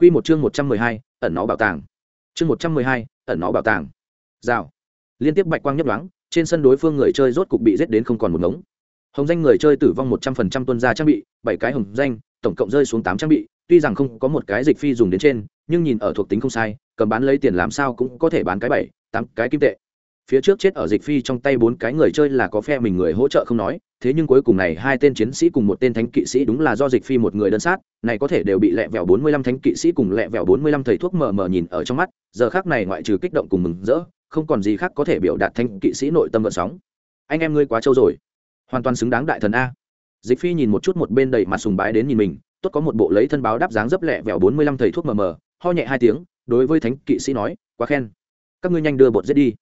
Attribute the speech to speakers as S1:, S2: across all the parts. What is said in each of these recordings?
S1: Quy một chương một trăm mười hai, ẩn nó bảo tàng. Chương một trăm mười hai, ẩn nó bảo tàng. Rào. Liên tiếp bạch quang nhấp nhoáng, trên sân đối phương người chơi rốt cục bị giết đến không còn một ngống. Hồng danh người chơi tử vong một trăm phần trăm tuân ra trang bị, bảy cái hồng danh, tổng cộng rơi xuống tám trang bị, tuy rằng không có một cái dịch phi dùng đến trên, nhưng nhìn ở thuộc tính không sai, cầm bán lấy tiền làm sao cũng có thể bán cái bảy, tám cái kim tệ phía trước chết ở dịch phi trong tay bốn cái người chơi là có phe mình người hỗ trợ không nói, thế nhưng cuối cùng này hai tên chiến sĩ cùng một tên thánh kỵ sĩ đúng là do dịch phi một người đơn sát, này có thể đều bị lẹ vẹo bốn mươi lăm thánh kỵ sĩ cùng lẹ vẹo bốn mươi lăm thầy thuốc mờ mờ nhìn ở trong mắt, giờ khác này ngoại trừ kích động cùng mừng rỡ, không còn gì khác có thể biểu đạt thánh kỵ sĩ nội tâm vận sóng. Anh em ngươi quá trâu rồi. Hoàn toàn xứng đáng đại thần a. Dịch phi nhìn một chút một bên đầy mặt sùng bái đến nhìn mình, tốt có một bộ lấy thân báo đáp dáng dấp lẹ vẹo bốn mươi lăm thầy thuốc mờ mờ, ho nhẹ hai tiếng, đối với thánh kỵ sĩ nói, quá khen. Các ngươi nhanh đưa bột giết đi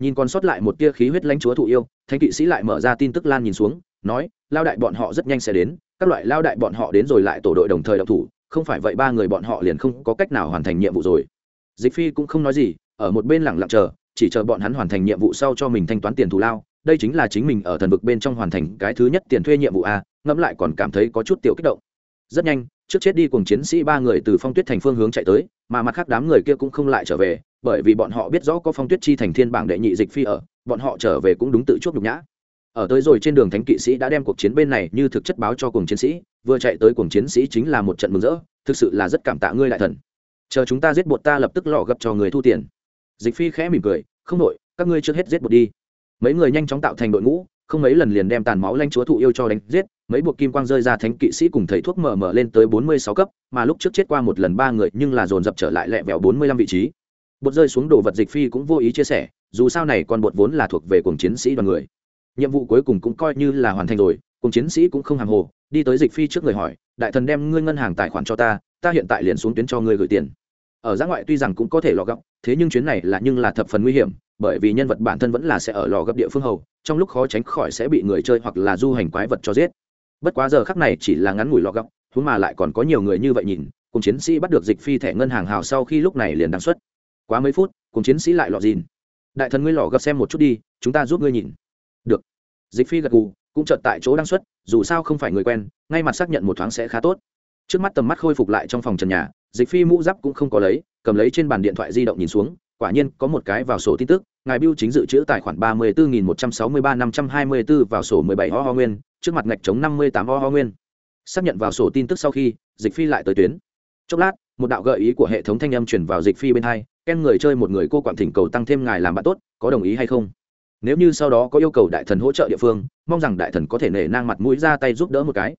S1: nhìn còn sót lại một tia khí huyết lãnh chúa thụ yêu, thánh kỵ sĩ lại mở ra tin tức lan nhìn xuống, nói, lao đại bọn họ rất nhanh sẽ đến, các loại lao đại bọn họ đến rồi lại tổ đội đồng thời đậu thủ, không phải vậy ba người bọn họ liền không có cách nào hoàn thành nhiệm vụ rồi. Dịch phi cũng không nói gì, ở một bên lẳng lặng chờ, chỉ chờ bọn hắn hoàn thành nhiệm vụ sau cho mình thanh toán tiền thù lao, đây chính là chính mình ở thần vực bên trong hoàn thành cái thứ nhất tiền thuê nhiệm vụ a, ngẫm lại còn cảm thấy có chút tiểu kích động. Rất nhanh, trước chết đi cùng chiến sĩ ba người từ phong tuyết thành phương hướng chạy tới, mà mặt khác đám người kia cũng không lại trở về bởi vì bọn họ biết rõ có phong tuyết chi thành thiên bảng đệ nhị dịch phi ở, bọn họ trở về cũng đúng tự chuốc nhục nhã. Ở tới rồi trên đường thánh kỵ sĩ đã đem cuộc chiến bên này như thực chất báo cho cùng chiến sĩ, vừa chạy tới cùng chiến sĩ chính là một trận mừng rỡ, thực sự là rất cảm tạ ngươi đại thần. Chờ chúng ta giết bột ta lập tức lọ gặp cho người thu tiền. Dịch phi khẽ mỉm cười, không đội, các ngươi trước hết giết bột đi. Mấy người nhanh chóng tạo thành đội ngũ, không mấy lần liền đem tàn máu lanh chúa thụ yêu cho đánh giết, mấy buộc kim quang rơi ra thánh kỵ sĩ cùng thầy thuốc mở mở lên tới bốn mươi sáu cấp, mà lúc trước chết qua một lần ba người nhưng là dồn dập trở lại lẹ vẹo bốn mươi lăm vị trí bột rơi xuống đồ vật dịch phi cũng vô ý chia sẻ, dù sao này còn bột vốn là thuộc về cùng chiến sĩ đoàn người. Nhiệm vụ cuối cùng cũng coi như là hoàn thành rồi cùng chiến sĩ cũng không hàng hồ, đi tới dịch phi trước người hỏi, đại thần đem ngươi ngân hàng tài khoản cho ta ta hiện tại liền xuống tuyến cho ngươi gửi tiền. Ở giã ngoại tuy rằng cũng có thể lò gấp, thế nhưng chuyến này là nhưng là thập phần nguy hiểm, bởi vì nhân vật bản thân vẫn là sẽ ở lò gấp địa phương hầu, trong lúc khó tránh khỏi sẽ bị người chơi hoặc là du hành quái vật cho giết. Bất quá giờ khắc này chỉ là ngắn ngủi lò gấp thú mà lại còn có nhiều người như vậy nhìn cùng chiến sĩ bắt được dịch phi thẻ ngân hàng hào sau khi lúc này liền đăng xuất quá mấy phút, cùng chiến sĩ lại lọt dìn. Đại thần ngươi lò gấp xem một chút đi, chúng ta giúp ngươi nhìn. Được. Dịch phi gật gù, cũng chợt tại chỗ đăng xuất, dù sao không phải người quen, ngay mặt xác nhận một thoáng sẽ khá tốt. Trước mắt tầm mắt khôi phục lại trong phòng trần nhà, dịch phi mũ giáp cũng không có lấy, cầm lấy trên bàn điện thoại di động nhìn xuống, quả nhiên có một cái vào sổ tin tức, ngài biêu chính dự trữ tài khoản ba mươi bốn nghìn một trăm sáu mươi ba năm trăm hai mươi bốn vào sổ mười bảy ho ho nguyên, trước mặt ngạch chống năm mươi tám ho ho nguyên. Xác nhận vào sổ tin tức sau khi, dịch phi lại tới tuyến. Chốc lát, một đạo gợi ý của hệ thống thanh âm chuyển vào dịch phi bên hai ken người chơi một người cô quản thỉnh cầu tăng thêm ngài làm bạn tốt, có đồng ý hay không? Nếu như sau đó có yêu cầu đại thần hỗ trợ địa phương, mong rằng đại thần có thể nể nang mặt mũi ra tay giúp đỡ một cái.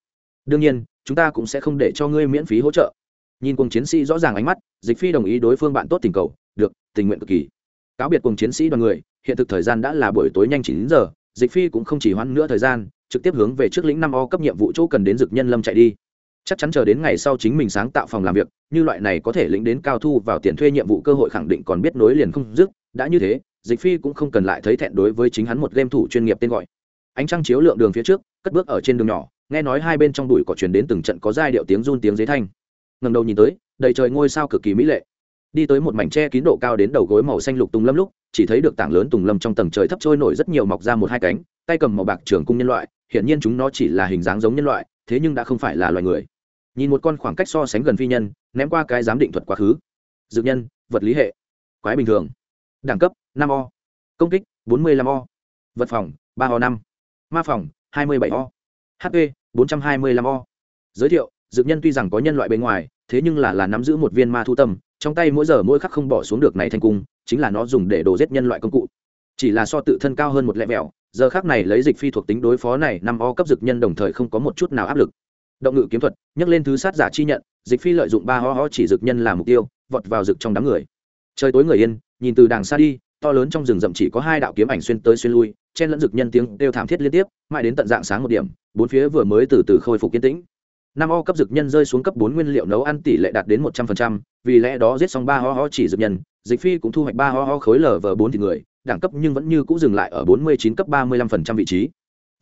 S1: Đương nhiên, chúng ta cũng sẽ không để cho ngươi miễn phí hỗ trợ. Nhìn cùng chiến sĩ rõ ràng ánh mắt, dịch phi đồng ý đối phương bạn tốt tình cầu, được, tình nguyện cực kỳ. Cáo biệt cùng chiến sĩ đoàn người, hiện thực thời gian đã là buổi tối nhanh chín giờ, dịch phi cũng không chỉ hoãn nữa thời gian, trực tiếp hướng về trước lĩnh năm o cấp nhiệm vụ chỗ cần đến dực nhân lâm chạy đi chắc chắn chờ đến ngày sau chính mình sáng tạo phòng làm việc, như loại này có thể lĩnh đến cao thu vào tiền thuê nhiệm vụ cơ hội khẳng định còn biết nối liền không dứt, đã như thế, dịch phi cũng không cần lại thấy thẹn đối với chính hắn một game thủ chuyên nghiệp tên gọi. Ánh trăng chiếu lượng đường phía trước, cất bước ở trên đường nhỏ, nghe nói hai bên trong đùi có chuyển đến từng trận có giai điệu tiếng run tiếng dế thanh. Ngầm đầu nhìn tới, đầy trời ngôi sao cực kỳ mỹ lệ. Đi tới một mảnh tre kín độ cao đến đầu gối màu xanh lục tùng lâm lúc, chỉ thấy được tảng lớn tùng lâm trong tầng trời thấp trôi nổi rất nhiều mọc ra một hai cánh, tay cầm màu bạc trường cung nhân loại, hiển nhiên chúng nó chỉ là hình dáng giống nhân loại, thế nhưng đã không phải là loài người nhìn một con khoảng cách so sánh gần phi nhân, ném qua cái giám định thuật quá khứ. Dược nhân, vật lý hệ. Quái bình thường. Đẳng cấp, năm o. Công kích, bốn mươi năm o. Vật phòng, ba o năm. Ma phòng, hai mươi bảy o. Hp bốn trăm hai mươi năm o. Giới thiệu, dược nhân tuy rằng có nhân loại bên ngoài, thế nhưng là là nắm giữ một viên ma thu tâm, trong tay mỗi giờ mỗi khắc không bỏ xuống được này thành cung, chính là nó dùng để đổ giết nhân loại công cụ. Chỉ là so tự thân cao hơn một lẹ vẹo, giờ khác này lấy dịch phi thuộc tính đối phó này năm o cấp dược nhân đồng thời không có một chút nào áp lực động ngự kiếm thuật nhắc lên thứ sát giả chi nhận, dịch phi lợi dụng ba ho ho chỉ dực nhân làm mục tiêu, vọt vào rực trong đám người. Trời tối người yên, nhìn từ đàng xa đi, to lớn trong rừng rậm chỉ có hai đạo kiếm ảnh xuyên tới xuyên lui, chen lẫn rực nhân tiếng đều thảm thiết liên tiếp, mãi đến tận dạng sáng một điểm, bốn phía vừa mới từ từ khôi phục kiên tĩnh. Năm o cấp dược nhân rơi xuống cấp bốn nguyên liệu nấu ăn tỷ lệ đạt đến một trăm phần trăm, vì lẽ đó giết xong ba ho ho chỉ dược nhân, dịch phi cũng thu hoạch ba ho ho khối lở vờ bốn thì người, đẳng cấp nhưng vẫn như cũ dừng lại ở bốn mươi chín cấp ba mươi lăm phần trăm vị trí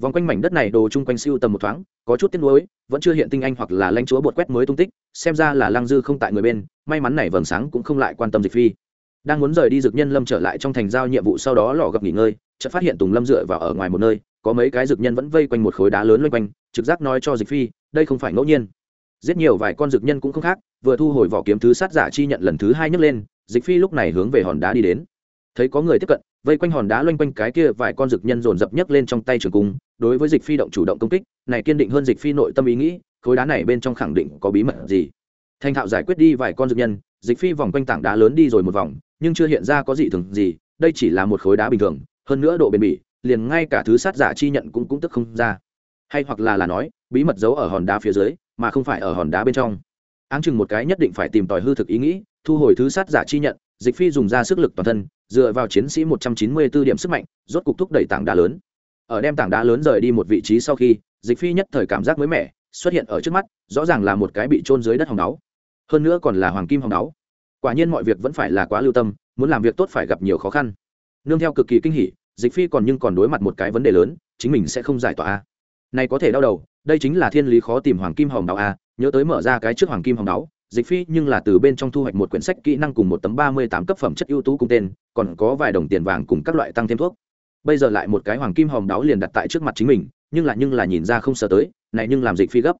S1: vòng quanh mảnh đất này đồ chung quanh siêu tầm một thoáng, có chút tiếc nuối, vẫn chưa hiện tinh anh hoặc là lãnh chúa bột quét mới tung tích, xem ra là lăng dư không tại người bên, may mắn này vầng sáng cũng không lại quan tâm dịch phi. Đang muốn rời đi dực nhân lâm trở lại trong thành giao nhiệm vụ sau đó lò gặp nghỉ ngơi, chợt phát hiện tùng lâm dựa vào ở ngoài một nơi, có mấy cái dực nhân vẫn vây quanh một khối đá lớn loanh quanh, trực giác nói cho dịch phi, đây không phải ngẫu nhiên. Giết nhiều vài con dược nhân cũng không khác, vừa thu hồi vỏ kiếm thứ sát giả chi nhận lần thứ hai nhấc lên, dịch phi lúc này hướng về hòn đá đi đến. Thấy có người tiếp cận vây quanh hòn đá loanh quanh cái kia vài con rực nhân dồn dập nhấc lên trong tay trường cung, đối với dịch phi động chủ động công kích, này kiên định hơn dịch phi nội tâm ý nghĩ, khối đá này bên trong khẳng định có bí mật gì. Thành thạo giải quyết đi vài con rực nhân, dịch phi vòng quanh tảng đá lớn đi rồi một vòng, nhưng chưa hiện ra có gì thường gì, đây chỉ là một khối đá bình thường, hơn nữa độ bền bỉ, liền ngay cả thứ sát giả chi nhận cũng cũng tức không ra. Hay hoặc là là nói, bí mật giấu ở hòn đá phía dưới, mà không phải ở hòn đá bên trong. Áng chừng một cái nhất định phải tìm tòi hư thực ý nghĩ, thu hồi thứ sát giả chi nhận, dịch phi dùng ra sức lực toàn thân dựa vào chiến sĩ 194 điểm sức mạnh, rốt cục thúc đẩy tảng đá lớn. Ở đem tảng đá lớn rời đi một vị trí sau khi, dịch phi nhất thời cảm giác mới mẻ, xuất hiện ở trước mắt, rõ ràng là một cái bị chôn dưới đất hồng đáo hơn nữa còn là hoàng kim hồng đáo quả nhiên mọi việc vẫn phải là quá lưu tâm, muốn làm việc tốt phải gặp nhiều khó khăn. Nương theo cực kỳ kinh hỉ, dịch phi còn nhưng còn đối mặt một cái vấn đề lớn, chính mình sẽ không giải tỏa a. Này có thể đau đầu, đây chính là thiên lý khó tìm hoàng kim hồng đáo a, nhớ tới mở ra cái trước hoàng kim hồng đáo dịch phi nhưng là từ bên trong thu hoạch một quyển sách kỹ năng cùng một tấm ba mươi tám cấp phẩm chất ưu tú cùng tên còn có vài đồng tiền vàng cùng các loại tăng thêm thuốc. Bây giờ lại một cái hoàng kim hồng đáo liền đặt tại trước mặt chính mình, nhưng là nhưng là nhìn ra không sợ tới, này nhưng làm dịch phi gấp.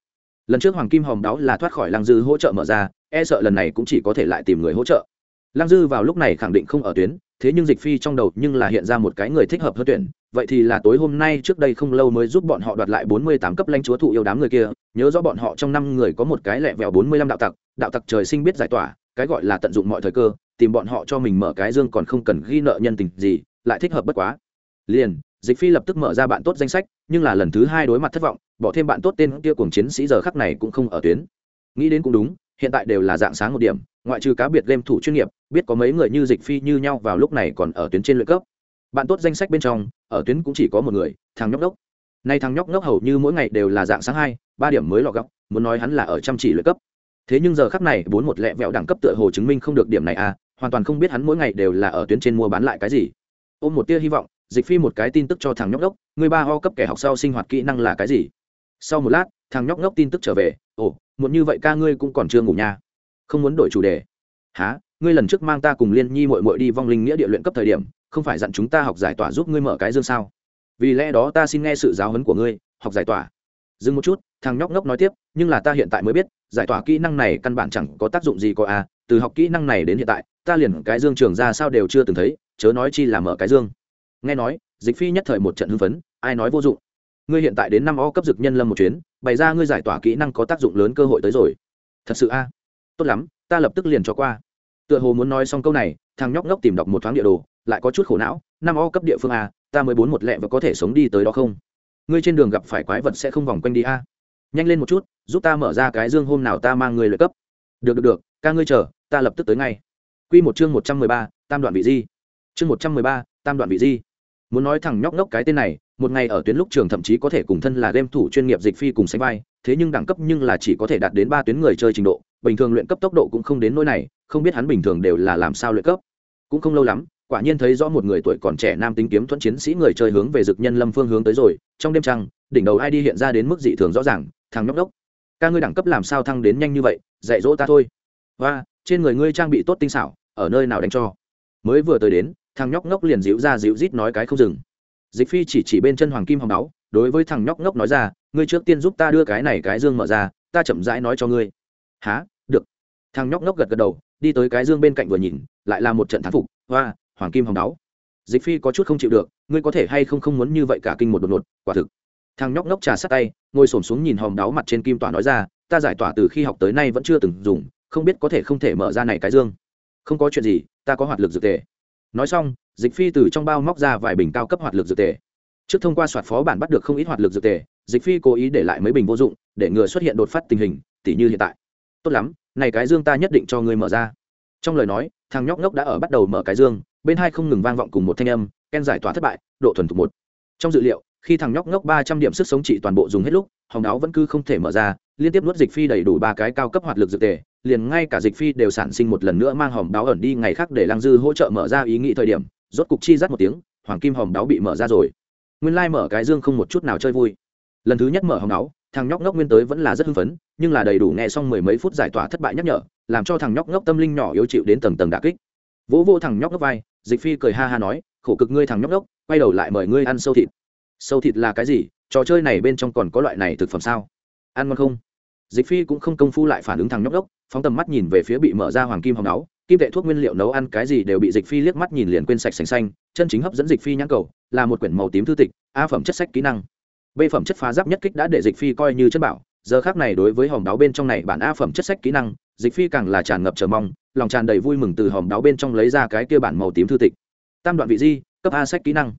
S1: Lần trước hoàng kim hồng đáo là thoát khỏi lăng dư hỗ trợ mở ra e sợ lần này cũng chỉ có thể lại tìm người hỗ trợ. Lăng dư vào lúc này khẳng định không ở tuyến, thế nhưng dịch phi trong đầu nhưng là hiện ra một cái người thích hợp hơn tuyển, vậy thì là tối hôm nay trước đây không lâu mới giúp bọn họ đoạt lại bốn mươi tám cấp lãnh chúa thụ yêu đám người kia, nhớ rõ bọn họ trong năm người có một cái lẹ vẹo bốn mươi lăm đạo tặc đạo tặc trời sinh biết giải tỏa, cái gọi là tận dụng mọi thời cơ tìm bọn họ cho mình mở cái dương còn không cần ghi nợ nhân tình gì, lại thích hợp bất quá. Liền, dịch phi lập tức mở ra bạn tốt danh sách, nhưng là lần thứ hai đối mặt thất vọng, bỏ thêm bạn tốt tên kia cùng chiến sĩ giờ khắc này cũng không ở tuyến. Nghĩ đến cũng đúng, hiện tại đều là dạng sáng một điểm, ngoại trừ cá biệt game thủ chuyên nghiệp, biết có mấy người như dịch phi như nhau vào lúc này còn ở tuyến trên luyện cấp. Bạn tốt danh sách bên trong, ở tuyến cũng chỉ có một người, thằng nhóc đốc. Nay thằng nhóc ngốc hầu như mỗi ngày đều là dạng sáng hai, ba điểm mới lọ góc, muốn nói hắn là ở chăm chỉ luyện cấp. Thế nhưng giờ khắc này, bốn một lẹ vẹo đẳng cấp tựa hồ chứng minh không được điểm này à hoàn toàn không biết hắn mỗi ngày đều là ở tuyến trên mua bán lại cái gì. Ôm một tia hy vọng, dịch phi một cái tin tức cho thằng nhóc đốc người ba ho cấp kẻ học sau sinh hoạt kỹ năng là cái gì? Sau một lát, thằng nhóc ngốc tin tức trở về, ồ, muộn như vậy ca ngươi cũng còn chưa ngủ nha. Không muốn đổi chủ đề. Há ngươi lần trước mang ta cùng liên nhi mội mội đi vong linh nghĩa địa luyện cấp thời điểm, không phải dặn chúng ta học giải tỏa giúp ngươi mở cái dương sao? Vì lẽ đó ta xin nghe sự giáo huấn của ngươi, học giải tỏa. Dừng một chút, thằng nhóc ngốc nói tiếp, nhưng là ta hiện tại mới biết, giải tỏa kỹ năng này căn bản chẳng có tác dụng gì có à từ học kỹ năng này đến hiện tại ta liền cái dương trường ra sao đều chưa từng thấy, chớ nói chi là mở cái dương. Nghe nói, dịch phi nhất thời một trận hưng phấn, ai nói vô dụng. Ngươi hiện tại đến năm o cấp dực nhân lâm một chuyến, bày ra ngươi giải tỏa kỹ năng có tác dụng lớn cơ hội tới rồi. Thật sự a? Tốt lắm, ta lập tức liền cho qua. Tựa hồ muốn nói xong câu này, thằng nhóc ngốc tìm đọc một thoáng địa đồ, lại có chút khổ não, năm o cấp địa phương a, ta mới bốn một lẹ và có thể sống đi tới đó không? Ngươi trên đường gặp phải quái vật sẽ không vòng quanh đi a? Nhanh lên một chút, giúp ta mở ra cái dương hôm nào ta mang người lợi cấp. Được được được, ca ngươi chờ, ta lập tức tới ngay quy một chương một trăm mười ba, tam đoạn vị di. Chương một trăm mười ba, tam đoạn vị di. Muốn nói thằng nhóc ngốc cái tên này, một ngày ở tuyến lúc trường thậm chí có thể cùng thân là game thủ chuyên nghiệp dịch phi cùng sánh vai, thế nhưng đẳng cấp nhưng là chỉ có thể đạt đến ba tuyến người chơi trình độ, bình thường luyện cấp tốc độ cũng không đến nỗi này, không biết hắn bình thường đều là làm sao luyện cấp. Cũng không lâu lắm, quả nhiên thấy rõ một người tuổi còn trẻ nam tính kiếm thuẫn chiến sĩ người chơi hướng về dực nhân lâm phương hướng tới rồi, trong đêm trăng, đỉnh đầu id hiện ra đến mức dị thường rõ ràng, thằng nhóc đốc ca ngươi đẳng cấp làm sao thăng đến nhanh như vậy, dạy dỗ ta thôi. Và trên người ngươi trang bị tốt tinh xảo ở nơi nào đánh cho. Mới vừa tới đến, thằng nhóc ngốc liền dịu ra dịu rít nói cái không dừng. Dịch phi chỉ chỉ bên chân hoàng kim hồng đáo, đối với thằng nhóc ngốc nói ra, ngươi trước tiên giúp ta đưa cái này cái dương mở ra, ta chậm rãi nói cho ngươi. Há được. Thằng nhóc ngốc gật gật đầu, đi tới cái dương bên cạnh vừa nhìn, lại là một trận thắng phục hoa hoàng kim hồng đáo. Dịch phi có chút không chịu được, ngươi có thể hay không không muốn như vậy cả kinh một đột ngột, quả thực. Thằng nhóc ngốc trà sát tay, ngồi s ổ m xuống nhìn hồng đáo mặt trên kim tỏa nói ra, ta giải tỏa từ khi học tới nay vẫn chưa từng dùng, không biết có thể không thể mở ra này cái dương không có chuyện gì, ta có hoạt lực dược tề. Nói xong, dịch phi từ trong bao móc ra vài bình cao cấp hoạt lực dược tề. Trước thông qua soạt phó bản bắt được không ít hoạt lực dược tề, dịch phi cố ý để lại mấy bình vô dụng, để ngừa xuất hiện đột phát tình hình, tỉ như hiện tại. Tốt lắm, này cái dương ta nhất định cho ngươi mở ra. Trong lời nói, thằng nhóc ngốc đã ở bắt đầu mở cái dương, bên hai không ngừng vang vọng cùng một thanh âm, ken giải tỏa thất bại, độ thuần thục một. Trong dự liệu, khi thằng nhóc ngốc ba trăm điểm sức sống trị toàn bộ dùng hết lúc, hồng áo vẫn cứ không thể mở ra, liên tiếp nuốt dịch phi đầy đủ ba cái cao cấp hoạt lực dược tề liền ngay cả dịch phi đều sản sinh một lần nữa mang hòm đáo ẩn đi ngày khác để lăng dư hỗ trợ mở ra ý nghĩ thời điểm, rốt cục chi rắt một tiếng, hoàng kim hòm đáo bị mở ra rồi. Nguyên lai mở cái dương không một chút nào chơi vui. Lần thứ nhất mở hòm đáo, thằng nhóc ngốc nguyên tới vẫn là rất hưng phấn, nhưng là đầy đủ nghe xong mười mấy phút giải tỏa thất bại nhắc nhở, làm cho thằng nhóc ngốc tâm linh nhỏ yếu chịu đến tầng tầng đà kích. Vỗ vô thằng nhóc ngốc vai, dịch phi cười ha ha nói, khổ cực ngươi thằng nhóc ngốc, quay đầu lại mời ngươi ăn sâu thịt. Sâu thịt là cái gì? Trò chơi này bên trong còn có loại này thực phẩm sao? Ăn ngon không? Dịch phi cũng không công phu lại phản ứng thằng nhóc đốc, phóng tầm mắt nhìn về phía bị mở ra hoàng kim hồng áo, kim tệ thuốc nguyên liệu nấu ăn cái gì đều bị dịch phi liếc mắt nhìn liền quên sạch sành xanh, chân chính hấp dẫn dịch phi nhãn cầu, là một quyển màu tím thư tịch, a phẩm chất sách kỹ năng. B phẩm chất phá giáp nhất kích đã để dịch phi coi như chất bảo, giờ khác này đối với hòm đáo bên trong này bản a phẩm chất sách kỹ năng, dịch phi càng là tràn ngập chờ mong, lòng tràn đầy vui mừng từ hòm đáo bên trong lấy ra cái kia bản màu tím thư tịch. Tam đoạn vị di, cấp a sách kỹ năng.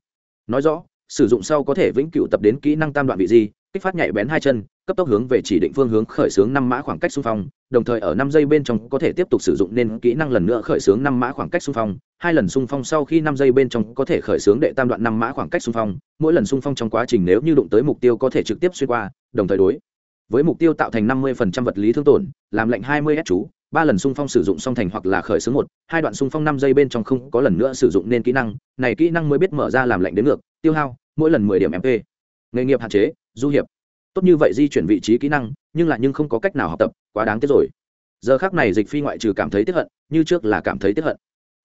S1: Nói rõ, sử dụng sau có thể vĩnh cửu tập đến kỹ năng tam đoạn vị di, kích phát nhạy bén hai chân cấp tốc hướng về chỉ định phương hướng khởi xướng năm mã khoảng cách xung phong, đồng thời ở năm giây bên trong có thể tiếp tục sử dụng nên kỹ năng lần nữa khởi xướng năm mã khoảng cách xung phong. Hai lần xung phong sau khi năm giây bên trong có thể khởi xướng đệ tam đoạn năm mã khoảng cách xung phong, mỗi lần xung phong trong quá trình nếu như đụng tới mục tiêu có thể trực tiếp xuyên qua, đồng thời đối với mục tiêu tạo thành năm mươi vật lý thương tổn, làm lệnh hai mươi s chú, ba lần xung phong sử dụng song thành hoặc là khởi xướng một, hai đoạn xung phong năm giây bên trong không có lần nữa sử dụng nên kỹ năng, này kỹ năng mới biết mở ra làm lệnh đến ngược, tiêu hao, mỗi lần mười điểm mp nghề nghiệp hạn chế, du hiệp tốt như vậy di chuyển vị trí kỹ năng, nhưng lại nhưng không có cách nào học tập, quá đáng tiếc rồi. Giờ khác này dịch phi ngoại trừ cảm thấy tiếp hận, như trước là cảm thấy tiếp hận.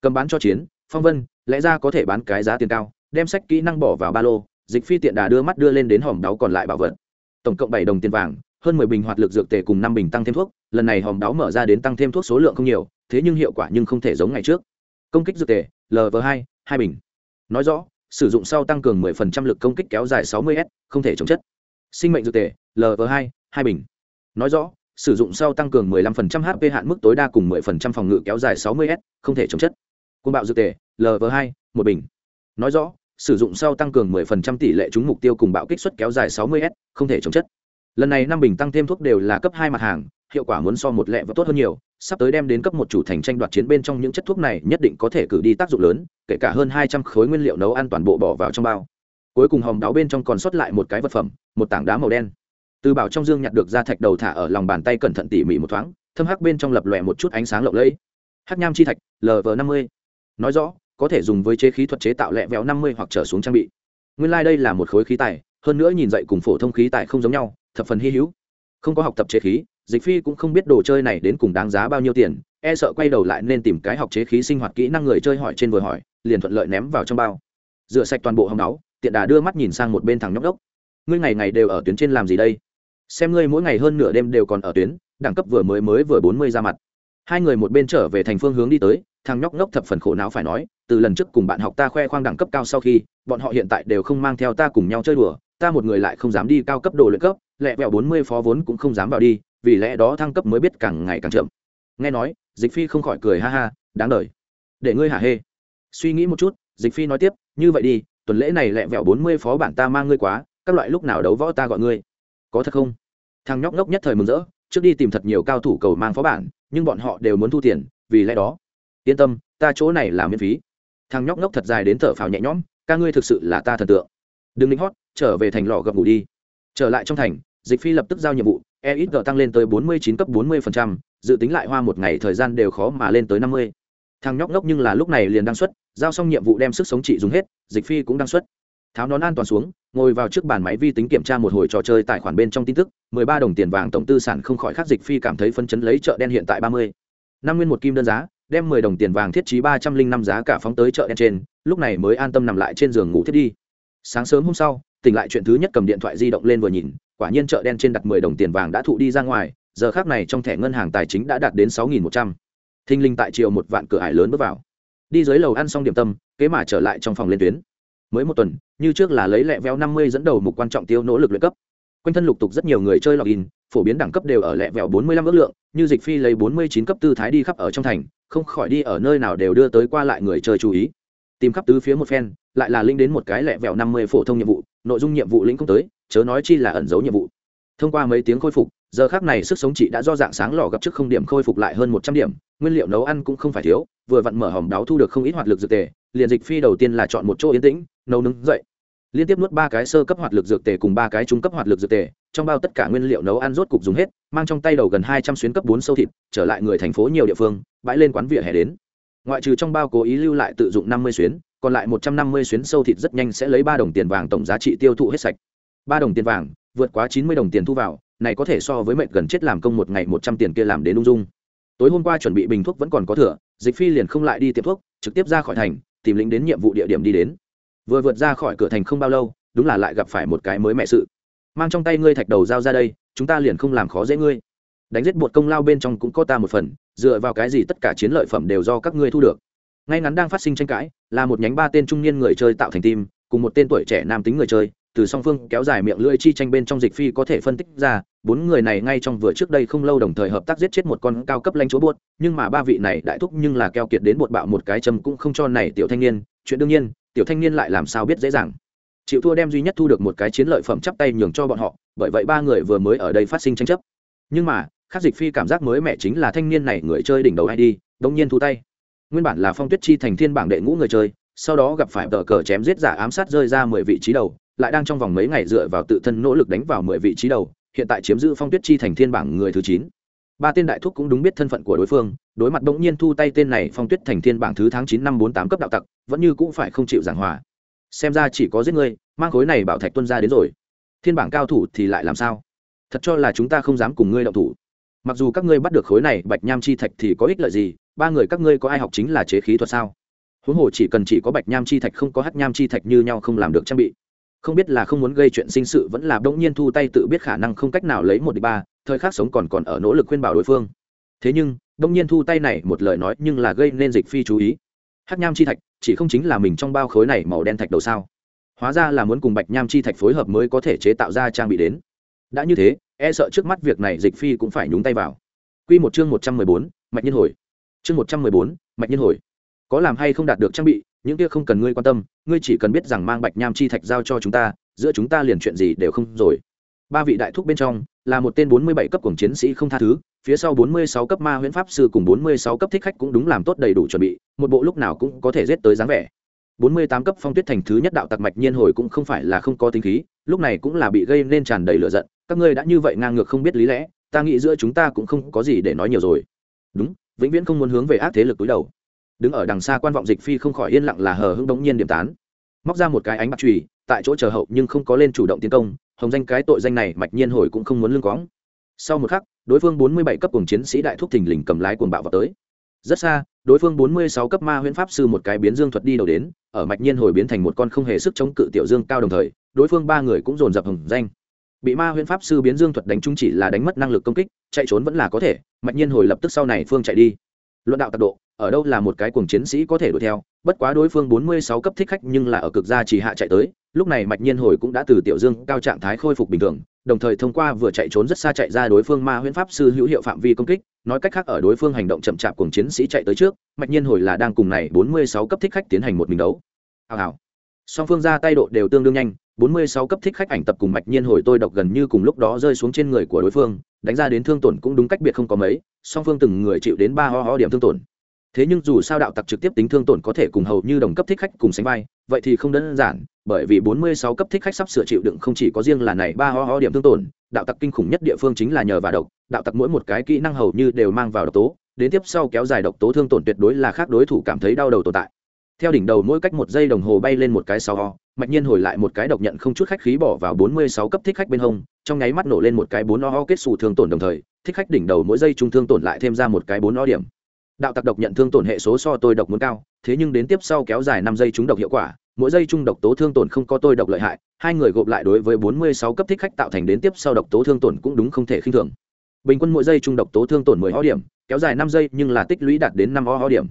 S1: Cầm bán cho chiến, phong vân, lẽ ra có thể bán cái giá tiền cao, đem sách kỹ năng bỏ vào ba lô, dịch phi tiện đà đưa mắt đưa lên đến hòm đáo còn lại bảo vật. Tổng cộng bảy đồng tiền vàng, hơn mười bình hoạt lực dược tề cùng năm bình tăng thêm thuốc, lần này hòm đáo mở ra đến tăng thêm thuốc số lượng không nhiều, thế nhưng hiệu quả nhưng không thể giống ngày trước. Công kích dược tề lv hai hai bình. Nói rõ, sử dụng sau tăng cường 10% lực công kích kéo dài 60 s, không thể chống chất sinh mệnh dược tề lv hai hai bình. Nói rõ, sử dụng sau tăng cường 15% hp hạn mức tối đa cùng 10% phòng ngự kéo dài 60 s không thể chống chất. Côn bạo dược tề lv hai, một bình. Nói rõ, sử dụng sau tăng cường 10% tỷ lệ trúng mục tiêu cùng bạo kích suất kéo dài 60 s không thể chống chất. Lần này năm bình tăng thêm thuốc đều là cấp hai mặt hàng, hiệu quả muốn so một lẹ và tốt hơn nhiều. Sắp tới đem đến cấp một chủ thành tranh đoạt chiến bên trong những chất thuốc này nhất định có thể cử đi tác dụng lớn, kể cả hơn hai trăm khối nguyên liệu nấu ăn toàn bộ bỏ vào trong bao cuối cùng hòm đáo bên trong còn sót lại một cái vật phẩm, một tảng đá màu đen. Từ bảo trong dương nhặt được ra thạch đầu thả ở lòng bàn tay cẩn thận tỉ mỉ một thoáng, thâm hắc bên trong lập lòe một chút ánh sáng lộng lẫy. Hắc nham chi thạch lv năm mươi. Nói rõ, có thể dùng với chế khí thuật chế tạo lẹ vẹo năm mươi hoặc trở xuống trang bị. Nguyên lai、like、đây là một khối khí tài, hơn nữa nhìn dậy cùng phổ thông khí tài không giống nhau, thập phần hy hữu. Không có học tập chế khí, dịch phi cũng không biết đồ chơi này đến cùng đáng giá bao nhiêu tiền e sợ quay đầu lại nên tìm cái học chế khí sinh hoạt kỹ năng người chơi hỏi trên vừa hỏi, liền thuận lợi ném vào trong bao. Rửa sạch toàn bộ hòng náu tiện đà đưa mắt nhìn sang một bên thằng nhóc đốc. Ngươi ngày ngày đều ở tuyến trên làm gì đây? Xem ngươi mỗi ngày hơn nửa đêm đều còn ở tuyến, đẳng cấp vừa mới mới vừa bốn mươi ra mặt. Hai người một bên trở về thành phương hướng đi tới, thằng nhóc ngốc thập phần khổ não phải nói, từ lần trước cùng bạn học ta khoe khoang đẳng cấp cao sau khi, bọn họ hiện tại đều không mang theo ta cùng nhau chơi đùa, ta một người lại không dám đi cao cấp đồ luyện cấp, lẹ vẹo bốn mươi phó vốn cũng không dám vào đi, vì lẽ đó thăng cấp mới biết càng ngày càng chậm. Nghe nói, dịch phi không khỏi cười ha ha, đáng đời. Để ngươi hả hê. Suy nghĩ một chút, dịch phi nói tiếp, như vậy đi tuần lễ này lẹ vẹo bốn mươi phó bản ta mang ngươi quá, các loại lúc nào đấu võ ta gọi ngươi. Có thật không? Thằng nhóc ngốc nhất thời mừng rỡ, trước đi tìm thật nhiều cao thủ cầu mang phó bản, nhưng bọn họ đều muốn thu tiền, vì lẽ đó. Yên tâm, ta chỗ này là miễn phí. Thằng nhóc ngốc thật dài đến thở phào nhẹ nhõm, ca ngươi thực sự là ta thần tượng. Đừng lính hót, trở về thành lò gập ngủ đi. Trở lại trong thành, dịch phi lập tức giao nhiệm vụ e ít g tăng lên tới bốn mươi chín cấp bốn mươi dự tính lại hoa một ngày thời gian đều khó mà lên tới năm mươi. Thằng nhóc ngốc nhưng là lúc này liền đăng xuất giao xong nhiệm vụ đem sức sống trị dùng hết, dịch phi cũng đang xuất. Tháo nón an toàn xuống, ngồi vào trước bàn máy vi tính kiểm tra một hồi trò chơi tài khoản bên trong tin tức, mười ba đồng tiền vàng tổng tư sản không khỏi khác dịch phi cảm thấy phân chấn lấy chợ đen hiện tại ba mươi. Năm nguyên một kim đơn giá, đem mười đồng tiền vàng thiết trí ba trăm linh năm giá cả phóng tới chợ đen trên, lúc này mới an tâm nằm lại trên giường ngủ thiết đi. Sáng sớm hôm sau, tỉnh lại chuyện thứ nhất cầm điện thoại di động lên vừa nhìn, quả nhiên chợ đen trên đặt mười đồng tiền vàng đã thụ đi ra ngoài, giờ khác này trong thẻ ngân hàng tài chính đã đạt đến sáu nghìn một trăm. Thinh linh tại chiều một vạn cửa ải lớn bước vào đi dưới lầu ăn xong điểm tâm, kế mà trở lại trong phòng lên tuyến. Mới một tuần, như trước là lấy lẹ véo năm mươi dẫn đầu mục quan trọng tiêu nỗ lực luyện cấp. Quanh thân lục tục rất nhiều người chơi login, phổ biến đẳng cấp đều ở lẹ vẹo bốn mươi lăm ước lượng, như dịch phi lấy bốn mươi chín cấp tư thái đi khắp ở trong thành, không khỏi đi ở nơi nào đều đưa tới qua lại người chơi chú ý. Tìm khắp tứ phía một phen, lại là linh đến một cái lẹ vẹo năm mươi phổ thông nhiệm vụ, nội dung nhiệm vụ lĩnh không tới, chớ nói chi là ẩn giấu nhiệm vụ. Thông qua mấy tiếng khôi phục giờ khác này sức sống chị đã do dạng sáng lò gặp trước không điểm khôi phục lại hơn một trăm điểm, nguyên liệu nấu ăn cũng không phải thiếu, vừa vặn mở hòm đáo thu được không ít hoạt lực dược tề, liền dịch phi đầu tiên là chọn một chỗ yên tĩnh, nấu nướng dậy. Liên tiếp nuốt ba cái sơ cấp hoạt lực dược tề cùng ba cái trung cấp hoạt lực dược tề, trong bao tất cả nguyên liệu nấu ăn rốt cục dùng hết, mang trong tay đầu gần hai trăm xuyến cấp bốn sâu thịt, trở lại người thành phố nhiều địa phương, bãi lên quán vỉa hè đến. Ngoại trừ trong bao cố ý lưu lại tự dụng năm mươi xuyến, còn lại một trăm năm mươi xuyến sâu thịt rất nhanh sẽ lấy ba đồng tiền vàng tổng giá trị tiêu thụ hết sạch. Ba đồng tiền vàng, vượt quá chín mươi đồng tiền thu vào này có thể so với mệnh gần chết làm công một ngày một trăm tiền kia làm đến ung dung. Tối hôm qua chuẩn bị bình thuốc vẫn còn có thừa dịch phi liền không lại đi tiệm thuốc trực tiếp ra khỏi thành tìm lính đến nhiệm vụ địa điểm đi đến. Vừa vượt ra khỏi cửa thành không bao lâu đúng là lại gặp phải một cái mới mẹ sự. Mang trong tay ngươi thạch đầu giao ra đây chúng ta liền không làm khó dễ ngươi. Đánh giết bột công lao bên trong cũng có ta một phần dựa vào cái gì tất cả chiến lợi phẩm đều do các ngươi thu được. Ngay ngắn đang phát sinh tranh cãi là một nhánh ba tên trung niên người chơi tạo thành team, cùng một tên tuổi trẻ nam tính người chơi từ song phương kéo dài miệng lưỡi chi tranh bên trong dịch phi có thể phân tích ra, bốn người này ngay trong vừa trước đây không lâu đồng thời hợp tác giết chết một con cao cấp lanh chúa buốt, nhưng mà ba vị này đại thúc nhưng là keo kiệt đến bột bạo một cái châm cũng không cho này tiểu thanh niên, chuyện đương nhiên, tiểu thanh niên lại làm sao biết dễ dàng. Chịu thua đem duy nhất thu được một cái chiến lợi phẩm chắp tay nhường cho bọn họ, bởi vậy ba người vừa mới ở đây phát sinh tranh chấp. Nhưng mà, khác dịch phi cảm giác mới mẻ chính là thanh niên này người chơi đỉnh đầu hay đi đông nhiên thu tay. Nguyên bản là phong tuyết chi thành thiên bảng đệ ngũ người chơi, sau đó gặp phải tờ cờ chém giết giả ám sát rơi ra mười vị trí đầu lại đang trong vòng mấy ngày dựa vào tự thân nỗ lực đánh vào mười vị trí đầu, hiện tại chiếm giữ phong tuyết chi thành thiên bảng người thứ chín. Ba tên đại thúc cũng đúng biết thân phận của đối phương, đối mặt bỗng nhiên thu tay tên này phong tuyết thành thiên bảng thứ tháng chín năm bốn tám cấp đạo tặc, vẫn như cũng phải không chịu giảng hòa. Xem ra chỉ có giết ngươi, mang khối này bảo thạch tuân ra đến rồi. Thiên bảng cao thủ thì lại làm sao? Thật cho là chúng ta không dám cùng ngươi động thủ. Mặc dù các ngươi bắt được khối này, bạch nham chi thạch thì có ích lợi gì? Ba người các ngươi có ai học chính là chế khí thuật sao? Huống hồ chỉ cần chỉ có bạch nham chi thạch không có hắc nham chi thạch như nhau không làm được trang bị không biết là không muốn gây chuyện sinh sự vẫn là bỗng nhiên thu tay tự biết khả năng không cách nào lấy một đi ba, thời khắc sống còn còn ở nỗ lực khuyên bảo đối phương. Thế nhưng, bỗng nhiên thu tay này một lời nói nhưng là gây nên dịch phi chú ý. Hắc nham chi thạch, chỉ không chính là mình trong bao khối này màu đen thạch đầu sao? Hóa ra là muốn cùng bạch nham chi thạch phối hợp mới có thể chế tạo ra trang bị đến. Đã như thế e sợ trước mắt việc này dịch phi cũng phải nhúng tay vào. Q một chương một trăm mười bốn, mạch nhân hồi. Chương một trăm mười bốn, mạch nhân hồi. Có làm hay không đạt được trang bị những kia không cần ngươi quan tâm, ngươi chỉ cần biết rằng mang bạch nham chi thạch giao cho chúng ta, giữa chúng ta liền chuyện gì đều không rồi. Ba vị đại thúc bên trong, là một tên bốn mươi bảy cấp cùng chiến sĩ không tha thứ, phía sau bốn mươi sáu cấp ma huyễn pháp sư cùng bốn mươi sáu cấp thích khách cũng đúng làm tốt đầy đủ chuẩn bị, một bộ lúc nào cũng có thể giết tới dáng vẻ. bốn mươi tám cấp phong tuyết thành thứ nhất đạo tặc mạch nhiên hồi cũng không phải là không có tính khí, lúc này cũng là bị gây nên tràn đầy lửa giận, các ngươi đã như vậy ngang ngược không biết lý lẽ, ta nghĩ giữa chúng ta cũng không có gì để nói nhiều rồi. Đúng, vĩnh viễn không muốn hướng về ác thế lực túi đầu đứng ở đằng xa quan vọng dịch phi không khỏi yên lặng là hờ hững đống nhiên điểm tán. Móc ra một cái ánh bạc trùy tại chỗ chờ hậu nhưng không có lên chủ động tiến công, hồng danh cái tội danh này mạch nhiên hồi cũng không muốn lương quõng sau một khắc, đối phương bốn mươi bảy cấp cùng chiến sĩ đại thúc thình lình cầm lái cuồng bạo vào tới. Rất xa, đối phương bốn mươi sáu cấp ma huyễn pháp sư một cái biến dương thuật đi đầu đến, ở mạch nhiên hồi biến thành một con không hề sức chống cự tiểu dương cao đồng thời, đối phương ba người cũng dồn dập hồng danh. Bị ma huyễn pháp sư biến dương thuật đánh trúng chỉ là đánh mất năng lực công kích, chạy trốn vẫn là có thể, mạch nhiên hồi lập tức sau này phương chạy đi luận đạo tạc độ, ở đâu là một cái cuồng chiến sĩ có thể đuổi theo, bất quá đối phương bốn mươi sáu cấp thích khách nhưng là ở cực gia chỉ hạ chạy tới, lúc này mạch nhiên hồi cũng đã từ tiểu dương cao trạng thái khôi phục bình thường, đồng thời thông qua vừa chạy trốn rất xa chạy ra đối phương ma huyễn pháp sư hữu hiệu phạm vi công kích, nói cách khác ở đối phương hành động chậm chạp cùng chiến sĩ chạy tới trước, mạch nhiên hồi là đang cùng này bốn mươi sáu cấp thích khách tiến hành một mình đấu. Hào hào. Song phương ra tay độ đều tương đương nhanh bốn mươi sáu cấp thích khách ảnh tập cùng mạch nhiên hồi tôi độc gần như cùng lúc đó rơi xuống trên người của đối phương, đánh ra đến thương tổn cũng đúng cách biệt không có mấy, song phương từng người chịu đến ba ho ho điểm thương tổn. Thế nhưng dù sao đạo tặc trực tiếp tính thương tổn có thể cùng hầu như đồng cấp thích khách cùng sánh vai, vậy thì không đơn giản, bởi vì 46 cấp thích khách sắp sửa chịu đựng không chỉ có riêng là này ba ho ho điểm thương tổn, đạo tặc kinh khủng nhất địa phương chính là nhờ vào độc, đạo tặc mỗi một cái kỹ năng hầu như đều mang vào độc tố, đến tiếp sau kéo dài độc tố thương tổn tuyệt đối là khác đối thủ cảm thấy đau đầu tồn tại. Theo đỉnh đầu mỗi cách một giây đồng hồ bay lên một cái sau ho mạch nhiên hồi lại một cái độc nhận không chút khách khí bỏ vào 46 cấp thích khách bên hông, trong nháy mắt nổ lên một cái bốn o kết xù thương tổn đồng thời, thích khách đỉnh đầu mỗi giây trung thương tổn lại thêm ra một cái bốn o điểm. Đạo tặc độc nhận thương tổn hệ số so tôi độc muốn cao, thế nhưng đến tiếp sau kéo dài năm giây trúng độc hiệu quả, mỗi giây trung độc tố thương tổn không có tôi độc lợi hại, hai người gộp lại đối với bốn mươi sáu cấp thích khách tạo thành đến tiếp sau độc tố thương tổn cũng đúng không thể khinh thường. Bình quân mỗi giây trung độc tố thương tổn mười ho điểm, kéo dài năm giây nhưng là tích lũy đạt đến năm ho ho điểm.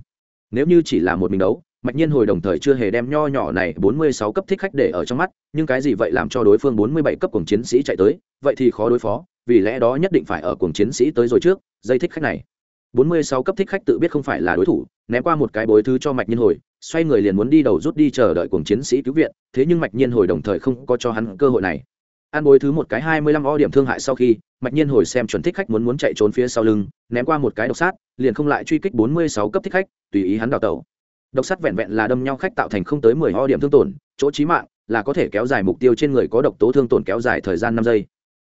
S1: Nếu như chỉ là một mình đấu mạch nhiên hồi đồng thời chưa hề đem nho nhỏ này bốn mươi sáu cấp thích khách để ở trong mắt, nhưng cái gì vậy làm cho đối phương bốn mươi bảy cấp cùng chiến sĩ chạy tới, vậy thì khó đối phó, vì lẽ đó nhất định phải ở cùng chiến sĩ tới rồi trước, dây thích khách này. 46 cấp thích khách tự biết không phải là đối thủ, ném qua một cái bối thứ cho mạch nhiên hồi, xoay người liền muốn đi đầu rút đi chờ đợi cùng chiến sĩ cứu viện, thế nhưng mạch nhiên hồi đồng thời không có cho hắn cơ hội này. Ăn bối thứ một cái 25 o điểm thương hại sau khi, mạch nhiên hồi xem chuẩn thích khách muốn muốn chạy trốn phía sau lưng, ném qua một cái độc sát, liền không lại truy kích 46 cấp thích khách, tùy ý hắn đào tẩu độc sắt vẹn vẹn là đâm nhau khách tạo thành không tới 10 o điểm thương tổn, chỗ chí mạng là có thể kéo dài mục tiêu trên người có độc tố thương tổn kéo dài thời gian năm giây.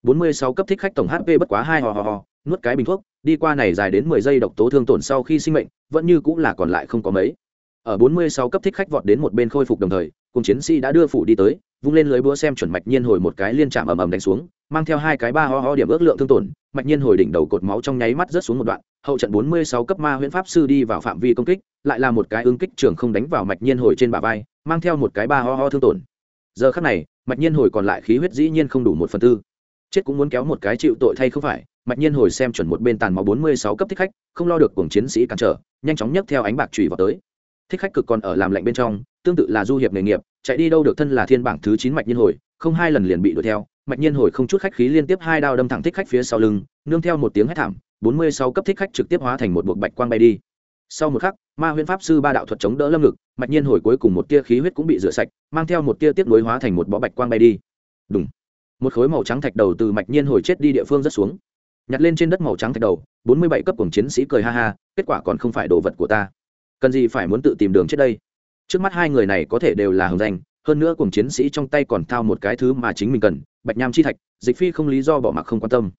S1: 46 cấp thích khách tổng hp bất quá hai ho ho ho, nuốt cái bình thuốc, đi qua này dài đến mười giây độc tố thương tổn sau khi sinh mệnh, vẫn như cũng là còn lại không có mấy. Ở bốn mươi sáu cấp thích khách vọt đến một bên khôi phục đồng thời, cùng chiến sĩ đã đưa phủ đi tới, vung lên lưới búa xem chuẩn mạch nhiên hồi một cái liên chạm ầm ầm đánh xuống, mang theo hai cái ba ho ho điểm ước lượng thương tổn mạch nhiên hồi đỉnh đầu cột máu trong nháy mắt rớt xuống một đoạn, hậu trận bốn mươi sáu cấp ma huyễn pháp sư đi vào phạm vi công kích, lại là một cái ứng kích trường không đánh vào mạch nhiên hồi trên bả vai, mang theo một cái ba ho ho thương tổn. Giờ khắc này, mạch nhiên hồi còn lại khí huyết dĩ nhiên không đủ một phần tư. Chết cũng muốn kéo một cái chịu tội thay không phải, mạch nhiên hồi xem chuẩn một bên tàn máu bốn mươi sáu cấp thích khách, không lo được cùng chiến sĩ cản trở, nhanh chóng nhấc theo ánh bạc chùy vào tới. Thích khách cực còn ở làm lạnh bên trong, tương tự là du hiệp nghề nghiệp, chạy đi đâu được thân là thiên bảng thứ chín mạch nhiên hồi, không hai lần liền bị đuổi theo mạch nhiên hồi không chút khách khí liên tiếp hai đao đâm thẳng thích khách phía sau lưng, nương theo một tiếng hét thảm, bốn mươi sáu cấp thích khách trực tiếp hóa thành một buộc bạch quang bay đi. Sau một khắc, ma huyễn pháp sư ba đạo thuật chống đỡ lâm ngực, mạch nhiên hồi cuối cùng một tia khí huyết cũng bị rửa sạch, mang theo một tia tiếp nối hóa thành một bó bạch quang bay đi. Đúng một khối màu trắng thạch đầu từ mạch nhiên hồi chết đi địa phương rất xuống. Nhặt lên trên đất màu trắng thạch đầu, bốn mươi bảy cấp cùng chiến sĩ cười ha ha, kết quả còn không phải đồ vật của ta. Cần gì phải muốn tự tìm đường chết đây? Trước mắt hai người này có thể đều là hồng danh, hơn nữa cùng chiến sĩ trong tay còn thao một cái thứ mà chính mình cần bạch nham chi thạch, dịch phi không lý do bỏ mặc không quan tâm.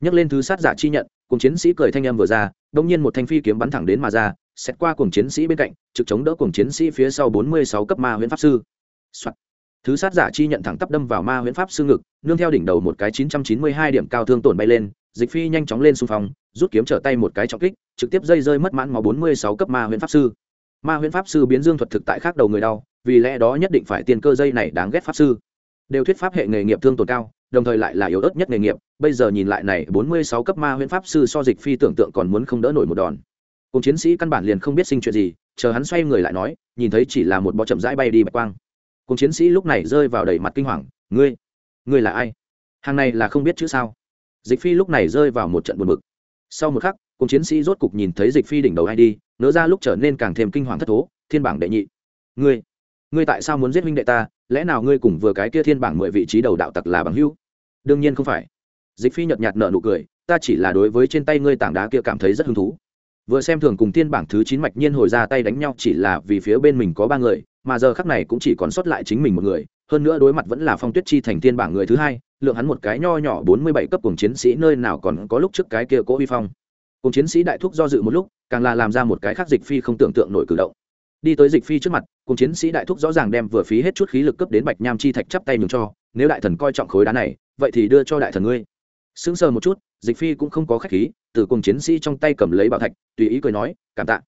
S1: Nhắc lên thứ sát giả chi nhận cùng chiến sĩ cười thanh em vừa ra đông nhiên một thanh phi kiếm bắn thẳng đến mà ra xét qua cùng chiến sĩ bên cạnh, trực chống đỡ cùng chiến sĩ phía sau bốn mươi sáu cấp ma huyễn pháp sư、Soạn. thứ sát giả chi nhận thẳng tắp đâm vào ma huyễn pháp sư ngực, nương theo đỉnh đầu một cái chín trăm chín mươi hai điểm cao thương tổn bay lên, dịch phi nhanh chóng lên xung phong, rút kiếm trở tay một cái trọng kích, trực tiếp dây rơi mất mãn máu bốn mươi sáu cấp ma huyễn pháp sư. Ma huyễn pháp sư biến dương thuật thực tại khác đầu người đau, vì lẽ đó nhất định phải tiền cơ dây này đáng ghét pháp sư đều thuyết pháp hệ nghề nghiệp thương tổn cao, đồng thời lại là yếu ớt nhất nghề nghiệp. Bây giờ nhìn lại này, bốn mươi sáu cấp ma huyễn pháp sư so dịch phi tưởng tượng còn muốn không đỡ nổi một đòn. Cùng chiến sĩ căn bản liền không biết sinh chuyện gì, chờ hắn xoay người lại nói, nhìn thấy chỉ là một bó chậm rãi bay đi bạch quang. Cùng chiến sĩ lúc này rơi vào đầy mặt kinh hoàng, ngươi ngươi là ai? Hàng này là không biết chữ sao? Dịch phi lúc này rơi vào một trận buồn bực. Sau một khắc, cùng chiến sĩ rốt cục nhìn thấy dịch phi đỉnh đầu ai đi, nỡ ra lúc trở nên càng thêm kinh hoàng thất thố, thiên bảng đệ nhị, ngươi ngươi tại sao muốn giết huynh đệ ta? Lẽ nào ngươi cùng vừa cái kia thiên bảng mười vị trí đầu đạo tặc là bằng hữu? Đương nhiên không phải. Dịch phi nhợt nhạt nợ nụ cười, ta chỉ là đối với trên tay ngươi tảng đá kia cảm thấy rất hứng thú. Vừa xem thường cùng thiên bảng thứ chín mạch nhiên hồi ra tay đánh nhau chỉ là vì phía bên mình có ba người, mà giờ khắc này cũng chỉ còn sót lại chính mình một người. Hơn nữa đối mặt vẫn là phong tuyết chi thành thiên bảng người thứ hai, lượng hắn một cái nho nhỏ bốn mươi bảy cấp cùng chiến sĩ nơi nào còn có lúc trước cái kia cố vi phong. Cùng chiến sĩ đại thúc do dự một lúc, càng là làm ra một cái khác dịch phi không tưởng tượng nổi cử động đi tới dịch phi trước mặt, cùng chiến sĩ đại thúc rõ ràng đem vừa phí hết chút khí lực cấp đến bạch nham chi thạch chắp tay nhường cho, nếu đại thần coi trọng khối đá này, vậy thì đưa cho đại thần ngươi. Sững sờ một chút, dịch phi cũng không có khách khí, từ cùng chiến sĩ trong tay cầm lấy bảo thạch, tùy ý cười nói, cảm tạ.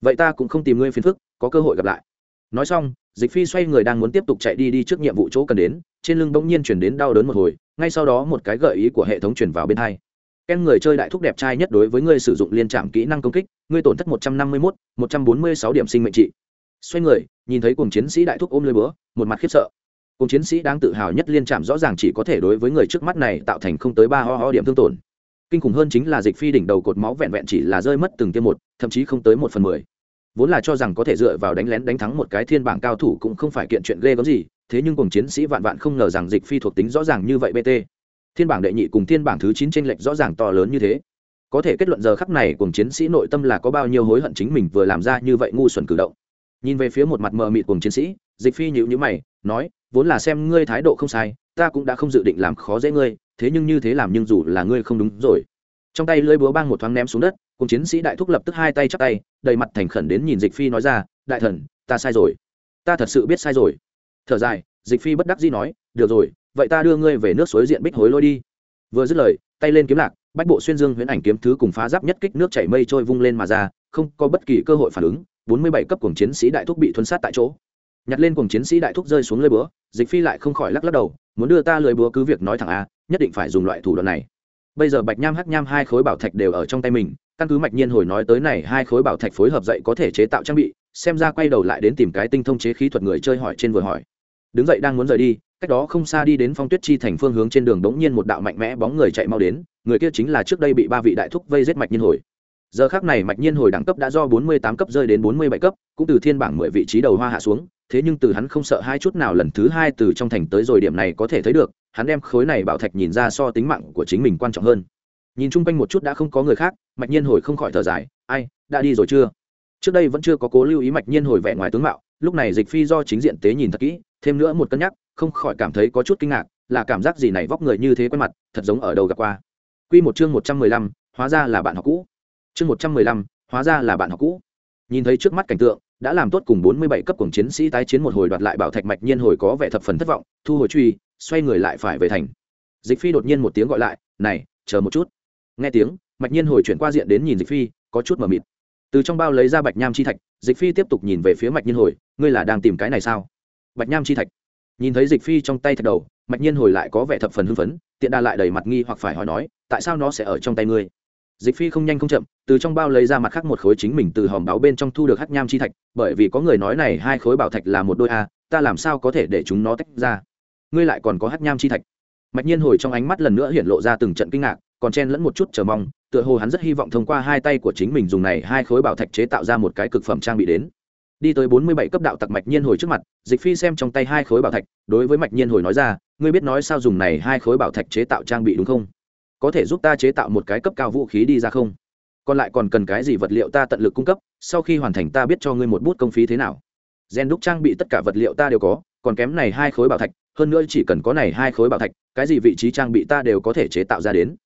S1: Vậy ta cũng không tìm ngươi phiền phức, có cơ hội gặp lại. Nói xong, dịch phi xoay người đang muốn tiếp tục chạy đi đi trước nhiệm vụ chỗ cần đến, trên lưng bỗng nhiên chuyển đến đau đớn một hồi, ngay sau đó một cái gợi ý của hệ thống chuyển vào bên hai. Ken người chơi đại thúc đẹp trai nhất đối với ngươi sử dụng liên trạm kỹ năng công kích, ngươi tổn thất một trăm năm mươi mốt, một trăm bốn mươi sáu điểm sinh mệnh trị xoay người, nhìn thấy cùng chiến sĩ đại thúc ôm lưới búa, một mặt khiếp sợ. Cùng chiến sĩ đang tự hào nhất liên trạm rõ ràng chỉ có thể đối với người trước mắt này tạo thành không tới ba ho ho điểm thương tổn. Kinh khủng hơn chính là dịch phi đỉnh đầu cột máu vẹn vẹn chỉ là rơi mất từng tiêm một, thậm chí không tới một phần mười. Vốn là cho rằng có thể dựa vào đánh lén đánh thắng một cái thiên bảng cao thủ cũng không phải kiện chuyện ghê gớm gì, thế nhưng cùng chiến sĩ vạn vạn không ngờ rằng dịch phi thuộc tính rõ ràng như vậy bt thiên bảng đệ nhị cùng thiên bảng thứ chín tranh lệch rõ ràng to lớn như thế. Có thể kết luận giờ khắc này cùng chiến sĩ nội tâm là có bao nhiêu hối hận chính mình vừa làm ra như vậy ngu xuẩn cử động nhìn về phía một mặt mờ mịt cùng chiến sĩ, dịch phi nhịu nhữ mày, nói, vốn là xem ngươi thái độ không sai, ta cũng đã không dự định làm khó dễ ngươi, thế nhưng như thế làm nhưng dù là ngươi không đúng rồi. Trong tay lưỡi búa băng một thoáng ném xuống đất cùng chiến sĩ đại thúc lập tức hai tay chắp tay, đầy mặt thành khẩn đến nhìn dịch phi nói ra, đại thần, ta sai rồi. Ta thật sự biết sai rồi. Thở dài, dịch phi bất đắc dĩ nói, được rồi, vậy ta đưa ngươi về nước suối diện bích hối lôi đi. Vừa dứt lời, tay lên kiếm lạc, bách bộ xuyên dương huyễn ảnh kiếm thứ cùng phá giáp nhất kích nước chảy mây trôi vung lên mà ra, không có bất kỳ cơ hội phản ứng bốn mươi bảy cấp cường chiến sĩ đại thúc bị thuấn sát tại chỗ. Nhặt lên cường chiến sĩ đại thúc rơi xuống lưới búa, dịch phi lại không khỏi lắc lắc đầu, muốn đưa ta lưới búa cứ việc nói thẳng a, nhất định phải dùng loại thủ đoạn này. Bây giờ bạch nham hắc nham hai khối bảo thạch đều ở trong tay mình, căn cứ mạch nhiên hồi nói tới này, hai khối bảo thạch phối hợp dậy có thể chế tạo trang bị, xem ra quay đầu lại đến tìm cái tinh thông chế khí thuật người chơi hỏi trên vừa hỏi. Đứng dậy đang muốn rời đi, cách đó không xa đi đến phong tuyết chi thành phương hướng trên đường đống nhiên một đạo mạnh mẽ bóng người chạy mau đến, người kia chính là trước đây bị ba vị đại thúc vây giết mạch nhiên hồi giờ khác này mạch nhiên hồi đẳng cấp đã do bốn mươi tám cấp rơi đến bốn mươi bảy cấp, cũng từ thiên bảng mười vị trí đầu hoa hạ xuống, thế nhưng từ hắn không sợ hai chút nào lần thứ hai từ trong thành tới rồi điểm này có thể thấy được, hắn đem khối này bảo thạch nhìn ra so tính mạng của chính mình quan trọng hơn. Nhìn chung quanh một chút đã không có người khác, mạch nhiên hồi không khỏi thở dài, ai, đã đi rồi chưa? Trước đây vẫn chưa có cố lưu ý mạch nhiên hồi vẻ ngoài tướng mạo, lúc này dịch phi do chính diện tế nhìn thật kỹ, thêm nữa một cân nhắc, không khỏi cảm thấy có chút kinh ngạc, là cảm giác gì này vóc người như thế quen mặt, thật giống ở đầu gặp qua. Quy một chương một trăm mười lăm, hóa ra là bạn học cũ chương một trăm mười lăm, hóa ra là bạn học cũ. Nhìn thấy trước mắt cảnh tượng, đã làm tốt cùng bốn mươi bảy cấp cùng chiến sĩ tái chiến một hồi đoạt lại bảo thạch mạch nhiên hồi có vẻ thập phần thất vọng, thu hồi truy, xoay người lại phải về thành. Dịch phi đột nhiên một tiếng gọi lại, này, chờ một chút. Nghe tiếng, mạch nhiên hồi chuyển qua diện đến nhìn dịch phi, có chút mờ mịt. Từ trong bao lấy ra bạch nham chi thạch, dịch phi tiếp tục nhìn về phía mạch nhiên hồi, ngươi là đang tìm cái này sao? Bạch nham chi thạch. Nhìn thấy dịch phi trong tay thạch đầu, mạch nhiên hồi lại có vẻ thập phần hưng phấn, tiện đà lại đầy mặt nghi hoặc phải hỏi nói, tại sao nó sẽ ở trong tay ngươi? Dịch phi không nhanh không chậm, từ trong bao lấy ra mặt khác một khối chính mình từ hòm báo bên trong thu được hắc nham chi thạch, bởi vì có người nói này hai khối bảo thạch là một đôi a, ta làm sao có thể để chúng nó tách ra? Ngươi lại còn có hắc nham chi thạch. Mạch nhiên hồi trong ánh mắt lần nữa hiện lộ ra từng trận kinh ngạc, còn chen lẫn một chút chờ mong, tựa hồ hắn rất hy vọng thông qua hai tay của chính mình dùng này hai khối bảo thạch chế tạo ra một cái cực phẩm trang bị đến. Đi tới bốn mươi bảy cấp đạo tặc mạch nhiên hồi trước mặt, dịch phi xem trong tay hai khối bảo thạch, đối với mạch nhiên hồi nói ra, ngươi biết nói sao dùng này hai khối bảo thạch chế tạo trang bị đúng không? Có thể giúp ta chế tạo một cái cấp cao vũ khí đi ra không? Còn lại còn cần cái gì vật liệu ta tận lực cung cấp, sau khi hoàn thành ta biết cho ngươi một bút công phí thế nào. Gen đúc trang bị tất cả vật liệu ta đều có, còn kém này hai khối bảo thạch, hơn nữa chỉ cần có này hai khối bảo thạch, cái gì vị trí trang bị ta đều có thể chế tạo ra đến.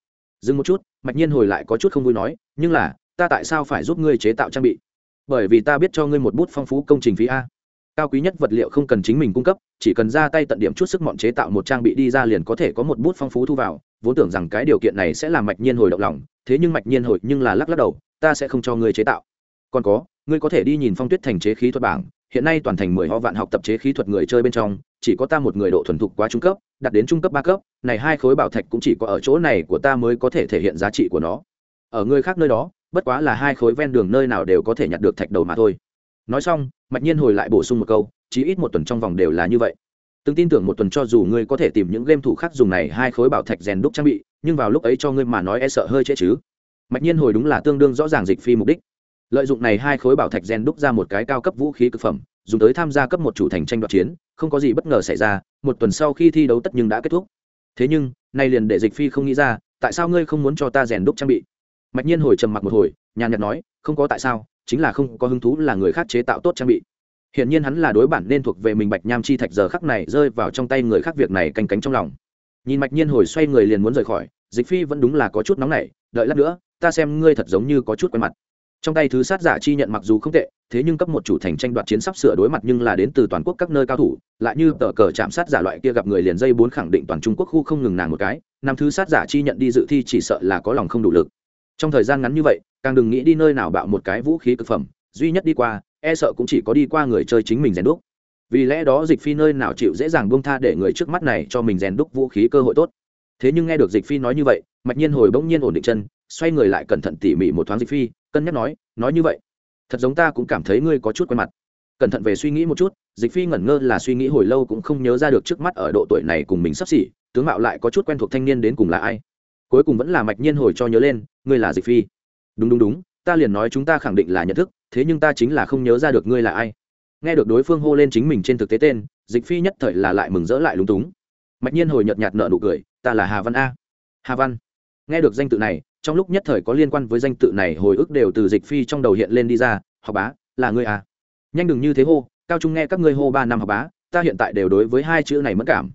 S1: Dừng một chút, mạch nhiên hồi lại có chút không vui nói, nhưng là, ta tại sao phải giúp ngươi chế tạo trang bị? Bởi vì ta biết cho ngươi một bút phong phú công trình phí a. Cao quý nhất vật liệu không cần chính mình cung cấp, chỉ cần ra tay tận điểm chút sức mọn chế tạo một trang bị đi ra liền có thể có một bút phong phú thu vào vốn tưởng rằng cái điều kiện này sẽ làm mạch nhiên hồi động lòng, thế nhưng mạch nhiên hồi nhưng là lắc lắc đầu, ta sẽ không cho ngươi chế tạo. Còn có, ngươi có thể đi nhìn phong tuyết thành chế khí thuật bảng, hiện nay toàn thành mười ho vạn học tập chế khí thuật người chơi bên trong, chỉ có ta một người độ thuần thục quá trung cấp, đạt đến trung cấp ba cấp, này hai khối bảo thạch cũng chỉ có ở chỗ này của ta mới có thể thể hiện giá trị của nó. Ở người khác nơi đó, bất quá là hai khối ven đường nơi nào đều có thể nhặt được thạch đầu mà thôi. Nói xong, mạch nhiên hồi lại bổ sung một câu chí ít một tuần trong vòng đều là như vậy từng tin tưởng một tuần cho dù ngươi có thể tìm những game thủ khác dùng này hai khối bảo thạch rèn đúc trang bị, nhưng vào lúc ấy cho ngươi mà nói e sợ hơi trễ chứ. Mạch nhiên hồi đúng là tương đương rõ ràng dịch phi mục đích. Lợi dụng này hai khối bảo thạch rèn đúc ra một cái cao cấp vũ khí cực phẩm, dùng tới tham gia cấp một chủ thành tranh đoạt chiến, không có gì bất ngờ xảy ra, một tuần sau khi thi đấu tất nhưng đã kết thúc. Thế nhưng, nay liền để dịch phi không nghĩ ra, tại sao ngươi không muốn cho ta rèn đúc trang bị? Mạch nhiên hồi trầm mặc một hồi, nhàn nhạt nói, không có tại sao, chính là không có hứng thú là người khác chế tạo tốt trang bị hiện nhiên hắn là đối bản nên thuộc về mình bạch nham chi thạch giờ khắc này rơi vào trong tay người khác việc này canh cánh trong lòng. Nhìn mạch nhiên hồi xoay người liền muốn rời khỏi, dịch phi vẫn đúng là có chút nóng nảy, đợi lát nữa, ta xem ngươi thật giống như có chút quen mặt. Trong tay thứ sát giả chi nhận mặc dù không tệ, thế nhưng cấp một chủ thành tranh đoạt chiến sắp sửa đối mặt nhưng là đến từ toàn quốc các nơi cao thủ, lại như tờ cờ chạm sát giả loại kia gặp người liền dây bốn khẳng định toàn trung quốc khu không ngừng nàng một cái, năm thứ sát giả chi nhận đi dự thi chỉ sợ là có lòng không đủ lực. Trong thời gian ngắn như vậy, càng đừng nghĩ đi nơi nào bạo một cái vũ khí cực phẩm, duy nhất đi qua e sợ cũng chỉ có đi qua người chơi chính mình rèn đúc. Vì lẽ đó dịch phi nơi nào chịu dễ dàng buông tha để người trước mắt này cho mình rèn đúc vũ khí cơ hội tốt. Thế nhưng nghe được dịch phi nói như vậy, mạch nhiên hồi bỗng nhiên ổn định chân, xoay người lại cẩn thận tỉ mỉ một thoáng dịch phi, cân nhắc nói nói như vậy, thật giống ta cũng cảm thấy ngươi có chút quen mặt. Cẩn thận về suy nghĩ một chút, dịch phi ngẩn ngơ là suy nghĩ hồi lâu cũng không nhớ ra được trước mắt ở độ tuổi này cùng mình sắp xỉ, tướng mạo lại có chút quen thuộc thanh niên đến cùng là ai. Cuối cùng vẫn là mạch nhiên hồi cho nhớ lên, ngươi là dịch phi. Đúng đúng đúng, ta liền nói chúng ta khẳng định là nhận thức thế nhưng ta chính là không nhớ ra được ngươi là ai. Nghe được đối phương hô lên chính mình trên thực tế tên, dịch phi nhất thời là lại mừng rỡ lại lúng túng. Mạch nhiên hồi nhợt nhạt nợ nụ cười, ta là hà văn a. Hà văn? Nghe được danh tự này, trong lúc nhất thời có liên quan với danh tự này hồi ức đều từ dịch phi trong đầu hiện lên đi ra, học bá, là ngươi à? Nhanh đừng như thế hô, cao trung nghe các ngươi hô ba năm học bá, ta hiện tại đều đối với hai chữ này mất cảm.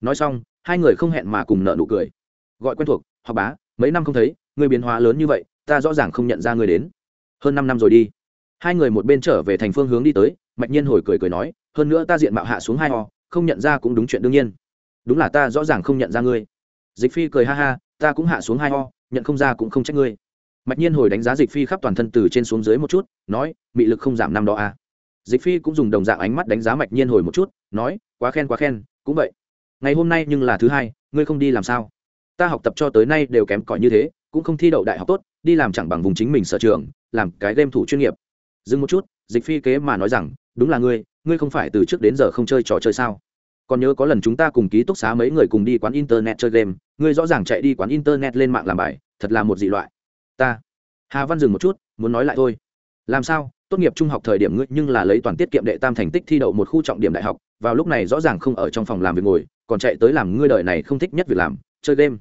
S1: Nói xong, hai người không hẹn mà cùng nợ nụ cười. Gọi quen thuộc, học bá, mấy năm không thấy, ngươi biến hóa lớn như vậy, ta rõ ràng không nhận ra ngươi đến. Hơn năm năm rồi đi hai người một bên trở về thành phương hướng đi tới, mạch nhiên hồi cười cười nói, hơn nữa ta diện mạo hạ xuống hai ho không nhận ra cũng đúng chuyện đương nhiên. Đúng là ta rõ ràng không nhận ra ngươi. Dịch phi cười ha ha, ta cũng hạ xuống hai ho nhận không ra cũng không trách ngươi. Mạch nhiên hồi đánh giá dịch phi khắp toàn thân từ trên xuống dưới một chút, nói, mị lực không giảm năm đó à. dịch phi cũng dùng đồng dạng ánh mắt đánh giá mạch nhiên hồi một chút, nói, quá khen quá khen, cũng vậy. Ngày hôm nay nhưng là thứ hai, ngươi không đi làm sao? Ta học tập cho tới nay đều kém cỏi như thế, cũng không thi đậu đại học tốt, đi làm chẳng bằng vùng chính mình sở trường, làm cái game thủ chuyên nghiệp dừng một chút, dịch phi kế mà nói rằng, đúng là ngươi ngươi không phải từ trước đến giờ không chơi trò chơi sao? Còn nhớ có lần chúng ta cùng ký túc xá mấy người cùng đi quán internet chơi game, ngươi rõ ràng chạy đi quán internet lên mạng làm bài, thật là một dị loại. Ta. Hà văn dừng một chút, muốn nói lại thôi. Làm sao? Tốt nghiệp trung học thời điểm ngươi nhưng là lấy toàn tiết kiệm đệ tam thành tích thi đậu một khu trọng điểm đại học, vào lúc này rõ ràng không ở trong phòng làm việc ngồi, còn chạy tới làm ngươi đời này không thích nhất việc làm, chơi game.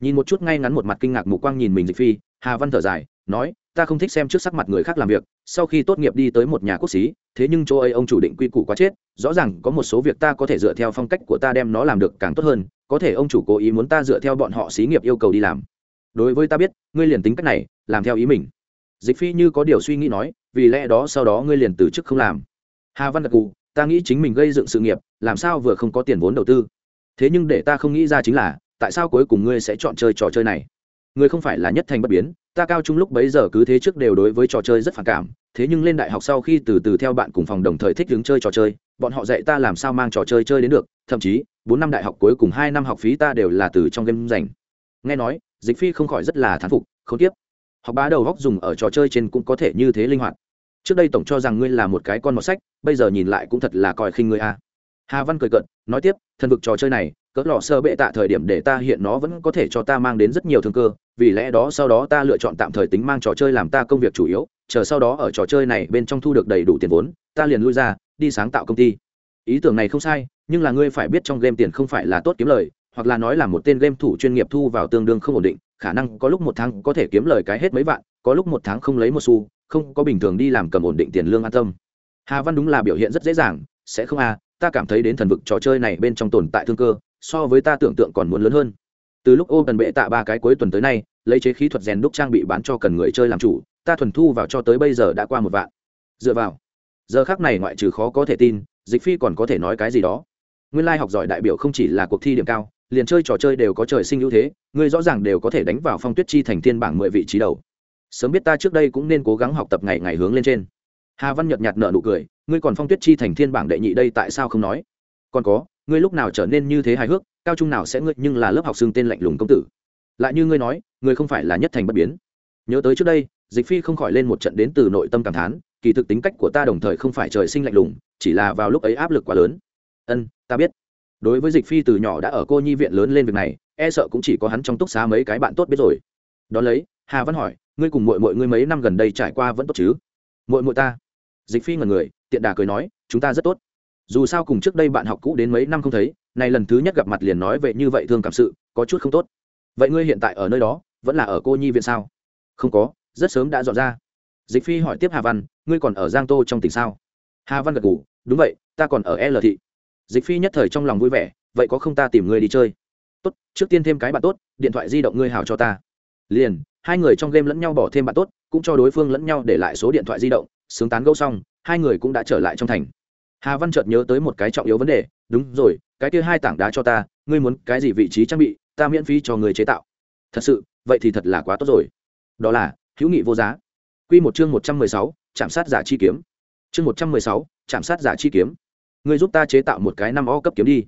S1: Nhìn một chút ngay ngắn một mặt kinh ngạc mù quang nhìn mình dịch phi, hà văn thở dài, nói ta không thích xem trước sắc mặt người khác làm việc, sau khi tốt nghiệp đi tới một nhà quốc xí, thế nhưng chỗ ấy ông chủ định quy củ quá chết, rõ ràng có một số việc ta có thể dựa theo phong cách của ta đem nó làm được càng tốt hơn, có thể ông chủ cố ý muốn ta dựa theo bọn họ xí nghiệp yêu cầu đi làm. Đối với ta biết, ngươi liền tính cách này, làm theo ý mình. Dịch phi như có điều suy nghĩ nói, vì lẽ đó sau đó ngươi liền từ chức không làm. Hà văn đặc cụ ta nghĩ chính mình gây dựng sự nghiệp, làm sao vừa không có tiền vốn đầu tư. Thế nhưng để ta không nghĩ ra chính là, tại sao cuối cùng ngươi sẽ chọn chơi trò chơi này? Ngươi không phải là nhất thành bất biến ta cao trung lúc bấy giờ cứ thế trước đều đối với trò chơi rất phản cảm, thế nhưng lên đại học sau khi từ từ theo bạn cùng phòng đồng thời thích đứng chơi trò chơi, bọn họ dạy ta làm sao mang trò chơi chơi đến được, thậm chí, bốn năm đại học cuối cùng hai năm học phí ta đều là từ trong game dành. Nghe nói, dịch phi không khỏi rất là thán phục, không tiếp. Học bá đầu góc dùng ở trò chơi trên cũng có thể như thế linh hoạt. Trước đây tổng cho rằng ngươi là một cái con mọt sách, bây giờ nhìn lại cũng thật là coi khinh ngươi a. Hà văn cười cận nói tiếp thần vực trò chơi này cỡ lọ sơ bệ tạ thời điểm để ta hiện nó vẫn có thể cho ta mang đến rất nhiều thương cơ, vì lẽ đó sau đó ta lựa chọn tạm thời tính mang trò chơi làm ta công việc chủ yếu, chờ sau đó ở trò chơi này bên trong thu được đầy đủ tiền vốn, ta liền lui ra, đi sáng tạo công ty. Ý tưởng này không sai, nhưng là ngươi phải biết trong game tiền không phải là tốt kiếm lời, hoặc là nói là một tên game thủ chuyên nghiệp thu vào tương đương không ổn định, khả năng có lúc một tháng có thể kiếm lời cái hết mấy vạn, có lúc một tháng không lấy một xu, không có bình thường đi làm cầm ổn định tiền lương an tâm. Hà văn đúng là biểu hiện rất dễ dàng, sẽ không à ta cảm thấy đến thần vực trò chơi này bên trong tồn tại thương cơ so với ta tưởng tượng còn muốn lớn hơn. Từ lúc ô cần bệ tạ ba cái cuối tuần tới nay, lấy chế khí thuật rèn đúc trang bị bán cho cần người chơi làm chủ, ta thuần thu vào cho tới bây giờ đã qua một vạn. Dựa vào, giờ khác này ngoại trừ khó có thể tin, dịch phi còn có thể nói cái gì đó. Nguyên lai học giỏi đại biểu không chỉ là cuộc thi điểm cao, liền chơi trò chơi đều có trời sinh ưu thế, ngươi rõ ràng đều có thể đánh vào phong tuyết chi thành thiên bảng mười vị trí đầu. Sớm biết ta trước đây cũng nên cố gắng học tập ngày ngày hướng lên trên. Hà văn nhợt nhạt nợ nụ cười, ngươi còn phong tuyết chi thành thiên bảng đệ nhị đây tại sao không nói? Còn có ngươi lúc nào trở nên như thế hài hước, cao trung nào sẽ ngươi, nhưng là lớp học xương tên lạnh lùng công tử. Lại như ngươi nói, ngươi không phải là nhất thành bất biến. Nhớ tới trước đây, dịch phi không khỏi lên một trận đến từ nội tâm cảm thán, kỳ thực tính cách của ta đồng thời không phải trời sinh lạnh lùng, chỉ là vào lúc ấy áp lực quá lớn. Ân, ta biết. Đối với dịch phi từ nhỏ đã ở cô nhi viện lớn lên việc này e sợ cũng chỉ có hắn trong túc xá mấy cái bạn tốt biết rồi. Đ ó lấy, hà văn hỏi, ngươi cùng mội mội ngươi mấy năm gần đây trải qua vẫn tốt chứ? Mội mội ta. Dịch phi ngần người, tiện đà cười nói, chúng ta rất tốt dù sao cùng trước đây bạn học cũ đến mấy năm không thấy này lần thứ nhất gặp mặt liền nói về như vậy thương cảm sự, có chút không tốt. Vậy ngươi hiện tại ở nơi đó, vẫn là ở cô nhi viện sao? Không có, rất sớm đã dọn ra. Dịch phi hỏi tiếp hà văn, ngươi còn ở giang tô trong tỉnh sao? Hà văn gật ngủ đúng vậy, ta còn ở l thị. Dịch phi nhất thời trong lòng vui vẻ, vậy có không ta tìm ngươi đi chơi? Tốt, trước tiên thêm cái bạn tốt, điện thoại di động ngươi hào cho ta. Liền, hai người trong game lẫn nhau bỏ thêm bạn tốt, cũng cho đối phương lẫn nhau để lại số điện thoại di động sướng tán gẫu xong, hai người cũng đã trở lại trong thành hà văn chợt nhớ tới một cái trọng yếu vấn đề, đúng rồi, cái kia hai tảng đá cho ta, ngươi muốn cái gì vị trí trang bị, ta miễn phí cho người chế tạo. Thật sự, vậy thì thật là quá tốt rồi. Đó là, hữu nghị vô giá. Quy một chương một trăm mười sáu, chạm sát giả chi kiếm. Chương một trăm mười sáu, chạm sát giả chi kiếm. Ngươi giúp ta chế tạo một cái năm o cấp kiếm đi.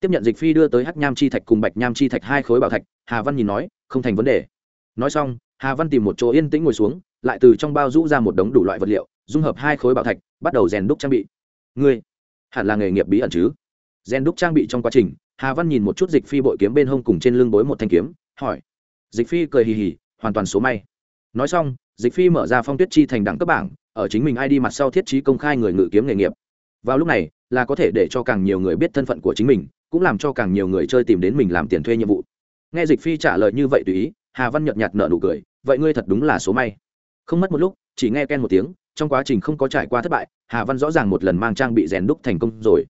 S1: Tiếp nhận dịch phi đưa tới hắc nham chi thạch cùng bạch nham chi thạch hai khối bảo thạch, hà văn nhìn nói, không thành vấn đề. Nói xong, hà văn tìm một chỗ yên tĩnh ngồi xuống, lại từ trong bao rũ ra một đống đủ loại vật liệu, dung hợp hai khối bảo thạch, bắt đầu rèn đúc trang bị ngươi hẳn là nghề nghiệp bí ẩn chứ? Gen đúc trang bị trong quá trình, hà văn nhìn một chút dịch phi bội kiếm bên hông cùng trên lưng bối một thanh kiếm, hỏi. Dịch phi cười hì hì, hoàn toàn số may. Nói xong, dịch phi mở ra phong tuyết chi thành đẳng cấp bảng, ở chính mình id mặt sau thiết trí công khai người ngự kiếm nghề nghiệp. Vào lúc này, là có thể để cho càng nhiều người biết thân phận của chính mình, cũng làm cho càng nhiều người chơi tìm đến mình làm tiền thuê nhiệm vụ. Nghe dịch phi trả lời như vậy tùy ý, hà văn nhợt nhạt nở nụ cười, vậy ngươi thật đúng là số may. Không mất một lúc, chỉ nghe ken một tiếng trong quá trình không có trải qua thất bại, hà văn rõ ràng một lần mang trang bị rèn đúc thành công rồi.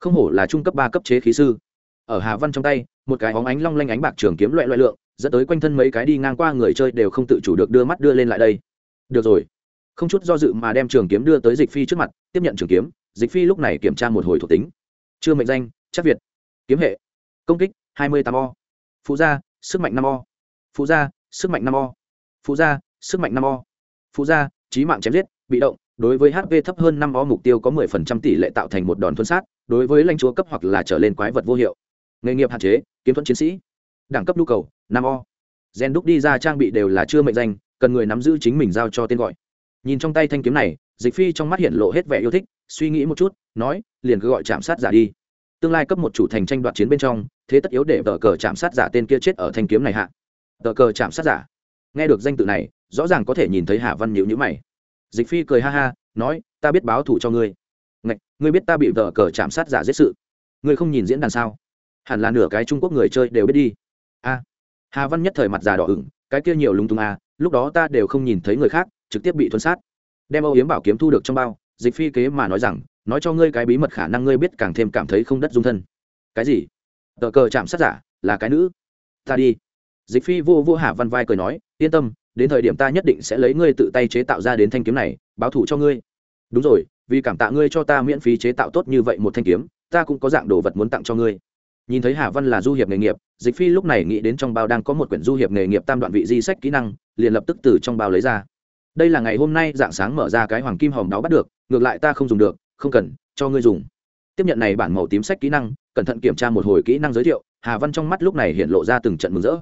S1: Không hổ là trung cấp ba cấp chế khí sư. Ở hà văn trong tay, một cái óng ánh long lanh ánh bạc trường kiếm loại loại lượng, dẫn tới quanh thân mấy cái đi ngang qua người chơi đều không tự chủ được đưa mắt đưa lên lại đây. Được rồi. Không chút do dự mà đem trường kiếm đưa tới dịch phi trước mặt, tiếp nhận trường kiếm. Dịch phi lúc này kiểm tra một hồi thuộc tính. Chưa mệnh danh, chắc việt. Kiếm hệ. Công kích, hai mươi tám o. Phụ gia, sức mạnh năm o. Phụ gia, sức mạnh năm o. Phụ gia, sức mạnh năm o. Phụ gia trí mạng chém giết bị động, đối với hp thấp hơn năm o mục tiêu có 10% tỷ lệ tạo thành một đòn thuân sát, đối với lãnh chúa cấp hoặc là trở lên quái vật vô hiệu. Nghề nghiệp hạn chế, kiếm thuẫn chiến sĩ. Đẳng cấp nhu cầu, năm o. Gen đúc đi ra trang bị đều là chưa mệnh danh, cần người nắm giữ chính mình giao cho tên gọi. Nhìn trong tay thanh kiếm này, dịch phi trong mắt hiện lộ hết vẻ yêu thích, suy nghĩ một chút, nói, liền cứ gọi chạm sát giả đi. Tương lai cấp một chủ thành tranh đoạt chiến bên trong, thế tất yếu để tờ cờ chạm sát giả tên kia chết ở thanh kiếm này hạ. Tờ cờ chạm sát giả. Nghe được danh tự này, rõ ràng có thể nhìn thấy hà văn nhữ nhữ mày dịch phi cười ha ha nói ta biết báo thủ cho ngươi. Ngạch, ngươi biết ta bị vợ cờ chạm sát giả giết sự. Ngươi không nhìn diễn đàn sao? Hẳn là nửa cái trung quốc người chơi đều biết đi. A. Hà văn nhất thời mặt già đỏ ửng cái kia nhiều lúng túng a lúc đó ta đều không nhìn thấy người khác trực tiếp bị thuấn sát. Đem âu yếm bảo kiếm thu được trong bao dịch phi kế mà nói rằng nói cho ngươi cái bí mật khả năng ngươi biết càng thêm cảm thấy không đất dung thân. Cái gì? Tờ cờ chạm sát giả là cái nữ? Ta đi dịch phi vô vô Hạ văn vai cười nói, yên tâm, đến thời điểm ta nhất định sẽ lấy ngươi tự tay chế tạo ra đến thanh kiếm này, báo thủ cho ngươi. Đúng rồi, vì cảm tạ ngươi cho ta miễn phí chế tạo tốt như vậy một thanh kiếm, ta cũng có dạng đồ vật muốn tặng cho ngươi. Nhìn thấy hà văn là du hiệp nghề nghiệp, dịch phi lúc này nghĩ đến trong bao đang có một quyển du hiệp nghề nghiệp tam đoạn vị di sách kỹ năng, liền lập tức từ trong bao lấy ra. Đây là ngày hôm nay dạng sáng mở ra cái hoàng kim hòm đáo bắt được, ngược lại ta không dùng được, không cần, cho ngươi dùng. Tiếp nhận này bản màu tím sách kỹ năng, cẩn thận kiểm tra một hồi kỹ năng giới thiệu, hà văn trong mắt lúc này hiện lộ ra từng trận mừng rỡ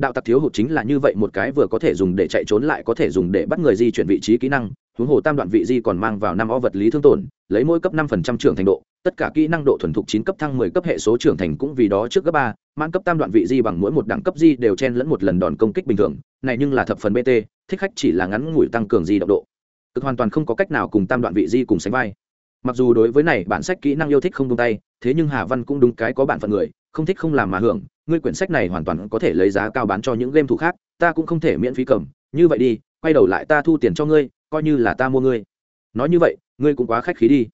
S1: đạo tặc thiếu hụt chính là như vậy, một cái vừa có thể dùng để chạy trốn lại có thể dùng để bắt người di chuyển vị trí kỹ năng, huống hồ tam đoạn vị di còn mang vào năm o vật lý thương tổn, lấy mỗi cấp năm phần trăm trưởng thành độ, tất cả kỹ năng độ thuần thục chín cấp thăng mười cấp hệ số trưởng thành cũng vì đó trước cấp ba mang cấp tam đoạn vị di bằng mỗi một đẳng cấp di đều chen lẫn một lần đòn công kích bình thường, này nhưng là thập phần bt thích khách chỉ là ngắn ngủi tăng cường di động độ. Cực hoàn toàn không có cách nào cùng tam đoạn vị di cùng sánh vai. Mặc dù đối với này bản sách kỹ năng yêu thích không tung tay, thế nhưng hà văn cũng đúng cái có bản phận người, không thích không làm mà hưởng ngươi quyển sách này hoàn toàn có thể lấy giá cao bán cho những game thủ khác, ta cũng không thể miễn phí cầm, như vậy đi, quay đầu lại ta thu tiền cho ngươi, coi như là ta mua ngươi. Nói như vậy, ngươi cũng quá khách khí đi.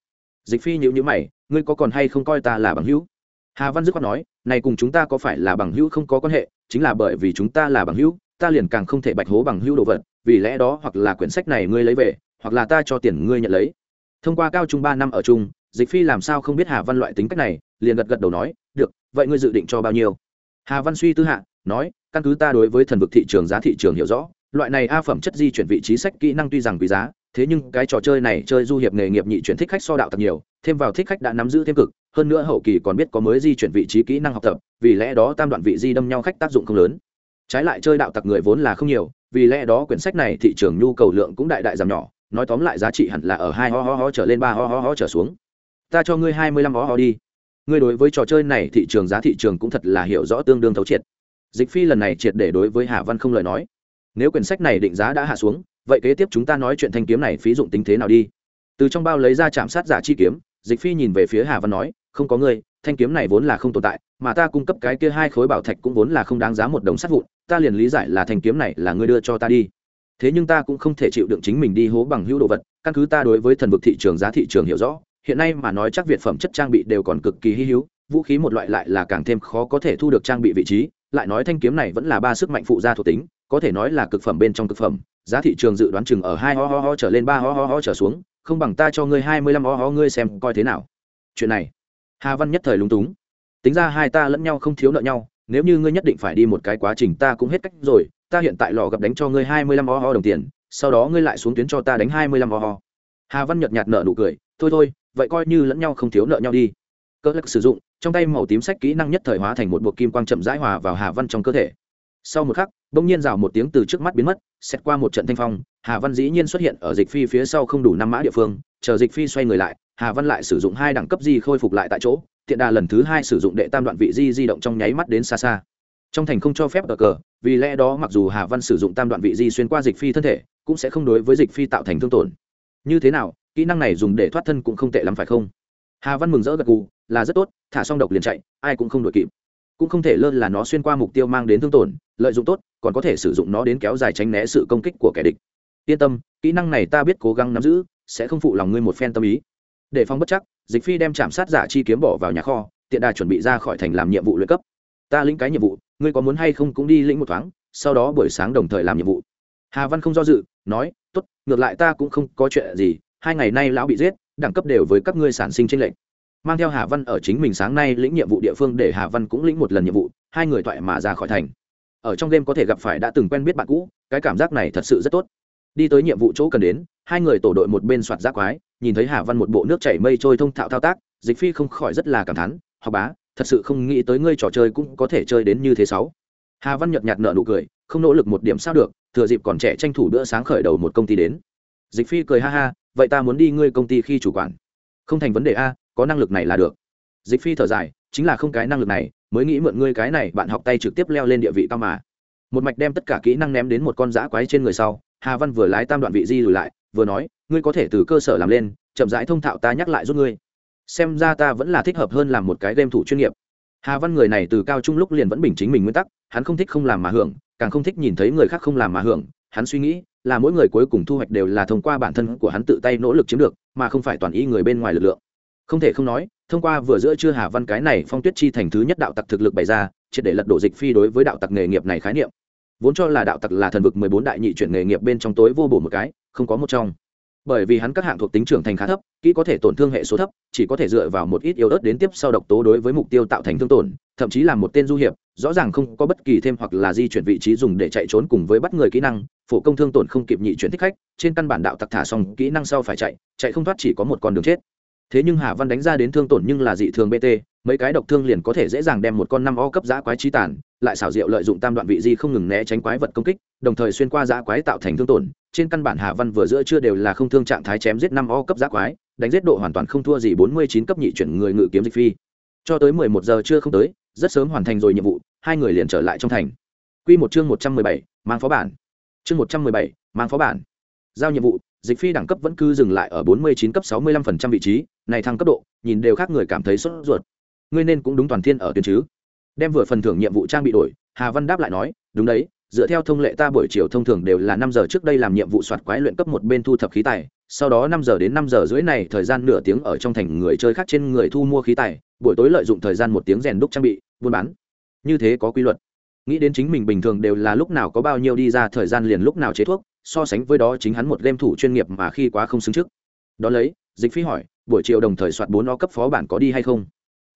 S1: Dịch phi nhịu nhữ mày, ngươi có còn hay không coi ta là bằng hữu? Hà văn dứt khoát nói, này cùng chúng ta có phải là bằng hữu không có quan hệ, chính là bởi vì chúng ta là bằng hữu, ta liền càng không thể bạch hố bằng hữu đồ vật, vì lẽ đó hoặc là quyển sách này ngươi lấy về, hoặc là ta cho tiền ngươi nhận lấy. Thông qua cao trung ba năm ở chung, dịch phi làm sao không biết hà văn loại tính cách này, liền gật gật đầu nói, được, vậy ngươi dự định cho bao nhiêu? Hà văn suy tư hạ nói, căn cứ ta đối với thần vực thị trường giá thị trường hiểu rõ, loại này a phẩm chất di chuyển vị trí sách kỹ năng tuy rằng quý giá, thế nhưng cái trò chơi này chơi du hiệp nghề nghiệp nhị chuyển thích khách so đạo thật nhiều, thêm vào thích khách đã nắm giữ thêm cực, hơn nữa hậu kỳ còn biết có mới di chuyển vị trí kỹ năng học tập, vì lẽ đó tam đoạn vị di đâm nhau khách tác dụng không lớn. Trái lại chơi đạo tặc người vốn là không nhiều, vì lẽ đó quyển sách này thị trường nhu cầu lượng cũng đại đại giảm nhỏ, nói tóm lại giá trị hẳn là ở hai ho ho ho trở lên ba ho ho ho trở xuống. Ta cho ngươi hai mươi lăm ho ho đi ngươi đối với trò chơi này thị trường giá thị trường cũng thật là hiểu rõ tương đương thấu triệt. Dịch phi lần này triệt để đối với hà văn không lời nói. Nếu quyển sách này định giá đã hạ xuống, vậy kế tiếp chúng ta nói chuyện thanh kiếm này phí dụng tính thế nào đi. Từ trong bao lấy ra chạm sát giả chi kiếm, dịch phi nhìn về phía hà văn nói, không có ngươi, thanh kiếm này vốn là không tồn tại, mà ta cung cấp cái kia hai khối bảo thạch cũng vốn là không đáng giá một đồng sắt vụn, ta liền lý giải là thanh kiếm này là ngươi đưa cho ta đi. Thế nhưng ta cũng không thể chịu đựng chính mình đi hố bằng hữu đồ vật, căn cứ ta đối với thần vực thị trường giá thị trường hiểu rõ hiện nay mà nói chắc việt phẩm chất trang bị đều còn cực kỳ hy hữu, vũ khí một loại lại là càng thêm khó có thể thu được trang bị vị trí, lại nói thanh kiếm này vẫn là ba sức mạnh phụ gia thuộc tính, có thể nói là cực phẩm bên trong cực phẩm, giá thị trường dự đoán chừng ở hai ho ho ho trở lên ba ho ho ho trở xuống, không bằng ta cho ngươi hai mươi lăm ho ho ngươi xem coi thế nào. Chuyện này, hà văn nhất thời lúng túng. Tính ra hai ta lẫn nhau không thiếu nợ nhau, nếu như ngươi nhất định phải đi một cái quá trình ta cũng hết cách rồi, ta hiện tại lò gặp đánh cho ngươi hai mươi lăm ho ho đồng tiền, sau đó ngươi lại xuống tuyến cho ta đánh hai mươi lăm ho ho. Hà văn nhợt nhạt nợ nụ cười, thôi thôi vậy coi như lẫn nhau không thiếu nợ nhau đi. Cơ lắc sử dụng, trong tay màu tím sách kỹ năng nhất thời hóa thành một bộ kim quang chậm rãi hòa vào hà văn trong cơ thể. Sau một khắc, bỗng nhiên rào một tiếng từ trước mắt biến mất xét qua một trận thanh phong, hà văn dĩ nhiên xuất hiện ở dịch phi phía sau không đủ năm mã địa phương, chờ dịch phi xoay người lại, hà văn lại sử dụng hai đẳng cấp di khôi phục lại tại chỗ, tiện đà lần thứ hai sử dụng đệ tam đoạn vị di di động trong nháy mắt đến xa xa. Trong thành không cho phép ở cờ, vì lẽ đó mặc dù hà văn sử dụng tam đoạn vị di xuyên qua dịch phi thân thể, cũng sẽ không đối với dịch phi tạo thành thương tổn. Như thế nào kỹ năng này dùng để thoát thân cũng không tệ lắm phải không? Hà văn mừng rỡ gật gù, là rất tốt, thả xong độc liền chạy, ai cũng không đội kịp. Cũng không thể lơ là nó xuyên qua mục tiêu mang đến thương tổn, lợi dụng tốt, còn có thể sử dụng nó đến kéo dài tránh né sự công kích của kẻ địch. Yên tâm, kỹ năng này ta biết cố gắng nắm giữ, sẽ không phụ lòng ngươi một phen tâm ý. Để phong bất chắc, dịch phi đem chạm sát giả chi kiếm bỏ vào nhà kho, tiện đà chuẩn bị ra khỏi thành làm nhiệm vụ luyện cấp. Ta lĩnh cái nhiệm vụ, ngươi có muốn hay không cũng đi lĩnh một thoáng, sau đó buổi sáng đồng thời làm nhiệm vụ. Hà văn không do dự, nói, tốt, ngược lại ta cũng không có chuyện gì hai ngày nay lão bị giết, đẳng cấp đều với các ngươi sản sinh tranh lệch. Mang theo hà văn ở chính mình sáng nay lĩnh nhiệm vụ địa phương để hà văn cũng lĩnh một lần nhiệm vụ, hai người thoại mà ra khỏi thành. Ở trong game có thể gặp phải đã từng quen biết bạn cũ, cái cảm giác này thật sự rất tốt. Đi tới nhiệm vụ chỗ cần đến, hai người tổ đội một bên soạt giác quái, nhìn thấy hà văn một bộ nước chảy mây trôi thông thạo thao tác, dịch phi không khỏi rất là cảm thán, học bá, thật sự không nghĩ tới ngươi trò chơi cũng có thể chơi đến như thế sáu. Hà văn nhợt nhạt nợ nụ cười, không nỗ lực một điểm sao được, thừa dịp còn trẻ tranh thủ bữa sáng khởi đầu một công ty đến. Dịch phi cười ha ha vậy ta muốn đi ngươi công ty khi chủ quản. Không thành vấn đề a, có năng lực này là được. Dịch phi thở dài, chính là không cái năng lực này, mới nghĩ mượn ngươi cái này bạn học tay trực tiếp leo lên địa vị cao mà. Một mạch đem tất cả kỹ năng ném đến một con giã quái trên người sau, hà văn vừa lái tam đoạn vị di lùi lại, vừa nói, ngươi có thể từ cơ sở làm lên, chậm rãi thông thạo ta nhắc lại giúp ngươi. Xem ra ta vẫn là thích hợp hơn làm một cái game thủ chuyên nghiệp. Hà văn người này từ cao trung lúc liền vẫn bình chính mình nguyên tắc, hắn không thích không làm mà hưởng, càng không thích nhìn thấy người khác không làm mà hưởng, hắn suy nghĩ là mỗi người cuối cùng thu hoạch đều là thông qua bản thân của hắn tự tay nỗ lực chiếm được, mà không phải toàn ý người bên ngoài lực lượng. Không thể không nói, thông qua vừa giữa chưa hà văn cái này phong tuyết chi thành thứ nhất đạo tặc thực lực bày ra, triệt để lật đổ dịch phi đối với đạo tặc nghề nghiệp này khái niệm. Vốn cho là đạo tặc là thần vực mười bốn đại nhị chuyển nghề nghiệp bên trong tối vô bổ một cái, không có một trong. Bởi vì hắn các hạng thuộc tính trưởng thành khá thấp, kỹ có thể tổn thương hệ số thấp, chỉ có thể dựa vào một ít yếu ớt đến tiếp sau độc tố đối với mục tiêu tạo thành thương tổn, thậm chí là một tên du hiệp, rõ ràng không có bất kỳ thêm hoặc là di chuyển vị trí dùng để chạy trốn cùng với bắt người kỹ năng phổ công thương tổn không kịp nhị chuyển thích khách, trên căn bản đạo tặc thả xong, kỹ năng sau phải chạy chạy không thoát chỉ có một con đường chết. Thế nhưng hà văn đánh ra đến thương tổn nhưng là dị thường bt, mấy cái độc thương liền có thể dễ dàng đem một con năm o cấp giã quái chi tàn, lại xảo diệu lợi dụng tam đoạn vị di không ngừng né tránh quái vật công kích, đồng thời xuyên qua giã quái tạo thành thương tổn. Trên căn bản hà văn vừa giữa chưa đều là không thương trạng thái chém giết năm o cấp giã quái, đánh giết độ hoàn toàn không thua gì bốn mươi chín cấp nhị chuyển người ngự kiếm dịch phi. Cho tới mười một giờ chưa không tới, rất sớm hoàn thành rồi nhiệm vụ, hai người liền trở lại trong thành. Q một chương một trăm mười bảy, mang phó bản chương một trăm mười bảy, mang phó bản. Giao nhiệm vụ, dịch phi đẳng cấp vẫn cứ dừng lại ở bốn mươi chín cấp sáu mươi lăm phần trăm vị trí, này thăng cấp độ, nhìn đều khác người cảm thấy sốt ruột. Ngươi nên cũng đúng toàn thiên ở tuyến chứ. Đem vừa phần thưởng nhiệm vụ trang bị đổi, hà văn đáp lại nói, đúng đấy, dựa theo thông lệ ta buổi chiều thông thường đều là năm giờ trước đây làm nhiệm vụ soạt quái luyện cấp một bên thu thập khí tài, sau đó năm giờ đến năm giờ rưỡi này thời gian nửa tiếng ở trong thành người chơi khác trên người thu mua khí tài, buổi tối lợi dụng thời gian một tiếng rèn đúc trang bị, buôn bán. Như thế có quy luật nghĩ đến chính mình bình thường đều là lúc nào có bao nhiêu đi ra thời gian liền lúc nào chế thuốc, so sánh với đó chính hắn một game thủ chuyên nghiệp mà khi quá không xứng trước. Đó lấy, dịch phi hỏi, buổi chiều đồng thời soạt bốn o cấp phó bản có đi hay không?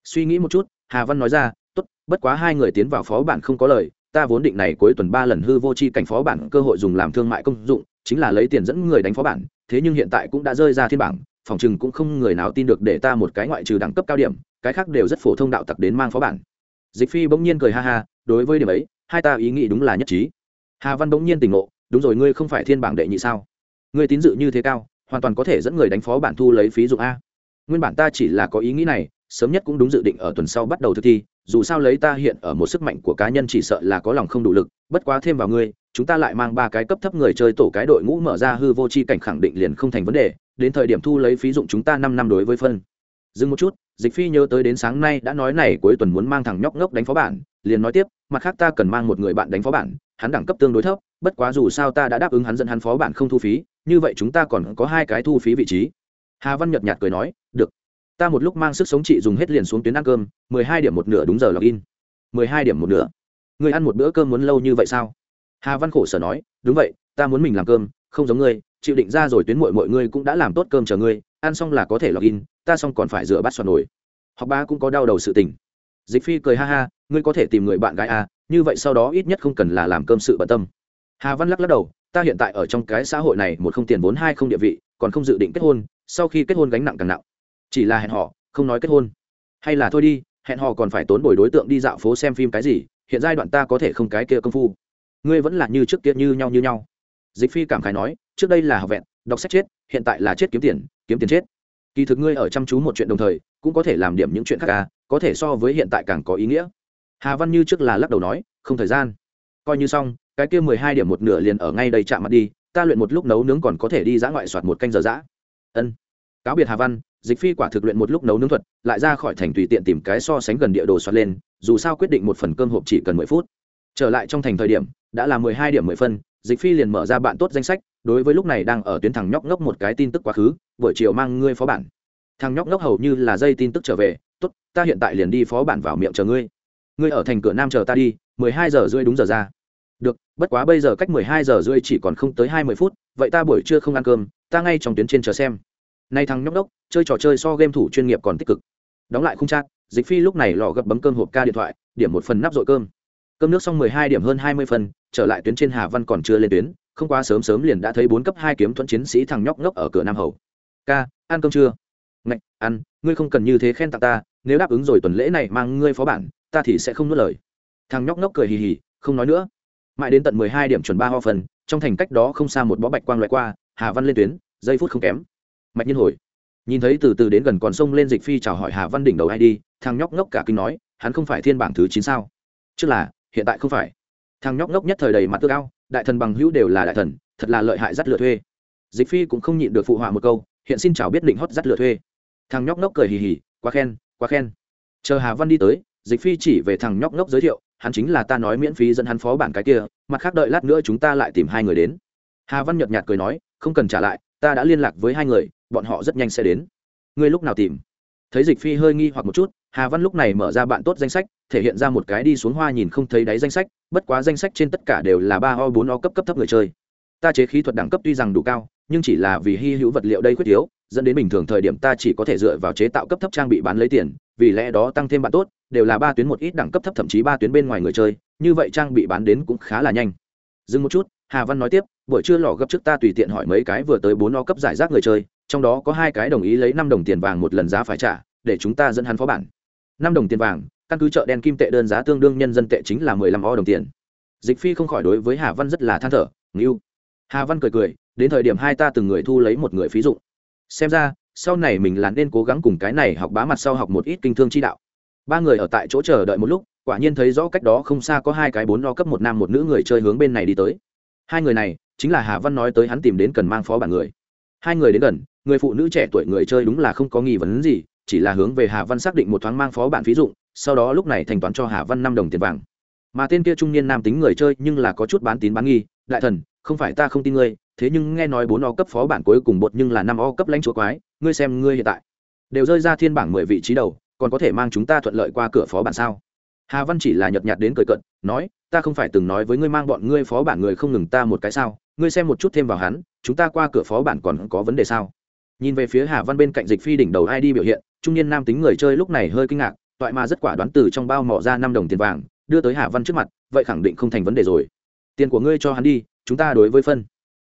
S1: Suy nghĩ một chút, hà văn nói ra, tốt, bất quá hai người tiến vào phó bản không có lời, ta vốn định này cuối tuần ba lần hư vô chi cảnh phó bản cơ hội dùng làm thương mại công dụng, chính là lấy tiền dẫn người đánh phó bản, thế nhưng hiện tại cũng đã rơi ra thiên bảng, phòng chừng cũng không người nào tin được để ta một cái ngoại trừ đẳng cấp cao điểm, cái khác đều rất phổ thông đạo tặc đến mang phó bản dịch phi bỗng nhiên cười ha ha, đối với điểm ấy, hai ta ý nghĩ đúng là nhất trí. Hà văn bỗng nhiên tỉnh ngộ, đúng rồi, ngươi không phải thiên bảng đệ nhị sao? Ngươi tín dự như thế cao, hoàn toàn có thể dẫn người đánh phó bản thu lấy phí dụng a. Nguyên bản ta chỉ là có ý nghĩ này, sớm nhất cũng đúng dự định ở tuần sau bắt đầu thực thi, dù sao lấy ta hiện ở một sức mạnh của cá nhân chỉ sợ là có lòng không đủ lực, bất quá thêm vào ngươi, chúng ta lại mang ba cái cấp thấp người chơi tổ cái đội ngũ mở ra hư vô chi cảnh khẳng định liền không thành vấn đề, đến thời điểm thu lấy phí dụng chúng ta năm năm đối với phân. Dừng một chút dịch phi nhớ tới đến sáng nay đã nói này cuối tuần muốn mang thằng nhóc ngốc đánh phó bản, liền nói tiếp, mặt khác ta cần mang một người bạn đánh phó bản, hắn đẳng cấp tương đối thấp, bất quá dù sao ta đã đáp ứng hắn dẫn hắn phó bản không thu phí, như vậy chúng ta còn có hai cái thu phí vị trí. Hà văn nhợt nhạt cười nói, được, ta một lúc mang sức sống chị dùng hết liền xuống tuyến ăn cơm, mười hai điểm một nửa đúng giờ login. mười hai điểm một nửa. Người ăn một bữa cơm muốn lâu như vậy sao? Hà văn khổ sở nói, đúng vậy, ta muốn mình làm cơm, không giống ngươi, chịu định ra rồi tuyến mội mọi ngươi cũng đã làm tốt cơm chờ ngươi ăn xong là có thể login ta xong còn phải rửa bát xoa nổi học ba cũng có đau đầu sự tình. Dịch phi cười ha ha, ngươi có thể tìm người bạn gái à như vậy sau đó ít nhất không cần là làm cơm sự bận tâm. Hà văn lắc lắc đầu, ta hiện tại ở trong cái xã hội này một không tiền vốn hai không địa vị, còn không dự định kết hôn, sau khi kết hôn gánh nặng càng nặng. Chỉ là hẹn họ không nói kết hôn. Hay là thôi đi, hẹn họ còn phải tốn bồi đối tượng đi dạo phố xem phim cái gì, hiện giai đoạn ta có thể không cái kia công phu. Ngươi vẫn là như trước kia như nhau như nhau. Dịch phi cảm khái nói, trước đây là học vẹn đọc sách chết hiện tại là chết kiếm tiền kiếm tiền chết. Kỳ thực ngươi ở chăm chú một chuyện đồng thời cũng có thể làm điểm những chuyện khác à, có thể so với hiện tại càng có ý nghĩa. Hà văn như trước là lắc đầu nói không thời gian. Coi như xong cái kia mười hai điểm một nửa liền ở ngay đây chạm mặt đi ta luyện một lúc nấu nướng còn có thể đi dã ngoại soạt một canh giờ dã ân. Cáo biệt hà văn dịch phi quả thực luyện một lúc nấu nướng thuật lại ra khỏi thành tùy tiện tìm cái so sánh gần địa đồ soạt lên dù sao quyết định một phần cơm hộp chỉ cần mười phút. Trở lại trong thành thời điểm đã là mười hai điểm mười phân dịch phi liền mở ra bạn tốt danh sách đối với lúc này đang ở tuyến thằng nhóc ngốc một cái tin tức quá khứ, buổi chiều mang ngươi phó bản. Thằng nhóc ngốc hầu như là dây tin tức trở về, tốt, ta hiện tại liền đi phó bản vào miệng chờ ngươi. Ngươi ở thành cửa nam chờ ta đi, mười hai giờ rưỡi đúng giờ ra. Được, bất quá bây giờ cách mười hai giờ rưỡi chỉ còn không tới hai mươi phút, vậy ta buổi trưa không ăn cơm, ta ngay trong tuyến trên chờ xem. Nay thằng nhóc đốc chơi trò chơi so game thủ chuyên nghiệp còn tích cực. Đóng lại khung chat, dịch phi lúc này lò gập bấm cơm hộp ca điện thoại, điểm một phần nắp dội cơm. Cơm nước xong mười hai điểm hơn hai mươi phần, trở lại tuyến trên hà văn còn chưa lên tuyến không quá sớm sớm liền đã thấy bốn cấp hai kiếm thuẫn chiến sĩ thằng nhóc ngốc ở cửa nam hầu. Ca, ăn cơm chưa? Ngạch, ăn, ngươi không cần như thế khen tặng ta, nếu đáp ứng rồi tuần lễ này mang ngươi phó bản, ta thì sẽ không nuốt lời. Thằng nhóc ngốc cười hì hì, không nói nữa. Mãi đến tận mười hai điểm chuẩn ba ho phần, trong thành cách đó không xa một bó bạch quang loại qua, hà văn lên tuyến, giây phút không kém. Mạch nhiên hồi nhìn thấy từ từ đến gần còn sông lên dịch phi chào hỏi hà văn đỉnh đầu ai đi, thằng nhóc ngốc cả kinh nói, hắn không phải thiên bảng thứ chín sao? Trước là, hiện tại không phải. Thằng nhóc ngốc nhất thời đầy mặt tước cao đại thần bằng hữu đều là đại thần, thật là lợi hại dắt lựa thuê. Dịch phi cũng không nhịn được phụ họa một câu, hiện xin chào biết định hót dắt lựa thuê. Thằng nhóc ngốc cười hì hì, quá khen quá khen. Chờ hà văn đi tới, dịch phi chỉ về thằng nhóc ngốc giới thiệu, hắn chính là ta nói miễn phí dẫn hắn phó bản cái kia, mặt khác đợi lát nữa chúng ta lại tìm hai người đến. Hà văn nhợt nhạt cười nói, không cần trả lại, ta đã liên lạc với hai người, bọn họ rất nhanh sẽ đến. Ngươi lúc nào tìm? Thấy dịch phi hơi nghi hoặc một chút hà văn lúc này mở ra bạn tốt danh sách, thể hiện ra một cái đi xuống hoa nhìn không thấy đáy danh sách, bất quá danh sách trên tất cả đều là ba o, bốn o cấp cấp thấp người chơi. Ta chế khí thuật đẳng cấp tuy rằng đủ cao, nhưng chỉ là vì hy hữu vật liệu đây khuyết yếu, dẫn đến bình thường thời điểm ta chỉ có thể dựa vào chế tạo cấp thấp trang bị bán lấy tiền, vì lẽ đó tăng thêm bạn tốt, đều là ba tuyến một ít đẳng cấp thấp thậm chí ba tuyến bên ngoài người chơi, như vậy trang bị bán đến cũng khá là nhanh. Dừng một chút, hà văn nói tiếp, buổi trưa lò gấp trước ta tùy tiện hỏi mấy cái vừa tới bốn o cấp giải rác người chơi, trong đó có hai cái đồng ý lấy năm đồng tiền vàng một lần giá phải trả, để chúng ta dẫn hắn phó bản năm đồng tiền vàng, căn cứ chợ đen kim tệ đơn giá tương đương nhân dân tệ chính là mười lăm o đồng tiền. Dịch phi không khỏi đối với hà văn rất là than thở, ngưu. Hà văn cười cười, đến thời điểm hai ta từng người thu lấy một người phí dụng. Xem ra, sau này mình là nên cố gắng cùng cái này học bá mặt sau học một ít kinh thương chi đạo. Ba người ở tại chỗ chờ đợi một lúc, quả nhiên thấy rõ cách đó không xa có hai cái bốn lo cấp một nam một nữ người chơi hướng bên này đi tới. Hai người này, chính là hà văn nói tới hắn tìm đến cần mang phó bản người. Hai người đến gần, người phụ nữ trẻ tuổi người chơi đúng là không có nghi vấn gì chỉ là hướng về hà văn xác định một thoáng mang phó bản phí dụng, sau đó lúc này thanh toán cho hà văn năm đồng tiền vàng. Mà tên kia trung niên nam tính người chơi nhưng là có chút bán tín bán nghi, đại thần, không phải ta không tin ngươi, thế nhưng nghe nói bốn o cấp phó bản cuối cùng bột nhưng là năm o cấp lãnh chúa quái, ngươi xem ngươi hiện tại. Đều rơi ra thiên bảng mười vị trí đầu, còn có thể mang chúng ta thuận lợi qua cửa phó bản sao? Hà văn chỉ là nhợt nhạt đến cười cận nói, ta không phải từng nói với ngươi mang bọn ngươi phó bản người không ngừng ta một cái sao? Ngươi xem một chút thêm vào hắn, chúng ta qua cửa phó bản còn có vấn đề sao? Nhìn về phía hà văn bên cạnh dịch phi đỉnh đầu ID biểu hiện, trung niên nam tính người chơi lúc này hơi kinh ngạc, toại mà rất quả đoán từ trong bao mỏ ra năm đồng tiền vàng, đưa tới hà văn trước mặt, vậy khẳng định không thành vấn đề rồi. Tiền của ngươi cho hắn đi, chúng ta đối với phân.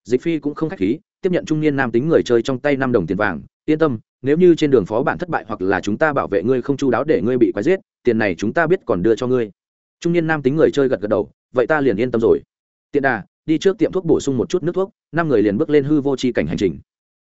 S1: Dịch phi cũng không k h á c h khí, tiếp nhận trung niên nam tính người chơi trong tay năm đồng tiền vàng, yên tâm, nếu như trên đường phó bạn thất bại hoặc là chúng ta bảo vệ ngươi không chu đáo để ngươi bị quái giết, tiền này chúng ta biết còn đưa cho ngươi. Trung niên nam tính người chơi gật gật đầu, vậy ta liền yên tâm rồi. Tiện đà, đi trước tiệm thuốc bổ sung một chút nước thuốc, năm người liền bước lên hư vô c h i cảnh hành trình.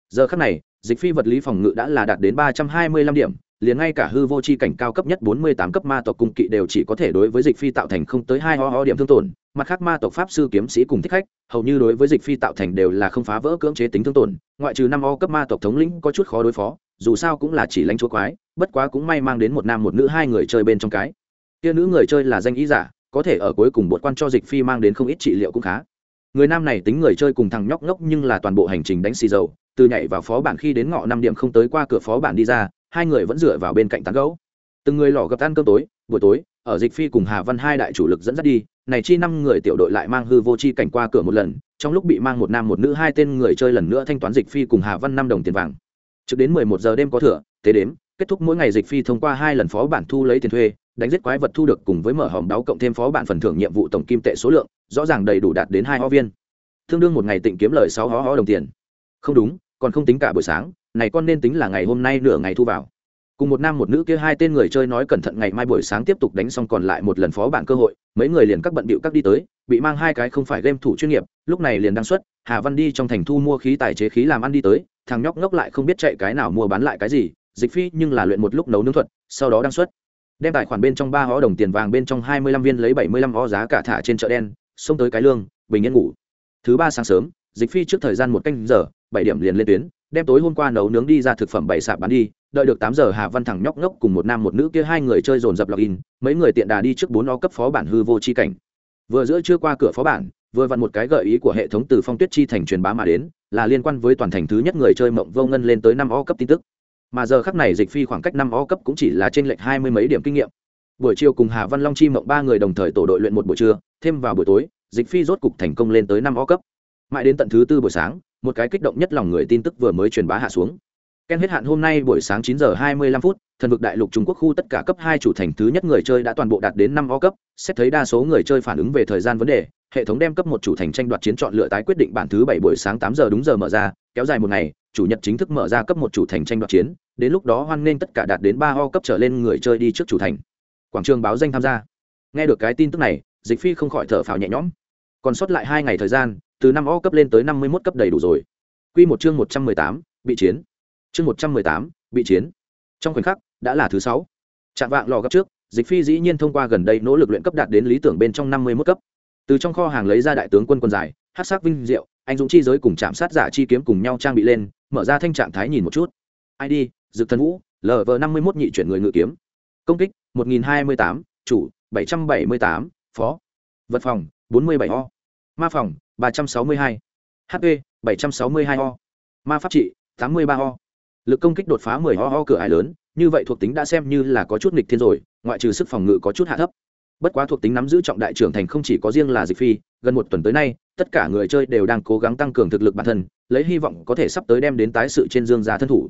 S1: Giờ khắc này dịch phi vật lý phòng ngự đã là đạt đến ba trăm hai mươi lăm điểm, liền ngay cả hư vô c h i cảnh cao cấp nhất bốn mươi tám cấp ma tộc cung kỵ đều chỉ có thể đối với dịch phi tạo thành không tới hai ho ho điểm thương tổn, mặt khác ma tộc pháp sư kiếm sĩ cùng thích khách, hầu như đối với dịch phi tạo thành đều là không phá vỡ cưỡng chế tính thương tổn, ngoại trừ năm o cấp ma tộc thống lĩnh có chút khó đối phó, dù sao cũng là chỉ lãnh chúa quái, bất quá cũng may mang đến một nam một nữ hai người chơi bên trong cái. Kia nữ người chơi là danh ý giả, có thể ở cuối cùng bột quan cho dịch phi mang đến không ít trị liệu cũng khá. Người nam này tính người chơi cùng thằng nhóc ngốc nhưng là toàn bộ hành trình đánh xì dầu từ nhảy vào phó bản khi đến ngọ năm điểm không tới qua cửa phó bản đi ra, hai người vẫn dựa vào bên cạnh tán gấu từng người lò gặp ăn cơm tối, buổi tối, ở dịch phi cùng hà văn hai đại chủ lực dẫn dắt đi, này chi năm người tiểu đội lại mang hư vô chi cảnh qua cửa một lần, trong lúc bị mang một nam một nữ hai tên người chơi lần nữa thanh toán dịch phi cùng hà văn năm đồng tiền vàng. Trước đến mười một giờ đêm có thửa tế đếm, kết thúc mỗi ngày dịch phi thông qua hai lần phó bản thu lấy tiền thuê, đánh giết quái vật thu được cùng với mở hòm đáo cộng thêm phó bản phần thưởng nhiệm vụ tổng kim tệ số lượng, rõ ràng đầy đủ đạt đến hai ho viên. Tương đương một ngày tịnh kiếm lời sáu ho ho đồng tiền. Không đúng còn không tính cả buổi sáng, này con nên tính là ngày hôm nay nửa ngày thu vào. Cùng một nam một nữ kia hai tên người chơi nói cẩn thận ngày mai buổi sáng tiếp tục đánh xong còn lại một lần phó bản cơ hội, mấy người liền các bận bịu các đi tới, bị mang hai cái không phải game thủ chuyên nghiệp, lúc này liền đăng xuất, hà văn đi trong thành thu mua khí tài chế khí làm ăn đi tới, thằng nhóc ngốc lại không biết chạy cái nào mua bán lại cái gì, dịch phi nhưng là luyện một lúc nấu nướng thuật, sau đó đăng xuất. Đem tài khoản bên trong ba ho đồng tiền vàng bên trong hai mươi lăm viên lấy bảy mươi lăm ho giá cả thả trên chợ đen, xông tới cái lương, bình yên ngủ. Thứ ba sáng sớm, dịch phi trước thời gian một canh giờ bảy điểm liền lên tuyến, đem tối hôm qua nấu nướng đi ra thực phẩm bảy sạp bán đi, đợi được tám giờ hà văn thẳng nhóc ngốc cùng một nam một nữ kia hai người chơi dồn dập login mấy người tiện đà đi trước bốn o cấp phó bản hư vô chi cảnh. Vừa giữa chưa qua cửa phó bản, vừa vặn một cái gợi ý của hệ thống từ phong tuyết chi thành truyền bá mà đến, là liên quan với toàn thành thứ nhất người chơi mộng vô ngân lên tới năm o cấp tin tức. Mà giờ khắc này dịch phi khoảng cách năm o cấp cũng chỉ là trên lệch hai mươi mấy điểm kinh nghiệm. Buổi chiều cùng hà văn long chi mộng ba người đồng thời tổ đội luyện một buổi trưa, thêm vào buổi tối, dịch phi rốt cục thành công lên tới năm o cấp. Mãi đến tận thứ tư buổi sáng một cái kích động nhất lòng người tin tức vừa mới truyền bá hạ xuống. Ken hết hạn hôm nay buổi sáng 9 giờ hai mươi lăm phút, thần vực đại lục trung quốc khu tất cả cấp hai chủ thành thứ nhất người chơi đã toàn bộ đạt đến năm o cấp, xét thấy đa số người chơi phản ứng về thời gian vấn đề, hệ thống đem cấp một chủ thành tranh đoạt chiến chọn lựa tái quyết định bản thứ bảy buổi sáng tám giờ đúng giờ mở ra, kéo dài một ngày, chủ nhật chính thức mở ra cấp một chủ thành tranh đoạt chiến, đến lúc đó hoan nghênh tất cả đạt đến ba o cấp trở lên người chơi đi trước chủ thành. Quảng trường báo danh tham gia. Nghe được cái tin tức này, dịch phi không khỏi thở phào nhẹ nhõm. Còn sót lại hai ngày thời gian từ năm o cấp lên tới năm mươi mốt cấp đầy đủ rồi. Q một chương một trăm mười tám, bị chiến. Chương một trăm mười tám, bị chiến. Trong khoảnh khắc, đã là thứ sáu. Chạm vạng lò gấp trước, dịch phi dĩ nhiên thông qua gần đây nỗ lực luyện cấp đạt đến lý tưởng bên trong năm mươi mốt cấp. Từ trong kho hàng lấy ra đại tướng quân quân dài hát sắc vinh diệu, anh dũng chi giới cùng chạm sát giả chi kiếm cùng nhau trang bị lên, mở ra thanh trạng thái nhìn một chút. Id dực thần vũ lv năm mươi mốt nhị chuyển người ngự kiếm. Công kích, một nghìn hai mươi tám, chủ, bảy trăm bảy mươi tám, phó. Vật phòng, bốn mươi bảy o. Ma phòng ba trăm sáu mươi hai. Hp bảy trăm sáu mươi hai o. Ma pháp trị, tám mươi ba o. Lực công kích đột phá mười ho ho cửa ải lớn, như vậy thuộc tính đã xem như là có chút nghịch thiên rồi, ngoại trừ sức phòng ngự có chút hạ thấp. Bất quá thuộc tính nắm giữ trọng đại trưởng thành không chỉ có riêng là dịch phi, gần một tuần tới nay, tất cả người chơi đều đang cố gắng tăng cường thực lực bản thân, lấy hy vọng có thể sắp tới đem đến tái sự trên dương gia thân thủ.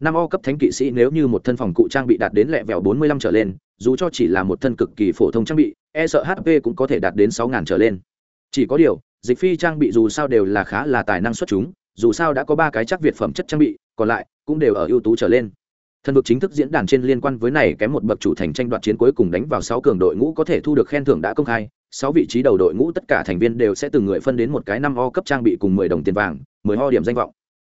S1: Năm o cấp thánh kỵ sĩ nếu như một thân phòng cụ trang bị đạt đến lẹ vẹo bốn mươi lăm trở lên, dù cho chỉ là một thân cực kỳ phổ thông trang bị e sợ hp cũng có thể đạt đến sáu ngàn trở lên. Chỉ có điều dịch phi trang bị dù sao đều là khá là tài năng xuất chúng, dù sao đã có ba cái chắc việt phẩm chất trang bị, còn lại cũng đều ở ưu tú trở lên. Thần vực chính thức diễn đàn trên liên quan với này kém một bậc chủ thành tranh đoạt chiến cuối cùng đánh vào sáu cường đội ngũ có thể thu được khen thưởng đã công khai, sáu vị trí đầu đội ngũ tất cả thành viên đều sẽ từng người phân đến một cái năm o cấp trang bị cùng mười đồng tiền vàng, mười ho điểm danh vọng.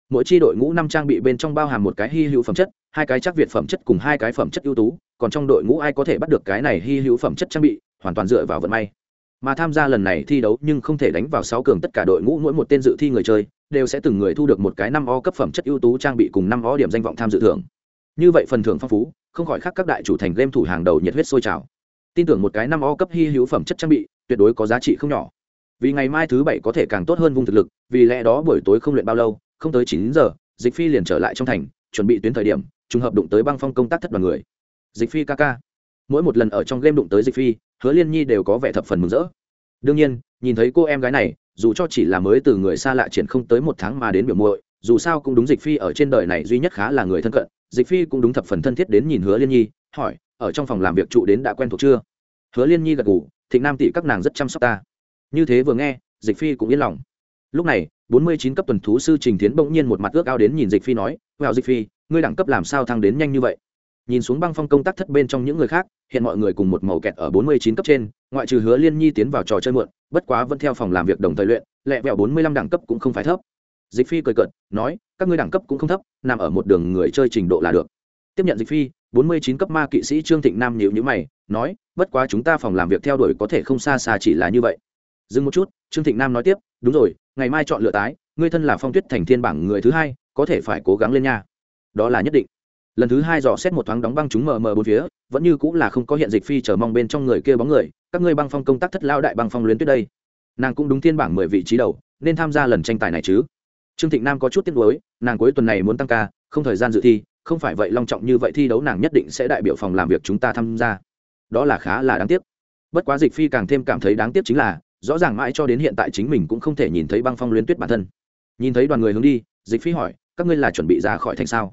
S1: Mỗi chi đội ngũ năm trang bị bên trong bao hàm một cái hy hữu phẩm chất, hai cái chắc việt phẩm chất cùng hai cái phẩm chất ưu tú, còn trong đội ngũ ai có thể bắt được cái này hy hữu phẩm chất trang bị, hoàn toàn dựa vào vận may mà tham gia lần này thi đấu nhưng không thể đánh vào sáu cường tất cả đội ngũ mỗi một tên dự thi người chơi, đều sẽ từng người thu được một cái năm o cấp phẩm chất ưu tú trang bị cùng năm o điểm danh vọng tham dự thưởng. Như vậy phần thưởng phong phú, không khỏi khác các đại chủ thành game thủ hàng đầu nhiệt huyết sôi trào. Tin tưởng một cái năm o cấp hy hữu phẩm chất trang bị, tuyệt đối có giá trị không nhỏ. Vì ngày mai thứ bảy có thể càng tốt hơn vùng thực lực, vì lẽ đó buổi tối không luyện bao lâu, không tới chín giờ, dịch phi liền trở lại trong thành, chuẩn bị tuyến thời điểm, trùng hợp đụng tới băng phong công tác thất đoàn người. Dịch phi ca ca mỗi một lần ở trong game đụng tới dịch phi, hứa liên nhi đều có vẻ thập phần mừng rỡ. Đương nhiên, nhìn thấy cô em gái này, dù cho chỉ là mới từ người xa lạ triển không tới một tháng mà đến biểu muội, dù sao cũng đúng dịch phi ở trên đời này duy nhất khá là người thân cận, dịch phi cũng đúng thập phần thân thiết đến nhìn hứa liên nhi, hỏi, ở trong phòng làm việc trụ đến đã quen thuộc chưa? Hứa liên nhi gật ngủ thịnh nam tỷ các nàng rất chăm sóc ta. Như thế vừa nghe, dịch phi cũng yên lòng. Lúc này, bốn mươi chín cấp tuần thú sư trình tiến bỗng nhiên một mặt ước ao đến nhìn dịch phi nói vào dịch phi, ngươi đẳng cấp làm sao thăng đến nhanh như vậy? Nhìn xuống băng phong công tác thất bên trong những người khác, hiện mọi người cùng một màu kẹt ở bốn mươi chín cấp trên, ngoại trừ hứa liên nhi tiến vào trò chơi muộn, bất quá vẫn theo phòng làm việc đồng thời luyện, lẹ vẹo bốn mươi lăm đẳng cấp cũng không phải thấp. Dịch phi cười cợt, nói, các ngươi đẳng cấp cũng không thấp, nằm ở một đường người chơi trình độ là được. Tiếp nhận dịch phi, bốn mươi chín cấp ma kỵ sĩ trương thịnh nam nhịu nhữ mày, nói, bất quá chúng ta phòng làm việc theo đuổi có thể không xa xa chỉ là như vậy. Dừng một chút, trương thịnh nam nói tiếp, đúng rồi, ngày mai chọn lựa tái, ngươi thân là phong tuyết thành thiên bảng người thứ hai, có thể phải cố gắng lên nha. Đó là nhất định lần thứ hai dò xét một thoáng đóng băng chúng mờ mờ bốn phía, vẫn như cũng là không có hiện dịch phi chờ mong bên trong người kia bóng người, các ngươi băng phong công tác thất lao đại băng phong luyến tuyết đây. Nàng cũng đúng thiên bảng mười vị trí đầu, nên tham gia lần tranh tài này chứ. Trương thịnh nam có chút tiếc nuối, nàng cuối tuần này muốn tăng ca, không thời gian dự thi, không phải vậy long trọng như vậy thi đấu nàng nhất định sẽ đại biểu phòng làm việc chúng ta tham gia. Đó là khá là đáng tiếc. Bất quá dịch phi càng thêm cảm thấy đáng tiếc chính là, rõ ràng mãi cho đến hiện tại chính mình cũng không thể nhìn thấy băng phong luyến tuyết bản thân. Nhìn thấy đoàn người hướng đi, dịch phi hỏi, các ngươi là chuẩn bị ra khỏi thành sao?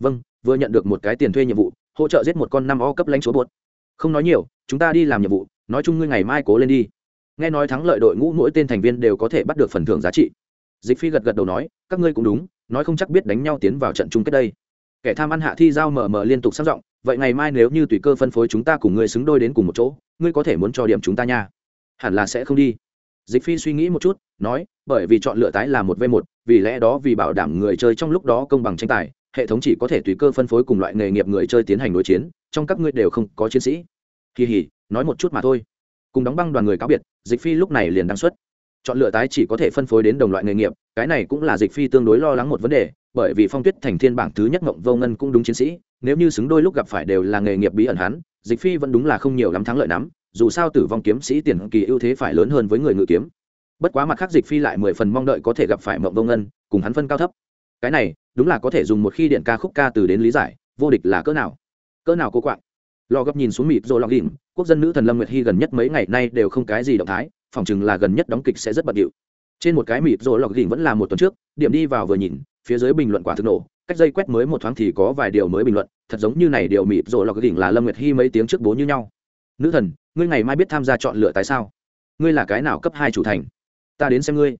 S1: Vâng vừa nhận được một cái tiền thuê nhiệm vụ, hỗ trợ giết một con năm o cấp lãnh chúa bột. Không nói nhiều, chúng ta đi làm nhiệm vụ, nói chung ngươi ngày mai cố lên đi. Nghe nói thắng lợi đội ngũ mỗi tên thành viên đều có thể bắt được phần thưởng giá trị. Dịch phi gật gật đầu nói, các ngươi cũng đúng, nói không chắc biết đánh nhau tiến vào trận chung kết đây. Kẻ tham ăn hạ thi giao mờ mờ liên tục sang giọng, vậy ngày mai nếu như tùy cơ phân phối chúng ta cùng ngươi xứng đôi đến cùng một chỗ, ngươi có thể muốn cho điểm chúng ta nha? Hẳn là sẽ không đi. Dịch phi suy nghĩ một chút, nói, bởi vì chọn lựa tái là một v một, vì lẽ đó vì bảo đảm người chơi trong lúc đó công bằng tranh tài hệ thống chỉ có thể tùy cơ phân phối cùng loại nghề nghiệp người chơi tiến hành đối chiến, trong các ngươi đều không có chiến sĩ. Kỳ hỉ, nói một chút mà thôi. Cùng đóng băng đoàn người cáo biệt, dịch phi lúc này liền đăng xuất. Chọn lựa tái chỉ có thể phân phối đến đồng loại nghề nghiệp, cái này cũng là dịch phi tương đối lo lắng một vấn đề, bởi vì phong tuyết thành thiên bảng thứ nhất mộng vô ngân cũng đúng chiến sĩ, nếu như xứng đôi lúc gặp phải đều là nghề nghiệp bí ẩn hắn, dịch phi vẫn đúng là không nhiều lắm thắng lợi lắm, dù sao tử vong kiếm sĩ tiền kỳ ưu thế phải lớn hơn với người ngự kiếm. Bất quá mặt khác dịch phi lại mười phần mong đợi có thể gặp phải mộng vô ngân, cùng hắn phân cao thấp cái này đúng là có thể dùng một khi điện ca khúc ca từ đến lý giải, vô địch là cỡ nào? Cỡ nào cô quạng? Lò gấp nhìn xuống mịt rồi lọc đỉnh quốc dân nữ thần lâm nguyệt hy gần nhất mấy ngày nay đều không cái gì động thái, phỏng chừng là gần nhất đóng kịch sẽ rất bận điệu. Trên một cái mịt rồi lọc đỉnh vẫn là một tuần trước, điểm đi vào vừa nhìn, phía dưới bình luận quả thực nổ, cách dây quét mới một thoáng thì có vài điều mới bình luận, thật giống như này điều mịt rồi lọc đỉnh là lâm nguyệt hy mấy tiếng trước bố như nhau. Nữ thần, ngươi ngày mai biết tham gia chọn lựa tại sao? Ngươi là cái nào cấp hai chủ thành? Ta đến xem ngươi.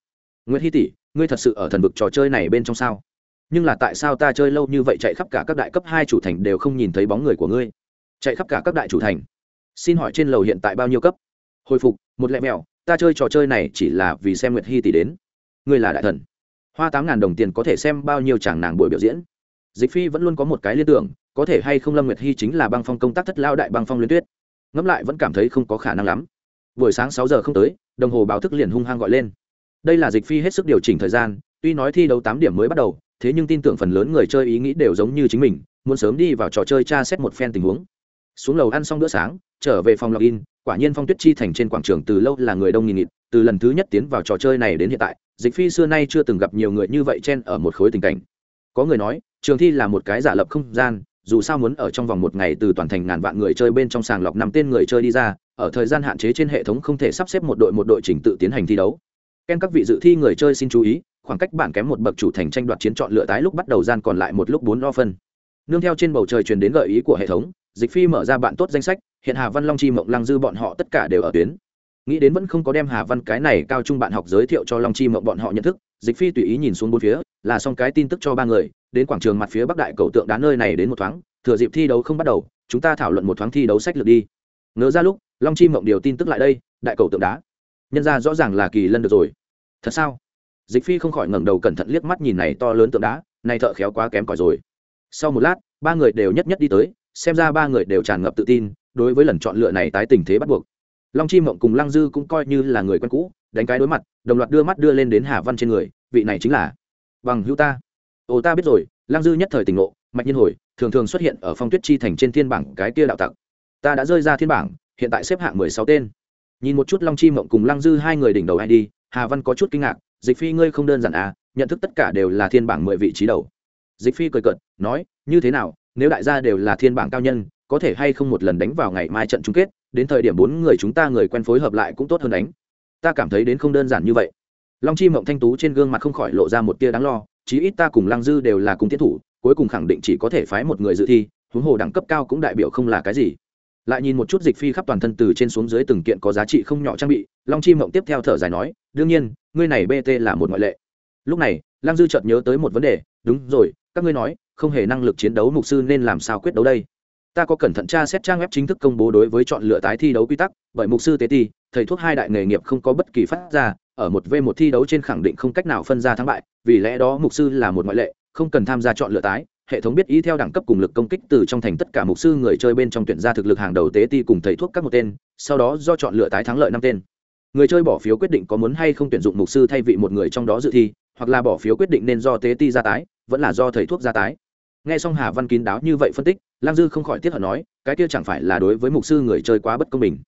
S1: Nguyễn hy tỷ, ngươi thật sự ở thần vực trò chơi này bên trong sao? Nhưng là tại sao ta chơi lâu như vậy chạy khắp cả các đại cấp hai chủ thành đều không nhìn thấy bóng người của ngươi? Chạy khắp cả các đại chủ thành. Xin hỏi trên lầu hiện tại bao nhiêu cấp? Hồi phục, một lẹ mẹo, ta chơi trò chơi này chỉ là vì xem nguyệt hy tỷ đến. Ngươi là đại thần. Hoa tám ngàn đồng tiền có thể xem bao nhiêu chàng nàng buổi biểu diễn. Dịch phi vẫn luôn có một cái liên tưởng, có thể hay không lâm nguyệt hy chính là băng phong công tác thất lao đại băng phong liên tuyết. Ngẫm lại vẫn cảm thấy không có khả năng lắm. Buổi sáng sáu giờ không tới, đồng hồ báo thức liền hung hăng gọi lên. Đây là dịch phi hết sức điều chỉnh thời gian, tuy nói thi đấu tám điểm mới bắt đầu thế nhưng tin tưởng phần lớn người chơi ý nghĩ đều giống như chính mình, muốn sớm đi vào trò chơi tra xét một phen tình huống. Xuống lầu ăn xong bữa sáng, trở về phòng login, quả nhiên phong tuyết chi thành trên quảng trường từ lâu là người đông nghìn nghịt, từ lần thứ nhất tiến vào trò chơi này đến hiện tại, dịch phi xưa nay chưa từng gặp nhiều người như vậy chen ở một khối tình cảnh. Có người nói, trường thi là một cái giả lập không gian, dù sao muốn ở trong vòng một ngày từ toàn thành ngàn vạn người chơi bên trong sàng lọc năm tên người chơi đi ra, ở thời gian hạn chế trên hệ thống không thể sắp xếp một đội một đội trình tự tiến hành thi đấu. Ken các vị dự thi người chơi xin chú ý khoảng cách bản kém một bậc chủ thành tranh đoạt chiến chọn lựa tái lúc bắt đầu gian còn lại một lúc bốn lo phân. Nương theo trên bầu trời truyền đến gợi ý của hệ thống, dịch phi mở ra bạn tốt danh sách, hiện hà văn long chi, mộng lăng dư bọn họ tất cả đều ở tuyến. Nghĩ đến vẫn không có đem hà văn cái này cao trung bạn học giới thiệu cho long chi, mộng bọn họ nhận thức, dịch phi tùy ý nhìn xuống bốn phía, là xong cái tin tức cho ba người, đến quảng trường mặt phía bắc đại cầu tượng đá nơi này đến một thoáng, thừa dịp thi đấu không bắt đầu, chúng ta thảo luận một thoáng thi đấu sách lược đi. Ngớ ra lúc, long chi, mộng điều tin tức lại đây, đại cầu tượng đá. Nhân ra rõ ràng là kỳ lân được rồi. Thật sao? Dịch phi không khỏi ngẩng đầu cẩn thận liếc mắt nhìn này to lớn tượng đá, này thợ khéo quá kém cỏi rồi. Sau một lát, ba người đều nhất nhất đi tới, xem ra ba người đều tràn ngập tự tin, đối với lần chọn lựa này tái tình thế bắt buộc. Long chi mộng cùng lăng dư cũng coi như là người quen cũ, đánh cái đối mặt, đồng loạt đưa mắt đưa lên đến hà văn trên người, vị này chính là bằng hữu ta. Ồ, ta biết rồi, lăng dư nhất thời tỉnh ngộ, mạch nhiên hồi, thường thường xuất hiện ở phong tuyết chi thành trên thiên bảng cái kia đạo tặc. Ta đã rơi ra thiên bảng, hiện tại xếp hạng mười sáu tên. Nhìn một chút long chi mộng cùng lăng dư hai người đỉnh đầu ai đi, hà văn có chút kinh ngạc dịch phi ngươi không đơn giản à nhận thức tất cả đều là thiên bảng mười vị trí đầu. Dịch phi cười cợt, nói, như thế nào, nếu đại gia đều là thiên bảng cao nhân, có thể hay không một lần đánh vào ngày mai trận chung kết, đến thời điểm bốn người chúng ta người quen phối hợp lại cũng tốt hơn đánh. Ta cảm thấy đến không đơn giản như vậy. Long chi mộng thanh tú trên gương mặt không khỏi lộ ra một tia đáng lo, chí ít ta cùng lăng dư đều là cùng tiến thủ, cuối cùng khẳng định chỉ có thể phái một người dự thi, huống hồ đẳng cấp cao cũng đại biểu không là cái gì. Lại nhìn một chút dịch phi khắp toàn thân từ trên xuống dưới từng kiện có giá trị không nhỏ trang bị, long chi mộng tiếp theo thở dài nói, đương nhiên ngươi này bt là một ngoại lệ. Lúc này, lăng dư chợt nhớ tới một vấn đề, đúng rồi, các ngươi nói, không hề năng lực chiến đấu mục sư nên làm sao quyết đấu đây? Ta có cẩn thận tra xét trang web chính thức công bố đối với chọn lựa tái thi đấu quy tắc, bởi mục sư tế ti, thầy thuốc hai đại nghề nghiệp không có bất kỳ phát ra, ở một v một thi đấu trên khẳng định không cách nào phân ra thắng bại, vì lẽ đó mục sư là một ngoại lệ, không cần tham gia chọn lựa tái, hệ thống biết ý theo đẳng cấp cùng lực công kích từ trong thành tất cả mục sư người chơi bên trong tuyển ra thực lực hàng đầu tế ti cùng thầy thuốc các một tên, sau đó do chọn lựa tái thắng lợi năm tên người chơi bỏ phiếu quyết định có muốn hay không tuyển dụng mục sư thay vị một người trong đó dự thi, hoặc là bỏ phiếu quyết định nên do tế ti ra tái, vẫn là do thầy thuốc ra tái. Nghe xong hà văn kín đáo như vậy phân tích lang dư không khỏi tiếc hận nói, cái kia chẳng phải là đối với mục sư người chơi quá bất công bình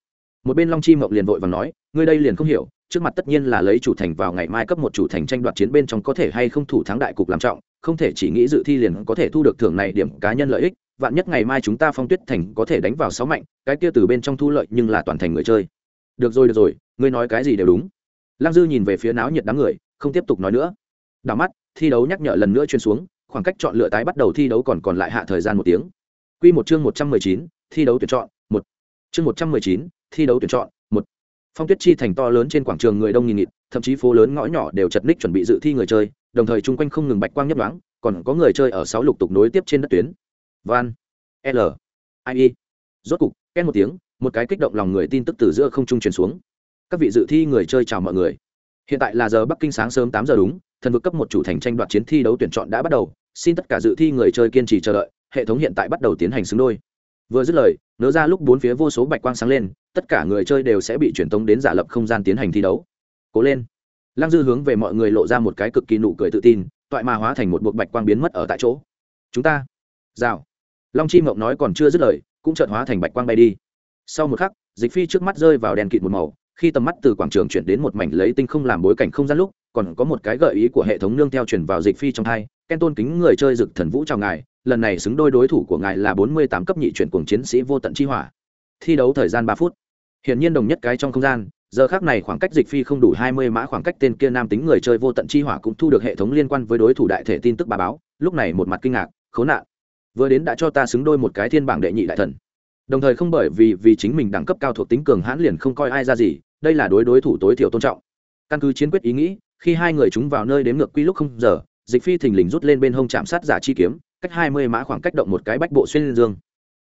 S1: một bên long chi mộng liền vội và nói, ngươi đây liền không hiểu, trước mặt tất nhiên là lấy chủ thành vào ngày mai cấp một chủ thành tranh đoạt chiến bên trong có thể hay không thủ thắng đại cục làm trọng, không thể chỉ nghĩ dự thi liền có thể thu được thưởng này điểm cá nhân lợi ích, vạn nhất ngày mai chúng ta phong tuyết thành có thể đánh vào sáu mạnh, cái kia từ bên trong thu lợi nhưng là toàn thành người chơi được rồi được rồi ngươi nói cái gì đều đúng lăng dư nhìn về phía náo nhiệt đám người không tiếp tục nói nữa đảo mắt thi đấu nhắc nhở lần nữa chuyên xuống khoảng cách chọn lựa tái bắt đầu thi đấu còn còn lại hạ thời gian một tiếng Quy một chương một trăm mười chín, thi đấu tuyển chọn, một. Chương một trăm mười chín, thi đấu tuyển chọn, một. Phong Tuyết Chi thành to lớn trên quảng trường người đông nghìn nghịt, thậm chí phố lớn ngõ nhỏ đều chật ních chuẩn bị dự thi người chơi, đồng thời chung quanh không ngừng bạch quang nhấp đoán còn có người chơi ở sáu lục tục nối tiếp trên đất tuyến. Van, L, I, e. Rốt cục, ken một tiếng, một cái kích động lòng người tin tức từ giữa không trung truyền xuống. Các vị dự thi người chơi chào mọi người. Hiện tại là giờ Bắc Kinh sáng sớm tám giờ đúng, thần vực cấp một chủ thành tranh đoạt chiến thi đấu tuyển chọn đã bắt đầu, xin tất cả dự thi người chơi kiên trì chờ đợi, hệ thống hiện tại bắt đầu tiến hành xứng đôi. Vừa dứt lời nớ ra lúc bốn phía vô số bạch quang sáng lên tất cả người chơi đều sẽ bị truyền tống đến giả lập không gian tiến hành thi đấu. Cố lên. Lăng dư hướng về mọi người lộ ra một cái cực kỳ nụ cười tự tin toại mà hóa thành một buộc bạch quang biến mất ở tại chỗ. Chúng ta. Rào. Long chi mộng nói còn chưa dứt lời cũng chợt hóa thành bạch quang bay đi sau một khắc, dịch phi trước mắt rơi vào đèn kịt một màu, khi tầm mắt từ quảng trường chuyển đến một mảnh lấy tinh không làm bối cảnh không gian lúc, còn có một cái gợi ý của hệ thống nương theo chuyển vào dịch phi trong hai, ken tôn kính người chơi dực thần vũ chào ngài, lần này xứng đôi đối thủ của ngài là bốn mươi tám cấp nhị chuyển cuồng chiến sĩ vô tận chi hỏa. Thi đấu thời gian ba phút. Hiển nhiên đồng nhất cái trong không gian, giờ khác này khoảng cách dịch phi không đủ hai mươi mã khoảng cách tên kia nam tính người chơi vô tận chi hỏa cũng thu được hệ thống liên quan với đối thủ đại thể tin tức bà báo, lúc này một mặt kinh ngạc, khốn nạn, vừa đến đã cho ta xứng đôi một cái thiên bảng đệ nhị đại thần đồng thời không bởi vì vì chính mình đẳng cấp cao thuộc tính cường hãn liền không coi ai ra gì, đây là đối đối thủ tối thiểu tôn trọng. Căn cứ chiến quyết ý nghĩ, khi hai người chúng vào nơi đếm ngược quy lúc không giờ, dịch phi thình lình rút lên bên hông chạm sát giả chi kiếm, cách hai mươi mã khoảng cách động một cái bách bộ xuyên dương.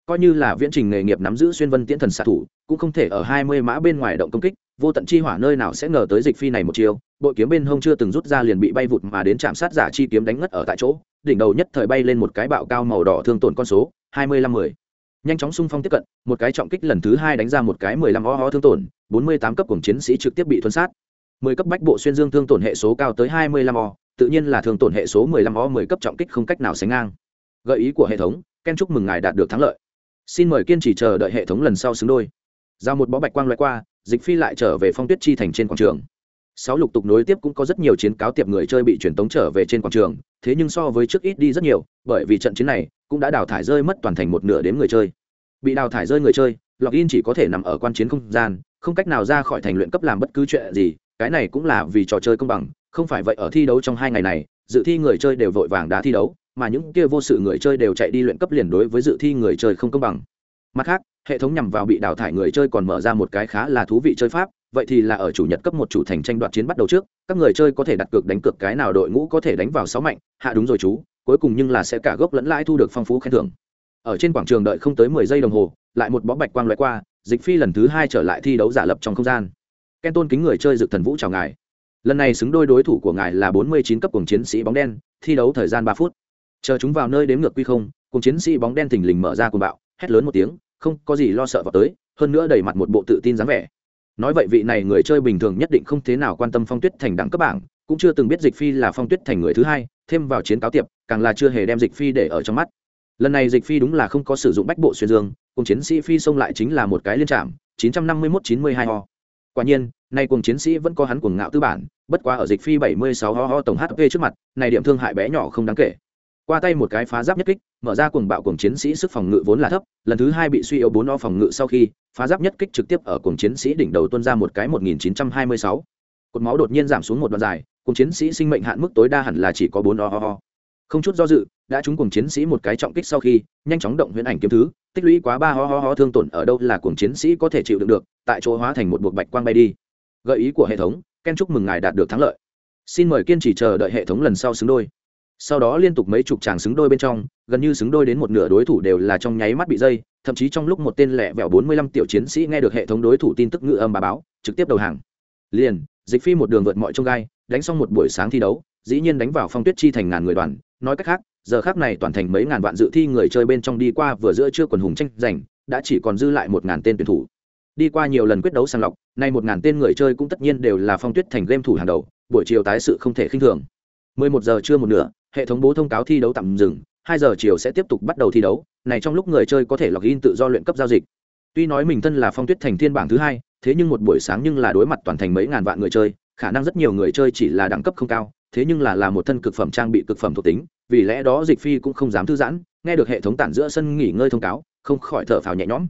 S1: Coi như là viễn trình nghề nghiệp nắm giữ xuyên vân tiễn thần xạ thủ, cũng không thể ở hai mươi mã bên ngoài động công kích, vô tận chi hỏa nơi nào sẽ ngờ tới dịch phi này một chiều bội kiếm bên hông chưa từng rút ra liền bị bay vụt mà đến chạm sát giả chi kiếm đánh ngất ở tại chỗ, đỉnh đầu nhất thời bay lên một cái bạo cao màu đỏ thương tổn con số, hai mươi lăm mười nhanh chóng xung phong tiếp cận, một cái trọng kích lần thứ hai đánh ra một cái mười lăm o ho thương tổn, bốn mươi tám cấp cùng chiến sĩ trực tiếp bị thuấn sát. mười cấp bách bộ xuyên dương thương tổn hệ số cao tới hai mươi lăm o, tự nhiên là thương tổn hệ số mười lăm o, mười cấp trọng kích không cách nào sánh ngang. Gợi ý của hệ thống, ken chúc mừng ngài đạt được thắng lợi. Xin mời kiên trì chờ đợi hệ thống lần sau xứng đôi. Giao một bó bạch quang loại qua, dịch phi lại trở về phong tuyết chi thành trên quảng trường sáu lục tục nối tiếp cũng có rất nhiều chiến cáo tiệp người chơi bị truyền tống trở về trên quảng trường, thế nhưng so với trước ít đi rất nhiều, bởi vì trận chiến này cũng đã đào thải rơi mất toàn thành một nửa đến người chơi. Bị đào thải rơi người chơi, login chỉ có thể nằm ở quan chiến không gian, không cách nào ra khỏi thành luyện cấp làm bất cứ chuyện gì, cái này cũng là vì trò chơi công bằng, không phải vậy ở thi đấu trong hai ngày này, dự thi người chơi đều vội vàng đã thi đấu, mà những kia vô sự người chơi đều chạy đi luyện cấp liền đối với dự thi người chơi không công bằng. Mặt khác, hệ thống nhằm vào bị đào thải người chơi còn mở ra một cái khá là thú vị chơi pháp vậy thì là ở chủ nhật cấp một chủ thành tranh đoạt chiến bắt đầu trước, các người chơi có thể đặt cược đánh cược cái nào đội ngũ có thể đánh vào sáu mạnh. Hạ đúng rồi chú, cuối cùng nhưng là sẽ cả gốc lẫn lãi thu được phong phú khen thưởng. Ở trên quảng trường đợi không tới mười giây đồng hồ, lại một bó bạch quang loại qua, dịch phi lần thứ hai trở lại thi đấu giả lập trong không gian. Ken tôn kính người chơi dực thần vũ chào ngài. Lần này xứng đôi đối thủ của ngài là bốn mươi chín cấp cùng chiến sĩ bóng đen, thi đấu thời gian ba phút. Chờ chúng vào nơi đếm ngược quy không cùng chiến sĩ bóng đen thình lình mở ra cuồng bạo, hét lớn một tiếng, không có gì lo sợ vào tới, hơn nữa đầy mặt một bộ tự tin dáng vẻ nói vậy vị này người chơi bình thường nhất định không thế nào quan tâm phong tuyết thành đẳng cấp bảng, cũng chưa từng biết dịch phi là phong tuyết thành người thứ hai, thêm vào chiến cáo tiệp, càng là chưa hề đem dịch phi để ở trong mắt. Lần này dịch phi đúng là không có sử dụng bách bộ xuyên dương, cùng chiến sĩ phi xông lại chính là một cái liên trạm, chín trăm năm mươi mốt, chín mươi hai ho. Quả nhiên, nay cùng chiến sĩ vẫn có hắn cuồng ngạo tư bản, bất quá ở dịch phi bảy mươi sáu ho ho tổng hp trước mặt, này điểm thương hại bé nhỏ không đáng kể qua tay một cái phá giáp nhất kích, mở ra cuồng bạo cuồng chiến sĩ sức phòng ngự vốn là thấp, lần thứ hai bị suy yếu bốn o phòng ngự sau khi, phá giáp nhất kích trực tiếp ở cuồng chiến sĩ đỉnh đầu tuân ra một cái một nghìn chín trăm hai mươi sáu. Cột máu đột nhiên giảm xuống một đoạn dài, cuồng chiến sĩ sinh mệnh hạn mức tối đa hẳn là chỉ có bốn o o o. không chút do dự, đã trúng cuồng chiến sĩ một cái trọng kích sau khi, nhanh chóng động huyễn ảnh kiếm thứ, tích lũy quá ba ho ho ho thương tổn ở đâu là cuồng chiến sĩ có thể chịu đựng được, tại chỗ hóa thành một buộc bạch quang bay đi. Gợi ý của hệ thống, ken chúc mừng ngài đạt được thắng lợi. Xin mời kiên trì chờ đợi hệ thống lần sau xứng đôi sau đó liên tục mấy chục chàng xứng đôi bên trong, gần như xứng đôi đến một nửa đối thủ đều là trong nháy mắt bị dây, thậm chí trong lúc một tên lẹ vẹo bốn mươi lăm tiểu chiến sĩ nghe được hệ thống đối thủ tin tức ngự âm bà báo, trực tiếp đầu hàng. Liền, dịch phi một đường vượt mọi trông gai, đánh xong một buổi sáng thi đấu, dĩ nhiên đánh vào phong tuyết chi thành ngàn người đoàn, nói cách khác, giờ khác này toàn thành mấy ngàn vạn dự thi người chơi bên trong đi qua vừa giữa chưa quần hùng tranh giành, đã chỉ còn dư lại một ngàn tên tuyển thủ. Đi qua nhiều lần quyết đấu sàng lọc, nay một ngàn tên người chơi cũng tất nhiên đều là phong tuyết thành game thủ hàng đầu, buổi chiều tái sự không thể khinh thường. 11 giờ trưa một nửa hệ thống bố thông cáo thi đấu tạm dừng, hai giờ chiều sẽ tiếp tục bắt đầu thi đấu, này trong lúc người chơi có thể login tự do luyện cấp giao dịch. Tuy nói mình thân là phong tuyết thành thiên bảng thứ hai, thế nhưng một buổi sáng nhưng là đối mặt toàn thành mấy ngàn vạn người chơi, khả năng rất nhiều người chơi chỉ là đẳng cấp không cao, thế nhưng là là một thân cực phẩm trang bị cực phẩm thuộc tính, vì lẽ đó dịch phi cũng không dám thư giãn, nghe được hệ thống tản giữa sân nghỉ ngơi thông cáo, không khỏi thở phào nhẹ nhõm.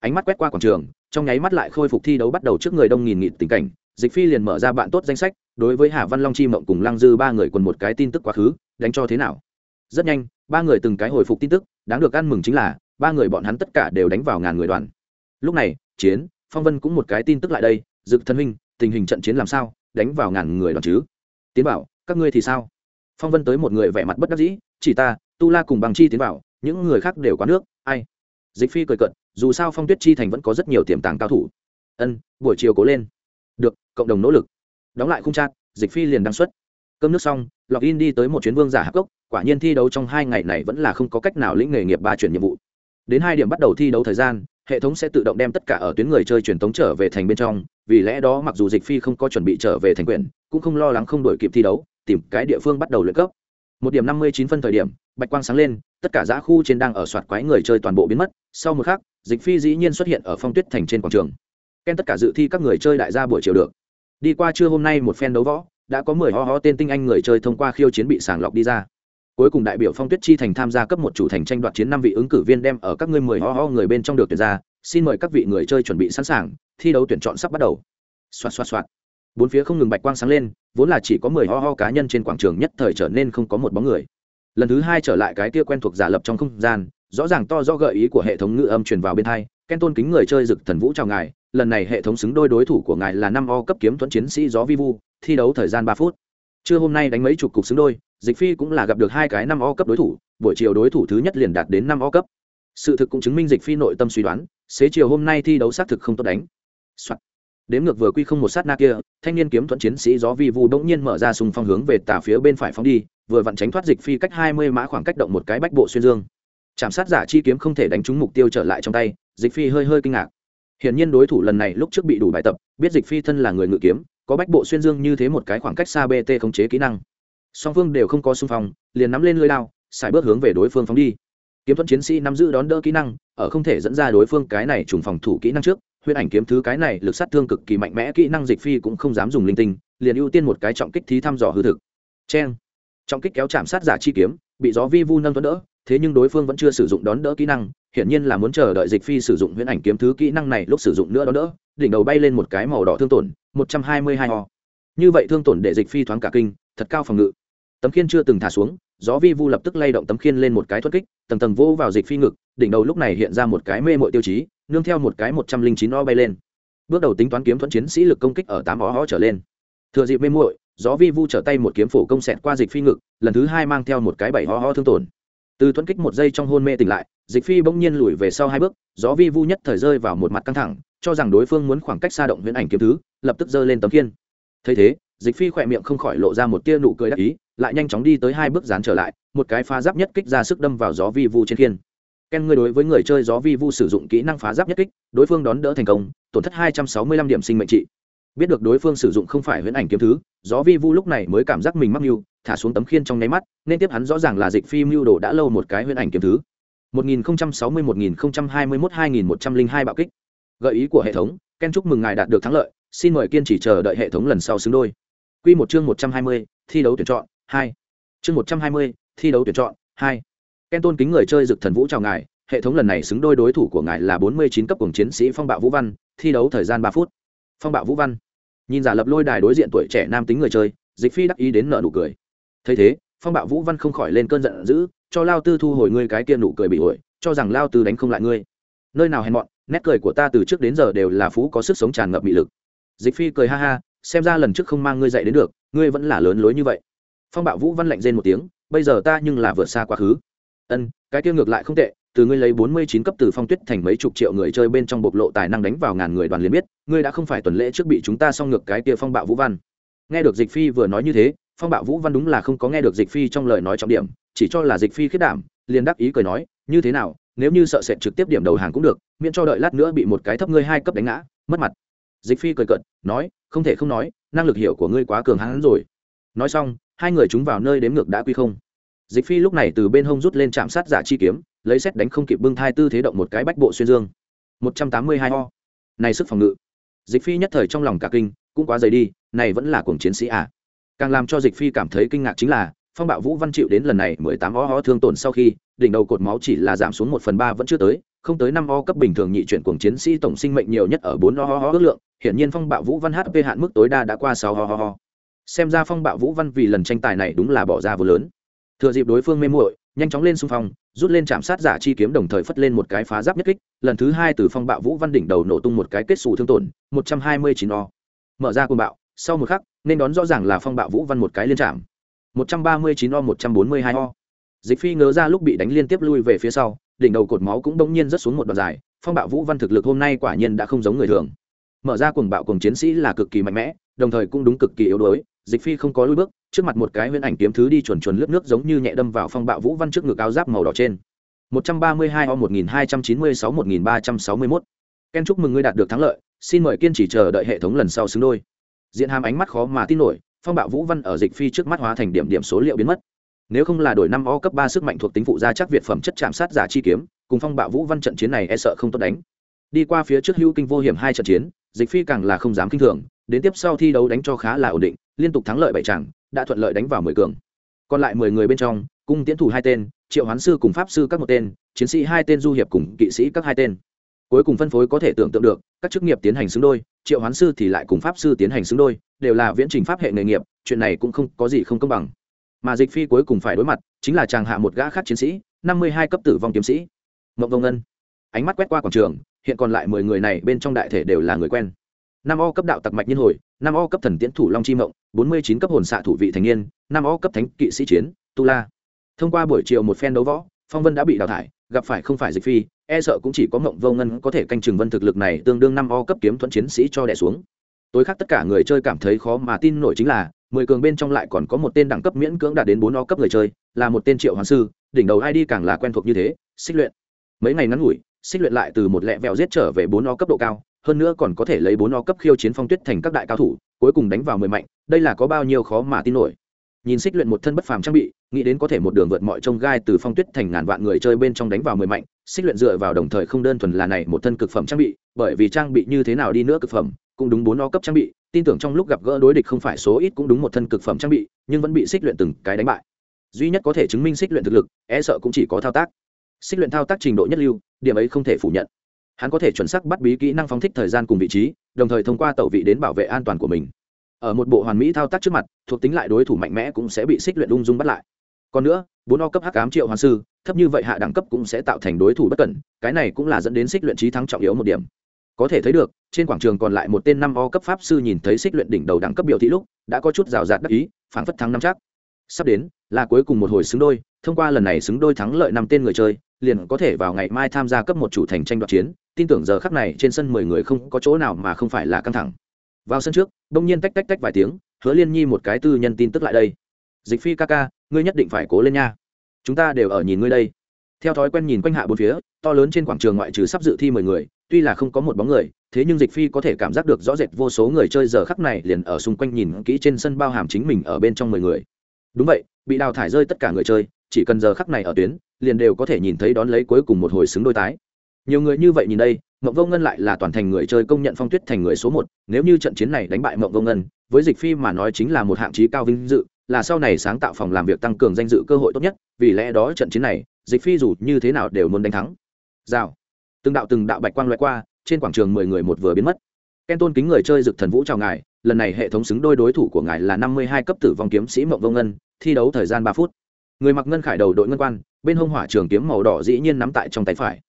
S1: Ánh mắt quét qua quảng trường, trong nháy mắt lại khôi phục thi đấu bắt đầu trước người đông nghìn nghịt tình cảnh dịch phi liền mở ra bạn tốt danh sách, đối với hà văn long chi mộng cùng lăng dư ba người quần một cái tin tức quá khứ, đánh cho thế nào? Rất nhanh, ba người từng cái hồi phục tin tức, đáng được ăn mừng chính là, ba người bọn hắn tất cả đều đánh vào ngàn người đoàn. Lúc này, chiến, phong vân cũng một cái tin tức lại đây, dực thân huynh, tình hình trận chiến làm sao, đánh vào ngàn người đoàn chứ? Tiến bảo, các ngươi thì sao? Phong vân tới một người vẻ mặt bất đắc dĩ, chỉ ta, tu la cùng bằng chi tiến vào những người khác đều quá nước, ai? Dịch phi cười cận dù sao phong tuyết chi thành vẫn có rất nhiều tiềm tàng cao thủ. Ân, buổi chiều cố lên cộng đồng nỗ lực. Đóng lại khung chat, dịch phi liền đăng xuất. Cơm nước xong lọc in đi tới một chuyến vương giả hắc cốc, quả nhiên thi đấu trong hai ngày này vẫn là không có cách nào lĩnh nghề nghiệp ba chuyển nhiệm vụ. Đến hai điểm bắt đầu thi đấu thời gian, hệ thống sẽ tự động đem tất cả ở tuyến người chơi truyền tống trở về thành bên trong, vì lẽ đó mặc dù dịch phi không có chuẩn bị trở về thành quyển cũng không lo lắng không đổi kịp thi đấu, tìm cái địa phương bắt đầu luyện cấp. Một điểm năm mươi chín phân thời điểm, bạch quang sáng lên, tất cả giã khu trên đang ở soạt quái người chơi toàn bộ biến mất. Sau một khắc, dịch phi dĩ nhiên xuất hiện ở phong tuyết thành trên quảng trường. Ken tất cả dự thi các người chơi đại gia buổi chiều được đi qua trưa hôm nay một phen đấu võ, đã có mười ho ho tên tinh anh người chơi thông qua khiêu chiến bị sàng lọc đi ra. Cuối cùng đại biểu phong tuyết chi thành tham gia cấp một chủ thành tranh đoạt chiến năm vị ứng cử viên đem ở các ngươi mười ho ho người bên trong được tuyển ra. Xin mời các vị người chơi chuẩn bị sẵn sàng, thi đấu tuyển chọn sắp bắt đầu. Xoạt xoạt xoạt. Bốn phía không ngừng bạch quang sáng lên, vốn là chỉ có mười ho ho cá nhân trên quảng trường nhất thời trở nên không có một bóng người. Lần thứ hai trở lại cái kia quen thuộc giả lập trong không gian, rõ ràng to do gợi ý của hệ thống ngữ âm truyền vào bên thai ken tôn kính người chơi dực thần vũ chào ngài lần này hệ thống xứng đôi đối thủ của ngài là năm o cấp kiếm thuẫn chiến sĩ gió vi vu, thi đấu thời gian ba phút. Trưa hôm nay đánh mấy chục cục xứng đôi, dịch phi cũng là gặp được hai cái năm o cấp đối thủ, buổi chiều đối thủ thứ nhất liền đạt đến năm o cấp. Sự thực cũng chứng minh dịch phi nội tâm suy đoán, xế chiều hôm nay thi đấu xác thực không tốt đánh、Soạn. đếm ngược vừa quy không một sát na kia, thanh niên kiếm thuẫn chiến sĩ gió vi vu bỗng nhiên mở ra sùng phong hướng về tả phía bên phải phóng đi, vừa vặn tránh thoát dịch phi cách hai mươi mã khoảng cách động một cái bách bộ xuyên dương. Chạm sát giả chi kiếm không thể đánh trúng mục tiêu trở lại trong tay, dịch phi hơi hơi kinh ngạc hiển nhiên đối thủ lần này lúc trước bị đủ bài tập biết dịch phi thân là người ngự kiếm có bách bộ xuyên dương như thế một cái khoảng cách xa bt khống chế kỹ năng. Song phương đều không có xung phong liền nắm lên lưỡi đao, xài bước hướng về đối phương phóng đi. Kiếm thuật chiến sĩ nắm giữ đón đỡ kỹ năng ở không thể dẫn ra đối phương cái này trùng phòng thủ kỹ năng trước huyễn ảnh kiếm thứ cái này lực sát thương cực kỳ mạnh mẽ kỹ năng dịch phi cũng không dám dùng linh tinh liền ưu tiên một cái trọng kích thí thăm dò hư thực. Chen, trọng kích kéo chạm sát giả chi kiếm bị gió vi vu nâng đỡ thế nhưng đối phương vẫn chưa sử dụng đón đỡ kỹ năng, hiển nhiên là muốn chờ đợi dịch phi sử dụng huyễn ảnh kiếm thứ kỹ năng này lúc sử dụng nữa đón đỡ, đỉnh đầu bay lên một cái màu đỏ thương tổn, một trăm hai mươi hai ho như vậy thương tổn để dịch phi thoáng cả kinh, thật cao phòng ngự. Tấm khiên chưa từng thả xuống, gió vi vu lập tức lay động tấm khiên lên một cái thoát kích, tầng tầng vô vào dịch phi ngực, đỉnh đầu lúc này hiện ra một cái mê mội tiêu chí, nương theo một cái một trăm linh chín o bay lên. Bước đầu tính toán kiếm thuẫn chiến sĩ lực công kích ở tám o ho trở lên. Thừa dịp mê muội, gió vi vu trở tay một kiếm phổ công xẹt qua dịch phi ngực, lần thứ hai mang theo một cái bảy ho ho thương tổn từ thuẫn kích một giây trong hôn mê tỉnh lại, dịch phi bỗng nhiên lùi về sau hai bước, gió vi vu nhất thời rơi vào một mặt căng thẳng, cho rằng đối phương muốn khoảng cách xa động huyễn ảnh kiếm thứ, lập tức giơ lên tấm kiên thấy thế, dịch phi khỏe miệng không khỏi lộ ra một tia nụ cười đắc ý, lại nhanh chóng đi tới hai bước dán trở lại, một cái phá giáp nhất kích ra sức đâm vào gió vi vu trên khiên. Ken ngươi đối với người chơi gió vi vu sử dụng kỹ năng phá giáp nhất kích, đối phương đón đỡ thành công, tổn thất hai trăm sáu mươi lăm điểm sinh mệnh trị. Biết được đối phương sử dụng không phải huyễn ảnh kiếm thứ, gió vi vu lúc này mới cảm giác mình mắc mưu thả xuống tấm khiên trong nháy mắt nên tiếp hắn rõ ràng là dịch phi mưu đồ đã lâu một cái huyễn ảnh kiếm thứ 1060 1021 2102 bạo kích gợi ý của hệ thống ken chúc mừng ngài đạt được thắng lợi xin mời kiên trì chờ đợi hệ thống lần sau xứng đôi Quy một chương 120, thi đấu tuyển chọn 2. Chương 120, thi đấu tuyển chọn 2. Ken tôn kính người chơi dực thần vũ chào ngài, hệ thống lần này xứng đôi đối thủ của ngài là 49 cấp cùng chiến sĩ phong bạo vũ văn, thi đấu thời gian 3 phút. Phong bạo vũ văn. Nhìn giả lập lôi đài đối diện tuổi trẻ nam tính người chơi, Dịch Phi đắc ý đến nở nụ cười. Thấy thế, phong bạo vũ văn không khỏi lên cơn giận dữ, cho Lao Tư thu hồi ngươi cái kia nụ cười bị ổi, cho rằng Lao Tư đánh không lại ngươi. Nơi nào hèn mọn, nét cười của ta từ trước đến giờ đều là phú có sức sống tràn ngập mị lực. Dịch Phi cười ha ha, xem ra lần trước không mang ngươi dậy đến được ngươi vẫn là lớn lối như vậy phong bạo vũ văn lạnh rên một tiếng bây giờ ta nhưng là vượt xa quá khứ ân cái kia ngược lại không tệ từ ngươi lấy bốn mươi chín cấp từ phong tuyết thành mấy chục triệu người chơi bên trong bộc lộ tài năng đánh vào ngàn người đoàn liền biết ngươi đã không phải tuần lễ trước bị chúng ta xong ngược cái kia phong bạo vũ văn nghe được dịch phi vừa nói như thế phong bạo vũ văn đúng là không có nghe được dịch phi trong lời nói trọng điểm chỉ cho là dịch phi khiết đảm liền đắc ý cười nói như thế nào nếu như sợ sệt trực tiếp điểm đầu hàng cũng được miễn cho đợi lát nữa bị một cái thấp ngươi hai cấp đánh ngã mất mặt. Dịch phi cười cợt, nói không thể không nói năng lực hiểu của ngươi quá cường hãn rồi. Nói xong hai người chúng vào nơi đếm ngược đã quy không. Dịch phi lúc này từ bên hông rút lên chạm sát giả chi kiếm lấy xét đánh không kịp bưng thai tư thế động một cái bách bộ xuyên dương. Một trăm tám mươi hai ho. Này sức phòng ngự. Dịch phi nhất thời trong lòng cả kinh cũng quá dày đi này vẫn là cuồng chiến sĩ à càng làm cho dịch phi cảm thấy kinh ngạc chính là, phong bạo vũ văn chịu đến lần này mười tám o ho thương tổn sau khi, đỉnh đầu cột máu chỉ là giảm xuống một phần ba vẫn chưa tới, không tới năm o cấp bình thường nhị chuyển cuồng chiến sĩ tổng sinh mệnh nhiều nhất ở bốn o ho ho ước lượng, hiển nhiên phong bạo vũ văn hp hạn mức tối đa đã qua sáu ho ho ho xem ra phong bạo vũ văn vì lần tranh tài này đúng là bỏ ra vô lớn. Thừa dịp đối phương mê muội, nhanh chóng lên xung phong, rút lên chạm sát giả chi kiếm đồng thời phất lên một cái phá giáp nhất kích, lần thứ hai từ phong bạo vũ văn đỉnh đầu nổ tung một cái kết xù thương tổn, một trăm hai mươi chín o. Mở ra côn bạo sau một khắc, nên đón rõ ràng là phong bạo vũ văn một cái liên trạm. một trăm ba mươi chín o, một trăm bốn mươi hai o. Dịch phi ngớ ra lúc bị đánh liên tiếp lui về phía sau, đỉnh đầu cột máu cũng bỗng nhiên rất xuống một đoạn dài, phong bạo vũ văn thực lực hôm nay quả nhiên đã không giống người thường. Mở ra cuồng bạo cùng chiến sĩ là cực kỳ mạnh mẽ, đồng thời cũng đúng cực kỳ yếu đuối, dịch phi không có lui bước, trước mặt một cái huyễn ảnh kiếm thứ đi chuẩn chuẩn lướt nước giống như nhẹ đâm vào phong bạo vũ văn trước ngực áo giáp màu đỏ trên. 132 o 1296 1361 Ken chúc mừng ngươi đạt được thắng lợi, xin mời kiên trì chờ đợi hệ thống lần sau xứng đôi diện hàm ánh mắt khó mà tin nổi, phong bạo vũ văn ở dịch phi trước mắt hóa thành điểm điểm số liệu biến mất. Nếu không là đổi năm o cấp ba sức mạnh thuộc tính phụ gia chắc việt phẩm chất chạm sát giả chi kiếm, cùng phong bạo vũ văn trận chiến này e sợ không tốt đánh. Đi qua phía trước hữu kinh vô hiểm hai trận chiến, dịch phi càng là không dám kinh thường, đến tiếp sau thi đấu đánh cho khá là ổn định, liên tục thắng lợi bảy chẳng đã thuận lợi đánh vào mười cường. Còn lại mười người bên trong, cung tiến thủ hai tên, triệu hoán sư cùng pháp sư các một tên, chiến sĩ hai tên, du hiệp cùng kỵ sĩ các hai tên cuối cùng phân phối có thể tưởng tượng được, các chức nghiệp tiến hành xứng đôi, triệu hoán sư thì lại cùng pháp sư tiến hành xứng đôi, đều là viễn trình pháp hệ nghề nghiệp, chuyện này cũng không có gì không công bằng. Mà dịch phi cuối cùng phải đối mặt, chính là chàng hạ một gã khác chiến sĩ, năm mươi hai cấp tử vong kiếm sĩ. Mộng vông ngân. Ánh mắt quét qua quảng trường, hiện còn lại mười người này bên trong đại thể đều là người quen. Năm o cấp đạo tặc mạch nhân hồi, năm o cấp thần tiến thủ long chi mộng, bốn mươi chín cấp hồn xạ thủ vị thành niên, năm o cấp thánh kỵ sĩ chiến, tu la. Thông qua buổi chiều một phen đấu võ, phong vân đã bị đào thải gặp phải không phải dịch phi e sợ cũng chỉ có mộng vô ngân có thể canh chừng vân thực lực này tương đương năm o cấp kiếm thuẫn chiến sĩ cho đẻ xuống. Tối khác tất cả người chơi cảm thấy khó mà tin nổi chính là, mười cường bên trong lại còn có một tên đẳng cấp miễn cưỡng đạt đến bốn o cấp người chơi, là một tên triệu hoàng sư, đỉnh đầu ai đi càng là quen thuộc như thế, xích luyện. Mấy ngày ngắn ngủi, xích luyện lại từ một lẹ vẹo giết trở về bốn o cấp độ cao, hơn nữa còn có thể lấy bốn o cấp khiêu chiến phong tuyết thành các đại cao thủ, cuối cùng đánh vào mười mạnh, đây là có bao nhiêu khó mà tin nổi nhìn xích luyện một thân bất phàm trang bị, nghĩ đến có thể một đường vượt mọi trông gai từ phong tuyết thành ngàn vạn người chơi bên trong đánh vào mười mạnh, xích luyện dựa vào đồng thời không đơn thuần là này một thân cực phẩm trang bị, bởi vì trang bị như thế nào đi nữa cực phẩm, cũng đúng bốn o cấp trang bị, tin tưởng trong lúc gặp gỡ đối địch không phải số ít cũng đúng một thân cực phẩm trang bị, nhưng vẫn bị xích luyện từng cái đánh bại. Duy nhất có thể chứng minh xích luyện thực lực e sợ cũng chỉ có thao tác. Xích luyện thao tác trình độ nhất lưu, điểm ấy không thể phủ nhận. Hắn có thể chuẩn xác bắt bí kỹ năng phóng thích thời gian cùng vị trí, đồng thời thông qua tẩu vị đến bảo vệ an toàn của mình ở một bộ hoàn mỹ thao tác trước mặt, thuộc tính lại đối thủ mạnh mẽ cũng sẽ bị xích luyện ung dung bắt lại. Còn nữa, bốn o cấp hắc cám triệu hoàng sư, thấp như vậy hạ đẳng cấp cũng sẽ tạo thành đối thủ bất cẩn, cái này cũng là dẫn đến xích luyện trí thắng trọng yếu một điểm. Có thể thấy được, trên quảng trường còn lại một tên năm o cấp pháp sư nhìn thấy xích luyện đỉnh đầu đẳng cấp biểu thị lúc, đã có chút rào rạt đắc ý, phảng phất thắng năm chắc. Sắp đến, là cuối cùng một hồi xứng đôi, thông qua lần này xứng đôi thắng lợi năm tên người chơi, liền có thể vào ngày mai tham gia cấp một chủ thành tranh đoạt chiến. Tin tưởng giờ khắc này trên sân mười người không có chỗ nào mà không phải là căng thẳng vào sân trước đông nhiên tách tách tách vài tiếng, hứa liên nhi một cái tư nhân tin tức lại đây. Dịch phi ca ca, ngươi nhất định phải cố lên nha. Chúng ta đều ở nhìn ngươi đây. Theo thói quen nhìn quanh hạ bốn phía, to lớn trên quảng trường ngoại trừ sắp dự thi mười người, tuy là không có một bóng người, thế nhưng dịch phi có thể cảm giác được rõ rệt vô số người chơi giờ khắc này liền ở xung quanh nhìn kỹ trên sân bao hàm chính mình ở bên trong mười người. Đúng vậy, bị đào thải rơi tất cả người chơi, chỉ cần giờ khắc này ở tuyến, liền đều có thể nhìn thấy đón lấy cuối cùng một hồi xứng đôi tái. Nhiều người như vậy nhìn đây mộng vô ngân lại là toàn thành người chơi công nhận phong tuyết thành người số một, nếu như trận chiến này đánh bại mộng vô ngân, với dịch phi mà nói chính là một hạng trí cao vinh dự, là sau này sáng tạo phòng làm việc tăng cường danh dự cơ hội tốt nhất, vì lẽ đó trận chiến này, dịch phi dù như thế nào đều muốn đánh thắng. Rào. Từng đạo từng đạo bạch quang loại qua, trên quảng trường mười người một vừa biến mất. Ken tôn kính người chơi dực thần vũ chào ngài, lần này hệ thống xứng đôi đối thủ của ngài là năm mươi hai cấp tử vong kiếm sĩ mộng vô ngân, thi đấu thời gian ba phút. Người mặc ngân khải đầu đội ngân quan, bên hông hỏa trường kiếm màu đỏ dĩ nhiên nắm tại trong tay phải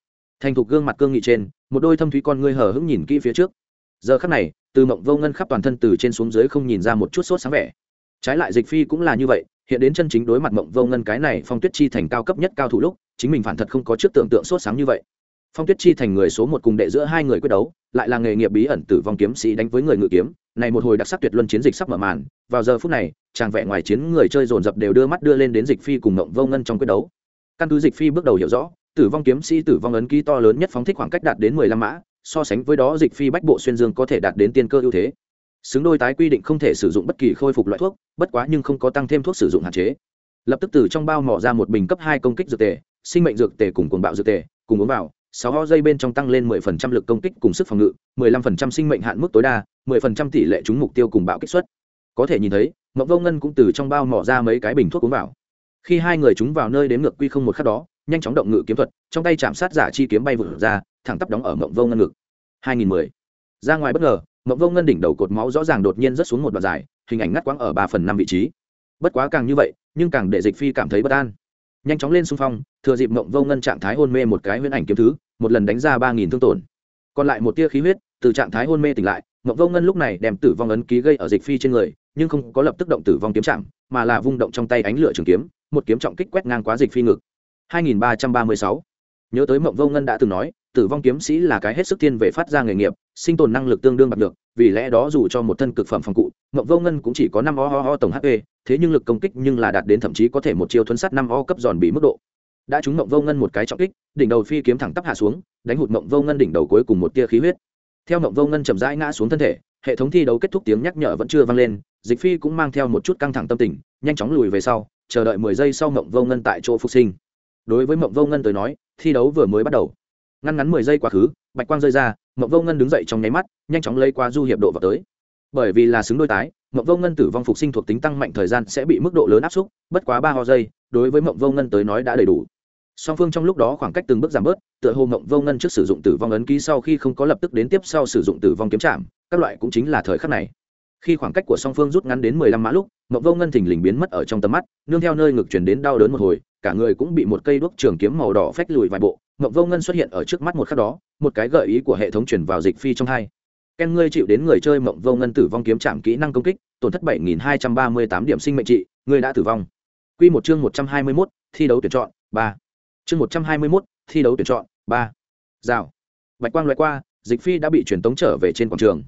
S1: thành thục gương mặt cương nghị trên, một đôi thâm thúy con ngươi hở hững nhìn kỹ phía trước. Giờ khắc này, từ mộng vô ngân khắp toàn thân từ trên xuống dưới không nhìn ra một chút sốt sáng vẻ. Trái lại dịch phi cũng là như vậy, hiện đến chân chính đối mặt mộng vô ngân cái này phong tuyết chi thành cao cấp nhất cao thủ lúc, chính mình phản thật không có trước tưởng tượng sốt sáng như vậy. Phong tuyết chi thành người số một cùng đệ giữa hai người quyết đấu, lại là nghề nghiệp bí ẩn tử vong kiếm sĩ đánh với người ngự kiếm, này một hồi đặc sắc tuyệt luân chiến dịch sắp mở màn, vào giờ phút này, chàng vẽ ngoài chiến người chơi dồn dập đều đưa mắt đưa lên đến dịch phi cùng mộng vô ngân trong quyết đấu. Căn cứ dịch phi bước đầu hiểu rõ tử vong kiếm sĩ tử vong ấn ký to lớn nhất phóng thích khoảng cách đạt đến mười lăm mã, so sánh với đó dịch phi bách bộ xuyên dương có thể đạt đến tiên cơ ưu thế. Xứng đôi tái quy định không thể sử dụng bất kỳ khôi phục loại thuốc, bất quá nhưng không có tăng thêm thuốc sử dụng hạn chế. Lập tức từ trong bao mỏ ra một bình cấp hai công kích dược tề, sinh mệnh dược tề cùng cuồng bạo dược tề, cùng uống vào, sáu ho dây bên trong tăng lên mười phần trăm lực công kích cùng sức phòng ngự, mười lăm phần trăm sinh mệnh hạn mức tối đa, mười phần trăm tỷ lệ trúng mục tiêu cùng bạo kích xuất có thể nhìn thấy mộng vô ngân cũng từ trong bao mỏ ra mấy cái bình thuốc uống vào. Khi hai người chúng vào nơi đếm ngược quy không một khắc đó nhanh chóng động ngự kiếm thuật, trong tay chạm sát giả chi kiếm bay vụt ra, thẳng tắp đóng ở mộng vô ngân ngực. 2010. ra ngoài bất ngờ, mộng vô ngân đỉnh đầu cột máu rõ ràng đột nhiên rớt xuống một đoạn dài, hình ảnh ngắt quãng ở ba phần năm vị trí. Bất quá càng như vậy, nhưng càng để dịch phi cảm thấy bất an. Nhanh chóng lên xung phong, thừa dịp mộng vô ngân trạng thái hôn mê một cái huyễn ảnh kiếm thứ, một lần đánh ra ba nghìn thương tổn. Còn lại một tia khí huyết, từ trạng thái hôn mê tỉnh lại, mộng vô ngân lúc này đem tử vong ấn ký gây ở dịch phi trên người, nhưng không có lập tức động tử vong kiếm chạm, mà là vung động trong tay ánh lửa trường kiếm, một kiếm trọng kích quét ngang quá dịch phi ngực. 2336. nhớ tới mộng vô ngân đã từng nói, tử vong kiếm sĩ là cái hết sức thiên về phát ra nghề nghiệp, sinh tồn năng lực tương đương bạc được, vì lẽ đó dù cho một thân cực phẩm phòng cụ, mộng vô ngân cũng chỉ có năm o ho ho tổng hp thế nhưng lực công kích nhưng là đạt đến thậm chí có thể một chiêu thuấn sát năm o cấp giòn bị mức độ. Đã trúng mộng vô ngân một cái trọng kích, đỉnh đầu phi kiếm thẳng tắp hạ xuống, đánh hụt mộng vô ngân đỉnh đầu cuối cùng một tia khí huyết. Theo mộng vô ngân chậm rãi ngã xuống thân thể, hệ thống thi đấu kết thúc tiếng nhắc nhở vẫn chưa vang lên, dịch phi cũng mang theo một chút căng thẳng tâm tình, nhanh chóng lùi về sau, chờ đợi mười giây sau mộng vô ngân tại chỗ phục sinh đối với mộng vô ngân tới nói, thi đấu vừa mới bắt đầu. Ngăn ngắn mười giây quá khứ, bạch quang rơi ra, mộng vô ngân đứng dậy trong nháy mắt, nhanh chóng lấy qua du hiệp độ vào tới. Bởi vì là xứng đôi tái, mộng vô ngân tử vong phục sinh thuộc tính tăng mạnh thời gian sẽ bị mức độ lớn áp xúc bất quá ba ho giây, đối với mộng vô ngân tới nói đã đầy đủ. Song phương trong lúc đó khoảng cách từng bước giảm bớt, tựa hồ mộng vô ngân trước sử dụng tử vong ấn ký sau khi không có lập tức đến tiếp sau sử dụng tử vong kiếm chạm, các loại cũng chính là thời khắc này. Khi khoảng cách của song phương rút ngắn đến mười lăm mã lúc, mộng vô ngân thình lình biến mất ở trong tầm mắt, nương theo nơi ngực chuyển đến đau đớn một hồi cả người cũng bị một cây đuốc trường kiếm màu đỏ phách lùi vài bộ mộng vô ngân xuất hiện ở trước mắt một khắc đó, một cái gợi ý của hệ thống chuyển vào dịch phi trong hai. Ken, ngươi chịu đến người chơi mộng vô ngân tử vong kiếm chạm kỹ năng công kích, tổn thất bảy nghìn hai trăm ba mươi tám điểm sinh mệnh trị, ngươi đã tử vong. Q một chương một trăm hai mươi mốt, thi đấu tuyển chọn, ba. Chương một trăm hai mươi mốt, thi đấu tuyển chọn, ba. Rào. Bạch quang loại qua, dịch phi đã bị truyền tống trở về trên quảng trường.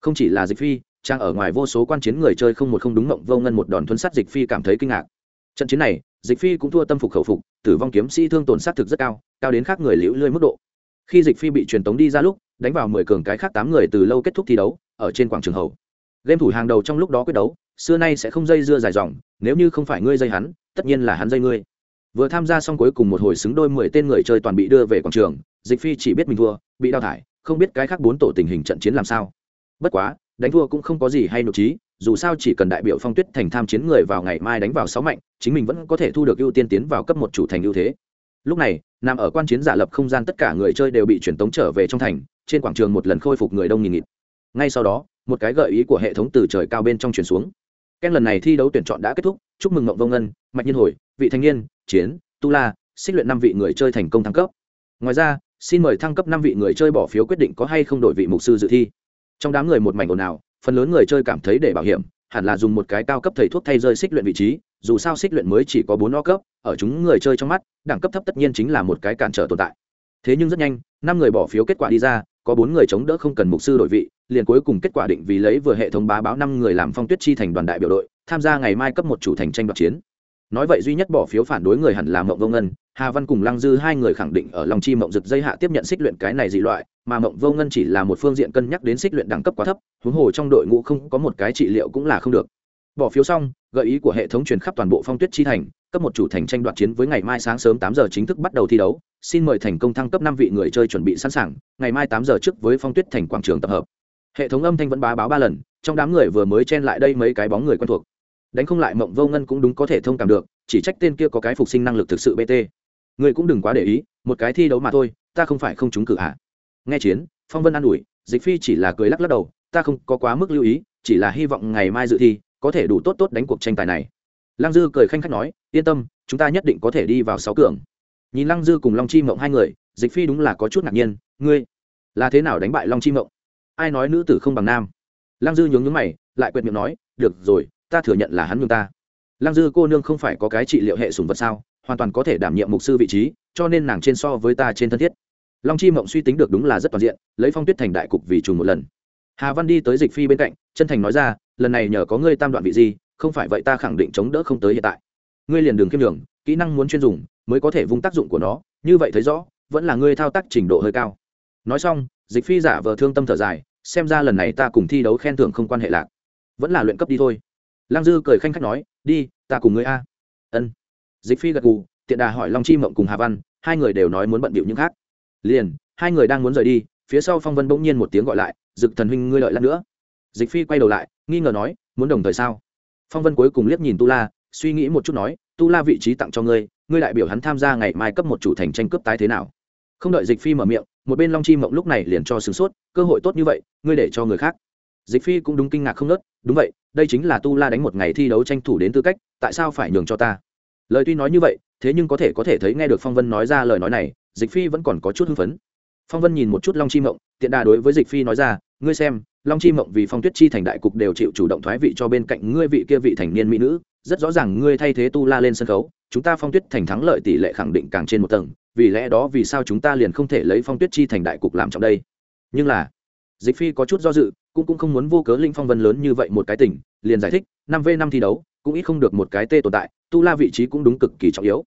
S1: Không chỉ là dịch phi, trang ở ngoài vô số quan chiến người chơi không một không đúng mộng vô ngân một đòn thuấn sát dịch phi cảm thấy kinh ngạc. Trận chiến này dịch phi cũng thua tâm phục khẩu phục, tử vong kiếm sĩ thương tổn sát thực rất cao cao đến khác người liễu lơi mức độ. Khi dịch phi bị truyền tống đi ra lúc, đánh vào mười cường cái khác tám người từ lâu kết thúc thi đấu, ở trên quảng trường hầu. Game thủ hàng đầu trong lúc đó quyết đấu, xưa nay sẽ không dây dưa dài dòng, nếu như không phải ngươi dây hắn, tất nhiên là hắn dây ngươi. Vừa tham gia xong cuối cùng một hồi xứng đôi mười tên người chơi toàn bị đưa về quảng trường, dịch phi chỉ biết mình thua, bị đào thải, không biết cái khác bốn tổ tình hình trận chiến làm sao. Bất quá, đánh thua cũng không có gì hay nộp trí dù sao chỉ cần đại biểu phong tuyết thành tham chiến người vào ngày mai đánh vào sáu mạnh, chính mình vẫn có thể thu được ưu tiên tiến vào cấp một chủ thành ưu thế. Lúc này, nằm ở quan chiến giả lập không gian tất cả người chơi đều bị truyền tống trở về trong thành, trên quảng trường một lần khôi phục người đông nghìn nghịt. Ngay sau đó, một cái gợi ý của hệ thống từ trời cao bên trong truyền xuống. Ken lần này thi đấu tuyển chọn đã kết thúc, chúc mừng ngộng vông ngân, mạch nhiên hồi, vị thanh niên, chiến, tu la, xích luyện năm vị người chơi thành công thăng cấp. Ngoài ra, xin mời thăng cấp năm vị người chơi bỏ phiếu quyết định có hay không đổi vị mục sư dự thi. Trong đám người một mảnh ồn ào phần lớn người chơi cảm thấy để bảo hiểm hẳn là dùng một cái cao cấp thầy thuốc thay rơi xích luyện vị trí, dù sao xích luyện mới chỉ có bốn o cấp, ở chúng người chơi trong mắt, đẳng cấp thấp tất nhiên chính là một cái cản trở tồn tại. Thế nhưng rất nhanh, năm người bỏ phiếu kết quả đi ra, có bốn người chống đỡ không cần mục sư đổi vị, liền cuối cùng kết quả định vì lấy vừa hệ thống bá báo năm người làm phong tuyết chi thành đoàn đại biểu đội, tham gia ngày mai cấp một chủ thành tranh đoạt chiến nói vậy duy nhất bỏ phiếu phản đối người hẳn là mộng vô ngân. Hà văn cùng lăng dư hai người khẳng định ở lòng chi mộng rực dây hạ tiếp nhận xích luyện cái này dị loại, mà mộng vô ngân chỉ là một phương diện cân nhắc đến xích luyện đẳng cấp quá thấp, huống hồ trong đội ngũ không có một cái trị liệu cũng là không được. Bỏ phiếu xong, gợi ý của hệ thống truyền khắp toàn bộ phong tuyết chi thành, cấp một chủ thành tranh đoạt chiến với ngày mai sáng sớm tám giờ chính thức bắt đầu thi đấu. Xin mời thành công thăng cấp năm vị người chơi chuẩn bị sẵn sàng, ngày mai tám giờ trước với phong tuyết thành quảng trường tập hợp. Hệ thống âm thanh vẫn bá báo ba lần, trong đám người vừa mới chen lại đây mấy cái bóng người quen thuộc đánh không lại mộng vô ngân cũng đúng có thể thông cảm được, chỉ trách tên kia có cái phục sinh năng lực thực sự bt người cũng đừng quá để ý, một cái thi đấu mà thôi, ta không phải không trúng cử hạ nghe chiến, phong vân an ủi, dịch phi chỉ là cười lắc lắc đầu, ta không có quá mức lưu ý, chỉ là hy vọng ngày mai dự thi, có thể đủ tốt tốt đánh cuộc tranh tài này. Lăng dư cười khanh khách nói, yên tâm, chúng ta nhất định có thể đi vào sáu cường. Nhìn lăng dư cùng long chi mộng hai người, dịch phi đúng là có chút ngạc nhiên, ngươi là thế nào đánh bại long chi mộng? Ai nói nữ tử không bằng nam? Lăng dư nhướng nhướng mày, lại quyệt miệng nói, được rồi ta thừa nhận là hắn nhường ta. Lăng dư cô nương không phải có cái trị liệu hệ sùng vật sao, hoàn toàn có thể đảm nhiệm mục sư vị trí, cho nên nàng trên so với ta trên thân thiết. Long chi mộng suy tính được đúng là rất toàn diện, lấy phong tuyết thành đại cục vì trùng một lần. Hà văn đi tới dịch phi bên cạnh, chân thành nói ra, lần này nhờ có ngươi tam đoạn vị gì, không phải vậy ta khẳng định chống đỡ không tới hiện tại. Ngươi liền đường kiêm đường kỹ năng muốn chuyên dùng, mới có thể vung tác dụng của nó, như vậy thấy rõ, vẫn là ngươi thao tác trình độ hơi cao. Nói xong, dịch phi giả vờ thương tâm thở dài, xem ra lần này ta cùng thi đấu khen thưởng không quan hệ lạc. Vẫn là luyện cấp đi thôi lăng dư cười khanh khách nói, đi, ta cùng ngươi a. Ân. Dịch phi gật gù, tiện đà hỏi long chi mộng cùng hà văn, hai người đều nói muốn bận bịu những khác. Liền, hai người đang muốn rời đi, phía sau phong vân bỗng nhiên một tiếng gọi lại, dực thần huynh ngươi lợi lắm nữa. Dịch phi quay đầu lại, nghi ngờ nói, muốn đồng thời sao? Phong vân cuối cùng liếc nhìn tu la, suy nghĩ một chút nói, tu la vị trí tặng cho ngươi ngươi đại biểu hắn tham gia ngày mai cấp một chủ thành tranh cướp tái thế nào? Không đợi dịch phi mở miệng, một bên long chi mộng lúc này liền cho sửng sốt, cơ hội tốt như vậy, ngươi để cho người khác dịch phi cũng đúng kinh ngạc không nớt đúng vậy, đây chính là tu la đánh một ngày thi đấu tranh thủ đến tư cách, tại sao phải nhường cho ta? Lời tuy nói như vậy, thế nhưng có thể có thể thấy nghe được phong vân nói ra lời nói này, dịch phi vẫn còn có chút hưng phấn. Phong vân nhìn một chút long chi mộng, tiện đà đối với dịch phi nói ra, ngươi xem, long chi mộng vì phong tuyết chi thành đại cục đều chịu chủ động thoái vị cho bên cạnh ngươi vị kia vị thành niên mỹ nữ, rất rõ ràng ngươi thay thế tu la lên sân khấu, chúng ta phong tuyết thành thắng lợi tỷ lệ khẳng định càng trên một tầng, vì lẽ đó vì sao chúng ta liền không thể lấy phong tuyết chi thành đại cục làm trọng đây? Nhưng là, dịch phi có chút do dự cũng cũng không muốn vô cớ linh phong vân lớn như vậy một cái tỉnh liền giải thích, năm v năm thi đấu, cũng ít không được một cái tê tồn tại, tu la vị trí cũng đúng cực kỳ trọng yếu.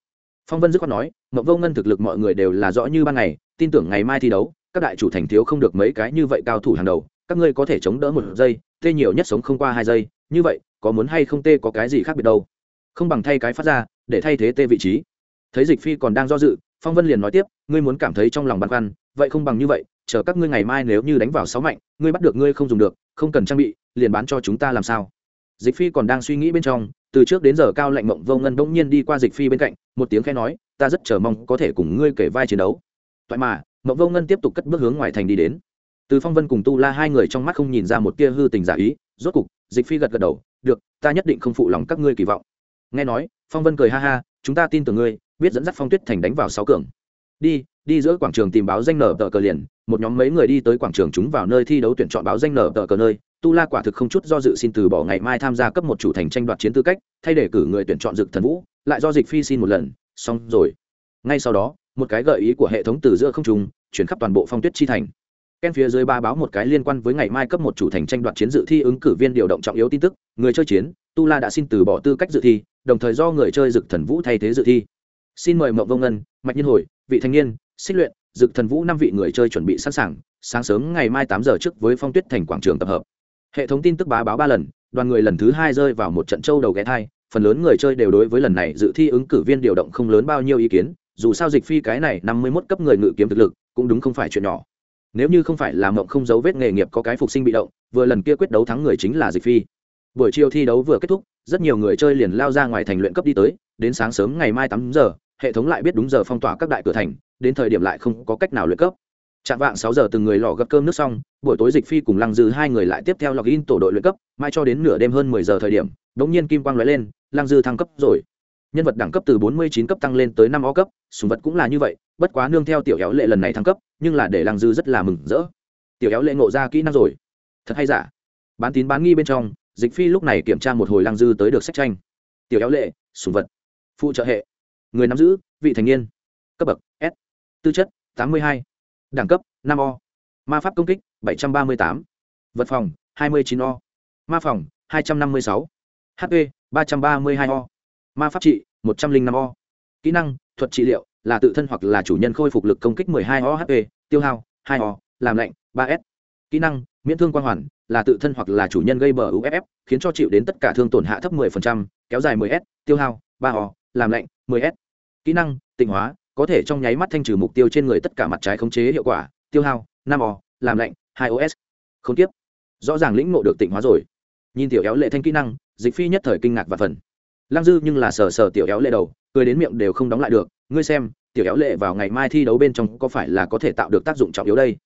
S1: Phong vân dứt khoát nói mậu vô ngân thực lực mọi người đều là rõ như ban ngày, tin tưởng ngày mai thi đấu, các đại chủ thành thiếu không được mấy cái như vậy cao thủ hàng đầu, các ngươi có thể chống đỡ một giây, tê nhiều nhất sống không qua hai giây, như vậy, có muốn hay không tê có cái gì khác biệt đâu. Không bằng thay cái phát ra, để thay thế tê vị trí. Thấy dịch phi còn đang do dự, phong vân liền nói tiếp, ngươi muốn cảm thấy trong lòng băn khoăn, vậy không bằng như vậy chờ các ngươi ngày mai nếu như đánh vào sáu mạnh, ngươi bắt được ngươi không dùng được, không cần trang bị, liền bán cho chúng ta làm sao? Dịch phi còn đang suy nghĩ bên trong, từ trước đến giờ cao lạnh mộng vô ngân bỗng nhiên đi qua dịch phi bên cạnh, một tiếng khe nói, ta rất chờ mong có thể cùng ngươi kể vai chiến đấu. Toại mà, mộng vô ngân tiếp tục cất bước hướng ngoài thành đi đến. Từ phong vân cùng tu la hai người trong mắt không nhìn ra một tia hư tình giả ý, rốt cục, dịch phi gật gật đầu, được, ta nhất định không phụ lòng các ngươi kỳ vọng. Nghe nói, phong vân cười ha ha, chúng ta tin tưởng ngươi, biết dẫn dắt phong tuyết thành đánh vào sáu cường. Đi đi giữa quảng trường tìm báo danh nở tờ cờ liền một nhóm mấy người đi tới quảng trường chúng vào nơi thi đấu tuyển chọn báo danh nở tờ cờ nơi. Tu la quả thực không chút do dự xin từ bỏ ngày mai tham gia cấp một chủ thành tranh đoạt chiến tư cách, thay để cử người tuyển chọn dực thần vũ, lại do dịch phi xin một lần. Xong rồi. Ngay sau đó, một cái gợi ý của hệ thống từ giữa không trùng chuyển khắp toàn bộ phong tuyết chi thành. Ken phía dưới ba báo một cái liên quan với ngày mai cấp một chủ thành tranh đoạt chiến dự thi ứng cử viên điều động trọng yếu tin tức, người chơi chiến, tu la đã xin từ bỏ tư cách dự thi, đồng thời do người chơi dực thần vũ thay thế dự thi. Xin mời mậu vông ngân, mạch nhân hồi, vị thanh niên xích luyện dực thần vũ năm vị người chơi chuẩn bị sẵn sàng, sáng sớm ngày mai tám giờ trước với phong tuyết thành quảng trường tập hợp. Hệ thống tin tức bá báo ba lần, đoàn người lần thứ hai rơi vào một trận châu đầu ghé thai, phần lớn người chơi đều đối với lần này dự thi ứng cử viên điều động không lớn bao nhiêu ý kiến, dù sao dịch phi cái này năm mươi mốt cấp người ngự kiếm thực lực, cũng đúng không phải chuyện nhỏ. Nếu như không phải là mộng không dấu vết nghề nghiệp có cái phục sinh bị động, vừa lần kia quyết đấu thắng người chính là dịch phi. Buổi chiều thi đấu vừa kết thúc, rất nhiều người chơi liền lao ra ngoài thành luyện cấp đi tới, đến sáng sớm ngày mai tám giờ, hệ thống lại biết đúng giờ phong tỏa các đại cửa thành đến thời điểm lại không có cách nào luyện cấp. Chạm vạng sáu giờ từng người lò gấp cơm nước xong, buổi tối dịch phi cùng lăng dư hai người lại tiếp theo log in tổ đội luyện cấp, mai cho đến nửa đêm hơn mười giờ thời điểm đ ỗ n g nhiên kim quang lóe lên, lăng dư thăng cấp rồi. Nhân vật đẳng cấp từ 49 cấp tăng lên tới năm o cấp, sùng vật cũng là như vậy, bất quá nương theo tiểu éo lệ lần này thăng cấp, nhưng là để lăng dư rất là mừng rỡ. Tiểu éo lệ ngộ ra kỹ năng rồi. Thật hay giả? Bán tín bán nghi bên trong, dịch phi lúc này kiểm tra một hồi lăng dư tới được sách tranh. Tiểu éo lệ, sùng vật. Phụ trợ hệ. Người nắm giữ, vị thành niên. Cấp bậc, s tư chất 82. đẳng cấp 5 o ma pháp công kích 738. vật phòng 29 o ma phòng 256. hp 332 o ma pháp trị 105 o kỹ năng thuật trị liệu là tự thân hoặc là chủ nhân khôi phục lực công kích 12 o hp tiêu hao 2 o làm lạnh 3 s kỹ năng miễn thương quang hoàn là tự thân hoặc là chủ nhân gây bờ uff khiến cho chịu đến tất cả thương tổn hạ thấp 10%, kéo dài 10 s tiêu hao 3 o làm lạnh 10 s kỹ năng tịnh hóa có thể trong nháy mắt thanh trừ mục tiêu trên người tất cả mặt trái khống chế hiệu quả, tiêu hao nam o, làm lạnh, hai os không tiếp. Rõ ràng lĩnh ngộ được tịnh hóa rồi. Nhìn tiểu éo lệ thanh kỹ năng, dịch phi nhất thời kinh ngạc và phần. Lăng dư nhưng là sờ sờ tiểu éo lệ đầu, cười đến miệng đều không đóng lại được. Ngươi xem, tiểu éo lệ vào ngày mai thi đấu bên trong có phải là có thể tạo được tác dụng trọng yếu đây?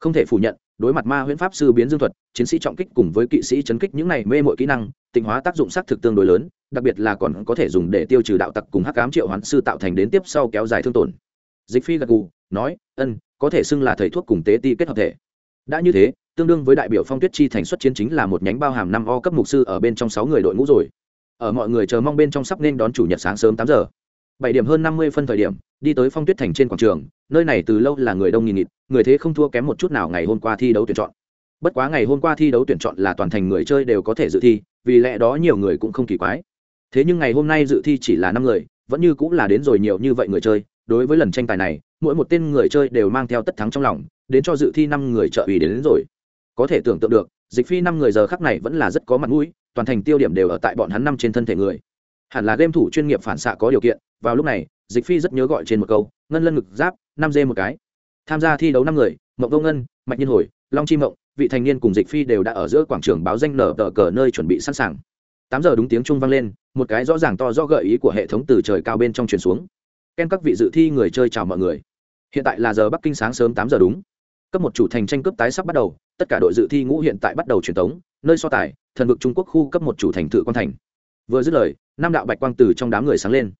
S1: Không thể phủ nhận đối mặt ma huyễn pháp sư biến dương thuật, chiến sĩ trọng kích cùng với kỵ sĩ chấn kích những này mê mội kỹ năng, tịnh hóa tác dụng xác thực tương đối lớn, đặc biệt là còn có thể dùng để tiêu trừ đạo tặc cùng hắc cám triệu hoán sư tạo thành đến tiếp sau kéo dài thương tổn. Dịch phi gật gù, nói, ân, có thể xưng là thầy thuốc cùng tế ti kết hợp thể. Đã như thế, tương đương với đại biểu phong tuyết chi thành xuất chiến chính là một nhánh bao hàm năm o cấp mục sư ở bên trong sáu người đội ngũ rồi. Ở mọi người chờ mong bên trong sắp nên đón chủ nhật sáng sớm tám giờ bảy điểm hơn năm mươi phân thời điểm đi tới phong tuyết thành trên quảng trường nơi này từ lâu là người đông nghìn nghịt người thế không thua kém một chút nào ngày hôm qua thi đấu tuyển chọn. Bất quá ngày hôm qua thi đấu tuyển chọn là toàn thành người chơi đều có thể dự thi vì lẽ đó nhiều người cũng không kỳ quái. Thế nhưng ngày hôm nay dự thi chỉ là năm người vẫn như cũng là đến rồi nhiều như vậy người chơi đối với lần tranh tài này mỗi một tên người chơi đều mang theo tất thắng trong lòng đến cho dự thi năm người trợ ủy đến, đến rồi. Có thể tưởng tượng được dịch phi năm người giờ khắc này vẫn là rất có mặt mũi toàn thành tiêu điểm đều ở tại bọn hắn năm trên thân thể người hẳn là game thủ chuyên nghiệp phản xạ có điều kiện, vào lúc này, dịch phi rất nhớ gọi trên một câu, ngân lân ngực giáp, năm dê một cái. Tham gia thi đấu năm người, mộng vô ngân, mạch nhiên hồi, long chi mộng, vị thành niên cùng dịch phi đều đã ở giữa quảng trường báo danh nở tờ cờ nơi chuẩn bị sẵn sàng. Tám giờ đúng tiếng trung vang lên, một cái rõ ràng to do gợi ý của hệ thống từ trời cao bên trong truyền xuống. Ken các vị dự thi người chơi chào mọi người. Hiện tại là giờ bắc kinh sáng sớm tám giờ đúng. Cấp một chủ thành tranh cướp tái sắp bắt đầu, tất cả đội dự thi ngũ hiện tại bắt đầu truyền tống nơi so tài, thần vực trung quốc khu cấp một chủ thành thự quan thành vừa dứt lời, năm đạo bạch quang từ trong đám người sáng lên.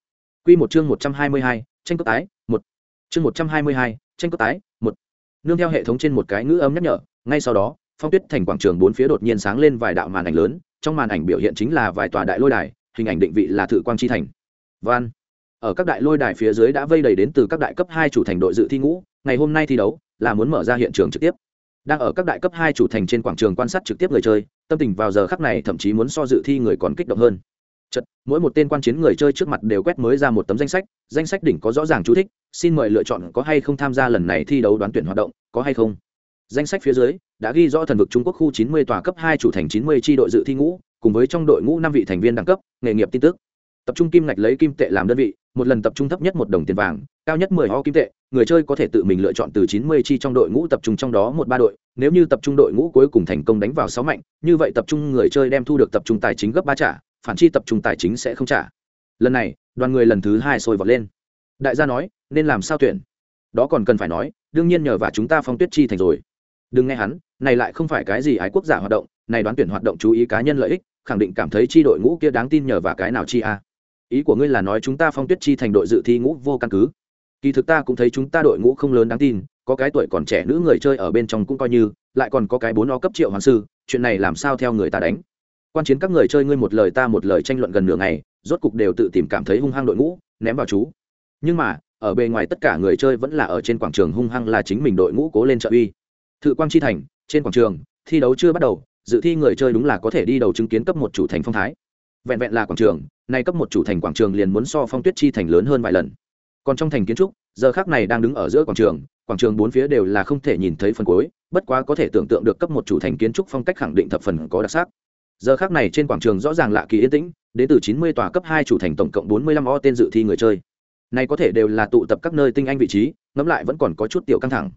S1: Q một chương một trăm hai mươi hai, tranh cướp tái, một. Chương một trăm hai mươi hai, tranh cướp tái, một. Nương theo hệ thống trên một cái ngữ âm nhắc nhở, ngay sau đó, phong tuyết thành quảng trường bốn phía đột nhiên sáng lên vài đạo màn ảnh lớn, trong màn ảnh biểu hiện chính là vài tòa đại lôi đài, hình ảnh định vị là thự quang chi thành. Van ở các đại lôi đài phía dưới đã vây đầy đến từ các đại cấp hai chủ thành đội dự thi ngũ, ngày hôm nay thi đấu, là muốn mở ra hiện trường trực tiếp. Đang ở các đại cấp hai chủ thành trên quảng trường quan sát trực tiếp người chơi, tâm tình vào giờ khắc này thậm chí muốn so dự thi người còn kích động hơn. Chật, mỗi một tên quan chiến người chơi trước mặt đều quét mới ra một tấm danh sách danh sách đỉnh có rõ ràng chú thích xin mời lựa chọn có hay không tham gia lần này thi đấu đoán tuyển hoạt động có hay không. Danh sách phía dưới đã ghi rõ thần vực trung quốc khu 90 tòa cấp hai chủ thành 90 chi đội dự thi ngũ cùng với trong đội ngũ năm vị thành viên đẳng cấp nghề nghiệp tin tức. Tập trung kim ngạch lấy kim tệ làm đơn vị một lần tập trung thấp nhất một đồng tiền vàng cao nhất mười ho kim tệ người chơi có thể tự mình lựa chọn từ chín mươi chi trong đội ngũ tập trung trong đó một ba đội nếu như tập trung đội ngũ cuối cùng thành công đánh vào sáu mạnh như vậy tập trung người chơi đem thu được tập trung tài chính gấp ba trả phản chi tập trung tài chính sẽ không trả. Lần này, đoàn người lần thứ hai sôi vọt lên. Đại gia nói, nên làm sao tuyển? Đó còn cần phải nói, đương nhiên nhờ và chúng ta phong tuyết chi thành rồi. Đừng nghe hắn, này lại không phải cái gì ái quốc giả hoạt động, này đoán tuyển hoạt động chú ý cá nhân lợi ích, khẳng định cảm thấy chi đội ngũ kia đáng tin nhờ và cái nào chi a? Ý của ngươi là nói chúng ta phong tuyết chi thành đội dự thi ngũ vô căn cứ. Kỳ thực ta cũng thấy chúng ta đội ngũ không lớn đáng tin, có cái tuổi còn trẻ nữ người chơi ở bên trong cũng coi như, lại còn có cái bốn o cấp triệu hoàng sư, chuyện này làm sao theo người ta đánh? Quan chiến các người chơi ngươi một lời ta một lời tranh luận gần nửa ngày, rốt cục đều tự tìm cảm thấy hung hăng đội ngũ, ném vào chú. Nhưng mà, ở bề ngoài tất cả người chơi vẫn là ở trên quảng trường hung hăng là chính mình đội ngũ cố lên trợ uy. Thự quang chi thành, trên quảng trường, thi đấu chưa bắt đầu, dự thi người chơi đúng là có thể đi đầu chứng kiến cấp một chủ thành phong thái. Vẹn vẹn là quảng trường, nay cấp một chủ thành quảng trường liền muốn so phong tuyết chi thành lớn hơn vài lần. Còn trong thành kiến trúc, giờ khác này đang đứng ở giữa quảng trường quảng trường bốn phía đều là không thể nhìn thấy phần cuối, bất quá có thể tưởng tượng được cấp một chủ thành kiến trúc phong cách khẳng định thập phần có đặc sắc giờ khác này trên quảng trường rõ ràng lạ kỳ yên tĩnh, đến từ chín mươi tòa cấp hai chủ thành tổng cộng bốn mươi lăm o tên dự thi người chơi. Này có thể đều là tụ tập các nơi tinh anh vị trí, ngẫm lại vẫn còn có chút tiểu căng thẳng.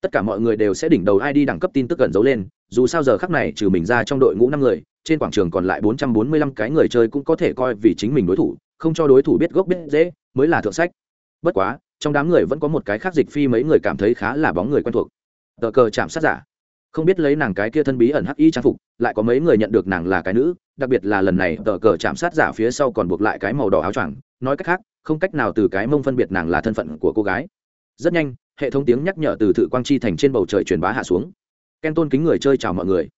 S1: Tất cả mọi người đều sẽ đỉnh đầu ai đi đẳng cấp tin tức gần giấu lên, dù sao giờ khắc này trừ mình ra trong đội ngũ năm người, trên quảng trường còn lại bốn trăm bốn mươi lăm cái người chơi cũng có thể coi vì chính mình đối thủ, không cho đối thủ biết gốc biết dễ mới là thượng sách. Bất quá, trong đám người vẫn có một cái khác dịch phi mấy người cảm thấy khá là bóng người quen thuộc. Tờ cờ chạm sát giả không biết lấy nàng cái kia thân bí ẩn hắc y trang phục, lại có mấy người nhận được nàng là cái nữ, đặc biệt là lần này tờ cờ chạm sát giả phía sau còn buộc lại cái màu đỏ áo choàng, nói cách khác, không cách nào từ cái mông phân biệt nàng là thân phận của cô gái. Rất nhanh, hệ thống tiếng nhắc nhở từ thự quang chi thành trên bầu trời truyền bá hạ xuống. Ken tôn kính người chơi chào mọi người.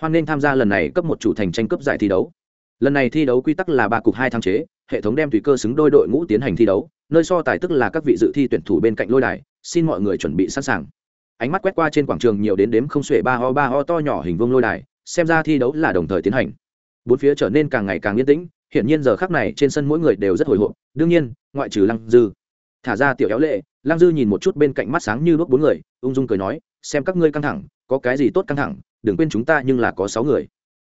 S1: Hoan nên tham gia lần này cấp một chủ thành tranh cấp giải thi đấu. Lần này thi đấu quy tắc là ba cục hai thăng chế, hệ thống đem tùy cơ xứng đôi đội ngũ tiến hành thi đấu, nơi so tài tức là các vị dự thi tuyển thủ bên cạnh lôi đài, xin mọi người chuẩn bị sẵn sàng ánh mắt quét qua trên quảng trường nhiều đến đếm không xuể ba ho ba ho to nhỏ hình vuông lôi đài, xem ra thi đấu là đồng thời tiến hành. Bốn phía trở nên càng ngày càng yên tĩnh, hiển nhiên giờ khắc này trên sân mỗi người đều rất hồi hộp, đương nhiên, ngoại trừ lăng dư. Thả ra tiểu éo lệ, lăng dư nhìn một chút bên cạnh mắt sáng như đuốc bốn người, ung dung cười nói, xem các ngươi căng thẳng, có cái gì tốt căng thẳng, đừng quên chúng ta nhưng là có sáu người.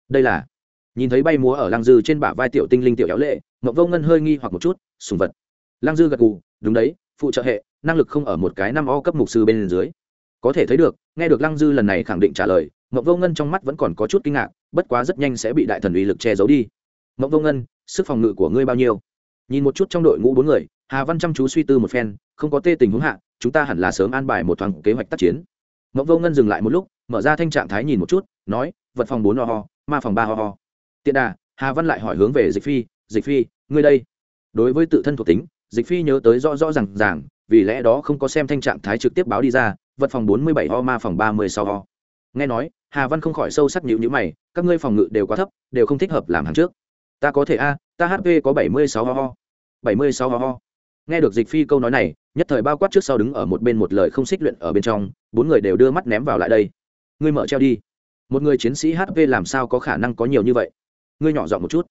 S1: Đây là, nhìn thấy bay múa ở lăng dư trên bả vai tiểu tinh linh tiểu éo lệ mậu vô ngân hơi nghi hoặc một chút, sùng vật. Lăng dư gật gù, đúng đấy, phụ trợ hệ, năng lực không ở một cái năm o cấp mục sư bên dưới có thể thấy được, nghe được lăng dư lần này khẳng định trả lời mậu vô ngân trong mắt vẫn còn có chút kinh ngạc, bất quá rất nhanh sẽ bị đại thần uy lực che giấu đi. Mậu vô ngân, sức phòng ngự của ngươi bao nhiêu? Nhìn một chút trong đội ngũ bốn người, hà văn chăm chú suy tư một phen, không có tê tình huống hạ, chúng ta hẳn là sớm an bài một thoáng kế hoạch tác chiến. Mậu vô ngân dừng lại một lúc, mở ra thanh trạng thái nhìn một chút, nói, vật phòng bốn ho ho, ma phòng ba ho ho. Tiện đà, hà văn lại hỏi hướng về dịch phi dịch phi, ngươi đây? Đối với tự thân thuộc tính, dịch phi nhớ tới rõ rõ r à n g ràng, vì lẽ đó không có xem thanh trạng thái trực tiếp báo đi ra vật phòng bốn mươi bảy ho ma phòng ba mươi sáu ho nghe nói, hà văn không khỏi sâu sắc nhịu nhữ mày, các ngươi phòng ngự đều quá thấp, đều không thích hợp làm hàng trước. Ta có thể a, ta hp có bảy mươi sáu ho ho bảy mươi sáu ho ho nghe được dịch phi câu nói này, nhất thời bao quát trước sau đứng ở một bên một lời không xích luyện ở bên trong, bốn người đều đưa mắt ném vào lại đây. Ngươi mở treo đi. Một người chiến sĩ hp làm sao có khả năng có nhiều như vậy? Ngươi nhỏ giọng một chút.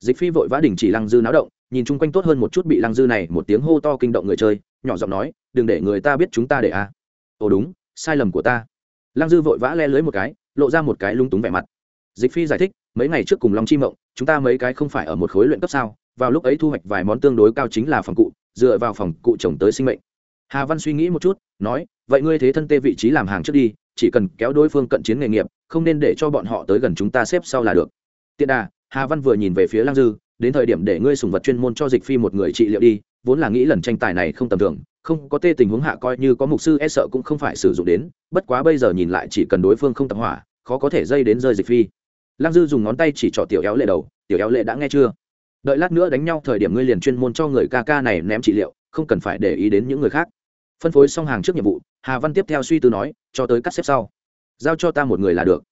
S1: Dịch phi vội vã đình chỉ lăng dư náo động, nhìn chung quanh tốt hơn một chút bị lăng dư này một tiếng hô to kinh động người chơi, nhỏ giọng nói, đừng để người ta biết chúng ta để a. à ồ đúng, sai lầm của ta. Lăng dư vội vã le lưới một cái, lộ ra một cái lung túng vẻ mặt. Dịch phi giải thích, mấy ngày trước cùng long chi mộng, chúng ta mấy cái không phải ở một khối luyện cấp sao? Vào lúc ấy thu hoạch vài món tương đối cao chính là phòng cụ, dựa vào phòng cụ trồng tới sinh mệnh. Hà văn suy nghĩ một chút, nói, vậy ngươi thế thân tê vị trí làm hàng trước đi, chỉ cần kéo đối phương cận chiến nghề nghiệp, không nên để cho bọn họ tới gần chúng ta xếp sau là được. Tiện đà, hà văn vừa nhìn về phía lang dư, đến thời điểm để ngươi sùng vật chuyên môn cho dịch phi một người trị liệu đi, vốn là nghĩ lần tranh tài này không tầm thường không có tê tình huống hạ coi như có mục sư e sợ cũng không phải sử dụng đến, bất quá bây giờ nhìn lại chỉ cần đối phương không tập hỏa, khó có thể dây đến rơi dịch phi. Lang dư dùng ngón tay chỉ trỏ tiểu éo lệ đầu, tiểu éo lệ đã nghe chưa? Đợi lát nữa đánh nhau, thời điểm ngươi liền chuyên môn cho người ca ca này ném trị liệu, không cần phải để ý đến những người khác. Phân phối xong hàng trước nhiệm vụ, hà văn tiếp theo suy tư nói, cho tới cắt xếp sau, giao cho ta một người là được.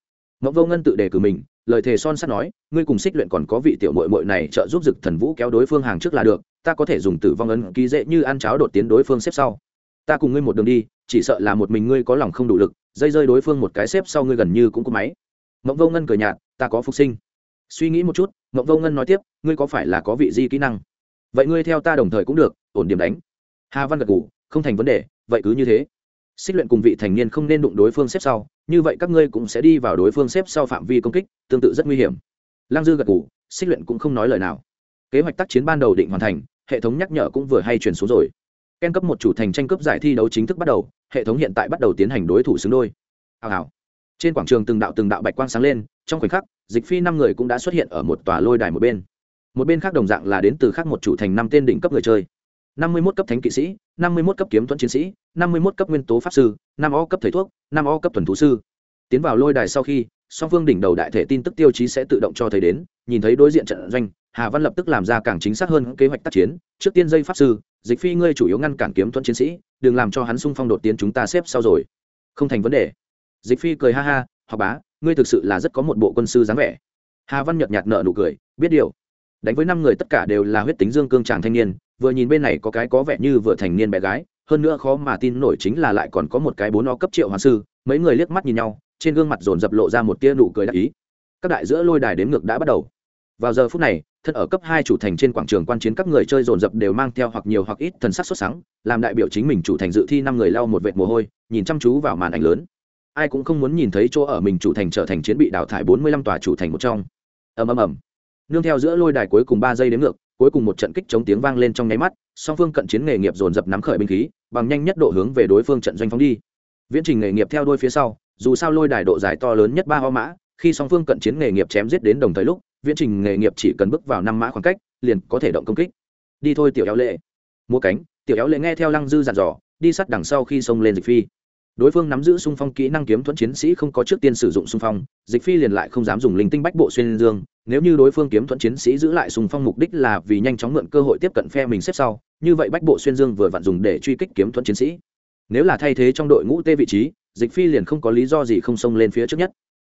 S1: Ngẫu vô ngân tự đề cử mình, lời thề son sắt nói, ngươi cùng xích luyện còn có vị tiểu mội mội này trợ giúp dực thần vũ kéo đối phương hàng trước là được ta có thể dùng tử vong ấn ký dễ như ăn cháo đột tiến đối phương xếp sau. Ta cùng ngươi một đường đi, chỉ sợ là một mình ngươi có lòng không đủ lực, dây rơi đối phương một cái xếp sau ngươi gần như cũng có máy. Mộng vô ngân cười nhạt, ta có phục sinh. Suy nghĩ một chút, mộng vô ngân nói tiếp, ngươi có phải là có vị di kỹ năng? Vậy ngươi theo ta đồng thời cũng được, ổn điểm đánh. Hà văn gật ngủ không thành vấn đề, vậy cứ như thế. Xích luyện cùng vị thành niên không nên đụng đối phương xếp sau, như vậy các ngươi cũng sẽ đi vào đối phương xếp sau phạm vi công kích, tương tự rất nguy hiểm. Lăng dư gật ngủ xích luyện cũng không nói lời nào. Kế hoạch tác chiến ban đầu định hoàn thành hệ thống nhắc nhở cũng vừa hay chuyển xuống rồi. Ken cấp một chủ thành tranh cướp giải thi đấu chính thức bắt đầu hệ thống hiện tại bắt đầu tiến hành đối thủ xứng đôi. Hào hào. Trên quảng trường từng đạo từng đạo bạch quang sáng lên trong khoảnh khắc dịch phi năm người cũng đã xuất hiện ở một tòa lôi đài một bên. Một bên khác đồng dạng là đến từ khác một chủ thành năm tên đỉnh cấp người chơi. năm mươi 51 cấp thánh kỵ sĩ, năm mươi 51 cấp kiếm thuẫn chiến sĩ, năm mươi 51 cấp nguyên tố pháp sư, năm o cấp thầy thuốc, năm o cấp thuần thú sư. Tiến vào lôi đài sau khi, song phương đỉnh đầu đại thể tin tức tiêu chí sẽ tự động cho thấy đến, nhìn thấy đối diện trận doanh, Hà Văn lập tức làm ra càng chính xác hơn kế hoạch tác chiến, trước tiên dây pháp sư, dịch phi ngươi chủ yếu ngăn cản kiếm thuẫn chiến sĩ, đừng làm cho hắn xung phong đột tiến chúng ta xếp sau rồi. Không thành vấn đề. Dịch phi cười ha ha, "Học bá, ngươi thực sự là rất có một bộ quân sư dáng vẻ." Hà Văn nhợt nhạt nở nụ cười, biết điều. Đánh với năm người tất cả đều là huyết tính dương cương chàng thanh niên, vừa nhìn bên này có cái có vẻ như vừa thành niên bé gái hơn nữa khó mà tin nổi chính là lại còn có một cái bốn o cấp triệu hoàng sư mấy người liếc mắt nhìn nhau trên gương mặt dồn dập lộ ra một tia nụ cười đắc ý. Các đại giữa lôi đài đếm ngược đã bắt đầu. Vào giờ phút này, thân ở cấp hai chủ thành trên quảng trường quan chiến các người chơi dồn dập đều mang theo hoặc nhiều hoặc ít thần sắc xuất sáng làm đại biểu chính mình chủ thành dự thi năm người lau một vệt mồ hôi, nhìn chăm chú vào màn ảnh lớn. Ai cũng không muốn nhìn thấy chỗ ở mình chủ thành trở thành chiến bị đào thải bốn mươi lăm tòa chủ thành một trong. Ầm ầm ầm. Nương theo giữa lôi đài cuối cùng ba giây đến ngược, cuối cùng một trận kích chống tiếng vang lên trong nháy mắt, song phương cận chiến nghề nghiệp dồn dập nắm khởi binh khí, bằng nhanh nhất độ hướng về đối phương trận doanh phóng đi. Viễn trình nghề nghiệp theo đuôi phía sau dù sao lôi đài độ dài to lớn nhất ba ho mã, khi song phương cận chiến nghề nghiệp chém giết đến đồng thời lúc, viễn trình nghề nghiệp chỉ cần bước vào năm mã khoảng cách, liền có thể động công kích. Đi thôi tiểu éo lệ. Mua cánh, tiểu éo lệ nghe theo lăng dư dặn dò, đi sắt đằng sau khi xông lên dịch phi. Đối phương nắm giữ xung phong kỹ năng kiếm thuẫn chiến sĩ không có trước tiên sử dụng xung phong, dịch phi liền lại không dám dùng linh tinh bách bộ xuyên dương. Nếu như đối phương kiếm thuẫn chiến sĩ giữ lại xung phong mục đích là vì nhanh chóng mượn cơ hội tiếp cận phe mình xếp sau, như vậy bách bộ xuyên dương vừa vặn dùng để truy kích kiếm thuẫn chiến sĩ. Nếu là thay thế trong đội ngũ tê vị trí dịch phi liền không có lý do gì không xông lên phía trước nhất.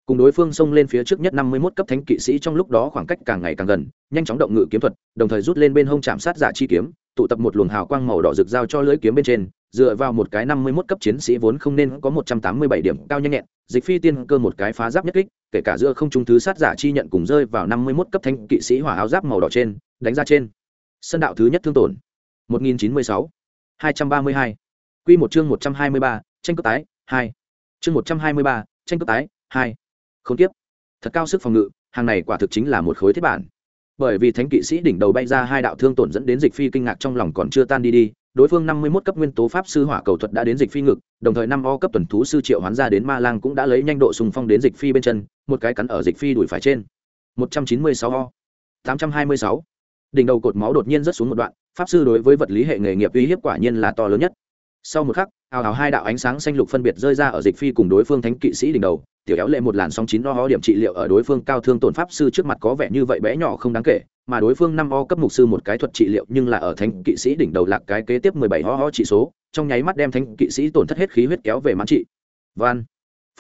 S1: Cùng đối phương xông lên phía trước nhất năm mươi 51 cấp thánh kỵ sĩ trong lúc đó khoảng cách càng ngày càng gần, nhanh chóng động ngự kiếm thuật, đồng thời rút lên bên hông chạm sát giả chi kiếm, tụ tập một luồng hào quang màu đỏ rực giao cho lưỡi kiếm bên trên, dựa vào một cái năm mươi 51 cấp chiến sĩ vốn không nên có một trăm tám mươi bảy điểm cao nhanh nhẹn, dịch phi tiên cơ một cái phá giáp nhất kích, kể cả giữa không trung thứ sát giả chi nhận cùng rơi vào năm mươi 51 cấp thánh kỵ sĩ hỏa áo giáp màu đỏ trên, đánh ra trên. Sân đạo thứ nhất thương tổn, một nghìn chín mươi sáu, hai trăm ba mươi hai. Quy một chương một trăm hai mươi ba, tranh cướp tái hai. Chương một trăm hai mươi ba, tranh cướp tái. Hai. Không tiếp thật cao sức phòng ngự, hàng này quả thực chính là một khối thiết bản. Bởi vì thánh kỵ sĩ đỉnh đầu bay ra hai đạo thương tổn dẫn đến dịch phi kinh ngạc trong lòng còn chưa tan đi đi, đối phương năm mươi 51 cấp nguyên tố pháp sư hỏa cầu thuật đã đến dịch phi ngực, đồng thời năm o cấp tuần thú sư triệu hoán ra đến ma lang cũng đã lấy nhanh độ sùng phong đến dịch phi bên chân, một cái cắn ở dịch phi đuổi phải trên. một trăm chín mươi sáu o. tám trăm hai mươi sáu. Đỉnh đầu cột máu đột nhiên rớt xuống một đoạn, pháp sư đối với vật lý hệ nghề nghiệp uy hiếp quả nhiên là to lớn nhất. Sau một khắc ào ào hai đạo ánh sáng xanh lục phân biệt rơi ra ở dịch phi cùng đối phương thánh kỵ sĩ đỉnh đầu, tiểu éo lệ một làn sóng chín o điểm trị liệu ở đối phương cao thương tổn pháp sư trước mặt có vẻ như vậy bé nhỏ không đáng kể, mà đối phương năm o cấp mục sư một cái thuật trị liệu nhưng là ở thánh kỵ sĩ đỉnh đầu lạc cái kế tiếp mười bảy ho ho trị số, trong nháy mắt đem thánh kỵ sĩ tổn thất hết khí huyết kéo về mãn trị. Van,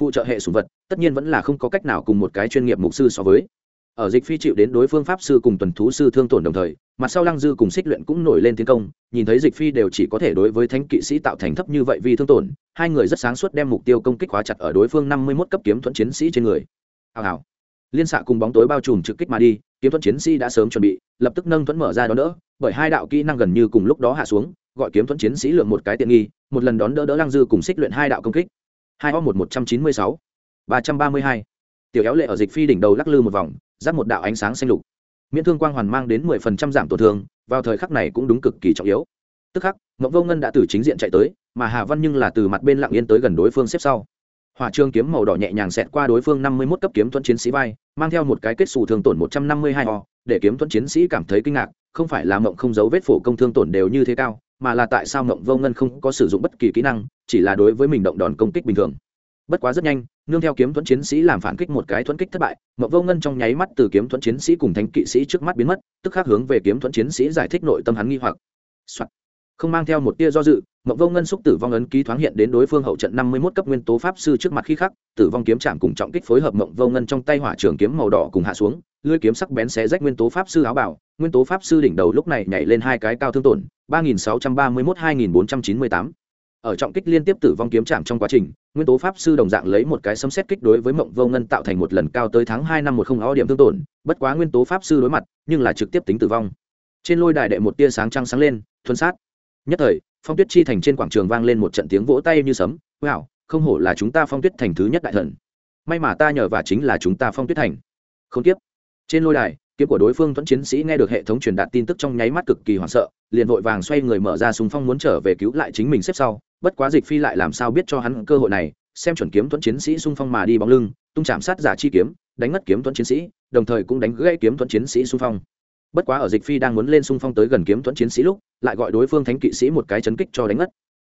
S1: phụ trợ hệ sùng vật, tất nhiên vẫn là không có cách nào cùng một cái chuyên nghiệp mục sư so với ở dịch phi chịu đến đối phương pháp sư cùng tuần thú sư thương tổn đồng thời mặt sau lăng dư cùng xích luyện cũng nổi lên tiến công, nhìn thấy dịch phi đều chỉ có thể đối với thánh kỵ sĩ tạo thành thấp như vậy vì thương tổn, hai người rất sáng suốt đem mục tiêu công kích khóa chặt ở đối phương năm mươi mốt cấp kiếm thuẫn chiến sĩ trên người. Hào hào. Liên xạ cùng bóng tối bao trùm trực kích mà đi, kiếm thuẫn chiến sĩ đã sớm chuẩn bị, lập tức nâng thuẫn mở ra đón đỡ, bởi hai đạo kỹ năng gần như cùng lúc đó hạ xuống, gọi kiếm thuẫn chiến sĩ lượng một cái tiện nghi, một lần đón đỡ đỡ lăng dư cùng xích luyện hai đạo công kích. Hai o một một trăm chín mươi sáu. ba trăm ba mươi hai. Tiểu éo lệ ở dịch phi đỉnh đầu lắc lư một vòng giáp một đạo ánh sáng xanh lục. Miễn thương quang hoàn mang đến mười phần trăm giảm tổn thương, vào thời khắc này cũng đúng cực kỳ trọng yếu. Tức khắc, mộng vô ngân đã từ chính diện chạy tới, mà hà văn nhưng là từ mặt bên lặng yên tới gần đối phương xếp sau. Hỏa trương kiếm màu đỏ nhẹ nhàng xẹt qua đối phương năm mươi mốt cấp kiếm thuẫn chiến sĩ vai, mang theo một cái kết xù thương tổn một trăm năm mươi hai ho để kiếm thuẫn chiến sĩ cảm thấy kinh ngạc, không phải là mộng không giấu vết phổ công thương tổn đều như thế cao, mà là tại sao mộng vô ngân không có sử dụng bất kỳ kỹ năng, chỉ là đối với mình động đòn công kích bình thường bất quá rất nhanh, nương theo kiếm thuẫn chiến sĩ làm phản kích một cái thuẫn kích thất bại mậu vô ngân trong nháy mắt từ kiếm thuẫn chiến sĩ cùng thánh kỵ sĩ trước mắt biến mất, tức khắc hướng về kiếm thuẫn chiến sĩ giải thích nội tâm hắn nghi hoặc、Soạn. không mang theo một tia do dự mậu vô ngân xúc tử vong ấn ký thoáng hiện đến đối phương hậu trận năm mươi mốt cấp nguyên tố pháp sư trước mặt khi khắc, tử vong kiếm chạm cùng trọng kích phối hợp mậu vô ngân trong tay hỏa trường kiếm màu đỏ cùng hạ xuống, lưỡi kiếm sắc bén xé rách nguyên tố pháp sư áo bảo nguyên tố pháp sư đỉnh đầu lúc này nhảy lên hai cái cao thương tổn, ba nghìn sáu trăm ba mươi mốt hai nghìn bốn trăm chín mươi tám ở trọng kích liên tiếp tử vong kiếm chạm trong quá trình nguyên tố pháp sư đồng dạng lấy một cái sấm xét kích đối với mộng vô ngân tạo thành một lần cao tới tháng hai năm một không ó điểm thương tổn, bất quá nguyên tố pháp sư đối mặt, nhưng là trực tiếp tính tử vong. Trên lôi đài đệ một tia sáng trăng sáng lên, thuần sát. Nhất thời, phong tuyết chi thành trên quảng trường vang lên một trận tiếng vỗ tay như sấm. Wow, không hổ là chúng ta phong tuyết thành thứ nhất đại thần. May mà ta nhờ và chính là chúng ta phong tuyết thành. Không tiếp. Trên lôi đài, kiếm của đối phương thuẫn chiến sĩ nghe được hệ thống truyền đạt tin tức trong nháy mắt cực kỳ hoảng sợ, liền vội vàng xoay người mở ra súng phong muốn trở về cứu lại chính mình xếp sau bất quá dịch phi lại làm sao biết cho hắn cơ hội này, xem chuẩn kiếm thuẫn chiến sĩ xung phong mà đi bóng lưng, tung chạm sát giả chi kiếm, đánh ngất kiếm thuẫn chiến sĩ, đồng thời cũng đánh gãy kiếm thuẫn chiến sĩ xung phong. Bất quá ở dịch phi đang muốn lên xung phong tới gần kiếm thuẫn chiến sĩ lúc, lại gọi đối phương thánh kỵ sĩ một cái chấn kích cho đánh ngất.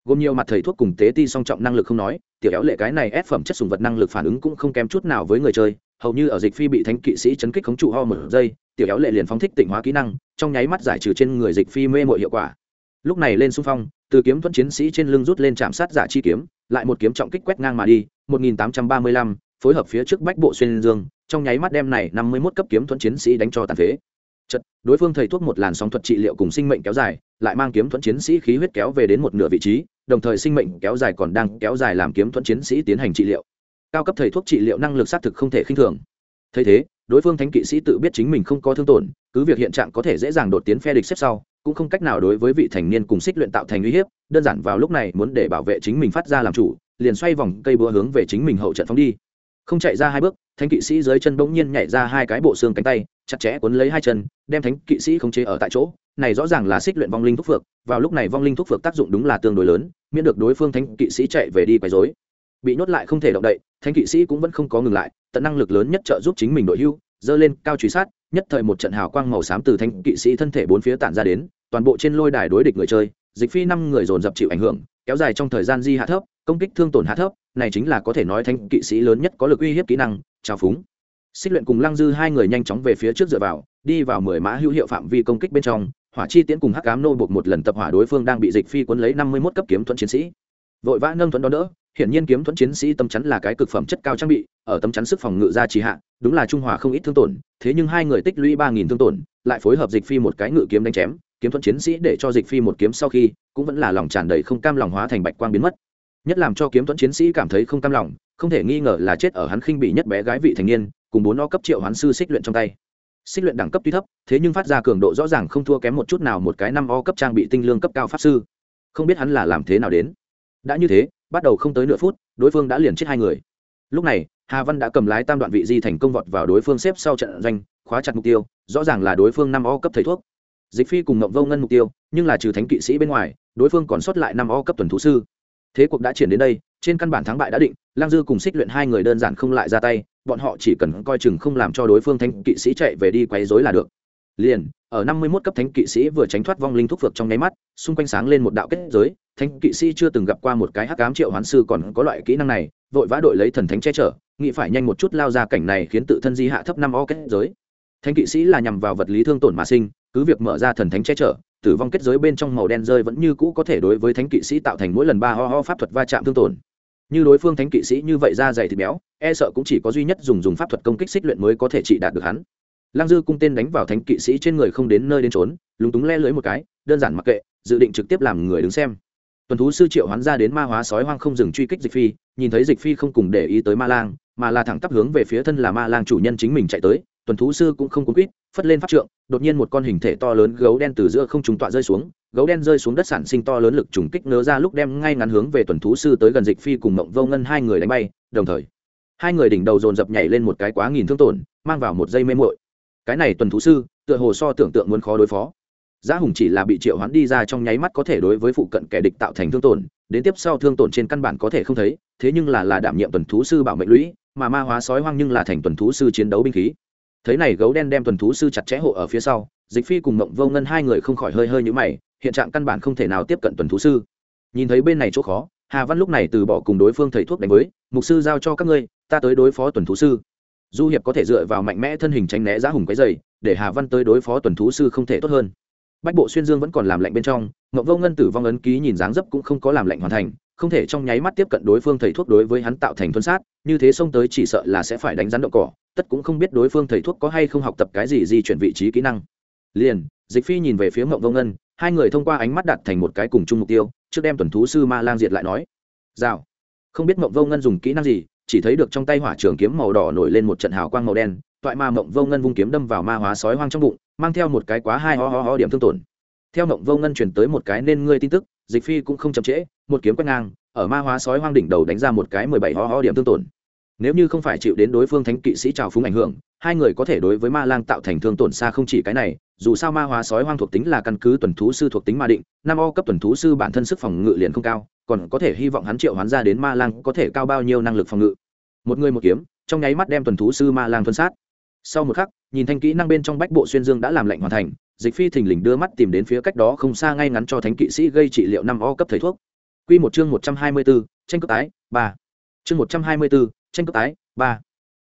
S1: Gồm nhiều mặt thầy thuốc cùng tế ti song trọng năng lực không nói, tiểu éo lệ cái này ép phẩm chất sùng vật năng lực phản ứng cũng không kém chút nào với người chơi, hầu như ở dịch phi bị thánh kỵ sĩ chấn kích khống trụ ho một giây, tiểu éo lệ liền phóng thích tỉnh hóa kỹ năng, trong nháy mắt giải trừ trên người dịch phi mê mội hiệu quả. Lúc này lên xung phong từ kiếm thuẫn chiến sĩ trên lưng rút lên chạm sát giả chi kiếm lại một kiếm trọng kích quét ngang mà đi 1835, phối hợp phía trước bách bộ xuyên dương trong nháy mắt đem này 51 cấp kiếm thuẫn chiến sĩ đánh cho tàn phế. Chật đối phương thầy thuốc một làn sóng thuật trị liệu cùng sinh mệnh kéo dài lại mang kiếm thuẫn chiến sĩ khí huyết kéo về đến một nửa vị trí đồng thời sinh mệnh kéo dài còn đang kéo dài làm kiếm thuẫn chiến sĩ tiến hành trị liệu. Cao cấp thầy thuốc trị liệu năng lực xác thực không thể khinh thường. Thấy thế đối phương thánh kỵ sĩ tự biết chính mình không có thương tổn cứ việc hiện trạng có thể dễ dàng đột tiến phe địch xếp sau cũng không cách nào đối với vị thành niên cùng xích luyện tạo thành uy hiếp, đơn giản vào lúc này muốn để bảo vệ chính mình phát ra làm chủ, liền xoay vòng cây búa hướng về chính mình hậu trận phóng đi. Không chạy ra hai bước, thánh kỵ sĩ dưới chân bỗng nhiên nhảy ra hai cái bộ xương cánh tay, chặt chẽ cuốn lấy hai chân, đem thánh kỵ sĩ khống chế ở tại chỗ. Này rõ ràng là xích luyện vong linh thúc phược, vào lúc này vong linh thúc phược tác dụng đúng là tương đối lớn, miễn được đối phương thánh kỵ sĩ chạy về đi quấy rối. Bị nhốt lại không thể động đậy, thánh kỵ sĩ cũng vẫn không có ngừng lại, tận năng lực lớn nhất trợ giúp chính mình đội hưu dơ lên cao truy sát, nhất thời một trận hào quang màu xám từ thánh kỵ sĩ thân thể bốn phía tản ra đến toàn bộ trên lôi đài đối địch người chơi, dịch phi năm người dồn dập chịu ảnh hưởng, kéo dài trong thời gian di hạ thấp, công kích thương tổn hạ thấp, này chính là có thể nói thanh kỵ sĩ lớn nhất có lực uy hiếp kỹ năng, trào phúng. Xích luyện cùng lăng dư hai người nhanh chóng về phía trước dựa vào, đi vào mười mã hữu hiệu phạm vi công kích bên trong, hỏa chi tiễn cùng hắc cám nô buộc một lần tập hỏa đối phương đang bị dịch phi quấn lấy năm mươi mốt cấp kiếm thuẫn chiến sĩ. Vội vã nâng thuẫn đó đỡ, hiển nhiên kiếm thuẫn chiến sĩ tâm chắn là cái cực phẩm chất cao trang bị, ở tâm chắn sức phòng ngự ra trì hạ, đúng là trung hòa không ít thương tổn, thế nhưng hai người tích lũy ba nghìn thương tổn, lại phối hợp dịch phi một cái ngự kiếm đánh chém kiếm thuẫn chiến sĩ để cho dịch phi một kiếm sau khi, cũng vẫn là lòng tràn đầy không cam lòng hóa thành bạch quang biến mất. Nhất làm cho kiếm thuẫn chiến sĩ cảm thấy không cam lòng, không thể nghi ngờ là chết ở hắn khinh bị nhất bé gái vị thành niên, cùng bốn o cấp triệu hoán sư xích luyện trong tay. Xích luyện đẳng cấp tuy thấp, thế nhưng phát ra cường độ rõ ràng không thua kém một chút nào một cái năm o cấp trang bị tinh lương cấp cao pháp sư. Không biết hắn là làm thế nào đến. Đã như thế, bắt đầu không tới nửa phút, đối phương đã liền chết hai người. Lúc này, hà văn đã cầm lái tam đoạn vị di thành công vọt vào đối phương xếp sau trận doanh, khóa chặt mục tiêu, rõ ràng là đối phương năm o cấp thầy thuốc dịch phi cùng ngậm vô ngân mục tiêu, nhưng là trừ thánh kỵ sĩ bên ngoài, đối phương còn sót lại năm o cấp tuần thú sư. Thế cuộc đã chuyển đến đây, trên căn bản thắng bại đã định, lang dư cùng xích luyện hai người đơn giản không lại ra tay, bọn họ chỉ cần coi chừng không làm cho đối phương thánh kỵ sĩ chạy về đi quấy rối là được. Liền, ở năm mươi 51 cấp thánh kỵ sĩ vừa tránh thoát vong linh thúc phược trong nháy mắt, xung quanh sáng lên một đạo kết giới, thánh kỵ sĩ chưa từng gặp qua một cái hắc ám triệu hoán sư còn có loại kỹ năng này, vội vã đội lấy thần thánh che chở, nghĩ phải nhanh một chút lao ra cảnh này khiến tự thân di hạ thấp năm o kết giới. Thánh kỵ sĩ là nhằm vào vật lý thương tổn mà sinh cứ việc mở ra thần thánh che chở, tử vong kết giới bên trong màu đen rơi vẫn như cũ có thể đối với thánh kỵ sĩ tạo thành mỗi lần ba ho ho pháp thuật va chạm thương tổn. Như đối phương thánh kỵ sĩ như vậy ra dày thịt béo e sợ cũng chỉ có duy nhất dùng dùng pháp thuật công kích xích luyện mới có thể trị đạt được hắn. Lăng dư cung tên đánh vào thánh kỵ sĩ trên người không đến nơi đến trốn lúng túng le lưới một cái, đơn giản mặc kệ, dự định trực tiếp làm người đứng xem. Tuần thú sư triệu hoán ra đến ma hóa sói hoang không dừng truy kích dịch phi, nhìn thấy dịch phi không cùng để ý tới ma lang, mà là thẳng tắp hướng về phía thân là ma lang chủ nhân chính mình chạy tới tuần thú sư cũng không cuốn quýt, phất lên pháp trượng, đột nhiên một con hình thể to lớn gấu đen từ giữa không trùng tọa rơi xuống, gấu đen rơi xuống đất sản sinh to lớn lực trùng kích nớ ra lúc đem ngay ngắn hướng về tuần thú sư tới gần dịch phi cùng mộng vô ngân hai người đánh bay, đồng thời, hai người đỉnh đầu dồn dập nhảy lên một cái quá nghìn thương tổn, mang vào một dây mê mội cái này tuần thú sư, tựa hồ so tưởng tượng muốn khó đối phó. Giá hùng chỉ là bị triệu hoán đi ra trong nháy mắt có thể đối với phụ cận kẻ địch tạo thành thương tổn, đến tiếp sau thương tổn trên căn bản có thể không thấy, thế nhưng là là đảm nhiệm tuần thú sư bảo mệnh lũy, mà ma hóa sói hoang nhưng là thành tuần thú sư chiến đấu binh khí thấy này gấu đen đem tuần thú sư chặt chẽ hộ ở phía sau, dịch phi cùng mộng vô ngân hai người không khỏi hơi hơi nhũ mày, hiện trạng căn bản không thể nào tiếp cận tuần thú sư. Nhìn thấy bên này chỗ khó, hà văn lúc này từ bỏ cùng đối phương thầy thuốc đánh với, mục sư giao cho các ngươi, ta tới đối phó tuần thú sư. Du hiệp có thể dựa vào mạnh mẽ thân hình tránh né giá hùng cái dày, để hà văn tới đối phó tuần thú sư không thể tốt hơn. Bách bộ xuyên dương vẫn còn làm lạnh bên trong, mộng vô ngân tử vong ấn ký nhìn dáng dấp cũng không có làm lạnh hoàn thành, không thể trong nháy mắt tiếp cận đối phương thầy thuốc đối với hắn tạo thành thuần sát, như thế xông tới chỉ sợ là sẽ phải đánh rắn đậu cỏ tất cũng không biết đối phương thầy thuốc có hay không học tập cái gì di chuyển vị trí kỹ năng. Liền, dịch phi nhìn về phía mộng vô ngân, hai người thông qua ánh mắt đặt thành một cái cùng chung mục tiêu, trước đem tuần thú sư ma lang diệt lại nói. Rào. Không biết mộng vô ngân dùng kỹ năng gì, chỉ thấy được trong tay hỏa trường kiếm màu đỏ nổi lên một trận hào quang màu đen, toại ma mộng vô ngân vung kiếm đâm vào ma hóa sói hoang trong bụng, mang theo một cái quá hai ho ho ho điểm thương tổn. Theo mộng vô ngân chuyển tới một cái nên ngươi tin tức, dịch phi cũng không chậm trễ, một kiếm quét ngang, ở ma hóa sói hoang đỉnh đầu đánh ra một cái mười bảy ho ho điểm thương tổn nếu như không phải chịu đến đối phương thánh kỵ sĩ trào phúng ảnh hưởng, hai người có thể đối với ma lang tạo thành thương tổn xa không chỉ cái này, dù sao ma hóa sói hoang thuộc tính là căn cứ tuần thú sư thuộc tính ma định, năm o cấp tuần thú sư bản thân sức phòng ngự liền không cao, còn có thể hy vọng hắn triệu hoán ra đến ma lang có thể cao bao nhiêu năng lực phòng ngự. Một người một kiếm, trong nháy mắt đem tuần thú sư ma lang tuân sát. Sau một khắc, nhìn thanh kỹ năng bên trong bách bộ xuyên dương đã làm lệnh hoàn thành, dịch phi thình lình đưa mắt tìm đến phía cách đó không xa ngay ngắn cho thánh kỵ sĩ gây trị liệu năm o cấp thầy thuốc. Q một chương một trăm hai mươi bốn tranh cấp tái ba chương một trăm hai mươi bốn tranh cấp tái, ba.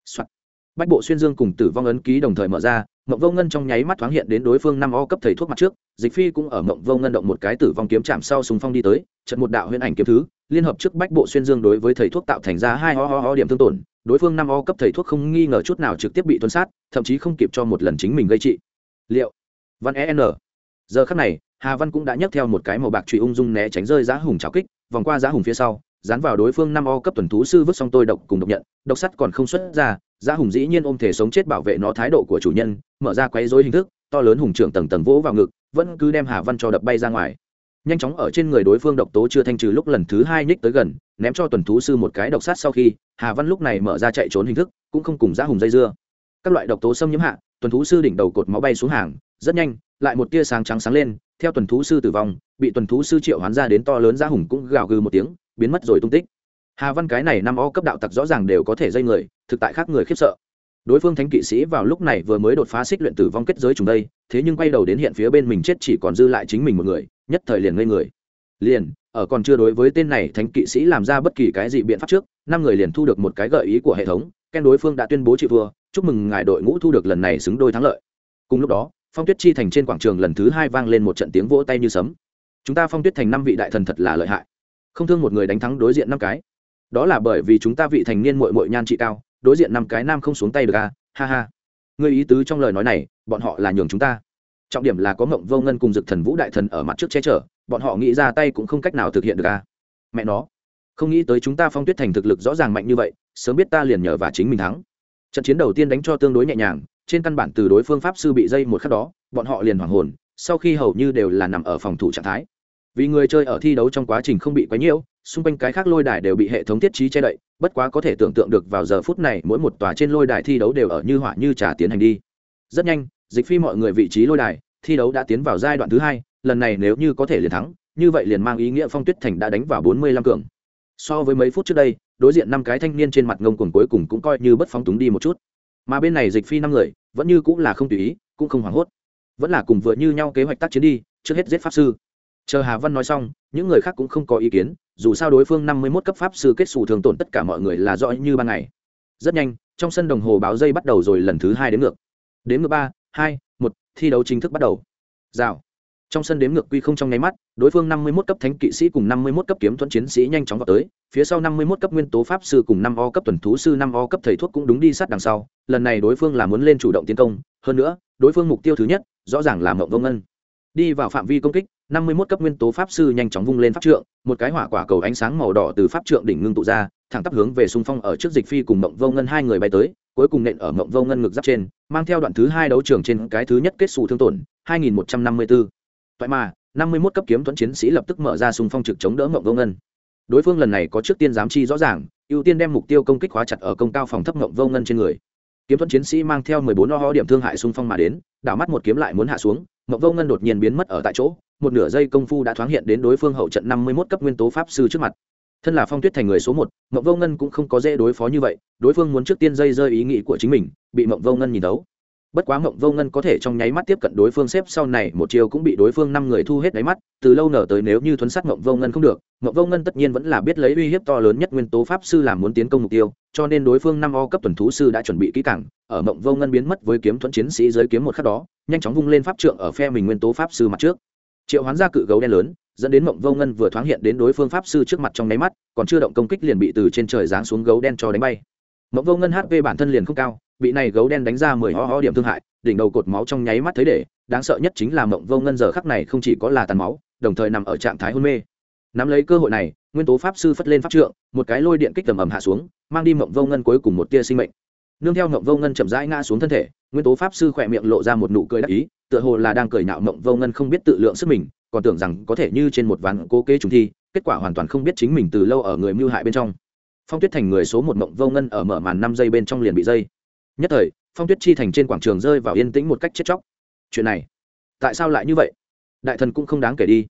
S1: Soạn. bách bộ xuyên dương cùng tử vong ấn ký đồng thời mở ra, mộng vô ngân trong nháy mắt thoáng hiện đến đối phương năm o cấp thầy thuốc mặt trước, dịch phi cũng ở mộng vô ngân động một cái tử vong kiếm chạm sau súng phong đi tới trận một đạo huyễn ảnh kiếm thứ, liên hợp trước bách bộ xuyên dương đối với thầy thuốc tạo thành ra hai ho ho ho điểm thương tổn, đối phương năm o cấp thầy thuốc không nghi ngờ chút nào trực tiếp bị tuân sát, thậm chí không kịp cho một lần chính mình gây trị. Liệu? Văn e n. Giờ khắc này, hà văn cũng đã nhấc theo một cái màu bạc trụy ung dung né tránh rơi giá hùng trào kích, vòng qua giá hùng phía sau dán vào đối phương năm o cấp tuần thú sư vứt xong tôi độc cùng độc nhận, độc sắt còn không xuất ra giá hùng dĩ nhiên ôm thể sống chết bảo vệ nó thái độ của chủ nhân, mở ra quấy dối hình thức, to lớn hùng trưởng tầng tầng vỗ vào ngực, vẫn cứ đem hà văn cho đập bay ra ngoài. Nhanh chóng ở trên người đối phương độc tố chưa thanh trừ lúc lần thứ hai nhích tới gần, ném cho tuần thú sư một cái độc sát sau khi, hà văn lúc này mở ra chạy trốn hình thức, cũng không cùng giá hùng dây dưa. Các loại độc tố xâm nhiễm hạ, tuần thú sư đỉnh đầu cột máu bay xuống hàng, rất nhanh, lại một tia sáng trắng sáng lên, theo tuần thú sư tử vong, bị tuần thú sư triệu hoán ra đến to lớn giá hùng cũng gào gừ một tiếng biến mất rồi tung tích. Hà văn cái này năm o cấp đạo tặc rõ ràng đều có thể dây người, thực tại khác người khiếp sợ. Đối phương thánh kỵ sĩ vào lúc này vừa mới đột phá xích luyện tử vong kết giới trùng đây, thế nhưng quay đầu đến hiện phía bên mình chết chỉ còn dư lại chính mình một người, nhất thời liền ngây người. Liền, ở còn chưa đối với tên này thánh kỵ sĩ làm ra bất kỳ cái gì biện pháp trước, năm người liền thu được một cái gợi ý của hệ thống ken đối phương đã tuyên bố chịu thua, chúc mừng ngài đội ngũ thu được lần này xứng đôi thắng lợi. Cùng lúc đó, phong tuyết chi thành trên quảng trường lần thứ hai vang lên một trận tiếng vỗ tay như sấm. Chúng ta phong tuyết thành năm vị đại thần thật là lợi hại không thương một người đánh thắng đối diện năm cái. Đó là bởi vì chúng ta vị thành niên mội mội nhan trị cao, đối diện năm cái nam không xuống tay được à? Ha ha. Người ý tứ trong lời nói này, bọn họ là nhường chúng ta. Trọng điểm là có mộng vô ngân cùng dực thần vũ đại thần ở mặt trước che chở, bọn họ nghĩ ra tay cũng không cách nào thực hiện được à? Mẹ nó. Không nghĩ tới chúng ta phong tuyết thành thực lực rõ ràng mạnh như vậy, sớm biết ta liền nhờ và chính mình thắng. Trận chiến đầu tiên đánh cho tương đối nhẹ nhàng, trên căn bản từ đối phương pháp sư bị dây một khắc đó, bọn họ liền hoảng hồn, sau khi hầu như đều là nằm ở phòng thủ trạng thái vì người chơi ở thi đấu trong quá trình không bị quấy nhiễu, xung quanh cái khác lôi đài đều bị hệ thống thiết trí che đậy, bất quá có thể tưởng tượng được vào giờ phút này mỗi một tòa trên lôi đài thi đấu đều ở như hỏa như trà tiến hành đi. Rất nhanh, dịch phi mọi người vị trí lôi đài, thi đấu đã tiến vào giai đoạn thứ hai, lần này nếu như có thể liền thắng, như vậy liền mang ý nghĩa phong tuyết thành đã đánh vào bốn mươi lăm cường. So với mấy phút trước đây, đối diện năm cái thanh niên trên mặt ngông cuồng cuối cùng cũng coi như bất phóng túng đi một chút. Mà bên này dịch phi năm người, vẫn như cũng là không tùy ý, cũng không hoảng hốt. Vẫn là cùng vừa như nhau kế hoạch tác chiến đi, trước hết giết pháp sư chờ hà văn nói xong, những người khác cũng không có ý kiến, dù sao đối phương năm mươi mốt cấp pháp sư kết xù thường tổn tất cả mọi người là rõ như ban ngày. Rất nhanh, trong sân đồng hồ báo dây bắt đầu rồi lần thứ hai đến ngược. Đến ngược ba, hai, một, thi đấu chính thức bắt đầu. Rào. Trong sân đếm ngược quy không trong nháy mắt, đối phương năm mươi mốt cấp thánh kỵ sĩ cùng năm mươi mốt cấp kiếm thuẫn chiến sĩ nhanh chóng vào tới, phía sau năm mươi mốt cấp nguyên tố pháp sư cùng năm o cấp tuần thú sư, năm o cấp thầy thuốc cũng đúng đi sát đằng sau, lần này đối phương là muốn lên chủ động tiến công, hơn nữa, đối phương mục tiêu thứ nhất, rõ ràng là mộng vông ngân đi vào phạm vi công kích năm mươi mốt cấp nguyên tố pháp sư nhanh chóng vung lên pháp trượng, một cái hỏa quả cầu ánh sáng màu đỏ từ pháp trượng đỉnh ngưng tụ ra, thẳng tắp hướng về xung phong ở trước dịch phi cùng mộng vô ngân hai người bay tới, cuối cùng nện ở mộng vô ngân ngực giáp trên, mang theo đoạn thứ hai đấu trường trên cái thứ nhất kết xù thương tổn, hai nghìn một trăm năm mươi bốn vậy mà, năm mươi mốt cấp kiếm thuẫn chiến sĩ lập tức mở ra xung phong trực chống đỡ mộng vô ngân. Đối phương lần này có trước tiên giám chi rõ ràng, ưu tiên đem mục tiêu công kích khóa chặt ở công cao phòng thấp mộng vô ngân trên người. Kiếm thuẫn chiến sĩ mang theo mười bốn ho điểm thương hại xung phong mà đến, đảo mắt một kiếm lại muốn hạ xuống mộng vô ngân đột nhiên biến mất ở tại chỗ, một nửa giây công phu đã thoáng hiện đến đối phương hậu trận năm mươi mốt cấp nguyên tố pháp sư trước mặt. Thân là phong tuyết thành người số một, mộng vô ngân cũng không có dễ đối phó như vậy, đối phương muốn trước tiên dây rơi ý nghĩ của chính mình, bị mộng vô ngân nhìn đấu bất quá mộng vô ngân có thể trong nháy mắt tiếp cận đối phương xếp sau này, một chiều cũng bị đối phương năm người thu hết đáy mắt, từ lâu nở tới nếu như thuấn sát mộng vô ngân không được. Mộng vô ngân tất nhiên vẫn là biết lấy uy hiếp to lớn nhất nguyên tố pháp sư làm muốn tiến công mục tiêu, cho nên đối phương năm o cấp tuần thú sư đã chuẩn bị kỹ cảng ở mộng vô ngân biến mất với kiếm thuẫn chiến sĩ dưới kiếm một khắc đó, nhanh chóng vung lên pháp trượng ở phe mình nguyên tố pháp sư mặt trước. Triệu hoán ra cự gấu đen lớn, dẫn đến mộng vô ngân vừa thoáng hiện đến đối phương pháp sư trước mặt trong nháy mắt, còn chưa động công kích liền bị từ trên trời giáng xuống gấu đen cho đánh bay. Mộng vô ngân hp bản thân liền không cao bị này gấu đen đánh ra mười ho ho điểm thương hại, đỉnh đầu cột máu trong nháy mắt thấy để, đáng sợ nhất chính là mộng vô ngân giờ khắc này không chỉ có là tàn máu, đồng thời nằm ở trạng thái hôn mê. Nắm lấy cơ hội này, nguyên tố pháp sư phất lên pháp trượng, một cái lôi điện kích tầm ầm hạ xuống, mang đi mộng vô ngân cuối cùng một tia sinh mệnh. Nương theo mộng vô ngân chậm rãi ngã xuống thân thể, nguyên tố pháp sư khỏe miệng lộ ra một nụ cười đắc ý, tựa hồ là đang cười nạo mộng vô ngân không biết tự lượng sức mình, còn tưởng rằng có thể như trên một ván cố kế trùng thi, kết quả hoàn toàn không biết chính mình từ lâu ở người mưu hại bên trong. Phong tuyết thành người số một mộng vô ngân ở mở màn năm giây bên trong liền bị dây nhất thời, phong tuyết chi thành trên quảng trường rơi vào yên tĩnh một cách chết chóc. Chuyện này, tại sao lại như vậy? Đại thần cũng không đáng kể đi.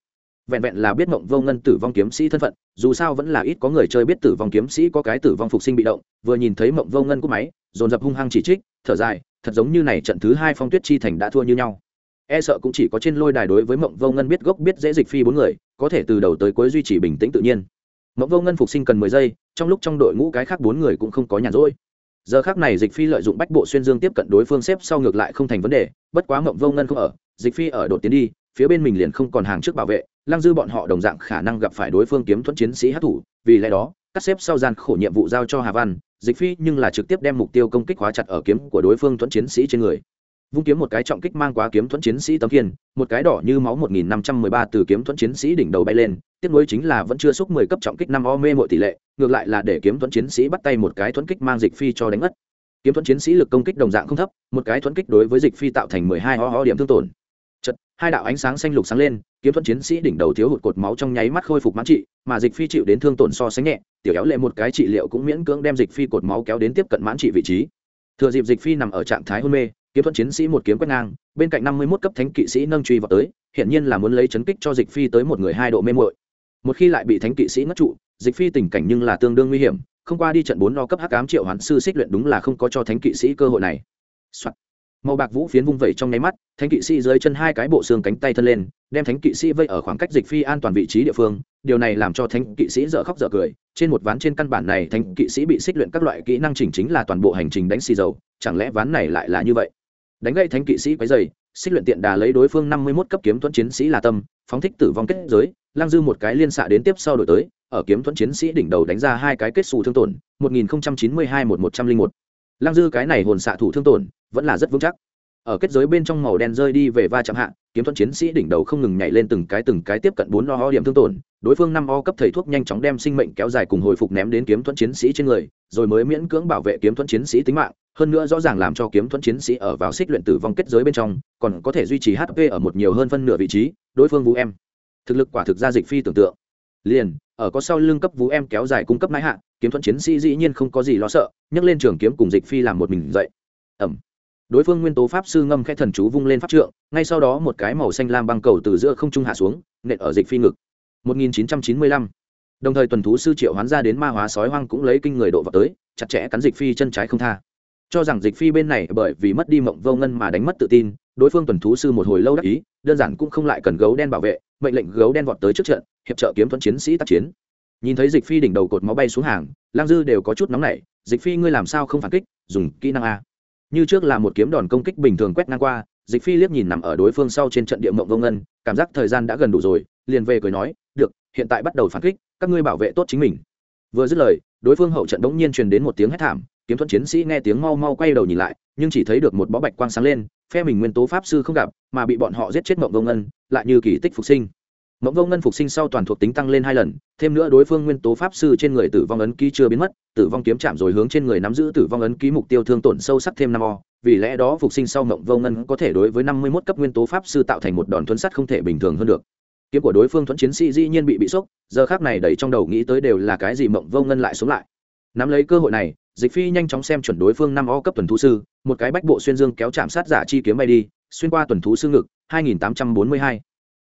S1: Vẹn vẹn là biết mộng vô ngân tử vong kiếm sĩ thân phận, dù sao vẫn là ít có người chơi biết tử vong kiếm sĩ có cái tử vong phục sinh bị động, vừa nhìn thấy mộng vô ngân cúp máy, dồn dập hung hăng chỉ trích, thở dài, thật giống như này trận thứ hai phong tuyết chi thành đã thua như nhau. E sợ cũng chỉ có trên lôi đài đối với mộng vô ngân biết gốc biết dễ dịch phi bốn người, có thể từ đầu tới cuối duy trì bình tĩnh tự nhiên. Mộng vô ngân phục sinh cần mười giây, trong lúc trong đội ngũ cái khác bốn người cũng không có nhàn rỗi giờ khác này dịch phi lợi dụng bách bộ xuyên dương tiếp cận đối phương xếp sau ngược lại không thành vấn đề, bất quá mộng vô ngân không ở, dịch phi ở đột tiến đi, phía bên mình liền không còn hàng trước bảo vệ, lăng dư bọn họ đồng dạng khả năng gặp phải đối phương kiếm thuẫn chiến sĩ hát thủ, vì lẽ đó cắt xếp sau gian khổ nhiệm vụ giao cho hà văn, dịch phi nhưng là trực tiếp đem mục tiêu công kích hóa chặt ở kiếm của đối phương thuẫn chiến sĩ trên người. Vung kiếm một cái trọng kích mang quá kiếm thuẫn chiến sĩ tấm kiên một cái đỏ như máu một nghìn năm trăm mười ba từ kiếm thuẫn chiến sĩ đỉnh đầu bay lên, tiếp nối chính là vẫn chưa xúc mười cấp trọng kích năm o mê mọi tỷ lệ ngược lại là để kiếm thuẫn chiến sĩ bắt tay một cái thuẫn kích mang dịch phi cho đánh mất. Kiếm thuẫn chiến sĩ lực công kích đồng dạng không thấp, một cái thuẫn kích đối với dịch phi tạo thành mười hai ho ho điểm thương tổn. Chật hai đạo ánh sáng xanh lục sáng lên, kiếm thuẫn chiến sĩ đỉnh đầu thiếu hụt cột máu trong nháy mắt khôi phục mãn trị, mà dịch phi chịu đến thương tổn so sánh nhẹ, tiểu kéo lệ một cái trị liệu cũng miễn cưỡng đem dịch phi cột máu kéo đến tiếp cận mãn trị vị trí. Thừa dịp dịch phi nằm ở trạng thái hôn mê, kiếm thuẫn chiến sĩ một kiếm quét ngang, bên cạnh năm mươi mốt cấp thánh kỵ sĩ nâng truy vào tới hiện nhiên là muốn lấy chấn kích cho dịch phi tới một người hai độ mê mội một khi lại bị thánh kỵ sĩ ngất trụ dịch phi tình cảnh nhưng là tương đương nguy hiểm, không qua đi trận bốn lo cấp hắc ám triệu hoán sư xích luyện đúng là không có cho thánh kỵ sĩ cơ hội này、Soạn. màu bạc vũ phiến vung vẩy trong nháy mắt, thánh kỵ sĩ dưới chân hai cái bộ xương cánh tay thân lên, đem thánh kỵ sĩ vây ở khoảng cách dịch phi an toàn vị trí địa phương. Điều này làm cho thánh kỵ sĩ dở khóc dở cười, trên một ván trên căn bản này thánh kỵ sĩ bị xích luyện các loại kỹ năng chỉnh chính là toàn bộ hành trình đánh xì dầu, chẳng lẽ ván này lại là như vậy? Đánh gây thánh kỵ sĩ quấy dày xích luyện tiện đà lấy đối phương năm mươi mốt cấp kiếm thuẫn chiến sĩ là tâm, phóng thích tử vong kết giới lang dư một cái liên xạ đến tiếp sau đổi tới ở kiếm thuẫn chiến sĩ đỉnh đầu đánh ra hai cái kết xù thương tổn, một nghìn chín mươi hai một một trăm linh một. Lang dư cái này hồn xạ thủ thương tổn, vẫn là rất vững chắc. Ở kết giới bên trong màu đen rơi đi về va chạm hạ, kiếm thuẫn chiến sĩ đỉnh đầu không ngừng nhảy lên từng cái từng cái tiếp cận bốn lo ho điểm thương tổn, đối phương năm o cấp thầy thuốc nhanh chóng đem sinh mệnh kéo dài cùng hồi phục ném đến kiếm thuẫn chiến sĩ trên người, rồi mới miễn cưỡng bảo vệ kiếm thuẫn chiến sĩ tính mạng, hơn nữa rõ ràng làm cho kiếm thuẫn chiến sĩ ở vào xích luyện tử vong kết giới bên trong, còn có thể duy trì hp ở một nhiều hơn phân nửa vị trí, đối phương vũ em. Thực lực quả thực ra dịch phi tưởng tượng liền, ở có sau lưng cấp vũ em kéo dài cung cấp mãi hạ, kiếm thuẫn chiến sĩ dĩ nhiên không có gì lo sợ, nhấc lên trường kiếm cùng dịch phi làm một mình dậy. Ẩm. Đối phương nguyên tố pháp sư ngâm khẽ thần chú vung lên pháp trượng, ngay sau đó một cái màu xanh lam băng cầu từ giữa không trung hạ xuống, nện ở dịch phi ngực. 1995. đồng thời tuần thú sư triệu hoán ra đến ma hóa sói hoang cũng lấy kinh người độ vào tới, chặt chẽ cắn dịch phi chân trái không tha. Cho rằng dịch phi bên này bởi vì mất đi mộng vô ngân mà đánh mất tự tin, đối phương tuần thú sư một hồi lâu đắc ý, đơn giản cũng không lại cần gấu đen bảo vệ mệnh lệnh gấu đen vọt tới trước trận, hiệp trợ kiếm thuẫn chiến sĩ tác chiến. Nhìn thấy dịch phi đỉnh đầu cột máu bay xuống hàng, lang dư đều có chút nóng nảy, dịch phi ngươi làm sao không phản kích, dùng kỹ năng a? Như trước là một kiếm đòn công kích bình thường quét ngang qua, dịch phi liếc nhìn nằm ở đối phương sau trên trận địa mộng vô ngân, cảm giác thời gian đã gần đủ rồi, liền về cười nói, được, hiện tại bắt đầu phản kích, các ngươi bảo vệ tốt chính mình. Vừa dứt lời, đối phương hậu trận đống nhiên truyền đến một tiếng hét thảm, kiếm thuẫn chiến sĩ nghe tiếng mau mau quay đầu nhìn lại, nhưng chỉ thấy được một bó bạch quang sáng lên phe mình nguyên tố pháp sư không gặp, mà bị bọn họ giết chết mộng vô ngân, lại như kỳ tích phục sinh. Mộng vô ngân phục sinh sau toàn thuộc tính tăng lên hai lần, thêm nữa đối phương nguyên tố pháp sư trên người tử vong ấn ký chưa biến mất, tử vong kiếm chạm rồi hướng trên người nắm giữ tử vong ấn ký mục tiêu thương tổn sâu sắc thêm năm o. Vì lẽ đó phục sinh sau mộng vô ngân có thể đối với năm mươi mốt cấp nguyên tố pháp sư tạo thành một đòn thuấn sắt không thể bình thường hơn được. Kiếm của đối phương thuẫn chiến sĩ dĩ nhiên bị bị sốc, giờ khác này đẩy trong đầu nghĩ tới đều là cái gì mộng vô ngân lại sống lại. Nắm lấy cơ hội này dịch phi nhanh chóng xem chuẩn đối phương năm o cấp tuần thú sư, một cái bách bộ xuyên dương kéo chạm sát giả chi kiếm bay đi, xuyên qua tuần thú sư ngực 2842.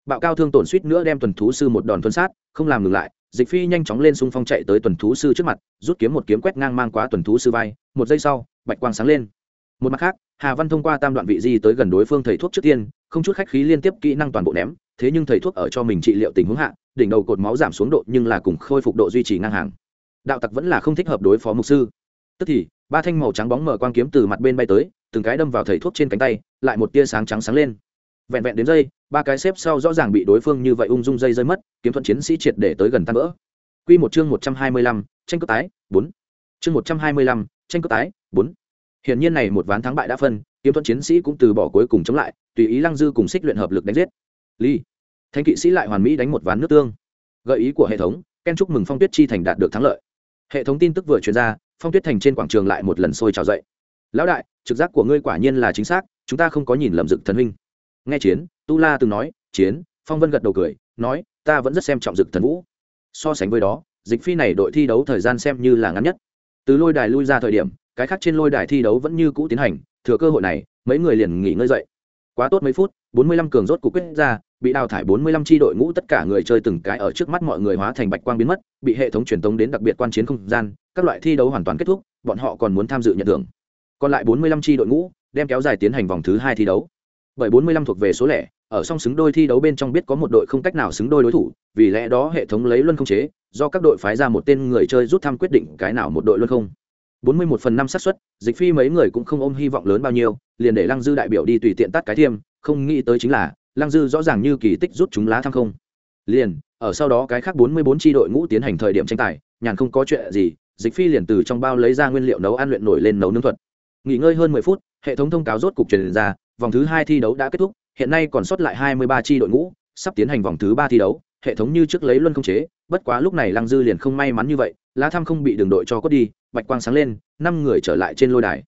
S1: bạo cao thương tổn suýt nữa đem tuần thú sư một đòn thuần sát, không làm ngừng lại, dịch phi nhanh chóng lên xung phong chạy tới tuần thú sư trước mặt, rút kiếm một kiếm quét ngang mang quá tuần thú sư vai, một giây sau, bạch quang sáng lên. Một mặt khác, hà văn thông qua tam đoạn vị di tới gần đối phương thầy thuốc trước tiên, không chút khách khí liên tiếp kỹ năng toàn bộ ném, thế nhưng thầy thuốc ở cho mình trị liệu tình huống hạ, đỉnh đầu cột máu giảm xuống độ nhưng là cùng khôi phục độ duy trì ngang hàng. Đạo tặc vẫn là không thích hợp đối phó mục sư tức thì, ba thanh màu trắng bóng mở quang kiếm từ mặt bên bay tới, từng cái đâm vào thầy thuốc trên cánh tay, lại một tia sáng trắng sáng lên. Vẹn vẹn đến dây ba cái xếp sau rõ ràng bị đối phương như vậy ung dung dây rơi mất, kiếm thuận chiến sĩ triệt để tới gần tan vỡ. Q một chương một trăm hai mươi lăm, tranh cướp tái, bốn. Chương một trăm hai mươi lăm, tranh cướp tái, bốn. Hiển nhiên này một ván thắng bại đã phân, kiếm thuận chiến sĩ cũng từ bỏ cuối cùng chống lại, tùy ý lăng dư cùng xích luyện hợp lực đánh giết. Ly. Thanh kỵ sĩ lại hoàn mỹ đánh một ván nước tương. Gợi ý của hệ thống, ken chúc mừng phong tuyết chi thành đạt được thắng lợi. Hệ thống tin tức vừa truyền ra phong tuyết thành trên quảng trường lại một lần sôi trào dậy. Lão đại, trực giác của ngươi quả nhiên là chính xác, chúng ta không có nhìn lầm dực thần huynh. Nghe chiến, tu la từng nói, chiến, phong vân gật đầu cười, nói, ta vẫn rất xem trọng dực thần vũ. So sánh với đó, dịch phi này đội thi đấu thời gian xem như là ngắn nhất. Từ lôi đài lui ra thời điểm, cái khác trên lôi đài thi đấu vẫn như cũ tiến hành, thừa cơ hội này, mấy người liền nghỉ ngơi dậy. Quá tốt mấy phút, bốn mươi lăm cường rốt cuộc quyết ra, bị đào thải bốn mươi lăm đội ngũ tất cả người chơi từng cái ở trước mắt mọi người hóa thành bạch quang biến mất, bị hệ thống truyền tống đến đặc biệt quan chiến không gian các loại thi đấu hoàn toàn kết thúc, bọn họ còn muốn tham dự nhận thưởng. Còn lại bốn mươi lăm đội ngũ đem kéo dài tiến hành vòng thứ hai thi đấu. Bởi bốn mươi lăm thuộc về số lẻ, ở song xứng đôi thi đấu bên trong biết có một đội không cách nào xứng đôi đối thủ, vì lẽ đó hệ thống lấy luân không chế, do các đội phái ra một tên người chơi rút thăm quyết định cái nào một đội luân không. bốn mươi một phần năm xác suất, dịch phi mấy người cũng không ôm hy vọng lớn bao nhiêu, liền để lăng dư đại biểu đi tùy tiện tắt cái thiêm, không nghĩ tới chính là, lăng dư rõ ràng như kỳ tích rút chúng lá thăng không. Liền, ở sau đó cái khác bốn mươi bốn đội ngũ tiến hành thời điểm tranh tài, nhàn không có chuyện gì dịch phi liền từ trong bao lấy ra nguyên liệu nấu ăn luyện nổi lên nấu nướng thuật. Nghỉ ngơi hơn mười phút, hệ thống thông cáo rốt cục truyền ra, vòng thứ hai thi đấu đã kết thúc, hiện nay còn sót lại hai mươi ba tri đội ngũ, sắp tiến hành vòng thứ ba thi đấu, hệ thống như trước lấy luân không chế, bất quá lúc này lăng dư liền không may mắn như vậy, lá thăm không bị đường đội cho cốt đi, bạch quang sáng lên, năm người trở lại trên lôi đài.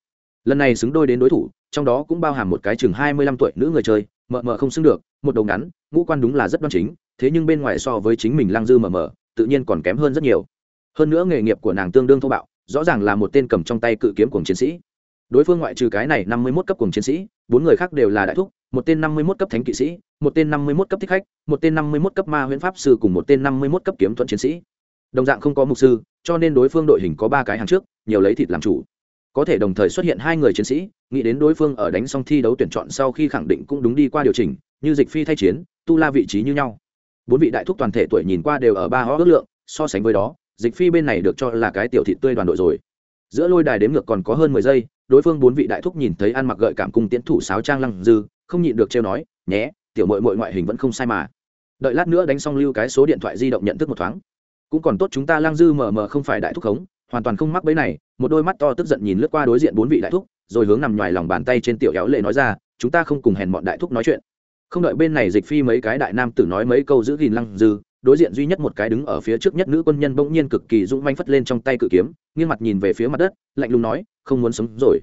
S1: Lần này xứng đôi đến đối thủ, trong đó cũng bao hàm một cái chừng hai mươi lăm tuổi nữ người chơi, mờ mờ không xứng được, một đầu ngắn, ngũ quan đúng là rất đoan chính, thế nhưng bên ngoài so với chính mình lăng dư mờ mờ, tự nhiên còn kém hơn rất nhiều hơn nữa nghề nghiệp của nàng tương đương thô bạo, rõ ràng là một tên cầm trong tay cự kiếm cùng chiến sĩ. Đối phương ngoại trừ cái này năm mươi mốt cấp cùng chiến sĩ, bốn người khác đều là đại thúc, một tên năm mươi mốt cấp thánh kỵ sĩ, một tên năm mươi mốt cấp thích khách, một tên năm mươi mốt cấp ma huyễn pháp sư cùng một tên năm mươi mốt cấp kiếm thuận chiến sĩ. Đồng dạng không có mục sư, cho nên đối phương đội hình có ba cái hàng trước, nhiều lấy thịt làm chủ. Có thể đồng thời xuất hiện hai người chiến sĩ, nghĩ đến đối phương ở đánh xong thi đấu tuyển chọn sau khi khẳng định cũng đúng đi qua điều chỉnh, như dịch phi thay chiến, tu la vị trí như nhau. Bốn vị đại thúc toàn thể tuổi nhìn qua đều ở ba ho ước lượng, so sánh với đó dịch phi bên này được cho là cái tiểu thị tươi đoàn đội rồi. Giữa lôi đài đếm ngược còn có hơn mười giây, đối phương bốn vị đại thúc nhìn thấy ăn mặc gợi cảm cùng tiễn thủ sáo trang lăng dư, không nhịn được trêu nói, nhé, tiểu mội mội ngoại hình vẫn không sai mà. Đợi lát nữa đánh xong lưu cái số điện thoại di động nhận thức một thoáng. Cũng còn tốt chúng ta lăng dư mờ mờ không phải đại thúc khống, hoàn toàn không mắc bẫy này. Một đôi mắt to tức giận nhìn lướt qua đối diện bốn vị đại thúc, rồi hướng nằm ngoài lòng bàn tay trên tiểu éo lệ nói ra, chúng ta không cùng hèn bọn đại thúc nói chuyện. Không đợi bên này dịch phi mấy cái đại nam tử nói mấy câu giữ gìn lăng dư đối diện duy nhất một cái đứng ở phía trước nhất nữ quân nhân bỗng nhiên cực kỳ dũng manh phất lên trong tay cự kiếm, nghiêng mặt nhìn về phía mặt đất, lạnh lùng nói, không muốn sống rồi.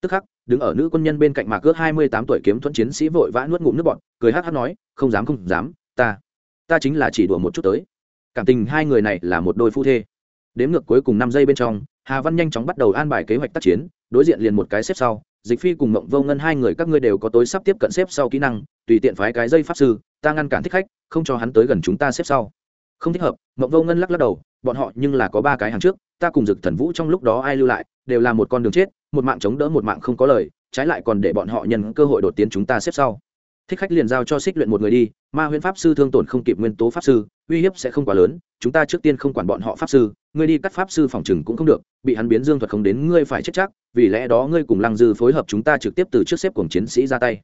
S1: Tức khắc, đứng ở nữ quân nhân bên cạnh mạc ước hai mươi tám tuổi kiếm thuẫn chiến sĩ vội vã nuốt ngụm nước bọt, cười hát hát nói, không dám không dám, ta ta chính là chỉ đùa một chút tới. Cảm tình hai người này là một đôi phu thê. Đếm ngược cuối cùng năm giây bên trong, hà văn nhanh chóng bắt đầu an bài kế hoạch tác chiến, đối diện liền một cái xếp sau dịch phi cùng mộng vô ngân hai người các ngươi đều có tối sắp tiếp cận xếp sau kỹ năng, tùy tiện phái cái dây pháp sư, ta ngăn cản thích khách, không cho hắn tới gần chúng ta xếp sau. Không thích hợp, mộng vô ngân lắc lắc đầu, bọn họ nhưng là có ba cái hàng trước, ta cùng dực thần vũ trong lúc đó ai lưu lại, đều là một con đường chết, một mạng chống đỡ một mạng không có lời, trái lại còn để bọn họ nhân cơ hội đột tiến chúng ta xếp sau thích khách liền giao cho xích luyện một người đi, ma huyễn pháp sư thương tổn không kịp nguyên tố pháp sư, uy hiếp sẽ không quá lớn, chúng ta trước tiên không quản bọn họ pháp sư, ngươi đi cắt pháp sư phòng trừng cũng không được, bị hắn biến dương thuật không đến ngươi phải chết chắc, vì lẽ đó ngươi cùng lăng dư phối hợp chúng ta trực tiếp từ trước xếp cùng chiến sĩ ra tay.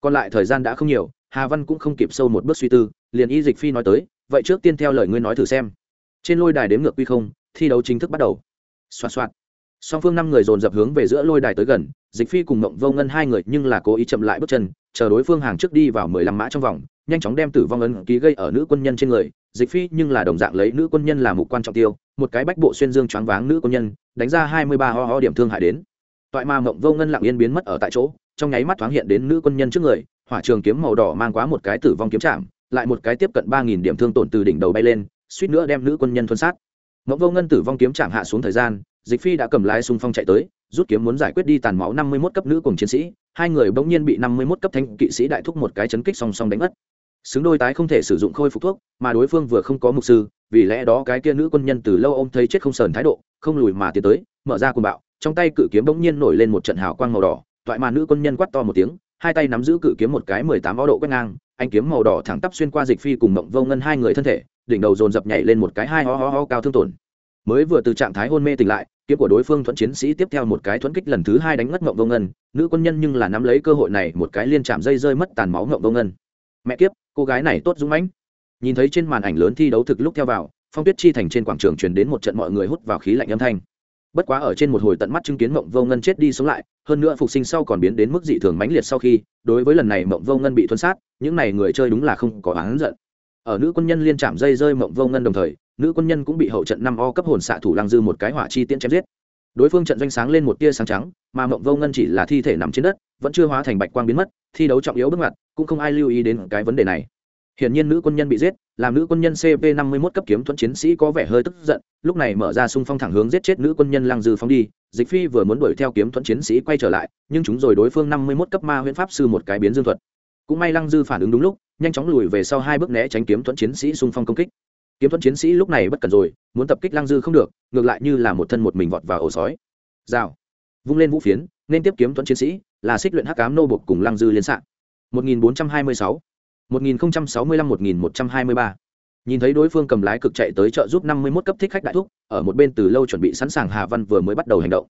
S1: Còn lại thời gian đã không nhiều, hà văn cũng không kịp sâu một bước suy tư, liền y dịch phi nói tới, vậy trước tiên theo lời ngươi nói thử xem. Trên lôi đài đếm ngược quy không, thi đấu chính thức bắt đầu. Xoa xoạt. Song phương năm người dồn dập hướng về giữa lôi đài tới gần dịch phi cùng mộng vô ngân hai người nhưng là cố ý chậm lại bước chân, chờ đối phương hàng trước đi vào mười lăm mã trong vòng, nhanh chóng đem tử vong ấn ký gây ở nữ quân nhân trên người. Dịch phi nhưng là đồng dạng lấy nữ quân nhân là mục quan trọng tiêu, một cái bách bộ xuyên dương choáng váng nữ quân nhân, đánh ra hai mươi ba ho ho điểm thương hại đến. Toại ma mộng vô ngân lặng yên biến mất ở tại chỗ, trong nháy mắt thoáng hiện đến nữ quân nhân trước người, hỏa trường kiếm màu đỏ mang quá một cái tử vong kiếm chạm, lại một cái tiếp cận ba nghìn điểm thương tổn từ đỉnh đầu bay lên, suýt nữa đem nữ quân nhân thuân sát. Mộng vô ngân tử vong kiếm chạm hạ xuống thời gian dịch phi đã cầm lái xung phong chạy tới, rút kiếm muốn giải quyết đi tàn máu năm mươi mốt cấp nữ cùng chiến sĩ, hai người bỗng nhiên bị năm mươi mốt cấp thanh kỵ sĩ đại thúc một cái chấn kích song song đánh mất. Xứng đôi tái không thể sử dụng khôi phục thuốc, mà đối phương vừa không có mục sư, vì lẽ đó cái kia nữ quân nhân từ lâu ôm thấy chết không sờn thái độ, không lùi mà tiến tới, mở ra cuồng bạo, trong tay cự kiếm bỗng nhiên nổi lên một trận hào quang màu đỏ, toại mà nữ quân nhân quát to một tiếng, hai tay nắm giữ cự kiếm một cái mười tám võ độ quét ngang anh kiếm màu đỏ thẳng tắp xuyên qua dịch phi cùng mộng vô ngân hai người thân thể, đỉnh đầu dồn dập nhảy lên một cái hai ho ho ho cao thương tổn mới vừa từ trạng thái hôn mê tỉnh lại, kiếm của đối phương thuẫn chiến sĩ tiếp theo một cái thuẫn kích lần thứ hai đánh ngất ngộng vô ngân, nữ quân nhân nhưng là nắm lấy cơ hội này một cái liên chạm dây rơi mất tàn máu ngộng vô ngân. Mẹ kiếp, cô gái này tốt dũng mãnh. Nhìn thấy trên màn ảnh lớn thi đấu thực lúc theo vào, phong tuyết chi thành trên quảng trường truyền đến một trận mọi người hút vào khí lạnh âm thanh. Bất quá ở trên một hồi tận mắt chứng kiến mộng vô ngân chết đi sống lại, hơn nữa phục sinh sau còn biến đến mức dị thường mãnh liệt sau khi, đối với lần này mộng vô ngân bị thuấn sát, những n à y người chơi đúng là không có oán giận ở nữ quân nhân liên chạm dây rơi mộng vô ngân đồng thời, nữ quân nhân cũng bị hậu trận năm o cấp hồn xạ thủ lăng dư một cái hỏa chi tiễn chém giết. Đối phương trận doanh sáng lên một tia sáng trắng, mà mộng vô ngân chỉ là thi thể nằm trên đất, vẫn chưa hóa thành bạch quang biến mất, thi đấu trọng yếu bước ngoặt, cũng không ai lưu ý đến cái vấn đề này. Hiển nhiên nữ quân nhân bị giết, làm nữ quân nhân cp năm mươi một cấp kiếm thuẫn chiến sĩ có vẻ hơi tức giận, lúc này mở ra xung phong thẳng hướng giết chết nữ quân nhân lăng dư phóng đi, dịch phi vừa muốn đuổi theo kiếm thuẫn chiến sĩ quay trở lại, nhưng chúng rồi đối phương năm mươi một cấp ma huyễn pháp sư một cái biến dương thuật cũng may lăng dư phản ứng đúng lúc, nhanh chóng lùi về sau hai bước né tránh kiếm thuẫn chiến sĩ xung phong công kích. Kiếm thuẫn chiến sĩ lúc này bất cần rồi, muốn tập kích lăng dư không được, ngược lại như là một thân một mình vọt vào ổ sói. Rào. Vung lên vũ phiến, nên tiếp kiếm thuẫn chiến sĩ, là xích luyện hắc cám nô bục cùng lăng dư liên s 1426 1065 1123 nhìn thấy đối phương cầm lái cực chạy tới chợ giúp 51 cấp thích khách đại thúc, ở một bên từ lâu chuẩn bị sẵn sàng hà văn vừa mới bắt đầu hành động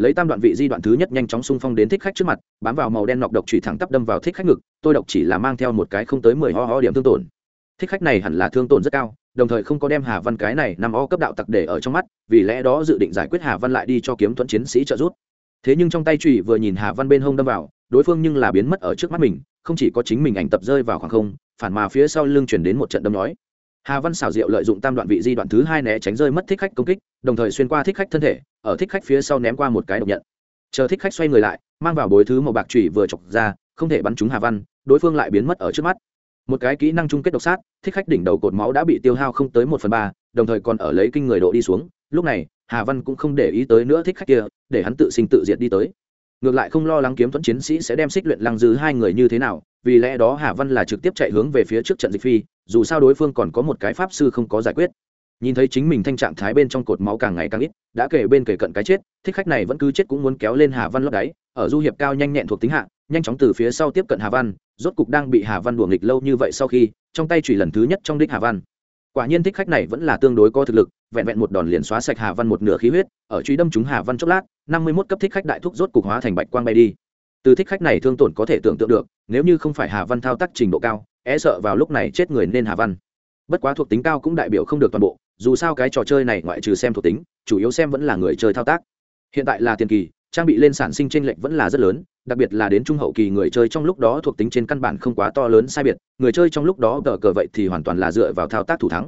S1: lấy tam đoạn vị di đoạn thứ nhất nhanh chóng xung phong đến thích khách trước mặt, bám vào màu đen nọc độc chủy thẳng tắp đâm vào thích khách ngực, tôi độc chỉ là mang theo một cái không tới mười ho ho điểm thương tổn. Thích khách này hẳn là thương tổn rất cao, đồng thời không có đem hà văn cái này nằm o cấp đạo tặc để ở trong mắt, vì lẽ đó dự định giải quyết hà văn lại đi cho kiếm thuẫn chiến sĩ trợ giúp. Thế nhưng trong tay trụy vừa nhìn hà văn bên hông đâm vào, đối phương nhưng là biến mất ở trước mắt mình, không chỉ có chính mình ảnh tập rơi vào khoảng không, phản mà phía sau lưng chuyển đến một trận đâm nói hà văn xảo diệu lợi dụng tam đoạn vị di đoạn thứ hai né tránh rơi mất thích khách công kích, đồng thời xuyên qua thích khách thân thể, ở thích khách phía sau ném qua một cái độc nhận. Chờ thích khách xoay người lại, mang vào bối thứ màu bạc chủy vừa chọc ra, không thể bắn trúng hà văn, đối phương lại biến mất ở trước mắt. Một cái kỹ năng chung kết độc sát, thích khách đỉnh đầu cột máu đã bị tiêu hao không tới một phần ba, đồng thời còn ở lấy kinh người độ đi xuống. Lúc này, hà văn cũng không để ý tới nữa thích khách kia, để hắn tự sinh tự diệt đi tới. Ngược lại không lo lắng kiếm thuẫn chiến sĩ sẽ đem xích luyện lăng dư hai người như thế nào, vì lẽ đó hà văn là trực tiếp chạy hướng về phía trước trận dịch phi dù sao đối phương còn có một cái pháp sư không có giải quyết. Nhìn thấy chính mình thanh trạng thái bên trong cột máu càng ngày càng ít, đã kể bên kể cận cái chết, thích khách này vẫn cứ chết cũng muốn kéo lên hà văn lót đáy, ở du hiệp cao nhanh nhẹn thuộc tính hạ, nhanh chóng từ phía sau tiếp cận hà văn, rốt cục đang bị hà văn đùa nghịch lâu như vậy sau khi, trong tay chỉ lần thứ nhất trong đích hà văn. Quả nhiên thích khách này vẫn là tương đối có thực lực, vẹn vẹn một đòn liền xóa sạch hà văn một nửa khí huyết, ở truy đâm chúng hà văn chốc lát, năm mươi mốt cấp thích khách đại thúc rốt cục hóa thành bạch quang bay đi. Từ thích khách này thương tổn có thể tưởng tượng được, nếu như không phải hà văn thao tác trình độ cao e sợ vào lúc này chết người nên hà văn. Bất quá thuộc tính cao cũng đại biểu không được toàn bộ, dù sao cái trò chơi này ngoại trừ xem thuộc tính, chủ yếu xem vẫn là người chơi thao tác. Hiện tại là tiền kỳ, trang bị lên sản sinh t r ê n lệch vẫn là rất lớn, đặc biệt là đến trung hậu kỳ người chơi trong lúc đó thuộc tính trên căn bản không quá to lớn sai biệt, người chơi trong lúc đó cờ cờ vậy thì hoàn toàn là dựa vào thao tác thủ thắng.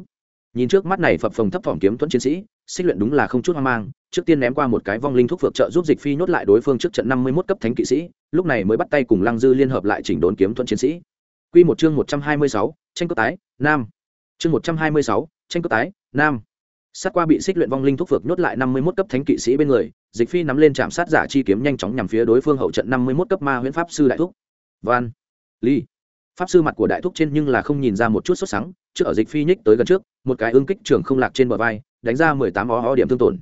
S1: Nhìn trước mắt này phập phồng thấp phỏng kiếm thuẫn chiến sĩ, xích luyện đúng là không chút hoang mang, trước tiên ném qua một cái vong linh thuốc phược trợ giúp dịch phi nhốt lại đối phương trước trận năm mươi mốt cấp thánh kỵ sĩ, lúc này mới bắt tay cùng lăng dư liên hợp lại chỉnh đốn kiếm thuẫn chiến sĩ quy một chương một trăm hai mươi sáu, tranh cấp tái, nam. Chương một trăm hai mươi sáu, tranh cấp tái, nam. Sát qua bị xích luyện vong linh thúc phược nhốt lại năm mươi mốt cấp thánh kỵ sĩ bên người, dịch phi nắm lên trạm sát giả chi kiếm nhanh chóng nhằm phía đối phương hậu trận năm mươi mốt cấp ma huyễn pháp sư đại thúc. Van. Ly. Pháp sư mặt của đại thúc trên nhưng là không nhìn ra một chút sốt sắng, trước ở dịch phi nhích tới gần trước, một cái ương kích trường không lạc trên bờ vai, đánh ra mười tám ó ó điểm thương tổn.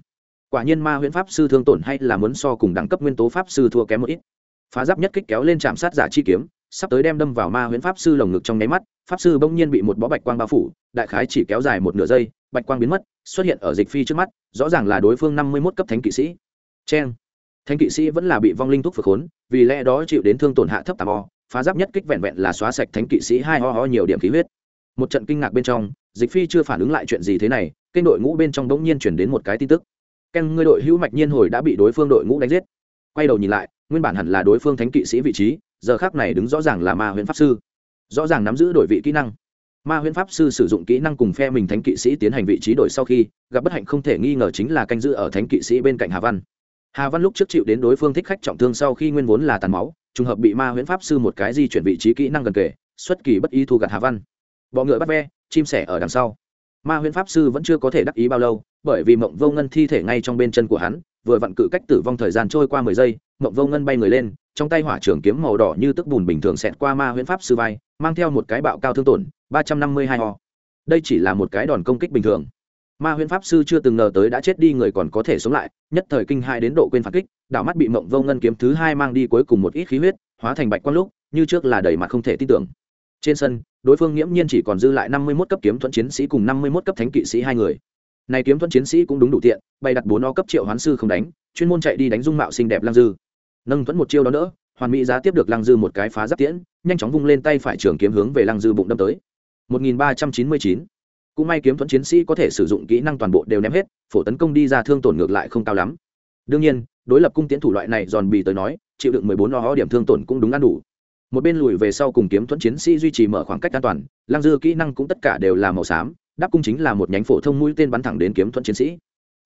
S1: Quả nhiên ma huyễn pháp sư thương tổn hay là muốn so cùng đẳng cấp nguyên tố pháp sư thua kém một ít. Phá giáp nhất kích kéo lên chạm sát giả chi kiếm sắp tới đem đâm vào ma huyễn pháp sư lồng ngực trong nháy mắt, pháp sư bỗng nhiên bị một bó bạch quang bao phủ, đại khái chỉ kéo dài một nửa giây, bạch quang biến mất, xuất hiện ở dịch phi trước mắt, rõ ràng là đối phương năm mươi mốt cấp thánh kỵ sĩ. C thánh kỵ sĩ vẫn là bị vong linh thuốc phược khốn, vì lẽ đó chịu đến thương tổn hạ thấp tà o phá giáp nhất kích vẹn vẹn là xóa sạch thánh kỵ sĩ hai ho ho nhiều điểm khí huyết. Một trận kinh ngạc bên trong, dịch phi chưa phản ứng lại chuyện gì thế này, kênh đội ngũ bên trong bỗng nhiên chuyển đến một cái tin tức. Ken ngươi đội hữu mạch nhiên hồi đã bị đối phương đội ngũ đánh giết quay đầu nhìn lại, nguyên bản hẳn là đối phương thánh kỵ sĩ vị trí, giờ khác này đứng rõ ràng là ma huyễn pháp sư. Rõ ràng nắm giữ đổi vị kỹ năng. Ma huyễn pháp sư sử dụng kỹ năng cùng phe mình thánh kỵ sĩ tiến hành vị trí đổi sau khi, gặp bất hạnh không thể nghi ngờ chính là canh giữ ở thánh kỵ sĩ bên cạnh hà văn. Hà văn lúc trước chịu đến đối phương thích khách trọng thương sau khi nguyên vốn là tàn máu, trùng hợp bị ma huyễn pháp sư một cái di chuyển vị trí kỹ năng gần kể xuất kỳ bất ý thu gặt hà văn. Bọ ngựa bắt ve, chim sẻ ở đằng sau. Ma huyễn pháp sư vẫn chưa có thể đắc ý bao lâu, bởi vì mộng vô ngân thi thể ngay trong bên chân của hắn vừa vặn cự cách tử vong thời gian trôi qua mười giây, mộng vô ngân bay người lên, trong tay hỏa trưởng kiếm màu đỏ như tức bùn bình thường xẹt qua ma huyễn pháp sư vai, mang theo một cái bạo cao thương tổn, ba trăm năm mươi hai ho đây chỉ là một cái đòn công kích bình thường. Ma huyễn pháp sư chưa từng ngờ tới đã chết đi, người còn có thể sống lại, nhất thời kinh hai đến độ quên phản kích, đảo mắt bị mộng vô ngân kiếm thứ hai mang đi cuối cùng một ít khí huyết, hóa thành bạch quang lúc, như trước là đầy mặt không thể tin tưởng. Trên sân, đối phương nghiễm nhiên chỉ còn dư lại năm mươi mốt cấp kiếm thuẫn chiến sĩ cùng năm mươi mốt cấp thánh kỵ sĩ hai người này kiếm thuẫn chiến sĩ cũng đúng đủ tiện bay đặt bốn o cấp triệu hoán sư không đánh, chuyên môn chạy đi đánh dung mạo xinh đẹp lăng dư. Nâng thuẫn một chiêu đó nữa, hoàn mỹ giá tiếp được lăng dư một cái phá giáp tiễn, nhanh chóng vung lên tay phải trường kiếm hướng về lăng dư bụng đâm tới. 1399. cũng may kiếm thuẫn chiến sĩ có thể sử dụng kỹ năng toàn bộ đều ném hết, phổ tấn công đi ra thương tổn ngược lại không cao lắm. Đương nhiên, đối lập cung tiễn thủ loại này giòn bì tới nói, chịu đựng 14 o điểm thương tổn cũng đúng ăn đủ. Một bên lùi về sau cùng kiếm thuẫn chiến sĩ duy trì mở khoảng cách an toàn, lăng dư kỹ năng cũng tất cả đều là màu xám đáp cung chính là một nhánh phổ thông mũi tên bắn thẳng đến kiếm thuẫn chiến sĩ.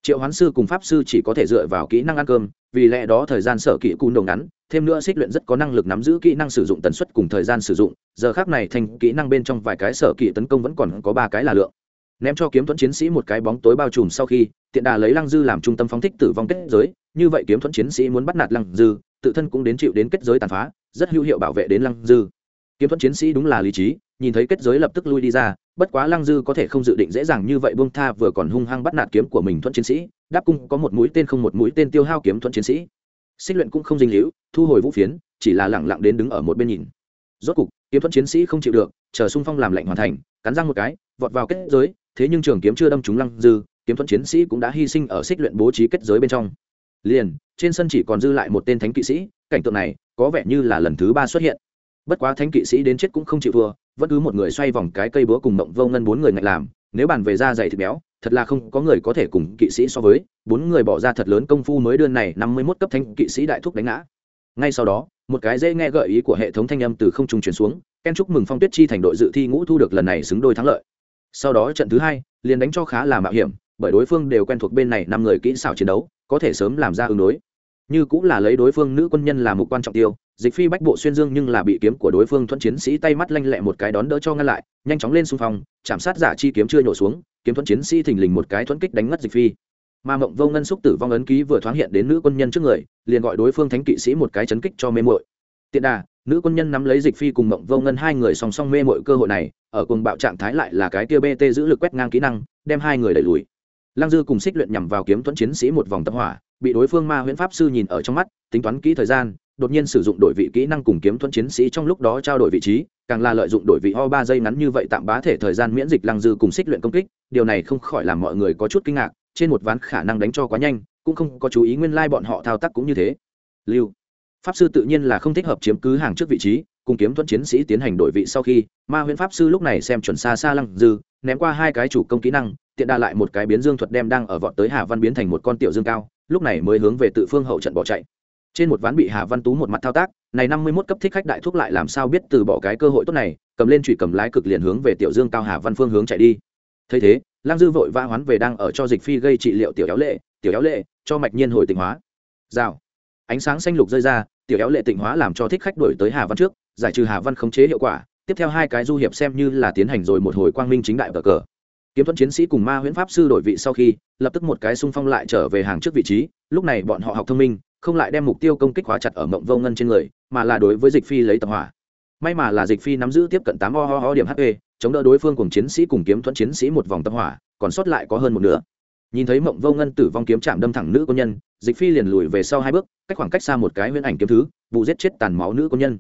S1: Triệu hoán sư cùng pháp sư chỉ có thể dựa vào kỹ năng ăn cơm, vì lẽ đó thời gian sở kỹ cùn đồng ngắn, thêm nữa xích luyện rất có năng lực nắm giữ kỹ năng sử dụng tần suất cùng thời gian sử dụng, giờ khác này thành kỹ năng bên trong vài cái sở kỹ tấn công vẫn còn có ba cái là lượng. Ném cho kiếm thuẫn chiến sĩ một cái bóng tối bao trùm sau khi, tiện đà lấy lăng dư làm trung tâm phóng thích tử vong kết giới, như vậy kiếm thuẫn chiến sĩ muốn bắt nạt lăng dư, tự thân cũng đến chịu đến kết giới tàn phá, rất hữu hiệu bảo vệ đến lăng dư. Kiếm thuẫn chiến sĩ đúng là lý trí, nhìn thấy kết giới lập tức lui đi ra bất quá lăng dư có thể không dự định dễ dàng như vậy buông tha vừa còn hung hăng bắt nạt kiếm của mình thuận chiến sĩ, đáp cung có một mũi tên không một mũi tên tiêu hao kiếm thuận chiến sĩ. Xích luyện cũng không dinh hữu, thu hồi vũ phiến, chỉ là lẳng lặng đến đứng ở một bên nhìn. Rốt cục, kiếm thuận chiến sĩ không chịu được, chờ xung phong làm lệnh hoàn thành, cắn răng một cái, vọt vào kết giới, thế nhưng trường kiếm chưa đâm trúng lăng dư, kiếm thuận chiến sĩ cũng đã hy sinh ở xích luyện bố trí kết giới bên trong. Liền, trên sân chỉ còn dư lại một tên thánh kỵ sĩ, cảnh tượng này có vẻ như là lần thứ ba xuất hiện bất quá thánh kỵ sĩ đến chết cũng không chịu thua, vẫn cứ một người xoay vòng cái cây búa cùng mộng vô ngân bốn người ngạch làm, nếu bàn về da dày thịt béo, thật là không có người có thể cùng kỵ sĩ so với, bốn người bỏ ra thật lớn công phu mới đơn này năm mươi mốt cấp thánh kỵ sĩ đại thúc đánh ngã. Ngay sau đó, một cái dễ nghe gợi ý của hệ thống thanh âm từ không trung truyền xuống, ken chúc mừng phong tuyết chi thành đội dự thi ngũ thu được lần này xứng đôi thắng lợi. Sau đó trận thứ hai, liền đánh cho khá là mạo hiểm, bởi đối phương đều quen thuộc bên này năm người kỹ xảo chiến đấu, có thể sớm làm ra ứng đối như cũng là lấy đối phương nữ quân nhân là mục quan trọng tiêu, dịch phi bách bộ xuyên dương nhưng là bị kiếm của đối phương thuận chiến sĩ tay mắt lanh lẹ một cái đón đỡ cho ngăn lại, nhanh chóng lên xung phong, chạm sát giả chi kiếm chưa nhổ xuống, kiếm thuận chiến sĩ thình lình một cái thuẫn kích đánh ngất dịch phi. Mà mộng vô ngân xúc tử vong ấn ký vừa thoáng hiện đến nữ quân nhân trước người, liền gọi đối phương thánh kỵ sĩ một cái chấn kích cho mê mội tiện đà, nữ quân nhân nắm lấy dịch phi cùng mộng vô ngân hai người song song mê mội cơ hội này, ở cùng bạo trạng thái lại là cái tia bt giữ lực quét ngang kỹ năng, đem hai người đẩy lùi. Lăng dư cùng xích luyện nhằm vào kiếm thuẫn chiến sĩ một vòng tập hỏa bị đối phương ma huyễn pháp sư nhìn ở trong mắt, tính toán kỹ thời gian, đột nhiên sử dụng đổi vị kỹ năng cùng kiếm thuẫn chiến sĩ trong lúc đó trao đổi vị trí, càng là lợi dụng đổi vị ho ba giây ngắn như vậy tạm bá thể thời gian miễn dịch lăng dư cùng xích luyện công kích, điều này không khỏi làm mọi người có chút kinh ngạc, trên một ván khả năng đánh cho quá nhanh, cũng không có chú ý nguyên lai bọn họ thao tác cũng như thế. Lưu, pháp sư tự nhiên là không thích hợp chiếm cứ hàng trước vị trí, cùng kiếm thuẫn chiến sĩ tiến hành đổi vị sau khi, ma huyễn pháp sư lúc này xem chuẩn xa xa lăng dư, ném qua hai cái chủ công kỹ năng tiện đa lại một cái biến dương thuật đem đang ở vọt tới hà văn biến thành một con tiểu dương cao, lúc này mới hướng về tự phương hậu trận bỏ chạy. Trên một ván bị hà văn tú một mặt thao tác, này năm mươi mốt cấp thích khách đại thuốc lại làm sao biết từ bỏ cái cơ hội tốt này, cầm lên trụy cầm lái cực liền hướng về tiểu dương cao hà văn phương hướng chạy đi. Thấy thế lang dư vội vã hoán về đang ở cho dịch phi gây trị liệu tiểu éo lệ, tiểu éo lệ, cho mạch nhiên hồi tịnh hóa. Rào. Ánh sáng xanh lục rơi ra, tiểu éo lệ tịnh hóa làm cho thích khách đổi tới hà văn trước, giải trừ hà văn khống chế hiệu quả, tiếp theo hai cái du hiệp xem như là tiến hành rồi một hồi quang minh chính đại cờ cờ kiếm thuẫn chiến sĩ cùng ma huyễn pháp sư đổi vị sau khi, lập tức một cái xung phong lại trở về hàng trước vị trí, lúc này bọn họ học thông minh, không lại đem mục tiêu công kích hóa chặt ở mộng vô ngân trên người, mà là đối với dịch phi lấy tập hỏa. May mà là dịch phi nắm giữ tiếp cận tám o ho ho điểm hp chống đỡ đối phương cùng chiến sĩ cùng kiếm thuẫn chiến sĩ một vòng tập hỏa, còn sót lại có hơn một nửa. Nhìn thấy mộng vô ngân tử vong kiếm chạm đâm thẳng nữ công nhân, dịch phi liền lùi về sau hai bước, cách khoảng cách xa một cái huyễn ảnh kiếm thứ, vụ giết chết tàn máu nữ công nhân.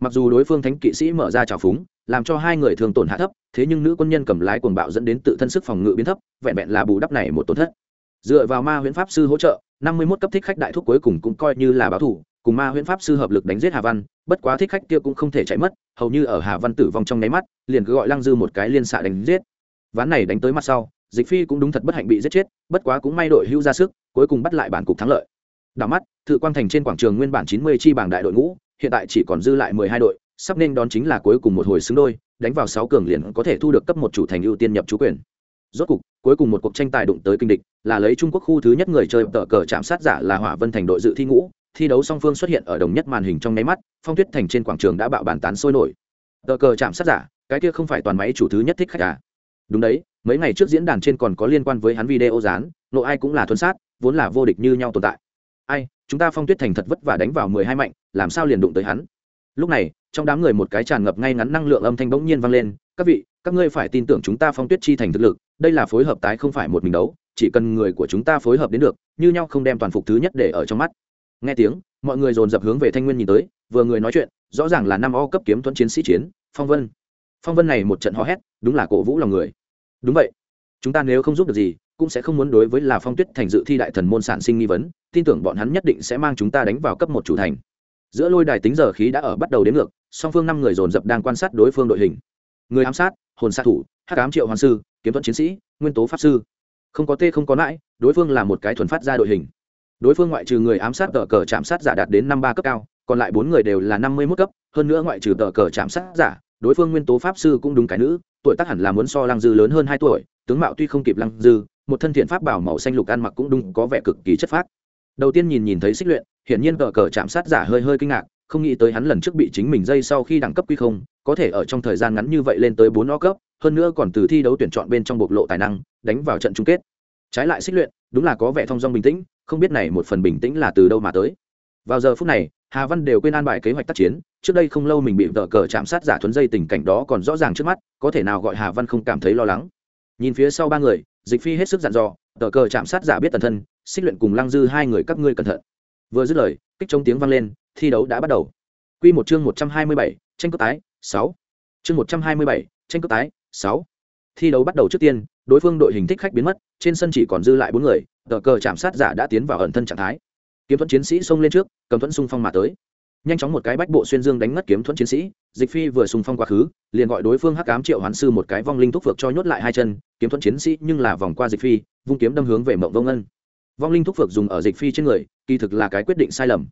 S1: Mặc dù đối phương thánh kỵ sĩ mở ra trào phúng làm cho hai người thường tổn hạ thấp, thế nhưng nữ quân nhân cầm lái cuồng bạo dẫn đến tự thân sức phòng ngự biến thấp, vẹn vẹn là bù đắp này một tổn thất. Dựa vào ma huyễn pháp sư hỗ trợ, năm mươi mốt cấp thích khách đại thúc cuối cùng cũng coi như là báo thủ, cùng ma huyễn pháp sư hợp lực đánh giết hà văn, bất quá thích khách kia cũng không thể chạy mất, hầu như ở hà văn tử vong trong nháy mắt, liền cứ gọi lăng dư một cái liên xạ đánh giết. Ván này đánh tới mặt sau, dịch phi cũng đúng thật bất hạnh bị giết chết, bất quá cũng may đội hưu ra sức, cuối cùng bắt lại bản cục thắng lợi. Đảo mắt, thự quang thành trên quảng trường nguyên bản chín mươi chi bảng đại đội ngũ, hiện tại chỉ còn dư lại mười hai đội sắp nên đón chính là cuối cùng một hồi xứng đôi, đánh vào sáu cường liền có thể thu được cấp một chủ thành ưu tiên nhập chú quyền. Rốt cục, cuối cùng một cuộc tranh tài đụng tới kinh địch, là lấy trung quốc khu thứ nhất người chơi tờ cờ chạm sát giả là hỏa vân thành đội dự thi ngũ, thi đấu song phương xuất hiện ở đồng nhất màn hình trong nháy mắt, phong tuyết thành trên quảng trường đã bạo bàn tán sôi nổi. Tờ cờ chạm sát giả, cái kia không phải toàn máy chủ thứ nhất thích khách à? Đúng đấy, mấy ngày trước diễn đàn trên còn có liên quan với hắn video dán, nộ ai cũng là thuần sát, vốn là vô địch như nhau tồn tại. Ai, chúng ta phong tuyết thành thật vất vả đánh vào mười hai mạnh, làm sao liền đụng tới hắn? Lúc này, trong đám người một cái tràn ngập ngay ngắn năng lượng âm thanh bỗng nhiên vang lên, các vị, các ngươi phải tin tưởng chúng ta phong tuyết chi thành thực lực, đây là phối hợp tái không phải một mình đấu, chỉ cần người của chúng ta phối hợp đến được, như nhau không đem toàn phục thứ nhất để ở trong mắt. Nghe tiếng, mọi người dồn dập hướng về thanh nguyên nhìn tới, vừa người nói chuyện, rõ ràng là năm o cấp kiếm tuấn chiến sĩ chiến, phong vân. Phong vân này một trận hò hét, đúng là cổ vũ lòng người. Đúng vậy, chúng ta nếu không giúp được gì, cũng sẽ không muốn đối với là phong tuyết thành dự thi đại thần môn sản sinh nghi vấn, tin tưởng bọn hắn nhất định sẽ mang chúng ta đánh vào cấp một chủ thành giữa lôi đài tính giờ khí đã ở bắt đầu đến ngược, song phương năm người dồn dập đang quan sát đối phương đội hình. Người ám sát, hồn sát thủ, hắc ám triệu hoàng sư, kiếm thuận chiến sĩ, nguyên tố pháp sư. Không có tê không có mãi, đối phương là một cái thuần phát ra đội hình. Đối phương ngoại trừ người ám sát tờ cờ chạm sát giả đạt đến năm ba cấp cao, còn lại bốn người đều là năm mươi mức cấp, hơn nữa ngoại trừ tờ cờ chạm sát giả, đối phương nguyên tố pháp sư cũng đúng cái nữ, tuổi tác hẳn là muốn so lăng dư lớn hơn hai tuổi, tướng mạo tuy không kịp lăng dư, một thân thiện pháp bảo màu xanh lục ăn mặc cũng đúng có vẻ cực kỳ chất phác. Đầu tiên nhìn nhìn thấy xích luyện hiển nhiên cờ cờ chạm sát giả hơi hơi kinh ngạc, không nghĩ tới hắn lần trước bị chính mình dây sau khi đẳng cấp quy không, có thể ở trong thời gian ngắn như vậy lên tới bốn o cấp, hơn nữa còn từ thi đấu tuyển chọn bên trong bộc lộ tài năng, đánh vào trận chung kết. Trái lại xích luyện, đúng là có vẻ thong dong bình tĩnh, không biết này một phần bình tĩnh là từ đâu mà tới. Vào giờ phút này, hà văn đều quên an bài kế hoạch tác chiến, trước đây không lâu mình bị vợ cờ chạm sát giả thuấn dây tình cảnh đó còn rõ ràng trước mắt, có thể nào gọi hà văn không cảm thấy lo lắng. Nhìn phía sau ba người, dịch phi hết sức dặn dò, tờ cờ chạm sát giả biết tần thân, xích luyện cùng lăng dư hai người các ngươi cẩn thận vừa dứt lời, kích chống tiếng vang lên, thi đấu đã bắt đầu. Q một chương một trăm hai mươi bảy, tranh cướp tái, sáu. Chương một trăm hai mươi bảy, tranh cướp tái, sáu. Thi đấu bắt đầu trước tiên, đối phương đội hình thích khách biến mất, trên sân chỉ còn dư lại bốn người, tờ cờ chạm sát giả đã tiến vào ẩn thân trạng thái. Kiếm thuẫn chiến sĩ xông lên trước, cầm thuẫn xung phong mà tới. Nhanh chóng một cái bách bộ xuyên dương đánh ngất kiếm thuẫn chiến sĩ, dịch phi vừa xung phong quá khứ, liền gọi đối phương hắc cám triệu hoán sư một cái vong linh thúc phược cho nhốt lại hai chân, kiếm thuẫn chiến sĩ nhưng là vòng qua dịch phi, vung kiếm đâm hướng về mộng vông ân vong linh thúc phược dùng ở dịch phi trên người kỳ thực là cái quyết định sai lầm.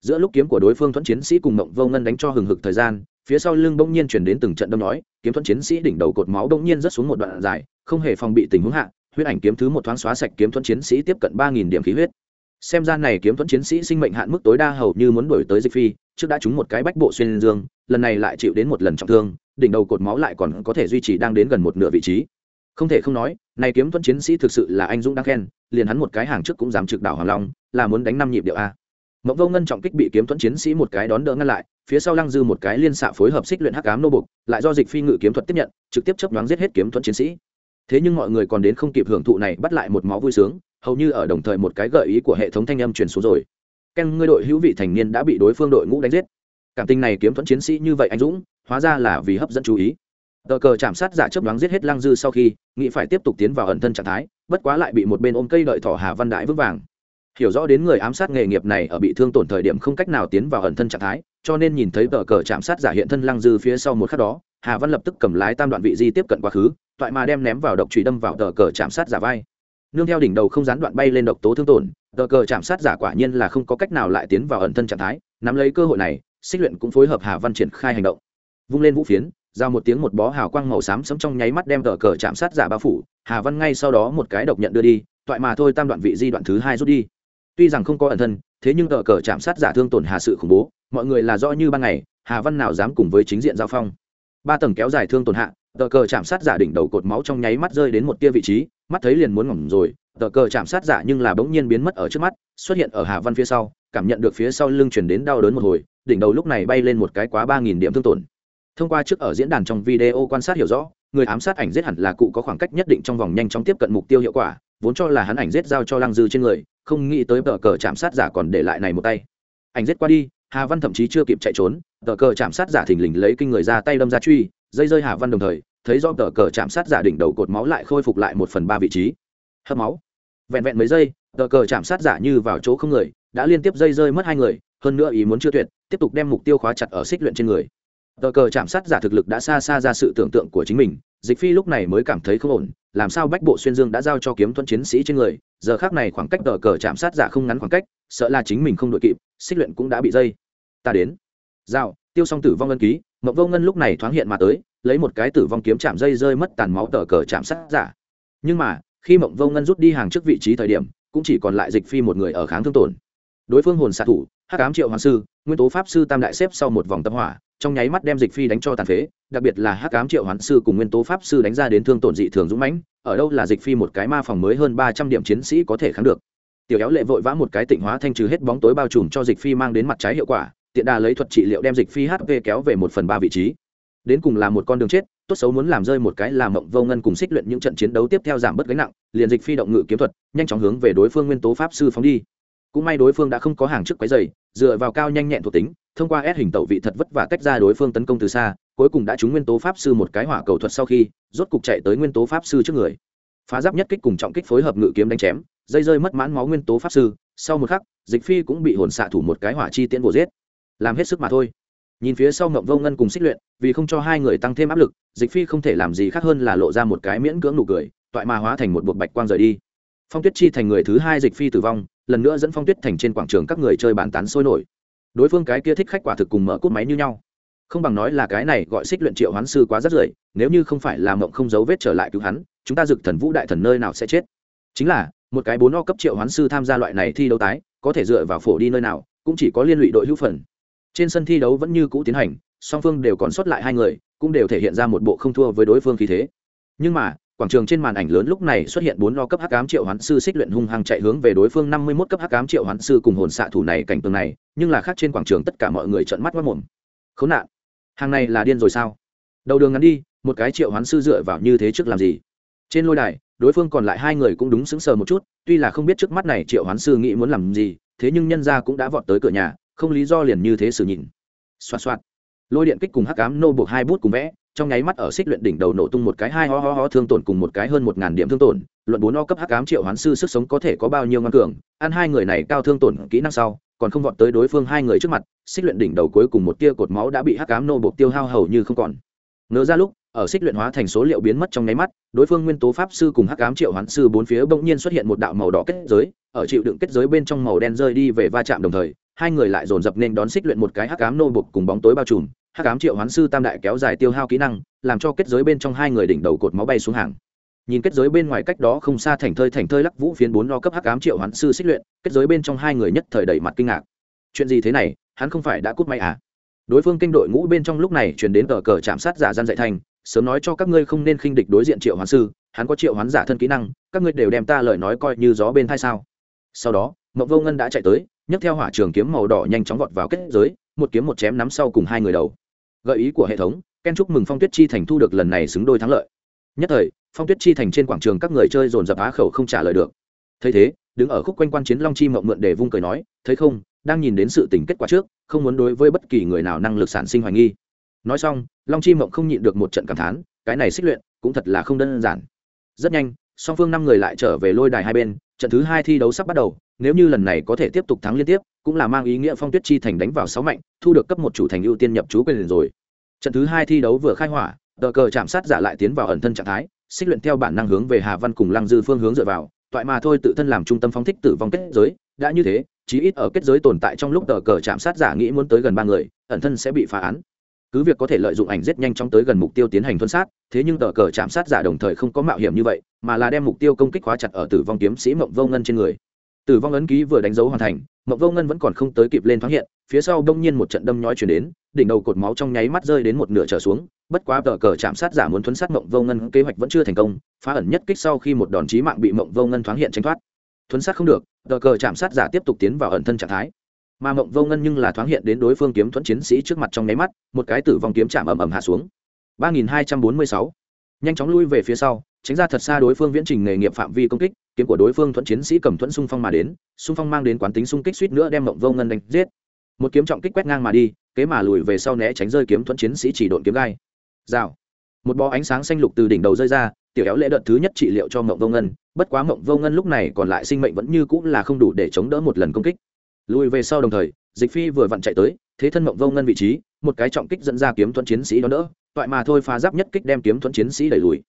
S1: Giữa lúc kiếm của đối phương thuẫn chiến sĩ cùng mộng vô ngân đánh cho hừng hực thời gian, phía sau lưng bỗng nhiên chuyển đến từng trận đâm nói, kiếm thuẫn chiến sĩ đỉnh đầu cột máu bỗng nhiên rớt xuống một đoạn dài, không hề phòng bị tình huống hạ, huyết ảnh kiếm thứ một thoáng xóa sạch kiếm thuẫn chiến sĩ tiếp cận ba nghìn điểm khí huyết. Xem ra này kiếm thuẫn chiến sĩ sinh mệnh hạn mức tối đa hầu như muốn đổi tới dịch phi, trước đã trúng một cái bách bộ xuyên dương, lần này lại chịu đến một lần trọng thương, đỉnh đầu cột máu lại còn có thể duy trì đang đến gần một nửa vị trí không thể không nói, này kiếm thuẫn chiến sĩ thực sự là anh dũng đáng khen, liền hắn một cái hàng trước cũng dám trực đảo hoàng long, là muốn đánh năm nhịp điệu a. Mộng vô ngân trọng kích bị kiếm thuẫn chiến sĩ một cái đón đỡ ngăn lại, phía sau lăng dư một cái liên xạ phối hợp xích luyện hắc ám nô bục lại do dịch phi ngự kiếm thuật tiếp nhận, trực tiếp chấp nhoáng giết hết kiếm thuẫn chiến sĩ. Thế nhưng mọi người còn đến không kịp hưởng thụ này bắt lại một máu vui sướng, hầu như ở đồng thời một cái gợi ý của hệ thống thanh âm truyền xuống rồi. Ken, ngươi đội hữu vị thành niên đã bị đối phương đội ngũ đánh giết. Cảm tình này kiếm thuẫn chiến sĩ như vậy anh dũng, hóa ra là vì hấp dẫn chú ý tờ cờ chạm sát giả chấp đoán giết hết lăng dư sau khi, nghĩ phải tiếp tục tiến vào ẩn thân trạng thái, bất quá lại bị một bên ôm cây đợi thỏ hà văn đại vững vàng. Hiểu rõ đến người ám sát nghề nghiệp này ở bị thương tổn thời điểm không cách nào tiến vào ẩn thân trạng thái, cho nên nhìn thấy tờ cờ chạm sát giả hiện thân lăng dư phía sau một khắc đó, hà văn lập tức cầm lái tam đoạn vị di tiếp cận quá khứ, toại mà đem ném vào độc trụy đâm vào tờ cờ chạm sát giả vai. Nương theo đỉnh đầu không gián đoạn bay lên độc tố thương tổn, tờ cờ chạm sát giả quả nhiên là không có cách nào lại tiến vào ẩn thân trạng thái, nắm lấy cơ hội này, xích luyện cũng phối hợp hà văn triển khai hành động. Vung lên vũ phiến giao một tiếng một bó hào quang màu xám sấm trong nháy mắt đem tờ cờ chạm sát giả bao phủ, hà văn ngay sau đó một cái độc nhận đưa đi, toại mà thôi tam đoạn vị di đoạn thứ hai rút đi. Tuy rằng không có ẩn thân, thế nhưng tờ cờ chạm sát giả thương tổn hà sự khủng bố, mọi người là rõ như ban ngày, hà văn nào dám cùng với chính diện giao phong. Ba tầng kéo dài thương tổn hạ, tờ cờ chạm sát giả đỉnh đầu cột máu trong nháy mắt rơi đến một tia vị trí, mắt thấy liền muốn ngỏm rồi, tờ cờ chạm sát giả nhưng là bỗng nhiên biến mất ở trước mắt, xuất hiện ở hà văn phía sau, cảm nhận được phía sau lưng chuyển đến đau đớn một hồi, đỉnh đầu lúc này bay lên một cái quá ba nghìn điểm thương tổn thông qua trước ở diễn đàn trong video quan sát hiểu rõ, người ám sát ảnh giết hẳn là cụ có khoảng cách nhất định trong vòng nhanh chóng tiếp cận mục tiêu hiệu quả, vốn cho là hắn ảnh giết giao cho lăng dư trên người, không nghĩ tới tờ cờ chạm sát giả còn để lại này một tay. Ảnh giết qua đi, hà văn thậm chí chưa kịp chạy trốn, tờ cờ chạm sát giả thình lình lấy kinh người ra tay đâm ra truy dây rơi hà văn đồng thời, thấy do tờ cờ chạm sát giả đỉnh đầu cột máu lại khôi phục lại một phần ba vị trí. Hấp máu. Vẹn vẹn mấy giây, tờ cờ chạm sát giả như vào chỗ không người, đã liên tiếp dây rơi mất hai người, hơn nữa ý muốn chưa tuyệt, tiếp tục đem mục tiêu khóa chặt ở xích luyện trên người tờ cờ chạm sát giả thực lực đã xa xa ra sự tưởng tượng của chính mình dịch phi lúc này mới cảm thấy không ổn làm sao bách bộ xuyên dương đã giao cho kiếm thuẫn chiến sĩ trên người giờ khác này khoảng cách tờ cờ chạm sát giả không ngắn khoảng cách sợ là chính mình không đội kịp xích luyện cũng đã bị dây. Ta đến. Giao, tiêu xong tử vong ngân ký mộng vô ngân lúc này thoáng hiện mà tới lấy một cái tử vong kiếm chạm dây rơi mất tàn máu tờ cờ chạm sát giả. Nhưng mà khi mộng vô ngân rút đi hàng trước vị trí thời điểm cũng chỉ còn lại dịch phi một người ở kháng thương tổn đối phương hồn xạ thủ, hắc ám triệu hoàng sư, nguyên tố pháp sư tam đại xếp sau một vòng tâm hỏa, trong nháy mắt đem dịch phi đánh cho tàn phế, đặc biệt là hắc ám triệu hoán sư cùng nguyên tố pháp sư đánh ra đến thương tổn dị thường dũng mãnh, ở đâu là dịch phi một cái ma phòng mới hơn ba trăm điểm chiến sĩ có thể kháng được. Tiểu éo lệ vội vã một cái tịnh hóa thanh trừ hết bóng tối bao trùm cho dịch phi mang đến mặt trái hiệu quả, tiện đà lấy thuật trị liệu đem dịch phi hp kéo về một phần ba vị trí. Đến cùng là một con đường chết, tốt xấu muốn làm rơi một cái làm mộng vô ngân cùng xích luyện những trận chiến đấu tiếp theo giảm bớt gánh nặng, liền dịch phi động ngự kiếm thuật, nhanh chóng hướng về đối phương nguyên tố pháp sư phóng đi cũng may đối phương đã không có hàng trước quái dày dựa vào cao nhanh nhẹn thuộc tính, thông qua ép hình tẩu vị thật vất vả tách ra đối phương tấn công từ xa, cuối cùng đã trúng nguyên tố pháp sư một cái hỏa cầu thuật sau khi, rốt cục chạy tới nguyên tố pháp sư trước người. Phá giáp nhất kích cùng trọng kích phối hợp ngự kiếm đánh chém, dây rơi mất mãn máu nguyên tố pháp sư, sau một khắc, dịch phi cũng bị hồn xạ thủ một cái hỏa chi tiễn bộ giết. Làm hết sức mà thôi. Nhìn phía sau ngậm vô ngân cùng xích luyện, vì không cho hai người tăng thêm áp lực, dịch phi không thể làm gì khác hơn là lộ ra một cái miễn cưỡng nụ cười, toại mà hóa thành một buộc bạch quang rời đi. Phong tuyết chi thành người thứ hai dịch phi tử vong lần nữa dẫn phong tuyết thành trên quảng trường các người chơi bàn tán sôi nổi. Đối phương cái kia thích khách quả thực cùng mở cút máy như nhau. Không bằng nói là cái này gọi xích luyện triệu hoán sư quá rất rưởi, nếu như không phải là mộng không dấu vết trở lại cứu hắn, chúng ta dực thần vũ đại thần nơi nào sẽ chết. Chính là, một cái bốn o cấp triệu hoán sư tham gia loại này thi đấu tái, có thể dựa vào phổ đi nơi nào, cũng chỉ có liên lụy đội hữu phần. Trên sân thi đấu vẫn như cũ tiến hành, song phương đều còn sót lại hai người, cũng đều thể hiện ra một bộ không thua với đối phương khí thế. Nhưng mà quảng trường trên màn ảnh lớn lúc này xuất hiện bốn lo cấp hắc ám triệu hoán sư xích luyện hung hăng chạy hướng về đối phương năm mươi 51 cấp hắc ám triệu hoán sư cùng hồn xạ thủ này cảnh tượng này, nhưng là khác trên quảng trường tất cả mọi người trợn mắt quát mồm. Khốn nạn, hàng này là điên rồi sao? Đầu đường ngắn đi, một cái triệu hoán sư dựa vào như thế trước làm gì? Trên lôi đài, đối phương còn lại hai người cũng đúng sững sờ một chút, tuy là không biết trước mắt này triệu hoán sư nghĩ muốn làm gì, thế nhưng nhân gia cũng đã vọt tới cửa nhà, không lý do liền như thế xử nhìn. Xoạt xoạt. Lôi điện kích cùng hắc ám nô buộc hai bút cùng vẽ, trong nháy mắt ở xích luyện đỉnh đầu nổ tung một cái hai ho ho ho thương tổn cùng một cái hơn một ngàn điểm thương tổn, luận bốn o cấp hắc ám triệu hoán sư sức sống có thể có bao nhiêu ngăn cường, ăn hai người này cao thương tổn kỹ năng sau, còn không vọt tới đối phương hai người trước mặt, xích luyện đỉnh đầu cuối cùng một tia cột máu đã bị hắc ám nô buộc tiêu hao hầu như không còn. Ngớ ra lúc, ở xích luyện hóa thành số liệu biến mất trong nháy mắt, đối phương nguyên tố pháp sư cùng hắc ám triệu hoán sư bốn phía bỗng nhiên xuất hiện một đạo màu đỏ kết giới, ở chịu đựng kết giới bên trong màu đen rơi đi về va chạm đồng thời, hai người lại dồn dập nên đón xích luyện một cái hắc ám nô buộc cùng bóng tối bao trùm hắc ám triệu hoán sư tam đại kéo dài tiêu hao kỹ năng, làm cho kết giới bên trong hai người đỉnh đầu cột máu bay xuống hàng. Nhìn kết giới bên ngoài cách đó không xa thành thơi thành thơi lắc vũ phiến bốn lo cấp hắc ám triệu hoán sư xích luyện, kết giới bên trong hai người nhất thời đẩy mặt kinh ngạc. Chuyện gì thế này, hắn không phải đã cút may à? Đối phương kinh đội ngũ bên trong lúc này chuyển đến tờ cờ chạm sát giả gian dạy thành, sớm nói cho các ngươi không nên khinh địch đối diện triệu hoán sư, hắn có triệu hoán giả thân kỹ năng, các ngươi đều đem ta lời nói coi như gió bên thai sao? Sau đó mậu vô ngân đã chạy tới, nhấc theo hỏa trường kiếm màu đỏ nhanh chóng vọt vào kết giới, một kiếm một chém nắm sau cùng hai người đầu gợi ý của hệ thống, ken chúc mừng phong tuyết chi thành thu được lần này xứng đôi thắng lợi. Nhất thời, phong tuyết chi thành trên quảng trường các người chơi dồn dập á khẩu không trả lời được. Thấy thế, đứng ở khúc quanh quan chiến long chi mộng mượn để vung cười nói, thấy không, đang nhìn đến sự tình kết quả trước, không muốn đối với bất kỳ người nào năng lực sản sinh hoài nghi. Nói xong, long chi mộng không nhịn được một trận cảm thán, cái này xích luyện, cũng thật là không đơn giản. Rất nhanh, song phương năm người lại trở về lôi đài hai bên, trận thứ hai thi đấu sắp bắt đầu nếu như lần này có thể tiếp tục thắng liên tiếp, cũng là mang ý nghĩa phong tuyết chi thành đánh vào sáu mạnh, thu được cấp một chủ thành ưu tiên nhập chú quyền rồi. Trận thứ hai thi đấu vừa khai hỏa, tờ cờ chạm sát giả lại tiến vào ẩn thân trạng thái, xích luyện theo bản năng hướng về hà văn cùng lăng dư phương hướng dựa vào, toại mà thôi tự thân làm trung tâm phóng thích tử vong kết giới, đã như thế, chí ít ở kết giới tồn tại trong lúc tờ cờ chạm sát giả nghĩ muốn tới gần ba người, ẩn thân sẽ bị phá án. Cứ việc có thể lợi dụng ảnh rất nhanh chóng tới gần mục tiêu tiến hành thuân sát, thế nhưng tờ cờ chạm sát giả đồng thời không có mạo hiểm như vậy, mà là đem mục tiêu công kích khóa chặt ở tử vong kiếm sĩ mộng vô ngân trên người tử vong ấn ký vừa đánh dấu hoàn thành mộng vô ngân vẫn còn không tới kịp lên thoáng hiện, phía sau đông nhiên một trận đâm nhói chuyển đến, đỉnh đầu cột máu trong nháy mắt rơi đến một nửa trở xuống, bất quá tờ cờ chạm sát giả muốn thuấn sát mộng vô ngân kế hoạch vẫn chưa thành công, phá ẩn nhất kích sau khi một đòn chí mạng bị mộng vô ngân thoáng hiện tranh thoát. Thuấn sát không được, tờ cờ chạm sát giả tiếp tục tiến vào ẩn thân trạng thái. Mà mộng vô ngân nhưng là thoáng hiện đến đối phương kiếm thuẫn chiến sĩ trước mặt trong nháy mắt, một cái tử vong kiếm chạm ầm ầm hạ xuống. Ba nghìn hai trăm bốn mươi sáu. Nhanh chóng lui về phía sau, tránh ra thật xa đối phương viễn trình nghề nghiệp phạm vi công kích kiếm của đối phương thuẫn chiến sĩ cầm thuẫn xung phong mà đến, xung phong mang đến quán tính xung kích suýt nữa đem mộng vô ngân đánh giết. Một kiếm trọng kích quét ngang mà đi, kế mà lùi về sau né tránh rơi kiếm thuẫn chiến sĩ chỉ độn kiếm gai. Rào. Một bó ánh sáng xanh lục từ đỉnh đầu rơi ra, tiểu éo lễ đợt thứ nhất trị liệu cho mộng vô ngân, bất quá mộng vô ngân lúc này còn lại sinh mệnh vẫn như cũng là không đủ để chống đỡ một lần công kích. Lùi về sau đồng thời, dịch phi vừa vặn chạy tới, thế thân mộng vô ngân vị trí, một cái trọng kích dẫn ra kiếm thuẫn chiến sĩ đó đỡ, toại mà thôi phá giáp nhất kích đem kiếm thuẫn chiến sĩ đẩy lùi.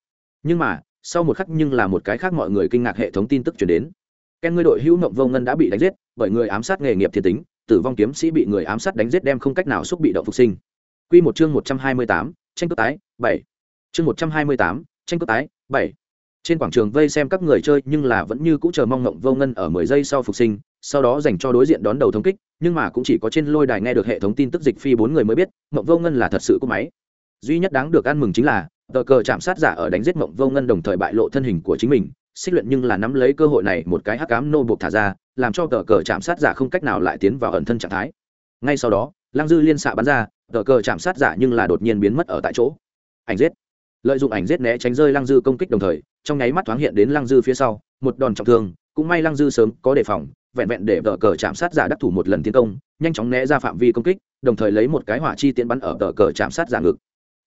S1: Nhưng mà sau một khắc nhưng là một cái khác mọi người kinh ngạc hệ thống tin tức chuyển đến ken ngươi đội hữu mộng vô ngân đã bị đánh giết bởi người ám sát nghề nghiệp thiên tính tử vong kiếm sĩ bị người ám sát đánh giết đem không cách nào xúc bị động phục sinh Quy một chương một trăm hai mươi tám, tranh cướp tái, bảy. Chương một trăm hai mươi tám, tranh cướp tái, bảy. Trên quảng trường vây xem các người chơi nhưng là vẫn như cũ chờ mong ngộng vô ngân ở mười giây sau phục sinh, sau đó dành cho đối diện đón đầu thống kích, nhưng mà cũng chỉ có trên lôi đài nghe được hệ thống tin tức dịch phi bốn người mới biết, ngộng vô ngân là thật sự của máy. Duy nhất đáng được ăn mừng chính là, tờ cờ chạm sát giả ở đánh giết mộng vô ngân đồng thời bại lộ thân hình của chính mình, xích luyện nhưng là nắm lấy cơ hội này một cái hắc ám nô buộc thả ra, làm cho tờ cờ chạm sát giả không cách nào lại tiến vào ẩn thân trạng thái. Ngay sau đó, Lăng Dư liên xạ bắn ra, tờ cờ chạm sát giả nhưng là đột nhiên biến mất ở tại chỗ. Ảnh giết lợi dụng ảnh giết né tránh rơi lăng dư công kích đồng thời trong nháy mắt thoáng hiện đến lăng dư phía sau một đòn trọng thương cũng may lăng dư sớm có đề phòng vẹn vẹn để tờ cờ chạm sát giả đắc thủ một lần tiến công nhanh chóng né ra phạm vi công kích đồng thời lấy một cái hỏa chi tiến bắn ở tờ cờ chạm sát giả ngực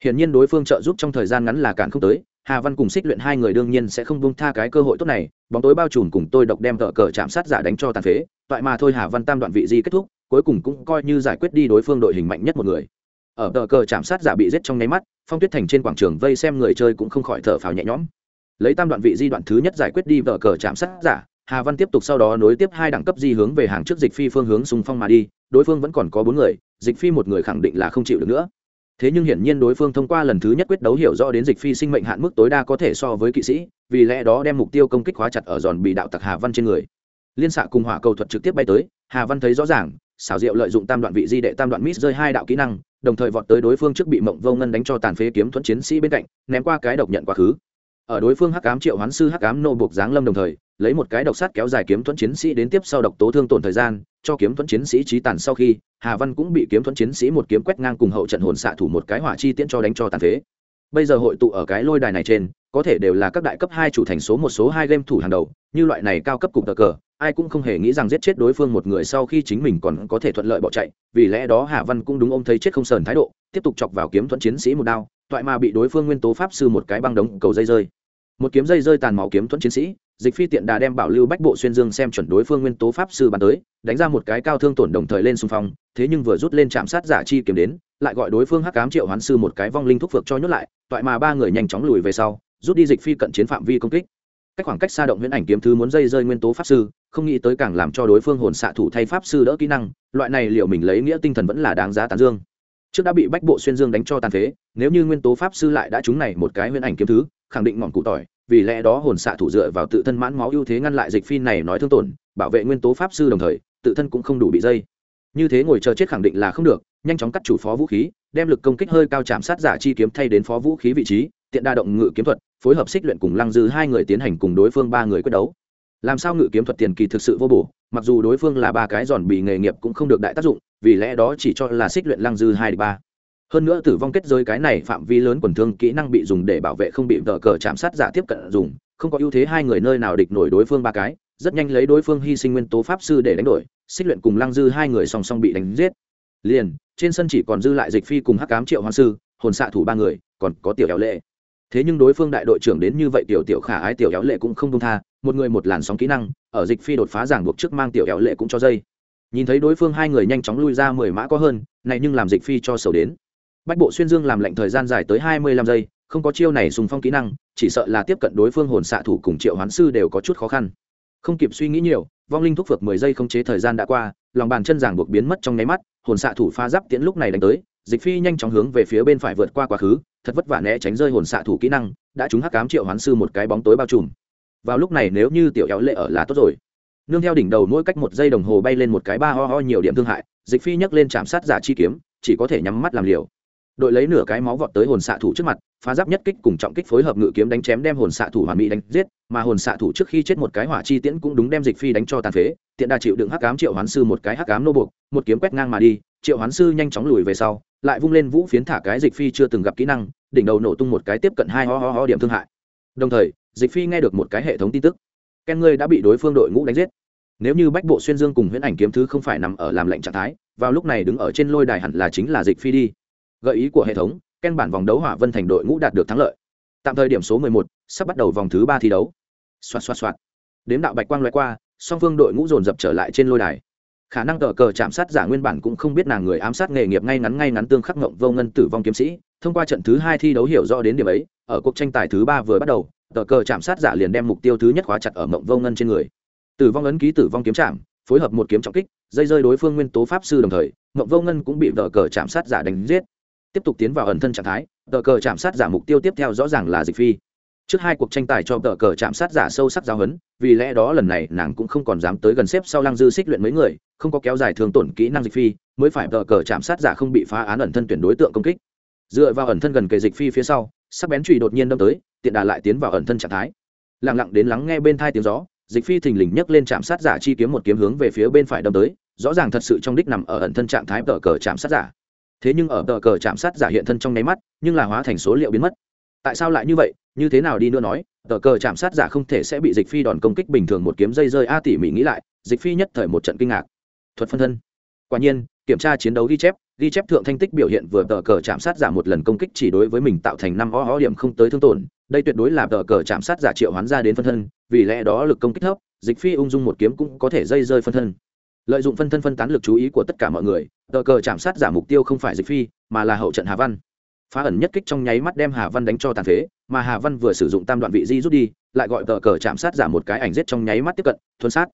S1: hiển nhiên đối phương trợ giúp trong thời gian ngắn là cản không tới, hà văn cùng xích luyện hai người đương nhiên sẽ không buông tha cái cơ hội tốt này, bóng tối bao trùm cùng tôi độc đem cờ cờ chạm sát giả đánh cho tàn phế, toại mà thôi hà văn tam đoạn vị di kết thúc, cuối cùng cũng coi như giải quyết đi đối phương đội hình mạnh nhất một người. Ở tờ cờ chạm sát giả bị giết trong nháy mắt, phong tuyết thành trên quảng trường vây xem người chơi cũng không khỏi thở phào nhẹ nhõm. Lấy tam đoạn vị di đoạn thứ nhất giải quyết đi tờ cờ chạm sát giả, hà văn tiếp tục sau đó nối tiếp hai đẳng cấp di hướng về hàng trước dịch phi phương hướng xung phong mà đi, đối phương vẫn còn có bốn người, dịch phi một người khẳng định là không chịu được nữa thế nhưng hiển nhiên đối phương thông qua lần thứ nhất quyết đấu hiểu rõ đến dịch phi sinh mệnh hạn mức tối đa có thể so với kỵ sĩ, vì lẽ đó đem mục tiêu công kích khóa chặt ở giòn bị đạo tặc hà văn trên người. Liên xạ cùng hỏa cầu thuật trực tiếp bay tới, hà văn thấy rõ ràng, xảo diệu lợi dụng tam đoạn vị di đệ tam đoạn mít rơi hai đạo kỹ năng, đồng thời vọt tới đối phương trước bị mộng vô ngân đánh cho tàn phế kiếm thuẫn chiến sĩ bên cạnh, ném qua cái độc nhận quá khứ ở đối phương hắc ám triệu hoán sư hắc ám nô buộc giáng lâm đồng thời, lấy một cái độc sát kéo dài kiếm thuẫn chiến sĩ đến tiếp sau độc tố thương tổn thời gian, cho kiếm thuẫn chiến sĩ trí tàn sau khi, hà văn cũng bị kiếm thuẫn chiến sĩ một kiếm quét ngang cùng hậu trận hồn xạ thủ một cái hỏa chi tiễn cho đánh cho tàn phế. Bây giờ hội tụ ở cái lôi đài này trên, có thể đều là các đại cấp hai chủ thành số một số hai game thủ hàng đầu, như loại này cao cấp cục tờ cờ, ai cũng không hề nghĩ rằng giết chết đối phương một người sau khi chính mình còn có thể thuận lợi bỏ chạy, vì lẽ đó hà văn cũng đúng ông thấy chết không sờn thái độ, tiếp tục chọc vào kiếm thuẫn chiến sĩ một đao, toại mà bị đối phương nguyên tố pháp sư một cái băng đống cầu dây rơi một kiếm dây rơi tàn máu kiếm thuẫn chiến sĩ, dịch phi tiện đà đem bảo lưu bách bộ xuyên dương xem chuẩn đối phương nguyên tố pháp sư bắn tới, đánh ra một cái cao thương tổn đồng thời lên xung phong, thế nhưng vừa rút lên chạm sát giả chi kiếm đến, lại gọi đối phương hắc cám triệu hoán sư một cái vong linh thúc phược cho nhốt lại, toại mà ba người nhanh chóng lùi về sau, rút đi dịch phi cận chiến phạm vi công kích. Cách khoảng cách xa động huyễn ảnh kiếm thứ muốn dây rơi nguyên tố pháp sư, không nghĩ tới càng làm cho đối phương hồn xạ thủ thay pháp sư đỡ kỹ năng, loại này liệu mình lấy nghĩa tinh thần vẫn là đáng giá tán dương trước đã bị bách bộ xuyên dương đánh cho tàn phế, nếu như nguyên tố pháp sư lại đã trúng này một cái huyễn ảnh kiếm thứ, khẳng định ngọn cụ tỏi, vì lẽ đó hồn xạ thủ dựa vào tự thân mãn máu ưu thế ngăn lại dịch phi này nói thương tổn, bảo vệ nguyên tố pháp sư đồng thời, tự thân cũng không đủ bị dây. Như thế ngồi chờ chết khẳng định là không được, nhanh chóng cắt chủ phó vũ khí, đem lực công kích hơi cao chạm sát giả chi kiếm thay đến phó vũ khí vị trí, tiện đa động ngự kiếm thuật, phối hợp xích luyện cùng lăng dư hai người tiến hành cùng đối phương ba người quyết đấu làm sao ngự kiếm thuật tiền kỳ thực sự vô bổ, mặc dù đối phương là ba cái giòn bị nghề nghiệp cũng không được đại tác dụng, vì lẽ đó chỉ cho là xích luyện lăng dư hai ba. Hơn nữa tử vong kết giới cái này phạm vi lớn quần thương kỹ năng bị dùng để bảo vệ không bị vợ cờ chạm sát giả tiếp cận dùng, không có ưu thế hai người nơi nào địch nổi đối phương ba cái, rất nhanh lấy đối phương hy sinh nguyên tố pháp sư để đánh đổi, xích luyện cùng lăng dư hai người song song bị đánh giết. Liền, trên sân chỉ còn dư lại dịch phi cùng hắc cám triệu hoàng sư, hồn xạ thủ ba người, còn có tiểu éo lệ thế nhưng đối phương đại đội trưởng đến như vậy tiểu tiểu khả ái tiểu éo lệ cũng không công tha, một người một làn sóng kỹ năng, ở dịch phi đột phá giảng buộc trước mang tiểu éo lệ cũng cho dây. Nhìn thấy đối phương hai người nhanh chóng lui ra mười mã có hơn, này nhưng làm dịch phi cho sầu đến. Bách bộ xuyên dương làm lệnh thời gian dài tới hai mươi lăm giây, không có chiêu này sùng phong kỹ năng, chỉ sợ là tiếp cận đối phương hồn xạ thủ cùng triệu hoán sư đều có chút khó khăn. Không kịp suy nghĩ nhiều, vong linh thúc phược mười giây không chế thời gian đã qua, lòng bàn chân giảng buộc biến mất trong nháy mắt, hồn xạ thủ pha giáp tiễn lúc này đánh tới, dịch phi nhanh chóng hướng về phía bên phải vượt qua quá khứ thật vất vả né tránh rơi hồn xạ thủ kỹ năng, đã trúng hắc cám triệu hoán sư một cái bóng tối bao trùm. Vào lúc này nếu như tiểu éo lệ ở là tốt rồi. Nương theo đỉnh đầu mỗi cách một giây đồng hồ bay lên một cái ba ho ho nhiều điểm thương hại, dịch phi nhấc lên chạm sát giả chi kiếm, chỉ có thể nhắm mắt làm liều. Đội lấy nửa cái máu vọt tới hồn xạ thủ trước mặt, phá giáp nhất kích cùng trọng kích phối hợp ngự kiếm đánh chém đem hồn xạ thủ hoàn mỹ đánh giết, mà hồn xạ thủ trước khi chết một cái hỏa chi tiễn cũng đúng đem dịch phi đánh cho tàn phế, tiện đa chịu đựng hắc cám triệu hoán sư một cái hắc cám nô buộc, một kiếm quét ngang mà đi, triệu hoán sư nhanh chóng lùi về sau lại vung lên vũ phiến thả cái dịch phi chưa từng gặp kỹ năng đỉnh đầu nổ tung một cái tiếp cận hai ho ho ho điểm thương hại. Đồng thời dịch phi nghe được một cái hệ thống tin tức. Ken ngươi đã bị đối phương đội ngũ đánh giết. Nếu như bách bộ xuyên dương cùng huyễn ảnh kiếm thứ không phải nằm ở làm lệnh trạng thái vào lúc này đứng ở trên lôi đài hẳn là chính là dịch phi đi. Gợi ý của hệ thống ken bản vòng đấu hỏa vân thành đội ngũ đạt được thắng lợi. Tạm thời điểm số 11, sắp bắt đầu vòng thứ ba thi đấu. Xoạt xoạt xoạt. Đếm đạo bạch quang loại qua song phương đội ngũ dồn dập trở lại trên lôi đài khả năng tờ cờ chạm sát giả nguyên bản cũng không biết nàng người ám sát nghề nghiệp ngay ngắn ngay ngắn tương khắc ngộng vô ngân tử vong kiếm sĩ, thông qua trận thứ hai thi đấu hiểu rõ đến điểm ấy, ở cuộc tranh tài thứ ba vừa bắt đầu, tờ cờ chạm sát giả liền đem mục tiêu thứ nhất khóa chặt ở ngộng vô ngân trên người. Tử vong ấn ký tử vong kiếm chạm, phối hợp một kiếm trọng kích, dây rơi đối phương nguyên tố pháp sư đồng thời, ngộng vô ngân cũng bị tờ cờ chạm sát giả đánh giết. Tiếp tục tiến vào ẩn thân trạng thái, tờ cờ chạm sát giả mục tiêu tiếp theo rõ ràng là dịch phi trước hai cuộc tranh tài cho tờ cờ chạm sát giả sâu sắc giáo huấn, vì lẽ đó lần này nàng cũng không còn dám tới gần xếp sau lăng dư xích luyện mấy người không có kéo dài thường tổn kỹ năng dịch phi mới phải tờ cờ chạm sát giả không bị phá án ẩn thân tuyển đối tượng công kích. Dựa vào ẩn thân gần kề dịch phi phía sau sắc bén trùy đột nhiên đâm tới tiện đà lại tiến vào ẩn thân trạng thái. Lặng lặng đến lắng nghe bên thai tiếng gió dịch phi thình lình nhấc lên chạm sát giả chi kiếm một kiếm hướng về phía bên phải đâm tới rõ ràng thật sự trong đích nằm ở ẩn thân trạng thái tờ cờ chạm sát giả. Thế nhưng ở tờ cờ chạm sát giả hiện thân trong nháy mắt nhưng là hóa thành số liệu biến mất. Tại sao lại như vậy? Như thế nào đi nữa nói, tờ cờ chạm sát giả không thể sẽ bị dịch phi đòn công kích bình thường một kiếm dây rơi. A tỉ mỉ nghĩ lại, dịch phi nhất thời một trận kinh ngạc. Thuật phân thân. Quả nhiên, kiểm tra chiến đấu ghi chép ghi chép thượng thanh tích biểu hiện vừa tờ cờ chạm sát giả một lần công kích chỉ đối với mình tạo thành năm o o điểm không tới thương tổn. Đây tuyệt đối là tờ cờ chạm sát giả triệu hoán ra đến phân thân, vì lẽ đó lực công kích thấp, dịch phi ung dung một kiếm cũng có thể dây rơi phân thân. Lợi dụng phân thân phân tán lực chú ý của tất cả mọi người, tờ cờ chạm sát giả mục tiêu không phải dịch phi, mà là hậu trận hà văn phá ẩn nhất kích trong nháy mắt đem hà văn đánh cho tàn phế, mà hà văn vừa sử dụng tam đoạn vị di rút đi, lại gọi tờ cờ chạm sát giả một cái ảnh giết trong nháy mắt tiếp cận, thuần sát.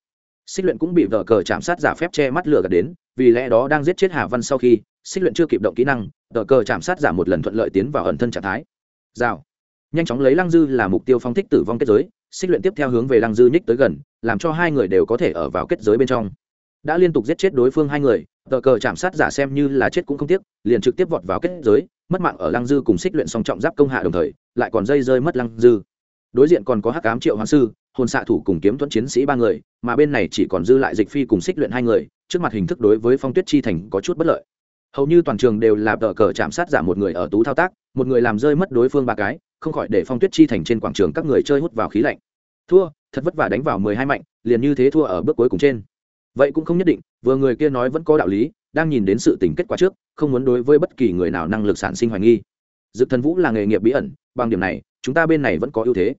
S1: Xích luyện cũng bị tờ cờ chạm sát giả phép che mắt lửa gạt đến, vì lẽ đó đang giết chết hà văn sau khi, xích luyện chưa kịp động kỹ năng, tờ cờ chạm sát giả một lần thuận lợi tiến vào ẩn thân trạng thái. Rào. Nhanh chóng lấy lăng dư là mục tiêu phong thích tử vong kết giới, xích luyện tiếp theo hướng về lăng dư nhích tới gần, làm cho hai người đều có thể ở vào kết giới bên trong. Đã liên tục giết chết đối phương hai người, tờ cờ chạm sát giả xem như là chết cũng không tiếc liền trực tiếp vọt vào kết giới, mất mạng ở lăng dư cùng xích luyện song trọng giáp công hạ đồng thời, lại còn dây rơi mất lăng dư. Đối diện còn có hắc ám triệu hoàng sư, hồn xạ thủ cùng kiếm thuẫn chiến sĩ ba người, mà bên này chỉ còn dư lại dịch phi cùng xích luyện hai người, trước mặt hình thức đối với phong tuyết chi thành có chút bất lợi. Hầu như toàn trường đều là đỡ cờ chạm sát giả một người ở tú thao tác, một người làm rơi mất đối phương ba cái, không khỏi để phong tuyết chi thành trên quảng trường các người chơi hút vào khí lạnh. Thua, thật vất vả đánh vào mười hai mạnh, liền như thế thua ở bước cuối cùng trên. Vậy cũng không nhất định, vừa người kia nói vẫn có đạo lý đang nhìn đến sự tình kết quả trước, không muốn đối với bất kỳ người nào năng lực sản sinh hoài nghi. Dực thần vũ là nghề nghiệp bí ẩn, bằng điểm này, chúng ta bên này vẫn có ưu thế.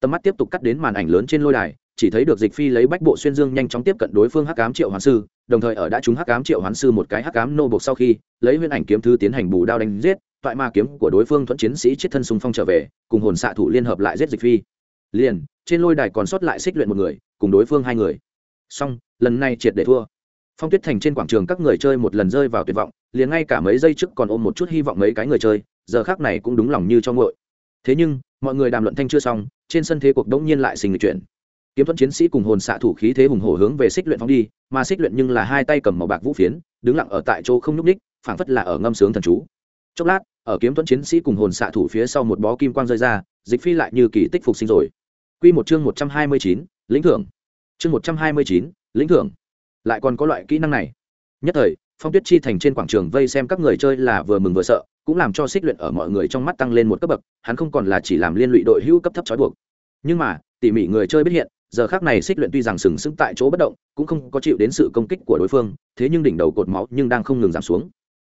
S1: Tầm mắt tiếp tục cắt đến màn ảnh lớn trên lôi đài, chỉ thấy được dịch phi lấy bách bộ xuyên dương nhanh chóng tiếp cận đối phương hắc cám triệu hoán sư, đồng thời ở đã trúng hắc cám triệu hoán sư một cái hắc cám nô bộc sau khi, lấy huyễn ảnh kiếm thư tiến hành bù đao đánh giết, toại ma kiếm của đối phương thuẫn chiến sĩ chết thân xung phong trở về, cùng hồn xạ thủ liên hợp lại giết dịch phi. Liền, trên lôi đài còn sót lại xích luyện một người, cùng đối phương hai người. Song lần này triệt để thua phong tuyết thành trên quảng trường các người chơi một lần rơi vào tuyệt vọng, liền ngay cả mấy giây trước còn ôm một chút hy vọng mấy cái người chơi, giờ khác này cũng đúng lòng như cho ngội thế nhưng, mọi người đàm luận thanh chưa xong, trên sân thế cuộc đống nhiên lại sinh lịch chuyển kiếm thuẫn chiến sĩ cùng hồn xạ thủ khí thế hùng hổ hướng về xích luyện phóng đi, mà xích luyện nhưng là hai tay cầm màu bạc vũ phiến, đứng lặng ở tại chỗ không nhúc ních phảng phất là ở ngâm sướng thần chú. Chốc lát, ở kiếm thuẫn chiến sĩ cùng hồn xạ thủ phía sau một bó kim quang rơi ra, dịch phi lại như kỳ tích phục sinh rồi. Quy một chương một trăm hai mươi chín, lĩnh thưởng. Chương một trăm hai mươi chín, lĩnh thưởng lại còn có loại kỹ năng này. Nhất thời, phong tuyết chi thành trên quảng trường vây xem các người chơi là vừa mừng vừa sợ, cũng làm cho xích luyện ở mọi người trong mắt tăng lên một cấp bậc, hắn không còn là chỉ làm liên lụy đội hữu cấp thấp trói buộc. Nhưng mà, tỉ mỉ người chơi biết hiện, giờ khác này xích luyện tuy rằng sừng sững tại chỗ bất động, cũng không có chịu đến sự công kích của đối phương, thế nhưng đỉnh đầu cột máu nhưng đang không ngừng giảm xuống.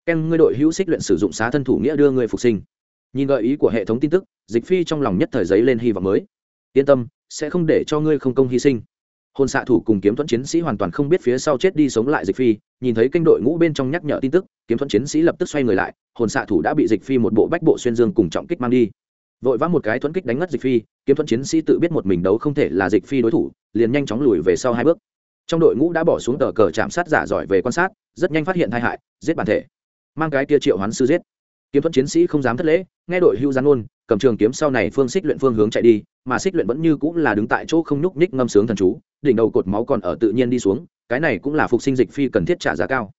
S1: Ken, ngươi đội hữu xích luyện sử dụng xá thân thủ nghĩa đưa ngươi phục sinh. Nhìn gợi ý của hệ thống tin tức, dịch phi trong lòng nhất thời giấy lên hy vọng mới. Yên tâm, sẽ không để cho ngươi không công hy sinh hồn xạ thủ cùng kiếm thuẫn chiến sĩ hoàn toàn không biết phía sau chết đi sống lại dịch phi, nhìn thấy kênh đội ngũ bên trong nhắc nhở tin tức, kiếm thuẫn chiến sĩ lập tức xoay người lại, hồn xạ thủ đã bị dịch phi một bộ bách bộ xuyên dương cùng trọng kích mang đi. Vội vã một cái thuẫn kích đánh ngất dịch phi, kiếm thuẫn chiến sĩ tự biết một mình đấu không thể là dịch phi đối thủ, liền nhanh chóng lùi về sau hai bước. Trong đội ngũ đã bỏ xuống tờ cờ chạm sát giả giỏi về quan sát, rất nhanh phát hiện tai hại, giết bản thể. Mang cái tia triệu hoán sư giết kiếm thuẫn chiến sĩ không dám thất lễ nghe đội hưu gián ôn cầm trường kiếm sau này phương xích luyện phương hướng chạy đi mà xích luyện vẫn như cũng là đứng tại chỗ không nhúc nhích ngâm sướng thần chú đỉnh đầu cột máu còn ở tự nhiên đi xuống cái này cũng là phục sinh dịch phi cần thiết trả giá cao.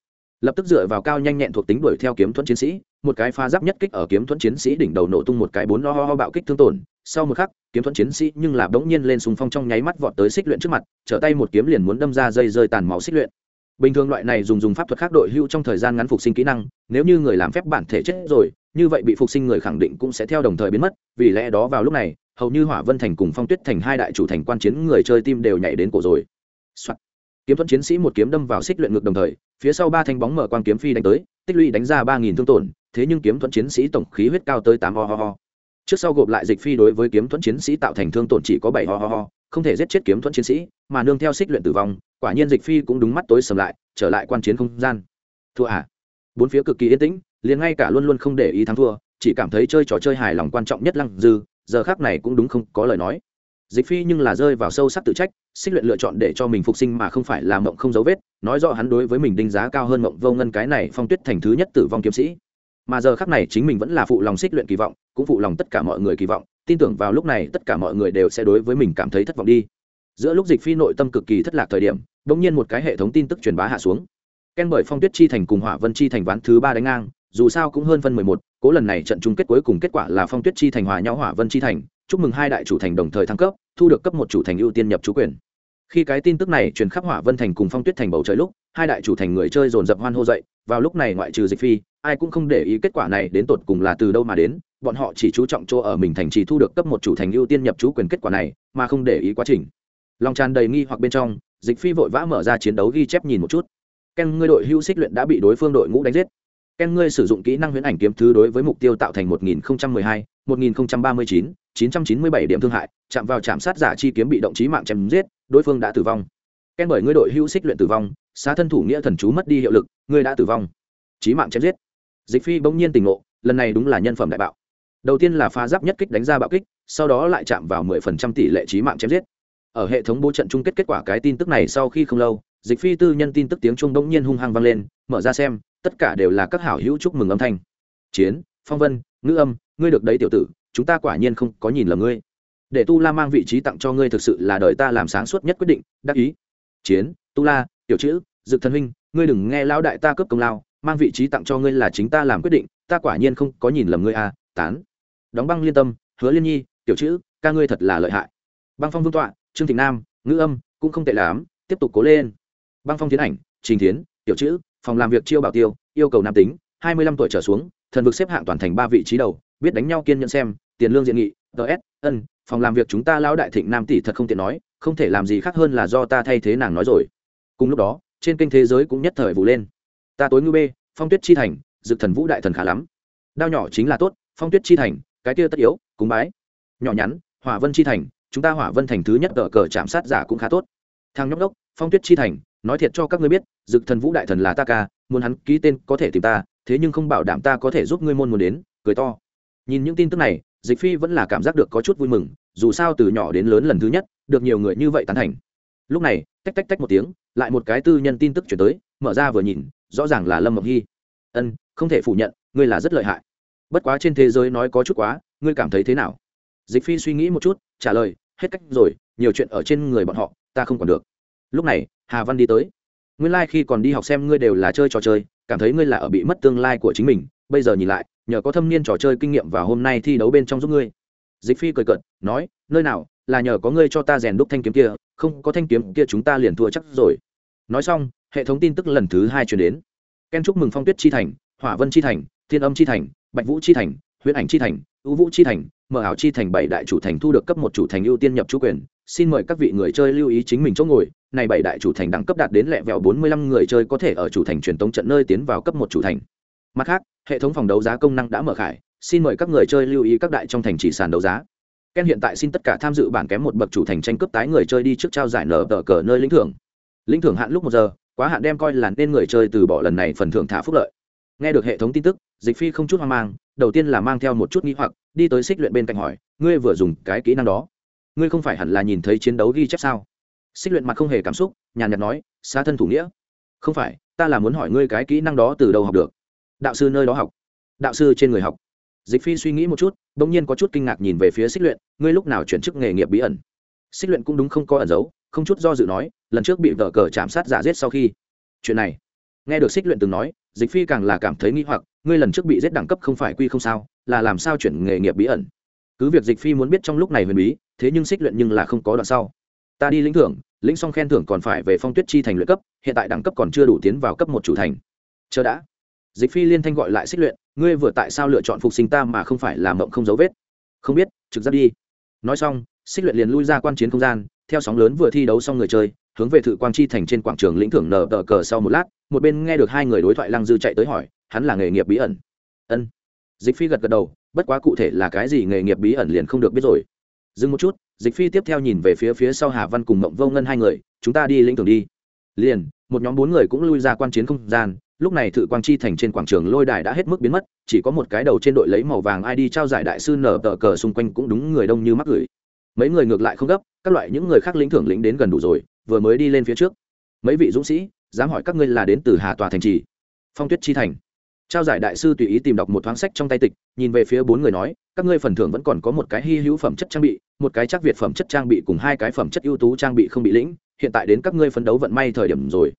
S1: Lập tức dựa vào cao nhanh nhẹn thuộc tính đuổi theo kiếm thuẫn chiến sĩ một cái pha giáp nhất kích ở kiếm thuẫn chiến sĩ đỉnh đầu nổ tung một cái bốn lo ho, ho bạo kích thương tổn sau một khắc kiếm thuẫn chiến sĩ nhưng là bỗng nhiên lên sùng phong trong nháy mắt vọt tới xích luyện trước mặt trở tay một kiếm liền muốn đâm ra dây rơi tàn máu xích luyện bình thường loại này dùng dùng pháp thuật khác đội hưu trong thời gian ngắn phục sinh kỹ năng, nếu như người làm phép bản thể chết rồi, như vậy bị phục sinh người khẳng định cũng sẽ theo đồng thời biến mất. Vì lẽ đó vào lúc này, hầu như hỏa vân thành cùng phong tuyết thành hai đại chủ thành quan chiến người chơi tim đều nhảy đến cổ rồi、Soạn. kiếm thuẫn chiến sĩ một kiếm đâm vào xích luyện ngược đồng thời, phía sau ba thanh bóng mở quang kiếm phi đánh tới, tích lũy đánh ra ba nghìn thương tổn, thế nhưng kiếm thuẫn chiến sĩ tổng khí huyết cao tới tám ho ho ho. Trước sau gộp lại dịch phi đối với kiếm thuẫn chiến sĩ tạo thành thương tổn chỉ có bảy ho ho ho không thể giết chết kiếm thuẫn chiến sĩ, mà nương theo xích luyện tử vong, quả nhiên dịch phi cũng đúng mắt tối sầm lại, trở lại quan chiến không gian. Thua à? Bốn phía cực kỳ yên tĩnh, liền ngay cả luôn luôn không để ý thắng thua, chỉ cảm thấy chơi trò chơi hài lòng quan trọng nhất lăng dư, giờ khác này cũng đúng không có lời nói. Dịch phi nhưng là rơi vào sâu sắc tự trách, xích luyện lựa chọn để cho mình phục sinh mà không phải là mộng không dấu vết, nói rõ hắn đối với mình đánh giá cao hơn mộng vô ngân cái này phong tuyết thành thứ nhất tử vong kiếm sĩ. Mà giờ khắc này chính mình vẫn là phụ lòng xích luyện kỳ vọng, cũng phụ lòng tất cả mọi người kỳ vọng tin tưởng vào lúc này tất cả mọi người đều sẽ đối với mình cảm thấy thất vọng đi. Giữa lúc dịch phi nội tâm cực kỳ thất lạc thời điểm đ ỗ n g nhiên một cái hệ thống tin tức truyền bá hạ xuống. Ken bởi phong tuyết chi thành cùng hỏa vân chi thành ván thứ ba đánh ngang, dù sao cũng hơn phân mười một, cố lần này trận chung kết cuối cùng kết quả là phong tuyết chi thành hòa nhau hỏa vân chi thành. Chúc mừng hai đại chủ thành đồng thời thăng cấp, thu được cấp một chủ thành ưu tiên nhập chủ quyền. Khi cái tin tức này truyền khắp hỏa vân thành cùng phong tuyết thành bầu trời lúc, hai đại chủ thành người chơi dồn dập hoan hô dậy, vào lúc này ngoại trừ dịch phi, ai cũng không để ý kết quả này đến tột cùng là từ đâu mà đến bọn họ chỉ chú trọng chỗ ở mình thành trì thu được cấp một chủ thành ưu tiên nhập chú quyền kết quả này mà không để ý quá trình. Lòng tràn đầy nghi hoặc bên trong dịch phi vội vã mở ra chiến đấu ghi chép nhìn một chút. Ken ngươi đội hưu xích luyện đã bị đối phương đội ngũ đánh giết. Ken ngươi sử dụng kỹ năng huyễn ảnh kiếm thứ đối với mục tiêu tạo thành 1012, 1039, 997 điểm thương hại chạm vào chạm sát giả chi kiếm bị động trí mạng chém giết đối phương đã tử vong. Ken bởi ngươi đội hưu xích luyện tử vong xá thân thủ nghĩa thần chú mất đi hiệu lực ngươi đã tử vong. Trí mạng chém giết. Dịch phi bỗng nhiên tỉnh ngộ lần này đúng là nhân phẩm đại bạo đầu tiên là phá giáp nhất kích đánh ra bạo kích, sau đó lại chạm vào 10% tỷ lệ trí mạng chém giết. Ở hệ thống bố trận chung kết kết quả cái tin tức này sau khi không lâu, dịch phi tư nhân tin tức tiếng trung bỗng nhiên hung hăng vang lên, mở ra xem, tất cả đều là các hảo hữu chúc mừng âm thanh. Chiến, phong vân ngữ âm, ngươi được đấy tiểu tử, chúng ta quả nhiên không có nhìn lầm ngươi. Để tu la mang vị trí tặng cho ngươi thực sự là đời ta làm sáng suốt nhất quyết định, đắc ý. Chiến, tu la, tiểu chữ, dực thần huynh, ngươi đừng nghe lão đại ta cướp công lao, mang vị trí tặng cho ngươi là chính ta làm quyết định, ta quả nhiên không có nhìn lầm ngươi à tán. Đóng băng liên tâm, hứa liên nhi, tiểu chữ, ca ngươi thật là lợi hại. Băng phong vương tọa, trương thịnh nam, ngữ âm, cũng không tệ lắm, tiếp tục cố lên. Băng phong tiến ảnh, trình thiến, tiểu chữ, phòng làm việc chiêu bảo tiêu, yêu cầu nam tính, hai mươi lăm tuổi trở xuống, thần vực xếp hạng toàn thành ba vị trí đầu, biết đánh nhau kiên nhẫn xem, tiền lương diện nghị ts ân, phòng làm việc chúng ta lão đại thịnh nam tỷ thật không tiện nói, không thể làm gì khác hơn là do ta thay thế nàng nói rồi. Cùng lúc đó, trên kênh thế giới cũng nhất thời vụ lên. Ta tối ngư bê, phong tuyết chi thành dự thần vũ đại thần khá lắm. Đao nhỏ chính là tốt phong tuyết chi thành, cái kia tất yếu, cúng bái. Nhỏ nhắn, hỏa vân chi thành, chúng ta hỏa vân thành thứ nhất cờ cờ chạm sát giả cũng khá tốt. Thằng nhóc đốc, phong tuyết chi thành, nói thiệt cho các ngươi biết, dực thần vũ đại thần là ta ca, muốn hắn ký tên có thể tìm ta, thế nhưng không bảo đảm ta có thể giúp ngươi môn muốn đến, cười to. Nhìn những tin tức này, dịch phi vẫn là cảm giác được có chút vui mừng, dù sao từ nhỏ đến lớn lần thứ nhất, được nhiều người như vậy tán thành. Lúc này, tách tách tách một tiếng, lại một cái tư nhân tin tức chuyển tới, mở ra vừa nhìn, rõ ràng là lâm mộng hy. Ân, không thể phủ nhận, ngươi là rất lợi hại bất quá trên thế giới nói có chút quá, ngươi cảm thấy thế nào? Dịch phi suy nghĩ một chút, trả lời, hết cách rồi, nhiều chuyện ở trên người bọn họ, ta không còn được. Lúc này, hà văn đi tới. Nguyên lai、like、khi còn đi học xem ngươi đều là chơi trò chơi, cảm thấy ngươi là ở bị mất tương lai của chính mình, bây giờ nhìn lại, nhờ có thâm niên trò chơi kinh nghiệm và hôm nay thi đấu bên trong giúp ngươi. Dịch phi cười cợt, nói, nơi nào, là nhờ có ngươi cho ta rèn đúc thanh kiếm kia, không có thanh kiếm kia chúng ta liền thua chắc rồi. Nói xong, hệ thống tin tức lần thứ hai chuyển đến. Ken chúc mừng phong tuyết chi thành, hỏa vân chi thành, thiên âm chi thành bạch vũ chi thành, huyễn ảnh chi thành ưu vũ chi thành, mở ảo chi thành bảy đại chủ thành thu được cấp một chủ thành ưu tiên nhập chủ quyền. Xin mời các vị người chơi lưu ý chính mình chỗ ngồi. Này bảy đại chủ thành đẳng cấp đạt đến lẹ vẹo bốn mươi lăm người chơi có thể ở chủ thành truyền tống trận nơi tiến vào cấp một chủ thành. Mặt khác, hệ thống phòng đấu giá công năng đã mở khải. Xin mời các người chơi lưu ý các đại trong thành chỉ sàn đấu giá. Ken hiện tại xin tất cả tham dự bản kém một bậc chủ thành tranh cướp tái người chơi đi trước trao giải nở tờ cờ nơi lĩnh thưởng. Lĩnh thưởng hạn lúc một giờ, quá hạn đem coi là nên người chơi từ bỏ lần này phần thưởng thả phúc lợi. Nghe được hệ thống tin tức dịch phi không chút hoang mang, đầu tiên là mang theo một chút nghĩ hoặc, đi tới xích luyện bên cạnh hỏi, ngươi vừa dùng cái kỹ năng đó, ngươi không phải hẳn là nhìn thấy chiến đấu ghi chép sao? Xích luyện mặt không hề cảm xúc, nhàn nhạt nói xa thân thủ nghĩa. Không phải, ta là muốn hỏi ngươi cái kỹ năng đó từ đâu học được? Đạo sư nơi đó học. Đạo sư trên người học. Dịch phi suy nghĩ một chút đ ỗ n g nhiên có chút kinh ngạc nhìn về phía xích luyện, ngươi lúc nào chuyển chức nghề nghiệp bí ẩn? Xích luyện cũng đúng không có ẩn giấu, không chút do dự nói, lần trước bị vợ cờ chạm sát giả giết sau khi. Chuyện này, nghe được xích luyện từng nói, dịch phi càng là cảm thấy nghi hoặc ngươi lần trước bị giết đẳng cấp không phải quy không sao, là làm sao chuyển nghề nghiệp bí ẩn? Cứ việc dịch phi muốn biết trong lúc này huyền bí, thế nhưng xích luyện nhưng là không có đoạn sau. Ta đi lĩnh thưởng, lĩnh xong khen thưởng còn phải về phong tuyết chi thành luyện cấp, hiện tại đẳng cấp còn chưa đủ tiến vào cấp một chủ thành. Chờ đã. Dịch phi liên thanh gọi lại xích luyện, ngươi vừa tại sao lựa chọn phục sinh ta mà không phải làm mộng không dấu vết? Không biết, trực giáp đi. Nói xong, xích luyện liền lui ra quan chiến không gian, theo sóng lớn vừa thi đấu xong người chơi, hướng về thự quang chi thành trên quảng trường lĩnh thưởng nở tờ cờ sau một lát, một bên nghe được hai người đối thoại lăng dư chạy tới hỏi hắn là nghề nghiệp bí ẩn. Ân. Dịch phi gật gật đầu, bất quá cụ thể là cái gì nghề nghiệp bí ẩn liền không được biết rồi. Dừng một chút, dịch phi tiếp theo nhìn về phía phía sau hà văn cùng mộng vô ngân hai người, chúng ta đi lĩnh thưởng đi. Liền, một nhóm bốn người cũng lui ra quan chiến không gian, lúc này thự quang chi thành trên quảng trường lôi đài đã hết mức biến mất, chỉ có một cái đầu trên đội lấy màu vàng id trao giải đại sư nở tờ cờ xung quanh cũng đúng người đông như mắc gửi. Mấy người ngược lại không gấp, các loại những người khác lĩnh thưởng lĩnh đến gần đủ rồi, vừa mới đi lên phía trước. Mấy vị dũng sĩ, dám hỏi các ngươi là đến từ hà tòa thành trì? Phong tuyết chi thành trao giải đại sư tùy ý tìm đọc một thoáng sách trong tay tịch, nhìn về phía bốn người nói, các ngươi phần thưởng vẫn còn có một cái hy hữu phẩm chất trang bị, một cái chắc việt phẩm chất trang bị cùng hai cái phẩm chất ưu tú trang bị không bị lĩnh, hiện tại đến các ngươi phấn đấu vận may thời điểm rồi.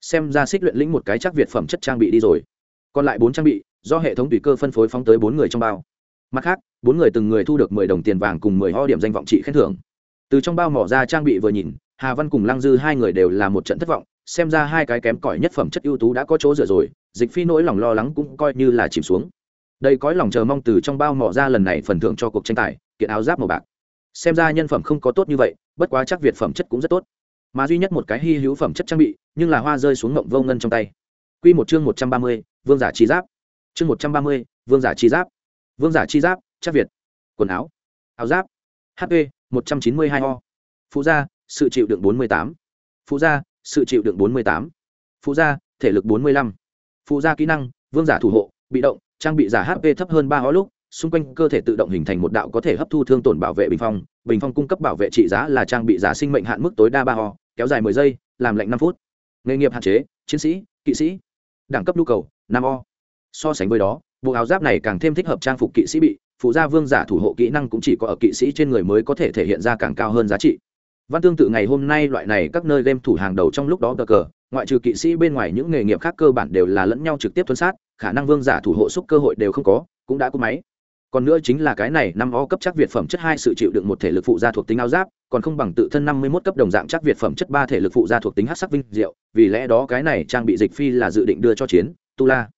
S1: Xem ra xích luyện lĩnh một cái chắc việt phẩm chất trang bị đi rồi. Còn lại bốn trang bị, do hệ thống tùy cơ phân phối phóng tới bốn người trong bao. Mặt khác, bốn người từng người thu được mười đồng tiền vàng cùng mười ho điểm danh vọng trị khen thưởng. Từ trong bao mỏ ra trang bị vừa nhìn, hà văn cùng lăng dư hai người đều là một trận thất vọng xem ra hai cái kém cỏi nhất phẩm chất ưu tú đã có chỗ dựa rồi, dịch phi nỗi lòng lo lắng cũng coi như là chìm xuống. Đây cõi lòng chờ mong từ trong bao mỏ ra lần này phần thưởng cho cuộc tranh tài, kiện áo giáp màu bạc. Xem ra nhân phẩm không có tốt như vậy, bất quá chắc việt phẩm chất cũng rất tốt. Mà duy nhất một cái hy hữu phẩm chất trang bị, nhưng là hoa rơi xuống ngộng vô ngân trong tay. Q một chương một trăm ba mươi, vương giả chi giáp. Chương một trăm ba mươi, vương giả chi giáp. Vương giả chi giáp, chắc việt. Quần áo. Áo giáp. Hp một trăm chín mươi hai ho phụ gia, sự chịu đựng bốn mươi tám. Phụ gia sự chịu đựng bốn mươi tám. Phụ gia, thể lực bốn mươi lăm. Phụ gia kỹ năng, vương giả thủ hộ, bị động, trang bị giả hp thấp hơn ba ho lúc, xung quanh cơ thể tự động hình thành một đạo có thể hấp thu thương tổn bảo vệ bình phong. Bình phong cung cấp bảo vệ trị giá là trang bị giả sinh mệnh hạn mức tối đa ba ho kéo dài mười giây, làm lạnh năm phút. Nghề nghiệp hạn chế, chiến sĩ, kỵ sĩ. Đẳng cấp nhu cầu, năm o. So sánh với đó, bộ áo giáp này càng thêm thích hợp trang phục kỵ sĩ bị, phụ gia vương giả thủ hộ kỹ năng cũng chỉ có ở kỵ sĩ trên người mới có thể thể hiện ra càng cao hơn giá trị văn tương tự ngày hôm nay loại này các nơi game thủ hàng đầu trong lúc đó cờ cờ, ngoại trừ kỵ sĩ bên ngoài những nghề nghiệp khác cơ bản đều là lẫn nhau trực tiếp tuân sát, khả năng vương giả thủ hộ xúc cơ hội đều không có, cũng đã cúp máy. Còn nữa chính là cái này năm o cấp chắc việt phẩm chất hai sự chịu đựng một thể lực phụ gia thuộc tính áo giáp, còn không bằng tự thân năm mươi 51 cấp đồng dạng chắc việt phẩm chất ba thể lực phụ gia thuộc tính hắc sắc vinh diệu, vì lẽ đó cái này trang bị dịch phi là dự định đưa cho chiến, tu la.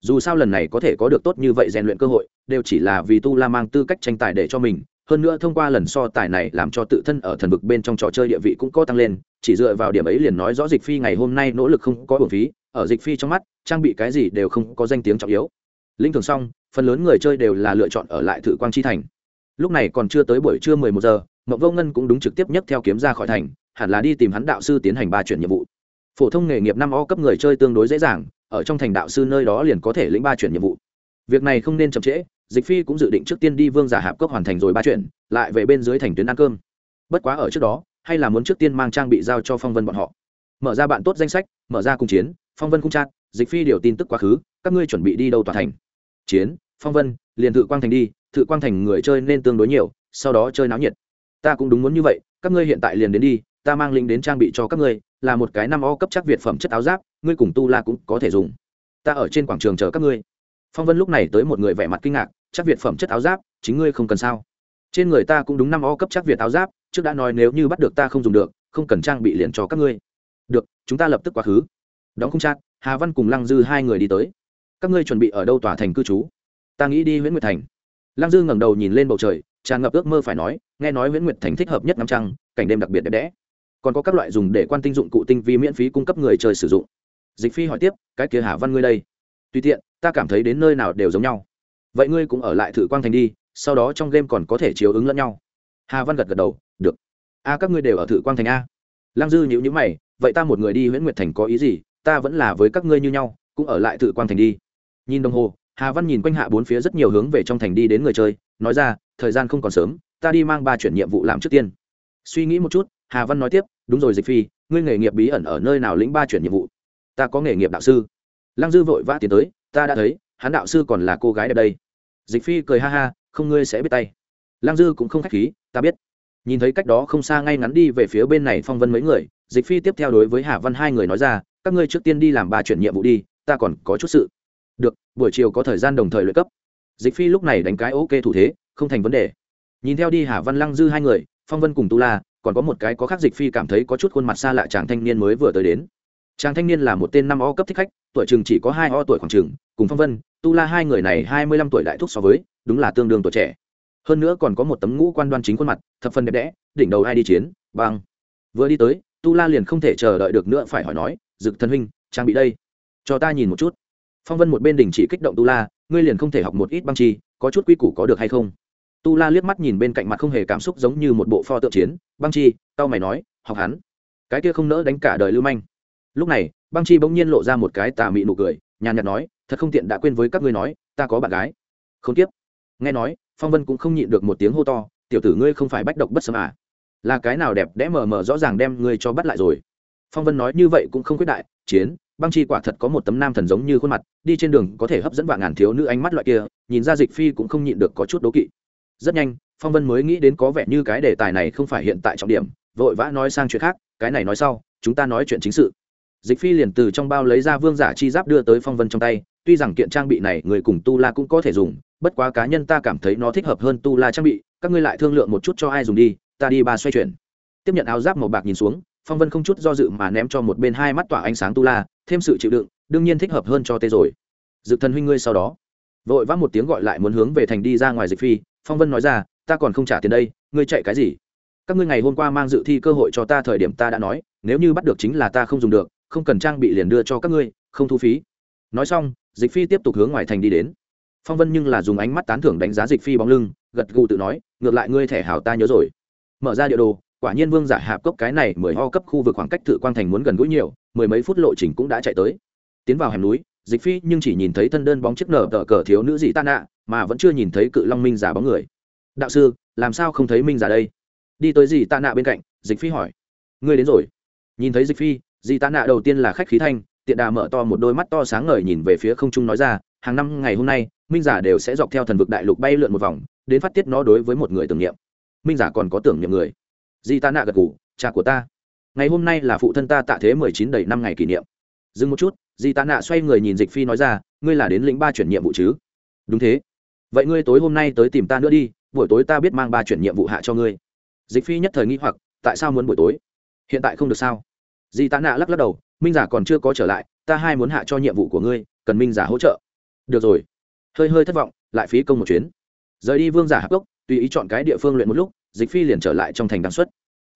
S1: Dù sao lần này có thể có được tốt như vậy rèn luyện cơ hội, đều chỉ là vì tu la mang tư cách tranh tài để cho mình hơn nữa thông qua lần so tài này làm cho tự thân ở thần vực bên trong trò chơi địa vị cũng có tăng lên, chỉ dựa vào điểm ấy liền nói rõ dịch phi ngày hôm nay nỗ lực không có bổn phí, ở dịch phi trong mắt, trang bị cái gì đều không có danh tiếng trọng yếu. Linh thường xong, phần lớn người chơi đều là lựa chọn ở lại thử quang chi thành. Lúc này còn chưa tới buổi trưa mười một giờ mậu vô ngân cũng đúng trực tiếp nhất theo kiếm ra khỏi thành, hẳn là đi tìm hắn đạo sư tiến hành ba chuyển nhiệm vụ. Phổ thông nghề nghiệp năm o cấp người chơi tương đối dễ dàng, ở trong thành đạo sư nơi đó liền có thể lĩnh ba chuyển nhiệm vụ. Việc này không nên chậm trễ dịch phi cũng dự định trước tiên đi vương giả hạp cốc hoàn thành rồi ba chuyện, lại về bên dưới thành tuyến ăn cơm. Bất quá ở trước đó hay là muốn trước tiên mang trang bị giao cho phong vân bọn họ. Mở ra bạn tốt danh sách mở ra cung chiến phong vân cung trát dịch phi điều tin tức quá khứ các ngươi chuẩn bị đi đâu tòa thành? Chiến phong vân liền thự quang thành đi thự quang thành người chơi nên tương đối nhiều sau đó chơi náo nhiệt. Ta cũng đúng muốn như vậy các ngươi hiện tại liền đến đi ta mang linh đến trang bị cho các ngươi là một cái năm o cấp chắc việt phẩm chất áo giáp ngươi cùng tu la cũng có thể dùng. Ta ở trên quảng trường chờ các ngươi phong vân lúc này tới một người vẻ mặt kinh ngạc, chắc việt phẩm chất áo giáp, chính ngươi không cần sao? Trên người ta cũng đúng năm o cấp chắc việt áo giáp, trước đã nói nếu như bắt được ta không dùng được, không cần trang bị liền cho các ngươi. Được, chúng ta lập tức quá khứ. Đóng không chát, hà văn cùng lăng dư hai người đi tới. Các ngươi chuẩn bị ở đâu tòa thành cư trú? Ta nghĩ đi Nguyễn nguyệt thành. Lăng dư ngẩng đầu nhìn lên bầu trời, tràn ngập ước mơ phải nói, nghe nói nguyễn nguyệt thành thích hợp nhất năm trăng, cảnh đêm đặc biệt đẹp đẽ. Còn có các loại dùng để quan tinh dụng cụ tinh vi miễn phí cung cấp người chơi sử dụng. Dịch phi hỏi tiếp, cái kia hà văn ngươi đây? Tùy tiện ta cảm thấy đến nơi nào đều giống nhau. Vậy ngươi cũng ở lại thử quang thành đi, sau đó trong game còn có thể chiếu ứng lẫn nhau. Hà văn gật gật đầu, được. A, các ngươi đều ở thử quang thành a. Lăng dư nhữ nhữ mày, vậy ta một người đi nguyễn nguyệt thành có ý gì? Ta vẫn là với các ngươi như nhau, cũng ở lại thử quang thành đi. Nhìn đồng hồ, hà văn nhìn quanh hạ bốn phía rất nhiều hướng về trong thành đi đến người chơi, nói ra, thời gian không còn sớm, ta đi mang ba chuyển nhiệm vụ làm trước tiên. Suy nghĩ một chút, hà văn nói tiếp, đúng rồi dịch phi, ngươi nghề nghiệp bí ẩn ở nơi nào lĩnh ba chuyển nhiệm vụ? Ta có nghề nghiệp đạo sư. Lăng dư vội vã tiến tới ta đã thấy, hắn đạo sư còn là cô gái đẹp đây. Dịch phi cười ha ha, không ngươi sẽ biết tay. Lăng dư cũng không khách khí, ta biết. Nhìn thấy cách đó không xa ngay ngắn đi về phía bên này phong vân mấy người, dịch phi tiếp theo đối với hà văn hai người nói ra, các ngươi trước tiên đi làm ba chuyển nhiệm vụ đi, ta còn có chút sự. Được, buổi chiều có thời gian đồng thời luyện cấp. Dịch phi lúc này đánh cái ok thủ thế, không thành vấn đề. Nhìn theo đi hà văn lăng dư hai người, phong vân cùng tu la, còn có một cái có khác dịch phi cảm thấy có chút khuôn mặt xa lạ chàng thanh niên mới vừa tới đến. Chàng thanh niên là một tên năm o cấp thích khách, tuổi chừng chỉ có hai o tuổi khoảng chừng cùng phong vân, tu la hai người này hai mươi lăm tuổi đại thúc so với, đúng là tương đương tuổi trẻ. Hơn nữa còn có một tấm ngũ quan đoan chính khuôn mặt, thập phần đẹp đẽ, đỉnh đầu ai đi chiến, băng. Vừa đi tới, tu la liền không thể chờ đợi được nữa phải hỏi nói, dực thân huynh, trang bị đây, cho ta nhìn một chút. Phong vân một bên đình chỉ kích động tu la, ngươi liền không thể học một ít băng chi, có chút quy củ có được hay không? Tu la liếc mắt nhìn bên cạnh mặt không hề cảm xúc giống như một bộ pho tượng chiến, băng chi, tao mày nói, học hắn. Cái kia không nỡ đánh cả đời lưu manh. Lúc này, băng chi bỗng nhiên lộ ra một cái tà mị nụ cười, nhàn nhạt nói thật không tiện đã quên với các ngươi nói, ta có bạn gái. Không tiếp nghe nói, phong vân cũng không nhịn được một tiếng hô to, tiểu tử ngươi không phải bách độc bất sâm à? Là cái nào đẹp đẽ mờ mờ rõ ràng đem ngươi cho bắt lại rồi? Phong vân nói như vậy cũng không quyết đại, chiến, băng chi quả thật có một tấm nam thần giống như khuôn mặt, đi trên đường có thể hấp dẫn vạn ngàn thiếu nữ ánh mắt loại kia, nhìn ra dịch phi cũng không nhịn được có chút đố kỵ. Rất nhanh, phong vân mới nghĩ đến có vẻ như cái đề tài này không phải hiện tại trọng điểm, vội vã nói sang chuyện khác, cái này nói sau, chúng ta nói chuyện chính sự. Dịch phi liền từ trong bao lấy ra vương giả chi giáp đưa tới phong vân trong tay tuy rằng kiện trang bị này người cùng tu la cũng có thể dùng, bất quá cá nhân ta cảm thấy nó thích hợp hơn tu la trang bị, các ngươi lại thương lượng một chút cho ai dùng đi, ta đi ba xoay chuyển. Tiếp nhận áo giáp màu bạc nhìn xuống, phong vân không chút do dự mà ném cho một bên hai mắt tỏa ánh sáng tu la, thêm sự chịu đựng, đương nhiên thích hợp hơn cho tê rồi. Dự thần huynh ngươi sau đó. Vội vã một tiếng gọi lại muốn hướng về thành đi ra ngoài dịch phi, phong vân nói ra, ta còn không trả tiền đây, ngươi chạy cái gì? Các ngươi ngày hôm qua mang dự thi cơ hội cho ta thời điểm ta đã nói, nếu như bắt được chính là ta không dùng được, không cần trang bị liền đưa cho các ngươi, không thu phí. Nói xong dịch phi tiếp tục hướng ngoài thành đi đến. Phong vân nhưng là dùng ánh mắt tán thưởng đánh giá dịch phi bóng lưng, gật gù tự nói, ngược lại ngươi thẻ hảo ta nhớ rồi. Mở ra địa đồ, quả nhiên vương giả hạp cốc cái này mười ho cấp khu vực khoảng cách thự quang thành muốn gần gũi nhiều, mười mấy phút lộ trình cũng đã chạy tới. Tiến vào hẻm núi, dịch phi nhưng chỉ nhìn thấy thân đơn bóng chiếc nở tờ cờ thiếu nữ dị ta nạ mà vẫn chưa nhìn thấy cự long minh giả bóng người. Đạo sư, làm sao không thấy minh giả đây? Đi tới dị ta nạ bên cạnh, dịch phi hỏi. Ngươi đến rồi. Nhìn thấy dịch phi, dị ta nạ đầu tiên là khách khí thanh tiện đà mở to một đôi mắt to sáng ngời nhìn về phía không trung nói ra, hàng năm, ngày hôm nay, minh giả đều sẽ dọc theo thần vực đại lục bay lượn một vòng, đến phát tiết nó đối với một người tưởng niệm. Minh giả còn có tưởng niệm người. Di ta nạ gật ngủ cha của ta, ngày hôm nay là phụ thân ta tạ thế mười chín đầy năm ngày kỷ niệm. Dừng một chút, di ta nạ xoay người nhìn dịch phi nói ra, ngươi là đến lĩnh ba chuyển nhiệm vụ chứ? Đúng thế. Vậy ngươi tối hôm nay tới tìm ta nữa đi, buổi tối ta biết mang ba chuyển nhiệm vụ hạ cho ngươi. Dịch phi nhất thời nghĩ hoặc, tại sao muốn buổi tối? Hiện tại không được sao? Di ta nạ lắc lắc đầu minh giả còn chưa có trở lại, ta hai muốn hạ cho nhiệm vụ của ngươi, cần minh giả hỗ trợ. Được rồi. Hơi hơi thất vọng, lại phí công một chuyến. Rời đi vương giả hạc gốc tùy ý chọn cái địa phương luyện một lúc, dịch phi liền trở lại trong thành đăng xuất.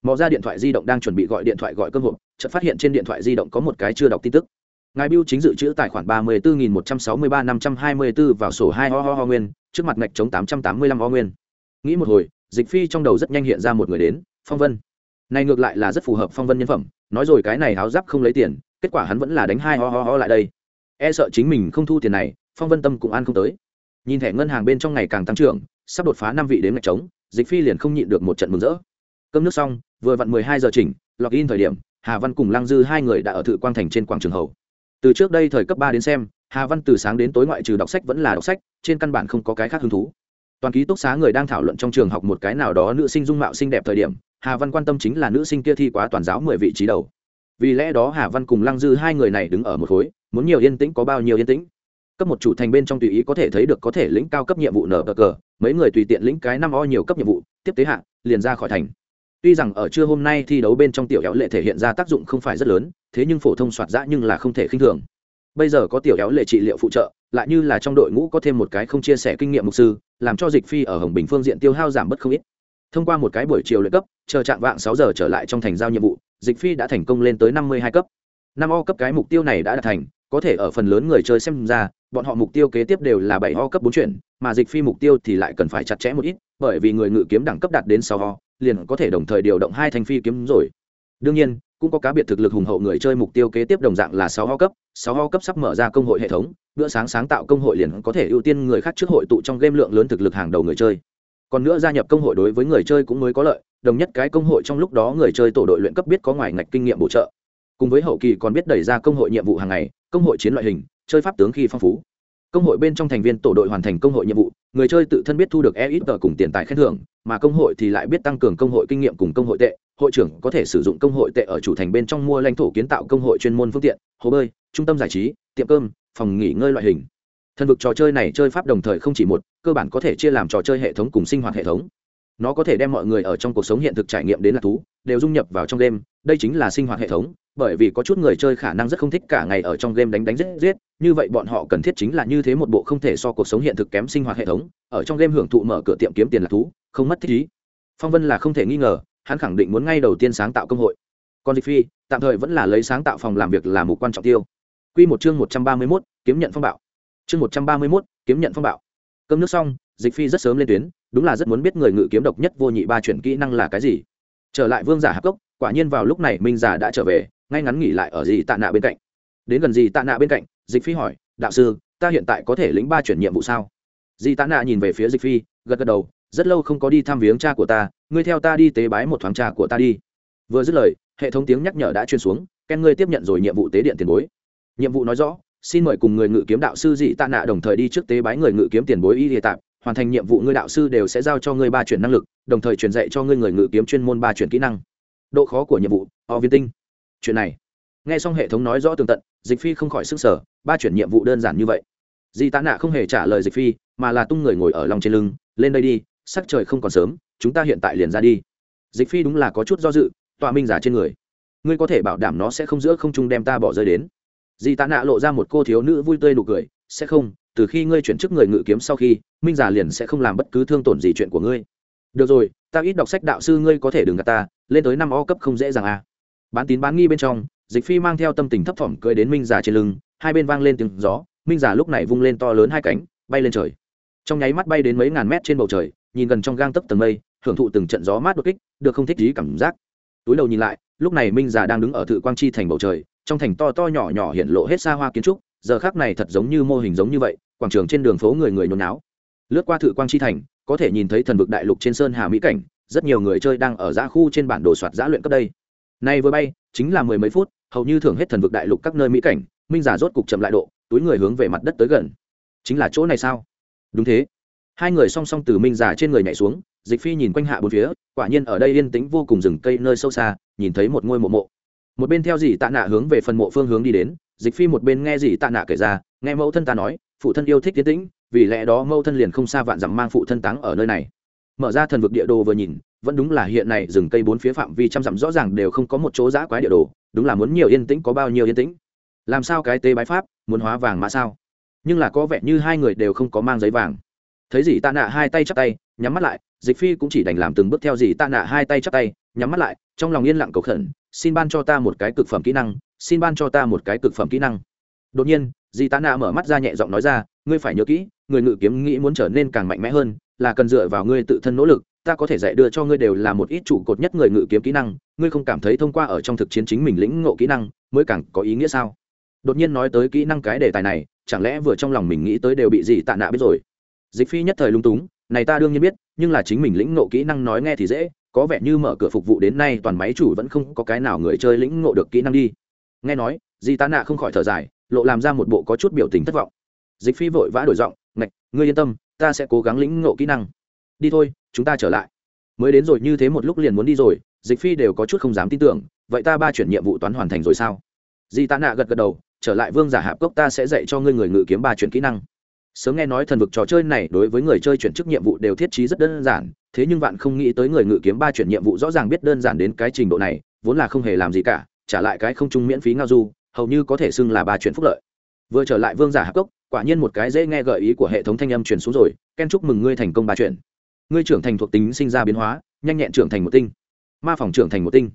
S1: Mò ra điện thoại di động đang chuẩn bị gọi điện thoại gọi cơm hộp, chợt phát hiện trên điện thoại di động có một cái chưa đọc tin tức. Ngài biêu chính dự trữ tài khoản ba mươi bốn nghìn một trăm sáu mươi ba năm trăm hai mươi bốn vào sổ hai ho ho ho nguyên, trước mặt ngạch chống tám trăm tám mươi lăm ho nguyên. Nghĩ một hồi, dịch phi trong đầu rất nhanh hiện ra một người đến, phong vân. Này ngược lại là rất phù hợp phong vân nhân phẩm nói rồi cái này háo giáp không lấy tiền, kết quả hắn vẫn là đánh hai ho ho ho lại đây. E sợ chính mình không thu tiền này, phong vân tâm cũng ăn không tới. Nhìn thẻ ngân hàng bên trong ngày càng tăng trưởng, sắp đột phá năm vị đến ngạch trống, dịch phi liền không nhịn được một trận mừng rỡ. Cơm nước xong, vừa vặn mười hai giờ chỉnh, log in thời điểm, hà văn cùng lăng dư hai người đã ở thự quang thành trên quảng trường hầu. Từ trước đây thời cấp ba đến xem, hà văn từ sáng đến tối ngoại trừ đọc sách vẫn là đọc sách, trên căn bản không có cái khác hứng thú. Toàn ký túc xá người đang thảo luận trong trường học một cái nào đó nữ sinh dung mạo xinh đẹp thời điểm hà văn quan tâm chính là nữ sinh kia thi quá toàn giáo mười vị trí đầu. Vì lẽ đó hà văn cùng lăng dư hai người này đứng ở một khối, muốn nhiều yên tĩnh có bao nhiêu yên tĩnh. Cấp một chủ thành bên trong tùy ý có thể thấy được có thể lĩnh cao cấp nhiệm vụ nở cờ cờ, mấy người tùy tiện lĩnh cái năm o nhiều cấp nhiệm vụ, tiếp tế hạ, liền ra khỏi thành. Tuy rằng ở trưa hôm nay thi đấu bên trong tiểu éo lệ thể hiện ra tác dụng không phải rất lớn, thế nhưng phổ thông soạt dã nhưng là không thể khinh thường. Bây giờ có tiểu éo lệ trị liệu phụ trợ, lại như là trong đội ngũ có thêm một cái không chia sẻ kinh nghiệm mục sư, làm cho dịch phi ở hồng bình phương diện tiêu hao giảm bớt không ít thông qua một cái buổi chiều luyện cấp, chờ trạng vạng sáu giờ trở lại trong thành giao nhiệm vụ, dịch phi đã thành công lên tới năm mươi hai cấp. năm o cấp cái mục tiêu này đã đạt thành, có thể ở phần lớn người chơi xem ra, bọn họ mục tiêu kế tiếp đều là bảy o cấp bốn chuyển, mà dịch phi mục tiêu thì lại cần phải chặt chẽ một ít, bởi vì người ngự kiếm đẳng cấp đạt đến sáu o, liền có thể đồng thời điều động hai thanh phi kiếm rồi. đương nhiên, cũng có cá biệt thực lực hùng hậu người chơi mục tiêu kế tiếp đồng dạng là sáu ho cấp, sáu ho cấp sắp mở ra công hội hệ thống, bữa sáng sáng tạo công hội liền có thể ưu tiên người khác trước hội tụ trong game lượng lớn thực lực hàng đầu người chơi còn nữa gia nhập công hội đối với người chơi cũng mới có lợi đồng nhất cái công hội trong lúc đó người chơi tổ đội luyện cấp biết có ngoài ngạch kinh nghiệm bổ trợ cùng với hậu kỳ còn biết đẩy ra công hội nhiệm vụ hàng ngày công hội chiến loại hình chơi pháp tướng khi phong phú công hội bên trong thành viên tổ đội hoàn thành công hội nhiệm vụ người chơi tự thân biết thu được e ít tờ cùng tiền tài khen thưởng mà công hội thì lại biết tăng cường công hội kinh nghiệm cùng công hội tệ hội trưởng có thể sử dụng công hội tệ ở chủ thành bên trong mua lãnh thổ kiến tạo công hội chuyên môn phương tiện hồ bơi trung tâm giải trí tiệm cơm phòng nghỉ ngơi loại hình thần vực trò chơi này chơi pháp đồng thời không chỉ một, cơ bản có thể chia làm trò chơi hệ thống cùng sinh hoạt hệ thống. Nó có thể đem mọi người ở trong cuộc sống hiện thực trải nghiệm đến là thú, đều dung nhập vào trong game. Đây chính là sinh hoạt hệ thống, bởi vì có chút người chơi khả năng rất không thích cả ngày ở trong game đánh đánh giết giết, như vậy bọn họ cần thiết chính là như thế một bộ không thể so cuộc sống hiện thực kém sinh hoạt hệ thống, ở trong game hưởng thụ mở cửa tiệm kiếm tiền là thú, không mất thích ý. Phong vân là không thể nghi ngờ, hắn khẳng định muốn ngay đầu tiên sáng tạo công hội. Còn dịch phi, tạm thời vẫn là lấy sáng tạo phòng làm việc là mục quan trọng tiêu. Quy một chương một trăm ba mươi mốt, kiếm nhận phong bạo chương một trăm ba mươi mốt, kiếm nhận phong bạo. Cơm nước xong, dịch phi rất sớm lên tuyến, đúng là rất muốn biết người ngự kiếm độc nhất vô nhị ba chuyển kỹ năng là cái gì. Trở lại vương giả hạp cốc, quả nhiên vào lúc này minh giả đã trở về, ngay ngắn nghỉ lại ở dì tạ nạ bên cạnh. Đến gần dì tạ nạ bên cạnh, dịch phi hỏi, đạo sư, ta hiện tại có thể lĩnh ba chuyển nhiệm vụ sao? Dì tạ nạ nhìn về phía dịch phi, gật gật đầu, rất lâu không có đi thăm viếng cha của ta, ngươi theo ta đi tế bái một thoáng cha của ta đi. Vừa dứt lời, hệ thống tiếng nhắc nhở đã truyền xuống, ken ngươi tiếp nhận rồi nhiệm vụ tế điện tiền bối. Nhiệm vụ nói rõ xin mời cùng người ngự kiếm đạo sư dị tạ nạ đồng thời đi trước tế bái người ngự kiếm tiền bối y địa tạp, hoàn thành nhiệm vụ ngươi đạo sư đều sẽ giao cho ngươi ba chuyển năng lực, đồng thời truyền dạy cho ngươi người ngự kiếm chuyên môn ba chuyển kỹ năng. Độ khó của nhiệm vụ, o viên tinh. Chuyện này, nghe xong hệ thống nói rõ tường tận, dịch phi không khỏi sức sở ba chuyển nhiệm vụ đơn giản như vậy. Dị tạ nạ không hề trả lời dịch phi, mà là tung người ngồi ở lòng trên lưng, lên đây đi, sắc trời không còn sớm, chúng ta hiện tại liền ra đi. Dịch phi đúng là có chút do dự, tọa minh giả trên người. Ngươi có thể bảo đảm nó sẽ không giữa không trung đem ta bỏ rơi đến dì tạ nạ lộ ra một cô thiếu nữ vui tươi nụ cười, sẽ không, từ khi ngươi chuyển chức người ngự kiếm sau khi, minh giả liền sẽ không làm bất cứ thương tổn gì chuyện của ngươi. Được rồi, ta ít đọc sách đạo sư ngươi có thể đừng gạt ta, lên tới năm o cấp không dễ dàng à. bán tín bán nghi bên trong, dịch phi mang theo tâm tình thấp thỏm cười đến minh giả trên lưng, hai bên vang lên tiếng gió, minh giả lúc này vung lên to lớn hai cánh, bay lên trời. Trong nháy mắt bay đến mấy ngàn mét trên bầu trời, nhìn gần trong gang tấc tầng mây, hưởng thụ từng trận gió mát đột kích, được không thích gì cảm giác. Túi đầu nhìn lại, lúc này minh già đang đứng ở thự quang chi thành bầu trời trong thành to to nhỏ nhỏ hiện lộ hết xa hoa kiến trúc, giờ khác này thật giống như mô hình giống như vậy, quảng trường trên đường phố người người nhốn náo. Lướt qua thự quang chi thành, có thể nhìn thấy thần vực đại lục trên sơn hà mỹ cảnh, rất nhiều người chơi đang ở giã khu trên bản đồ soạt giã luyện cấp đây. Nay vừa bay, chính là mười mấy phút, hầu như thưởng hết thần vực đại lục các nơi mỹ cảnh, minh giả rốt cục chậm lại độ, túi người hướng về mặt đất tới gần. Chính là chỗ này sao? Đúng thế. Hai người song song từ minh giả trên người nhảy xuống, dịch phi nhìn quanh hạ bốn phía, quả nhiên ở đây yên tĩnh vô cùng rừng cây nơi sâu xa, nhìn thấy một ngôi mộ mộ một bên theo dì tạ nạ hướng về phần mộ phương hướng đi đến, dịch phi một bên nghe dì tạ nạ kể ra, nghe mẫu thân ta nói, phụ thân yêu thích tiến tĩnh, vì lẽ đó mẫu thân liền không xa vạn dặm mang phụ thân táng ở nơi này. Mở ra thần vực địa đồ vừa nhìn, vẫn đúng là hiện này rừng cây bốn phía phạm vi trăm dặm rõ ràng đều không có một chỗ giã quái địa đồ, đúng là muốn nhiều yên tĩnh có bao nhiêu yên tĩnh. Làm sao cái tế bái pháp, muốn hóa vàng mã sao? Nhưng là có vẻ như hai người đều không có mang giấy vàng. Thấy dì tạ nạ hai tay chắp tay, nhắm mắt lại, dịch phi cũng chỉ đành làm từng bước theo dì tạ nạ hai tay chắp tay nhắm mắt lại, trong lòng yên lặng cầu khẩn, xin ban cho ta một cái cực phẩm kỹ năng, xin ban cho ta một cái cực phẩm kỹ năng. Đột nhiên di tạ nạ mở mắt ra nhẹ giọng nói ra, ngươi phải nhớ kỹ, người ngự kiếm nghĩ muốn trở nên càng mạnh mẽ hơn, là cần dựa vào ngươi tự thân nỗ lực, ta có thể dạy đưa cho ngươi đều là một ít trụ cột nhất người ngự kiếm kỹ năng, ngươi không cảm thấy thông qua ở trong thực chiến chính mình lĩnh ngộ kỹ năng mới càng có ý nghĩa sao? Đột nhiên nói tới kỹ năng cái đề tài này, chẳng lẽ vừa trong lòng mình nghĩ tới đều bị gì tạ nạ biết rồi? Dịch phi nhất thời lung túng, này ta đương nhiên biết, nhưng là chính mình lĩnh ngộ kỹ năng nói nghe thì dễ có vẻ như mở cửa phục vụ đến nay toàn máy chủ vẫn không có cái nào người chơi lĩnh ngộ được kỹ năng đi. Nghe nói, di tạ nạ không khỏi thở dài, lộ làm ra một bộ có chút biểu tình thất vọng. Dịch phi vội vã đổi giọng, ngạch, ngươi yên tâm, ta sẽ cố gắng lĩnh ngộ kỹ năng. Đi thôi, chúng ta trở lại. Mới đến rồi như thế một lúc liền muốn đi rồi, dịch phi đều có chút không dám tin tưởng, vậy ta ba chuyển nhiệm vụ toán hoàn thành rồi sao? Di tạ nạ gật gật đầu, trở lại vương giả hạp cốc ta sẽ dạy cho ngươi người ngự kiếm ba chuyển kỹ năng sớm nghe nói thần vực trò chơi này đối với người chơi chuyển chức nhiệm vụ đều thiết trí rất đơn giản, thế nhưng bạn không nghĩ tới người ngự kiếm ba chuyển nhiệm vụ rõ ràng biết đơn giản đến cái trình độ này, vốn là không hề làm gì cả, trả lại cái không trung miễn phí ngao du, hầu như có thể xưng là ba chuyển phúc lợi. Vừa trở lại vương giả hạc cốc, quả nhiên một cái dễ nghe gợi ý của hệ thống thanh âm truyền xuống rồi, ken chúc mừng ngươi thành công ba chuyện ngươi trưởng thành thuộc tính sinh ra biến hóa, nhanh nhẹn trưởng thành một tinh. Ma phòng trưởng thành một tinh.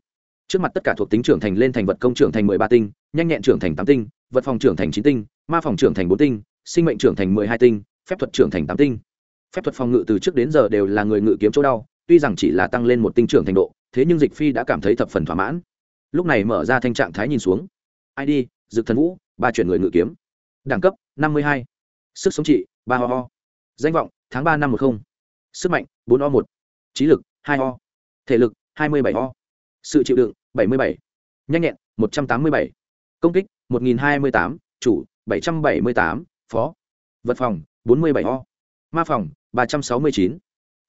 S1: Trước mặt tất cả thuộc tính trưởng thành lên thành vật công trưởng thành mười ba tinh, nhanh nhẹn trưởng thành tám tinh, vật phòng trưởng thành chín tinh, ma phòng trưởng thành bốn tinh sinh mệnh trưởng thành mười hai tinh, phép thuật trưởng thành tám tinh. Phép thuật phòng ngự từ trước đến giờ đều là người ngự kiếm chỗ đau, tuy rằng chỉ là tăng lên một tinh trưởng thành độ, thế nhưng dịch phi đã cảm thấy thập phần thỏa mãn. Lúc này mở ra thanh trạng thái nhìn xuống. Id dực thần vũ, ba chuyển người ngự kiếm. Đẳng cấp, năm mươi hai. Sức sống trị, ba ho ho. Danh vọng, tháng ba năm một không. Sức mạnh, bốn o một. Trí lực, hai o. Thể lực, hai mươi bảy o. Sự chịu đựng, bảy mươi bảy. Nhanh nhẹn, một trăm tám mươi bảy. Công kích, một nghìn hai mươi tám. Chủ, bảy trăm bảy mươi tám phó. Vật phòng, bốn mươi bảy o. Ma phòng, ba trăm sáu mươi chín.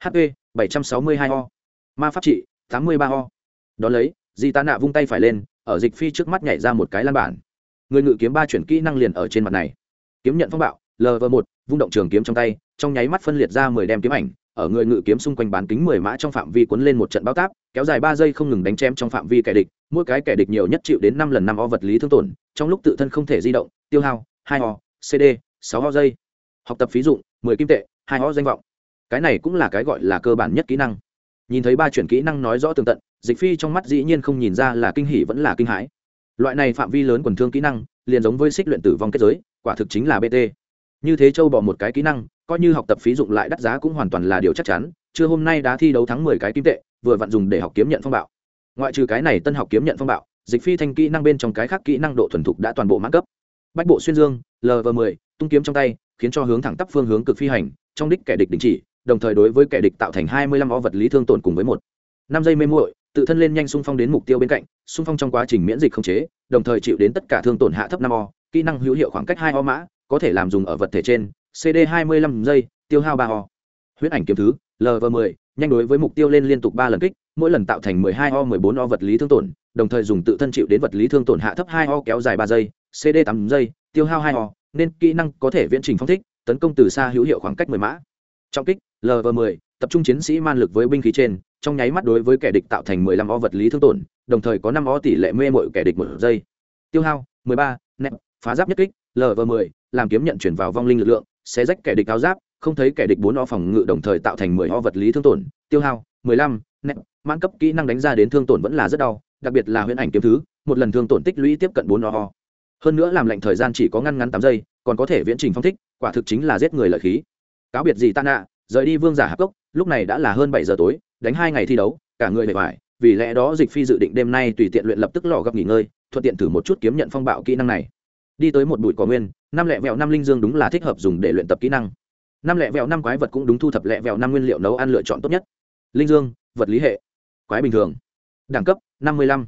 S1: Hp bảy trăm sáu mươi hai o. Ma pháp trị, tám mươi ba o. Đón lấy, di tá nạ vung tay phải lên, ở dịch phi trước mắt nhảy ra một cái lan bản. Người ngự kiếm ba chuyển kỹ năng liền ở trên mặt này. Kiếm nhận phong bạo lv một, vung động trường kiếm trong tay, trong nháy mắt phân liệt ra mười đem kiếm ảnh, ở người ngự kiếm xung quanh bán kính mười mã trong phạm vi cuốn lên một trận bao táp, kéo dài ba giây không ngừng đánh chém trong phạm vi kẻ địch, mỗi cái kẻ địch nhiều nhất chịu đến năm lần năm o vật lý thương tổn, trong lúc tự thân không thể di động, tiêu hao, hai o cd sáu ho dây, học tập phí dụng mười kim tệ hai ho danh vọng. Cái này cũng là cái gọi là cơ bản nhất kỹ năng. Nhìn thấy ba chuyển kỹ năng nói rõ tường tận dịch phi trong mắt dĩ nhiên không nhìn ra là kinh hỉ vẫn là kinh hãi. Loại này phạm vi lớn quần thương kỹ năng liền giống với xích luyện tử vong kết giới quả thực chính là bt như thế châu bỏ một cái kỹ năng coi như học tập phí dụng lại đắt giá cũng hoàn toàn là điều chắc chắn chưa hôm nay đã thi đấu thắng mười cái kim tệ vừa vặn dùng để học kiếm nhận phong bạo. Ngoại trừ cái này tân học kiếm nhận phong bạo dịch phi thanh kỹ năng bên trong cái khác kỹ năng độ thuần thục đã toàn bộ mãn cấp. Bách bộ xuyên dương lv mười tung kiếm trong tay, khiến cho hướng thẳng tắp phương hướng cực phi hành, trong đích kẻ địch đình chỉ, đồng thời đối với kẻ địch tạo thành hai mươi lăm o vật lý thương tổn cùng với một. Năm giây mê muội, tự thân lên nhanh xung phong đến mục tiêu bên cạnh, xung phong trong quá trình miễn dịch không chế, đồng thời chịu đến tất cả thương tổn hạ thấp năm o, kỹ năng hữu hiệu khoảng cách hai o mã, có thể làm dùng ở vật thể trên cd hai mươi lăm giây, tiêu hao ba o. Huyết ảnh kiếm thứ lv mười, nhanh đối với mục tiêu lên liên tục ba lần kích, mỗi lần tạo thành mười hai o, mười bốn o vật lý thương tổn, đồng thời dùng tự thân chịu đến vật lý thương tổn hạ thấp hai o kéo dài ba giây cd tám giây, tiêu hao hai o nên kỹ năng có thể viễn trình phong thích tấn công từ xa hữu hiệu khoảng cách mười mã. Trọng kích lv 10 tập trung chiến sĩ man lực với binh khí trên trong nháy mắt đối với kẻ địch tạo thành 15 o vật lý thương tổn đồng thời có 5 o tỷ lệ mê mội kẻ địch một giây. Tiêu hao 13, nẹp phá giáp nhất kích lv 10 làm kiếm nhận chuyển vào vong linh lực lượng sẽ rách kẻ địch áo giáp không thấy kẻ địch 4 o phòng ngự đồng thời tạo thành 10 o vật lý thương tổn. Tiêu hao 15, nẹp mãn cấp kỹ năng đánh ra đến thương tổn vẫn là rất đau đặc biệt là huyễn ảnh kiếm thứ một lần thương tổn tích lũy tiếp cận bốn o hơn nữa làm lệnh thời gian chỉ có ngăn ngắn tám giây, còn có thể viễn trình phong thích, quả thực chính là giết người lợi khí. Cáo biệt gì ta nạ rời đi vương giả hạp cốc, lúc này đã là hơn bảy giờ tối, đánh hai ngày thi đấu, cả người bề ngoài, vì lẽ đó dịch phi dự định đêm nay tùy tiện luyện lập tức lò gặp nghỉ ngơi, thuận tiện thử một chút kiếm nhận phong bạo kỹ năng này. Đi tới một bụi cỏ nguyên, năm lẹ vẹo năm linh dương đúng là thích hợp dùng để luyện tập kỹ năng. Năm lẹ vẹo năm quái vật cũng đúng thu thập lẹ vẹo năm nguyên liệu nấu ăn lựa chọn tốt nhất. Linh dương, vật lý hệ, quái bình thường. Đẳng cấp, năm mươi lăm.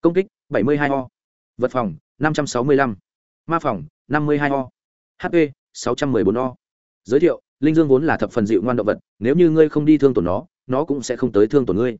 S1: Công kích, bảy mươi hai o. Vật phòng năm trăm sáu mươi lăm. Ma phòng năm mươi hai o. Hp sáu trăm m ư ơ i bốn o. Giới thiệu, linh dương vốn là thập phần dịu ngoan động vật, nếu như ngươi không đi thương tổn nó nó cũng sẽ không tới thương tổn ngươi.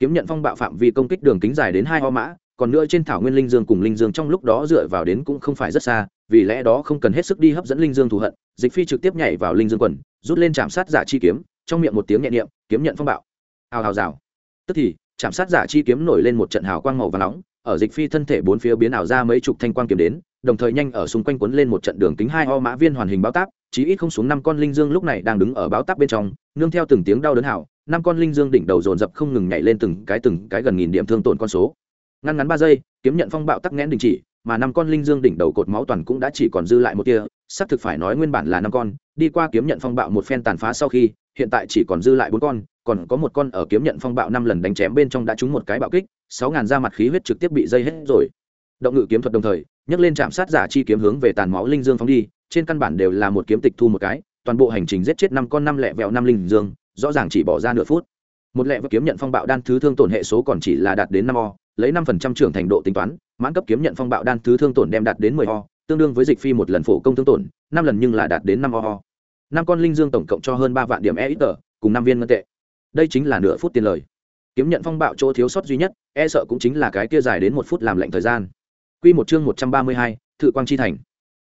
S1: Kiếm nhận phong bạo phạm vi công kích đường kính dài đến hai o mã, còn nữa trên thảo nguyên linh dương cùng linh dương trong lúc đó dựa vào đến cũng không phải rất xa, vì lẽ đó không cần hết sức đi hấp dẫn linh dương thù hận, dịch phi trực tiếp nhảy vào linh dương quần, rút lên chạm sát giả chi kiếm, trong miệng một tiếng nhẹ niệm, kiếm nhận phong bạo. Hào hào rào. Tức thì, chạm sát giả chi kiếm nổi lên một trận hào quang màu và nóng ở dịch phi thân thể bốn phía biến ảo ra mấy chục thanh quang kiếm đến, đồng thời nhanh ở xung quanh quấn lên một trận đường kính hai o mã viên hoàn hình báo táp, chí ít không xuống năm con linh dương lúc này đang đứng ở báo táp bên trong, nương theo từng tiếng đau đớn hảo, năm con linh dương đỉnh đầu dồn dập không ngừng nhảy lên từng cái từng cái gần nghìn điểm thương tổn con số. Ngăn ngắn ba giây, kiếm nhận phong bạo tắc nghẽn đình chỉ, mà năm con linh dương đỉnh đầu cột máu toàn cũng đã chỉ còn dư lại một tia, xác thực phải nói nguyên bản là năm con, đi qua kiếm nhận phong bạo một phen tàn phá sau khi, hiện tại chỉ còn dư lại bốn con, còn có một con ở kiếm nhận phong bạo năm lần đánh chém bên trong đã trúng một cái bạo kích sáu ngàn da mặt khí huyết trực tiếp bị dây hết rồi. Động ngự kiếm thuật đồng thời, nhấc lên chạm sát giả chi kiếm hướng về tàn máu linh dương phóng đi, trên căn bản đều là một kiếm tịch thu một cái, toàn bộ hành trình giết chết năm con năm lẹ vẹo năm linh dương, rõ ràng chỉ bỏ ra nửa phút. Một lẹ vẹo kiếm nhận phong bạo đan thứ thương tổn hệ số còn chỉ là đạt đến năm o, lấy năm phần trăm trưởng thành độ tính toán, mãn cấp kiếm nhận phong bạo đan thứ thương tổn đem đạt đến mười o, tương đương với dịch phi một lần phổ công thương tổn, năm lần nhưng là đạt đến năm o. Năm con linh dương tổng cộng cho hơn ba vạn điểm e ít tờ, cùng năm viên ngân tệ. Đây chính là nửa phút tiền lời kiếm nhận phong bạo chỗ thiếu sót duy nhất e sợ cũng chính là cái kia dài đến một phút làm lệnh thời gian Quy một chương 132, Thự Quang chi thành.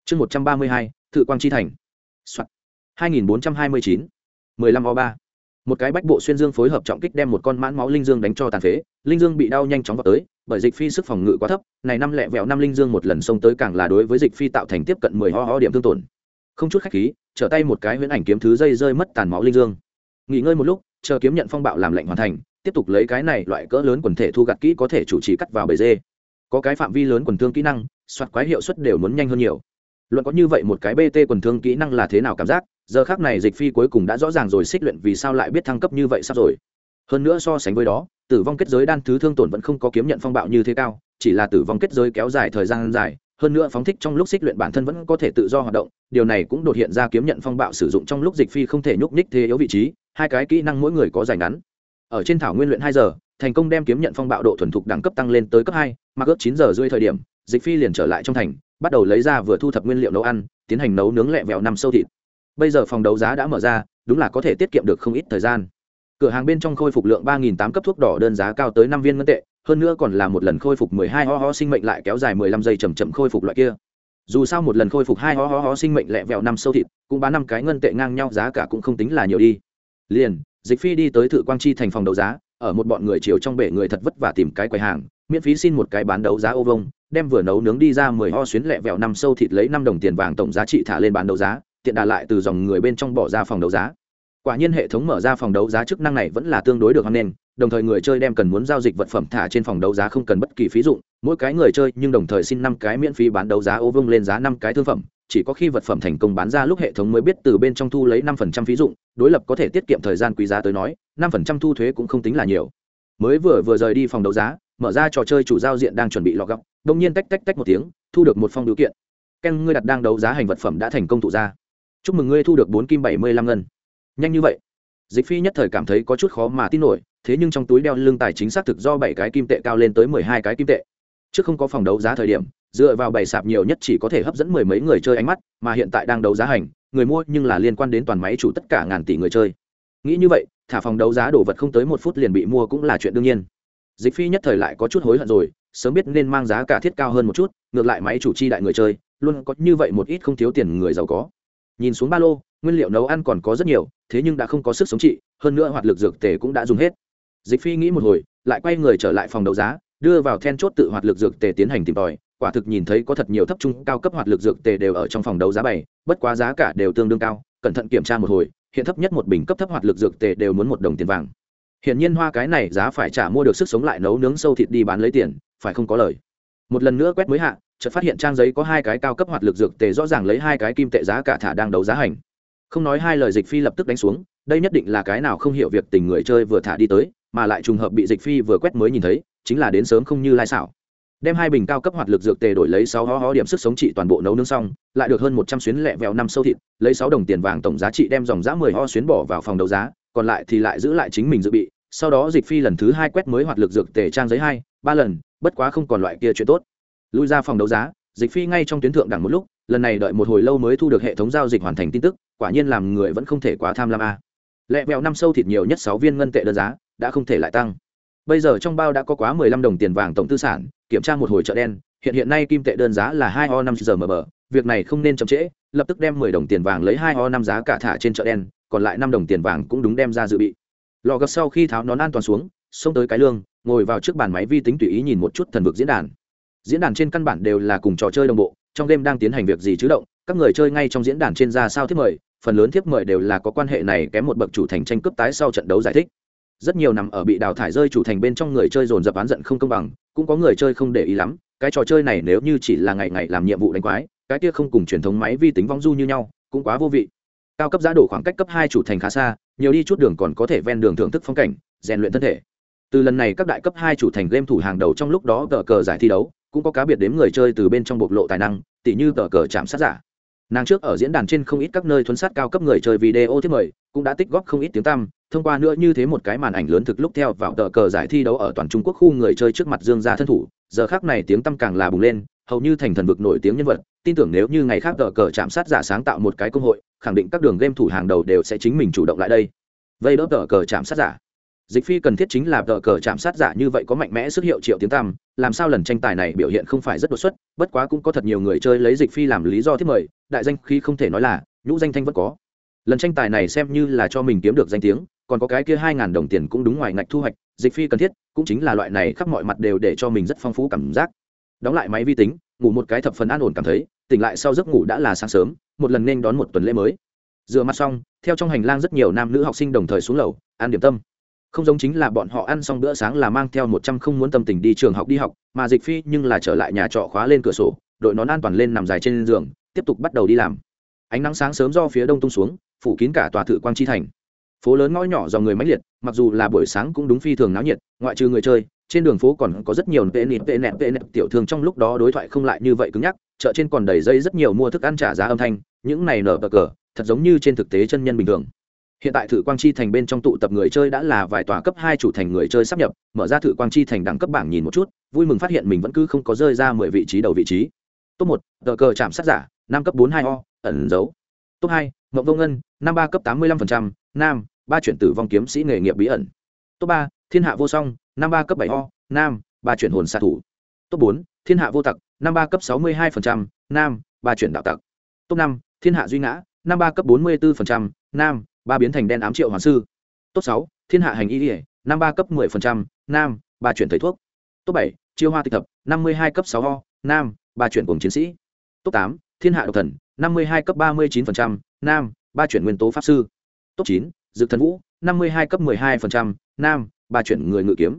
S1: Chương 132, Thự Quang chi thành. Soạt. 2429. 15 O3. Một cái bách bộ xuyên dương phối hợp trọng kích đem một con mãn máu linh dương đánh cho tàn phế, linh dương bị đau nhanh chóng vào tới, bởi dịch phi sức phòng ngự quá thấp, này năm lẹ vẹo năm linh dương một lần xông tới càng là đối với dịch phi tạo thành tiếp cận 10 ho ho điểm thương tổn. Không chút khách khí, trở tay một cái huyễn ảnh kiếm thứ dây rơi mất tàn máu linh dương nghỉ ngơi một lúc chờ kiếm nhận phong bạo làm lệnh hoàn thành tiếp tục lấy cái này loại cỡ lớn quần thể thu gặt kỹ có thể chủ trì cắt vào bể dê. Có cái phạm vi lớn quần thương kỹ năng, soạt quái hiệu suất đều muốn nhanh hơn nhiều. Luận có như vậy một cái bt quần thương kỹ năng là thế nào cảm giác, giờ khác này dịch phi cuối cùng đã rõ ràng rồi xích luyện vì sao lại biết thăng cấp như vậy sắp rồi. Hơn nữa so sánh với đó, tử vong kết giới đan thứ thương tổn vẫn không có kiếm nhận phong bạo như thế cao, chỉ là tử vong kết giới kéo dài thời gian dài, hơn nữa phóng thích trong lúc xích luyện bản thân vẫn có thể tự do hoạt động, điều này cũng đột hiện ra kiếm nhận phong bạo sử dụng trong lúc dịch phi không thể nhúc nhích thế yếu vị trí, hai cái kỹ năng mỗi người có dài ngắn ở trên thảo nguyên luyện hai giờ, thành công đem kiếm nhận phong bạo độ thuần thục đẳng cấp tăng lên tới cấp hai mà ước chín giờ rưỡi thời điểm, dịch phi liền trở lại trong thành, bắt đầu lấy ra vừa thu thập nguyên liệu nấu ăn, tiến hành nấu nướng lẹ vẹo năm sâu thịt. Bây giờ phòng đấu giá đã mở ra, đúng là có thể tiết kiệm được không ít thời gian. Cửa hàng bên trong khôi phục lượng ba tám cấp thuốc đỏ đơn giá cao tới năm viên ngân tệ, hơn nữa còn là một lần khôi phục mười hai ho ho sinh mệnh lại kéo dài mười lăm giây chầm chậm khôi phục loại kia. Dù sao một lần khôi phục hai ho ho ho sinh mệnh lẹ vẹo năm sâu thịt, cũng bán năm cái ngân tệ ngang nhau giá cả cũng không tính là nhiều đi. Liền dịch phi đi tới thự quang chi thành phòng đấu giá, ở một bọn người chiều trong bể người thật vất vả tìm cái quầy hàng, miễn phí xin một cái bán đấu giá ô vông đem vừa nấu nướng đi ra mười ho xuyến lẹ vẹo năm sâu thịt lấy năm đồng tiền vàng tổng giá trị thả lên bán đấu giá, tiện đà lại từ dòng người bên trong bỏ ra phòng đấu giá. Quả nhiên hệ thống mở ra phòng đấu giá chức năng này vẫn là tương đối được hoan nghênh, đồng thời người chơi đem cần muốn giao dịch vật phẩm thả trên phòng đấu giá không cần bất kỳ phí dụng, mỗi cái người chơi nhưng đồng thời xin năm cái miễn phí bán đấu giá ô vông lên giá năm cái thương phẩm chỉ có khi vật phẩm thành công bán ra lúc hệ thống mới biết từ bên trong thu lấy năm phần trăm phí dụng, đối lập có thể tiết kiệm thời gian quý giá tới nói, năm phần trăm thu thuế cũng không tính là nhiều. Mới vừa vừa rời đi phòng đấu giá, mở ra trò chơi chủ giao diện đang chuẩn bị lọ gọc đông nhiên tách tách tách một tiếng, thu được một phong điều kiện. Ken, ngươi đặt đang đấu giá hành vật phẩm đã thành công thụ ra. Chúc mừng ngươi thu được bốn kim bảy mươi lăm ngân. Nhanh như vậy. Dịch phi nhất thời cảm thấy có chút khó mà tin nổi, thế nhưng trong túi đeo lưng tài chính xác thực do bảy cái kim tệ cao lên tới mười hai cái kim tệ. Trước không có phòng đấu giá thời điểm dựa vào bày sạp nhiều nhất chỉ có thể hấp dẫn mười mấy người chơi ánh mắt, mà hiện tại đang đấu giá hành, người mua nhưng là liên quan đến toàn máy chủ tất cả ngàn tỷ người chơi. Nghĩ như vậy, thả phòng đấu giá đồ vật không tới một phút liền bị mua cũng là chuyện đương nhiên. Dịch phi nhất thời lại có chút hối hận rồi, sớm biết nên mang giá cả thiết cao hơn một chút, ngược lại máy chủ chi đại người chơi, luôn có như vậy một ít không thiếu tiền người giàu có. Nhìn xuống ba lô, nguyên liệu nấu ăn còn có rất nhiều, thế nhưng đã không có sức sống trị, hơn nữa hoạt lực dược tề cũng đã dùng hết. Dịch phi nghĩ một hồi, lại quay người trở lại phòng đấu giá, đưa vào then chốt tự hoạt lực dược tề tiến hành tìm tòi quả thực nhìn thấy có thật nhiều thấp trung cao cấp hoạt lực dược tề đều ở trong phòng đấu giá bày, bất quá giá cả đều tương đương cao, cẩn thận kiểm tra một hồi, hiện thấp nhất một bình cấp thấp hoạt lực dược tề đều muốn một đồng tiền vàng. Hiện nhiên hoa cái này giá phải trả mua được sức sống lại nấu nướng sâu thịt đi bán lấy tiền, phải không có lời. Một lần nữa quét mới hạ, chợt phát hiện trang giấy có hai cái cao cấp hoạt lực dược tề rõ ràng lấy hai cái kim tệ giá cả thả đang đấu giá hành. Không nói hai lời dịch phi lập tức đánh xuống, đây nhất định là cái nào không hiểu việc tình người chơi vừa thả đi tới, mà lại trùng hợp bị dịch phi vừa quét mới nhìn thấy, chính là đến sớm không như lai xảo đem hai bình cao cấp hoạt lực dược tề đổi lấy sáu ho ho điểm sức sống trị toàn bộ nấu nướng xong, lại được hơn một trăm xuyến lẹ vẹo năm sâu thịt, lấy sáu đồng tiền vàng tổng giá trị đem dòng giá mười ho xuyến bỏ vào phòng đấu giá, còn lại thì lại giữ lại chính mình dự bị. Sau đó dịch phi lần thứ hai quét mới hoạt lực dược tề trang giấy hai, ba lần, bất quá không còn loại kia chuyện tốt. Lui ra phòng đấu giá, dịch phi ngay trong tuyến thượng đẳng một lúc, lần này đợi một hồi lâu mới thu được hệ thống giao dịch hoàn thành tin tức, quả nhiên làm người vẫn không thể quá tham lam a. À. lẹ vẹo năm sâu thịt nhiều nhất sáu viên ngân tệ đơn giá, đã không thể lại tăng. Bây giờ trong bao đã có quá mười lăm đồng tiền vàng tổng tư sản kiểm tra một hồi chợ đen, hiện hiện nay kim tệ đơn giá là hai o năm giờ mờ bờ, việc này không nên chậm trễ, lập tức đem mười đồng tiền vàng lấy hai o năm giá cả thả trên chợ đen, còn lại năm đồng tiền vàng cũng đúng đem ra dự bị. Lò gập sau khi tháo nón an toàn xuống, xông tới cái lương, ngồi vào trước bàn máy vi tính tùy ý nhìn một chút thần vực diễn đàn. Diễn đàn trên căn bản đều là cùng trò chơi đồng bộ, trong game đang tiến hành việc gì chứ động, các người chơi ngay trong diễn đàn trên ra sao thiết mời, phần lớn thiếp mời đều là có quan hệ này kém một bậc chủ thành tranh cướp tái sau trận đấu giải thích rất nhiều nằm ở bị đào thải rơi chủ thành bên trong người chơi dồn dập án giận không công bằng, cũng có người chơi không để ý lắm, cái trò chơi này nếu như chỉ là ngày ngày làm nhiệm vụ đánh quái, cái kia không cùng truyền thống máy vi tính vong du như nhau, cũng quá vô vị. Cao cấp giá đổ khoảng cách cấp hai chủ thành khá xa, nhiều đi chút đường còn có thể ven đường thưởng thức phong cảnh, rèn luyện thân thể. Từ lần này các đại cấp hai chủ thành game thủ hàng đầu trong lúc đó tờ cờ giải thi đấu, cũng có cá biệt đếm người chơi từ bên trong bộc lộ tài năng, tỉ như tờ cờ chạm sát giả. Nàng trước ở diễn đàn trên không ít các nơi thuấn sát cao cấp người chơi video thiết mời, cũng đã tích góp không ít tiếng tăm thông qua nữa như thế một cái màn ảnh lớn thực lúc theo vào tờ cờ giải thi đấu ở toàn trung quốc khu người chơi trước mặt dương gia thân thủ, giờ khác này tiếng tăm càng là bùng lên, hầu như thành thần vực nổi tiếng nhân vật, tin tưởng nếu như ngày khác tờ cờ chạm sát giả sáng tạo một cái công hội, khẳng định các đường game thủ hàng đầu đều sẽ chính mình chủ động lại đây. Vây đỡ tờ cờ chạm sát giả. Dịch phi cần thiết chính là tờ cờ chạm sát giả như vậy có mạnh mẽ sức hiệu triệu tiếng tăm, làm sao lần tranh tài này biểu hiện không phải rất đột xuất, bất quá cũng có thật nhiều người chơi lấy dịch phi làm lý do thiết mời, đại danh khi không thể nói là, nhũ danh thanh vẫn có. Lần tranh tài này xem như là cho mình kiếm được danh tiếng còn có cái kia hai ngàn đồng tiền cũng đúng ngoài ngạch thu hoạch, dịch phi cần thiết, cũng chính là loại này khắp mọi mặt đều để cho mình rất phong phú cảm giác. Đóng lại máy vi tính, ngủ một cái thập phần an ổn cảm thấy, tỉnh lại sau giấc ngủ đã là sáng sớm, một lần nên đón một tuần lễ mới. Rửa mặt xong, theo trong hành lang rất nhiều nam nữ học sinh đồng thời xuống lầu, ăn điểm tâm. Không giống chính là bọn họ ăn xong bữa sáng là mang theo một trăm không muốn tâm tình đi trường học đi học, mà dịch phi nhưng là trở lại nhà trọ khóa lên cửa sổ, đội nón an toàn lên nằm dài trên giường, tiếp tục bắt đầu đi làm. Ánh nắng sáng sớm do phía đông tung xuống, phủ kín cả tòa thự quang chi thành phố lớn ngõ nhỏ dòng người mãnh liệt mặc dù là buổi sáng cũng đúng phi thường náo nhiệt ngoại trừ người chơi trên đường phố còn có rất nhiều tệ nịt tệ nẹt tệ nẹt. Tiểu thương trong lúc đó đối thoại không lại như vậy cứng nhắc chợ trên còn đầy dây rất nhiều mua thức ăn trả giá âm thanh những này nở bờ cờ thật giống như trên thực tế chân nhân bình thường. Hiện tại thử quang chi thành bên trong tụ tập người chơi đã là vài tòa cấp hai chủ thành người chơi sắp nhập mở ra thử quang chi thành đẳng cấp bảng nhìn một chút vui mừng phát hiện mình vẫn cứ không có rơi ra mười vị trí đầu vị trí. Top một tờ cờ chạm sát giả năm cấp bốn hai o ẩn dấu. Top hai mộng vô ngân năm ba cấp tám mươi lăm phần trăm, nam ba chuyển tử vong kiếm sĩ nghề nghiệp bí ẩn. Top ba thiên hạ vô song năm ba cấp bảy o nam ba chuyển hồn xạ thủ. Top bốn thiên hạ vô tặc năm ba cấp sáu mươi hai nam ba chuyển đạo tặc. Top năm thiên hạ duy ngã năm ba cấp bốn mươi bốn nam ba biến thành đen ám triệu hoàng sư. Top sáu thiên hạ hành y ỉa năm ba cấp 10%, nam ba chuyển thầy thuốc. Top bảy chiêu hoa tịch thập năm mươi hai cấp sáu ho nam ba chuyển cùng chiến sĩ. Top tám thiên hạ độc thần năm mươi hai cấp ba mươi 39%, nam ba chuyển nguyên tố pháp sư. Top chín dược thần vũ năm mươi hai cấp 12%, nam ba chuyển người ngự kiếm.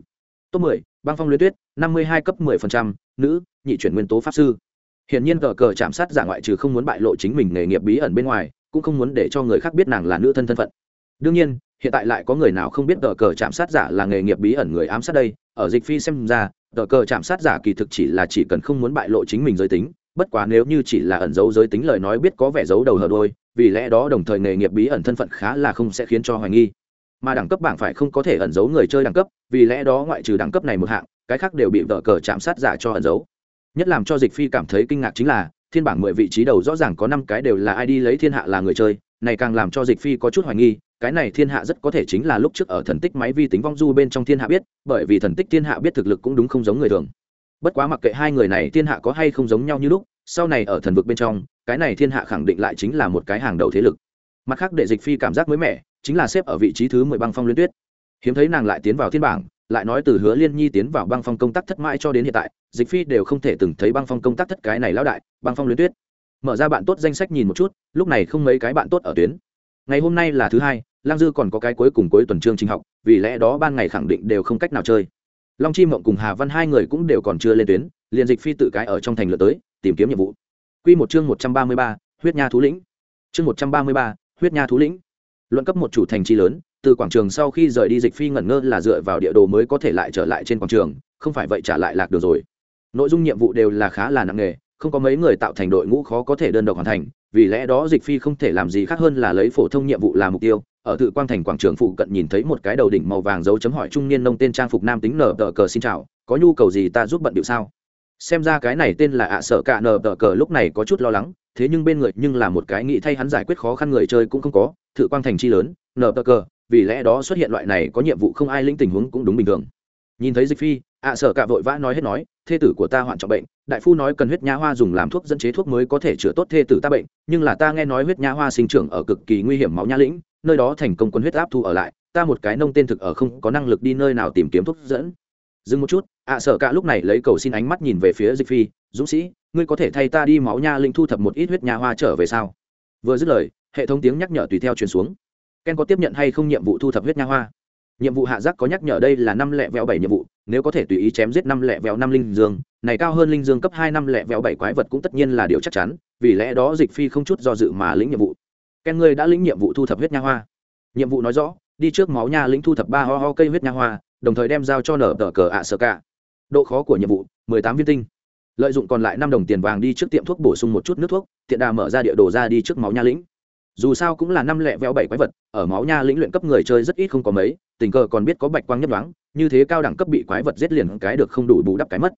S1: Top mười băng phong luyến tuyết năm mươi hai cấp 10%, nữ nhị chuyển nguyên tố pháp sư. Hiển nhiên cờ cờ chạm sát giả ngoại trừ không muốn bại lộ chính mình nghề nghiệp bí ẩn bên ngoài, cũng không muốn để cho người khác biết nàng là nữ thân thân phận. Đương nhiên hiện tại lại có người nào không biết tờ cờ chạm sát giả là nghề nghiệp bí ẩn người ám sát đây ở dịch phi xem ra tờ cờ chạm sát giả kỳ thực chỉ là chỉ cần không muốn bại lộ chính mình giới tính bất quá nếu như chỉ là ẩn giấu giới tính lời nói biết có vẻ giấu đầu hở đôi vì lẽ đó đồng thời nghề nghiệp bí ẩn thân phận khá là không sẽ khiến cho hoài nghi. Mà đẳng cấp bảng phải không có thể ẩn giấu người chơi đẳng cấp, vì lẽ đó ngoại trừ đẳng cấp này một hạng, cái khác đều bị vợ cờ chạm sát giả cho ẩn giấu. Nhất làm cho dịch phi cảm thấy kinh ngạc chính là, thiên bảng mười vị trí đầu rõ ràng có năm cái đều là ai đi lấy thiên hạ là người chơi, này càng làm cho dịch phi có chút hoài nghi, cái này thiên hạ rất có thể chính là lúc trước ở thần tích máy vi tính vong du bên trong thiên hạ biết, bởi vì thần tích thiên hạ biết thực lực cũng đúng không giống người thường. Bất quá mặc kệ hai người này thiên hạ có hay không giống nhau như lúc, sau này ở thần vực bên trong cái này thiên hạ khẳng định lại chính là một cái hàng đầu thế lực. Mặt khác để dịch phi cảm giác mới mẻ, chính là xếp ở vị trí thứ mười băng phong liên tuyết. Hiếm thấy nàng lại tiến vào thiên bảng, lại nói từ hứa liên nhi tiến vào băng phong công tác thất mãi cho đến hiện tại, dịch phi đều không thể từng thấy băng phong công tác thất cái này lão đại, băng phong liên tuyết. Mở ra bạn tốt danh sách nhìn một chút, lúc này không mấy cái bạn tốt ở tuyến. Ngày hôm nay là thứ hai, lang dư còn có cái cuối cùng cuối tuần chương trình học, vì lẽ đó ban ngày khẳng định đều không cách nào chơi. Long chi mộng cùng hà văn hai người cũng đều còn chưa lên tuyến, liền dịch phi tự cái ở trong thành lượt tới, tìm kiếm nhiệm vụ. Quy một chương một trăm ba mươi ba, huyết nha thú lĩnh. Chương một trăm ba mươi ba, huyết nha thú lĩnh. Luận cấp một chủ thành chi lớn, từ quảng trường sau khi rời đi dịch phi ngẩn ngơ là dựa vào địa đồ mới có thể lại trở lại trên quảng trường, không phải vậy trả lại lạc được rồi. Nội dung nhiệm vụ đều là khá là nặng nề, không có mấy người tạo thành đội ngũ khó có thể đơn độc hoàn thành, vì lẽ đó dịch phi không thể làm gì khác hơn là lấy phổ thông nhiệm vụ làm mục tiêu. Ở tự quang thành quảng trường phụ cận nhìn thấy một cái đầu đỉnh màu vàng dấu chấm hỏi trung niên nông tên trang phục nam tính nở tờ cờ xin chào, có nhu cầu gì ta giúp bận điệu sao? Xem ra cái này tên là ạ sợ cả nờ tờ cờ lúc này có chút lo lắng, thế nhưng bên người nhưng là một cái nghĩ thay hắn giải quyết khó khăn người chơi cũng không có, thự quang thành chi lớn, nờ tờ cờ, vì lẽ đó xuất hiện loại này có nhiệm vụ không ai lĩnh tình huống cũng đúng bình thường. Nhìn thấy dịch phi, ạ sợ cả vội vã nói hết nói, thê tử của ta hoạn trọng bệnh, đại phu nói cần huyết nha hoa dùng làm thuốc dẫn chế thuốc mới có thể chữa tốt thê tử ta bệnh, nhưng là ta nghe nói huyết nha hoa sinh trưởng ở cực kỳ nguy hiểm máu nha lĩnh, nơi đó thành công quân huyết áp thu ở lại, ta một cái nông tên thực ở không có năng lực đi nơi nào tìm kiếm thuốc dẫn dừng một chút, ạ, sợ cả lúc này lấy cầu xin ánh mắt nhìn về phía dịch phi, dũng sĩ, ngươi có thể thay ta đi máu nha linh thu thập một ít huyết nha hoa trở về sao? Vừa dứt lời, hệ thống tiếng nhắc nhở tùy theo truyền xuống. Ken có tiếp nhận hay không nhiệm vụ thu thập huyết nha hoa? Nhiệm vụ hạ giác có nhắc nhở đây là năm lẻ vẹo bảy nhiệm vụ, nếu có thể tùy ý chém giết năm lẻ vẹo năm linh dương, này cao hơn linh dương cấp hai năm lẻ vẹo bảy quái vật cũng tất nhiên là điều chắc chắn, vì lẽ đó dịch phi không chút do dự mà lĩnh nhiệm vụ. Ken ngươi đã lĩnh nhiệm vụ thu thập huyết nha hoa. Nhiệm vụ nói rõ, đi trước máu nha lĩnh thu thập ba ho ho cây huyết nha hoa đồng thời đem giao cho nở tờ cờ ạ sơ cả. Độ khó của nhiệm vụ, mười tám viên tinh. Lợi dụng còn lại năm đồng tiền vàng đi trước tiệm thuốc bổ sung một chút nước thuốc, tiện đà mở ra địa đồ ra đi trước máu nha lĩnh. Dù sao cũng là năm lẻ vẹo bảy quái vật, ở máu nha lĩnh luyện cấp người chơi rất ít không có mấy, tình cờ còn biết có bạch quang nhất đoán như thế cao đẳng cấp bị quái vật giết liền cái được không đủ bù đắp cái mất.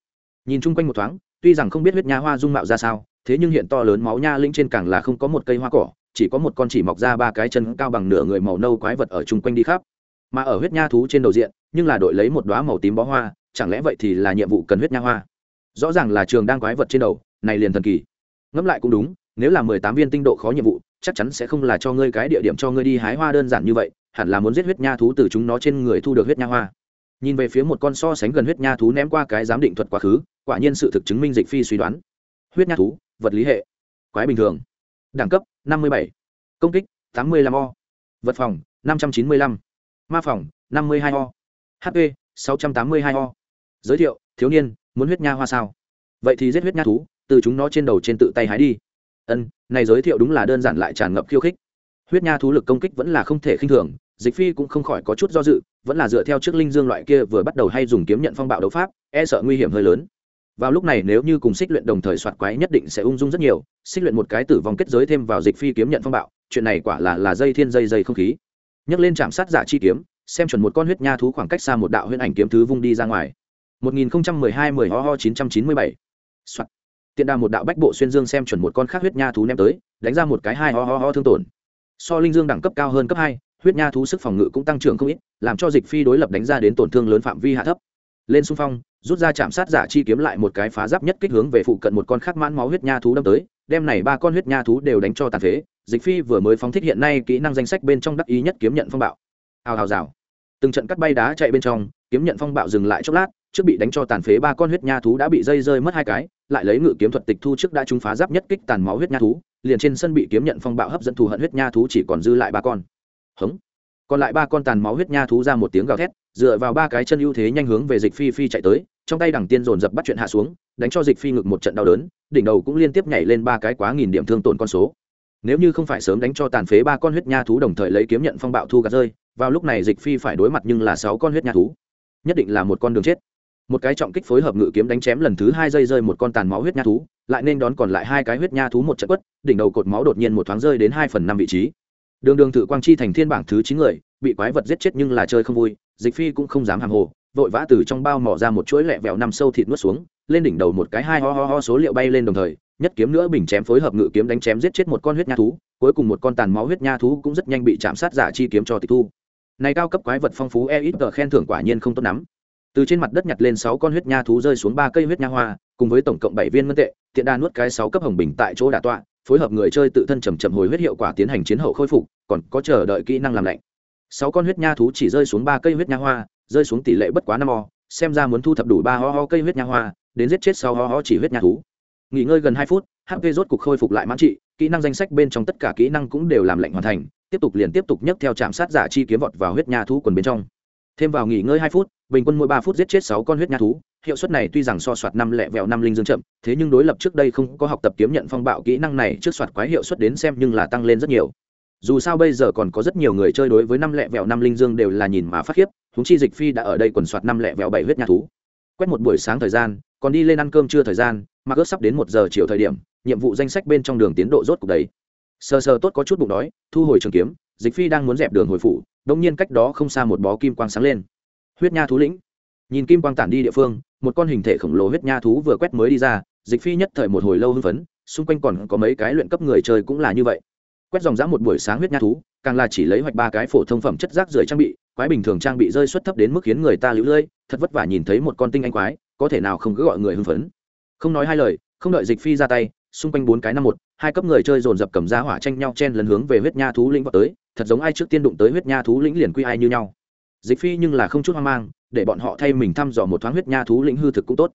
S1: Nhìn chung quanh một thoáng, tuy rằng không biết huyết nha hoa dung mạo ra sao, thế nhưng hiện to lớn máu nha lĩnh trên càng là không có một cây hoa cỏ, chỉ có một con chỉ mọc ra ba cái chân cao bằng nửa người màu nâu quái vật ở chung quanh đi khắp. Mà ở huyết nha thú trên đầu diện nhưng là đội lấy một đoá màu tím bó hoa, chẳng lẽ vậy thì là nhiệm vụ cần huyết nha hoa? Rõ ràng là trường đang quái vật trên đầu, này liền thần kỳ. Ngẫm lại cũng đúng, nếu là mười tám viên tinh độ khó nhiệm vụ, chắc chắn sẽ không là cho ngươi cái địa điểm cho ngươi đi hái hoa đơn giản như vậy, hẳn là muốn giết huyết nha thú từ chúng nó trên người thu được huyết nha hoa. Nhìn về phía một con so sánh gần huyết nha thú ném qua cái giám định thuật quá khứ, quả nhiên sự thực chứng minh dịch phi suy đoán. Huyết nha thú, vật lý hệ. Quái bình thường. Đẳng cấp 57. công kích, tám mươi lăm o. Vật phòng, năm trăm chín mươi lăm. Ma phòng, năm mươi hai o hp sáu trăm tám mươi hai o. Giới thiệu, thiếu niên, muốn huyết nha hoa sao? Vậy thì giết huyết nha thú, từ chúng nó trên đầu trên tự tay hái đi. Ân, này giới thiệu đúng là đơn giản lại tràn ngập khiêu khích. Huyết nha thú lực công kích vẫn là không thể khinh thường, dịch phi cũng không khỏi có chút do dự, vẫn là dựa theo trước linh dương loại kia vừa bắt đầu hay dùng kiếm nhận phong bạo đấu pháp e sợ nguy hiểm hơi lớn. Vào lúc này nếu như cùng xích luyện đồng thời soạt quái nhất định sẽ ung dung rất nhiều, xích luyện một cái tử vong kết giới thêm vào dịch phi kiếm nhận phong bạo, chuyện này quả là là dây thiên dây dây không khí. Nhấc lên chạm sát giả chi kiếm xem chuẩn một con huyết nha thú khoảng cách xa một đạo huyễn ảnh kiếm thứ vung đi ra ngoài 1012 10 ho ho 997. Soạt. Tiện đà một đạo bách bộ xuyên dương xem chuẩn một con khác huyết nha thú ném tới, đánh ra một cái hai ho ho ho thương tổn. So linh dương đẳng cấp cao hơn cấp hai, huyết nha thú sức phòng ngự cũng tăng trưởng không ít, làm cho dịch phi đối lập đánh ra đến tổn thương lớn phạm vi hạ thấp. Lên xung phong, rút ra chạm sát giả chi kiếm lại một cái phá giáp nhất kích hướng về phụ cận một con khác mãn máu huyết nha thú đâm tới, đem này ba con huyết nha thú đều đánh cho tàn phế. Dịch phi vừa mới phóng thích hiện nay kỹ năng danh sách bên trong đắc ý nhất kiếm nhận phong bạo. Hào hào rào. Từng trận cắt bay đá chạy bên trong, kiếm nhận phong bạo dừng lại chốc lát, trước bị đánh cho tàn phế ba con huyết nha thú đã bị dây rơi mất hai cái lại lấy ngự kiếm thuật tịch thu trước đã trúng phá giáp nhất kích tàn máu huyết nha thú liền trên sân bị kiếm nhận phong bạo hấp dẫn thù hận huyết nha thú chỉ còn dư lại ba con. Hống. Còn lại ba con tàn máu huyết nha thú ra một tiếng gào thét dựa vào ba cái chân ưu thế nhanh hướng về dịch phi phi chạy tới trong tay đằng tiên dồn dập bắt chuyện hạ xuống đánh cho dịch phi ngực một trận đau đớn đỉnh đầu cũng liên tiếp nhảy lên ba cái quá nghìn điểm thương tổn con số. Nếu như không phải sớm đánh cho tàn phế ba con huyết nha thú đồng thời lấy kiếm nhận phong bạo thu gạt rơi vào lúc này dịch phi phải đối mặt nhưng là sáu con huyết nha thú. Nhất định là một con đường chết. Một cái trọng kích phối hợp ngự kiếm đánh chém lần thứ hai dây rơi một con tàn máu huyết nha thú, lại nên đón còn lại hai cái huyết nha thú một trận quất, đỉnh đầu cột máu đột nhiên một thoáng rơi đến hai phần năm vị trí. Đường đường thự quang chi thành thiên bảng thứ chín người, bị quái vật giết chết nhưng là chơi không vui, dịch phi cũng không dám hàng hồ, vội vã từ trong bao mỏ ra một chuỗi lẹ vẹo năm sâu thịt nuốt xuống, lên đỉnh đầu một cái hai ho ho ho số liệu bay lên đồng thời, nhất kiếm nữa bình chém phối hợp ngự kiếm đánh chém giết chết một con huyết nha thú, cuối cùng một con tàn máu huyết nha thú cũng rất nhanh bị chạm sát giả chi kiếm cho tịch thu này cao cấp quái vật phong phú e ít tờ khen thưởng quả nhiên không tốt lắm. Từ trên mặt đất nhặt lên sáu con huyết nha thú rơi xuống ba cây huyết nha hoa, cùng với tổng cộng bảy viên ngân tệ, tiện đa nuốt cái sáu cấp hồng bình tại chỗ đả tọa, phối hợp người chơi tự thân chầm chậm hồi huyết hiệu quả tiến hành chiến hậu khôi phục, còn có chờ đợi kỹ năng làm lạnh. Sáu con huyết nha thú chỉ rơi xuống ba cây huyết nha hoa, rơi xuống tỷ lệ bất quá năm o, xem ra muốn thu thập đủ ba ho ho cây huyết nha hoa, đến giết chết sau ho ho chỉ huyết nha thú. Nghỉ ngơi gần hai phút hp rốt cục khôi phục lại mãn trị, kỹ năng danh sách bên trong tất cả kỹ năng cũng đều làm lạnh hoàn thành tiếp tục liền tiếp tục nhấc theo trạm sát giả chi kiếm vọt vào huyết nha thú quần bên trong. Thêm vào nghỉ ngơi hai phút, bình quân mỗi ba phút giết chết sáu con huyết nha thú, hiệu suất này tuy rằng so soạt năm lẹ vẹo năm linh dương chậm, thế nhưng đối lập trước đây không có học tập kiếm nhận phong bạo kỹ năng này trước soạt quái hiệu suất đến xem nhưng là tăng lên rất nhiều. Dù sao bây giờ còn có rất nhiều người chơi đối với năm lẹ vẹo năm linh dương đều là nhìn mà phát khiếp húng chi dịch phi đã ở đây quần soạt năm lẹ vẹo bảy huyết nha thú. Quét một buổi sáng thời gian, còn đi lên ăn cơm trưa thời gian, mà ớt sắp đến một giờ chiều thời điểm, nhiệm vụ danh sách bên trong đường tiến độ rốt cục đấy sờ sờ tốt có chút bụng đói, thu hồi trường kiếm, dịch phi đang muốn dẹp đường hồi phủ đông nhiên cách đó không xa một bó kim quang sáng lên. Huyết nha thú lĩnh. Nhìn kim quang tản đi địa phương, một con hình thể khổng lồ huyết nha thú vừa quét mới đi ra, dịch phi nhất thời một hồi lâu hưng phấn, xung quanh còn có mấy cái luyện cấp người chơi cũng là như vậy. Quét dòng dã một buổi sáng huyết nha thú, càng là chỉ lấy hoạch ba cái phổ thông phẩm chất rác rưởi trang bị, quái bình thường trang bị rơi xuất thấp đến mức khiến người ta lũ lưỡi thật vất vả nhìn thấy một con tinh anh quái, có thể nào không cứ gọi người hưng phấn. Không nói hai lời, không đợi dịch phi ra tay xung quanh bốn cái năm một, hai cấp người chơi dồn dập cầm ra hỏa tranh nhau chen lấn hướng về huyết nha thú lĩnh vào tới, thật giống ai trước tiên đụng tới huyết nha thú lĩnh liền quy ai như nhau. Dịch phi nhưng là không chút hoang mang, để bọn họ thay mình thăm dò một thoáng huyết nha thú lĩnh hư thực cũng tốt.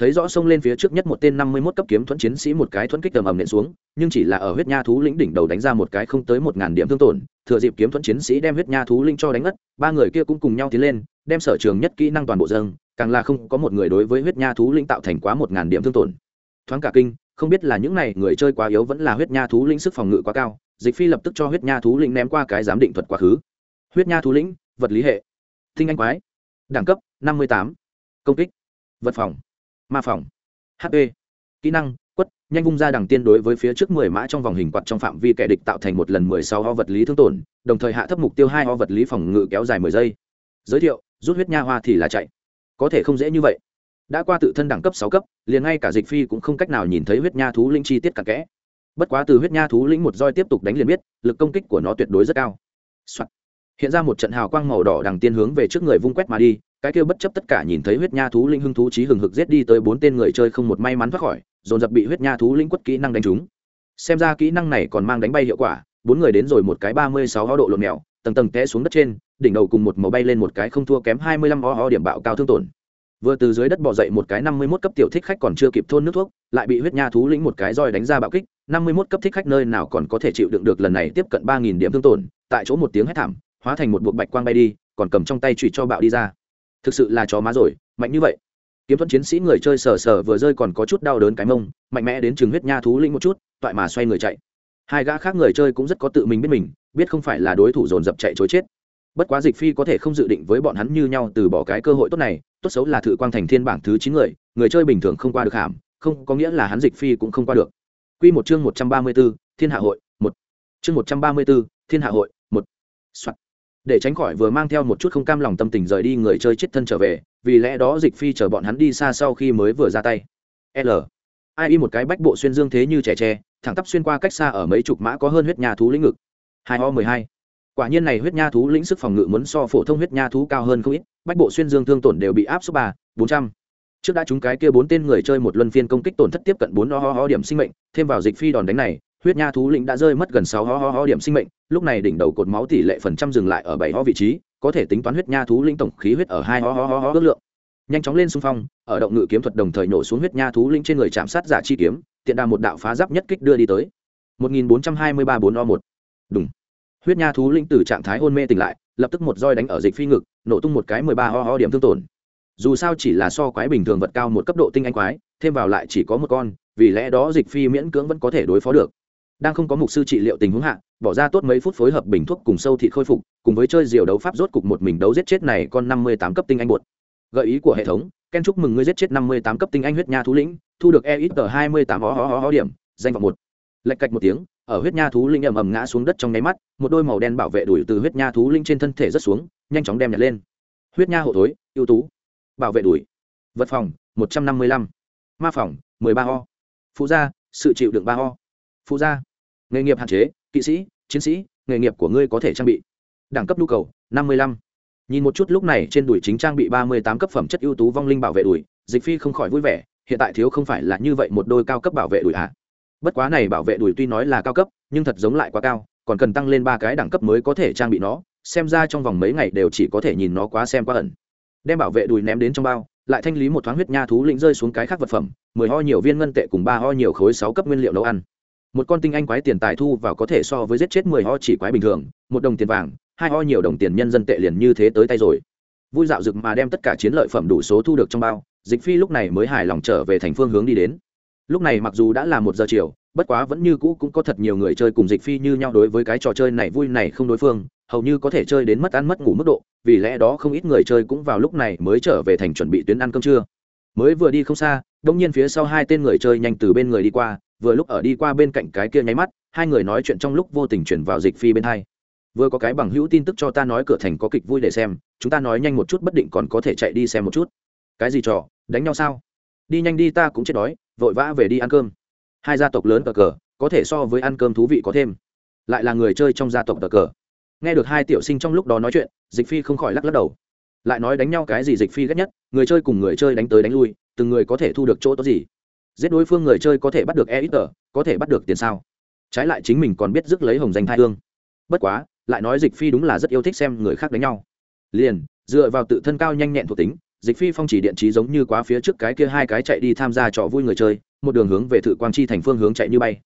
S1: Thấy rõ xông lên phía trước nhất một tên năm mươi mốt cấp kiếm thuẫn chiến sĩ một cái thuẫn kích tầm ầm nện xuống, nhưng chỉ là ở huyết nha thú lĩnh đỉnh đầu đánh ra một cái không tới một ngàn điểm thương tổn, thừa dịp kiếm thuẫn chiến sĩ đem huyết nha thú linh cho đánh ngất, ba người kia cũng cùng nhau tiến lên, đem sở trường nhất kỹ năng toàn bộ dâng, càng là không có một người đối với huyết nha thú linh tạo thành quá một ngàn điểm thương tổn. Thoáng cả kinh không biết là những này người chơi quá yếu vẫn là huyết nha thú lĩnh sức phòng ngự quá cao, dịch phi lập tức cho huyết nha thú lĩnh ném qua cái giám định thuật quá khứ. Huyết nha thú lĩnh, vật lý hệ. Tinh anh quái. Đẳng cấp, năm mươi tám. Công kích. Vật phòng. Ma phòng. Hp kỹ năng, quất, nhanh vung ra đằng tiên đối với phía trước mười mã trong vòng hình quạt trong phạm vi kẻ địch tạo thành một lần mười sáu ho vật lý thương tổn, đồng thời hạ thấp mục tiêu hai ho vật lý phòng ngự kéo dài mười giây. Giới thiệu, rút huyết nha hoa thì là chạy. Có thể không dễ như vậy đã qua tự thân đẳng cấp sáu cấp, liền ngay cả dịch phi cũng không cách nào nhìn thấy huyết nha thú linh chi tiết cặn kẽ. Bất quá từ huyết nha thú lĩnh một roi tiếp tục đánh liền biết, lực công kích của nó tuyệt đối rất cao、Soạn. hiện ra một trận hào quang màu đỏ đằng tiên hướng về trước người vung quét mà đi, cái kia bất chấp tất cả nhìn thấy huyết nha thú linh hưng thú trí hừng hực giết đi tới bốn tên người chơi không một may mắn thoát khỏi, dồn dập bị huyết nha thú linh quất kỹ năng đánh trúng. Xem ra kỹ năng này còn mang đánh bay hiệu quả, bốn người đến rồi một cái ba mươi sáu ho độ lộn mèo, tầng tầng té xuống đất trên, đỉnh đầu cùng một màu bay lên một cái không thua kém hai mươi lăm ho ho điểm bạo cao thương tổn vừa từ dưới đất bỏ dậy một cái năm mươi mốt cấp tiểu thích khách còn chưa kịp thôn nước thuốc, lại bị huyết nha thú lĩnh một cái roi đánh ra bạo kích, năm mươi mốt cấp thích khách nơi nào còn có thể chịu đựng được lần này tiếp cận ba nghìn điểm thương tổn, tại chỗ một tiếng hét thảm, hóa thành một buộc bạch quang bay đi, còn cầm trong tay trụy cho bạo đi ra. Thực sự là chó má rồi, mạnh như vậy. Kiếm thuẫn chiến sĩ người chơi sờ sờ vừa rơi còn có chút đau đớn cái mông, mạnh mẽ đến chừng huyết nha thú lĩnh một chút, toại mà xoay người chạy. Hai gã khác người chơi cũng rất có tự mình biết mình, biết không phải là đối thủ dồn dập chạy chối chết bất quá dịch phi có thể không dự định với bọn hắn như nhau từ bỏ cái cơ hội tốt này, tốt xấu là thự quang thành thiên bảng thứ chín người người chơi bình thường không qua được hàm, không có nghĩa là hắn dịch phi cũng không qua được. Q một chương một trăm ba mươi b ố thiên hạ hội, một. Chương một trăm ba mươi b ố thiên hạ hội, một、Soạn. Để tránh khỏi vừa mang theo một chút không cam lòng tâm tình rời đi người chơi chết thân trở về, vì lẽ đó dịch phi chở bọn hắn đi xa sau khi mới vừa ra tay. L. Ai y một cái bách bộ xuyên dương thế như trẻ tre, thẳng tắp xuyên qua cách xa ở mấy chục mã có hơn huyết nhà thú lĩnh ngực. Hai o mười hai quả nhiên này huyết nha thú lĩnh sức phòng ngự muốn so phổ thông huyết nha thú cao hơn không ít, bách bộ xuyên dương thương tổn đều bị áp số ba, bốn trăm. Trước đã chúng cái kia bốn tên người chơi một luân phiên công kích tổn thất tiếp cận bốn ho ho điểm sinh mệnh, thêm vào dịch phi đòn đánh này, huyết nha thú lĩnh đã rơi mất gần sáu ho ho ho điểm sinh mệnh, lúc này đỉnh đầu cột máu tỷ lệ phần trăm dừng lại ở bảy ho vị trí, có thể tính toán huyết nha thú lĩnh tổng khí huyết ở hai ho ho ho ho ước lượng. Nhanh chóng lên xung phong, ở động ngự kiếm thuật đồng thời nổ xuống huyết nha thú lĩnh trên người chạm sát giả chi kiếm, tiện đà một đạo phá giáp nhất kích đưa đi tới. 1423 4 o 1 đúng huyết nha thú linh từ trạng thái hôn mê tỉnh lại, lập tức một roi đánh ở dịch phi ngực, nổ tung một cái mười ba ho ho điểm thương tổn. Dù sao chỉ là so quái bình thường vật cao một cấp độ tinh anh quái, thêm vào lại chỉ có một con, vì lẽ đó dịch phi miễn cưỡng vẫn có thể đối phó được. Đang không có mục sư trị liệu tình huống hạ, bỏ ra tốt mấy phút phối hợp bình thuốc cùng sâu thị khôi phục, cùng với chơi diều đấu pháp rốt cục một mình đấu giết chết này con năm mươi tám cấp tinh anh bột gợi ý của hệ thống, ken chúc mừng ngươi giết chết năm mươi tám cấp tinh anh huyết nha thú lĩnh, thu được e ít tờ hai mươi tám ho ho ho điểm, danh vọng một. Lệch cạch một tiếng ở huyết nha thú linh ầm ầm ngã xuống đất trong nháy mắt, một đôi màu đen bảo vệ đuổi từ huyết nha thú linh trên thân thể rất xuống, nhanh chóng đem nhặt lên. Huyết nha hộ thối, ưu tú. Bảo vệ đuổi. Vật phòng, một trăm năm mươi lăm. Ma phòng, mười ba ho. Phụ gia, sự chịu đựng ba ho. Phụ gia, nghề nghiệp hạn chế, kỵ sĩ, chiến sĩ, nghề nghiệp của ngươi có thể trang bị. Đẳng cấp nhu cầu, năm mươi lăm. Nhìn một chút lúc này trên đùi chính trang bị ba mươi tám cấp phẩm chất ưu tú vong linh bảo vệ đùi dịch phi không khỏi vui vẻ, hiện tại thiếu không phải là như vậy một đôi cao cấp bảo vệ đùi ạ à? Bất quá này bảo vệ đùi tuy nói là cao cấp, nhưng thật giống lại quá cao, còn cần tăng lên ba cái đẳng cấp mới có thể trang bị nó, xem ra trong vòng mấy ngày đều chỉ có thể nhìn nó quá xem qua ẩn. Đem bảo vệ đùi ném đến trong bao, lại thanh lý một thoáng huyết nha thú lĩnh rơi xuống cái khác vật phẩm, mười ho nhiều viên ngân tệ cùng ba ho nhiều khối sáu cấp nguyên liệu nấu ăn. Một con tinh anh quái tiền tài thu vào có thể so với giết chết mười ho chỉ quái bình thường, một đồng tiền vàng, hai ho nhiều đồng tiền nhân dân tệ liền như thế tới tay rồi. Vui dạo rực mà đem tất cả chiến lợi phẩm đủ số thu được trong bao, dịch phi lúc này mới hài lòng trở về thành phương hướng đi đến lúc này mặc dù đã là một giờ chiều, bất quá vẫn như cũ cũng có thật nhiều người chơi cùng dịch phi như nhau đối với cái trò chơi này vui này không đối phương, hầu như có thể chơi đến mất ăn mất ngủ mức độ, vì lẽ đó không ít người chơi cũng vào lúc này mới trở về thành chuẩn bị tuyến ăn cơm trưa. Mới vừa đi không xa, đông nhiên phía sau hai tên người chơi nhanh từ bên người đi qua, vừa lúc ở đi qua bên cạnh cái kia nháy mắt, hai người nói chuyện trong lúc vô tình chuyển vào dịch phi bên hai. Vừa có cái bằng hữu tin tức cho ta nói cửa thành có kịch vui để xem, chúng ta nói nhanh một chút bất định còn có thể chạy đi xem một chút. Cái gì trò, đánh nhau sao? Đi nhanh đi ta cũng chết đói vội vã về đi ăn cơm. Hai gia tộc lớn cờ cờ, có thể so với ăn cơm thú vị có thêm. Lại là người chơi trong gia tộc cờ cờ. Nghe được hai tiểu sinh trong lúc đó nói chuyện, dịch phi không khỏi lắc lắc đầu. Lại nói đánh nhau cái gì dịch phi ghét nhất, người chơi cùng người chơi đánh tới đánh lui, từng người có thể thu được chỗ tốt gì? Giết đối phương người chơi có thể bắt được e ít tờ, có thể bắt được tiền sao? Trái lại chính mình còn biết rước lấy hồng danh thai thương bất quá, lại nói dịch phi đúng là rất yêu thích xem người khác đánh nhau. Liền, dựa vào tự thân cao nhanh nhẹn thuộc tính dịch phi phong chỉ điện trí giống như quá phía trước cái kia hai cái chạy đi tham gia trò vui người chơi, một đường hướng về thự quang chi thành phương hướng chạy như bay.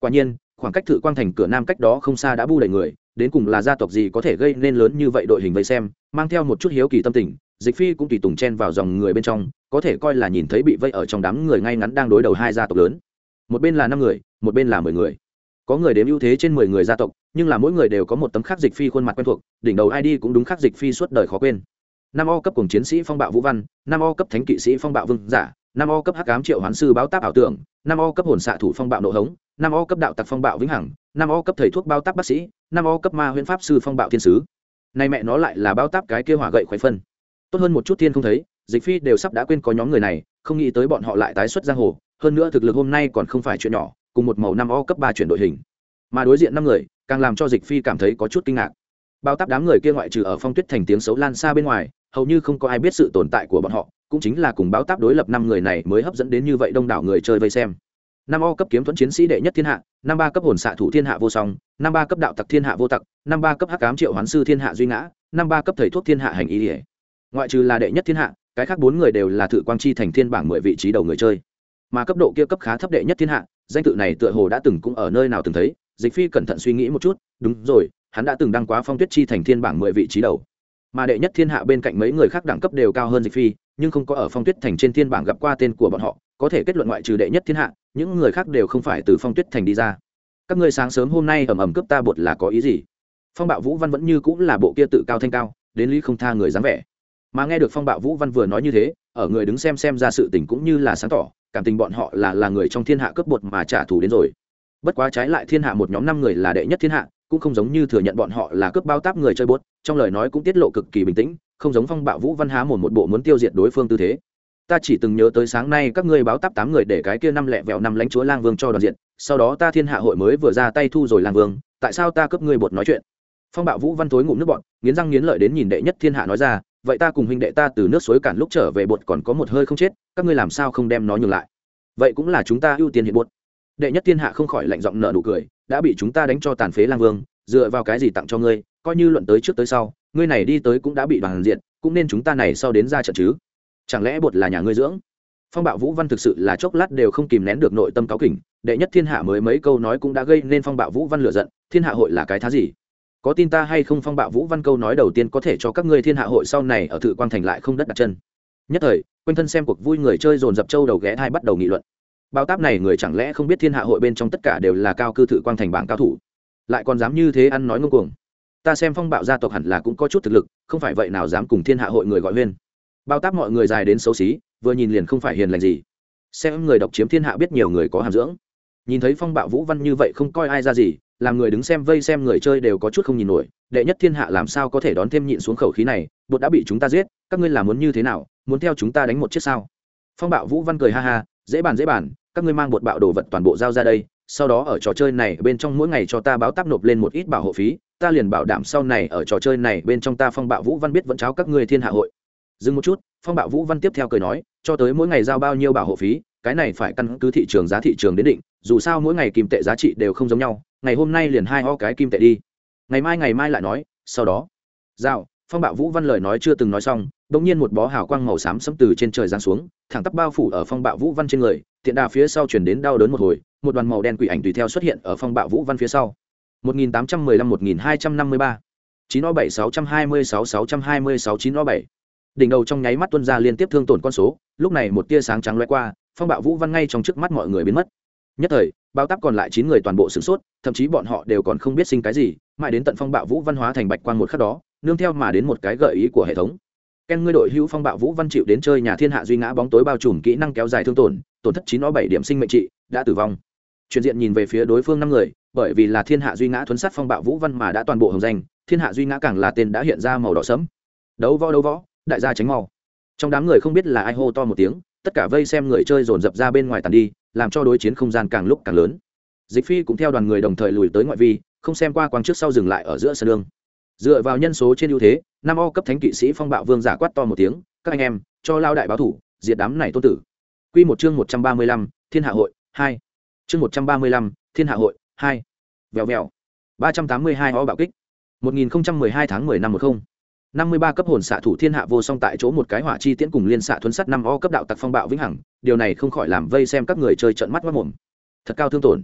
S1: Quả nhiên, khoảng cách thự quang thành cửa nam cách đó không xa đã bu đầy người, đến cùng là gia tộc gì có thể gây nên lớn như vậy đội hình vây xem, mang theo một chút hiếu kỳ tâm tình, dịch phi cũng tùy tùng chen vào dòng người bên trong, có thể coi là nhìn thấy bị vây ở trong đám người ngay ngắn đang đối đầu hai gia tộc lớn. Một bên là năm người, một bên là mười người. Có người đếm ưu thế trên mười người gia tộc, nhưng là mỗi người đều có một tấm khắc dịch phi khuôn mặt quen thuộc, đỉnh đầu id cũng đúng khắc dịch phi suốt đời khó quên năm o cấp cùng chiến sĩ phong bạo vũ văn năm o cấp thánh kỵ sĩ phong bạo vương giả năm o cấp hắc ám triệu hoán sư báo táp ảo tưởng năm o cấp hồn xạ thủ phong bạo nộ hống năm o cấp đạo tặc phong bạo vĩnh hằng năm o cấp thầy thuốc bao táp bác sĩ năm o cấp ma huyễn pháp sư phong bạo thiên sứ. Nay mẹ nó lại là bao táp cái kia hỏa gậy khoái phân. Tốt hơn một chút thiên không thấy, dịch phi đều sắp đã quên có nhóm người này, không nghĩ tới bọn họ lại tái xuất giang hồ, hơn nữa thực lực hôm nay còn không phải chuyện nhỏ, cùng một màu năm o cấp ba chuyển đội hình. Mà đối diện năm người, càng làm cho dịch phi cảm thấy có chút kinh ngạc. Bao táp đám người kia ngoại trừ ở phong tuyết thành tiếng xấu lan xa bên ngoài hầu như không có ai biết sự tồn tại của bọn họ, cũng chính là cùng báo táp đối lập năm người này mới hấp dẫn đến như vậy đông đảo người chơi vây xem. Năm o cấp kiếm thuẫn chiến sĩ đệ nhất thiên hạ, năm ba cấp hồn xạ thủ thiên hạ vô song, năm ba cấp đạo tặc thiên hạ vô tặc, năm ba cấp hắc cám triệu hoán sư thiên hạ duy ngã, năm ba cấp thầy thuốc thiên hạ hành ý ỉa ngoại trừ là đệ nhất thiên hạ, cái khác bốn người đều là thự quang chi thành thiên bảng mười vị trí đầu người chơi. Mà cấp độ kia cấp khá thấp đệ nhất thiên hạ, danh tự này tựa hồ đã từng cũng ở nơi nào từng thấy, dịch phi cẩn thận suy nghĩ một chút, đúng rồi, hắn đã từng đăng quá phong tuyết chi thành thiên bảng mười vị trí đầu mà đệ nhất thiên hạ bên cạnh mấy người khác đẳng cấp đều cao hơn dịch phi, nhưng không có ở phong tuyết thành trên thiên bảng gặp qua tên của bọn họ, có thể kết luận ngoại trừ đệ nhất thiên hạ, những người khác đều không phải từ phong tuyết thành đi ra. Các ngươi sáng sớm hôm nay ầm ầm cướp ta bột là có ý gì? Phong bạo vũ văn vẫn như cũng là bộ kia tự cao thanh cao, đến lý không tha người dám vẻ. Mà nghe được phong bạo vũ văn vừa nói như thế, ở người đứng xem xem ra sự tình cũng như là sáng tỏ, cảm tình bọn họ là là người trong thiên hạ cướp bột mà trả thù đến rồi. Bất quá trái lại thiên hạ một nhóm năm người là đệ nhất thiên hạ cũng không giống như thừa nhận bọn họ là cướp bao táp người chơi bốt trong lời nói cũng tiết lộ cực kỳ bình tĩnh, không giống phong bạo vũ văn há một một bộ muốn tiêu diệt đối phương tư thế. Ta chỉ từng nhớ tới sáng nay các ngươi báo táp tám người để cái kia năm lẹ vẹo năm lãnh chúa lang vương cho đoàn diện, sau đó ta thiên hạ hội mới vừa ra tay thu rồi lang vương, tại sao ta cướp ngươi bột nói chuyện? Phong bạo vũ văn thối ngụm nước bọn nghiến răng nghiến lợi đến nhìn đệ nhất thiên hạ nói ra, vậy ta cùng huynh đệ ta từ nước suối cản lúc trở về bột còn có một hơi không chết, các ngươi làm sao không đem nó nhường lại? Vậy cũng là chúng ta ưu tiên hiện bột đệ nhất thiên hạ không khỏi lạnh giọng nợ nụ cười, đã bị chúng ta đánh cho tàn phế lang vương, dựa vào cái gì tặng cho ngươi, coi như luận tới trước tới sau, ngươi này đi tới cũng đã bị đoàn diện cũng nên chúng ta này sau đến ra trận chứ? Chẳng lẽ bột là nhà ngươi dưỡng? Phong bạo vũ văn thực sự là chốc lát đều không kìm nén được nội tâm cáo kỉnh, đệ nhất thiên hạ mới mấy câu nói cũng đã gây nên phong bạo vũ văn lựa giận, thiên hạ hội là cái thá gì? Có tin ta hay không phong bạo vũ văn câu nói đầu tiên có thể cho các ngươi thiên hạ hội sau này ở thự quang thành lại không đất đặt chân. Nhất thời, quanh thân xem cuộc vui người chơi dồn dập châu đầu ghé thai bắt đầu nghị luận bao táp này người chẳng lẽ không biết thiên hạ hội bên trong tất cả đều là cao cư thự quang thành bảng cao thủ? Lại còn dám như thế ăn nói ngông cuồng? Ta xem phong bạo gia tộc hẳn là cũng có chút thực lực, không phải vậy nào dám cùng thiên hạ hội người gọi huyên. Bao táp mọi người dài đến xấu xí, vừa nhìn liền không phải hiền lành gì. Xem người độc chiếm thiên hạ biết nhiều người có hàm dưỡng. Nhìn thấy phong bạo vũ văn như vậy không coi ai ra gì, làm người đứng xem vây xem người chơi đều có chút không nhìn nổi. Đệ nhất thiên hạ làm sao có thể đón thêm nhịn xuống khẩu khí này? Bột đã bị chúng ta giết, các ngươi làm muốn như thế nào? Muốn theo chúng ta đánh một chiếc sao? Phong bạo vũ văn cười ha ha dễ bàn dễ bàn, các ngươi mang bột bạo đồ vật toàn bộ giao ra đây, sau đó ở trò chơi này bên trong mỗi ngày cho ta báo táp nộp lên một ít bảo hộ phí, ta liền bảo đảm sau này ở trò chơi này bên trong ta phong bạo vũ văn biết vẫn cháo các ngươi thiên hạ hội. Dừng một chút, phong bạo vũ văn tiếp theo cười nói, cho tới mỗi ngày giao bao nhiêu bảo hộ phí, cái này phải căn cứ thị trường giá thị trường đến định, dù sao mỗi ngày kim tệ giá trị đều không giống nhau, ngày hôm nay liền hai ho cái kim tệ đi. Ngày mai ngày mai lại nói, sau đó. Giao phong bạo vũ văn lời nói chưa từng nói xong bỗng nhiên một bó hào quang màu xám sẫm từ trên trời giáng xuống, thẳng tắp bao phủ ở phong bạo vũ văn trên người, tiện đà phía sau truyền đến đau đớn một hồi, một đoàn màu đen quỷ ảnh tùy theo xuất hiện ở phong bạo vũ văn phía sau. 1815-1253 9 o 7 626 626 9 o 7 đỉnh đầu trong nháy mắt tuân ra liên tiếp thương tổn con số, lúc này một tia sáng trắng lóe qua, phong bạo vũ văn ngay trong trước mắt mọi người biến mất. Nhất thời, bao táp còn lại chín người toàn bộ sửng sốt, thậm chí bọn họ đều còn không biết sinh cái gì, mãi đến tận phong bạo vũ văn hóa thành bạch quang một khắc đó, nương theo mà đến một cái gợi ý của hệ thống ken ngươi đội hữu phong bạo vũ văn chịu đến chơi nhà thiên hạ duy ngã bóng tối bao trùm kỹ năng kéo dài thương tổn tổn thất chín o bảy điểm sinh mệnh trị, đã tử vong. Chuyển diện nhìn về phía đối phương năm người, bởi vì là thiên hạ duy ngã thuấn sát phong bạo vũ văn mà đã toàn bộ hồng danh, thiên hạ duy ngã càng là tên đã hiện ra màu đỏ sẫm. Đấu võ đấu võ, đại gia tránh mau. Trong đám người không biết là ai hô to một tiếng, tất cả vây xem người chơi dồn dập ra bên ngoài tàn đi, làm cho đối chiến không gian càng lúc càng lớn. Dịch phi cũng theo đoàn người đồng thời lùi tới ngoại vi, không xem qua quang trước sau dừng lại ở giữa sân đường dựa vào nhân số trên ưu thế, năm o cấp thánh kỵ sĩ phong bạo vương giả quát to một tiếng, các anh em, cho lao đại báo thủ, diệt đám này tôn tử. Quy một chương một trăm ba mươi lăm, thiên hạ hội, hai. Chương một trăm ba mươi lăm, thiên hạ hội, hai. Vèo vèo. Ba trăm tám mươi hai o bạo kích. Một nghìn không trăm mười hai tháng mười năm một không. Năm mươi ba cấp hồn xạ thủ thiên hạ vô song tại chỗ một cái hỏa chi tiễn cùng liên xạ thuấn sắt năm o cấp đạo tặc phong bạo vĩnh hằng, điều này không khỏi làm vây xem các người chơi trận mắt mất mồm. Thật cao thương tổn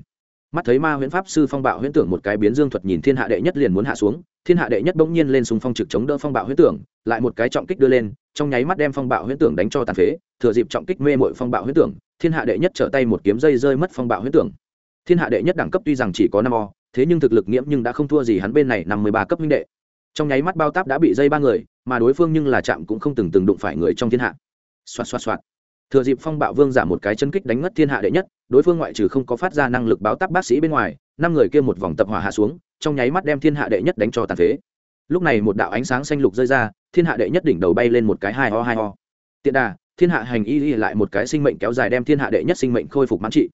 S1: mắt thấy ma huyễn pháp sư phong bạo huyễn tưởng một cái biến dương thuật nhìn thiên hạ đệ nhất liền muốn hạ xuống, thiên hạ đệ nhất bỗng nhiên lên súng phong trực chống đỡ phong bạo huyễn tưởng, lại một cái trọng kích đưa lên, trong nháy mắt đem phong bạo huyễn tưởng đánh cho tàn phế, thừa dịp trọng kích mê mội phong bạo huyễn tưởng, thiên hạ đệ nhất trở tay một kiếm dây rơi mất phong bạo huyễn tưởng. Thiên hạ đệ nhất đẳng cấp tuy rằng chỉ có năm o, thế nhưng thực lực nghiễm nhưng đã không thua gì hắn bên này năm mươi ba cấp huynh đệ. Trong nháy mắt bao táp đã bị dây ba người, mà đối phương nhưng là chạm cũng không từng từng đụng phải người trong thiên hạ. Xoạt xoạt xoạt thừa dịp phong bạo vương giảm một cái chân kích đánh ngất thiên hạ đệ nhất, đối phương ngoại trừ không có phát ra năng lực báo tắc bác sĩ bên ngoài, năm người kia một vòng tập hỏa hạ xuống, trong nháy mắt đem thiên hạ đệ nhất đánh cho tàn phế. Lúc này một đạo ánh sáng xanh lục rơi ra, thiên hạ đệ nhất đỉnh đầu bay lên một cái hai ho hai ho. Tiện đà, thiên hạ hành y y lại một cái sinh mệnh kéo dài đem thiên hạ đệ nhất sinh mệnh khôi phục mãn trị.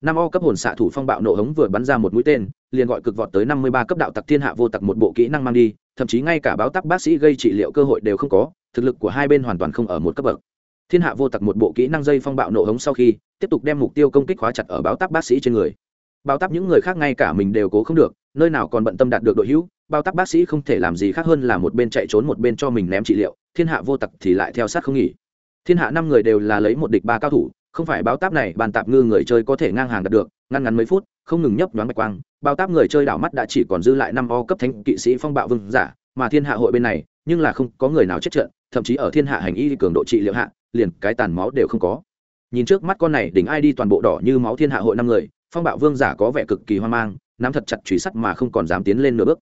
S1: Năm o cấp hồn xạ thủ phong bạo nổ hống vừa bắn ra một mũi tên, liền gọi cực vọt tới năm mươi ba cấp đạo tặc thiên hạ vô tặc một bộ kỹ năng mang đi, thậm chí ngay cả báo tắc bác sĩ gây trị liệu cơ hội đều không có, thực lực của hai bên hoàn toàn không ở một cấp bậc thiên hạ vô tặc một bộ kỹ năng dây phong bạo nổ hống sau khi, tiếp tục đem mục tiêu công kích khóa chặt ở báo tắc bác sĩ trên người. Báo tắc những người khác ngay cả mình đều cố không được, nơi nào còn bận tâm đạt được đội hữu bao tắc bác sĩ không thể làm gì khác hơn là một bên chạy trốn một bên cho mình ném trị liệu, thiên hạ vô tặc thì lại theo sát không nghỉ. Thiên hạ năm người đều là lấy một địch ba cao thủ, không phải báo táp này, bàn tạp ngư người chơi có thể ngang hàng đạt được, ngăn ngắn mấy phút, không ngừng nhấp nhoáng bạch quang bao táp người chơi đảo mắt đã chỉ còn dư lại năm o cấp thánh kỵ sĩ phong bạo vương giả, mà thiên hạ hội bên này, nhưng là không có người nào chết trận thậm chí ở thiên hạ hành y cường độ trị liệu hạ, liền cái tàn máu đều không có. Nhìn trước mắt con này đỉnh ai đi toàn bộ đỏ như máu thiên hạ hội năm người, phong bạo vương giả có vẻ cực kỳ hoang mang, nắm thật chặt truy sắt mà không còn dám tiến lên nửa bước.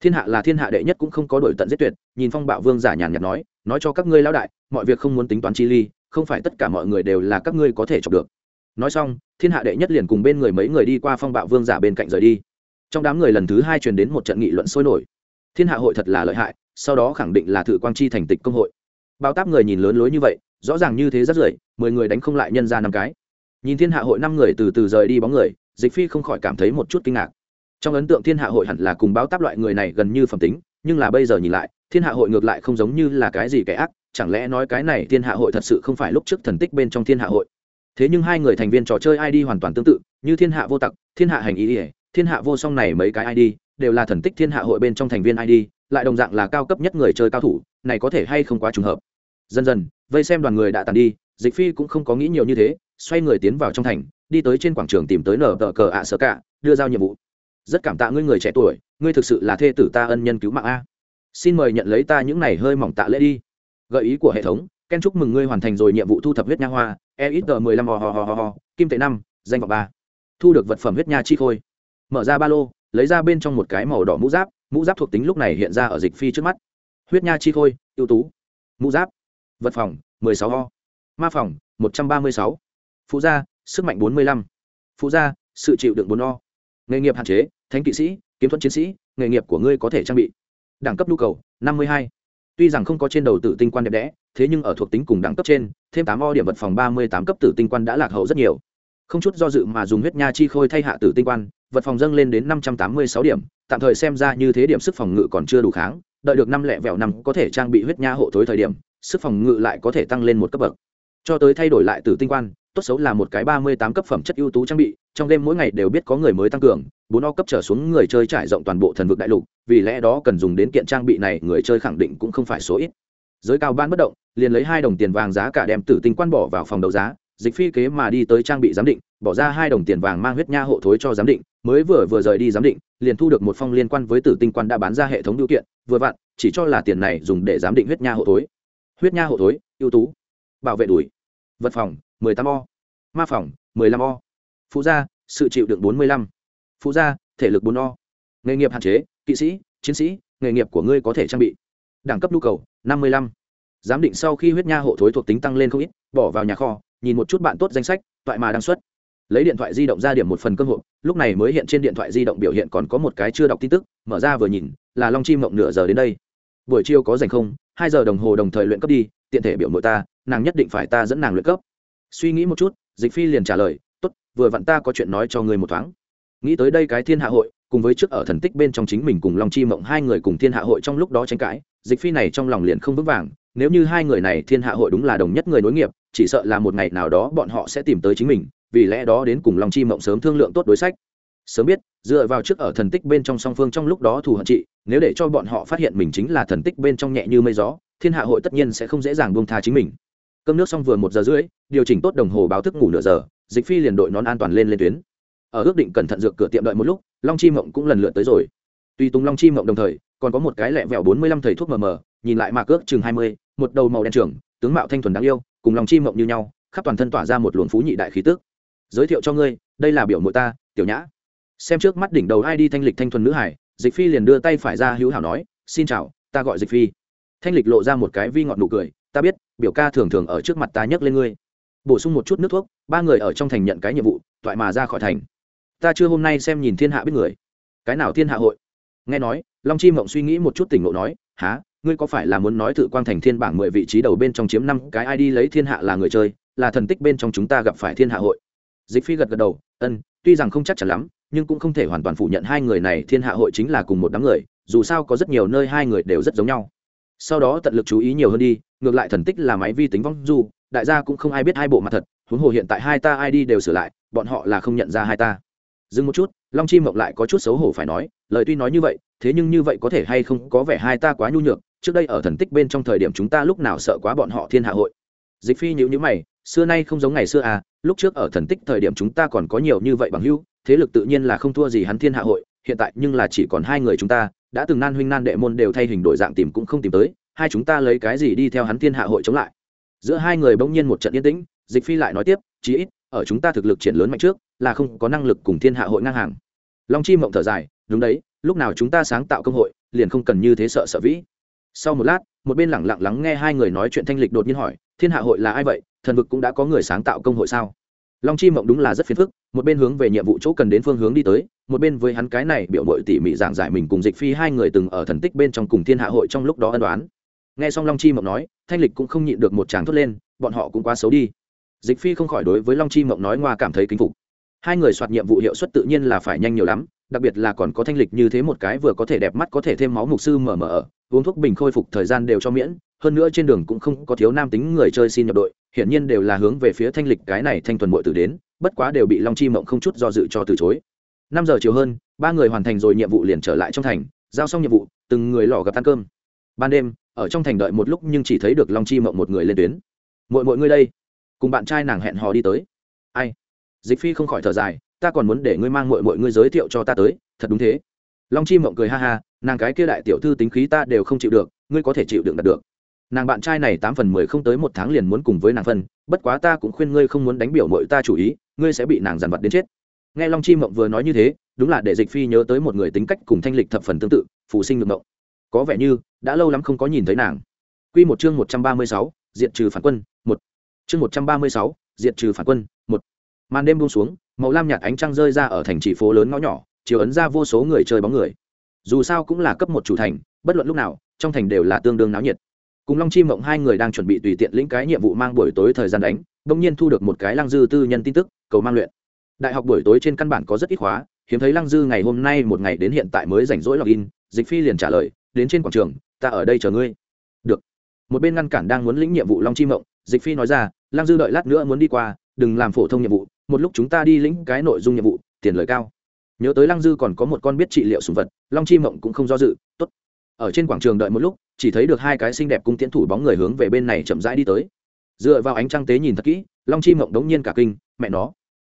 S1: Thiên hạ là thiên hạ đệ nhất cũng không có đổi tận giết tuyệt, nhìn phong bạo vương giả nhàn nhạt nói nói cho các ngươi lão đại, mọi việc không muốn tính toán chi ly, không phải tất cả mọi người đều là các ngươi có thể chọc được. Nói xong, thiên hạ đệ nhất liền cùng bên người mấy người đi qua phong bạo vương giả bên cạnh rời đi. Trong đám người lần thứ hai truyền đến một trận nghị luận sôi nổi. Thiên hạ hội thật là lợi hại sau đó khẳng định là thự quang chi thành tịch công hội. Bao táp người nhìn lớn lối như vậy, rõ ràng như thế rất rưởi mười người đánh không lại nhân ra năm cái. Nhìn thiên hạ hội năm người từ từ rời đi bóng người, dịch phi không khỏi cảm thấy một chút kinh ngạc. Trong ấn tượng thiên hạ hội hẳn là cùng báo táp loại người này gần như phẩm tính, nhưng là bây giờ nhìn lại, thiên hạ hội ngược lại không giống như là cái gì kẻ ác, chẳng lẽ nói cái này thiên hạ hội thật sự không phải lúc trước thần tích bên trong thiên hạ hội? Thế nhưng hai người thành viên trò chơi id hoàn toàn tương tự, như thiên hạ vô tặc, thiên hạ hành ý ỉa thiên hạ vô song này mấy cái id đều là thần tích thiên hạ hội bên trong thành viên id lại đồng dạng là cao cấp nhất người chơi cao thủ, này có thể hay không quá trùng hợp. Dần dần, vây xem đoàn người đã tàn đi, dịch phi cũng không có nghĩ nhiều như thế, xoay người tiến vào trong thành, đi tới trên quảng trường tìm tới nở tờ cờ ạ sở cả, đưa giao nhiệm vụ. Rất cảm tạ ngươi người trẻ tuổi, ngươi thực sự là thê tử ta ân nhân cứu mạng a. Xin mời nhận lấy ta những này hơi mỏng tạ lễ đi. Gợi ý của hệ thống, ken chúc mừng ngươi hoàn thành rồi nhiệm vụ thu thập huyết nha hoa e ít tờ mười lăm ho ho ho ho kim tệ năm, danh vọng ba. Thu được vật phẩm huyết nha chi khôi. Mở ra ba lô, lấy ra bên trong một cái màu đỏ mũ giáp mũ giáp thuộc tính lúc này hiện ra ở dịch phi trước mắt. Huyết nha chi khôi, ưu tú. Mũ giáp, vật phòng, mười sáu ho ma phòng, một trăm ba mươi sáu. Phụ gia, sức mạnh bốn mươi lăm. Phụ gia, sự chịu đựng bốn o. Nghề nghiệp hạn chế, thánh kỵ sĩ, kiếm thuật chiến sĩ, nghề nghiệp của ngươi có thể trang bị. Đẳng cấp nhu cầu, năm mươi hai. Tuy rằng không có trên đầu tử tinh quan đẹp đẽ, thế nhưng ở thuộc tính cùng đẳng cấp trên, thêm tám o điểm vật phòng ba mươi tám cấp tử tinh quan đã lạc hậu rất nhiều. Không chút do dự mà dùng huyết nha chi khôi thay hạ tử tinh quan, vật phòng dâng lên đến năm trăm tám mươi sáu điểm tạm thời xem ra như thế điểm sức phòng ngự còn chưa đủ kháng, đợi được năm lẻ vẹo năm có thể trang bị huyết nha hộ thối thời điểm, sức phòng ngự lại có thể tăng lên một cấp bậc. Cho tới thay đổi lại từ tinh quan, tốt xấu là một cái ba mươi tám cấp phẩm chất ưu tú trang bị, trong đêm mỗi ngày đều biết có người mới tăng cường, bốn o cấp trở xuống người chơi trải rộng toàn bộ thần vực đại lục, vì lẽ đó cần dùng đến kiện trang bị này, người chơi khẳng định cũng không phải số ít. Giới cao ban bất động, liền lấy hai đồng tiền vàng giá cả đem tử tinh quan bỏ vào phòng đấu giá, dịch phi kế mà đi tới trang bị giám định, bỏ ra hai đồng tiền vàng mang huyết nha hộ thối cho giám định, mới vừa vừa rời đi giám định liền thu được một phong liên quan với tử tinh quan đã bán ra hệ thống điều kiện, vừa vặn, chỉ cho là tiền này dùng để giám định huyết nha hộ thối. Huyết nha hộ thối, ưu tú. Bảo vệ đuổi vật phòng, mười tám o. Ma phòng, mười lăm o. Phụ gia, sự chịu đựng bốn mươi lăm. Phụ gia, thể lực bốn o. Nghề nghiệp hạn chế, kỵ sĩ, chiến sĩ, nghề nghiệp của ngươi có thể trang bị. Đẳng cấp nhu cầu, năm mươi lăm. Giám định sau khi huyết nha hộ thối thuộc tính tăng lên không ít, bỏ vào nhà kho, nhìn một chút bạn tốt danh sách, toại mà đăng xuất lấy điện thoại di động ra điểm một phần cơ hội lúc này mới hiện trên điện thoại di động biểu hiện còn có một cái chưa đọc tin tức, mở ra vừa nhìn, là long chi mộng nửa giờ đến đây. Buổi chiều có dành không? Hai giờ đồng hồ đồng thời luyện cấp đi, tiện thể biểu nội ta, nàng nhất định phải ta dẫn nàng luyện cấp. Suy nghĩ một chút, dịch phi liền trả lời, tốt, vừa vặn ta có chuyện nói cho ngươi một thoáng. Nghĩ tới đây cái thiên hạ hội, cùng với trước ở thần tích bên trong chính mình cùng long chi mộng hai người cùng thiên hạ hội trong lúc đó tranh cãi, dịch phi này trong lòng liền không vững vàng, nếu như hai người này thiên hạ hội đúng là đồng nhất người nối nghiệp, chỉ sợ là một ngày nào đó bọn họ sẽ tìm tới chính mình vì lẽ đó đến cùng long chi mộng sớm thương lượng tốt đối sách. Sớm biết, dựa vào trước ở thần tích bên trong song phương trong lúc đó thù hận trị, nếu để cho bọn họ phát hiện mình chính là thần tích bên trong nhẹ như mây gió, thiên hạ hội tất nhiên sẽ không dễ dàng buông tha chính mình. Cơm nước xong vừa một giờ rưỡi, điều chỉnh tốt đồng hồ báo thức ngủ nửa giờ, dịch phi liền đội nón an toàn lên lên tuyến. Ở ước định cẩn thận dược cửa tiệm đợi một lúc, long chi mộng cũng lần lượt tới rồi. Tuy tùng long chi mộng đồng thời, còn có một cái lẹ vẹo bốn mươi lăm thầy thuốc mờ mờ, nhìn lại mạc ước chừng hai mươi, một đầu màu đen trưởng tướng mạo thanh thuần đáng yêu, cùng long chi mộng như nhau, khắp toàn thân tỏa ra một luồng phú nhị đại khí tước giới thiệu cho ngươi, đây là biểu mộ ta, tiểu nhã. Xem trước mắt đỉnh đầu ai đi thanh lịch thanh thuần nữ hải, dịch phi liền đưa tay phải ra hữu hảo nói, xin chào, ta gọi dịch phi. Thanh lịch lộ ra một cái vi ngọn nụ cười, ta biết, biểu ca thường thường ở trước mặt ta nhấc lên ngươi. Bổ sung một chút nước thuốc, ba người ở trong thành nhận cái nhiệm vụ, toại mà ra khỏi thành. Ta chưa hôm nay xem nhìn thiên hạ biết người. Cái nào thiên hạ hội? Nghe nói, long chi mộng suy nghĩ một chút tỉnh ngộ nói há ngươi có phải là muốn nói thự quang thành thiên bảng mười vị trí đầu bên trong chiếm năm cái ai đi lấy thiên hạ là người chơi, là thần tích bên trong chúng ta gặp phải thiên hạ hội? Dịch phi gật gật đầu, ân, tuy rằng không chắc chắn lắm, nhưng cũng không thể hoàn toàn phủ nhận hai người này thiên hạ hội chính là cùng một đám người, dù sao có rất nhiều nơi hai người đều rất giống nhau. Sau đó tận lực chú ý nhiều hơn đi, ngược lại thần tích là máy vi tính vong du, đại gia cũng không ai biết hai bộ mặt thật, huống hồ hiện tại hai ta id đều sửa lại, bọn họ là không nhận ra hai ta. Dừng một chút, long chi mộng lại có chút xấu hổ phải nói, lời tuy nói như vậy, thế nhưng như vậy có thể hay không có vẻ hai ta quá nhu nhược, trước đây ở thần tích bên trong thời điểm chúng ta lúc nào sợ quá bọn họ thiên hạ hội. Dịch phi nhữ nhữ mày xưa nay không giống ngày xưa à lúc trước ở thần tích thời điểm chúng ta còn có nhiều như vậy bằng hữu, thế lực tự nhiên là không thua gì hắn thiên hạ hội, hiện tại nhưng là chỉ còn hai người chúng ta, đã từng nan huynh nan đệ môn đều thay hình đổi dạng tìm cũng không tìm tới, hai chúng ta lấy cái gì đi theo hắn thiên hạ hội chống lại. Giữa hai người bỗng nhiên một trận yên tĩnh, dịch phi lại nói tiếp, chí ít, ở chúng ta thực lực triển lớn mạnh trước, là không có năng lực cùng thiên hạ hội ngang hàng. Long chi mộng thở dài, đúng đấy, lúc nào chúng ta sáng tạo công hội, liền không cần như thế sợ sợ vĩ. Sau một lát, một bên lẳng lặng lắng nghe hai người nói chuyện thanh lịch đột nhiên hỏi, thiên hạ hội là ai vậy? Thần vực cũng đã có người sáng tạo công hội sao? Long chi mộng đúng là rất phiền phức, một bên hướng về nhiệm vụ chỗ cần đến phương hướng đi tới, một bên với hắn cái này biểu mội tỉ mỉ giảng giải mình cùng dịch phi hai người từng ở thần tích bên trong cùng thiên hạ hội trong lúc đó ân đoán. Nghe xong long chi mộng nói, thanh lịch cũng không nhịn được một tràng thốt lên, bọn họ cũng quá xấu đi. Dịch phi không khỏi đối với long chi mộng nói ngoa cảm thấy kính phục. Hai người soạt nhiệm vụ hiệu suất tự nhiên là phải nhanh nhiều lắm, đặc biệt là còn có thanh lịch như thế một cái vừa có thể đẹp mắt có thể thêm máu mục sư mở mở ở, uống thuốc bình khôi phục thời gian đều cho miễn, hơn nữa trên đường cũng không có thiếu nam tính người chơi xin nhập đội hiển nhiên đều là hướng về phía thanh lịch cái này thanh thuần bội tử đến, bất quá đều bị long chi mộng không chút do dự cho từ chối. Năm giờ chiều hơn, ba người hoàn thành rồi nhiệm vụ liền trở lại trong thành, giao xong nhiệm vụ, từng người lò gặp ăn cơm. Ban đêm, ở trong thành đợi một lúc nhưng chỉ thấy được long chi mộng một người lên tuyến. Mỗi mỗi người đây. Cùng bạn trai nàng hẹn hò đi tới. Ai? Dịch phi không khỏi thở dài, ta còn muốn để ngươi mang mọi mọi ngươi giới thiệu cho ta tới, thật đúng thế. Long chi mộng cười ha ha, nàng cái kia đại tiểu thư tính khí ta đều không chịu được, ngươi có thể chịu đựng đạt được nàng bạn trai này tám phần mười không tới một tháng liền muốn cùng với nàng phân bất quá ta cũng khuyên ngươi không muốn đánh biểu mội ta chủ ý ngươi sẽ bị nàng dằn vặt đến chết nghe long chi mộng vừa nói như thế đúng là để dịch phi nhớ tới một người tính cách cùng thanh lịch thập phần tương tự phụ sinh ngược mộng có vẻ như đã lâu lắm không có nhìn thấy nàng Quy một chương một trăm ba mươi sáu, diện trừ phản quân, một. Chương một trăm ba mươi sáu, diện trừ phản quân, một. Màn đêm buông xuống, màu lam nhạt ánh trăng rơi ra ở thành trì phố lớn ngõ nhỏ, chiếu ấn ra vô số người chơi bóng người. Dù sao cũng là cấp một chủ thành, bất luận lúc nào, trong thành đều là tương đương náo nhiệt cùng long chi mộng hai người đang chuẩn bị tùy tiện lĩnh cái nhiệm vụ mang buổi tối thời gian đánh, bỗng nhiên thu được một cái lăng dư tư nhân tin tức, cầu mang luyện. Đại học buổi tối trên căn bản có rất ít khóa, hiếm thấy lăng dư ngày hôm nay một ngày đến hiện tại mới rảnh rỗi login, dịch phi liền trả lời, đến trên quảng trường, ta ở đây chờ ngươi. Được. Một bên ngăn cản đang muốn lĩnh nhiệm vụ long chi mộng, dịch phi nói ra, lăng dư đợi lát nữa muốn đi qua, đừng làm phổ thông nhiệm vụ, một lúc chúng ta đi lĩnh cái nội dung nhiệm vụ, tiền lời cao. Nhớ tới lăng dư còn có một con biết trị liệu sùng vật, long chi mộng cũng không do dự t ố t ở trên quảng trường đợi một lúc, chỉ thấy được hai cái xinh đẹp cung tiễn thủ bóng người hướng về bên này chậm rãi đi tới. Dựa vào ánh trăng tế nhìn thật kỹ, long chi mộng đống nhiên cả kinh, mẹ nó,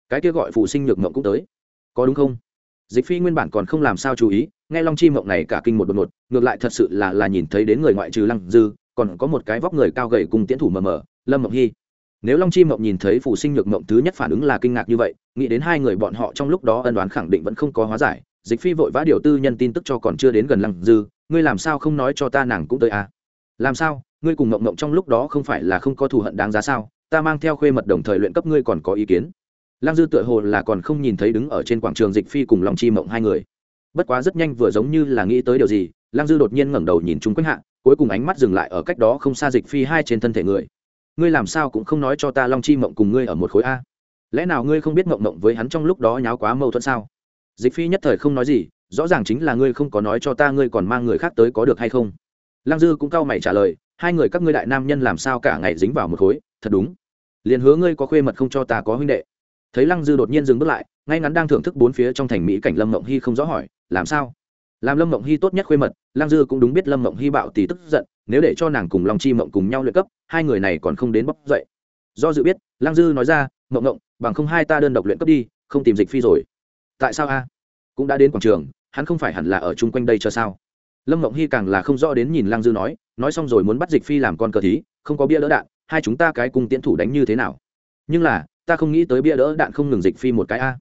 S1: cái kia gọi phụ sinh nhược mộng cũng tới. Có đúng không? Dịch phi nguyên bản còn không làm sao chú ý, nghe long chi mộng này cả kinh một đột ngột, ngược lại thật sự là là nhìn thấy đến người ngoại trừ lăng dư, còn có một cái vóc người cao gầy cùng tiễn thủ mờ mờ, lâm mộng hy nếu long chi mộng nhìn thấy phụ sinh nhược mộng thứ nhất phản ứng là kinh ngạc như vậy, nghĩ đến hai người bọn họ trong lúc đó ân đoán khẳng định vẫn không có hóa giải, dịch phi vội vã điều tư nhân tin tức cho còn chưa đến gần lăng dư ngươi làm sao không nói cho ta nàng cũng tới à? làm sao? Ngươi cùng mộng mộng trong lúc đó không phải là không có thù hận đáng giá sao? Ta mang theo khuê mật đồng thời luyện cấp ngươi còn có ý kiến. Lăng dư tựa hồ là còn không nhìn thấy đứng ở trên quảng trường dịch phi cùng lòng chi mộng hai người. Bất quá rất nhanh vừa giống như là nghĩ tới điều gì, lăng dư đột nhiên ngẩng đầu nhìn chung quanh hạ, cuối cùng ánh mắt dừng lại ở cách đó không xa dịch phi hai trên thân thể người. Ngươi làm sao cũng không nói cho ta long chi mộng cùng ngươi ở một khối a? Lẽ nào ngươi không biết mộng mộng với hắn trong lúc đó nháo quá mâu thuẫn sao? Dịch phi nhất thời không nói gì rõ ràng chính là ngươi không có nói cho ta ngươi còn mang người khác tới có được hay không? Lăng dư cũng cau mày trả lời, hai người các ngươi đại nam nhân làm sao cả ngày dính vào một khối, thật đúng. Liền hứa ngươi có khuê mật không cho ta có huynh đệ. Thấy lăng dư đột nhiên dừng bước lại, ngay ngắn đang thưởng thức bốn phía trong thành mỹ cảnh lâm mộng hy không rõ hỏi, làm sao? Làm lâm mộng hy tốt nhất khuê mật, lăng dư cũng đúng biết lâm mộng hy bạo thì tức giận, nếu để cho nàng cùng lòng chi mộng cùng nhau luyện cấp, hai người này còn không đến bóc dậy. Do dự biết, lăng dư nói ra, mộng mộng, bằng không hai ta đơn độc luyện cấp đi, không tìm dịch phi rồi. Tại sao a? Cũng đã đến quảng trường hắn không phải hẳn là ở chung quanh đây cho sao? Lâm mộng hy càng là không rõ đến nhìn lăng dư nói nói xong rồi muốn bắt dịch phi làm con cờ thí, không có bia đỡ đạn, hai chúng ta cái cùng tiến thủ đánh như thế nào? Nhưng là, ta không nghĩ tới bia đỡ đạn không ngừng dịch phi một cái a.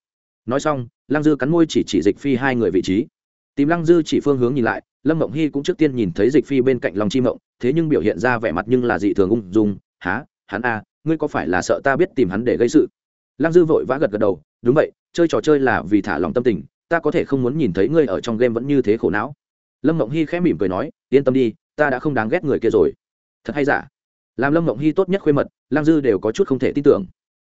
S1: Nói xong, lăng dư cắn môi chỉ chỉ dịch phi hai người vị trí. Tìm lăng dư chỉ phương hướng nhìn lại, lâm mộng hy cũng trước tiên nhìn thấy dịch phi bên cạnh lòng chi mộng, thế nhưng biểu hiện ra vẻ mặt nhưng là dị thường ung dung há hắn a, ngươi có phải là sợ ta biết tìm hắn để gây sự? Lăng dư vội vã gật gật đầu, đúng vậy, chơi trò chơi là vì thả lòng tâm tình ta có thể không muốn nhìn thấy ngươi ở trong game vẫn như thế khổ não. Lâm mộng hy khẽ mỉm cười nói yên tâm đi ta đã không đáng ghét người kia rồi. Thật hay giả? Làm lâm mộng hy tốt nhất khuê mật lang dư đều có chút không thể tin tưởng.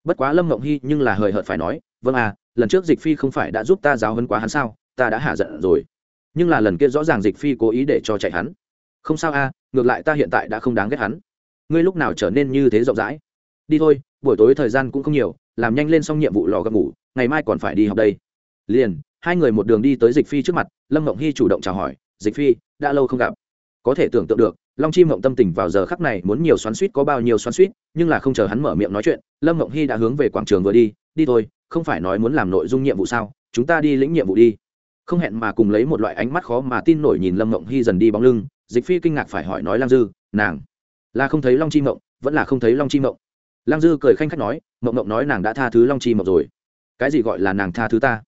S1: Bất quá lâm mộng hy nhưng là hời hợt phải nói vâng à lần trước dịch phi không phải đã giúp ta giáo hơn quá hắn sao? Ta đã hạ giận rồi. Nhưng là lần kia rõ ràng dịch phi cố ý để cho chạy hắn. Không sao a à, ngược lại ta hiện tại đã không đáng ghét hắn. Ngươi lúc nào trở nên như thế rộng rãi? Đi thôi buổi tối thời gian cũng không nhiều làm nhanh lên xong nhiệm vụ lò gặp ngủ ngày mai còn phải đi học đây. Liền hai người một đường đi tới dịch phi trước mặt, lâm mộng hy chủ động chào hỏi, dịch phi, đã lâu không gặp. Có thể tưởng tượng được, long chi mộng tâm tình vào giờ khắc này muốn nhiều xoắn suýt có bao nhiêu xoắn suýt nhưng là không chờ hắn mở miệng nói chuyện, lâm mộng hy đã hướng về quảng trường vừa đi đi thôi, không phải nói muốn làm nội dung nhiệm vụ sao, chúng ta đi lĩnh nhiệm vụ đi. Không hẹn mà cùng lấy một loại ánh mắt khó mà tin nổi nhìn lâm mộng hy dần đi bóng lưng, dịch phi kinh ngạc phải hỏi nói lang dư, nàng là không thấy long chi mộng, vẫn là không thấy long chi mộng? Lang dư cười khanh khách nói, mộng mộng nói nàng đã tha thứ long chi mộng rồi. Cái gì gọi là nàng tha thứ ta?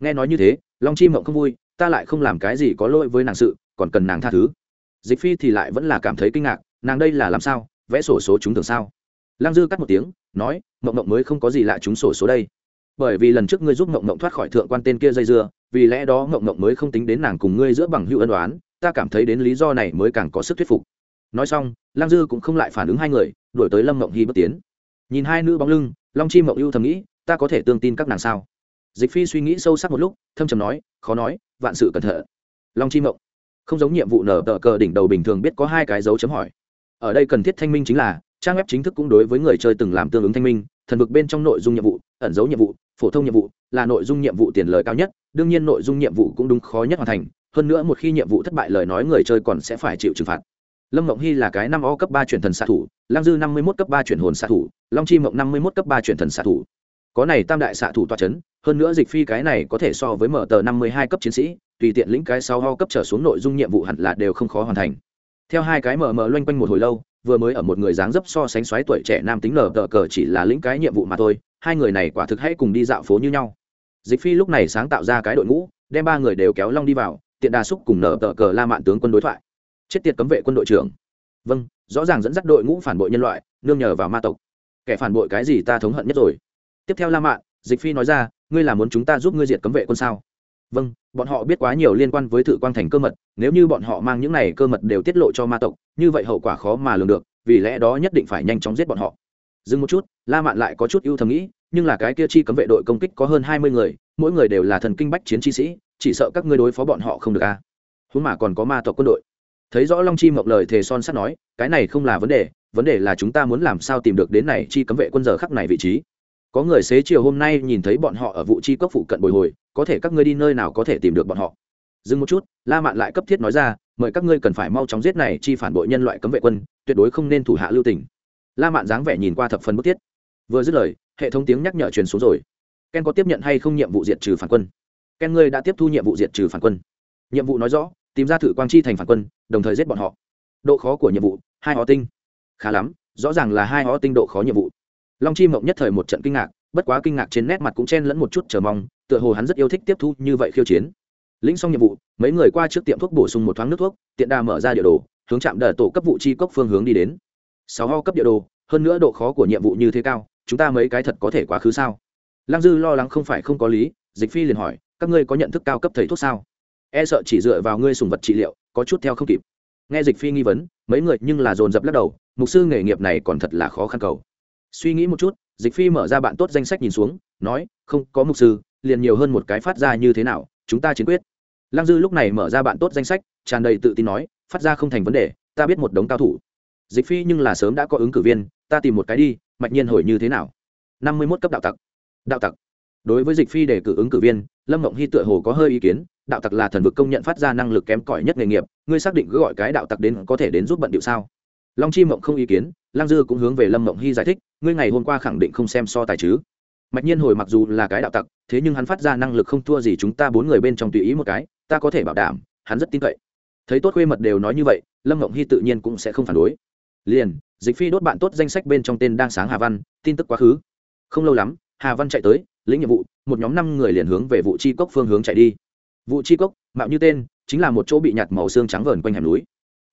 S1: Nghe nói như thế, long chi mộng không vui, ta lại không làm cái gì có lỗi với nàng sự, còn cần nàng tha thứ. Dịch phi thì lại vẫn là cảm thấy kinh ngạc, nàng đây là làm sao, vẽ sổ số chúng thường sao? Lang dư cắt một tiếng, nói, mộng mộng mới không có gì lạ chúng sổ số đây. Bởi vì lần trước ngươi giúp mộng mộng thoát khỏi thượng quan tên kia dây dưa, vì lẽ đó mộng mộng mới không tính đến nàng cùng ngươi giữa bằng hữu ân đoán ta cảm thấy đến lý do này mới càng có sức thuyết phục. Nói xong lang dư cũng không lại phản ứng hai người, đuổi tới lâm mộng hy bước tiến. Nhìn hai nữ bóng lưng, long chi mộng ưu thầm nghĩ, ta có thể tương tin các nàng sao? Dịch phi suy nghĩ sâu sắc một lúc, thâm trầm nói, khó nói, vạn sự cẩn thận. Long chi mộng. Không giống nhiệm vụ nở tờ cờ đỉnh đầu bình thường biết có hai cái dấu chấm hỏi. Ở đây cần thiết thanh minh chính là, trang web chính thức cũng đối với người chơi từng làm tương ứng thanh minh, thần vực bên trong nội dung nhiệm vụ, ẩn dấu nhiệm vụ, phổ thông nhiệm vụ, là nội dung nhiệm vụ tiền lời cao nhất, đương nhiên nội dung nhiệm vụ cũng đúng khó nhất hoàn thành. Hơn nữa một khi nhiệm vụ thất bại lời nói người chơi còn sẽ phải chịu trừng phạt. Lâm mộng hy là cái năm o cấp ba chuyển thần xạ thủ lang dư năm mươi một cấp ba chuyển hồn xạ thủ, long chi mộng năm mươi một cấp ba chuyển thần xạ thủ có này tam đại xạ thủ toa c h ấ n hơn nữa dịch phi cái này có thể so với mở tờ năm mươi hai cấp chiến sĩ, tùy tiện lĩnh cái sau ho cấp trở xuống nội dung nhiệm vụ hẳn là đều không khó hoàn thành. Theo hai cái mở mở loanh quanh một hồi lâu, vừa mới ở một người dáng dấp so sánh xoáy tuổi trẻ nam tính nở tờ cờ chỉ là lĩnh cái nhiệm vụ mà thôi, hai người này quả thực hãy cùng đi dạo phố như nhau. Dịch phi lúc này sáng tạo ra cái đội ngũ, đem ba người đều kéo long đi vào, tiện đa xúc cùng nở tờ cờ la mạn tướng quân đối thoại. Chết tiệt cấm vệ quân đội trưởng. Vâng rõ ràng dẫn dắt đội ngũ phản bội nhân loại, nương nhờ vào ma tộc. Kẻ phản bội cái gì ta thống hận nhất rồi? Tiếp theo la mạn, dịch phi nói ra, ngươi là muốn chúng ta giúp ngươi diệt cấm vệ quân sao? Vâng bọn họ biết quá nhiều liên quan với thự quang thành cơ mật, nếu như bọn họ mang những này cơ mật đều tiết lộ cho ma tộc, như vậy hậu quả khó mà lường được, vì lẽ đó nhất định phải nhanh chóng giết bọn họ. Dừng một chút, la mạn lại có chút ưu thầm nghĩ, nhưng là cái kia chi cấm vệ đội công kích có hơn hai mươi người, mỗi người đều là thần kinh bách chiến chi sĩ, chỉ sợ các ngươi đối phó bọn họ không được a. À. huống mà còn có ma tộc quân đội. Thấy rõ long chi mộng lời thề son sắt nói, cái này không là vấn đề vấn đề là chúng ta muốn làm sao tìm được đến này chi cấm vệ quân giờ khắc này vị trí có người xế chiều hôm nay nhìn thấy bọn họ ở vụ chi cốc phụ cận bồi hồi, có thể các ngươi đi nơi nào có thể tìm được bọn họ. Dừng một chút, la mạn lại cấp thiết nói ra, mời các ngươi cần phải mau chóng giết này chi phản bội nhân loại cấm vệ quân, tuyệt đối không nên thủ hạ lưu tình. La mạn dáng vẻ nhìn qua thập phần bức thiết. Vừa dứt lời, hệ thống tiếng nhắc nhở truyền xuống rồi. Ken có tiếp nhận hay không nhiệm vụ diệt trừ phản quân? Ken ngươi đã tiếp thu nhiệm vụ diệt trừ phản quân. Nhiệm vụ nói rõ, tìm ra thử quang chi thành phản quân, đồng thời giết bọn họ. Độ khó của nhiệm vụ, hai họ tinh. Khá lắm, rõ ràng là hai họ tinh độ khó nhiệm vụ long chi mộng nhất thời một trận kinh ngạc, bất quá kinh ngạc trên nét mặt cũng chen lẫn một chút chờ mong, tựa hồ hắn rất yêu thích tiếp thu như vậy khiêu chiến. Lĩnh xong nhiệm vụ, mấy người qua trước tiệm thuốc bổ sung một thoáng nước thuốc, tiện đa mở ra địa đồ, hướng chạm đờ tổ cấp vụ chi cốc phương hướng đi đến. Sáu ho cấp địa đồ, hơn nữa độ khó của nhiệm vụ như thế cao, chúng ta mấy cái thật có thể quá khứ sao? Lăng dư lo lắng không phải không có lý, dịch phi liền hỏi, các ngươi có nhận thức cao cấp thầy thuốc sao? E sợ chỉ dựa vào ngươi sùng vật trị liệu, có chút theo không kịp. Nghe dịch phi nghi vấn, mấy người nhưng là dồn dập lắc đầu, mục sư nghề nghiệp này còn thật là khó khăn cầu suy nghĩ một chút, dịch phi mở ra bạn tốt danh sách nhìn xuống, nói, không, có mục sư, liền nhiều hơn một cái phát ra như thế nào, chúng ta chiến quyết. Lăng dư lúc này mở ra bạn tốt danh sách, tràn đầy tự tin nói, phát ra không thành vấn đề, ta biết một đống cao thủ. Dịch phi nhưng là sớm đã có ứng cử viên, ta tìm một cái đi, mạch nhiên hồi như thế nào? Năm mươi mốt cấp đạo tặc. Đạo tặc. Đối với dịch phi để cử ứng cử viên, lâm mộng hy tựa hồ có hơi ý kiến, đạo tặc là thần vực công nhận phát ra năng lực kém cỏi nhất nghề nghiệp, ngươi xác định cứ gọi cái đạo tặc đến có thể đến giúp bận điệu sao? Long chi mộng không ý kiến lang dư cũng hướng về lâm mộng hy giải thích, ngươi ngày hôm qua khẳng định không xem so tài chứ? Mạch nhiên hồi mặc dù là cái đạo tặc, thế nhưng hắn phát ra năng lực không thua gì chúng ta bốn người bên trong tùy ý một cái, ta có thể bảo đảm, hắn rất tin cậy. Thấy tốt khuê mật đều nói như vậy, lâm mộng hy tự nhiên cũng sẽ không phản đối. Liền, dịch phi đốt bạn tốt danh sách bên trong tên đang sáng hà văn, tin tức quá khứ. Không lâu lắm, hà văn chạy tới, lĩnh nhiệm vụ, một nhóm năm người liền hướng về vụ chi cốc phương hướng chạy đi. Vụ chi cốc, mạo như tên, chính là một chỗ bị nhạt màu xương trắng vờn quanh hẻm núi.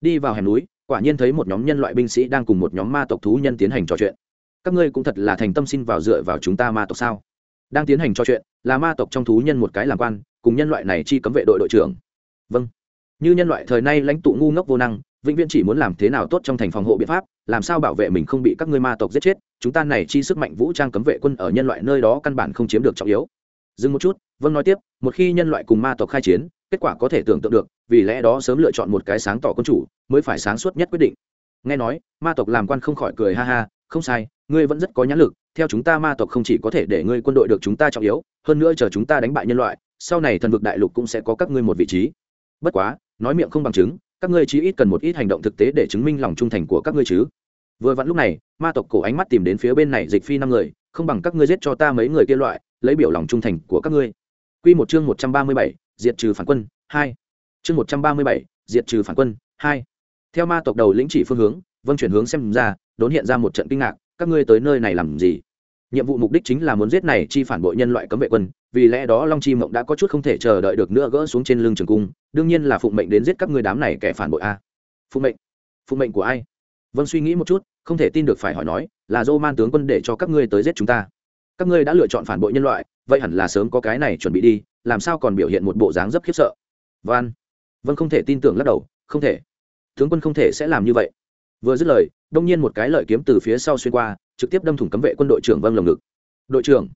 S1: Đi vào hẻm núi quả nhiên thấy một nhóm nhân loại binh sĩ đang cùng một nhóm ma tộc thú nhân tiến hành trò chuyện. Các ngươi cũng thật là thành tâm xin vào dựa vào chúng ta ma tộc sao? Đang tiến hành trò chuyện, là ma tộc trong thú nhân một cái làm quan, cùng nhân loại này chi cấm vệ đội đội trưởng. Vâng. Như nhân loại thời nay lãnh tụ ngu ngốc vô năng, vĩnh viễn chỉ muốn làm thế nào tốt trong thành phòng hộ biện pháp, làm sao bảo vệ mình không bị các ngươi ma tộc giết chết, chúng ta này chi sức mạnh vũ trang cấm vệ quân ở nhân loại nơi đó căn bản không chiếm được trọng yếu. Dừng một chút vâng nói tiếp, một khi nhân loại cùng ma tộc khai chiến, kết quả có thể tưởng tượng được vì lẽ đó sớm lựa chọn một cái sáng tỏ quân chủ mới phải sáng suốt nhất quyết định. Nghe nói ma tộc làm quan không khỏi cười ha ha không sai ngươi vẫn rất có nhãn lực theo chúng ta ma tộc không chỉ có thể để ngươi quân đội được chúng ta trọng yếu hơn nữa chờ chúng ta đánh bại nhân loại sau này thần vực đại lục cũng sẽ có các ngươi một vị trí. Bất quá nói miệng không bằng chứng các ngươi chí ít cần một ít hành động thực tế để chứng minh lòng trung thành của các ngươi chứ. Vừa vặn lúc này ma tộc cổ ánh mắt tìm đến phía bên này dịch phi năm người không bằng các ngươi giết cho ta mấy người kia loại lấy biểu lòng trung thành của các ngươi. Quy một chương một trăm ba mươi bảy, diệt trừ phản quân hai chương một trăm ba mươi bảy, diệt trừ phản quân hai. Theo ma tộc đầu lĩnh chỉ phương hướng vâng chuyển hướng xem ra đốn hiện ra một trận kinh ngạc các ngươi tới nơi này làm gì? Nhiệm vụ mục đích chính là muốn giết này chi phản bội nhân loại cấm vệ quân vì lẽ đó long chi mộng đã có chút không thể chờ đợi được nữa gỡ xuống trên lưng trường cung đương nhiên là phụng mệnh đến giết các ngươi đám này kẻ phản bội a. Phụng mệnh? Phụng mệnh của ai? Vâng suy nghĩ một chút không thể tin được phải hỏi nói là dô man tướng quân để cho các ngươi tới giết chúng ta. Các ngươi đã lựa chọn phản bội nhân loại vậy hẳn là sớm có cái này chuẩn bị đi làm sao còn biểu hiện một bộ dáng rất khiếp sợ? Van vâng không thể tin tưởng lắc đầu, không thể. Tướng quân không thể sẽ làm như vậy. Vừa dứt lời, đông nhiên một cái lợi kiếm từ phía sau xuyên qua, trực tiếp đâm thủng cấm vệ quân đội trưởng vâng lồng ngực. Đội trưởng,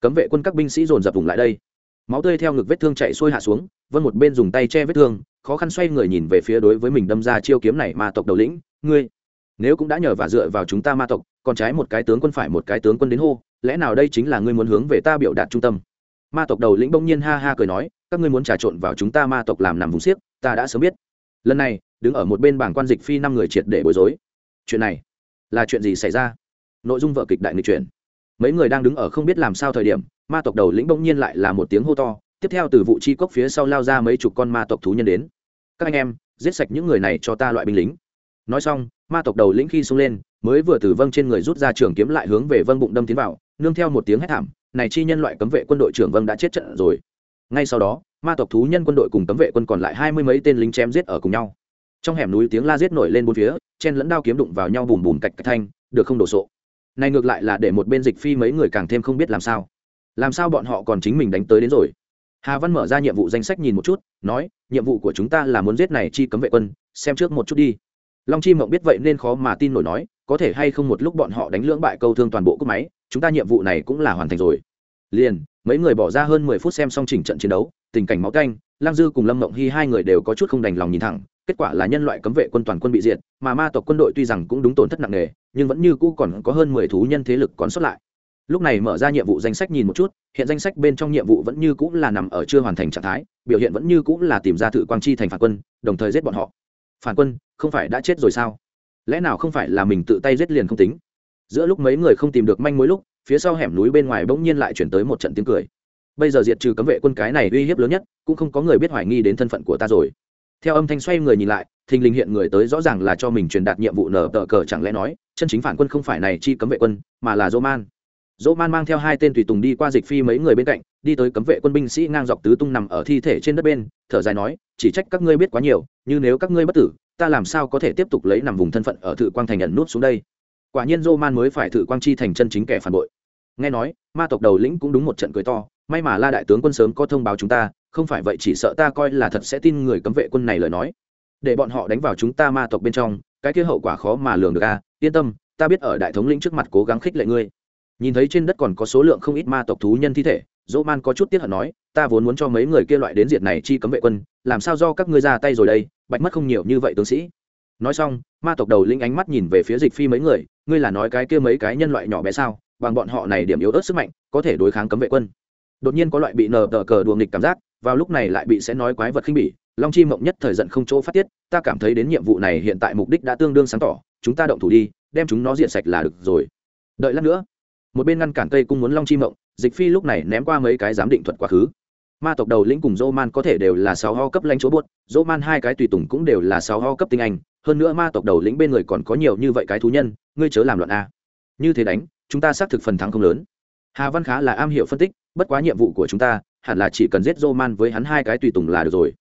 S1: cấm vệ quân các binh sĩ dồn dập vùng lại đây. Máu tươi theo ngực vết thương chạy xuôi hạ xuống vân một bên dùng tay che vết thương, khó khăn xoay người nhìn về phía đối với mình đâm ra chiêu kiếm này ma tộc đầu lĩnh, ngươi, nếu cũng đã nhờ và dựa vào chúng ta ma tộc, còn trái một cái tướng quân phải một cái tướng quân đến hô, lẽ nào đây chính là ngươi muốn hướng về ta biểu đạt trung tâm? Ma tộc đầu lĩnh bỗng nhiên ha ha cười nói, các ngươi muốn trà trộn vào chúng ta ma tộc làm nằm vùng xiếc ta đã sớm biết. Lần này, đứng ở một bên bảng quan dịch phi năm người triệt để bối rối. Chuyện này, là chuyện gì xảy ra? Nội dung vợ kịch đại nghịch chuyển. Mấy người đang đứng ở không biết làm sao thời điểm, ma tộc đầu lĩnh bỗng nhiên lại là một tiếng hô to, tiếp theo từ vụ chi cốc phía sau lao ra mấy chục con ma tộc thú nhân đến. Các anh em, giết sạch những người này cho ta loại binh lính. Nói xong, ma tộc đầu lĩnh khi xông lên, mới vừa từ vâng trên người rút ra trường kiếm lại hướng về vâng bụng đâm tiến vào, nương theo một tiếng hét thảm, này chi nhân loại cấm vệ quân đội trưởng vâng đã chết trận rồi. Ngay sau đó ma tộc thú nhân quân đội cùng cấm vệ quân còn lại hai mươi mấy tên lính chém giết ở cùng nhau. Trong hẻm núi tiếng la giết nổi lên bốn phía, chen lẫn đao kiếm đụng vào nhau bùm bùm cạch cạch thanh, được không đổ sộ. Này ngược lại là để một bên dịch phi mấy người càng thêm không biết làm sao. Làm sao bọn họ còn chính mình đánh tới đến rồi? Hà văn mở ra nhiệm vụ danh sách nhìn một chút, nói, nhiệm vụ của chúng ta là muốn giết này chi cấm vệ quân, xem trước một chút đi. Long chi mộng biết vậy nên khó mà tin nổi nói, có thể hay không một lúc bọn họ đánh lưỡng bại câu thương toàn bộ cúp máy, chúng ta nhiệm vụ này cũng là hoàn thành rồi. Liền, mấy người bỏ ra hơn mười phút xem xong chỉnh trận chiến đấu tình cảnh máu canh, lang dư cùng lâm mộng hy hai người đều có chút không đành lòng nhìn thẳng, kết quả là nhân loại cấm vệ quân toàn quân bị diệt, mà ma tộc quân đội tuy rằng cũng đúng tổn thất nặng nề, nhưng vẫn như cũ còn có hơn mười thú nhân thế lực còn sót lại. Lúc này mở ra nhiệm vụ danh sách nhìn một chút, hiện danh sách bên trong nhiệm vụ vẫn như cũ là nằm ở chưa hoàn thành trạng thái, biểu hiện vẫn như cũ là tìm ra thự quang chi thành phản quân, đồng thời giết bọn họ. Phản quân, không phải đã chết rồi sao? Lẽ nào không phải là mình tự tay giết liền không tính? Giữa lúc mấy người không tìm được manh mối lúc, phía sau hẻm núi bên ngoài bỗng nhiên lại chuyển tới một trận tiếng cười bây giờ diệt trừ cấm vệ quân cái này uy hiếp lớn nhất, cũng không có người biết hoài nghi đến thân phận của ta rồi. Theo âm thanh xoay người nhìn lại, thình lình hiện người tới rõ ràng là cho mình truyền đạt nhiệm vụ nở tờ cờ chẳng lẽ nói, chân chính phản quân không phải này chi cấm vệ quân, mà là dô man dô man mang theo hai tên tùy tùng đi qua dịch phi mấy người bên cạnh, đi tới cấm vệ quân binh sĩ ngang dọc tứ tung nằm ở thi thể trên đất bên, thở dài nói, chỉ trách các ngươi biết quá nhiều nhưng nếu các ngươi bất tử, ta làm sao có thể tiếp tục lấy nằm vùng thân phận ở thự quang thành nhận nút xuống đây? Quả nhiên dô man mới phải thự quang chi thành chân chính kẻ phản bội. Nghe nói, ma tộc đầu lĩnh cũng đúng một trận cười to may mà la đại tướng quân sớm có thông báo chúng ta, không phải vậy chỉ sợ ta coi là thật sẽ tin người cấm vệ quân này lời nói. Để bọn họ đánh vào chúng ta ma tộc bên trong, cái kia hậu quả khó mà lường được a yên tâm, ta biết ở đại thống lĩnh trước mặt cố gắng khích lệ ngươi. Nhìn thấy trên đất còn có số lượng không ít ma tộc thú nhân thi thể dỗ man có chút tiếc hận nói, ta vốn muốn cho mấy người kia loại đến diệt này chi cấm vệ quân, làm sao do các ngươi ra tay rồi đây, bạch mất không nhiều như vậy tướng sĩ. Nói xong, ma tộc đầu linh ánh mắt nhìn về phía dịch phi mấy người, ngươi là nói cái kia mấy cái nhân loại nhỏ bé sao, bằng bọn họ này điểm yếu ớt sức mạnh, có thể đối kháng cấm vệ quân đột nhiên có loại bị nờ tờ cờ đùa nghịch cảm giác, vào lúc này lại bị sẽ nói quái vật khinh bỉ, long chi mộng nhất thời giận không chỗ phát tiết, ta cảm thấy đến nhiệm vụ này hiện tại mục đích đã tương đương sáng tỏ, chúng ta động thủ đi, đem chúng nó diện sạch là được rồi. Đợi lát nữa, một bên ngăn cản cây cung muốn long chi mộng, dịch phi lúc này ném qua mấy cái giám định thuật quá khứ. Ma tộc đầu lĩnh cùng dô man có thể đều là sáu ho cấp lãnh chúa buốt, dô man hai cái tùy tùng cũng đều là sáu ho cấp tinh anh, hơn nữa ma tộc đầu lĩnh bên người còn có nhiều như vậy cái thú nhân, ngươi chớ làm loạn a. Như thế đánh, chúng ta xác thực phần thắng không lớn. Hà văn khá là am hiểu phân tích bất quá nhiệm vụ của chúng ta, hẳn là chỉ cần giết dô man với hắn hai cái tùy tùng là được rồi.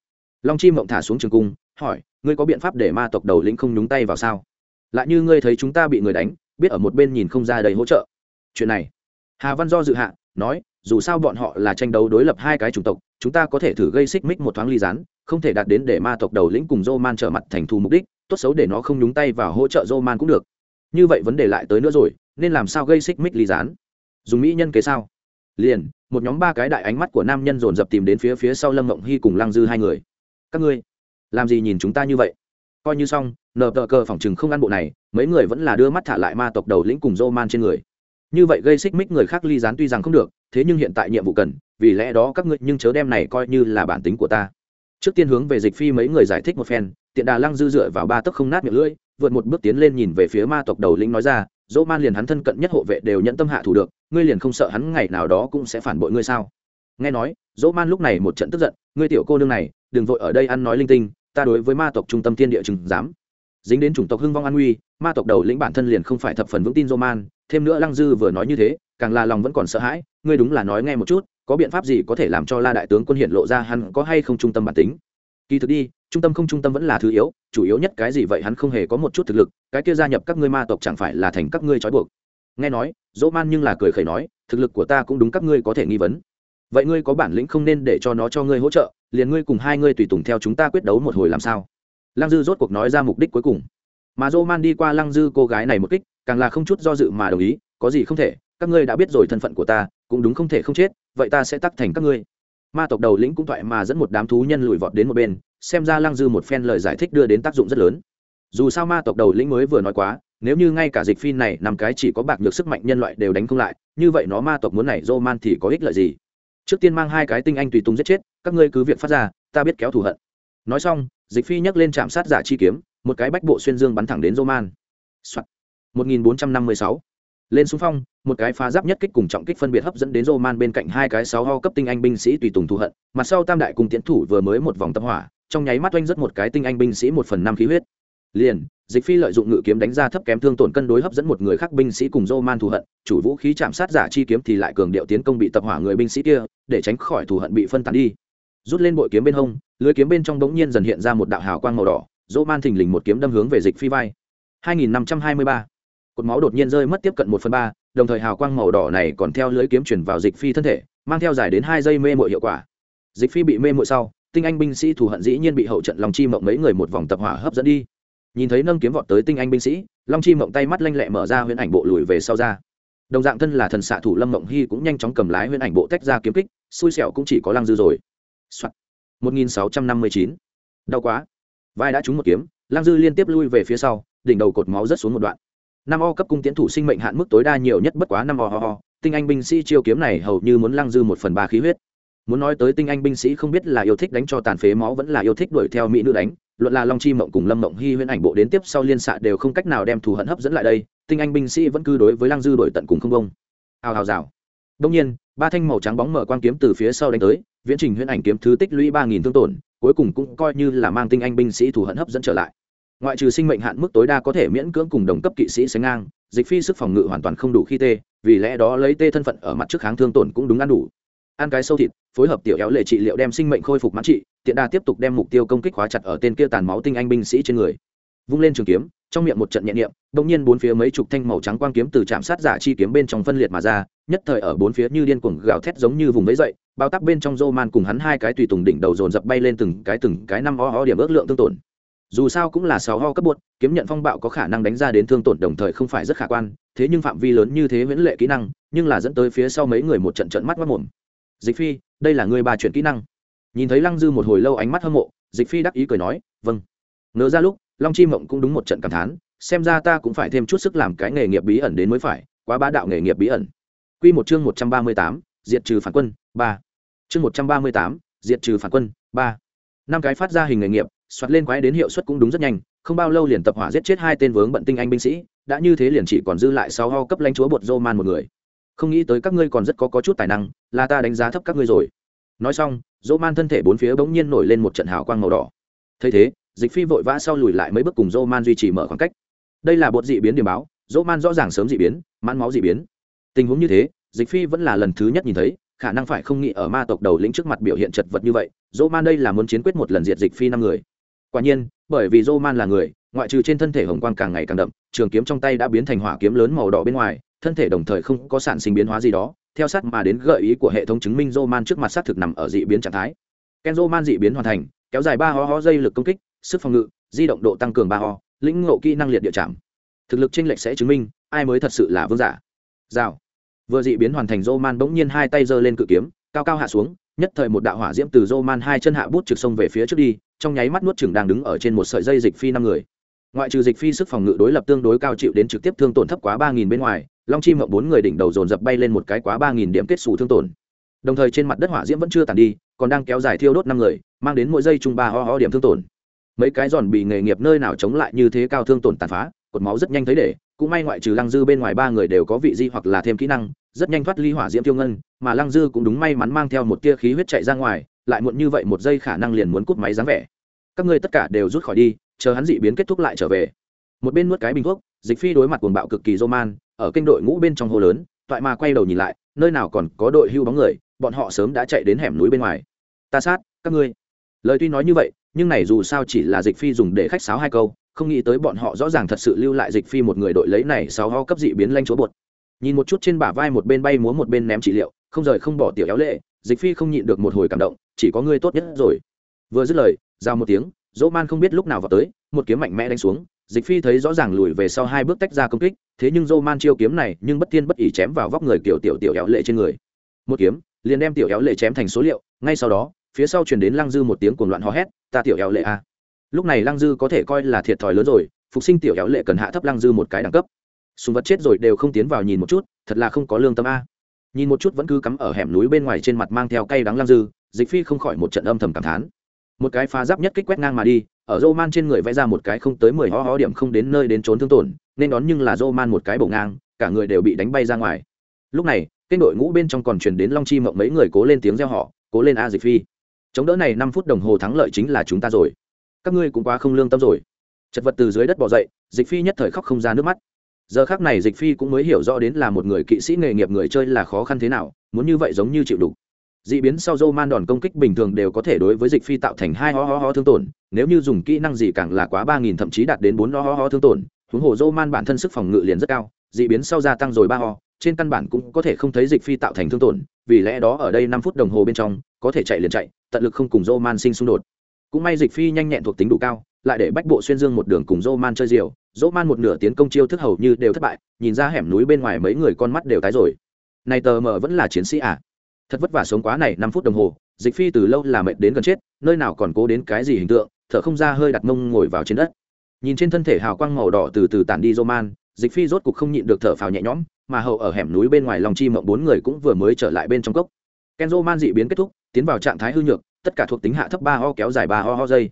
S1: Long chi mộng thả xuống trường cung, hỏi, ngươi có biện pháp để ma tộc đầu lĩnh không nhúng tay vào sao? Lại như ngươi thấy chúng ta bị người đánh, biết ở một bên nhìn không ra đầy hỗ trợ. Chuyện này, hà văn do dự hạ, nói, dù sao bọn họ là tranh đấu đối lập hai cái chủng tộc, chúng ta có thể thử gây xích mích một thoáng ly rán không thể đạt đến để ma tộc đầu lĩnh cùng dô man trở mặt thành thù mục đích, tốt xấu để nó không nhúng tay vào hỗ trợ dô man cũng được. Như vậy vấn đề lại tới nữa rồi, nên làm sao gây xích mích ly rán dùng mỹ nhân kế sao? Liền một nhóm ba cái đại ánh mắt của nam nhân dồn dập tìm đến phía phía sau lâm mộng hy cùng lăng dư hai người. Các ngươi, làm gì nhìn chúng ta như vậy? Coi như xong, nờ tờ cờ phòng chừng không ăn bộ này, mấy người vẫn là đưa mắt thả lại ma tộc đầu lĩnh cùng dô man trên người. Như vậy gây xích mích người khác ly gián tuy rằng không được, thế nhưng hiện tại nhiệm vụ cần, vì lẽ đó các ngươi nhưng chớ đem này coi như là bản tính của ta. Trước tiên hướng về dịch phi mấy người giải thích một phen, tiện đà lăng dư dựa vào ba tấc không nát miệng lưỡi, vượt một bước tiến lên nhìn về phía ma tộc đầu lĩnh nói ra dỗ man liền hắn thân cận nhất hộ vệ đều nhận tâm hạ thủ được, ngươi liền không sợ hắn ngày nào đó cũng sẽ phản bội ngươi sao? Nghe nói, dỗ man lúc này một trận tức giận, ngươi tiểu cô nương này, đừng vội ở đây ăn nói linh tinh, ta đối với ma tộc trung tâm thiên địa chừng dám. Dính đến chủng tộc hưng vong an nguy, ma tộc đầu lĩnh bản thân liền không phải thập phần vững tin dỗ man, thêm nữa lăng dư vừa nói như thế, càng là lòng vẫn còn sợ hãi, ngươi đúng là nói nghe một chút, có biện pháp gì có thể làm cho la đại tướng quân hiện lộ ra hắn có hay không trung tâm bản tính? Kỳ thực đi, trung tâm không trung tâm vẫn là thứ yếu, chủ yếu nhất cái gì vậy hắn không hề có một chút thực lực, cái kia gia nhập các ngươi ma tộc chẳng phải là thành các ngươi trói buộc. Nghe nói dỗ man nhưng là cười khẩy nói, thực lực của ta cũng đúng các ngươi có thể nghi vấn. Vậy ngươi có bản lĩnh không nên để cho nó cho ngươi hỗ trợ, liền ngươi cùng hai ngươi tùy tùng theo chúng ta quyết đấu một hồi làm sao? Lăng dư rốt cuộc nói ra mục đích cuối cùng. Mà dỗ man đi qua lăng dư cô gái này một kích, càng là không chút do dự mà đồng ý, có gì không thể, các ngươi đã biết rồi thân phận của ta, cũng đúng không thể không chết, vậy ta sẽ tắc thành các ngươi ma tộc đầu lĩnh cũng thoại mà dẫn một đám thú nhân lùi vọt đến một bên, xem ra lăng dư một phen lời giải thích đưa đến tác dụng rất lớn. Dù sao ma tộc đầu lĩnh mới vừa nói quá, nếu như ngay cả dịch phi này nằm cái chỉ có bạc nhược sức mạnh nhân loại đều đánh không lại, như vậy nó ma tộc muốn này dô man thì có ích lợi gì? Trước tiên mang hai cái tinh anh tùy tung giết chết, các ngươi cứ việc phát ra, ta biết kéo thù hận. Nói xong, dịch phi nhấc lên chạm sát giả chi kiếm, một cái bách bộ xuyên dương bắn thẳng đến dô man. 1456 lên xung phong một cái phá giáp nhất kích cùng trọng kích phân biệt hấp dẫn đến Roman bên cạnh hai cái sáu ho cấp tinh anh binh sĩ tùy tùng thù hận, mặt sau tam đại cùng tiến thủ vừa mới một vòng tập hỏa, trong nháy mắt oanh rất một cái tinh anh binh sĩ một phần năm khí huyết. Liền, Dịch Phi lợi dụng ngự kiếm đánh ra thấp kém thương tổn cân đối hấp dẫn một người khác binh sĩ cùng Roman thù hận, chủ vũ khí chạm sát giả chi kiếm thì lại cường điệu tiến công bị tập hỏa người binh sĩ kia, để tránh khỏi thù hận bị phân tán đi. Rút lên bội kiếm bên hông, lưới kiếm bên trong bỗng nhiên dần hiện ra một đạo hào quang màu đỏ, Roman thình lình một kiếm đâm hướng về Dịch Phi vai. 2523 cột máu đột nhiên rơi mất tiếp cận một phần ba, đồng thời hào quang màu đỏ này còn theo lưới kiếm chuyển vào dịch phi thân thể, mang theo dài đến hai giây mê mội hiệu quả. Dịch phi bị mê mội sau, tinh anh binh sĩ thù hận dĩ nhiên bị hậu trận long chi mộng mấy người một vòng tập hỏa hấp dẫn đi. Nhìn thấy nâng kiếm vọt tới tinh anh binh sĩ, long chi mộng tay mắt lanh lẹ mở ra huyễn ảnh bộ lùi về sau ra. Đồng dạng thân là thần xạ thủ lâm mộng hy cũng nhanh chóng cầm lái huyễn ảnh bộ tách ra kiếm kích, xui xẻo cũng chỉ có lăng dư rồi、Soạn. 1659. đau quá. Vai đã trúng một kiếm, lăng dư liên tiếp lui về phía sau, đỉnh đầu cột máu rất xuống một đoạn năm o cấp cung tiến thủ sinh mệnh hạn mức tối đa nhiều nhất bất quá năm o ho ho tinh anh binh sĩ chiêu kiếm này hầu như muốn lăng dư một phần ba khí huyết. Muốn nói tới tinh anh binh sĩ không biết là yêu thích đánh cho tàn phế máu vẫn là yêu thích đuổi theo mỹ nữ đánh. Luận là long chi mộng cùng lâm mộng hy huyễn ảnh bộ đến tiếp sau liên xạ đều không cách nào đem thù hận hấp dẫn lại đây. Tinh anh binh sĩ vẫn cứ đối với lăng dư đổi tận cùng không bông hào hào rào. Đông nhiên, ba thanh màu trắng bóng mở quang kiếm từ phía sau đánh tới, viễn trình huyễn ảnh kiếm thứ tích lũy ba nghìn thương tổn, cuối cùng cũng coi như là mang tinh anh binh sĩ thù hận hấp dẫn trở lại ngoại trừ sinh mệnh hạn mức tối đa có thể miễn cưỡng cùng đồng cấp kỵ sĩ sánh ngang, dịch phi sức phòng ngự hoàn toàn không đủ khi tê, vì lẽ đó lấy tê thân phận ở mặt trước kháng thương tổn cũng đúng ăn đủ. Ăn cái sâu thịt, phối hợp tiểu éo lệ trị liệu đem sinh mệnh khôi phục mãn trị, tiện đa tiếp tục đem mục tiêu công kích khóa chặt ở tên kia tàn máu tinh anh binh sĩ trên người. Vung lên trường kiếm, trong miệng một trận nhẹ niệm bỗng nhiên bốn phía mấy chục thanh màu trắng quang kiếm từ trạm sát giả chi kiếm bên trong phân liệt mà ra, nhất thời ở bốn phía như điên cuồng gào thét giống như vùng vẫy dậy, bao tắc bên trong rô man cùng hắn hai cái tùy tùng đỉnh đầu dồn dập bay lên từng cái từng cái năm o o điểm ước lượng tương tổn dù sao cũng là sáu ho cấp bột, kiếm nhận phong bạo có khả năng đánh ra đến thương tổn đồng thời không phải rất khả quan, thế nhưng phạm vi lớn như thế viễn lệ kỹ năng, nhưng là dẫn tới phía sau mấy người một trận trận mắt mất mồm. Dịch phi, đây là người bà chuyển kỹ năng. Nhìn thấy lăng dư một hồi lâu ánh mắt hâm mộ, dịch phi đắc ý cười nói vâng. Nỡ ra lúc, long chi mộng cũng đúng một trận cảm thán, xem ra ta cũng phải thêm chút sức làm cái nghề nghiệp bí ẩn đến mới phải, quá bá đạo nghề nghiệp bí ẩn. Q một chương một trăm ba mươi tám, diệt trừ phản quân, ba. Chương một trăm ba mươi tám, diệt trừ phản quân, ba. Năm cái phát ra hình nghề nghiệp soạt lên quái đến hiệu suất cũng đúng rất nhanh không bao lâu liền tập hỏa giết chết hai tên vướng bận tinh anh binh sĩ đã như thế liền chỉ còn dư lại sáu ho cấp lãnh chúa bột dô man một người. Không nghĩ tới các ngươi còn rất có, có chút tài năng là ta đánh giá thấp các ngươi rồi. Nói xong dô man thân thể bốn phía bỗng nhiên nổi lên một trận hào quang màu đỏ. Thấy thế dịch phi vội vã sau lùi lại mấy bước cùng dô man duy trì mở khoảng cách. Đây là bột dị biến điểm báo dô man rõ ràng sớm dị biến mãn máu dị biến. Tình huống như thế dịch phi vẫn là lần thứ nhất nhìn thấy khả năng phải không nghĩ ở ma tộc đầu lĩnh trước mặt biểu hiện chật vật như vậy. Dô man đây là muốn chiến quyết một lần diệt dịch phi năm người quả nhiên, bởi vì dô man là người, ngoại trừ trên thân thể hồng quang càng ngày càng đậm, trường kiếm trong tay đã biến thành hỏa kiếm lớn màu đỏ bên ngoài, thân thể đồng thời không có sản sinh biến hóa gì đó, theo sát mà đến gợi ý của hệ thống chứng minh dô man trước mặt xác thực nằm ở dị biến trạng thái. Ken dô man dị biến hoàn thành, kéo dài ba ho ho dây lực công kích, sức phòng ngự, di động độ tăng cường ba ho, lĩnh ngộ kỹ năng liệt địa chạm. Thực lực tranh lệch sẽ chứng minh, ai mới thật sự là vương giả. Rào. Vừa dị biến hoàn thành dô man bỗng nhiên hai tay giơ lên cự kiếm, cao cao hạ xuống, nhất thời một đạo hỏa diễm từ dô man hai chân hạ bút trực sông về phía trước đi trong nháy mắt nuốt chừng đang đứng ở trên một sợi dây dịch phi năm người. Ngoại trừ dịch phi sức phòng ngự đối lập tương đối cao chịu đến trực tiếp thương tổn thấp quá ba nghìn bên ngoài, long chim mộng bốn người đỉnh đầu dồn dập bay lên một cái quá ba nghìn điểm kết xù thương tổn. Đồng thời trên mặt đất hỏa diễm vẫn chưa tàn đi, còn đang kéo dài thiêu đốt năm người, mang đến mỗi giây chung ba ho ho điểm thương tổn. Mấy cái giòn bị nghề nghiệp nơi nào chống lại như thế cao thương tổn tàn phá, cột máu rất nhanh thấy để, cũng may ngoại trừ lăng dư bên ngoài ba người đều có vị di hoặc là thêm kỹ năng, rất nhanh thoát ly hỏa diễm tiêu ngân, mà lăng dư cũng đúng may mắn mang theo một tia khí huyết chạy ra ngoài lại muộn như vậy một giây khả năng liền muốn cút máy dáng vẻ. Các ngươi tất cả đều rút khỏi đi, chờ hắn dị biến kết thúc lại trở về. Một bên nuốt cái bình thuốc, dịch phi đối mặt cuồng bạo cực kỳ dô man, ở kênh đội ngũ bên trong hồ lớn, toại mà quay đầu nhìn lại, nơi nào còn có đội hưu bóng người, bọn họ sớm đã chạy đến hẻm núi bên ngoài. Ta sát, các ngươi. Lời tuy nói như vậy, nhưng này dù sao chỉ là dịch phi dùng để khách sáo hai câu, không nghĩ tới bọn họ rõ ràng thật sự lưu lại dịch phi một người đội lấy này sáu ho cấp dị biến lanh chúa bột. Nhìn một chút trên bả vai một bên bay múa một bên ném trị liệu, không rời không bỏ tiểu éo lệ dịch phi không nhịn được một hồi cảm động, chỉ có ngươi tốt nhất rồi. Vừa dứt lời, giao một tiếng, dỗ man không biết lúc nào vào tới, một kiếm mạnh mẽ đánh xuống, dịch phi thấy rõ ràng lùi về sau hai bước tách ra công kích, thế nhưng dỗ man chiêu kiếm này nhưng bất thiên bất ỉ chém vào vóc người kiểu tiểu tiểu éo lệ trên người. Một kiếm, liền đem tiểu éo lệ chém thành số liệu, ngay sau đó, phía sau chuyển đến lăng dư một tiếng cuồng loạn hò hét, ta tiểu éo lệ a lúc này lăng dư có thể coi là thiệt thòi lớn rồi, phục sinh tiểu éo lệ cần hạ thấp lăng dư một cái đẳng cấp. Súng vật chết rồi đều không tiến vào nhìn một chút, thật là không có lương tâm a nhìn một chút vẫn cứ cắm ở hẻm núi bên ngoài trên mặt mang theo cây đắng lang dư, dịch phi không khỏi một trận âm thầm cảm thán. Một cái phá giáp nhất kích quét ngang mà đi, ở rô man trên người vẽ ra một cái không tới mười ho ho điểm không đến nơi đến trốn thương tổn, nên đón nhưng là rô man một cái bổ ngang, cả người đều bị đánh bay ra ngoài. Lúc này kênh đội ngũ bên trong còn chuyển đến long chi mộng mấy người cố lên tiếng reo họ cố lên a dịch phi. Chống đỡ này năm phút đồng hồ thắng lợi chính là chúng ta rồi. Các ngươi cũng quá không lương tâm rồi. Chật vật từ dưới đất bỏ dậy, dịch phi nhất thời khóc không ra nước mắt giờ khác này dịch phi cũng mới hiểu rõ đến là một người kỵ sĩ nghề nghiệp người chơi là khó khăn thế nào, muốn như vậy giống như chịu đục. D ị biến sau dô man đòn công kích bình thường đều có thể đối với dịch phi tạo thành hai ho ho ho thương tổn, nếu như dùng kỹ năng gì càng là quá ba nghìn thậm chí đạt đến bốn ho ho ho thương tổn, huống hồ dô man bản thân sức phòng ngự liền rất cao d ị biến sau gia tăng rồi ba ho, trên căn bản cũng có thể không thấy dịch phi tạo thành thương tổn, vì lẽ đó ở đây năm phút đồng hồ bên trong, có thể chạy liền chạy, tận lực không cùng dô man sinh xung đột. Cũng may dịch phi nhanh nhẹn thuộc tính đủ cao lại để bách bộ xuyên dương một đường cùng dô man chơi diều. Dỗ man một nửa tiến công chiêu thức hầu như đều thất bại, nhìn ra hẻm núi bên ngoài mấy người con mắt đều tái rồi. Này tờ mờ vẫn là chiến sĩ à? Thật vất vả sống quá này năm phút đồng hồ, dịch phi từ lâu là mệt đến gần chết, nơi nào còn cố đến cái gì hình tượng, thở không ra hơi đặt mông ngồi vào trên đất. Nhìn trên thân thể hào quang màu đỏ từ từ tản đi dô man, dịch phi rốt cục không nhịn được thở phào nhẹ nhõm, mà hậu ở hẻm núi bên ngoài lòng chi mộng bốn người cũng vừa mới trở lại bên trong cốc. Ken dô man dị biến kết thúc, tiến vào trạng thái hư nhược, tất cả thuộc tính hạ thấp ba ho kéo dài ba ho ho dây.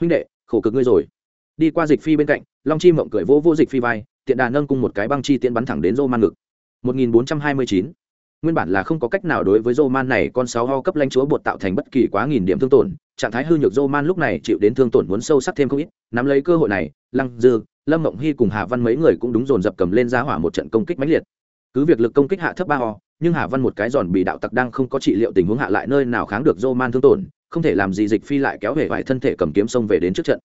S1: Huynh đệ khổ cực ngươi rồi. Đi qua dịch phi bên cạnh, long chi mộng cười vỗ vỗ dịch phi vai, tiện đà nâng cung một cái băng chi tiễn bắn thẳng đến rô man ngực 1429. nguyên bản là không có cách nào đối với rô man này con sáu ho cấp lãnh chúa bột tạo thành bất kỳ quá nghìn điểm thương tổn, trạng thái hư nhược rô man lúc này chịu đến thương tổn muốn sâu sắc thêm không ít, nắm lấy cơ hội này, lăng dư, lâm mộng hy cùng hà văn mấy người cũng đúng dồn dập cầm lên ra hỏa một trận công kích mãnh liệt. Cứ việc lực công kích hạ thấp ba ho, nhưng hà văn một cái giòn bị đạo tặc đang không có trị liệu tình huống hạ lại nơi nào kháng được rô man thương tổn không thể làm gì dịch phi lại kéo về vài thân thể cầm kiếm xông về đến trước trận.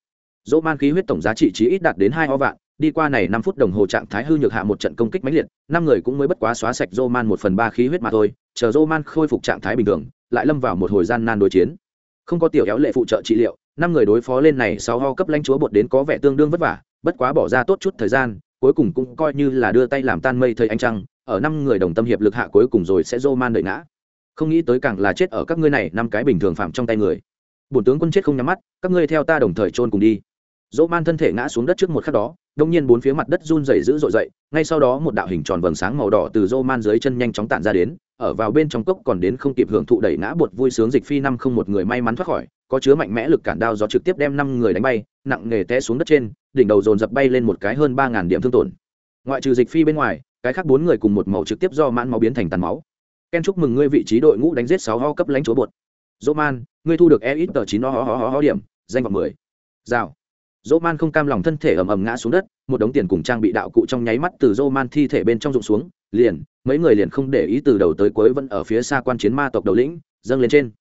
S1: Dỗ man khí huyết tổng giá trị chí ít đạt đến hai ho vạn, đi qua này năm phút đồng hồ trạng thái hư nhược hạ một trận công kích mãnh liệt, năm người cũng mới bất quá xóa sạch dỗ man một phần ba khí huyết mà thôi, chờ dỗ man khôi phục trạng thái bình thường, lại lâm vào một hồi gian nan đối chiến. Không có tiểu éo lệ phụ trợ trị liệu, năm người đối phó lên này sau ho cấp lãnh chúa bột đến có vẻ tương đương vất vả, bất quá bỏ ra tốt chút thời gian, cuối cùng cũng coi như là đưa tay làm tan mây thời anh trăng, ở năm người đồng tâm hiệp lực hạ cuối cùng rồi sẽ dô man đợi ngã không nghĩ tới càng là chết ở các ngươi này năm cái bình thường phạm trong tay người. Bổn tướng quân chết không nhắm mắt, các ngươi theo ta đồng thời chôn cùng đi. Dỗ man thân thể ngã xuống đất trước một khắc đó đông nhiên bốn phía mặt đất run rẩy dữ dội dậy, ngay sau đó một đạo hình tròn vầng sáng màu đỏ từ dỗ man dưới chân nhanh chóng tản ra đến, ở vào bên trong cốc còn đến không kịp hưởng thụ đẩy ngã bột vui sướng dịch phi năm không một người may mắn thoát khỏi, có chứa mạnh mẽ lực cản đao gió trực tiếp đem năm người đánh bay, nặng nề té xuống đất trên, đỉnh đầu dồn dập bay lên một cái hơn ba ngàn điểm thương tổn. Ngoại trừ dịch phi bên ngoài, cái khác bốn người cùng một màu trực tiếp do mãn máu biến thành tàn máu ken chúc mừng ngươi vị trí đội ngũ đánh giết sáu ho cấp lãnh chúa bột. Roman, ngươi thu được EXP ít chín ho ho ho ho điểm danh vọng mười. Rào. Roman không cam lòng thân thể ầm ầm ngã xuống đất một đống tiền cùng trang bị đạo cụ trong nháy mắt từ Roman thi thể bên trong rụng xuống liền mấy người liền không để ý từ đầu tới cuối vẫn ở phía xa quan chiến ma tộc đầu lĩnh dâng lên trên.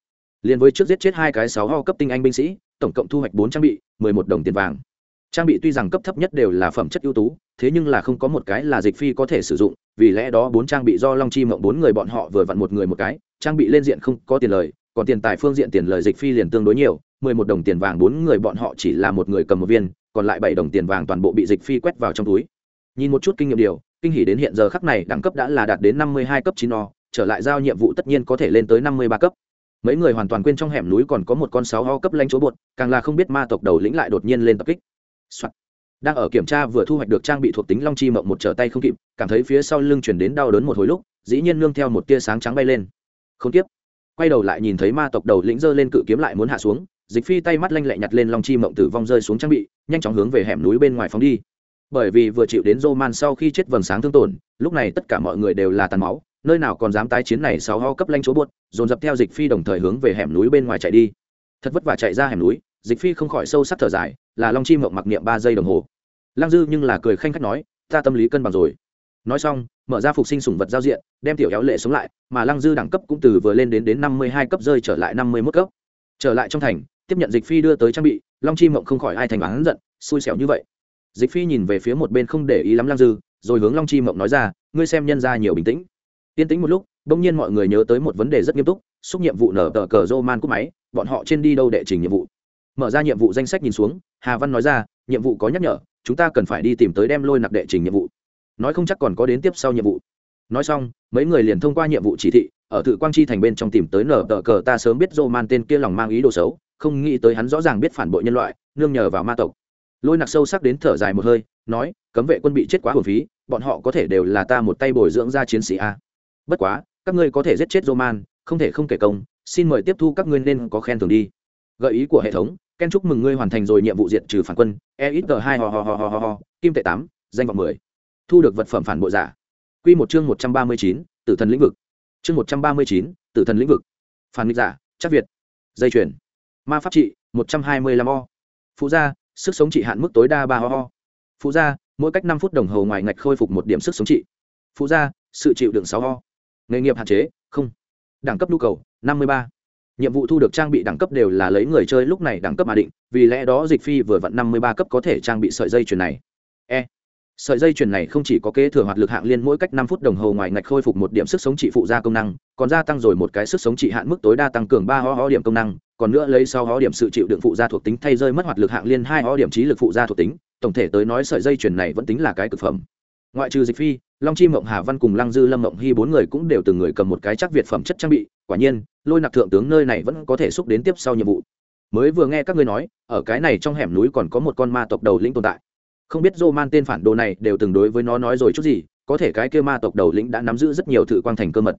S1: Liền với trước giết chết hai cái sáu ho cấp tinh anh binh sĩ tổng cộng thu hoạch bốn trang bị mười một đồng tiền vàng trang bị tuy rằng cấp thấp nhất đều là phẩm chất ưu tú, thế nhưng là không có một cái là dịch phi có thể sử dụng, vì lẽ đó bốn trang bị do long chi mộng bốn người bọn họ vừa vặn một người một cái, trang bị lên diện không có tiền lời, còn tiền tài phương diện tiền lời dịch phi liền tương đối nhiều, mười một đồng tiền vàng bốn người bọn họ chỉ là một người cầm một viên, còn lại bảy đồng tiền vàng toàn bộ bị dịch phi quét vào trong túi. Nhìn một chút kinh nghiệm điều, kinh hỉ đến hiện giờ khắc này đẳng cấp đã là đạt đến năm mươi hai cấp chín o, trở lại giao nhiệm vụ tất nhiên có thể lên tới năm mươi ba cấp. Mấy người hoàn toàn quên trong hẻm núi còn có một con sáu ho cấp lanh chúa bột, càng là không biết ma tộc đầu lĩnh lại đột nhiên lên tập kích、Soạn. đang ở kiểm tra vừa thu hoạch được trang bị thuộc tính long chi mộng một trở tay không kịp, cảm thấy phía sau lưng chuyển đến đau đớn một hồi lúc, dĩ nhiên nương theo một tia sáng trắng bay lên. Không tiếp. Quay đầu lại nhìn thấy ma tộc đầu lĩnh giơ lên cự kiếm lại muốn hạ xuống, dịch phi tay mắt lanh lẹ nhặt lên long chi mộng tử vong rơi xuống trang bị, nhanh chóng hướng về hẻm núi bên ngoài phóng đi. Bởi vì vừa chịu đến roman sau khi chết vầng sáng thương tổn, lúc này tất cả mọi người đều là tàn máu, nơi nào còn dám tái chiến này sáu ho cấp lanh chỗ buốt, dồn dập theo dịch phi đồng thời hướng về hẻm núi bên ngoài chạy đi. Thật vất vả chạy ra hẻm núi, dịch phi không khỏi sâu sắc thở dài là long chi mộng mặc niệm ba giây đồng hồ. Lăng dư nhưng là cười khanh khách nói, ta tâm lý cân bằng rồi. Nói xong, mở ra phục sinh sủng vật giao diện, đem tiểu éo lệ sống lại, mà lăng dư đẳng cấp cũng từ vừa lên đến đến năm mươi hai cấp rơi trở lại năm mươi mốt cấp. Trở lại trong thành, tiếp nhận dịch phi đưa tới trang bị, long chi mộng không khỏi ai thành bán giận, xui xẻo như vậy. Dịch phi nhìn về phía một bên không để ý lắm lăng dư, rồi hướng long chi mộng nói ra, ngươi xem nhân ra nhiều bình tĩnh. Yên tĩnh một lúc, bỗng nhiên mọi người nhớ tới một vấn đề rất nghiêm túc, xúc nhiệm vụ nở tờ cờ rô man cúp máy, bọn họ trên đi đâu đệ trình nhiệm vụ mở ra nhiệm vụ danh sách nhìn xuống, hà văn nói ra, nhiệm vụ có nhắc nhở, chúng ta cần phải đi tìm tới đem lôi nặc đệ trình nhiệm vụ. Nói không chắc còn có đến tiếp sau nhiệm vụ. Nói xong, mấy người liền thông qua nhiệm vụ chỉ thị, ở thự quang chi thành bên trong tìm tới nở tờ cờ ta sớm biết dô man tên kia lòng mang ý đồ xấu, không nghĩ tới hắn rõ ràng biết phản bội nhân loại, nương nhờ vào ma tộc. Lôi nặc sâu sắc đến thở dài một hơi, nói, cấm vệ quân bị chết quá hồn phí, bọn họ có thể đều là ta một tay bồi dưỡng ra chiến sĩ a. Bất quá, các ngươi có thể giết chết roman, không thể không kể công, xin mời tiếp thu các ngươi nên có khen thưởng đi. Gợi ý của hệ thống ken chúc mừng ngươi hoàn thành rồi nhiệm vụ diện trừ phản quân e ít g hai ho ho ho ho ho kim tệ tám, danh vọng mười. Thu được vật phẩm phản bội giả. Q một chương một trăm ba mươi chín, tử thần lĩnh vực. Chương một trăm ba mươi chín, tử thần lĩnh vực. Phản nghịch giả, chắc việt. Dây chuyển ma pháp trị, một trăm hai mươi lăm o. Phụ gia, sức sống trị hạn mức tối đa ba ho ho phụ gia, mỗi cách năm phút đồng hồ ngoài ngạch khôi phục một điểm sức sống trị. Phụ gia, sự chịu đựng sáu ho nghề nghiệp hạn chế, không. Đẳng cấp nhu cầu, năm mươi ba nhiệm vụ thu được trang bị đẳng cấp đều là lấy người chơi lúc này đẳng cấp mà định, vì lẽ đó dịch phi vừa vặn năm mươi ba cấp có thể trang bị sợi dây chuyền này. E sợi dây chuyền này không chỉ có kế thừa hoạt lực hạng liên mỗi cách năm phút đồng hồ ngoài ngạch khôi phục một điểm sức sống trị phụ gia công năng, còn gia tăng rồi một cái sức sống trị hạn mức tối đa tăng cường ba ho ho điểm công năng, còn nữa lấy sau ho điểm sự chịu đựng phụ gia thuộc tính thay rơi mất hoạt lực hạng liên hai ho điểm trí lực phụ gia thuộc tính, tổng thể tới nói sợi dây chuyền này vẫn tính là cái cực phẩm ngoại trừ dịch phi, long chi mộng hà văn cùng lăng dư lâm mộng hy bốn người cũng đều từng người cầm một cái chắc việt phẩm chất trang bị, quả nhiên, lôi nặc thượng tướng nơi này vẫn có thể xúc đến tiếp sau nhiệm vụ. Mới vừa nghe các ngươi nói, ở cái này trong hẻm núi còn có một con ma tộc đầu lĩnh tồn tại. Không biết dô man tên phản đồ này đều từng đối với nó nói rồi chút gì, có thể cái kia ma tộc đầu lĩnh đã nắm giữ rất nhiều thự quang thành cơ mật.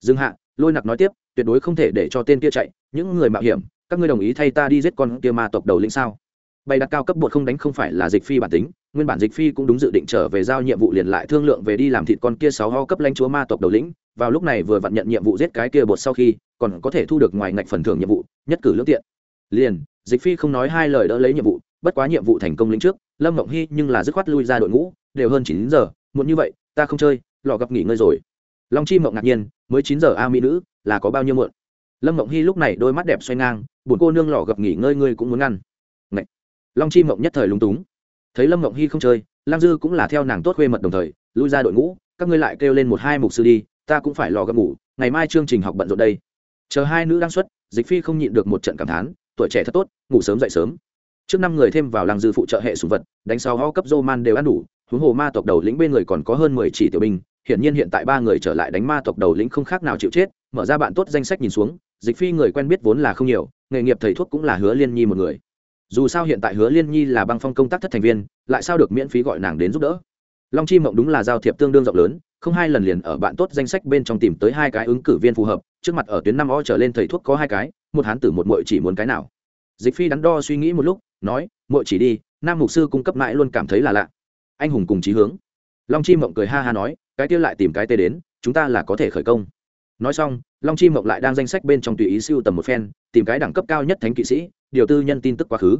S1: Dừng hạ, lôi nặc nói tiếp, tuyệt đối không thể để cho tên kia chạy, những người mạo hiểm, các ngươi đồng ý thay ta đi giết con kia ma tộc đầu lĩnh sao? Bày đặt cao cấp bột không đánh không phải là dịch phi bản tính nguyên bản dịch phi cũng đúng dự định trở về giao nhiệm vụ liền lại thương lượng về đi làm thịt con kia sáu ho cấp lãnh chúa ma tộc đầu lĩnh, vào lúc này vừa vặn nhận nhiệm vụ giết cái kia bột sau khi, còn có thể thu được ngoài ngạch phần thưởng nhiệm vụ, nhất cử lương tiện. Liền, dịch phi không nói hai lời đỡ lấy nhiệm vụ, bất quá nhiệm vụ thành công lĩnh trước, lâm mộng hy nhưng là dứt khoát lui ra đội ngũ, đều hơn chín giờ, muộn như vậy, ta không chơi lò gặp nghỉ ngơi rồi. Long chi mộng ngạc nhiên, mới chín giờ a, mỹ nữ, là có bao nhiêu muộn? Lâm mộng hy lúc này đôi mắt đẹp xoay ngang, buồn cô nương lò gặp nghỉ ngơi ngươi cũng muốn ngăn. Ngậy. long chi mộng nhất thời lúng túng thấy lâm ngộng hy không chơi lam dư cũng là theo nàng tốt khuê mật đồng thời lui ra đội ngũ các ngươi lại kêu lên một hai mục sư đi ta cũng phải lò gấp ngủ ngày mai chương trình học bận rộn đây chờ hai nữ đang xuất dịch phi không nhịn được một trận cảm thán tuổi trẻ thật tốt ngủ sớm dậy sớm trước năm người thêm vào làng dư phụ trợ hệ sùng vật đánh sau ho cấp dô man đều ăn đủ huống hồ ma tộc đầu lĩnh bên người còn có hơn mười chỉ tiểu binh hiển nhiên hiện tại ba người trở lại đánh ma tộc đầu lĩnh không khác nào chịu chết mở ra bạn tốt danh sách nhìn xuống dịch phi người quen biết vốn là không nhiều nghề nghiệp thầy thuốc cũng là hứa liên nhi một người dù sao hiện tại hứa liên nhi là băng phong công tác thất thành viên, lại sao được miễn phí gọi nàng đến giúp đỡ? Long chi mộng đúng là giao thiệp tương đương rộng lớn, không hai lần liền ở bạn tốt danh sách bên trong tìm tới hai cái ứng cử viên phù hợp, trước mặt ở tuyến năm o trở lên thầy thuốc có hai cái, một hán tử một mội chỉ muốn cái nào. Dịch phi đắn đo suy nghĩ một lúc, nói mội chỉ đi, nam mục sư cung cấp mãi luôn cảm thấy là lạ. Anh hùng cùng chí hướng. Long chi mộng cười ha ha nói, cái kia lại tìm cái tê đến, chúng ta là có thể khởi công. Nói xong, long chi mộng lại đang danh sách bên trong tùy ý siêu tầm một phen, tìm cái đẳng cấp cao nhất thánh kỵ sĩ điều tư nhân tin tức quá khứ.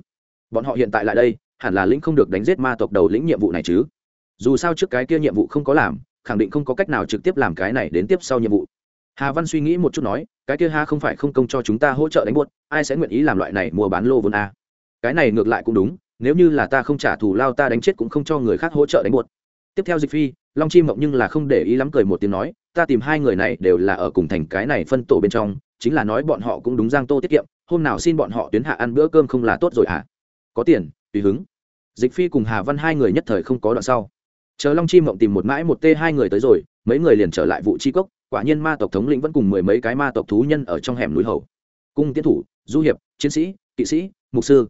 S1: Bọn họ hiện tại lại đây, hẳn là lĩnh không được đánh giết ma tộc đầu lĩnh nhiệm vụ này chứ. Dù sao trước cái kia nhiệm vụ không có làm, khẳng định không có cách nào trực tiếp làm cái này đến tiếp sau nhiệm vụ. Hà văn suy nghĩ một chút nói, cái kia ha không phải không công cho chúng ta hỗ trợ đánh buốt, ai sẽ nguyện ý làm loại này mua bán lô vốn a? Cái này ngược lại cũng đúng, nếu như là ta không trả thù lao ta đánh chết cũng không cho người khác hỗ trợ đánh buốt. Tiếp theo dịch phi, long chi mộng nhưng là không để ý lắm cười một tiếng nói, ta tìm hai người này đều là ở cùng thành cái này phân tổ bên trong, chính là nói bọn họ cũng đúng giang tô tiết kiệm hôm nào xin bọn họ tuyến hạ ăn bữa cơm không là tốt rồi hả? À? có tiền, tùy hứng. Dịch phi cùng hà văn hai người nhất thời không có đoạn sau. Chờ long chi mộng tìm một mãi một t hai người tới rồi, mấy người liền trở lại vụ chi cốc, quả nhiên ma tộc thống lĩnh vẫn cùng mười mấy cái ma tộc thú nhân ở trong hẻm núi hầu. Cung tiến thủ, du hiệp, chiến sĩ, kỵ sĩ, mục sư.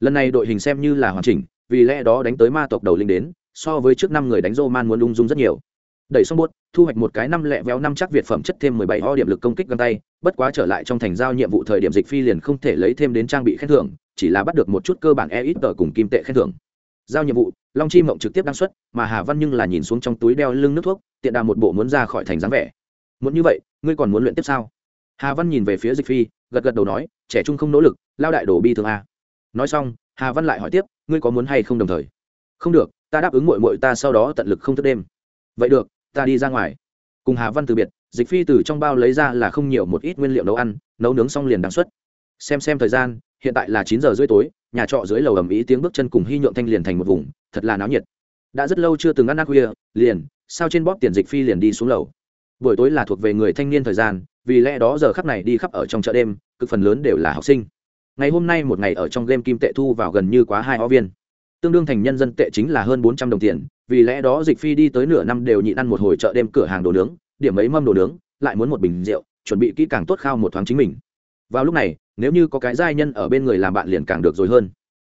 S1: Lần này đội hình xem như là hoàn chỉnh, vì lẽ đó đánh tới ma tộc đầu linh đến, so với trước năm người đánh rô man muốn ung dung rất nhiều đẩy xong buốt thu hoạch một cái năm lẹ véo năm chắc việt phẩm chất thêm mười bảy ho điểm lực công kích găng tay, bất quá trở lại trong thành giao nhiệm vụ thời điểm dịch phi liền không thể lấy thêm đến trang bị khen thưởng, chỉ là bắt được một chút cơ bản e ít tờ cùng kim tệ khen thưởng. Giao nhiệm vụ, long chi mộng trực tiếp đăng xuất, mà hà văn nhưng là nhìn xuống trong túi đeo lưng nước thuốc, tiện đà một bộ muốn ra khỏi thành dáng vẻ. Muốn như vậy, ngươi còn muốn luyện tiếp sao? Hà văn nhìn về phía dịch phi, gật gật đầu nói, trẻ trung không nỗ lực, lao đại đổ bi thương a. Nói xong, hà văn lại hỏi tiếp, ngươi có muốn hay không đồng thời? Không được, ta đáp ứng mội mội ta sau đó tận lực không thức đêm. Vậy được ta đi ra ngoài. Cùng hà văn từ biệt, dịch phi từ trong bao lấy ra là không nhiều một ít nguyên liệu nấu ăn, nấu nướng xong liền đáng xuất. Xem xem thời gian, hiện tại là chín giờ rưỡi tối, nhà trọ dưới lầu ầm ĩ tiếng bước chân cùng hy nhượng thanh liền thành một vùng, thật là náo nhiệt. Đã rất lâu chưa từng ăn ăn khuya, liền, sao trên bóp tiền dịch phi liền đi xuống lầu. Buổi tối là thuộc về người thanh niên thời gian, vì lẽ đó giờ khắp này đi khắp ở trong chợ đêm, cực phần lớn đều là học sinh. Ngày hôm nay một ngày ở trong game kim tệ thu vào gần như quá hai ó viên. Tương đương thành nhân dân tệ chính là hơn bốn trăm đồng tiền vì lẽ đó dịch phi đi tới nửa năm đều nhịn ăn một hồi chợ đêm cửa hàng đồ nướng, điểm ấy mâm đồ nướng, lại muốn một bình rượu, chuẩn bị kỹ càng tốt khao một thoáng chính mình. Vào lúc này, nếu như có cái giai nhân ở bên người làm bạn liền càng được rồi hơn.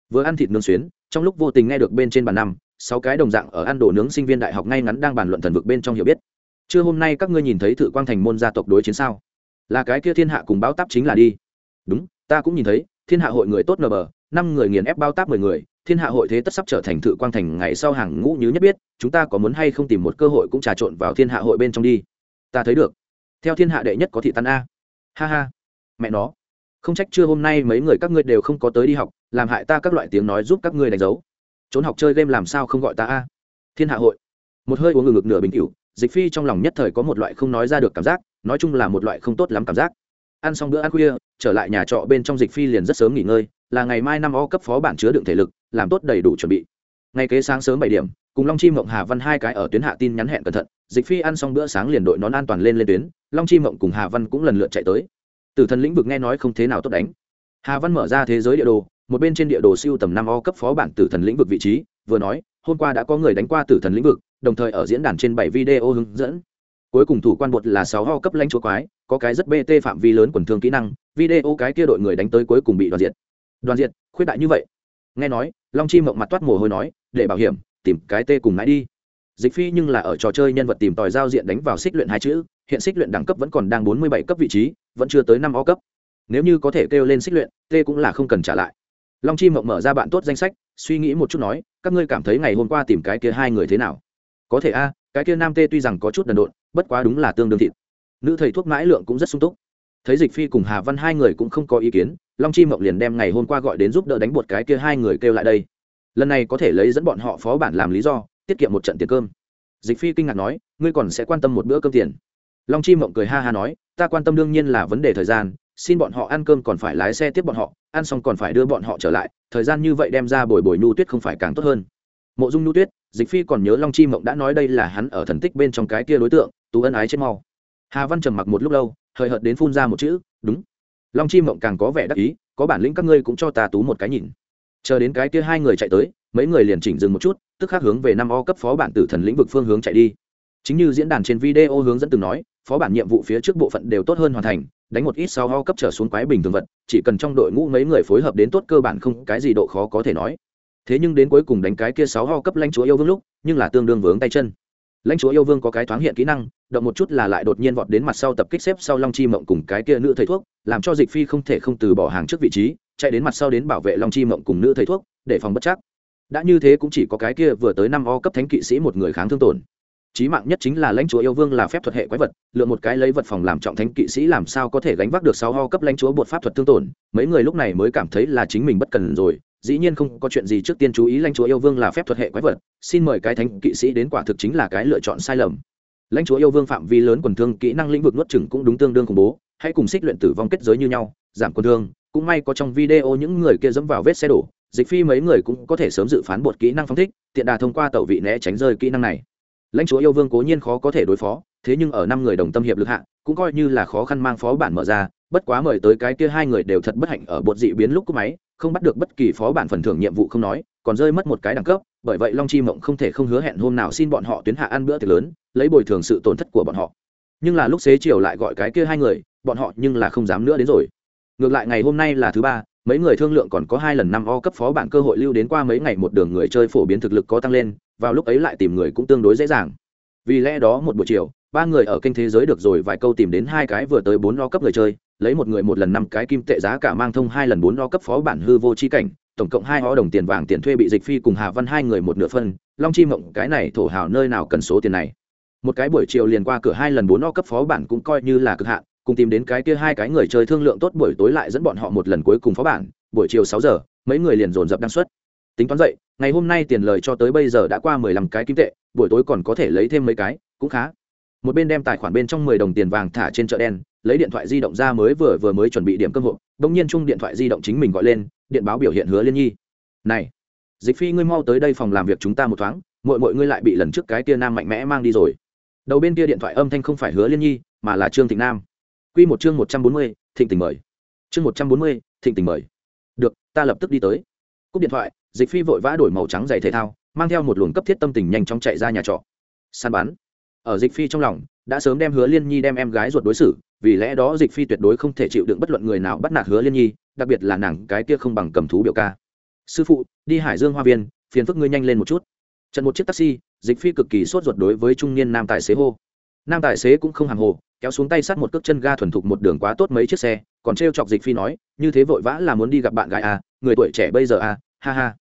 S1: Vừa ăn thịt nướng xuyến, trong lúc vô tình nghe được bên trên bàn năm, sáu cái đồng dạng ở ăn đồ nướng sinh viên đại học ngay ngắn đang bàn luận thần vực bên trong hiểu biết. Chưa hôm nay các ngươi nhìn thấy thự quang thành môn gia tộc đối chiến sao? Là cái kia thiên hạ cùng báo táp chính là đi. Đúng, ta cũng nhìn thấy, thiên hạ hội người tốt nờ bờ, năm người nghiền ép bao táp mười người thiên hạ hội thế tất sắp trở thành thự quang thành ngày sau hàng ngũ như nhất biết, chúng ta có muốn hay không tìm một cơ hội cũng trà trộn vào thiên hạ hội bên trong đi. Ta thấy được. Theo thiên hạ đệ nhất có thị tan a. Ha ha. Mẹ nó. Không trách chưa hôm nay mấy người các ngươi đều không có tới đi học, làm hại ta các loại tiếng nói giúp các ngươi đánh dấu. Trốn học chơi game làm sao không gọi ta a. Thiên hạ hội. Một hơi uống ngực ngực nửa bình cửu dịch phi trong lòng nhất thời có một loại không nói ra được cảm giác, nói chung là một loại không tốt lắm cảm giác. Ăn xong bữa ăn khuya, trở lại nhà trọ bên trong dịch phi liền rất sớm nghỉ ngơi, là ngày mai năm o cấp phó bản chứa đựng thể lực làm tốt đầy đủ chuẩn bị. Ngày kế sáng sớm bảy điểm, cùng long chi mộng hà văn hai cái ở tuyến hạ tin nhắn hẹn cẩn thận, dịch phi ăn xong bữa sáng liền đội nón an toàn lên lên tuyến, long chi mộng cùng hà văn cũng lần lượt chạy tới. Tử thần lĩnh vực nghe nói không thế nào tốt đánh. Hà văn mở ra thế giới địa đồ, một bên trên địa đồ siêu tầm năm o cấp phó bản tử thần lĩnh vực vị trí, vừa nói, hôm qua đã có người đánh qua tử thần lĩnh vực, đồng thời ở diễn đàn trên bảy video hướng dẫn. Cuối cùng thủ quan bột là sáu ho cấp lãnh chúa quái, có cái rất bt phạm vi lớn quần thương kỹ năng, video cái kia đội người đánh tới cuối cùng bị đoàn diệt. Đoàn diệt, khuyết đại như vậy. Nghe nói long chi mộng mặt toát mồ hôi nói, để bảo hiểm, tìm cái tê cùng mãi đi. Dịch phi nhưng là ở trò chơi nhân vật tìm tòi giao diện đánh vào xích luyện hai chữ, hiện xích luyện đẳng cấp vẫn còn đang bốn mươi bảy cấp vị trí, vẫn chưa tới năm o cấp. Nếu như có thể kêu lên xích luyện, tê cũng là không cần trả lại. Long chi mộng mở ra bạn tốt danh sách, suy nghĩ một chút nói, các ngươi cảm thấy ngày hôm qua tìm cái kia hai người thế nào? Có thể a, cái kia nam tê tuy rằng có chút đần độn, bất quá đúng là tương đương thịt. Nữ thầy thuốc mãi lượng cũng rất sung túc thấy dịch phi cùng hà văn hai người cũng không có ý kiến long chi mộng liền đem ngày hôm qua gọi đến giúp đỡ đánh bột cái kia hai người kêu lại đây lần này có thể lấy dẫn bọn họ phó bản làm lý do tiết kiệm một trận tiền cơm dịch phi kinh ngạc nói ngươi còn sẽ quan tâm một bữa cơm tiền long chi mộng cười ha ha nói ta quan tâm đương nhiên là vấn đề thời gian xin bọn họ ăn cơm còn phải lái xe tiếp bọn họ ăn xong còn phải đưa bọn họ trở lại thời gian như vậy đem ra bồi bồi nhu tuyết không phải càng tốt hơn mộ dung nhu tuyết dịch phi còn nhớ long chi mộng đã nói đây là hắn ở thần tích bên trong cái kia đối tượng tú ân ái chết mau hà văn trầm mặc một lúc lâu hời hợt đến phun ra một chữ, đúng. Long chi mộng càng có vẻ đắc ý, có bản lĩnh các ngươi cũng cho ta tú một cái nhìn. Chờ đến cái kia hai người chạy tới, mấy người liền chỉnh dừng một chút, tức khắc hướng về năm o cấp phó bản tử thần lĩnh vực phương hướng chạy đi. Chính như diễn đàn trên video hướng dẫn từng nói, phó bản nhiệm vụ phía trước bộ phận đều tốt hơn hoàn thành, đánh một ít sau ho cấp trở xuống quái bình thường vật, chỉ cần trong đội ngũ mấy người phối hợp đến tốt cơ bản không cái gì độ khó có thể nói. Thế nhưng đến cuối cùng đánh cái kia sáu ho cấp lãnh chúa yêu vương lúc, nhưng là tương đương vướng tay chân lãnh chúa yêu vương có cái thoáng hiện kỹ năng, động một chút là lại đột nhiên vọt đến mặt sau tập kích xếp sau long chi mộng cùng cái kia nữ thầy thuốc, làm cho dịch phi không thể không từ bỏ hàng trước vị trí, chạy đến mặt sau đến bảo vệ long chi mộng cùng nữ thầy thuốc, để phòng bất chắc. Đã như thế cũng chỉ có cái kia vừa tới năm o cấp thánh kỵ sĩ một người kháng thương tổn. Chí mạng nhất chính là lãnh chúa yêu vương là phép thuật hệ quái vật, lựa một cái lấy vật phòng làm trọng thánh kỵ sĩ làm sao có thể gánh vác được sáu ho cấp lãnh chúa bột pháp thuật thương tổn, mấy người lúc này mới cảm thấy là chính mình bất cần rồi dĩ nhiên không có chuyện gì trước tiên chú ý lãnh chúa yêu vương là phép thuật hệ quái vật, xin mời cái thánh kỵ sĩ đến quả thực chính là cái lựa chọn sai lầm. Lãnh chúa yêu vương phạm vi lớn quần thương kỹ năng lĩnh vực nuốt chừng cũng đúng tương đương khủng bố, hãy cùng xích luyện tử vong kết giới như nhau, giảm quần thương, cũng may có trong video những người kia dẫm vào vết xe đổ, dịch phi mấy người cũng có thể sớm dự phán bột kỹ năng phong thích, tiện đà thông qua tẩu vị né tránh rơi kỹ năng này. Lãnh chúa yêu vương cố nhiên khó có thể đối phó, thế nhưng ở năm người đồng tâm hiệp lực hạ, cũng coi như là khó khăn mang phó bản mở ra, bất quá mời tới cái kia hai người đều thật bất hạnh ở bột dị biến lúc cúp máy không bắt được bất kỳ phó bản phần thưởng nhiệm vụ không nói, còn rơi mất một cái đẳng cấp, bởi vậy long chi mộng không thể không hứa hẹn hôm nào xin bọn họ tuyến hạ ăn bữa tiệc lớn, lấy bồi thường sự tổn thất của bọn họ. Nhưng là lúc xế chiều lại gọi cái kia hai người, bọn họ nhưng là không dám nữa đến rồi. Ngược lại ngày hôm nay là thứ ba, mấy người thương lượng còn có hai lần năm o cấp phó bản cơ hội lưu đến qua mấy ngày một đường người chơi phổ biến thực lực có tăng lên, vào lúc ấy lại tìm người cũng tương đối dễ dàng. Vì lẽ đó một buổi chiều, ba người ở kênh thế giới được rồi vài câu tìm đến hai cái vừa tới bốn o cấp người chơi lấy một người một lần năm cái kim tệ giá cả mang thông hai lần bốn lo cấp phó bản hư vô chi cảnh, tổng cộng hai ho đồng tiền vàng tiền thuê bị dịch phi cùng hà văn hai người một nửa phân, long chi mộng, cái này thổ hào nơi nào cần số tiền này? Một cái buổi chiều liền qua cửa hai lần bốn lo cấp phó bản cũng coi như là cực hạn, cùng tìm đến cái kia hai cái người chơi thương lượng tốt buổi tối lại dẫn bọn họ một lần cuối cùng phó bản, buổi chiều sáu giờ, mấy người liền dồn dập đăng xuất. Tính toán dậy ngày hôm nay tiền lời cho tới bây giờ đã qua mười lăm cái kim tệ, buổi tối còn có thể lấy thêm mấy cái, cũng khá một bên đem tài khoản bên trong mười đồng tiền vàng thả trên chợ đen, lấy điện thoại di động ra mới vừa vừa mới chuẩn bị điểm cơm hộp bỗng nhiên chung điện thoại di động chính mình gọi lên, điện báo biểu hiện hứa liên nhi. Này, dịch phi ngươi mau tới đây phòng làm việc chúng ta một thoáng mọi mọi ngươi lại bị lần trước cái tia nam mạnh mẽ mang đi rồi. Đầu bên kia điện thoại âm thanh không phải hứa liên nhi, mà là trương thịnh nam. Q một chương một trăm bốn mươi, thịnh tình mời. Chương một trăm bốn mươi, thịnh tình mời. Được, ta lập tức đi tới. Cúp điện thoại, dịch phi vội vã đổi màu trắng giày thể thao, mang theo một luồng cấp thiết tâm tình nhanh chóng chạy ra nhà trọ. Săn bắn ở dịch phi trong lòng, đã sớm đem hứa liên nhi đem em gái ruột đối xử, vì lẽ đó dịch phi tuyệt đối không thể chịu đựng bất luận người nào bắt nạt hứa liên nhi, đặc biệt là nàng cái kia không bằng cầm thú biểu ca. Sư phụ, đi hải dương hoa viên, phiền phức ngươi nhanh lên một chút. Trận một chiếc taxi, dịch phi cực kỳ sốt ruột đối với trung niên nam tài xế hô. Nam tài xế cũng không hàng hồ, kéo xuống tay sát một cước chân ga thuần thục một đường quá tốt mấy chiếc xe, còn t chọc dịch phi nói, như thế vội vã là muốn đi gặp bạn gái à người tuổi trẻ bây giờ à ha ha.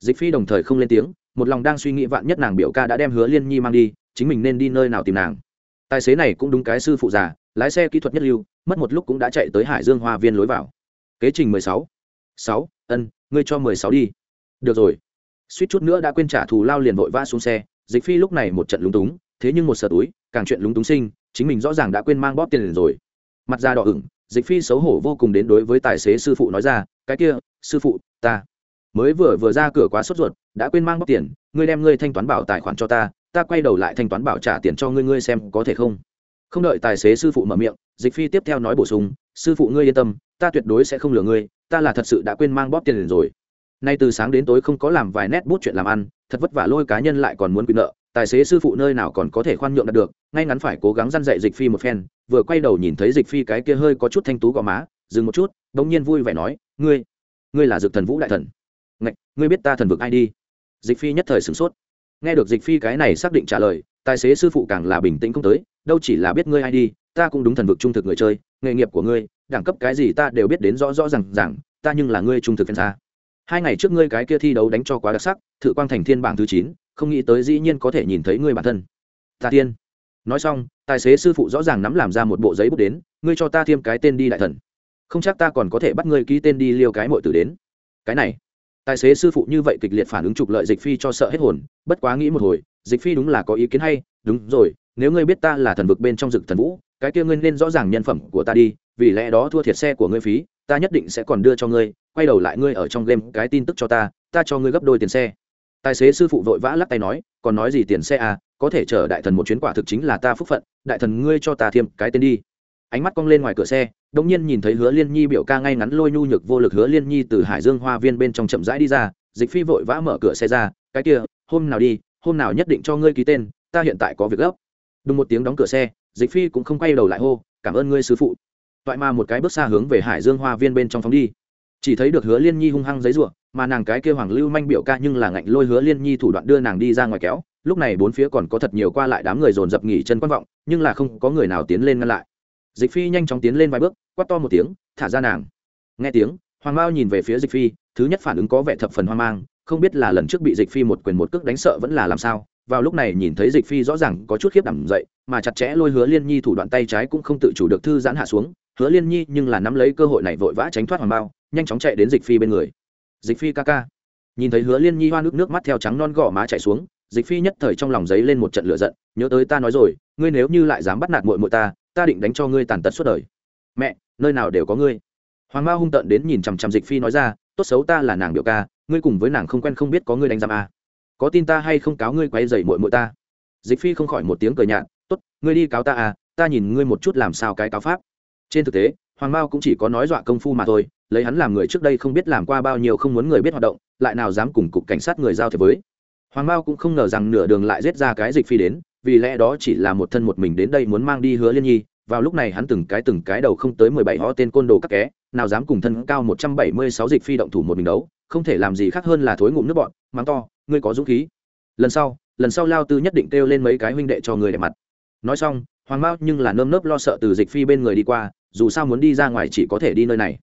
S1: Dịch phi đồng thời không lên tiếng, một lòng đang suy nghĩ vạn nhất nàng biểu ca đã đem hứa liên nhi mang đi chính mình nên đi nơi nào tìm nàng. Tài xế này cũng đúng cái sư phụ già, lái xe kỹ thuật nhất lưu, mất một lúc cũng đã chạy tới hải dương hoa viên lối vào. Kế trình mười sáu. Sáu, ân, ngươi cho mười sáu đi. Được rồi. Suýt chút nữa đã quên trả thù lao liền vội vã xuống xe, dịch phi lúc này một trận lúng túng, thế nhưng một sợ túi, càng chuyện lúng túng sinh, chính mình rõ ràng đã quên mang bóp tiền liền rồi. Mặt da đỏ ửng, dịch phi xấu hổ vô cùng đến đối với tài xế sư phụ nói ra, cái kia, sư phụ, ta mới vừa vừa ra cửa quá sốt ruột, đã quên mang bóp tiền, ngươi đem ngươi thanh toán bảo tài khoản cho ta ta quay đầu lại thanh toán bảo trả tiền cho ngươi ngươi xem có thể không? Không đợi tài xế sư phụ mở miệng dịch phi tiếp theo nói bổ sung sư phụ ngươi yên tâm ta tuyệt đối sẽ không lừa ngươi ta là thật sự đã quên mang bóp tiền liền rồi. Nay từ sáng đến tối không có làm vài nét bút chuyện làm ăn thật vất vả lôi cá nhân lại còn muốn quyền nợ tài xế sư phụ nơi nào còn có thể khoan nhượng đạt được ngay ngắn phải cố gắng dăn dạy dịch phi một phen vừa quay đầu nhìn thấy dịch phi cái kia hơi có chút thanh tú gò má dừng một chút đ ỗ n g nhiên vui vẻ nói ngươi ngươi là dược thần vũ đại thần. Ngạch, ngươi biết ta thần vực ai đi? Dịch phi nhất thời sửng sốt nghe được dịch phi cái này xác định trả lời, tài xế sư phụ càng là bình tĩnh không tới, đâu chỉ là biết ngươi ai đi, ta cũng đúng thần vực trung thực người chơi, nghề nghiệp của ngươi, đẳng cấp cái gì ta đều biết đến rõ rõ r à n g rằng ta nhưng là ngươi trung thực phen xa. Hai ngày trước ngươi cái kia thi đấu đánh cho quá đặc sắc thử quang thành thiên bảng thứ chín, không nghĩ tới dĩ nhiên có thể nhìn thấy ngươi bản thân. Ta tiên nói xong, tài xế sư phụ rõ ràng nắm làm ra một bộ giấy bút đến, ngươi cho ta thêm cái tên đi đại thần. Không chắc ta còn có thể bắt ngươi ký tên đi liêu cái mọi tử đến. Cái này tài xế sư phụ như vậy kịch liệt phản ứng trục lợi dịch phi cho sợ hết hồn, bất quá nghĩ một hồi, dịch phi đúng là có ý kiến hay, đúng rồi, nếu ngươi biết ta là thần vực bên trong dực thần vũ, cái kia ngươi nên rõ ràng nhân phẩm của ta đi, vì lẽ đó thua thiệt xe của ngươi phí, ta nhất định sẽ còn đưa cho ngươi, quay đầu lại ngươi ở trong game cái tin tức cho ta ta cho ngươi gấp đôi tiền xe. Tài xế sư phụ vội vã lắc tay nói, còn nói gì tiền xe à có thể chở đại thần một chuyến quả thực chính là ta phúc phận, đại thần ngươi cho ta thêm cái tên đi ánh mắt cong lên ngoài cửa xe đ ỗ n g nhiên nhìn thấy hứa liên nhi biểu ca ngay ngắn lôi nhu nhược vô lực hứa liên nhi từ hải dương hoa viên bên trong chậm rãi đi ra, dịch phi vội vã mở cửa xe ra, cái kia, hôm nào đi, hôm nào nhất định cho ngươi ký tên, ta hiện tại có việc gấp. Đúng một tiếng đóng cửa xe, dịch phi cũng không quay đầu lại hô, cảm ơn ngươi sứ phụ. Toại mà một cái bước xa hướng về hải dương hoa viên bên trong phóng đi. Chỉ thấy được hứa liên nhi hung hăng giấy ruộng mà nàng cái kêu hoàng lưu manh biểu ca nhưng là ngạnh lôi hứa liên nhi thủ đoạn đưa nàng đi ra ngoài kéo, lúc này bốn phía còn có thật nhiều qua lại đám người dồn dập nghỉ chân quan vọng, nhưng là không có người nào tiến lên ngăn lại dịch phi nhanh chóng tiến lên vài bước, quát to một tiếng, thả ra nàng. Nghe tiếng, hoàng mao nhìn về phía dịch phi, thứ nhất phản ứng có vẻ thập phần hoang mang, không biết là lần trước bị dịch phi một quyền một cước đánh sợ vẫn là làm sao. Vào lúc này nhìn thấy dịch phi rõ ràng có chút khiếp đảm dậy, mà chặt chẽ lôi hứa liên nhi thủ đoạn tay trái cũng không tự chủ được thư giãn hạ xuống. Hứa liên nhi nhưng là nắm lấy cơ hội này vội vã tránh thoát hoàng bao nhanh chóng chạy đến dịch phi bên người. Dịch phi ca ca. Nhìn thấy hứa liên nhi hoa nước nước mắt theo trắng non gò má chạy xuống, dịch phi nhất thời trong lòng giấy lên một trận lửa giận, nhớ tới ta nói rồi, ngươi nếu như lại dám bắt nạt muội muội ta ta định đánh cho ngươi tàn tật suốt đời. Mẹ, nơi nào đều có ngươi. Hoàng mao hung tợn đến nhìn chằm chằm dịch phi nói ra, tốt xấu ta là nàng biểu ca, ngươi cùng với nàng không quen không biết có ngươi đánh giam à. có tin ta hay không cáo ngươi quay dày mội mội ta? Dịch phi không khỏi một tiếng cười nhạt, tốt, ngươi đi cáo ta à ta nhìn ngươi một chút làm sao cái cáo pháp. Trên thực tế, hoàng mao cũng chỉ có nói dọa công phu mà thôi, lấy hắn làm người trước đây không biết làm qua bao nhiêu không muốn người biết hoạt động, lại nào dám cùng cục cảnh sát người giao thế với. Hoàng mao cũng không ngờ rằng nửa đường lại giết ra cái dịch phi đến vì lẽ đó chỉ là một thân một mình đến đây muốn mang đi hứa liên nhi, vào lúc này hắn từng cái từng cái đầu không tới mười bảy họ tên côn đồ các ké nào dám cùng thân cao một trăm bảy mươi sáu dịch phi động thủ một mình đấu, không thể làm gì khác hơn là thối ngụm nước bọn, mắng to, ngươi có dũng khí. Lần sau lần sau lao tư nhất định kêu lên mấy cái huynh đệ cho người đẹp mặt. Nói xong, hoàng mao nhưng là nơm nớp lo sợ từ dịch phi bên người đi qua, dù sao muốn đi ra ngoài chỉ có thể đi nơi này.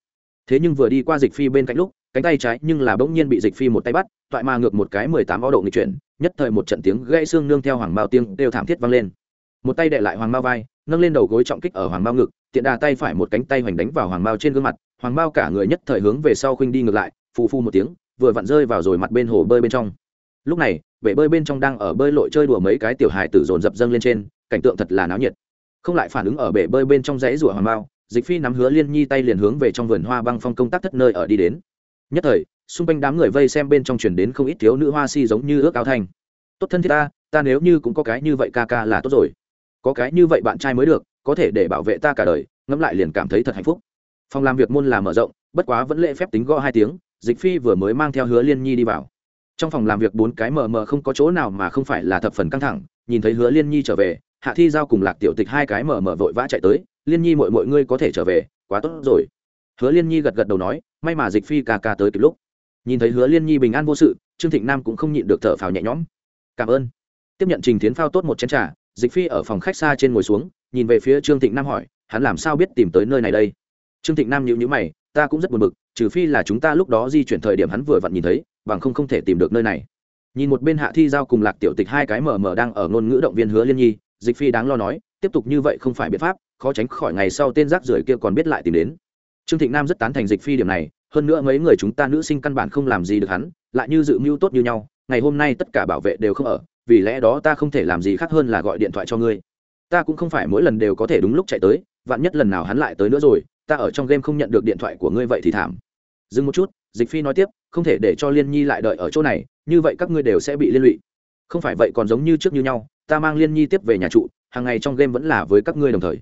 S1: Thế nhưng vừa đi qua dịch phi bên cạnh lúc, cánh tay trái nhưng là bỗng nhiên bị dịch phi một tay bắt, toại mà ngược một cái mười tám o độ nghịch chuyển nhất thời một trận tiếng gãy xương nương theo hoàng mao tiếng đều thảm thiết vang lên. Một tay đệ lại hoàng mao vai, nâng lên đầu gối trọng kích ở hoàng mao ngực, tiện đà tay phải một cánh tay hoành đánh vào hoàng mao trên gương mặt, hoàng mao cả người nhất thời hướng về sau khuynh đi ngược lại, phù phu một tiếng, vừa vặn rơi vào rồi mặt bên hồ bơi bên trong. Lúc này, bể bơi bên trong đang ở bơi lội chơi đùa mấy cái tiểu hài tử dồn dập dâng lên trên, cảnh tượng thật là náo nhiệt. Không lại phản ứng ở bể bơi bên trong dãy rủa hoàng mao, dịch phi nắm hứa liên nhi tay liền hướng về trong vườn hoa băng phong công tác thất nơi ở đi đến. Nhất thời xung quanh đám người vây xem bên trong truyền đến không ít thiếu nữ hoa si giống như ước áo thanh. Tốt thân thiết ta ta nếu như cũng có cái như vậy ca ca là tốt rồi. Có cái như vậy bạn trai mới được, có thể để bảo vệ ta cả đời, ngẫm lại liền cảm thấy thật hạnh phúc. Phòng làm việc môn là mở rộng, bất quá vẫn lễ phép tính gõ hai tiếng, dịch phi vừa mới mang theo hứa liên nhi đi vào. Trong phòng làm việc bốn cái mờ mờ không có chỗ nào mà không phải là thập phần căng thẳng, nhìn thấy hứa liên nhi trở về, hạ thi giao cùng lạc tiểu tịch hai cái mờ mờ vội vã chạy tới, liên nhi mọi mọi ngươi có thể trở về, quá tốt rồi. Hứa liên nhi gật gật đầu nói, may mà dịch phi ca ca tới kịp lúc nhìn thấy hứa liên nhi bình an vô sự, trương thịnh nam cũng không nhịn được thở phào nhẹ nhõm. Cảm ơn. Tiếp nhận trình tiến phao tốt một chén t r à dịch phi ở phòng khách xa trên ngồi xuống, nhìn về phía trương thịnh nam hỏi, hắn làm sao biết tìm tới nơi này đây? Trương thịnh nam nhịu nhữ mày, ta cũng rất buồn bực, trừ phi là chúng ta lúc đó di chuyển thời điểm hắn vừa vặn nhìn thấy, bằng không không thể tìm được nơi này. Nhìn một bên hạ thi giao cùng lạc tiểu tịch hai cái mờ mờ đang ở ngôn ngữ động viên hứa liên nhi, dịch phi đáng lo nói, tiếp tục như vậy không phải biện pháp, khó tránh khỏi ngày sau tên rác rưởi kia còn biết lại tìm đến. Trương thịnh nam rất tán thành dịch phi điểm này hơn nữa mấy người chúng ta nữ sinh căn bản không làm gì được hắn, lại như dự mưu tốt như nhau, ngày hôm nay tất cả bảo vệ đều không ở, vì lẽ đó ta không thể làm gì khác hơn là gọi điện thoại cho ngươi. Ta cũng không phải mỗi lần đều có thể đúng lúc chạy tới, vạn nhất lần nào hắn lại tới nữa rồi, ta ở trong game không nhận được điện thoại của ngươi vậy thì thảm. Dừng một chút, dịch phi nói tiếp, không thể để cho liên nhi lại đợi ở chỗ này, như vậy các ngươi đều sẽ bị liên lụy. Không phải vậy còn giống như trước như nhau, ta mang liên nhi tiếp về nhà trụ, hàng ngày trong game vẫn là với các ngươi đồng thời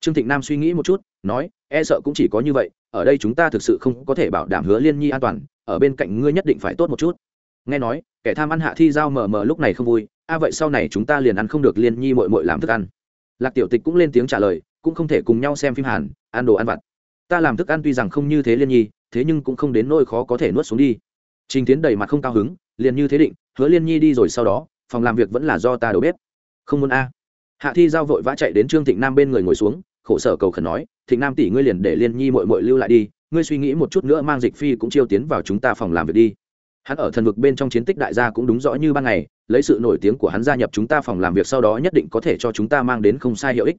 S1: trương thịnh nam suy nghĩ một chút, nói e sợ cũng chỉ có như vậy, ở đây chúng ta thực sự không có thể bảo đảm hứa liên nhi an toàn, ở bên cạnh ngươi nhất định phải tốt một chút. Nghe nói, kẻ tham ăn hạ thi giao mờ mờ lúc này không vui, a, vậy sau này chúng ta liền ăn không được liên nhi mội mội làm thức ăn. Lạc tiểu tịch cũng lên tiếng trả lời, cũng không thể cùng nhau xem phim hàn, ăn đồ ăn vặt. Ta làm thức ăn tuy rằng không như thế liên nhi, thế nhưng cũng không đến nỗi khó có thể nuốt xuống đi. Trình tiến đầy mặt không cao hứng, liền như thế định, hứa liên nhi đi rồi sau đó, phòng làm việc vẫn là do ta đầu bếp. Không muốn a hạ thi giao vội vã chạy đến trương thịnh nam bên người ngồi xuống, khổ sở cầu khẩn nói, thịnh nam tỷ ngươi liền để liên nhi mội mội lưu lại đi, ngươi suy nghĩ một chút nữa mang dịch phi cũng chiêu tiến vào chúng ta phòng làm việc đi. Hắn ở thần vực bên trong chiến tích đại gia cũng đúng rõ như ban ngày, lấy sự nổi tiếng của hắn gia nhập chúng ta phòng làm việc sau đó nhất định có thể cho chúng ta mang đến không sai hiệu ích.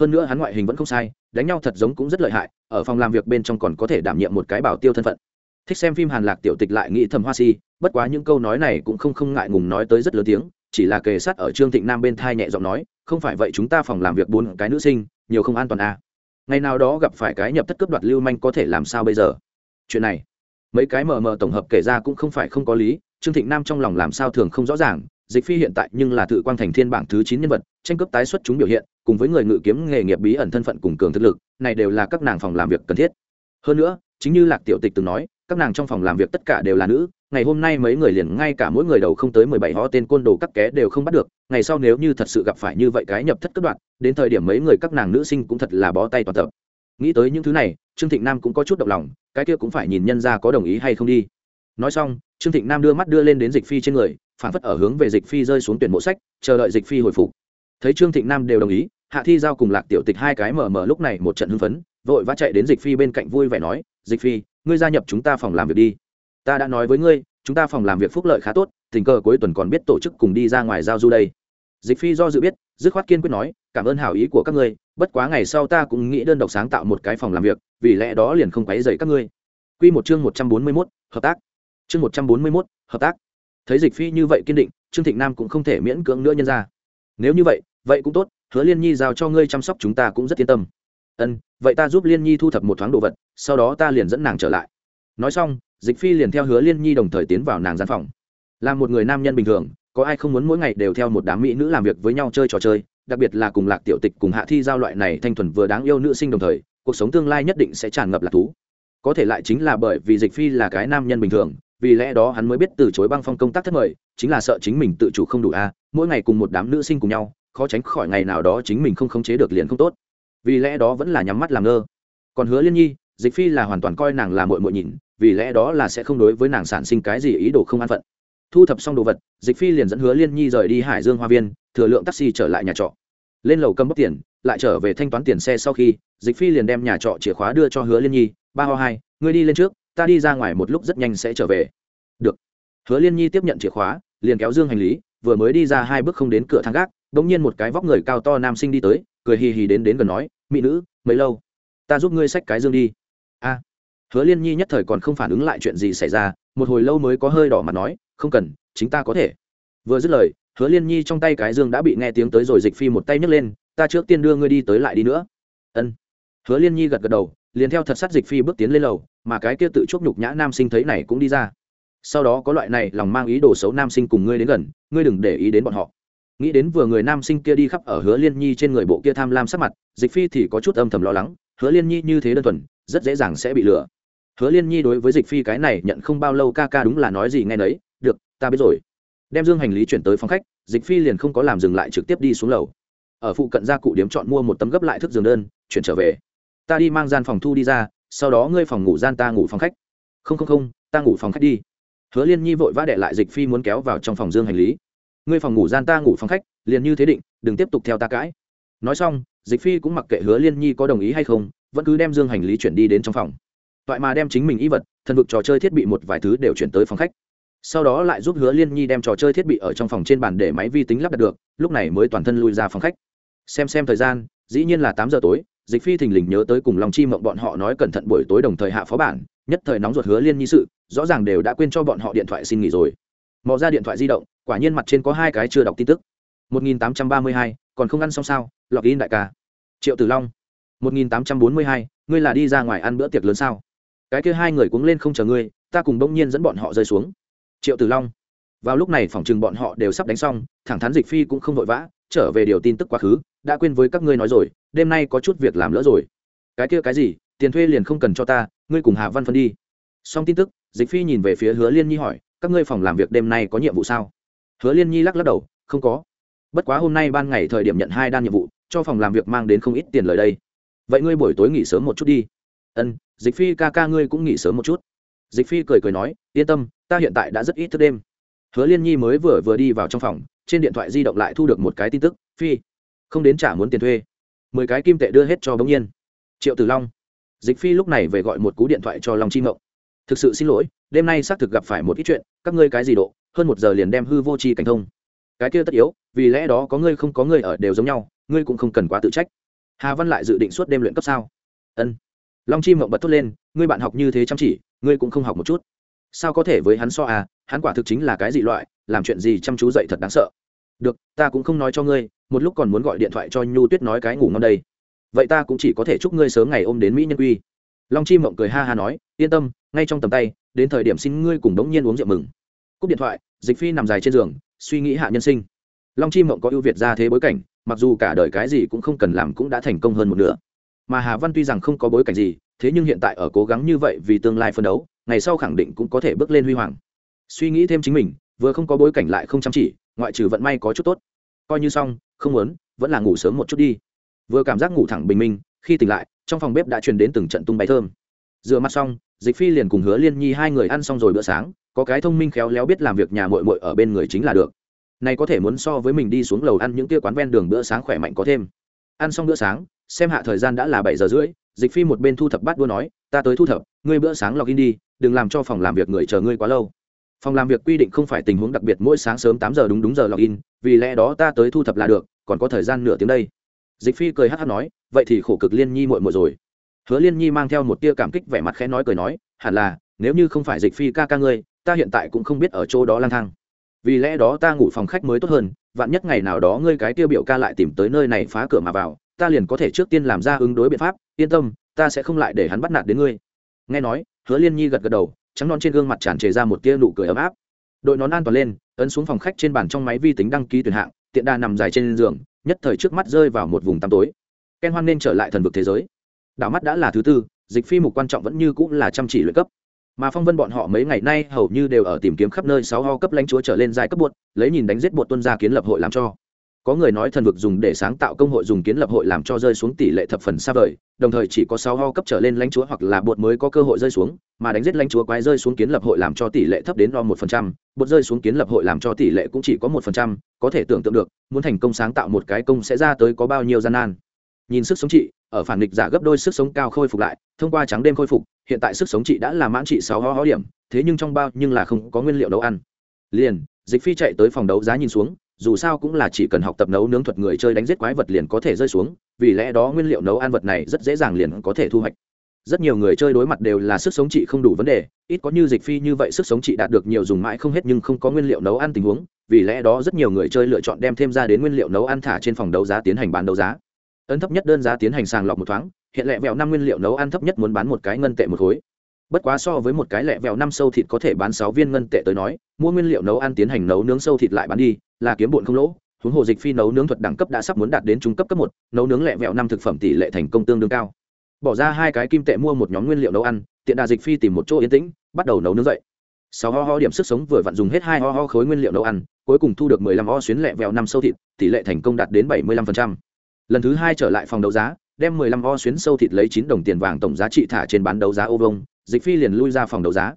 S1: Hơn nữa hắn ngoại hình vẫn không sai, đánh nhau thật giống cũng rất lợi hại, ở phòng làm việc bên trong còn có thể đảm nhiệm một cái bảo tiêu thân phận. Thích xem phim hàn lạc tiểu tịch lại nghĩ thầm hoa si, bất quá những câu nói này cũng không không ngại ngùng nói tới rất lớn tiếng chỉ là kề sát ở trương thịnh nam bên thai nhẹ giọng nói, không phải vậy chúng ta phòng làm việc bốn cái nữ sinh, nhiều không an toàn à. ngày nào đó gặp phải cái nhập thất cướp đoạt lưu manh có thể làm sao bây giờ chuyện này, mấy cái mờ mờ tổng hợp kể ra cũng không phải không có lý, trương thịnh nam trong lòng làm sao thường không rõ ràng, dịch phi hiện tại nhưng là tự quang thành thiên bảng thứ chín nhân vật, tranh cướp tái xuất chúng biểu hiện, cùng với người ngự kiếm nghề nghiệp bí ẩn thân phận cùng cường thực lực, này đều là các nàng phòng làm việc cần thiết hơn nữa, chính như lạc tiểu tịch từng nói, các nàng trong phòng làm việc tất cả đều là nữ ngày hôm nay mấy người liền ngay cả mỗi người đầu không tới mười bảy ho tên côn đồ các ké đều không bắt được, ngày sau nếu như thật sự gặp phải như vậy cái nhập thất cất đoạn, đến thời điểm mấy người các nàng nữ sinh cũng thật là bó tay toàn tập. Nghĩ tới những thứ này, trương thịnh nam cũng có chút động lòng, cái kia cũng phải nhìn nhân ra có đồng ý hay không đi. Nói xong, trương thịnh nam đưa mắt đưa lên đến dịch phi trên người phản phất ở hướng về dịch phi rơi xuống tuyển mộ sách, chờ đợi dịch phi hồi phục. Thấy trương thịnh nam đều đồng ý, hạ thi giao cùng lạc tiểu tịch hai cái mờ mờ lúc này một trận hưng phấn, vội vã chạy đến dịch phi bên cạnh vui vẻ nói, dịch phi, ngươi gia nhập chúng ta phòng làm việc đi ta đã nói với ngươi chúng ta phòng làm việc phúc lợi khá tốt tình cờ cuối tuần còn biết tổ chức cùng đi ra ngoài giao du đây dịch phi do dự biết dứt khoát kiên quyết nói cảm ơn hảo ý của các ngươi bất quá ngày sau ta cũng nghĩ đơn độc sáng tạo một cái phòng làm việc vì lẽ đó liền không quấy dày các ngươi Quy một chương một trăm bốn mươi 141, hợp tác. Chương một trăm bốn mươi 141, hợp tác. Thấy Dịch Phi như vậy kiên định, Trương Thịnh Nam cũng không thể miễn cưỡng nữa nhân ra. Nếu như vậy, vậy cũng tốt, Hứa Liên Nhi giao cho ngươi chăm sóc chúng ta cũng rất yên tâm. Ân, vậy ta giúp Liên Nhi thu thập một thoáng đồ vật, sau đó ta liền dẫn nàng trở lại. Nói xong, Dịch Phi liền theo Hứa Liên Nhi đồng thời tiến vào nàng gian phòng. Là một người nam nhân bình thường, có ai không muốn mỗi ngày đều theo một đám mỹ nữ làm việc với nhau chơi trò chơi, đặc biệt là cùng Lạc Tiểu Tịch cùng Hạ Thi giao loại này thanh thuần vừa đáng yêu nữ sinh đồng thời, cuộc sống tương lai nhất định sẽ tràn ngập lạc thú. Có thể lại chính là bởi vì dịch phi là cái nam nhân bình thường vì lẽ đó hắn mới biết từ chối băng phong công tác thất mời chính là sợ chính mình tự chủ không đủ a mỗi ngày cùng một đám nữ sinh cùng nhau khó tránh khỏi ngày nào đó chính mình không khống chế được liền không tốt. Vì lẽ đó vẫn là nhắm mắt làm ngơ. Còn hứa liên nhi dịch phi là hoàn toàn coi nàng là mội mội nhìn vì lẽ đó là sẽ không đối với nàng sản sinh cái gì ý đồ không an phận. Thu thập xong đồ vật, dịch phi liền dẫn hứa liên nhi rời đi hải dương hoa viên, thừa lượng taxi trở lại nhà trọ. Lên lầu cầm bóc tiền, lại trở về thanh toán tiền xe sau khi, dịch phi liền đem nhà trọ chìa khóa đưa cho hứa liên nhi, ba ho hai, ngươi đi lên trước, ta đi ra ngoài một lúc rất nhanh sẽ trở về. Được. Hứa liên nhi tiếp nhận chìa khóa, liền kéo dương hành lý, vừa mới đi ra hai bước không đến cửa thang gác đ ỗ n g nhiên một cái vóc người cao to nam sinh đi tới, cười hì hì đến đến gần nói, mỹ nữ, mấy lâu? Ta giúp ngươi xách cái dương đi. A hứa liên nhi nhất thời còn không phản ứng lại chuyện gì xảy ra, một hồi lâu mới có hơi đỏ mặt nói, không cần, chính ta có thể. Vừa dứt lời, hứa liên nhi trong tay cái dương đã bị nghe tiếng tới rồi dịch phi một tay nhấc lên, ta trước tiên đưa ngươi đi tới lại đi nữa. Ân. Hứa liên nhi gật gật đầu, liền theo thật sát dịch phi bước tiến lên lầu, mà cái kia tự chuốc nhục nhã nam sinh thấy này cũng đi ra. Sau đó có loại này lòng mang ý đồ xấu nam sinh cùng ngươi đến gần, ngươi đừng để ý đến bọn họ. Nghĩ đến vừa người nam sinh kia đi khắp ở hứa liên nhi trên người bộ kia tham lam sắc mặt, dịch phi thì có chút âm thầm lo lắng, hứa liên nhi như thế đơn thuần, rất dễ dàng sẽ bị lừa hứa liên nhi đối với dịch phi cái này nhận không bao lâu ca ca đúng là nói gì nghe nấy, được, ta biết rồi. Đem dương hành lý chuyển tới phòng khách, dịch phi liền không có làm dừng lại trực tiếp đi xuống lầu. Ở phụ cận gia cụ điếm chọn mua một tấm gấp lại thức giường đơn, chuyển trở về. Ta đi mang gian phòng thu đi ra, sau đó ngươi phòng ngủ gian ta ngủ phòng khách. Không không không, ta ngủ phòng khách đi. Hứa liên nhi vội vã đệ lại dịch phi muốn kéo vào trong phòng dương hành lý. Ngươi phòng ngủ gian ta ngủ phòng khách, liền như thế định, đừng tiếp tục theo ta cãi. Nói xong, dịch phi cũng mặc kệ hứa liên nhi có đồng ý hay không, vẫn cứ đem dương hành lý chuyển đi đến trong phòng toại mà đem chính mình y vật thần vực trò chơi thiết bị một vài thứ đều chuyển tới phòng khách. Sau đó lại giúp hứa liên nhi đem trò chơi thiết bị ở trong phòng trên bàn để máy vi tính lắp đặt được lúc này mới toàn thân lui ra phòng khách. Xem xem thời gian dĩ nhiên là tám giờ tối dịch phi thình lình nhớ tới cùng lòng chi mộng bọn họ nói cẩn thận buổi tối đồng thời hạ phó bản nhất thời nóng ruột hứa liên nhi sự rõ ràng đều đã quên cho bọn họ điện thoại xin nghỉ rồi. Mò ra điện thoại di động quả nhiên mặt trên có hai cái chưa đọc tin tức. 1832, còn không ăn xong sao lọc in đại ca. Triệu tử long. 1842, ngươi là đi ra ngoài ăn bữa tiệc lớn sao? Cái kia hai người cuống lên không chờ ngươi, ta cùng bỗng nhiên dẫn bọn họ rơi xuống. Triệu tử long. Vào lúc này phòng chừng bọn họ đều sắp đánh xong, thẳng thắn dịch phi cũng không vội vã, trở về điều tin tức quá khứ, đã quên với các ngươi nói rồi, đêm nay có chút việc làm lỡ rồi. Cái kia cái gì, tiền thuê liền không cần cho ta, ngươi cùng hà văn phân đi. Xong tin tức, dịch phi nhìn về phía hứa liên nhi hỏi, các ngươi phòng làm việc đêm nay có nhiệm vụ sao? Hứa liên nhi lắc lắc đầu, không có. Bất quá hôm nay ban ngày thời điểm nhận hai đan nhiệm vụ, cho phòng làm việc mang đến không ít tiền lời đây. Vậy ngươi buổi tối nghỉ sớm một chút đi ân, dịch phi ca ca ngươi cũng nghỉ sớm một chút. Dịch phi cười cười nói, yên tâm, ta hiện tại đã rất ít thức đêm. Hứa liên nhi mới vừa vừa đi vào trong phòng, trên điện thoại di động lại thu được một cái tin tức, phi, không đến trả muốn tiền thuê. Mười cái kim tệ đưa hết cho bỗng nhiên. Triệu tử long. Dịch phi lúc này về gọi một cú điện thoại cho long chi mộng. Thực sự xin lỗi, đêm nay xác thực gặp phải một ít chuyện, các ngươi cái gì độ, hơn một giờ liền đem hư vô tri cảnh thông. Cái kia tất yếu, vì lẽ đó có ngươi không có ngươi ở đều giống nhau, ngươi cũng không cần quá tự trách. Hà văn lại dự định suốt đêm luyện cấp sao? Ân long chi mộng bật thốt lên, ngươi bạn học như thế chăm chỉ, ngươi cũng không học một chút. Sao có thể với hắn so à hắn quả thực chính là cái dị loại, làm chuyện gì chăm chú dậy thật đáng sợ. Được, ta cũng không nói cho ngươi, một lúc còn muốn gọi điện thoại cho nhu tuyết nói cái ngủ ngon đây. Vậy ta cũng chỉ có thể chúc ngươi sớm ngày ôm đến mỹ nhân quy long chi mộng cười ha ha nói, yên tâm, ngay trong tầm tay, đến thời điểm xin ngươi cùng đống nhiên uống rượu mừng. Cúp điện thoại, dịch phi nằm dài trên giường, suy nghĩ hạ nhân sinh. Long chi mộng có ưu việt ra thế bối cảnh, mặc dù cả đời cái gì cũng không cần làm cũng đã thành công hơn một nửa mà hà văn tuy rằng không có bối cảnh gì, thế nhưng hiện tại ở cố gắng như vậy vì tương lai phân đấu, ngày sau khẳng định cũng có thể bước lên huy hoàng. Suy nghĩ thêm chính mình, vừa không có bối cảnh lại không chăm chỉ, ngoại trừ vận may có chút tốt. Coi như xong, không muốn, vẫn là ngủ sớm một chút đi. Vừa cảm giác ngủ thẳng bình minh, khi tỉnh lại, trong phòng bếp đã truyền đến từng trận tung bay thơm. Rửa mặt xong, dịch phi liền cùng hứa liên nhi hai người ăn xong rồi bữa sáng, có cái thông minh khéo léo biết làm việc nhà mội mội ở bên người chính là được. Này có thể muốn so với mình đi xuống lầu ăn những tia quán ven đường bữa sáng khỏe mạnh có thêm ăn xong bữa sáng, xem hạ thời gian đã là bảy giờ rưỡi, dịch phi một bên thu thập bát đua nói, ta tới thu thập, ngươi bữa sáng login đi, đừng làm cho phòng làm việc người chờ ngươi quá lâu. Phòng làm việc quy định không phải tình huống đặc biệt mỗi sáng sớm tám giờ đúng đúng giờ login vì lẽ đó ta tới thu thập là được, còn có thời gian nửa tiếng đây. Dịch phi cười hát hát nói, vậy thì khổ cực liên nhi muội muội rồi. Hứa liên nhi mang theo một tia cảm kích vẻ mặt khẽ nói cười nói, hẳn là, nếu như không phải dịch phi ca ca ngươi, ta hiện tại cũng không biết ở chỗ đó lang thang. Vì lẽ đó ta ngủ phòng khách mới tốt hơn vạn nhất ngày nào đó ngươi cái tiêu biểu ca lại tìm tới nơi này phá cửa mà vào, ta liền có thể trước tiên làm ra ứng đối biện pháp, yên tâm, ta sẽ không lại để hắn bắt nạt đến ngươi. Nghe nói, hứa liên nhi gật gật đầu, trắng non trên gương mặt tràn trề ra một tia nụ cười ấm áp. Đội nón an toàn lên, ấn xuống phòng khách trên bàn trong máy vi tính đăng ký tuyển hạng, tiện đa nằm dài trên giường, nhất thời trước mắt rơi vào một vùng tăm tối. Ken hoan nên trở lại thần vực thế giới. Đảo mắt đã là thứ tư, dịch phi mục quan trọng vẫn như cũng là chăm chỉ luyện cấp mà phong vân bọn họ mấy ngày nay hầu như đều ở tìm kiếm khắp nơi sáu ho cấp lãnh chúa trở lên giai cấp bột lấy nhìn đánh giết bột tuân gia kiến lập hội làm cho. Có người nói thần vực dùng để sáng tạo công hội dùng kiến lập hội làm cho rơi xuống tỷ lệ thập phần xa vời, đồng thời chỉ có sáu ho cấp trở lên lãnh chúa hoặc là bột mới có cơ hội rơi xuống, mà đánh giết lãnh chúa quái rơi xuống kiến lập hội làm cho tỷ lệ thấp đến lo một phần trăm bột rơi xuống kiến lập hội làm cho tỷ lệ cũng chỉ có một phần trăm, có thể tưởng tượng được, muốn thành công sáng tạo một cái công sẽ ra tới có bao nhiêu gian nan. Nhìn sức sống trị, ở phản nghịch giả gấp đôi sức sống cao khôi phục lại thông qua trắng đêm khôi phục, hiện tại sức sống chị đã là mãn trị sáu ho ho điểm, thế nhưng trong bao nhưng là không có nguyên liệu nấu ăn. Liền, dịch phi chạy tới phòng đấu giá nhìn xuống, dù sao cũng là chỉ cần học tập nấu nướng thuật người chơi đánh giết quái vật liền có thể rơi xuống, vì lẽ đó nguyên liệu nấu ăn vật này rất dễ dàng liền có thể thu hoạch. Rất nhiều người chơi đối mặt đều là sức sống chị không đủ vấn đề, ít có như dịch phi như vậy sức sống chị đạt được nhiều dùng mãi không hết nhưng không có nguyên liệu nấu ăn tình huống, vì lẽ đó rất nhiều người chơi lựa chọn đem thêm ra đến nguyên liệu nấu ăn thả trên phòng đấu giá tiến hành bán đấu giá. Ấn thấp nhất đơn giá tiến hành sàng lọc một thoáng hiện lẹ vẹo năm nguyên liệu nấu ăn thấp nhất muốn bán một cái ngân tệ một khối. Bất quá so với một cái lẹ vẹo năm sâu thịt có thể bán sáu viên ngân tệ tới nói, mua nguyên liệu nấu ăn tiến hành nấu nướng sâu thịt lại bán đi, là kiếm bụn không lỗ. Huống hồ dịch phi nấu nướng thuật đẳng cấp đã sắp muốn đạt đến trung cấp cấp một, nấu nướng lẹ vẹo năm thực phẩm tỷ lệ thành công tương đương cao. Bỏ ra hai cái kim tệ mua một nhóm nguyên liệu nấu ăn, tiện đà dịch phi tìm một chỗ yên tĩnh, bắt đầu nấu nướng dậy. Sáu ho ho điểm sức sống vừa vặn dùng hết hai ho ho khối nguyên liệu nấu ăn, cuối cùng thu được mười lăm ho xuyến lẹ vẹo năm sâu thịt, tỷ lệ thành công đạt đến bảy mươi lăm phần trăm. Lần thứ hai trở lại phòng đấu giá đem mười lăm o xuyến sâu thịt lấy chín đồng tiền vàng tổng giá trị thả trên bán đấu giá ô vông, dịch phi liền lui ra phòng đấu giá.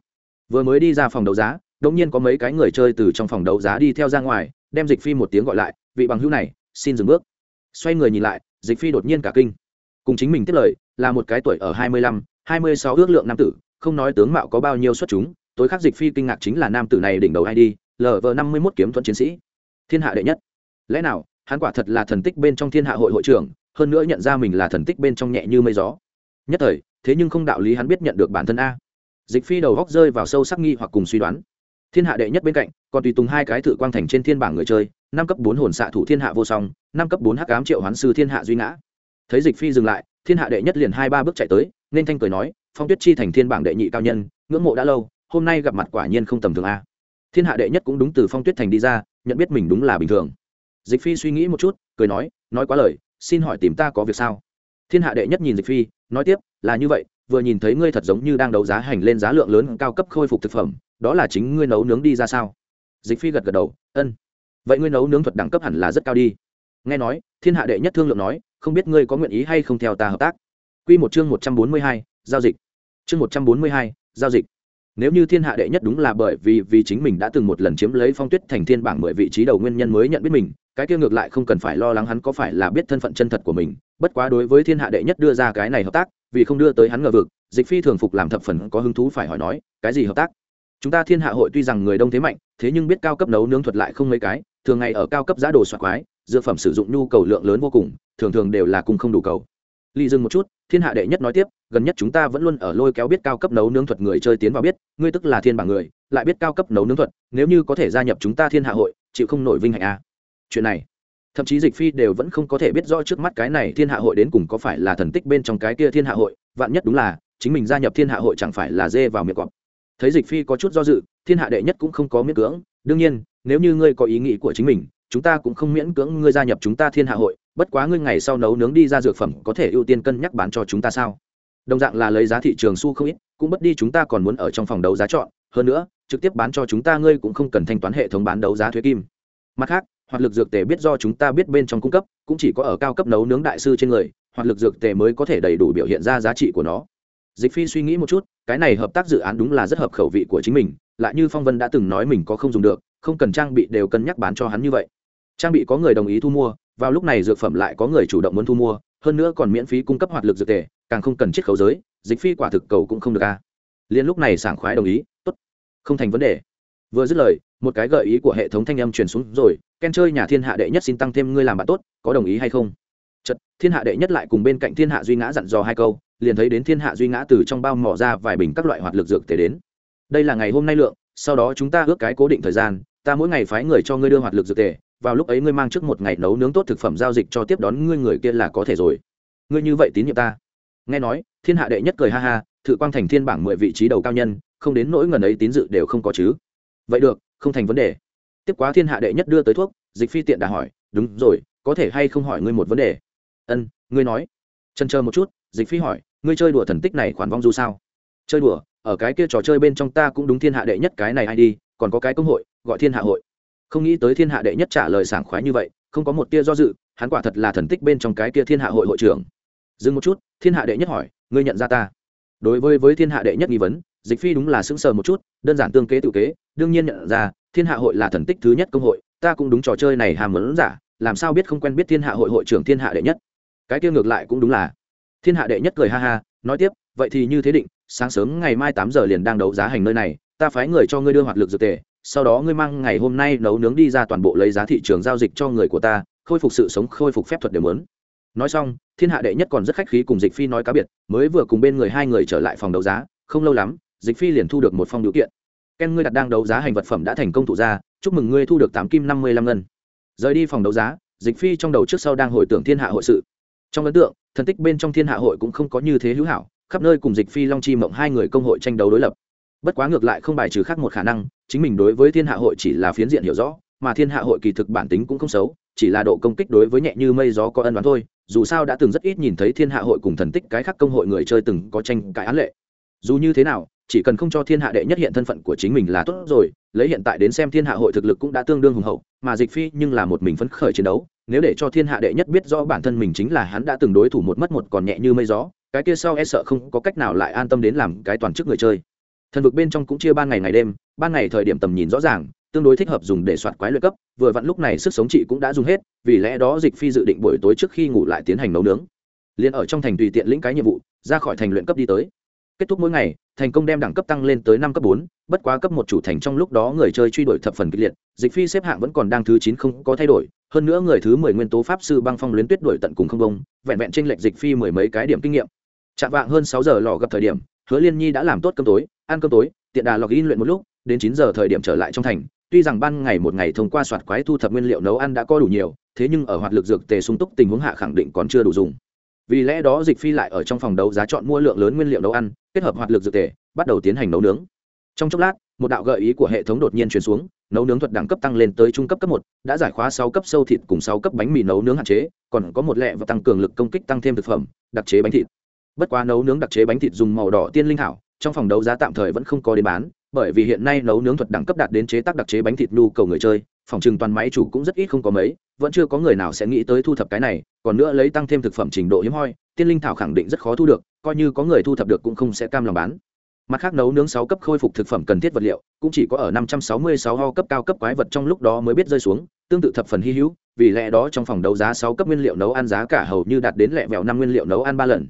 S1: Vừa mới đi ra phòng đấu giá, đột nhiên có mấy cái người chơi từ trong phòng đấu giá đi theo ra ngoài, đem dịch phi một tiếng gọi lại, vị bằng hữu này, xin dừng bước. Xoay người nhìn lại, dịch phi đột nhiên cả kinh. Cùng chính mình tiết lời, là một cái tuổi ở hai mươi lăm, hai mươi sáu ước lượng nam tử, không nói tướng mạo có bao nhiêu xuất chúng, tối khác dịch phi kinh ngạc chính là nam tử này đỉnh đầu id lv năm mươi mốt kiếm thuận chiến sĩ. Thiên hạ đệ nhất. Lẽ nào, hắn quả thật là thần tích bên trong thiên hạ hội hội trưởng hơn nữa nhận ra mình là thần tích bên trong nhẹ như mây gió. Nhất thời, thế nhưng không đạo lý hắn biết nhận được bản thân a. Dịch phi đầu góc rơi vào sâu sắc nghi hoặc cùng suy đoán. Thiên hạ đệ nhất bên cạnh, còn tùy tùng hai cái thự quang thành trên thiên bảng người chơi, năm cấp bốn hồn xạ thủ thiên hạ vô song, năm cấp bốn hắc ám triệu hoán sư thiên hạ duy ngã. Thấy dịch phi dừng lại, thiên hạ đệ nhất liền hai ba bước chạy tới, nên thanh cười nói, phong tuyết chi thành thiên bảng đệ nhị cao nhân, ngưỡng mộ đã lâu, hôm nay gặp mặt quả nhiên không tầm thường a. Thiên hạ đệ nhất cũng đúng từ phong tuyết thành đi ra, nhận biết mình đúng là bình thường. Dịch phi suy nghĩ một chút, cười nói nói quá lời xin hỏi tìm ta có việc sao? Thiên hạ đệ nhất nhìn dịch phi, nói tiếp, là như vậy, vừa nhìn thấy ngươi thật giống như đang đấu giá hành lên giá lượng lớn cao cấp khôi phục thực phẩm, đó là chính ngươi nấu nướng đi ra sao? Dịch phi gật gật đầu, ân. Vậy ngươi nấu nướng thuật đẳng cấp hẳn là rất cao đi. Nghe nói, thiên hạ đệ nhất thương lượng nói, không biết ngươi có nguyện ý hay không theo ta hợp tác? Q một chương một trăm bốn mươi hai, giao dịch. Chương một trăm bốn mươi hai, giao dịch. Nếu như thiên hạ đệ nhất đúng là bởi vì vì chính mình đã từng một lần chiếm lấy phong tuyết thành thiên bảng mười vị trí đầu nguyên nhân mới nhận biết mình cái kia ngược lại không cần phải lo lắng hắn có phải là biết thân phận chân thật của mình, bất quá đối với thiên hạ đệ nhất đưa ra cái này hợp tác, vì không đưa tới hắn ngờ vực, dịch phi thường phục làm thập phần có hứng thú phải hỏi nói, cái gì hợp tác chúng ta thiên hạ hội tuy rằng người đông thế mạnh, thế nhưng biết cao cấp nấu nướng thuật lại không mấy cái, thường ngày ở cao cấp giá đồ soạt quái, dược phẩm sử dụng nhu cầu lượng lớn vô cùng, thường thường đều là cùng không đủ cầu ly dừng một chút, thiên hạ đệ nhất nói tiếp, gần nhất chúng ta vẫn luôn ở lôi kéo biết cao cấp nấu nướng thuật người chơi tiến vào biết, ngươi tức là thiên bảng người, lại biết cao cấp nấu nướng thuật, nếu như có thể gia nhập chúng ta thiên hạ hội, chịu không nổi vinh hạnh a à chuyện này. Thậm chí dịch phi đều vẫn không có thể biết rõ trước mắt cái này thiên hạ hội đến cùng có phải là thần tích bên trong cái kia thiên hạ hội, vạn nhất đúng là, chính mình gia nhập thiên hạ hội chẳng phải là dê vào miệng cọp. Thấy dịch phi có chút do dự, thiên hạ đệ nhất cũng không có miễn cưỡng, đương nhiên, nếu như ngươi có ý nghĩ của chính mình, chúng ta cũng không miễn cưỡng ngươi gia nhập chúng ta thiên hạ hội, bất quá ngươi ngày sau nấu nướng đi ra dược phẩm có thể ưu tiên cân nhắc bán cho chúng ta sao? Đồng dạng là lấy giá thị trường su không ít, cũng mất đi chúng ta còn muốn ở trong phòng đấu giá chọn, hơn nữa, trực tiếp bán cho chúng ta ngươi cũng không cần thanh toán hệ thống bán đấu giá thuế kim. Mặt khác hoạt lực dược tề biết do chúng ta biết bên trong cung cấp, cũng chỉ có ở cao cấp nấu nướng đại sư trên người hoạt lực dược tề mới có thể đầy đủ biểu hiện ra giá trị của nó. Dịch phi suy nghĩ một chút, cái này hợp tác dự án đúng là rất hợp khẩu vị của chính mình, lại như phong vân đã từng nói mình có không dùng được, không cần trang bị đều cân nhắc bán cho hắn như vậy. Trang bị có người đồng ý thu mua, vào lúc này dược phẩm lại có người chủ động muốn thu mua, hơn nữa còn miễn phí cung cấp hoạt lực dược tề, càng không cần chiết khấu giới, dịch phi quả thực cầu cũng không được a. Liên lúc này sảng khoái đồng ý, tốt, không thành vấn đề. Vừa dứt lời một cái gợi ý của hệ thống thanh âm truyền xuống rồi, ken chơi nhà thiên hạ đệ nhất xin tăng thêm ngươi làm bạn tốt, có đồng ý hay không? Chật thiên hạ đệ nhất lại cùng bên cạnh thiên hạ duy ngã dặn dò hai câu, liền thấy đến thiên hạ duy ngã từ trong bao mỏ ra vài bình các loại hoạt lực dược tế đến. Đây là ngày hôm nay lượng, sau đó chúng ta ước cái cố định thời gian, ta mỗi ngày phái người cho ngươi đưa hoạt lực dược tề vào lúc ấy ngươi mang trước một ngày nấu nướng tốt thực phẩm giao dịch cho tiếp đón ngươi người kia là có thể rồi. Ngươi như vậy tín nhiệm ta. Nghe nói, thiên hạ đệ nhất cười ha ha, thự quang thành thiên bảng mười vị trí đầu cao nhân, không đến nỗi ngần ấy tín dự đều không có chứ. Vậy được không thành vấn đề. Tiếp quá thiên hạ đệ nhất đưa tới thuốc, dịch phi tiện đã hỏi, đúng rồi, có thể hay không hỏi ngươi một vấn đề? Ân, ngươi nói. Chân chờ một chút, dịch phi hỏi, ngươi chơi đùa thần tích này khoản vong du sao? Chơi đùa, ở cái kia trò chơi bên trong ta cũng đúng thiên hạ đệ nhất cái này hay đi, còn có cái công hội, gọi thiên hạ hội. Không nghĩ tới thiên hạ đệ nhất trả lời sảng khoái như vậy, không có một tia do dự, hắn quả thật là thần tích bên trong cái kia thiên hạ hội hội trưởng. Dừng một chút, thiên hạ đệ nhất hỏi, ngươi nhận ra ta? Đối với với thiên hạ đệ nhất nghi vấn dịch phi đúng là sững sờ một chút, đơn giản tương kế tự kế, đương nhiên nhận ra, thiên hạ hội là thần tích thứ nhất công hội, ta cũng đúng trò chơi này hàm mẫn giả, làm sao biết không quen biết thiên hạ hội hội trưởng thiên hạ đệ nhất. Cái kia ngược lại cũng đúng là. Thiên hạ đệ nhất cười ha ha, nói tiếp, vậy thì như thế định, sáng sớm ngày mai tám giờ liền đang đấu giá hành nơi này, ta phái người cho ngươi đưa hoạt lực dược tề, sau đó ngươi mang ngày hôm nay nấu nướng đi ra toàn bộ lấy giá thị trường giao dịch cho người của ta, khôi phục sự sống, khôi phục phép thuật đều muốn. Nói xong, thiên hạ đệ nhất còn rất khách khí cùng dịch phi nói cá biệt, mới vừa cùng bên người hai người trở lại phòng đấu giá, không lâu lắm dịch phi liền thu được một phong điều kiện. Ken, ngươi đặt đang đấu giá hành vật phẩm đã thành công thủ ra, chúc mừng ngươi thu được tám kim năm mươi lăm ngân. Rời đi phòng đấu giá, dịch phi trong đầu trước sau đang hồi tưởng thiên hạ hội sự. Trong ấn tượng, thần tích bên trong thiên hạ hội cũng không có như thế hữu hảo, khắp nơi cùng dịch phi long chi mộng hai người công hội tranh đấu đối lập. Bất quá ngược lại không bài trừ khác một khả năng, chính mình đối với thiên hạ hội chỉ là phiến diện hiểu rõ, mà thiên hạ hội kỳ thực bản tính cũng không xấu, chỉ là độ công kích đối với nhẹ như mây gió có ân đoán thôi, dù sao đã từng rất ít nhìn thấy thiên hạ hội cùng thần tích cái khác công hội người chơi từng có tranh cãi án lệ dù như thế nào, chỉ cần không cho thiên hạ đệ nhất hiện thân phận của chính mình là tốt rồi, lấy hiện tại đến xem thiên hạ hội thực lực cũng đã tương đương hùng hậu, mà dịch phi nhưng là một mình phấn khởi chiến đấu, nếu để cho thiên hạ đệ nhất biết rõ bản thân mình chính là hắn đã từng đối thủ một mất một còn nhẹ như mây gió, cái kia sau e sợ không có cách nào lại an tâm đến làm cái toàn chức người chơi. Thần vực bên trong cũng chia ban ngày ngày đêm, ban ngày thời điểm tầm nhìn rõ ràng, tương đối thích hợp dùng để soạt quái luyện cấp, vừa vặn lúc này sức sống chị cũng đã dùng hết, vì lẽ đó dịch phi dự định buổi tối trước khi ngủ lại tiến hành nấu nướng. Liền ở trong thành tùy tiện lĩnh cái nhiệm vụ, ra khỏi thành luyện cấp đi tới kết thúc mỗi ngày, thành công đem đẳng cấp tăng lên tới năm cấp bốn, bất quá cấp một chủ thành trong lúc đó người chơi truy đuổi thập phần kịch liệt, dịch phi xếp hạng vẫn còn đang thứ chín không có thay đổi, hơn nữa người thứ mười nguyên tố pháp sư băng phong luyến tuyết đuổi tận cùng không công vẹn vẹn trên lệch dịch phi mười mấy cái điểm kinh nghiệm. Chạm vạng hơn sáu giờ lò gặp thời điểm, hứa liên nhi đã làm tốt cơm tối, ăn cơm tối, tiện đà lọc in luyện một lúc, đến chín giờ thời điểm trở lại trong thành. Tuy rằng ban ngày một ngày thông qua soạt quái thu thập nguyên liệu nấu ăn đã có đủ nhiều, thế nhưng ở hoạt lực dược tề sung túc tình huống hạ khẳng định còn chưa đủ dùng vì lẽ đó dịch phi lại ở trong phòng đấu giá chọn mua lượng lớn nguyên liệu nấu ăn, kết hợp hoạt lực dược tề, bắt đầu tiến hành nấu nướng. Trong chốc lát, một đạo gợi ý của hệ thống đột nhiên truyền xuống, nấu nướng thuật đẳng cấp tăng lên tới trung cấp cấp một, đã giải khóa sáu cấp sâu thịt cùng sáu cấp bánh mì nấu nướng hạn chế, còn có một lẹ và tăng cường lực công kích tăng thêm thực phẩm, đặc chế bánh thịt. Bất quá nấu nướng đặc chế bánh thịt dùng màu đỏ tiên linh hảo trong phòng đấu giá tạm thời vẫn không có đến bán, bởi vì hiện nay nấu nướng thuật đẳng cấp đạt đến chế tác đặc chế bánh thịt nhu cầu người chơi, phòng trừng toàn máy chủ cũng rất ít không có mấy vẫn chưa có người nào sẽ nghĩ tới thu thập cái này, còn nữa lấy tăng thêm thực phẩm trình độ hiếm hoi, tiên linh thảo khẳng định rất khó thu được, coi như có người thu thập được cũng không sẽ cam lòng bán. Mặt khác nấu nướng sáu cấp khôi phục thực phẩm cần thiết vật liệu, cũng chỉ có ở năm trăm sáu mươi sáu ho cấp cao cấp quái vật trong lúc đó mới biết rơi xuống, tương tự thập phần hy hữu, vì lẽ đó trong phòng đấu giá sáu cấp nguyên liệu nấu ăn giá cả hầu như đạt đến lẹ vẹo năm nguyên liệu nấu ăn ba lần.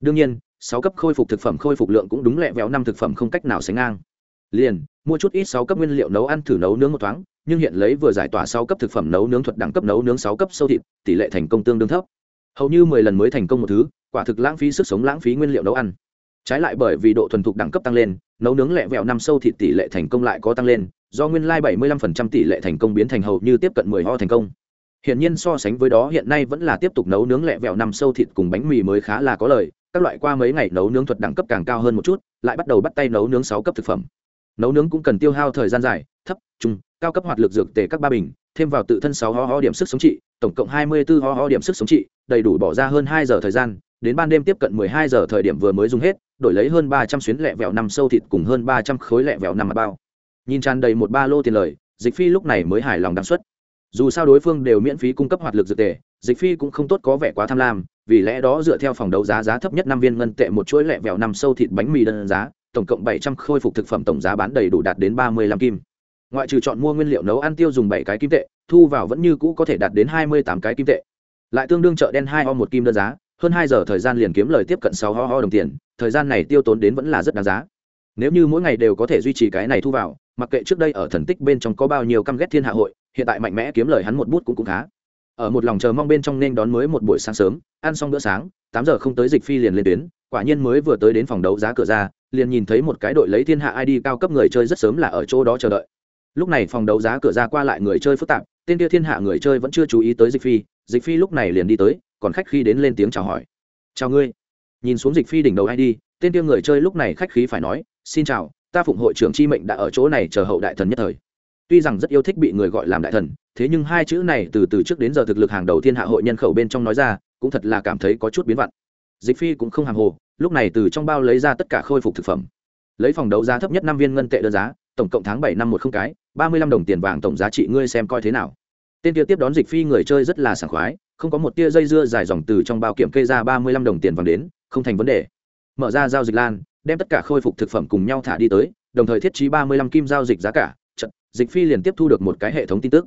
S1: Đương nhiên, sáu cấp khôi phục thực phẩm khôi phục lượng cũng đúng lẹ vẹo năm thực phẩm không cách nào sánh ngang liền, mua chút ít sáu cấp nguyên liệu nấu ăn thử nấu nướng một thoáng, nhưng hiện lấy vừa giải tỏa sáu cấp thực phẩm nấu nướng thuật đẳng cấp nấu nướng sáu cấp sâu thịt, tỷ lệ thành công tương đương thấp. Hầu như mười lần mới thành công một thứ, quả thực lãng phí sức sống, lãng phí nguyên liệu nấu ăn. Trái lại bởi vì độ thuần thục đẳng cấp tăng lên, nấu nướng lẹ vẹo năm sâu thịt tỷ lệ thành công lại có tăng lên, do nguyên lai bảy mươi lăm phần trăm tỷ lệ thành công biến thành hầu như tiếp cận mười ho thành công. Hiện nhiên so sánh với đó, hiện nay vẫn là tiếp tục nấu nướng lẹ vẹo năm sâu thịt cùng bánh mì mới khá là có lời, các loại qua mấy ngày nấu nướng thuật đẳng cấp càng cao hơn một chút, lại bắt đầu bắt tay nấu nướng sáu cấp thực phẩm nấu nướng cũng cần tiêu hao thời gian dài, thấp, trung, cao cấp hoạt lực dược tề các ba bình, thêm vào tự thân sáu ho ho điểm sức sống trị, tổng cộng hai mươi 24 ho ho điểm sức sống trị, đầy đủ bỏ ra hơn hai giờ thời gian, đến ban đêm tiếp cận mười hai giờ thời điểm vừa mới dùng hết, đổi lấy hơn ba trăm xuyến lẹ vẹo năm sâu thịt cùng hơn ba trăm khối lẹ vẹo năm mặt bao. Nhìn tràn đầy một ba lô tiền lời, dịch phi lúc này mới hài lòng đăng xuất. Dù sao đối phương đều miễn phí cung cấp hoạt lực dược tề, dịch phi cũng không tốt có vẻ quá tham lam, vì lẽ đó dựa theo phòng đấu giá giá thấp nhất năm viên ngân tệ một chuỗi lẹ vẹo năm sâu thịt bánh mì đơn giá tổng cộng bảy trăm khôi phục thực phẩm tổng giá bán đầy đủ đạt đến ba mươi lăm kim. Ngoại trừ chọn mua nguyên liệu nấu ăn tiêu dùng bảy cái kim tệ, thu vào vẫn như cũ có thể đạt đến hai mươi tám cái kim tệ. Lại tương đương chợ đen hai ho một kim đơn giá, hơn hai giờ thời gian liền kiếm lời tiếp cận sáu ho ho đồng tiền, thời gian này tiêu tốn đến vẫn là rất đáng giá. Nếu như mỗi ngày đều có thể duy trì cái này thu vào, mặc kệ trước đây ở thần tích bên trong có bao nhiêu căm ghét thiên hạ hội, hiện tại mạnh mẽ kiếm lời hắn một bút cũng cũng khá. Ở một lòng chờ mong bên trong nên đón mới một buổi sáng sớm, ăn xong bữa sáng, tám giờ không tới dịch phi liền lên tuyến quả nhiên mới vừa tới đến phòng đấu giá cửa ra, liền nhìn thấy một cái đội lấy thiên hạ id cao cấp người chơi rất sớm là ở chỗ đó chờ đợi. Lúc này phòng đấu giá cửa ra qua lại người chơi phức tạp, tên kia thiên hạ người chơi vẫn chưa chú ý tới dịch phi dịch phi lúc này liền đi tới, còn khách khi đến lên tiếng chào hỏi. Chào ngươi. Nhìn xuống dịch phi đỉnh đầu id tên kia người chơi lúc này khách khí phải nói, xin chào, ta phụng hội trưởng chi mệnh đã ở chỗ này chờ hậu đại thần nhất thời. Tuy rằng rất yêu thích bị người gọi làm đại thần, thế nhưng hai chữ này từ từ trước đến giờ thực lực hàng đầu thiên hạ hội nhân khẩu bên trong nói ra, cũng thật là cảm thấy có chút biến vặn dịch phi cũng không hàng hồ lúc này từ trong bao lấy ra tất cả khôi phục thực phẩm. Lấy phòng đấu giá thấp nhất năm viên ngân tệ đơn giá tổng cộng tháng bảy năm một không cái ba mươi lăm đồng tiền vàng tổng giá trị ngươi xem coi thế nào. Tên kia tiếp đón dịch phi người chơi rất là sảng khoái không có một tia dây dưa dài dòng từ trong bao kiểm kê ra ba mươi lăm đồng tiền vàng đến không thành vấn đề. Mở ra giao dịch lan đem tất cả khôi phục thực phẩm cùng nhau thả đi tới đồng thời thiết trí ba mươi lăm kim giao dịch giá cả Trận, dịch phi liền tiếp thu được một cái hệ thống tin tức.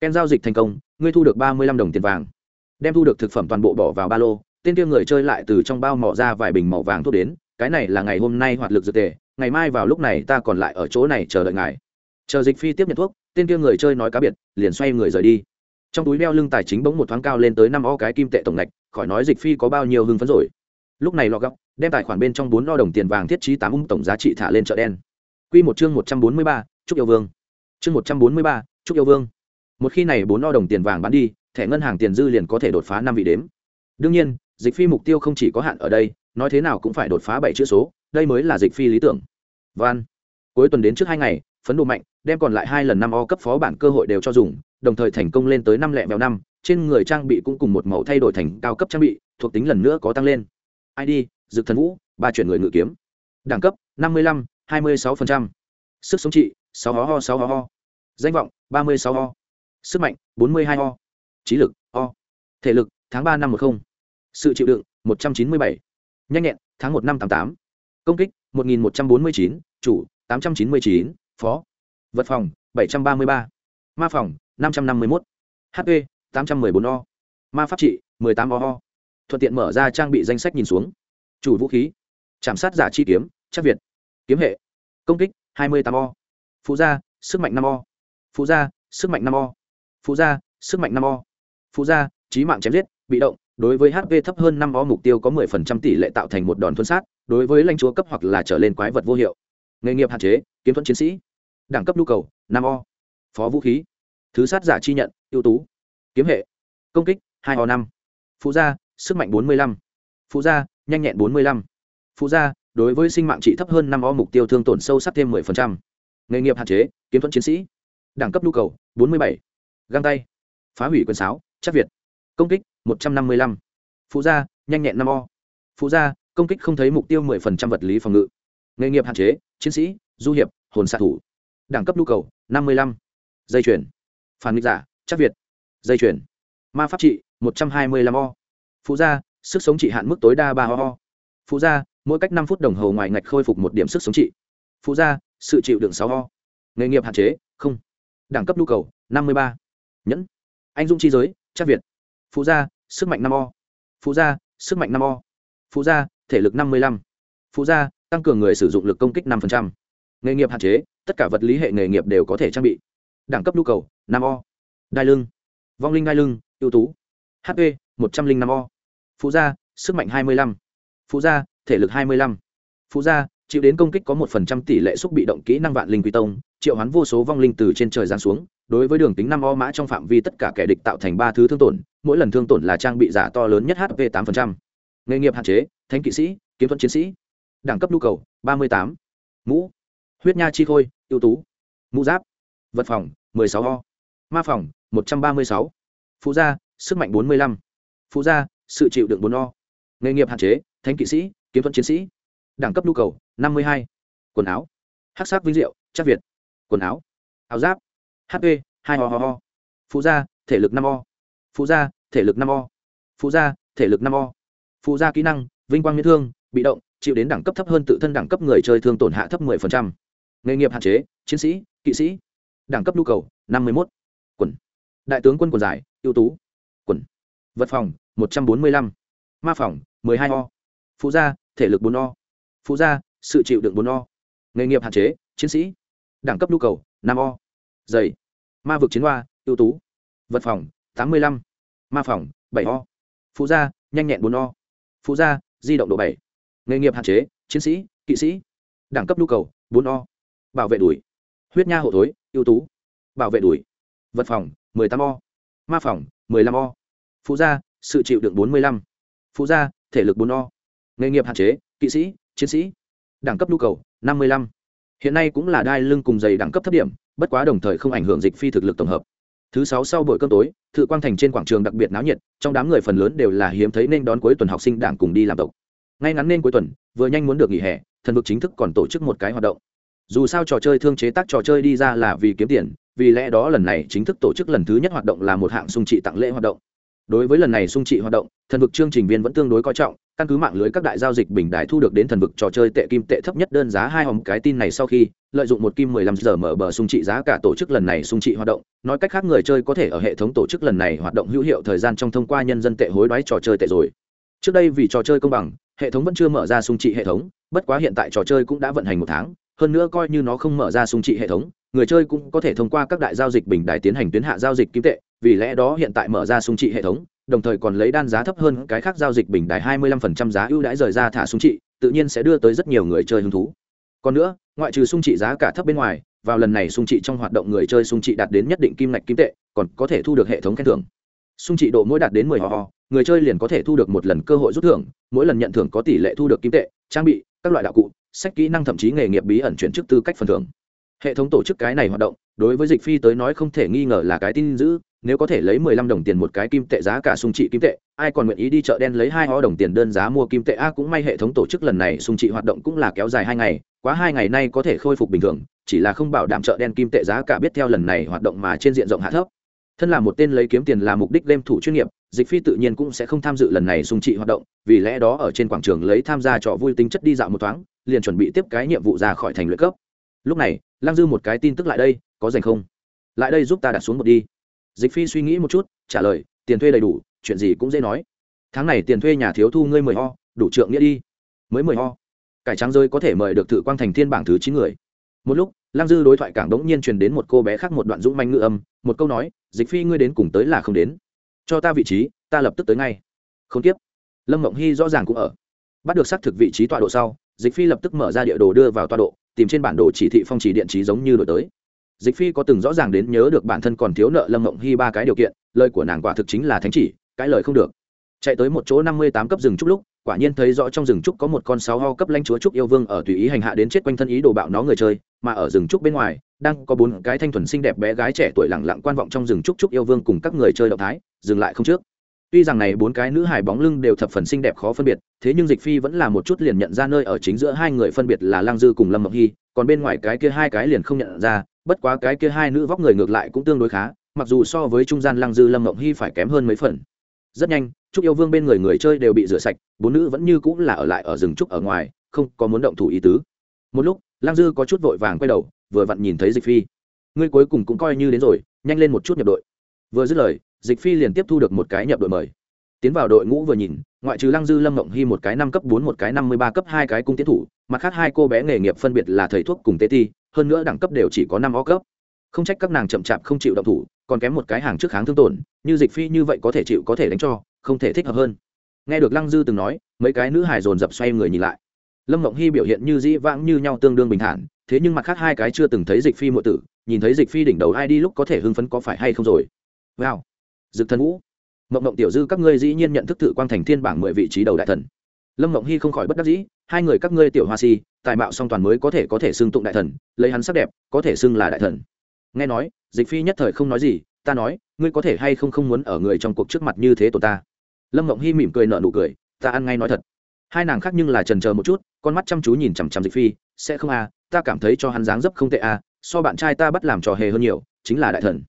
S1: Ken giao dịch thành công ngươi thu được ba mươi lăm đồng tiền vàng. Đem thu được thực phẩm toàn bộ bỏ vào ba lô tên kia người chơi lại từ trong bao mỏ ra vài bình màu vàng thuốc đến, cái này là ngày hôm nay hoạt lực dược tề, ngày mai vào lúc này ta còn lại ở chỗ này chờ đợi ngài. Chờ dịch phi tiếp nhận thuốc, tên kia người chơi nói cá biệt, liền xoay người rời đi. Trong túi đeo lưng tài chính bỗng một thoáng cao lên tới năm o cái kim tệ tổng ngạch, khỏi nói dịch phi có bao nhiêu hưng phấn rồi. Lúc này lọ góc, đem tài khoản bên trong bốn lo đồng tiền vàng thiết trí tám ung tổng giá trị thả lên chợ đen. Q một chương một trăm bốn mươi ba, chúc yêu vương. Chương một trăm bốn mươi ba, chúc yêu vương. Một khi này bốn lo đồng tiền vàng bán đi, thẻ ngân hàng tiền dư liền có thể đột phá năm vị đếm. Đương nhiên dịch phi mục tiêu không chỉ có hạn ở đây, nói thế nào cũng phải đột phá bảy chữ số, đây mới là dịch phi lý tưởng. Van cuối tuần đến trước hai ngày, phấn đồ mạnh, đem còn lại hai lần năm o cấp phó bản cơ hội đều cho dùng, đồng thời thành công lên tới năm lẻ mèo năm, trên người trang bị cũng cùng một màu thay đổi thành cao cấp trang bị, thuộc tính lần nữa có tăng lên. Id dực thần vũ, ba chuyển người ngự kiếm. Đẳng cấp, năm mươi lăm, hai mươi sáu sức sống trị, sáu ho ho, sáu ho ho. Danh vọng, ba mươi sáu ho. Sức mạnh, bốn mươi hai ho. Trí lực, o. Thể lực, tháng ba năm một không sự chịu đựng 197. nhanh nhẹn tháng một năm tám tám. Công kích 1149, chủ 899, phó. Vật phòng 733, ma phòng 551, hp 814 o. Ma pháp trị 18 o thuận tiện mở ra trang bị danh sách nhìn xuống. Chủ vũ khí chạm sát giả chi kiếm chắc việt. Kiếm hệ công kích 28 o. Phụ gia sức mạnh 5 o. Phụ gia sức mạnh 5 o. Phụ gia sức mạnh 5 o. Phụ gia trí mạng chém giết bị động đối với hp thấp hơn năm o mục tiêu có 10% tỷ lệ tạo thành một đòn thuân sát, đối với lãnh chúa cấp hoặc là trở lên quái vật vô hiệu. Nghề nghiệp hạn chế, kiếm thuẫn chiến sĩ. Đẳng cấp nhu cầu, năm o. Phó vũ khí. Thứ sát giả chi nhận, ưu tú. Kiếm hệ. Công kích, hai o năm. Phụ gia, sức mạnh bốn mươi lăm. Phụ gia, nhanh nhẹn bốn mươi lăm. Phụ gia, đối với sinh mạng trị thấp hơn năm o mục tiêu thương tổn sâu sắc thêm 10%. nghề nghiệp hạn chế, kiếm thuẫn chiến sĩ. Đẳng cấp nhu cầu, bốn mươi bảy. Găng tay. Phá hủy quyền sáo, chắc việt. Công kích một trăm năm mươi lăm. Phụ gia, nhanh nhẹn năm o. Phụ gia, công kích không thấy mục tiêu mười phần trăm vật lý phòng ngự. Nghề nghiệp hạn chế, chiến sĩ, du hiệp, hồn xạ thủ. Đẳng cấp nhu cầu, năm mươi lăm. Dây chuyển phản nghịch giả, chắc việt. Dây chuyển ma pháp trị, một trăm hai mươi lăm o. Phụ gia, sức sống trị hạn mức tối đa ba o. Phụ gia, mỗi cách năm phút đồng hồ ngoài ngạch khôi phục một điểm sức sống trị. Phụ gia, sự chịu đựng sáu o. Nghề nghiệp hạn chế, không. Đẳng cấp nhu cầu, năm mươi ba. Nhẫn. Anh dung chi giới, chắc việt. Phụ gia sức mạnh năm o. Phụ gia, sức mạnh năm o. Phụ gia, thể lực năm mươi lăm. Phụ gia, tăng cường người sử dụng lực công kích năm nghề nghiệp hạn chế, tất cả vật lý hệ nghề nghiệp đều có thể trang bị. Đẳng cấp nhu cầu, năm o. Đai lưng. Vong linh đai lưng, ưu tú. Hp một trăm linh năm o. Phụ gia, sức mạnh hai mươi lăm. Phụ gia, thể lực hai mươi lăm. Phụ gia, chịu đến công kích có một phần trăm tỷ lệ xúc bị động kỹ năng vạn linh quy tông triệu hoán vô số vong linh từ trên trời giáng xuống, đối với đường tính năm o mã trong phạm vi tất cả kẻ địch tạo thành ba thứ thương tổn, mỗi lần thương tổn là trang bị giả to lớn nhất hp tám nghề nghiệp hạn chế, thánh kỵ sĩ, kiếm thuật chiến sĩ. Đẳng cấp nhu cầu, ba mươi tám. Mũ. Huyết nha chi khôi, ưu tú. Mũ giáp. Vật phòng, mười sáu ho ma phòng, một trăm ba mươi sáu. Phụ gia, sức mạnh bốn mươi lăm. Phụ gia, sự chịu đựng bốn o. Nghề nghiệp hạn chế, thánh kỵ sĩ, kiếm thuật chiến sĩ. Đẳng cấp nhu cầu, năm mươi hai. Quần áo. Hát sắc vinh diệu, chắc việt quần áo áo giáp hp hai ho ho ho. Phụ gia, thể lực năm o. Phụ gia, thể lực năm o. Phụ gia, thể lực năm o. Phụ gia kỹ năng, vinh quang miễn thương, bị động, chịu đến đẳng cấp thấp hơn tự thân đẳng cấp người chơi thương tổn hạ thấp 10%. nghề nghiệp hạn chế, chiến sĩ, kỵ sĩ. Đẳng cấp nhu cầu 51. quần. Đại tướng quân quần giải, ưu tú. Quần. Vật phòng 145. ma phòng 12 o. Phụ gia, thể lực 4 o. Phụ gia, sự chịu đựng 4 o. Nghề nghiệp hạn chế, chiến sĩ đẳng cấp nhu cầu năm o dày ma vực chiến hoa, ưu tú, vật phòng 85. ma phòng, bảy o, phụ gia, nhanh nhẹn bốn o, phụ gia, di động độ bảy, nghề nghiệp hạn chế, chiến sĩ, kỵ sĩ, đẳng cấp nhu cầu, bốn o, bảo vệ đuổi, huyết nha hộ thối, ưu tú, bảo vệ đuổi, vật phòng, mười tám o, ma phòng, mười lăm o, phụ gia, sự chịu đựng bốn mươi lăm, phụ gia, thể lực bốn o, nghề nghiệp hạn chế, kỵ sĩ, chiến sĩ, đẳng cấp nhu cầu, năm mươi lăm hiện nay cũng là đai lưng cùng dày đẳng cấp thấp điểm, bất quá đồng thời không ảnh hưởng dịch phi thực lực tổng hợp. Thứ sáu sau buổi cơm tối, thự quang thành trên quảng trường đặc biệt náo nhiệt, trong đám người phần lớn đều là hiếm thấy nên đón cuối tuần học sinh đảng cùng đi làm tộc. Ngay ngắn nên cuối tuần, vừa nhanh muốn được nghỉ hè, thần vực chính thức còn tổ chức một cái hoạt động. Dù sao trò chơi thương chế tác trò chơi đi ra là vì kiếm tiền, vì lẽ đó lần này chính thức tổ chức lần thứ nhất hoạt động là một hạng sung trị tặng lễ hoạt động. Đối với lần này sung trị hoạt động, thần vực chương trình viên vẫn tương đối coi trọng căn cứ mạng lưới các đại giao dịch bình đại thu được đến thần vực trò chơi tệ kim tệ thấp nhất đơn giá hai hòm cái tin này sau khi, lợi dụng một kim 15 giờ mở bờ sung trị giá cả tổ chức lần này sung trị hoạt động. Nói cách khác người chơi có thể ở hệ thống tổ chức lần này hoạt động hữu hiệu thời gian trong thông qua nhân dân tệ hối đoái trò chơi tệ rồi. Trước đây vì trò chơi công bằng, hệ thống vẫn chưa mở ra sung trị hệ thống, bất quá hiện tại trò chơi cũng đã vận hành một tháng, hơn nữa coi như nó không mở ra sung trị hệ thống, người chơi cũng có thể thông qua các đại giao dịch bình đại tiến hành tuyến hạ giao dịch kim tệ, vì lẽ đó hiện tại mở ra sung trị hệ thống đồng thời còn lấy đan giá thấp hơn cái khác giao dịch bình đài 25% giá ưu đãi rời ra thả xuống trị, tự nhiên sẽ đưa tới rất nhiều người chơi hứng thú còn nữa, ngoại trừ sung trị giá cả thấp bên ngoài, vào lần này sung trị trong hoạt động người chơi sung trị đạt đến nhất định kim ngạch kim tệ, còn có thể thu được hệ thống khen thưởng sung trị độ mỗi đạt đến 10 ho người chơi liền có thể thu được một lần cơ hội rút thưởng, mỗi lần nhận thưởng có tỷ lệ thu được kim tệ, trang bị, các loại đạo cụ, sách kỹ năng thậm chí nghề nghiệp bí ẩn chuyển chức tư cách phần thưởng hệ thống tổ chức cái này hoạt động, đối với dịch phi tới nói không thể nghi ngờ là cái tin dữ nếu có thể lấy mười lăm đồng tiền một cái kim tệ giá cả sung trị kim tệ, ai còn nguyện ý đi chợ đen lấy hai ho đồng tiền đơn giá mua kim tệ? A, cũng may hệ thống tổ chức lần này sung trị hoạt động cũng là kéo dài hai ngày, quá hai ngày nay có thể khôi phục bình thường, chỉ là không bảo đảm chợ đen kim tệ giá cả biết theo lần này hoạt động mà trên diện rộng hạ thấp. Thân là một tên lấy kiếm tiền là mục đích game thủ chuyên nghiệp, dịch phi tự nhiên cũng sẽ không tham dự lần này sung trị hoạt động, vì lẽ đó ở trên quảng trường lấy tham gia trò vui tính chất đi dạo một thoáng, liền chuẩn bị tiếp cái nhiệm vụ ra khỏi thành luyện cấp. Lúc này, lăng dư một cái tin tức lại đây, có dành không? Lại đây giúp ta đặt xuống một đi dịch phi suy nghĩ một chút, trả lời, tiền thuê đầy đủ, chuyện gì cũng dễ nói. Tháng này tiền thuê nhà thiếu thu ngươi mười ho, đủ trượng nghĩa đi. Mới mười ho. Cải trắng rơi có thể mời được Thử quang thành thiên bảng thứ chín người. Một lúc, lăng dư đối thoại cảng đống nhiên truyền đến một cô bé khác một đoạn dũng manh ngựa âm, một câu nói, dịch phi ngươi đến cùng tới là không đến. Cho ta vị trí, ta lập tức tới ngay. Không tiếp. Lâm mộng hy rõ ràng cũng ở. Bắt được xác thực vị trí tọa độ sau, dịch phi lập tức mở ra địa đồ đưa vào tọa độ, tìm trên bản đồ chỉ thị phong chỉ điện trí giống như đổi tới dịch phi có từng rõ ràng đến nhớ được bản thân còn thiếu nợ lâm mộng hy ba cái điều kiện, lời của nàng quả thực chính là thánh chỉ, cái lời không được. Chạy tới một chỗ năm mươi tám cấp rừng trúc lúc, quả nhiên thấy rõ trong rừng trúc có một con sáu ho cấp lãnh chúa trúc yêu vương ở tùy ý hành hạ đến chết quanh thân ý đồ bạo nó người chơi, mà ở rừng trúc bên ngoài, đang có bốn cái thanh thuần xinh đẹp bé gái trẻ tuổi lẳng lặng quan vọng trong rừng trúc trúc yêu vương cùng các người chơi động thái, dừng lại không trước. Tuy rằng này bốn cái nữ hài bóng lưng đều thập phần xinh đẹp khó phân biệt, thế nhưng dịch phi vẫn là một chút liền nhận ra nơi ở chính giữa hai người phân biệt là lang dư cùng lâm mộng hy, còn bên ngoài cái kia hai cái liền không nhận ra bất quá cái kia hai nữ vóc người ngược lại cũng tương đối khá, mặc dù so với trung gian lang dư lâm mộng hy phải kém hơn mấy phần. Rất nhanh, trúc yêu vương bên người người chơi đều bị rửa sạch, bốn nữ vẫn như cũng là ở lại ở rừng trúc ở ngoài, không có muốn động thủ ý tứ. Một lúc lang dư có chút vội vàng quay đầu, vừa vặn nhìn thấy dịch phi. Ngươi cuối cùng cũng coi như đến rồi, nhanh lên một chút nhập đội. Vừa dứt lời, dịch phi liền tiếp thu được một cái nhập đội mời. Tiến vào đội ngũ vừa nhìn, ngoại trừ lăng dư lâm mộng hy một cái năm cấp bốn, một cái năm mươi ba cấp hai cái cung tiến thủ, mặt khác hai cô bé nghề nghiệp phân biệt là thầy thuốc cùng tế ti hơn nữa đẳng cấp đều chỉ có năm o cấp. Không trách các nàng chậm chạp không chịu động thủ, còn kém một cái hàng trước kháng thương tổn, như dịch phi như vậy có thể chịu có thể đánh cho, không thể thích hợp hơn. Nghe được lăng dư từng nói, mấy cái nữ hài dồn dập xoay người nhìn lại. Lâm mộng hy biểu hiện như dĩ vãng như nhau tương đương bình thản, thế nhưng mặt khác hai cái chưa từng thấy dịch phi mộ tử, nhìn thấy dịch phi đỉnh đầu ai đi lúc có thể hưng phấn có phải hay không rồi. Wow! Dực thần vũ. Mộng mộng tiểu dư các ngươi dĩ nhiên nhận thức tự quang thành thiên bảng mười vị trí đầu đại thần. Lâm mộng hy không khỏi bất đắc dĩ, hai người các ngươi tiểu hoa si tài mạo song toàn mới có thể có thể xưng tụng đại thần, lấy hắn sắc đẹp, có thể xưng là đại thần. Nghe nói, dịch phi nhất thời không nói gì, ta nói, ngươi có thể hay không không muốn ở người trong cuộc trước mặt như thế tổ ta? Lâm mộng hy mỉm cười nợ nụ cười, ta ăn ngay nói thật. Hai nàng khác nhưng là trần chờ một chút, con mắt chăm chú nhìn chằm chằm dịch phi, sẽ không à ta cảm thấy cho hắn dáng dấp không tệ à so bạn trai ta bắt làm trò hề hơn nhiều, chính là đại thần.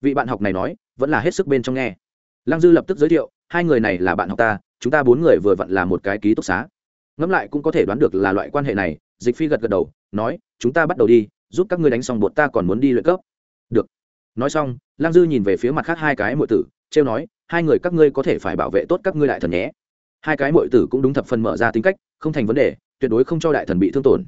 S1: Vị bạn học này nói, vẫn là hết sức bên trong nghe. Lăng dư lập tức giới thiệu, hai người này là bạn học ta, chúng ta bốn người vừa vặn là một cái ký túc xá ngẫm lại cũng có thể đoán được là loại quan hệ này, dịch phi gật gật đầu, nói, chúng ta bắt đầu đi, giúp các ngươi đánh xong bột ta còn muốn đi luyện cấp. Được. Nói xong, lăng dư nhìn về phía mặt khác hai cái mọi tử, trêu nói, hai người các ngươi có thể phải bảo vệ tốt các ngươi đại thần nhé. Hai cái mọi tử cũng đúng thập phần mở ra tính cách, không thành vấn đề, tuyệt đối không cho đại thần bị thương tổn.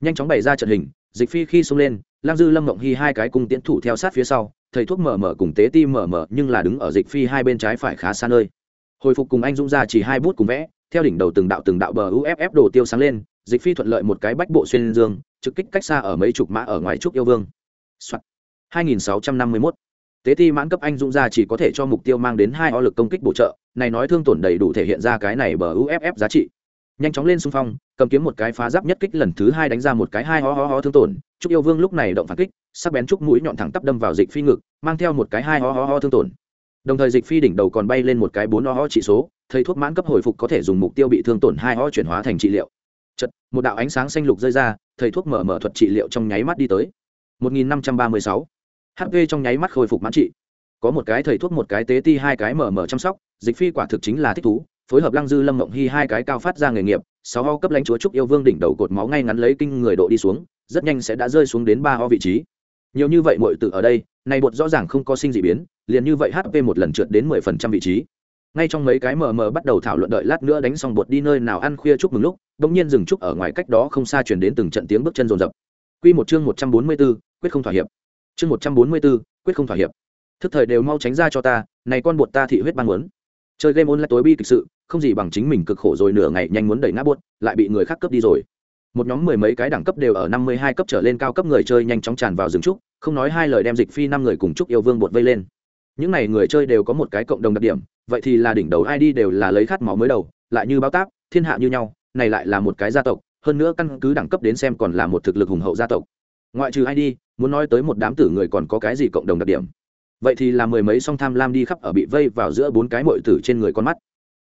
S1: Nhanh chóng bày ra trận hình, dịch phi khi xông lên lang dư lâm mộng hy hai cái cung tiến thủ theo sát phía sau, thầy thuốc mở mở cùng tế ti mở mở nhưng là đứng ở dịch phi hai bên trái phải khá xa nơi. Hồi phục cùng anh dũng ra chỉ hai bút cùng vẽ theo đỉnh đầu từng đạo từng đạo bờ uff đồ tiêu sáng lên, dịch phi thuận lợi một cái bách bộ xuyên dương, trực kích cách xa ở mấy chục mã ở ngoài trúc yêu vương、Soạn. 2651 tế ti mãn cấp anh dũng ra chỉ có thể cho mục tiêu mang đến hai o lực công kích bổ trợ, này nói thương tổn đầy đủ thể hiện ra cái này bờ uff giá trị. Nhanh chóng lên xung phong, cầm kiếm một cái phá giáp nhất kích lần thứ hai đánh ra một cái hai ho ho ho thương tổn, trúc yêu vương lúc này động phản kích, sắc bén trúc mũi nhọn thẳng tắp đâm vào dịch phi ngực, mang theo một cái hai ho ho ho thương tổn đồng thời dịch phi đỉnh đầu còn bay lên một cái bốn o ho trị số, thầy thuốc mãn cấp hồi phục có thể dùng mục tiêu bị thương tổn hai ho chuyển hóa thành trị liệu. Chật một đạo ánh sáng xanh lục rơi ra, thầy thuốc mở mở thuật trị liệu trong nháy mắt đi tới. 1536 hp trong nháy mắt khôi phục mãn trị. Có một cái thầy thuốc một cái tế ti, hai cái mở mở chăm sóc, dịch phi quả thực chính là thích thú, phối hợp lăng dư lâm mộng hy hai cái cao phát ra nghề nghiệp, sáu ho cấp lãnh chúa trúc yêu vương đỉnh đầu cột máu ngay ngắn lấy kinh người độ đi xuống, rất nhanh sẽ đã rơi xuống đến ba ho vị trí nhiều như vậy mọi tự ở đây này bột rõ ràng không có sinh dị biến liền như vậy hp một lần trượt đến mười phần trăm vị trí. Ngay trong mấy cái mờ mờ bắt đầu thảo luận đợi lát nữa đánh xong bột đi nơi nào ăn khuya chúc mừng lúc bỗng nhiên dừng chúc ở ngoài cách đó không xa chuyển đến từng trận tiếng bước chân rồn rập. Quy một chương một trăm bốn mươi 144, quyết không thỏa hiệp. Chương một trăm bốn mươi 144, quyết không thỏa hiệp. Thức thời đều mau tránh ra cho ta này con bột ta thị huyết ban muốn. Chơi game online tối bi kịch sự không gì bằng chính mình cực khổ rồi nửa ngày nhanh muốn đẩy ngã bột lại bị người khác cướp đi rồi một nhóm mười mấy cái đẳng cấp đều ở năm mươi hai cấp trở lên cao cấp người chơi nhanh chóng tràn vào rừng trúc, không nói hai lời đem dịch phi năm người cùng trúc yêu vương bột vây lên. Những n à y người chơi đều có một cái cộng đồng đặc điểm, vậy thì là đỉnh đầu id đều là lấy khát máu mới đầu, lại như bao táp, thiên hạ như nhau, này lại là một cái gia tộc, hơn nữa căn cứ đẳng cấp đến xem còn là một thực lực hùng hậu gia tộc. Ngoại trừ id muốn nói tới một đám tử người còn có cái gì cộng đồng đặc điểm? Vậy thì là mười mấy song tham lam đi khắp ở bị vây vào giữa bốn cái mội tử trên người con mắt.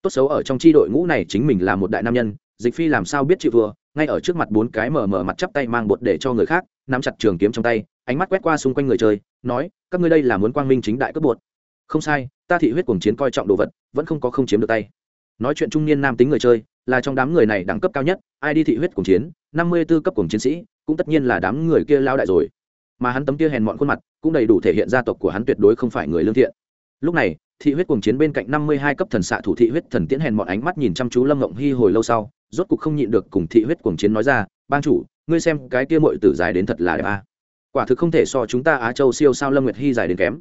S1: Tốt xấu ở trong tri đội ngũ này chính mình là một đại nam nhân, dịch phi làm sao biết chịu vừa ngay ở trước mặt bốn cái mở mở mặt chắp tay mang bột để cho người khác, nắm chặt trường kiếm trong tay, ánh mắt quét qua xung quanh người chơi, nói, các ngươi đây là muốn quang minh chính đại cướp bột. Không sai, ta thị huyết cuồng chiến coi trọng đồ vật, vẫn không có không chiếm được tay. Nói chuyện trung niên nam tính người chơi, là trong đám người này đẳng cấp cao nhất, ai đi thị huyết cuồng chiến, năm mươi b ố cấp cuồng chiến sĩ, cũng tất nhiên là đám người kia lao đại rồi. Mà hắn tấm kia hèn mọn khuôn mặt, cũng đầy đủ thể hiện gia tộc của hắn tuyệt đối không phải người lương thiện. Lúc này thị huyết cuồng chiến bên cạnh năm mươi hai cấp thần xạ thủ thị huyết thần tiễn hèn mọn ánh mắt nhìn chăm chú lâm ngộng hy hồi lâu sau, rốt cục không nhịn được cùng thị huyết cuồng chiến nói ra ban chủ, ngươi xem cái kia mội tử dài đến thật là đẹp a. Quả thực không thể so chúng ta á châu siêu sao lâm nguyệt hy dài đến kém.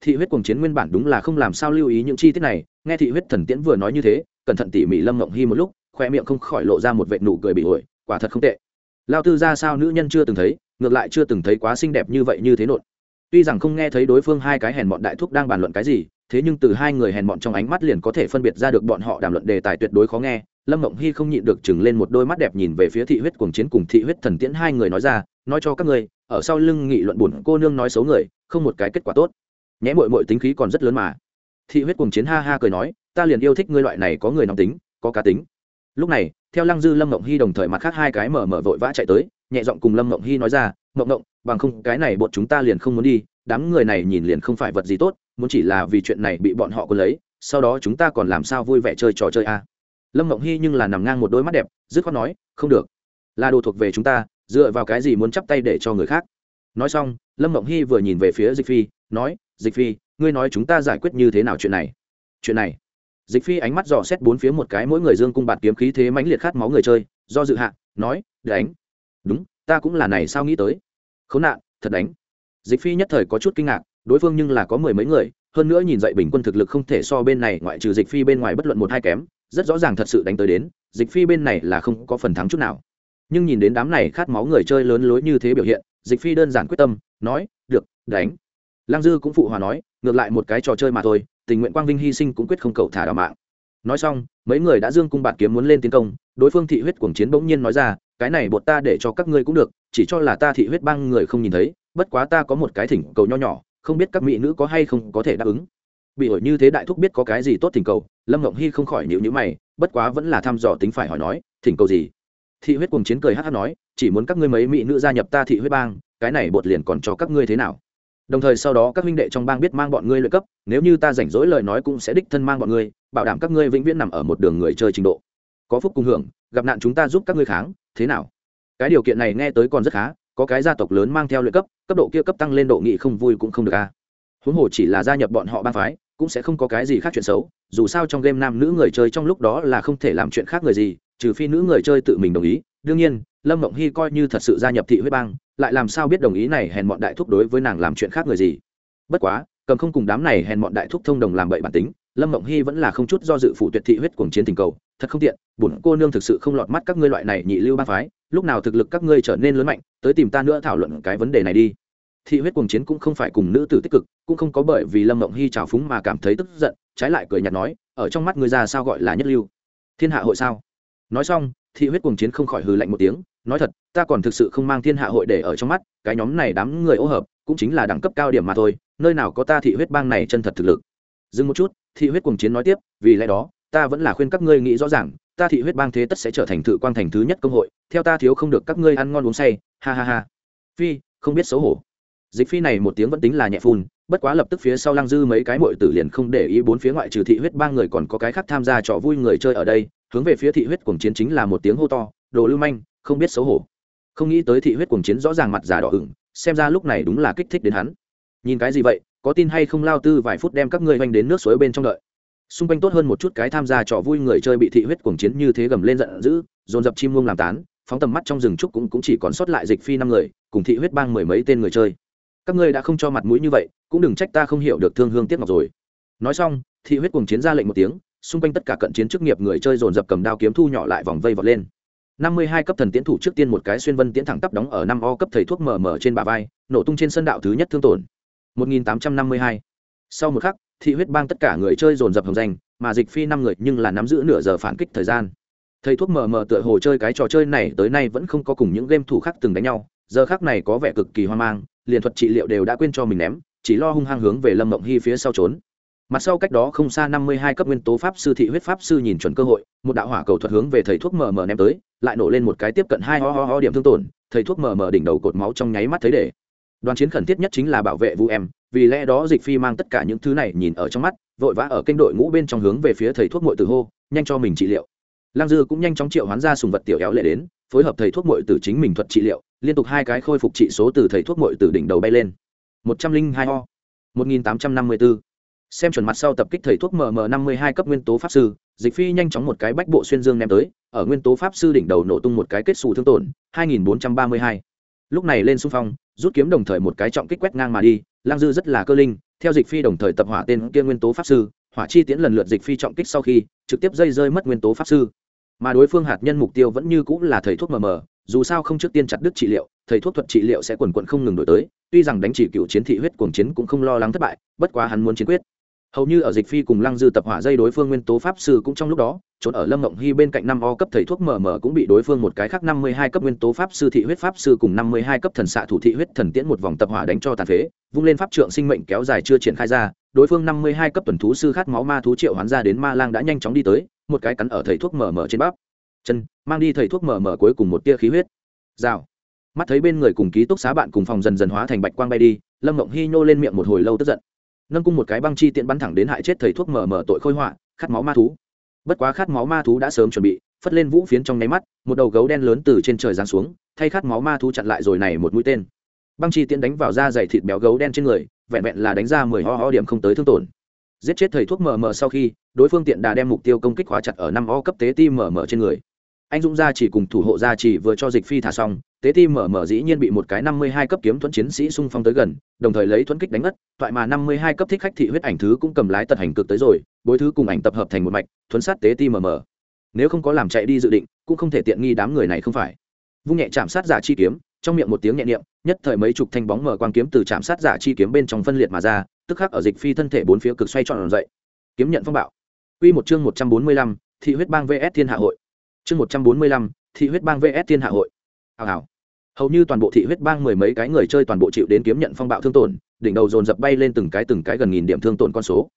S1: Thị huyết cuồng chiến nguyên bản đúng là không làm sao lưu ý những chi tiết này, nghe thị huyết thần tiễn vừa nói như thế, cẩn thận tỉ mỉ lâm ngộng hy một lúc, khoe miệng không khỏi lộ ra một vệ nụ cười bị ổi, quả thật không tệ. Lao tư ra sao nữ nhân chưa từng thấy, ngược lại chưa từng thấy quá xinh đẹp như vậy như thế nộn. Tuy rằng không nghe thấy đối phương hai cái hèn bọn đại thúc đang bàn luận cái gì thế nhưng từ hai người hèn bọn trong ánh mắt liền có thể phân biệt ra được bọn họ đàm luận đề tài tuyệt đối khó nghe. Lâm mộng hy không nhịn được chừng lên một đôi mắt đẹp nhìn về phía thị huyết cuồng chiến cùng thị huyết thần tiễn hai người nói ra, nói cho các người ở sau lưng nghị luận buồn cô nương nói xấu người, không một cái kết quả tốt. Nhẽ mội mội tính khí còn rất lớn mà. Thị huyết cuồng chiến ha ha cười nói, ta liền yêu thích ngươi loại này có người nóng tính, có cá tính. Lúc này, theo lăng dư lâm mộng hy đồng thời mặt khác hai cái mở mở vội vã chạy tới, nhẹ giọng cùng lâm mộng hy nói ra, mộng mộng, bằng không, cái này bọn chúng ta liền không muốn đi, đám người này nhìn liền không phải vật gì tốt muốn chỉ là vì chuyện này bị bọn họ cuốn lấy, sau đó chúng ta còn làm sao vui vẻ chơi trò chơi a à? lâm mộng hy nhưng là nằm ngang một đôi mắt đẹp, dứt khoát nói, không được. Là đồ thuộc về chúng ta, dựa vào cái gì muốn chắp tay để cho người khác? Nói xong, lâm mộng hy vừa nhìn về phía dịch phi, nói, dịch phi, ngươi nói chúng ta giải quyết như thế nào chuyện này? Chuyện này? Dịch phi ánh mắt dò xét bốn phía một cái mỗi người dương cung bạt kiếm khí thế mãnh liệt khát máu người chơi, do dự hạ, nói đánh. Đúng, ta cũng là này sao nghĩ tới? Khốn nạn, thật đánh. Dịch phi nhất thời có chút kinh ngạc đối phương nhưng là có mười mấy người, hơn nữa nhìn dậy bình quân thực lực không thể so bên này ngoại trừ dịch phi bên ngoài bất luận một hai kém, rất rõ ràng thật sự đánh tới đến, dịch phi bên này là không có phần thắng chút nào. Nhưng nhìn đến đám này khát máu người chơi lớn lối như thế biểu hiện, dịch phi đơn giản quyết tâm, nói, được, đánh. Lang dư cũng phụ hòa nói, ngược lại một cái trò chơi mà thôi, tình nguyện quang vinh hy sinh cũng quyết không cầu thả đào mạng. Nói xong, mấy người đã dương cung bạt kiếm muốn lên tiến công, đối phương thị huyết cuồng chiến bỗng nhiên nói ra, cái này bột ta để cho các ngươi cũng được, chỉ cho là ta thị huyết băng người không nhìn thấy, bất quá ta có một cái thỉnh cầu nho nhỏ không biết các mỹ nữ có hay không có thể đáp ứng. Bị ổi như thế đại thúc biết có cái gì tốt thỉnh cầu, lâm ngộng hy không khỏi nhịu nhữ mày, bất quá vẫn là thăm dò tính phải hỏi nói, thỉnh cầu gì? Thị huyết cùng chiến cười hát hát nói, chỉ muốn các ngươi mấy mỹ nữ gia nhập ta thị huyết bang, cái này bột liền còn cho các ngươi thế nào? Đồng thời sau đó các huynh đệ trong bang biết mang bọn ngươi lợi cấp, nếu như ta rảnh rỗi lời nói cũng sẽ đích thân mang bọn ngươi, bảo đảm các ngươi vĩnh viễn nằm ở một đường người chơi trình độ. Có phúc cùng hưởng, gặp nạn chúng ta giúp các ngươi kháng, thế nào? Cái điều kiện này nghe tới còn rất khá có cái gia tộc lớn mang theo luyện cấp cấp độ kia cấp tăng lên độ nghị không vui cũng không được a huống hồ chỉ là gia nhập bọn họ bang phái, cũng sẽ không có cái gì khác chuyện xấu, dù sao trong game nam nữ người chơi trong lúc đó là không thể làm chuyện khác người gì, trừ phi nữ người chơi tự mình đồng ý. Đương nhiên, lâm mộng hy coi như thật sự gia nhập thị huyết bang, lại làm sao biết đồng ý này hèn bọn đại thúc đối với nàng làm chuyện khác người gì. Bất quá, cầm không cùng đám này hèn bọn đại thúc thông đồng làm bậy bản tính, lâm mộng hy vẫn là không chút do dự phụ tuyệt thị huyết cuồng chiến tình cầu thật không tiện, bổn cô nương thực sự không lọt mắt các ngươi loại này nhị lưu ba phái, lúc nào thực lực các ngươi trở nên lớn mạnh, tới tìm ta nữa thảo luận cái vấn đề này đi. Thị huyết cuồng chiến cũng không phải cùng nữ tử tích cực, cũng không có bởi vì lâm mộng hy trào phúng mà cảm thấy tức giận, trái lại cười nhạt nói, ở trong mắt ngươi ra sao gọi là nhất lưu? Thiên hạ hội sao? Nói xong, thị huyết cuồng chiến không khỏi hừ lạnh một tiếng, nói thật, ta còn thực sự không mang thiên hạ hội để ở trong mắt, cái nhóm này đám người ô hợp, cũng chính là đẳng cấp cao điểm mà thôi, nơi nào có ta thị huyết bang này chân thật thực lực. Dừng một chút, thị huyết cuồng chiến nói tiếp, vì lẽ đó ta vẫn là khuyên các ngươi nghĩ rõ ràng, ta thị huyết bang thế tất sẽ trở thành thự quang thành thứ nhất công hội, theo ta thiếu không được các ngươi ăn ngon uống say, ha ha ha. Phi, không biết xấu hổ. Dịch phi này một tiếng vẫn tính là nhẹ phun, bất quá lập tức phía sau lăng dư mấy cái mội tử liền không để ý bốn phía ngoại trừ thị huyết ba người còn có cái khác tham gia trò vui người chơi ở đây, hướng về phía thị huyết cuồng chiến chính là một tiếng hô to, đồ lưu manh, không biết xấu hổ. Không nghĩ tới thị huyết cuồng chiến rõ ràng mặt già đỏ ửng, xem ra lúc này đúng là kích thích đến hắn. Nhìn cái gì vậy, có tin hay không lao tư vài phút đem các ngươi oanh đến nước suối bên trong đợi xung quanh tốt hơn một chút cái tham gia trò vui người chơi bị thị huyết cuồng chiến như thế gầm lên giận dữ dồn dập chim muông làm tán phóng tầm mắt trong rừng trúc cũng, cũng chỉ còn sót lại dịch phi năm người cùng thị huyết bang mười mấy tên người chơi. Các ngươi đã không cho mặt mũi như vậy cũng đừng trách ta không hiểu được thương hương tiếc ngọc rồi. Nói xong thị huyết cuồng chiến ra lệnh một tiếng xung quanh tất cả cận chiến chức nghiệp người chơi dồn dập cầm đao kiếm thu nhỏ lại vòng vây vọt lên. Năm mươi hai cấp thần tiến thủ trước tiên một cái xuyên vân tiến thẳng tắp đóng ở năm o cấp thầy thuốc mờ mờ trên bả vai nổ tung trên sân đạo thứ nhất thương tổn. Một nghìn tám trăm năm mươi hai. Sau một khắc thị huyết bang tất cả người chơi dồn dập hồng danh, mà dịch phi năm người nhưng là nắm giữ nửa giờ phản kích thời gian. Thầy thuốc mờ mờ tựa hồ chơi cái trò chơi này tới nay vẫn không có cùng những game thủ khác từng đánh nhau, giờ khác này có vẻ cực kỳ hoang mang, liền thuật trị liệu đều đã quên cho mình ném, chỉ lo hung hăng hướng về lâm mộng hy phía sau trốn. Mặt sau cách đó không xa năm mươi hai cấp nguyên tố pháp sư, thị huyết pháp sư nhìn chuẩn cơ hội, một đạo hỏa cầu thuật hướng về thầy thuốc mờ mờ ném tới, lại nổ lên một cái tiếp cận hai ho ho ho điểm thương tổn, thầy thuốc mờ mờ đỉnh đầu cột máu trong nháy mắt thấy để. Đoàn chiến khẩn thiết nhất chính là bảo vệ vu em vì lẽ đó dịch phi mang tất cả những thứ này nhìn ở trong mắt, vội vã ở kênh đội ngũ bên trong hướng về phía thầy thuốc mội tử hô, nhanh cho mình trị liệu. Lang dư cũng nhanh chóng triệu hoán ra sùng vật tiểu éo lệ đến, phối hợp thầy thuốc mội tử chính mình thuật trị liệu, liên tục hai cái khôi phục trị số từ thầy thuốc mội tử đỉnh đầu bay lên. Một trăm linh hai ho một nghìn tám trăm năm mươi bốn xem chuẩn mặt sau tập kích thầy thuốc mm năm mươi hai cấp nguyên tố pháp sư, dịch phi nhanh chóng một cái bách bộ xuyên dương ném tới, ở nguyên tố pháp sư đỉnh đầu nổ tung một cái kết xù thương tổn, hai nghìn bốn trăm ba mươi hai. Lúc này lên xung phong rút kiếm đồng thời một cái trọng kích quét ngang mà đi. Lang dư rất là cơ linh, theo dịch phi đồng thời tập hỏa tên kia nguyên tố pháp sư, hỏa chi tiễn lần lượt dịch phi trọng kích sau khi, trực tiếp dây rơi mất nguyên tố pháp sư. Mà đối phương hạt nhân mục tiêu vẫn như cũng là thầy thuốc mờ mờ, dù sao không trước tiên chặt đứt trị liệu, thầy thuốc thuật trị liệu sẽ quần quận không ngừng đổi tới, tuy rằng đánh chỉ cựu chiến thị huyết cuồng chiến cũng không lo lắng thất bại, bất quá hắn muốn chiến quyết hầu như ở dịch phi cùng lăng dư tập hỏa dây đối phương nguyên tố pháp sư cũng trong lúc đó, trốn ở lâm mộng hy bên cạnh năm o cấp thầy thuốc mờ mờ cũng bị đối phương một cái khác năm mươi hai cấp nguyên tố pháp sư thị huyết pháp sư cùng năm mươi hai cấp thần xạ thủ thị huyết thần tiễn một vòng tập hỏa đánh cho tàn phế, vung lên pháp trượng sinh mệnh kéo dài chưa triển khai ra, đối phương năm mươi hai cấp tuần thú sư khát máu ma thú triệu hoán ra đến ma lang đã nhanh chóng đi tới, một cái cắn ở thầy thuốc mờ mờ trên bắp. Chân, mang đi thầy thuốc mờ mờ cuối cùng một tia khí huyết. Rào. Mắt thấy bên người cùng ký túc xá bạn cùng phòng dần dần hóa thành bạch quang bay đi, lâm mộng hy nhô lên miệng một hồi lâu tức giận nâng cung một cái băng chi tiện bắn thẳng đến hại chết thầy thuốc mờ mờ tội khôi họa, khát máu ma thú. Bất quá khát máu ma thú đã sớm chuẩn bị, phất lên vũ phiến trong nháy mắt, một đầu gấu đen lớn từ trên trời giáng xuống, thay khát máu ma thú chặn lại rồi này một mũi tên. Băng chi tiễn đánh vào da dày thịt béo gấu đen trên người, vẹn vẹn là đánh ra mười ho ho điểm không tới thương tổn. Giết chết thầy thuốc mờ mờ sau khi, đối phương tiện đà đem mục tiêu công kích hóa chặt ở năm o cấp tế ti mờ mờ trên người anh dũng gia chỉ cùng thủ hộ gia chỉ vừa cho dịch phi thả xong tế ti mở mở dĩ nhiên bị một cái năm mươi hai cấp kiếm thuẫn chiến sĩ xung phong tới gần đồng thời lấy thuẫn kích đánh ngất toại mà năm mươi hai cấp thích khách thị huyết ảnh thứ cũng cầm lái tật hành cực tới rồi bối thứ cùng ảnh tập hợp thành một mạch thuấn sát tế ti mở mở. Nếu không có làm chạy đi dự định cũng không thể tiện nghi đám người này không phải. Vung nhẹ chạm sát giả chi kiếm trong miệng một tiếng nhẹ niệm nhất thời mấy chục thanh bóng mở quang kiếm từ chạm sát giả chi kiếm bên trong phân liệt mà ra tức khắc ở dịch phi thân thể bốn phía cực xoay tròn dậy. Kiếm nhận phong bạo. Quy một chương một trăm bốn mươi lăm, thị huyết bang VS Thiên Hạ hội. Chương một trăm bốn mươi lăm, thị huyết bang VS Thiên Hạ hội. Hào hào. Hầu như toàn bộ thị huyết bang mười mấy cái người chơi toàn bộ chịu đến kiếm nhận phong bạo thương tổn đỉnh đầu dồn dập bay lên từng cái từng cái gần nghìn điểm thương tổn con số.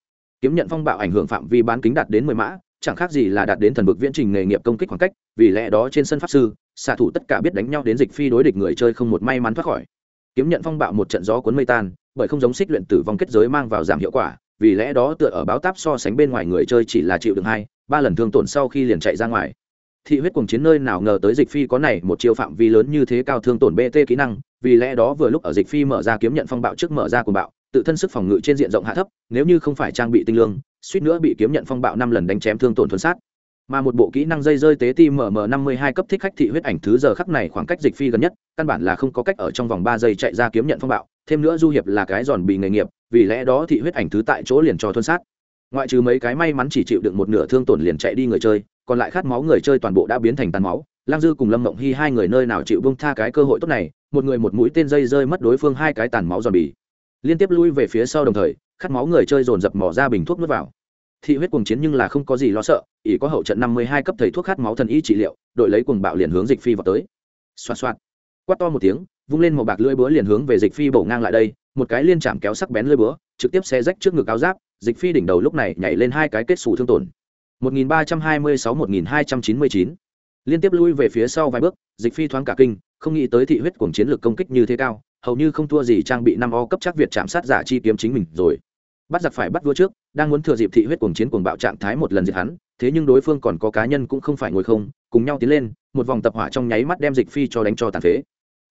S1: Kiếm nhận phong bạo ảnh hưởng phạm vi bán kính đạt đến mười mã chẳng khác gì là đạt đến thần vực viễn trình nghề nghiệp công kích khoảng cách vì lẽ đó trên sân pháp sư xạ thủ tất cả biết đánh nhau đến dịch phi đối địch người chơi không một may mắn thoát khỏi. Kiếm nhận phong bạo một trận gió cuốn mây tan bởi không giống xích luyện tử vong kết giới mang vào giảm hiệu quả vì lẽ đó tựa ở báo táp so sánh bên ngoài người chơi chỉ là chịu được hai ba lần thương tổn sau khi liền chạy ra ngoài thị huyết cuồng chiến nơi nào ngờ tới dịch phi có này một chiêu phạm vi lớn như thế cao thương tổn bt kỹ năng, vì lẽ đó vừa lúc ở dịch phi mở ra kiếm nhận phong bạo trước mở ra cuồng bạo, tự thân sức phòng ngự trên diện rộng hạ thấp, nếu như không phải trang bị tinh lương, suýt nữa bị kiếm nhận phong bạo năm lần đánh chém thương tổn thuần sát. Mà một bộ kỹ năng dây rơi tế ti mm năm mươi hai cấp thích khách thị huyết ảnh thứ giờ khắc này khoảng cách dịch phi gần nhất, căn bản là không có cách ở trong vòng ba giây chạy ra kiếm nhận phong bạo, thêm nữa du hiệp là cái giòn bị nghề nghiệp, vì lẽ đó thị huyết ảnh thứ tại chỗ liền cho thuần sát ngoại trừ mấy cái may mắn chỉ chịu được một nửa thương tổn liền chạy đi người chơi, còn lại khát máu người chơi toàn bộ đã biến thành tàn máu. Lang dư cùng lâm mộng hy hai người nơi nào chịu bông tha cái cơ hội tốt này, một người một mũi tên dây rơi mất đối phương hai cái tàn máu giòn bì. Liên tiếp lui về phía sau đồng thời, khát máu người chơi dồn dập mỏ ra bình thuốc nuốt vào. Thị huyết cuồng chiến nhưng là không có gì lo sợ, ỷ có hậu trận năm mươi hai cấp thầy thuốc khát máu thần y trị liệu, đội lấy cuồng bạo liền hướng dịch phi vào tới. Xoa xoa quát to một tiếng, vung lên một bạc lưỡi búa liền hướng về dịch phi bổ ngang lại đây, một cái liên chạm kéo sắc bén lưỡi búa, trực tiếp xe rách trước ngực áo giáp dịch phi đỉnh đầu lúc này nhảy lên hai cái kết xù thương tổn. 1326-1299. Liên tiếp lui về phía sau vài bước, Dịch Phi thoáng cả kinh, không nghĩ tới thị huyết cuồng chiến lược công kích như thế cao, hầu như không thua gì trang bị năm o cấp chắc việt chạm sát giả chi kiếm chính mình rồi. Bắt giặc phải bắt vua trước đang muốn thừa dịp thị huyết cuồng chiến cuồng bạo trạng thái một lần diệt hắn thế nhưng đối phương còn có cá nhân cũng không phải ngồi không cùng nhau tiến lên một vòng tập hỏa trong nháy mắt đem dịch phi cho đánh cho tàn phế.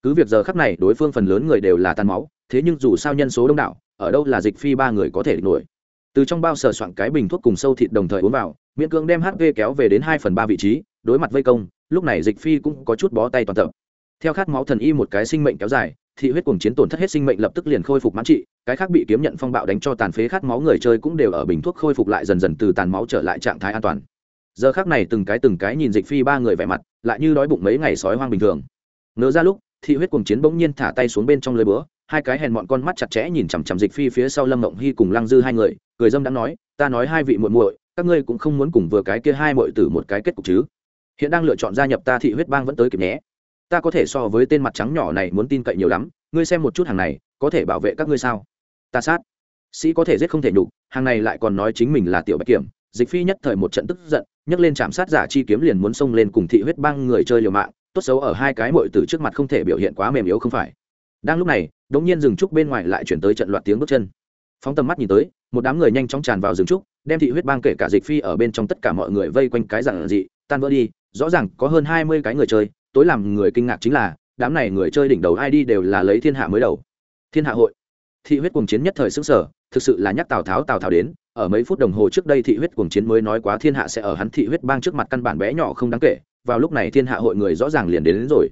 S1: Cứ việc giờ khắc này đối phương phần lớn người đều là tàn máu thế nhưng dù sao nhân số đông đảo ở đâu là dịch phi ba người có thể địch nổi từ trong bao sờ soạn cái bình thuốc cùng sâu thịt đồng thời uống vào, miễn cưỡng đem hp kéo về đến hai phần ba vị trí, đối mặt vây công, lúc này dịch phi cũng có chút bó tay toàn tập. Theo khát máu thần y một cái sinh mệnh kéo dài, thị huyết cùng chiến tổn thất hết sinh mệnh lập tức liền khôi phục mãn trị, cái khác bị kiếm nhận phong bạo đánh cho tàn phế khát máu người chơi cũng đều ở bình thuốc khôi phục lại dần dần từ tàn máu trở lại trạng thái an toàn. Giờ khác này từng cái từng cái nhìn dịch phi ba người vẻ mặt, lại như đói bụng mấy ngày sói hoang bình thường. Ngớ ra lúc, thị huyết cùng chiến bỗng nhiên thả tay xuống bên trong lưới búa, hai cái hèn mọn con mắt chặt chẽ nhìn chằm chằm dịch phi phía sau lâm mộng hy cùng lăng dư hai người cười dâm đã nói, ta nói hai vị muội muội, các ngươi cũng không muốn cùng vừa cái kia hai muội tử một cái kết cục chứ. Hiện đang lựa chọn gia nhập ta thị huyết bang vẫn tới kịp nhé. Ta có thể so với tên mặt trắng nhỏ này muốn tin cậy nhiều lắm, ngươi xem một chút hàng này, có thể bảo vệ các ngươi sao? Ta sát. Sĩ có thể giết không thể nhục, hàng này lại còn nói chính mình là tiểu bạch kiểm. Dịch phi nhất thời một trận tức giận, nhấc lên chạm sát giả chi kiếm liền muốn xông lên cùng thị huyết bang người chơi liều mạng, tốt xấu ở hai cái mội từ trước mặt không thể biểu hiện quá mềm yếu không phải. Đang lúc này, đống nhiên rừng trúc bên ngoài lại chuyển tới trận loạt tiếng bước chân. Phóng tầm mắt nhìn tới một đám người nhanh chóng tràn vào rừng trúc đem thị huyết bang kể cả dịch phi ở bên trong tất cả mọi người vây quanh cái giản dị tan vỡ đi. Rõ ràng có hơn hai mươi cái người chơi tối làm người kinh ngạc chính là đám này người chơi đỉnh đầu ai đi đều là lấy thiên hạ mới đầu. Thiên hạ hội. Thị huyết cuồng chiến nhất thời xứng sở thực sự là nhắc tào tháo tào tháo đến ở mấy phút đồng hồ trước đây thị huyết cuồng chiến mới nói quá thiên hạ sẽ ở hắn thị huyết bang trước mặt căn bản bé nhỏ không đáng kể vào lúc này thiên hạ hội người rõ ràng liền đến, đến rồi.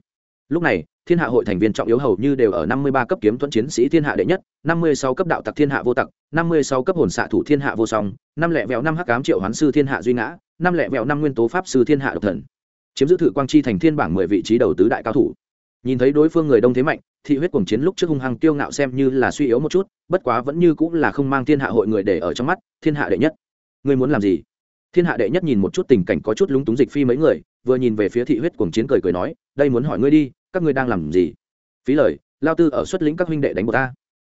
S1: Lúc này thiên hạ hội thành viên trọng yếu hầu như đều ở năm mươi ba cấp kiếm thuẫn chiến sĩ thiên hạ đệ nhất, năm mươi sáu cấp đạo tặc thiên hạ vô tặc, năm mươi sáu cấp hồn xạ thủ thiên hạ vô song, năm lẻ vẹo năm hắc ám triệu hoán sư thiên hạ duy ngã, năm lẻ vẹo năm nguyên tố pháp sư thiên hạ độc thần. Chiếm giữ thử quang chi thành thiên bảng mười vị trí đầu tứ đại cao thủ. Nhìn thấy đối phương người đông thế mạnh, thị huyết cuồng chiến lúc trước hung hăng tiêu ngạo xem như là suy yếu một chút, bất quá vẫn như cũng là không mang thiên hạ hội người để ở trong mắt, thiên hạ đệ nhất. Ngươi muốn làm gì? Thiên hạ đệ nhất nhìn một chút tình cảnh có chút lúng túng dịch phi mấy người, vừa nhìn về phía thị huyết cuồng chiến cười cười nói, đây muốn hỏi ngươi đi các ngươi đang làm gì? Phí lời lao tư ở xuất lĩnh các huynh đệ đánh bột ta.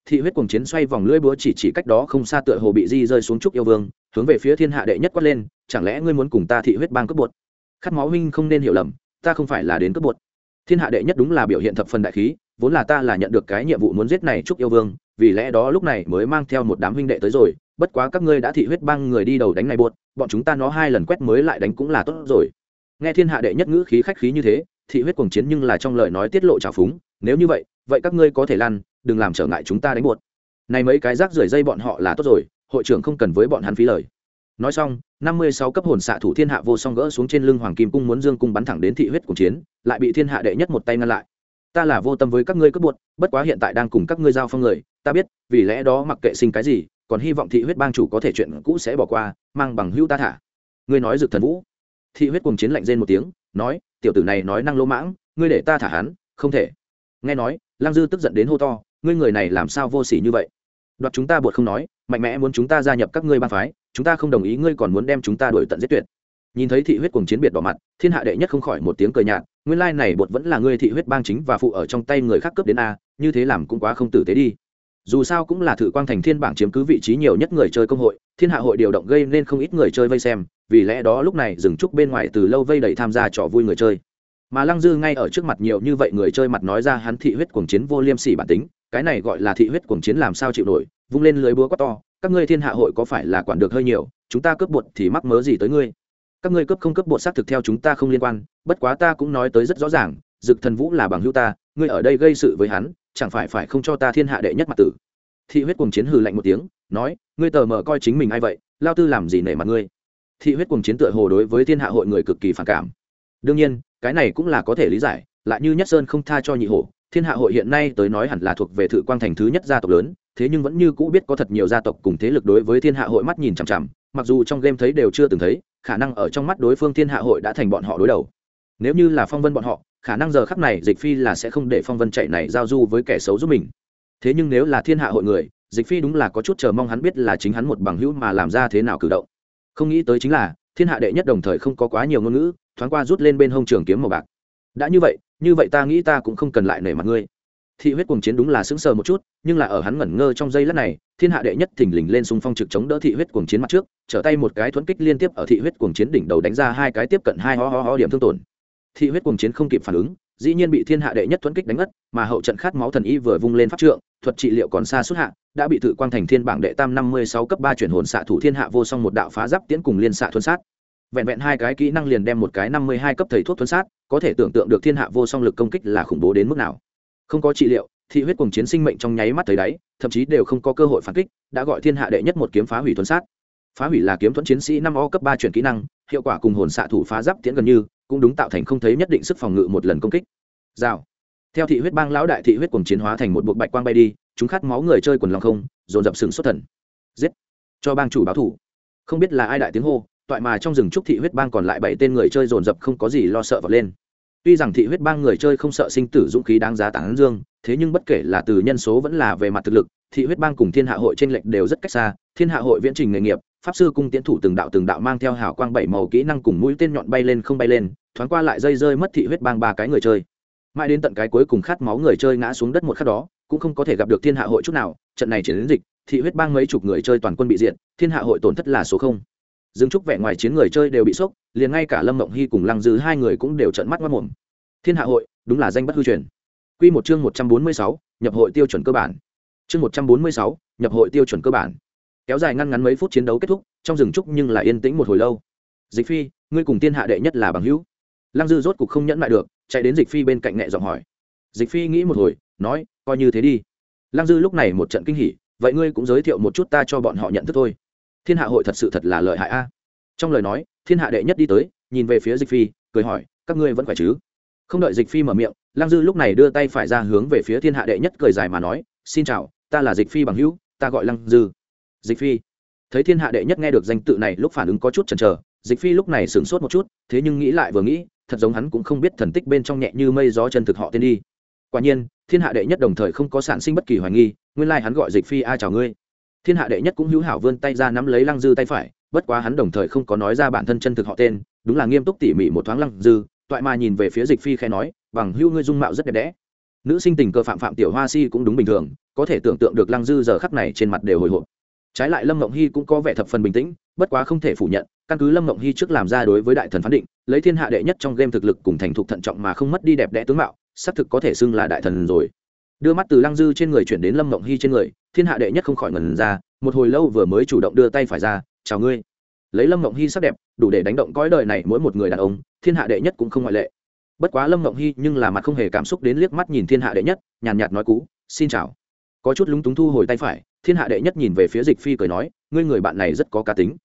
S1: Thị huyết cuồng chiến xoay vòng lưỡi búa chỉ chỉ cách đó không xa tựa hồ bị di rơi xuống trúc yêu vương hướng về phía thiên hạ đệ nhất quát lên chẳng lẽ ngươi muốn cùng ta thị huyết bang cướp bột? Khát máu huynh không nên hiểu lầm ta không phải là đến cướp bột. Thiên hạ đệ nhất đúng là biểu hiện thập phần đại khí vốn là ta là nhận được cái nhiệm vụ muốn giết này trúc yêu vương vì lẽ đó lúc này mới mang theo một đám huynh đệ tới rồi bất quá các ngươi đã thị huyết băng người đi đầu đánh này bột, bọn chúng ta nó hai lần quét mới lại đánh cũng là tốt rồi. Nghe thiên hạ đệ nhất ngữ khí khách khí như thế thị huyết cuồng chiến nhưng là trong lời nói tiết lộ trào phúng, nếu như vậy vậy các ngươi có thể lăn, đừng làm trở ngại chúng ta đánh buột này mấy cái rác rưởi dây bọn họ là tốt rồi, hội trưởng không cần với bọn hắn phí lời. Nói xong, năm mươi sáu cấp hồn xạ thủ thiên hạ vô song gỡ xuống trên lưng hoàng kim cung muốn dương cung bắn thẳng đến thị huyết cuồng chiến, lại bị thiên hạ đệ nhất một tay ngăn lại. Ta là vô tâm với các ngươi cướp buột bất quá hiện tại đang cùng các ngươi giao phong người, ta biết, vì lẽ đó mặc kệ sinh cái gì, còn hy vọng thị huyết bang chủ có thể chuyện cũ sẽ bỏ qua, mang bằng hữu ta thả. Ngươi nói dược thần vũ thị huyết cùng chiến lạnh rên một tiếng, nói, tiểu tử này nói năng lỗ mãng, ngươi để ta thả hắn, không thể. Nghe nói, lăng dư tức giận đến hô to, ngươi người này làm sao vô s ỉ như vậy? Đoạt chúng ta buộc không nói, mạnh mẽ muốn chúng ta gia nhập các ngươi bang phái, chúng ta không đồng ý ngươi còn muốn đem chúng ta đuổi tận giết tuyệt. Nhìn thấy thị huyết cùng chiến biệt đỏ mặt, thiên hạ đệ nhất không khỏi một tiếng cười nhạt, nguyên lai này bột vẫn là ngươi thị huyết bang chính và phụ ở trong tay người khác cướp đến a, như thế làm cũng quá không tử tế đi. Dù sao cũng là thử quang thành thiên bảng chiếm cứ vị trí nhiều nhất người chơi công hội, thiên hạ hội điều động gây nên không ít người chơi vây xem vì lẽ đó lúc này dừng trúc bên ngoài từ lâu vây đầy tham gia trò vui người chơi. Mà lăng dư ngay ở trước mặt nhiều như vậy người chơi mặt nói ra hắn thị huyết cuồng chiến vô liêm sỉ bản tính, cái này gọi là thị huyết cuồng chiến làm sao chịu nổi, vung lên lưới búa quá to, các ngươi thiên hạ hội có phải là quản được hơi nhiều, chúng ta cướp bột thì mắc mớ gì tới ngươi? Các ngươi cướp không cướp bột xác thực theo chúng ta không liên quan, bất quá ta cũng nói tới rất rõ ràng, dực thần vũ là bằng hữu ta, ngươi ở đây gây sự với hắn, chẳng phải phải không cho ta thiên hạ đệ nhất mặt tử? Thị huyết cuồng chiến hừ lạnh một tiếng, nói, ngươi tờ mờ coi chính mình ai vậy, lao tư làm gì nể mặt ngươi? Thị huyết cùng chiến tựa hồ đối với thiên hạ hội người cực kỳ phản cảm. Đương nhiên, cái này cũng là có thể lý giải, lại như nhất sơn không tha cho nhị hổ, thiên hạ hội hiện nay tới nói hẳn là thuộc về thự quang thành thứ nhất gia tộc lớn, thế nhưng vẫn như cũ biết có thật nhiều gia tộc cùng thế lực đối với thiên hạ hội mắt nhìn chằm chằm, mặc dù trong game thấy đều chưa từng thấy, khả năng ở trong mắt đối phương thiên hạ hội đã thành bọn họ đối đầu. Nếu như là phong vân bọn họ, khả năng giờ khắc này dịch phi là sẽ không để phong vân chạy này giao du với kẻ xấu giúp mình. Thế nhưng nếu là thiên hạ hội người, dịch phi đúng là có chút chờ mong hắn biết là chính hắn một bằng hữu mà làm ra thế nào cử động không nghĩ tới chính là, thiên hạ đệ nhất đồng thời không có quá nhiều ngôn ngữ, thoáng qua rút lên bên hông trường kiếm màu bạc. Đã như vậy như vậy ta nghĩ ta cũng không cần lại nể mặt ngươi. Thị huyết cuồng chiến đúng là sững sờ một chút, nhưng là ở hắn ngẩn ngơ trong giây lát này, thiên hạ đệ nhất thình lình lên xung phong trực chống đỡ thị huyết cuồng chiến mặt trước, trở tay một cái thuẫn kích liên tiếp ở thị huyết cuồng chiến đỉnh đầu đánh ra hai cái tiếp cận hai ho ho ho điểm thương tổn. Thị huyết cuồng chiến không kịp phản ứng dĩ nhiên bị thiên hạ đệ nhất thuẫn kích đánh ngất, mà hậu trận khát máu thần y vừa vung lên pháp trượng, thuật trị liệu còn xa suốt hạ, đã bị tự quang thành thiên bảng đệ tam năm mươi sáu cấp ba chuyển hồn xạ thủ thiên hạ vô song một đạo phá giáp tiến cùng liên xạ thuấn sát. Vẹn vẹn hai cái kỹ năng liền đem một cái năm mươi hai cấp thầy thuốc thuấn sát, có thể tưởng tượng được thiên hạ vô song lực công kích là khủng bố đến mức nào. Không có trị liệu, thị huyết cùng chiến sinh mệnh trong nháy mắt thấy đáy, thậm chí đều không có cơ hội phản kích, đã gọi thiên hạ đệ nhất một kiếm phá hủy thuấn sát. Phá hủy là kiếm thuẫn chiến sĩ năm o cấp ba chuyển kỹ năng, hiệu quả cùng hồn xạ thủ phá giáp tiễn gần như cũng đúng tạo thành không thấy nhất định sức phòng ngự một lần công kích. Rào. Theo thị huyết bang lão đại thị huyết cùng chiến hóa thành một buộc bạch quang bay đi, chúng khát máu người chơi quần lòng không, dồn dập sừng xuất thần. Giết. Cho bang chủ báo thủ. Không biết là ai đại tiếng hô, toại mà trong rừng trúc thị huyết bang còn lại bảy tên người chơi dồn dập không có gì lo sợ vào lên. Tuy rằng thị huyết bang người chơi không sợ sinh tử dũng khí đáng giá tán dương, thế nhưng bất kể là từ nhân số vẫn là về mặt thực lực, thị huyết bang cùng thiên hạ hội trên lệch đều rất cách xa, thiên hạ hội viễn trình nghề nghiệp pháp sư cung tiến thủ từng đạo từng đạo mang theo hào quang bảy màu kỹ năng cùng mũi tên nhọn bay lên không bay lên, thoáng qua lại dây rơi mất thị huyết bang ba cái người chơi. Mãi đến tận cái cuối cùng khát máu người chơi ngã xuống đất một khắc đó, cũng không có thể gặp được thiên hạ hội chút nào, trận này chuyển đến dịch, thị huyết bang mấy chục người chơi toàn quân bị diện thiên hạ hội tổn thất là số không. Dừng trúc vẻ ngoài chiến người chơi đều bị sốc, liền ngay cả lâm mộng hy cùng lăng dư hai người cũng đều trận mắt mất mồm thiên hạ hội, đúng là danh bất hư truyền. Q một chương một trăm bốn mươi sáu, nhập hội tiêu chuẩn cơ bản. Chương một trăm bốn mươi sáu, nhập hội tiêu chuẩn cơ bản kéo dài ngăn ngắn mấy phút chiến đấu kết thúc, trong rừng trúc nhưng lại yên tĩnh một hồi lâu. Dịch phi, ngươi cùng thiên hạ đệ nhất là bằng hữu. Lăng dư rốt cục không nhẫn lại được, chạy đến dịch phi bên cạnh nhẹ giọng hỏi. Dịch phi nghĩ một hồi, nói, coi như thế đi. Lăng dư lúc này một trận kinh hỉ, vậy ngươi cũng giới thiệu một chút ta cho bọn họ nhận thức thôi. Thiên hạ hội thật sự thật là lợi hại a. Trong lời nói, thiên hạ đệ nhất đi tới, nhìn về phía dịch phi, cười hỏi, các ngươi vẫn khỏe chứ? Không đợi dịch phi mở miệng, lăng dư lúc này đưa tay phải ra hướng về phía thiên hạ đệ nhất cười dài mà nói, xin chào, ta là dịch phi bằng hữu, ta gọi lăng dư dịch phi. Thấy thiên hạ đệ nhất nghe được danh tự này, lúc phản ứng có chút chần chờ, dịch phi lúc này sửng sốt một chút, thế nhưng nghĩ lại vừa nghĩ, thật giống hắn cũng không biết thần tích bên trong nhẹ như mây gió chân thực họ tên đi. Quả nhiên, thiên hạ đệ nhất đồng thời không có sản sinh bất kỳ hoài nghi, nguyên lai、like、hắn gọi dịch phi, a, chào ngươi. Thiên hạ đệ nhất cũng hữu hảo vươn tay ra nắm lấy lăng dư tay phải, bất quá hắn đồng thời không có nói ra bản thân chân thực họ tên, đúng là nghiêm túc tỉ mỉ một thoáng lăng dư, toại mà nhìn về phía dịch phi khai nói, bằng hữu ngươi dung mạo rất đẹp đẽ. Nữ sinh tình cơ phạm phạm tiểu hoa si cũng đúng bình thường, có thể tưởng tượng được lăng dư giờ khắc này trên mặt đều hồi hộp trái lại lâm mộng hy cũng có vẻ thập phần bình tĩnh, bất quá không thể phủ nhận, căn cứ lâm mộng hy trước làm ra đối với đại thần phán định, lấy thiên hạ đệ nhất trong game thực lực cùng thành thục thận trọng mà không mất đi đẹp đẽ tướng mạo, xác thực có thể xưng là đại thần rồi. Đưa mắt từ lăng dư trên người chuyển đến lâm mộng hy trên người, thiên hạ đệ nhất không khỏi ngần ra, một hồi lâu vừa mới chủ động đưa tay phải ra, chào ngươi. Lấy lâm mộng hy sắc đẹp, đủ để đánh động cõi đời này mỗi một người đàn ông, thiên hạ đệ nhất cũng không ngoại lệ. Bất quá lâm mộng hy nhưng là mặt không hề cảm xúc đến liếc mắt nhìn thiên hạ đệ nhất, nhàn nhạt nói cú, xin chào. Có chút lúng túng thu hồi tay phải thiên hạ đệ nhất nhìn về phía dịch phi cười nói, ngươi người bạn này rất có cá tính.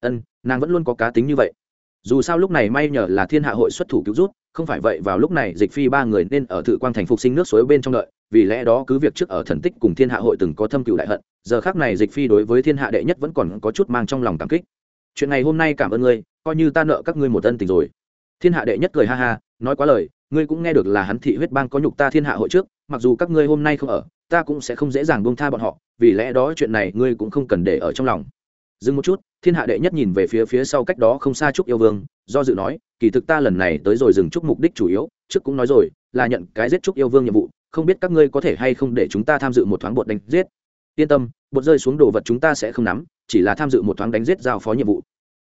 S1: Ân, nàng vẫn luôn có cá tính như vậy. Dù sao lúc này may nhờ là thiên hạ hội xuất thủ cứu rút không phải vậy vào lúc này dịch phi ba người nên ở thự quang thành phục sinh nước suối bên trong đợi, vì lẽ đó cứ việc trước ở thần tích cùng thiên hạ hội từng có thâm cựu đại hận, giờ khác này dịch phi đối với thiên hạ đệ nhất vẫn còn có chút mang trong lòng cảm kích. Chuyện này hôm nay cảm ơn ngươi, coi như ta nợ các ngươi một ân tình rồi. Thiên hạ đệ nhất cười ha ha, nói quá lời, ngươi cũng nghe được là hắn thị huyết bang có nhục ta thiên hạ hội trước, mặc dù các ngươi hôm nay không ở ta cũng sẽ không dễ dàng buông tha bọn họ, vì lẽ đó chuyện này ngươi cũng không cần để ở trong lòng. Dừng một chút, thiên hạ đệ nhất nhìn về phía phía sau cách đó không xa trúc yêu vương, do dự nói, kỳ thực ta lần này tới rồi dừng trúc mục đích chủ yếu, trước cũng nói rồi, là nhận cái giết trúc yêu vương nhiệm vụ, không biết các ngươi có thể hay không để chúng ta tham dự một thoáng bột đánh giết. Yên tâm, bột rơi xuống đồ vật chúng ta sẽ không nắm, chỉ là tham dự một thoáng đánh giết giao phó nhiệm vụ.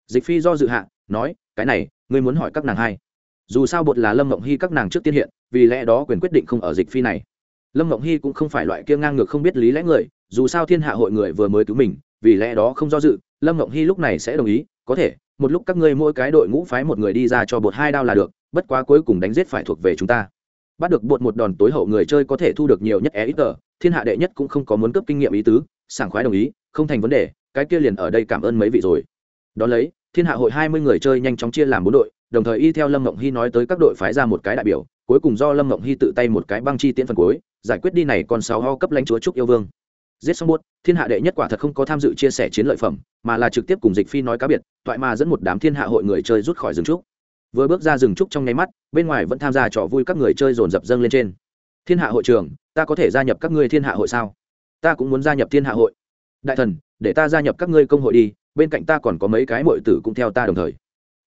S1: Dịch phi do dự hạ, nói, cái này, ngươi muốn hỏi các nàng hai dù sao bột là lâm mộng hy các nàng trước tiên hiện, vì lẽ đó quyền quyết định không ở dịch phi này lâm mộng hy cũng không phải loại kia ngang ngược không biết lý lẽ người, dù sao thiên hạ hội người vừa mới cứu mình, vì lẽ đó không do dự, lâm mộng hy lúc này sẽ đồng ý, có thể, một lúc các ngươi mỗi cái đội ngũ phái một người đi ra cho bột hai đao là được, bất quá cuối cùng đánh giết phải thuộc về chúng ta. Bắt được bột một đòn tối hậu người chơi có thể thu được nhiều nhất e ít tờ, thiên hạ đệ nhất cũng không có muốn cấp kinh nghiệm ý tứ, sảng khoái đồng ý, không thành vấn đề, cái kia liền ở đây cảm ơn mấy vị rồi. Đón lấy, thiên hạ hội hai mươi người chơi nhanh chóng chia làm bốn đội, đồng thời y theo lâm mộng hy nói tới các đội phái ra một cái đại biểu, cuối cùng do lâm mộng hy tự tay một cái băng chi tiễn phần cuối giải quyết đi này còn sáu ho cấp lãnh chúa trúc yêu vương. Giết xong buốt, thiên hạ đệ nhất quả thật không có tham dự chia sẻ chiến lợi phẩm, mà là trực tiếp cùng dịch phi nói cá biệt thoại mà dẫn một đám thiên hạ hội người chơi rút khỏi rừng trúc. Vừa bước ra rừng trúc trong nháy mắt, bên ngoài vẫn tham gia trò vui các người chơi dồn dập dâng lên trên. Thiên hạ hội trường ta có thể gia nhập các ngươi thiên hạ hội sao? Ta cũng muốn gia nhập thiên hạ hội. Đại thần, để ta gia nhập các ngươi công hội đi, bên cạnh ta còn có mấy cái mọi tử cũng theo ta đồng thời.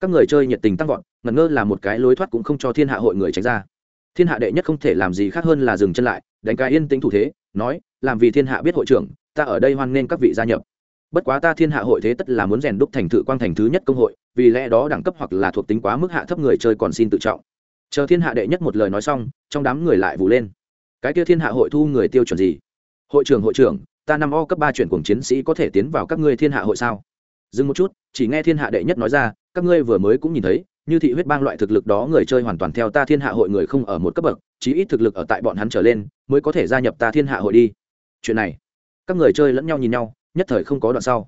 S1: Các người chơi nhiệt tình tăng vọt, ngẩn ngơ là một cái lối thoát cũng không cho thiên hạ hội người tránh ra thiên hạ đệ nhất không thể làm gì khác hơn là dừng chân lại, đánh cái yên tĩnh thủ thế, nói, làm vì thiên hạ biết hội trưởng, ta ở đây hoan nghênh các vị gia nhập. Bất quá ta thiên hạ hội thế tất là muốn rèn đúc thành thự quang thành thứ nhất công hội, vì lẽ đó đẳng cấp hoặc là thuộc tính quá mức hạ thấp người chơi còn xin tự trọng. Chờ thiên hạ đệ nhất một lời nói xong, trong đám người lại vụ lên. Cái kia thiên hạ hội thu người tiêu chuẩn gì? Hội trưởng hội trưởng, ta năm o cấp ba chuyển cùng chiến sĩ có thể tiến vào các ngươi thiên hạ hội sao? Dừng một chút, chỉ nghe thiên hạ đệ nhất nói ra, các ngươi vừa mới cũng nhìn thấy như thị huyết bang loại thực lực đó người chơi hoàn toàn theo ta thiên hạ hội người không ở một cấp bậc, chí ít thực lực ở tại bọn hắn trở lên, mới có thể gia nhập ta thiên hạ hội đi. Chuyện này, các người chơi lẫn nhau nhìn nhau, nhất thời không có đoạn sau.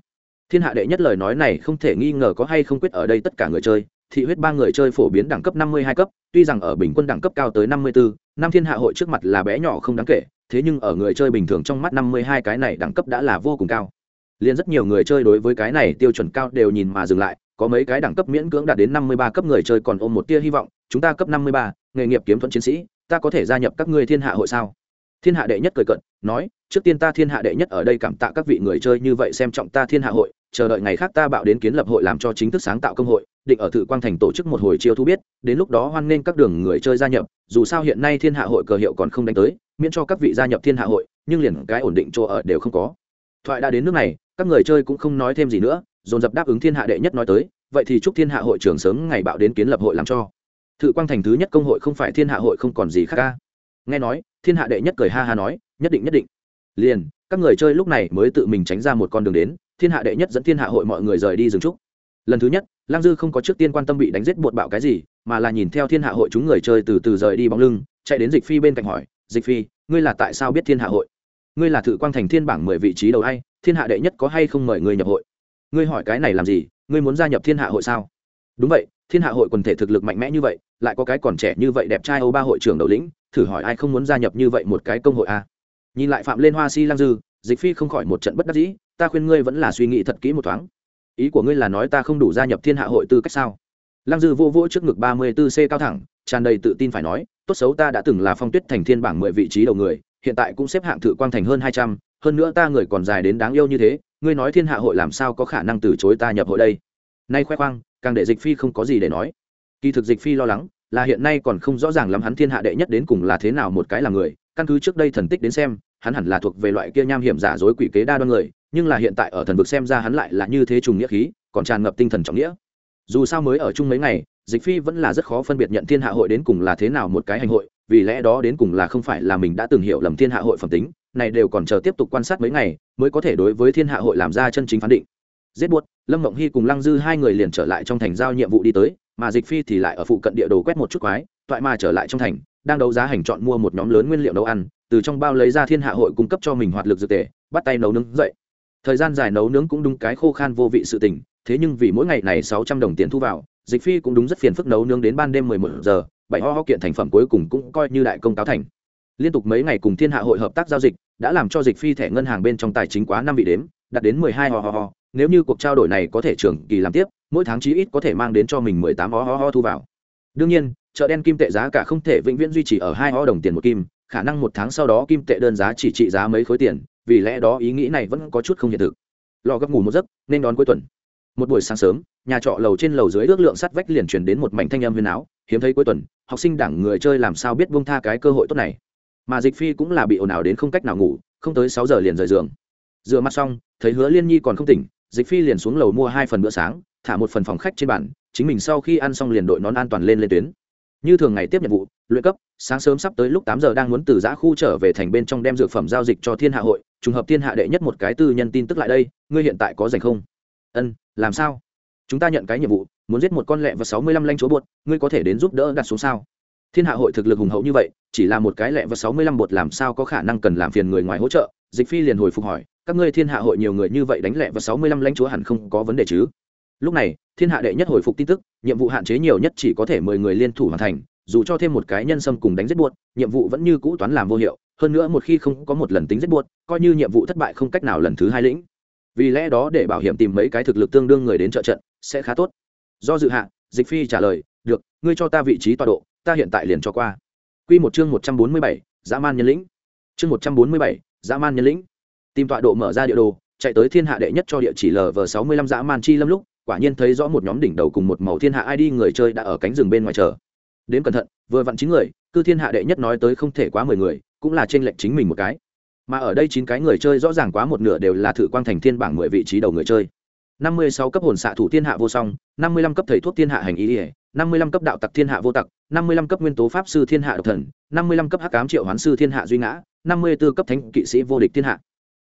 S1: Thiên hạ đệ nhất lời nói này không thể nghi ngờ có hay không quyết ở đây tất cả người chơi, thị huyết ba người chơi phổ biến đẳng cấp năm mươi hai cấp, tuy rằng ở bình quân đẳng cấp cao tới năm mươi bốn năm thiên hạ hội trước mặt là bé nhỏ không đáng kể, thế nhưng ở người chơi bình thường trong mắt năm mươi hai cái này đẳng cấp đã là vô cùng cao. Liền rất nhiều người chơi đối với cái này tiêu chuẩn cao đều nhìn mà dừng lại có mấy cái đẳng cấp miễn cưỡng đạt đến năm mươi ba cấp người chơi còn ôm một tia hy vọng, chúng ta cấp năm mươi ba, nghề nghiệp kiếm thuận chiến sĩ, ta có thể gia nhập các ngươi thiên hạ hội sao? Thiên hạ đệ nhất cười cận nói, trước tiên ta thiên hạ đệ nhất ở đây cảm tạ các vị người chơi như vậy xem trọng ta thiên hạ hội, chờ đợi ngày khác ta bạo đến kiến lập hội làm cho chính thức sáng tạo công hội, định ở thử quang thành tổ chức một hồi chiêu thu biết, đến lúc đó hoan nghênh các đường người chơi gia nhập, dù sao hiện nay thiên hạ hội cờ hiệu còn không đánh tới, miễn cho các vị gia nhập thiên hạ hội, nhưng liền cái ổn định chỗ ở đều không có. Thoại đã đến nước này, các người chơi cũng không nói thêm gì nữa dồn dập đáp ứng thiên hạ đệ nhất nói tới, vậy thì chúc thiên hạ hội trưởng sớm ngày bạo đến kiến lập hội làm cho. Thự quang thành thứ nhất công hội không phải thiên hạ hội không còn gì khác ca nghe nói, thiên hạ đệ nhất cười ha ha nói, nhất định nhất định. Liền, các người chơi lúc này mới tự mình tránh ra một con đường đến, thiên hạ đệ nhất dẫn thiên hạ hội mọi người rời đi dừng trúc. Lần thứ nhất, lang dư không có trước tiên quan tâm bị đánh giết bột bạo cái gì, mà là nhìn theo thiên hạ hội chúng người chơi từ từ rời đi bóng lưng, chạy đến dịch phi bên cạnh hỏi, dịch phi, ngươi là tại sao biết thiên hạ hội? Ngươi là thự quang thành thiên bảng mười vị trí đầu hay, thiên hạ đệ nhất có hay không mời ngươi nhập hội? Ngươi hỏi cái này làm gì, ngươi muốn gia nhập thiên hạ hội sao? Đúng vậy, thiên hạ hội quần thể thực lực mạnh mẽ như vậy, lại có cái còn trẻ như vậy đẹp trai âu ba hội trưởng đầu lĩnh, thử hỏi ai không muốn gia nhập như vậy một cái công hội a? À? nhìn lại phạm lên hoa si lang dư, dịch phi không khỏi một trận bất đắc dĩ, ta khuyên ngươi vẫn là suy nghĩ thật kỹ một thoáng. Ý của ngươi là nói ta không đủ gia nhập thiên hạ hội tư cách sao? Lang dư vô vỗ trước ngực ba mươi 34 c cao thẳng, tràn đầy tự tin phải nói, tốt xấu ta đã từng là phong tuyết thành thiên bảng mười vị trí đầu người, hiện tại cũng xếp hạng thự quang thành hơn hai trăm, hơn nữa ta người còn dài đến đáng yêu như thế ngươi nói thiên hạ hội làm sao có khả năng từ chối ta nhập hội đây? Nay khoe khoang, càng để dịch phi không có gì để nói. Kỳ thực dịch phi lo lắng, là hiện nay còn không rõ ràng lắm hắn thiên hạ đệ nhất đến cùng là thế nào một cái là người. Căn cứ trước đây thần tích đến xem, hắn hẳn là thuộc về loại kia nham hiểm giả dối quỷ kế đa đoan người, nhưng là hiện tại ở thần vực xem ra hắn lại là như thế trùng nghĩa khí, còn tràn ngập tinh thần trọng nghĩa. Dù sao mới ở chung mấy ngày, dịch phi vẫn là rất khó phân biệt nhận thiên hạ hội đến cùng là thế nào một cái hành hội, vì lẽ đó đến cùng là không phải là mình đã từng hiểu lầm thiên hạ hội phẩm tính này đều còn chờ tiếp tục quan sát mấy ngày, mới có thể đối với thiên hạ hội làm ra chân chính phán định. Giết buốt, lâm mộng hy cùng lăng dư hai người liền trở lại trong thành giao nhiệm vụ đi tới, mà dịch phi thì lại ở phụ cận địa đồ quét một chút quái, toại mà trở lại trong thành, đang đấu giá hành chọn mua một nhóm lớn nguyên liệu nấu ăn, từ trong bao lấy ra thiên hạ hội cung cấp cho mình hoạt lực dược tề, bắt tay nấu nướng, dậy. Thời gian dài nấu nướng cũng đúng cái khô khan vô vị sự tình, thế nhưng vì mỗi ngày này sáu trăm đồng tiền thu vào, dịch phi cũng đúng rất phiền phức nấu nướng đến ban đêm mười một giờ, bảy ho ho kiện thành phẩm cuối cùng cũng coi như đại công cáo thành liên tục mấy ngày cùng thiên hạ hội hợp tác giao dịch, đã làm cho dịch phi thẻ ngân hàng bên trong tài chính quá năm vị đếm, đạt đến mười hai ho ho ho. Nếu như cuộc trao đổi này có thể trưởng kỳ làm tiếp, mỗi tháng chí ít có thể mang đến cho mình mười tám ho ho ho thu vào. Đương nhiên, chợ đen kim tệ giá cả không thể vĩnh viễn duy trì ở hai ho đồng tiền một kim, khả năng một tháng sau đó kim tệ đơn giá chỉ trị giá mấy khối tiền, vì lẽ đó ý nghĩ này vẫn có chút không hiện thực. Lo gấp ngủ một giấc, nên đón cuối tuần. Một buổi sáng sớm, nhà trọ lầu trên lầu dưới ước lượng sắt vách liền truyền đến một mảnh thanh âm huyền áo, hiếm thấy cuối tuần, học sinh đảng người chơi làm sao biết buông tha cái cơ hội tốt này mà dịch phi cũng là bị ồn ào đến không cách nào ngủ, không tới sáu giờ liền rời giường. Rửa mặt xong, thấy hứa liên nhi còn không tỉnh, dịch phi liền xuống lầu mua hai phần bữa sáng, thả một phần phòng khách trên bàn, chính mình sau khi ăn xong liền đội nón an toàn lên lên tuyến. Như thường ngày tiếp nhiệm vụ, luyện cấp, sáng sớm sắp tới lúc tám giờ đang muốn từ giã khu trở về thành bên trong đem dược phẩm giao dịch cho thiên hạ hội, trùng hợp thiên hạ đệ nhất một cái tư nhân tin tức lại đây, ngươi hiện tại có dành không? Ân, làm sao? Chúng ta nhận cái nhiệm vụ, muốn giết một con lẹ và sáu mươi lăm lanh chúa buột, ngươi có thể đến giúp đỡ đặt xuống sao? Thiên hạ hội thực lực hùng hậu như vậy, chỉ là một cái lẹ và sáu mươi lăm bột làm sao có khả năng cần làm phiền người ngoài hỗ trợ? Dịch phi liền hồi phục hỏi, các ngươi thiên hạ hội nhiều người như vậy đánh lẹ và sáu mươi lăm lãnh chúa hẳn không có vấn đề chứ? Lúc này, thiên hạ đệ nhất hồi phục tin tức, nhiệm vụ hạn chế nhiều nhất chỉ có thể mười người liên thủ hoàn thành, dù cho thêm một cái nhân sâm cùng đánh giết buốt nhiệm vụ vẫn như cũ toán làm vô hiệu, hơn nữa một khi không có một lần tính giết buốt coi như nhiệm vụ thất bại không cách nào lần thứ hai lĩnh. Vì lẽ đó để bảo hiểm tìm mấy cái thực lực tương đương người đến trợ trận, sẽ khá tốt. Do dự hạ, dịch phi trả lời, được, ngươi cho ta vị trí tọa độ ta hiện tại liền cho qua. Q một chương một trăm bốn mươi bảy, dã man nhân lĩnh. Chương một trăm bốn mươi bảy, dã man nhân lĩnh. Tìm tọa độ mở ra địa đồ, chạy tới thiên hạ đệ nhất cho địa chỉ lv sáu mươi lăm dã man chi lâm lúc, quả nhiên thấy rõ một nhóm đỉnh đầu cùng một màu thiên hạ id người chơi đã ở cánh rừng bên ngoài chờ. Đến cẩn thận, vừa vặn chín người, cư thiên hạ đệ nhất nói tới không thể quá mười người, cũng là trên lệnh chính mình một cái. Mà ở đây chín cái người chơi rõ ràng quá một nửa đều là thử quang thành thiên bảng mười vị trí đầu người chơi năm mươi sáu cấp hồn xạ thủ thiên hạ vô song, năm mươi lăm cấp thầy thuốc thiên hạ hành y ỉa năm mươi lăm cấp đạo tặc thiên hạ vô tặc, năm mươi lăm cấp nguyên tố pháp sư thiên hạ độc thần, năm mươi lăm cấp hắc cám triệu hoán sư thiên hạ duy ngã, năm mươi b ố cấp thánh kỵ sĩ vô địch thiên hạ.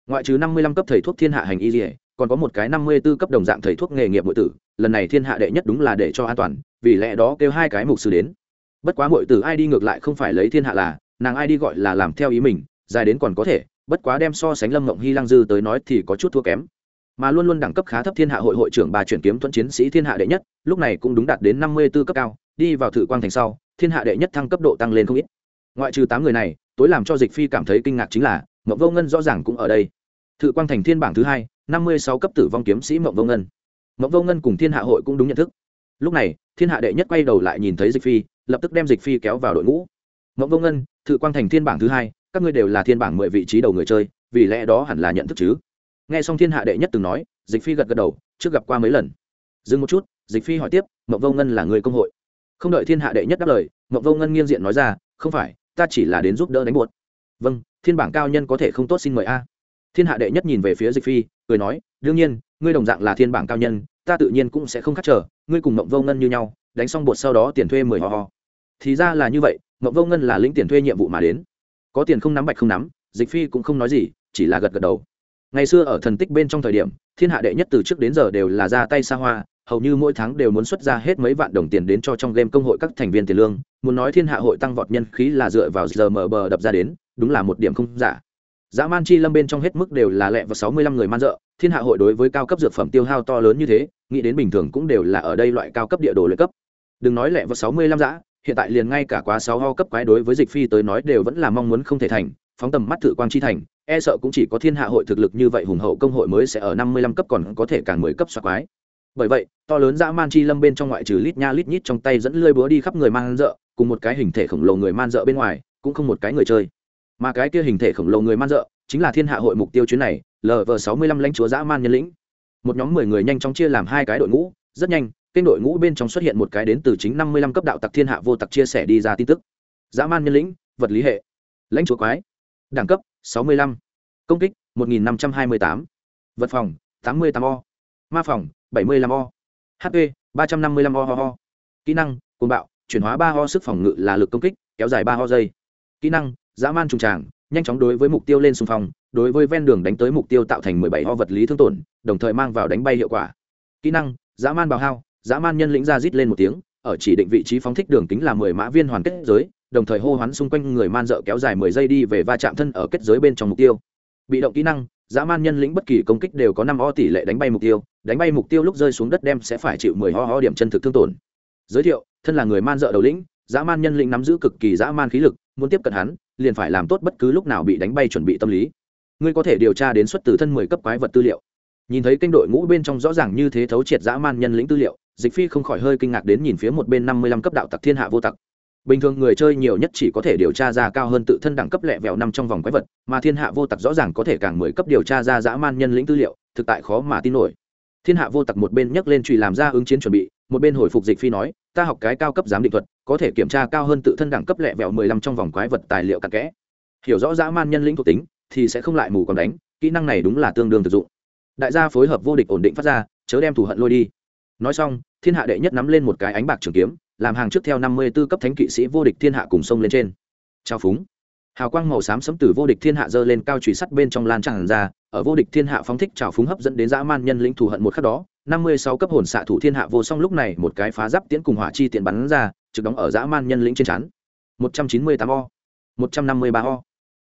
S1: Ngoại trừ năm mươi lăm cấp thầy thuốc thiên hạ hành y dỉa còn có một cái năm mươi b ố cấp đồng dạng thầy thuốc nghề nghiệp nội tử, lần này thiên hạ đệ nhất đúng là để cho an toàn, vì lẽ đó kêu hai cái mục sư đến. Bất quá mọi tử ai đi ngược lại không phải lấy thiên hạ là, nàng ai đi gọi là làm theo ý mình, dài đến còn có thể, bất quá đem so sánh lâm mộng hy lang dư tới nói thì có chút thua kém mà luôn luôn đẳng cấp khá thấp thiên hạ hội hội trưởng bà chuyển kiếm thuận chiến sĩ thiên hạ đệ nhất, lúc này cũng đúng đạt đến năm mươi b ố cấp cao, đi vào thử quang thành sau, thiên hạ đệ nhất thăng cấp độ tăng lên không ít. Ngoại trừ tám người này, tối làm cho dịch phi cảm thấy kinh ngạc chính là mậu vô ngân rõ ràng cũng ở đây. Thự quang thành thiên bảng thứ hai, năm mươi sáu cấp tử vong kiếm sĩ mậu vô ngân. Mậu vô ngân cùng thiên hạ hội cũng đúng nhận thức. Lúc này, thiên hạ đệ nhất quay đầu lại nhìn thấy dịch phi, lập tức đem dịch phi kéo vào đội ngũ. Mậu vô ngân thự quang thành thiên bảng thứ hai, các ngươi đều là thiên bảng mười vị trí đầu người chơi, vì lẽ đó hẳn là nhận thức chứ? Nghe xong thiên hạ đệ nhất từng nói dịch phi gật gật đầu trước gặp qua mấy lần. Dừng một chút dịch phi hỏi tiếp mậu vô ngân là người công hội. Không đợi thiên hạ đệ nhất đáp lời mậu vô ngân nghiêng diện nói ra không phải ta chỉ là đến giúp đỡ đánh buột. Vâng thiên bảng cao nhân có thể không tốt xin mời a. Thiên hạ đệ nhất nhìn về phía dịch phi cười nói đương nhiên ngươi đồng dạng là thiên bảng cao nhân ta tự nhiên cũng sẽ không khắc trở, ngươi cùng mậu vô ngân như nhau đánh xong bột sau đó tiền thuê mười ho ho thì ra là như vậy mậu vô ngân là lĩnh tiền thuê nhiệm vụ mà đến. Có tiền không nắm bạch không nắm dịch phi cũng không nói gì chỉ là gật gật đầu ngày xưa ở thần tích bên trong thời điểm, thiên hạ đệ nhất từ trước đến giờ đều là ra tay xa hoa, hầu như mỗi tháng đều muốn xuất ra hết mấy vạn đồng tiền đến cho trong game công hội các thành viên tiền lương. Muốn nói thiên hạ hội tăng vọt nhân khí là dựa vào giờ mở bờ đập ra đến, đúng là một điểm không giả. Dã man chi lâm bên trong hết mức đều là lẹ và sáu mươi lăm người man dợ, thiên hạ hội đối với cao cấp dược phẩm tiêu hao to lớn như thế, nghĩ đến bình thường cũng đều là ở đây loại cao cấp địa đồ lợi cấp. Đừng nói lẹ và sáu mươi lăm dã, hiện tại liền ngay cả quá sáu ho cấp quái đối với dịch phi tới nói đều vẫn là mong muốn không thể thành, phóng tầm mắt thử quang chi thành e sợ cũng chỉ có thiên hạ hội thực lực như vậy hùng hậu công hội mới sẽ ở năm mươi lăm cấp còn có thể càng mười cấp xoa quái. Bởi vậy, to lớn dã man chi lâm bên trong ngoại trừ lít nha lít nhít trong tay dẫn lơi búa đi khắp người man dợ, cùng một cái hình thể khổng lồ người man dợ bên ngoài, cũng không một cái người chơi. Mà cái kia hình thể khổng lồ người man dợ, chính là thiên hạ hội mục tiêu chuyến này lv sáu mươi lăm lãnh chúa dã man nhân lĩnh. Một nhóm mười người nhanh chóng chia làm hai cái đội ngũ, rất nhanh, kênh đội ngũ bên trong xuất hiện một cái đến từ chính năm mươi lăm cấp đạo tặc thiên hạ vô tặc chia sẻ đi ra tin tức. Dã man nhân lĩnh, vật lý hệ. Lãnh chúa quái. Đẳng cấp sáu mươi lăm. Công kích, một nghìn năm trăm hai mươi tám. Vật phòng, tám mươi tám o. Ma phòng, bảy mươi lăm o. Hp ba trăm năm mươi lăm o ho ho. Kỹ năng côn bạo, chuyển hóa ba ho sức phòng ngự là lực công kích, kéo dài ba ho giây. Kỹ năng, dã man trùng tràng, nhanh chóng đối với mục tiêu lên xung phong, đối với ven đường đánh tới mục tiêu tạo thành mười bảy ho vật lý thương tổn, đồng thời mang vào đánh bay hiệu quả. Kỹ năng, dã man bào hao, dã man nhân lĩnh ra rít lên một tiếng, ở chỉ định vị trí phóng thích đường kính là mười mã viên hoàn kết giới đồng thời hô hoán xung quanh người man dợ kéo dài mười giây đi về va chạm thân ở kết giới bên trong mục tiêu. Bị động kỹ năng, dã man nhân lĩnh bất kỳ công kích đều có năm o tỷ lệ đánh bay mục tiêu, đánh bay mục tiêu lúc rơi xuống đất đem sẽ phải chịu mười ho ho điểm chân thực thương tổn. Giới thiệu, thân là người man dợ đầu lĩnh, dã man nhân lĩnh nắm giữ cực kỳ dã man khí lực, muốn tiếp cận hắn, liền phải làm tốt bất cứ lúc nào bị đánh bay chuẩn bị tâm lý. Ngươi có thể điều tra đến xuất từ thân mười cấp quái vật tư liệu. Nhìn thấy kênh đội ngũ bên trong rõ ràng như thế thấu triệt dã man nhân lĩnh tư liệu, dịch phi không khỏi hơi kinh ngạc đến nhìn phía một bên năm mươi lăm cấp đạo tặc thiên hạ vô tặc bình thường người chơi nhiều nhất chỉ có thể điều tra ra cao hơn tự thân đẳng cấp lẹ vẹo năm trong vòng quái vật, mà thiên hạ vô tặc rõ ràng có thể càng mười cấp điều tra ra dã man nhân lĩnh tư liệu, thực tại khó mà tin nổi. Thiên hạ vô tặc một bên nhấc lên trùy làm ra ứng chiến chuẩn bị, một bên hồi phục dịch phi nói, ta học cái cao cấp giám định thuật, có thể kiểm tra cao hơn tự thân đẳng cấp lẹ vẹo mười lăm trong vòng quái vật tài liệu cặn kẽ. Hiểu rõ dã man nhân lĩnh thuộc tính, thì sẽ không lại mù còn đánh, kỹ năng này đúng là tương đương thực dụng. Đại gia phối hợp vô địch ổn định phát ra, chớ đem thù hận lôi đi. Nói xong, thiên hạ đệ nhất nắm lên một cái ánh bạc trường kiếm làm hàng trước theo năm mươi b ố cấp thánh kỵ sĩ vô địch thiên hạ cùng sông lên trên. Trao phúng. Hào quang màu xám sấm từ vô địch thiên hạ giơ lên cao trùy sắt bên trong lan tràn ra, ở vô địch thiên hạ phóng thích trào phúng hấp dẫn đến dã man nhân lĩnh thù hận một khắc đó, năm mươi sáu cấp hồn xạ thủ thiên hạ vô song lúc này một cái phá giáp tiễn cùng hỏa chi tiện bắn ra, trực đóng ở dã man nhân lĩnh trên chắn một trăm chín mươi tám o. một trăm năm mươi ba o.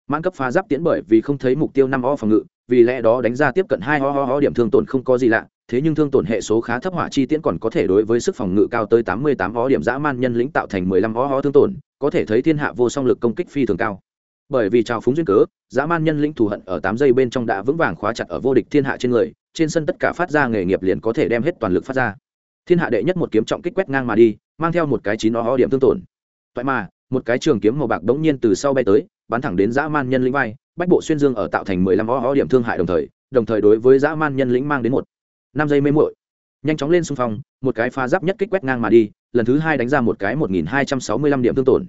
S1: Mãn cấp phá giáp tiễn bởi vì không thấy mục tiêu năm o phòng ngự, vì lẽ đó đánh ra tiếp cận hai ho ho ho điểm thương tổn không có gì lạ thế nhưng thương tổn hệ số khá thấp hỏa chi tiễn còn có thể đối với sức phòng ngự cao tới tám mươi tám điểm dã man nhân lĩnh tạo thành mười lăm ho ho thương tổn, có thể thấy thiên hạ vô song lực công kích phi thường cao. Bởi vì trào phúng duyên cớ, dã man nhân lĩnh thù hận ở tám giây bên trong đã vững vàng khóa chặt ở vô địch thiên hạ trên người, trên sân tất cả phát ra nghề nghiệp liền có thể đem hết toàn lực phát ra. Thiên hạ đệ nhất một kiếm trọng kích quét ngang mà đi, mang theo một cái chín ho điểm thương tổn. Vậy mà, một cái trường kiếm màu bạc đống nhiên từ sau bay tới, bắn thẳng đến dã man nhân lĩnh vai, bách bộ xuyên dương ở tạo thành mười lăm ho điểm thương hại đồng thời đồng thời đối với dã man nhân lĩnh mang đến một năm giây mê muội. Nhanh chóng lên xung phong, một cái pha giáp nhất kích quét ngang mà đi, lần thứ hai đánh ra một cái một nghìn hai trăm sáu mươi lăm điểm thương tổn.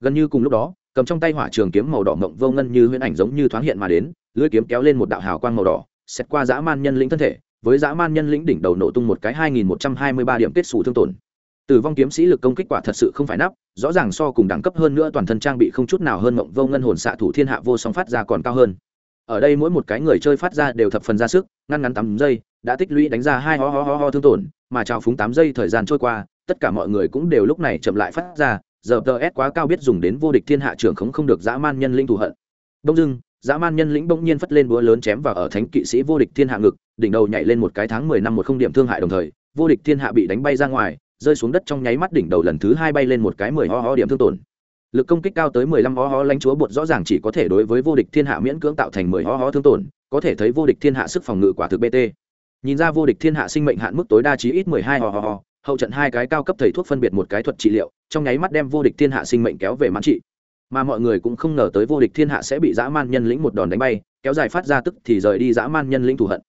S1: Gần như cùng lúc đó, cầm trong tay hỏa trường kiếm màu đỏ mộng vô ngân như huyễn ảnh giống như thoáng hiện mà đến, lưỡi kiếm kéo lên một đạo hào quang màu đỏ xét qua dã man nhân lĩnh thân thể, với dã man nhân lĩnh đỉnh đầu nổ tung một cái 2123 điểm kết xù thương tổn. Tử vong kiếm sĩ lực công kích quả thật sự không phải nắp, rõ ràng so cùng đẳng cấp hơn nữa toàn thân trang bị không chút nào hơn mộng vô ngân hồn xạ thủ thiên hạ vô song phát ra còn cao hơn. Ở đây mỗi một cái người chơi phát ra đều thập phần ra sức, ngăn ngắn tám giây đã tích lũy đánh ra hai ho ho ho ho thương tổn, mà trao phúng tám giây thời gian trôi qua, tất cả mọi người cũng đều lúc này chậm lại phát ra, giờ tờ s quá cao biết dùng đến vô địch thiên hạ trưởng khống không được dã man nhân linh thù hận. Đông dưng dã man nhân lĩnh bỗng nhiên phất lên búa lớn chém vào ở thánh kỵ sĩ vô địch thiên hạ ngực, đỉnh đầu nhảy lên một cái tháng mười năm một không điểm thương hại đồng thời, vô địch thiên hạ bị đánh bay ra ngoài, rơi xuống đất trong nháy mắt đỉnh đầu lần thứ hai bay lên một cái mười ho ho điểm thương tổn. Lực công kích cao tới mười lăm ho ho lãnh chúa bột rõ ràng chỉ có thể đối với vô địch thiên hạ miễn cưỡng tạo thành mười ho ho thương tổn, có thể thấy vô địch thiên hạ sức phòng ngự quả thực bt nhìn ra vô địch thiên hạ sinh mệnh hạn mức tối đa chí ít mười hai ho ho ho, hậu trận hai cái cao cấp thầy thuốc phân biệt một cái thuật trị liệu, trong nháy mắt đem vô địch thiên hạ sinh mệnh kéo về mãn trị. Mà mọi người cũng không ngờ tới vô địch thiên hạ sẽ bị dã man nhân lĩnh một đòn đánh bay, kéo dài phát ra tức thì rời đi dã man nhân lĩnh thù hận.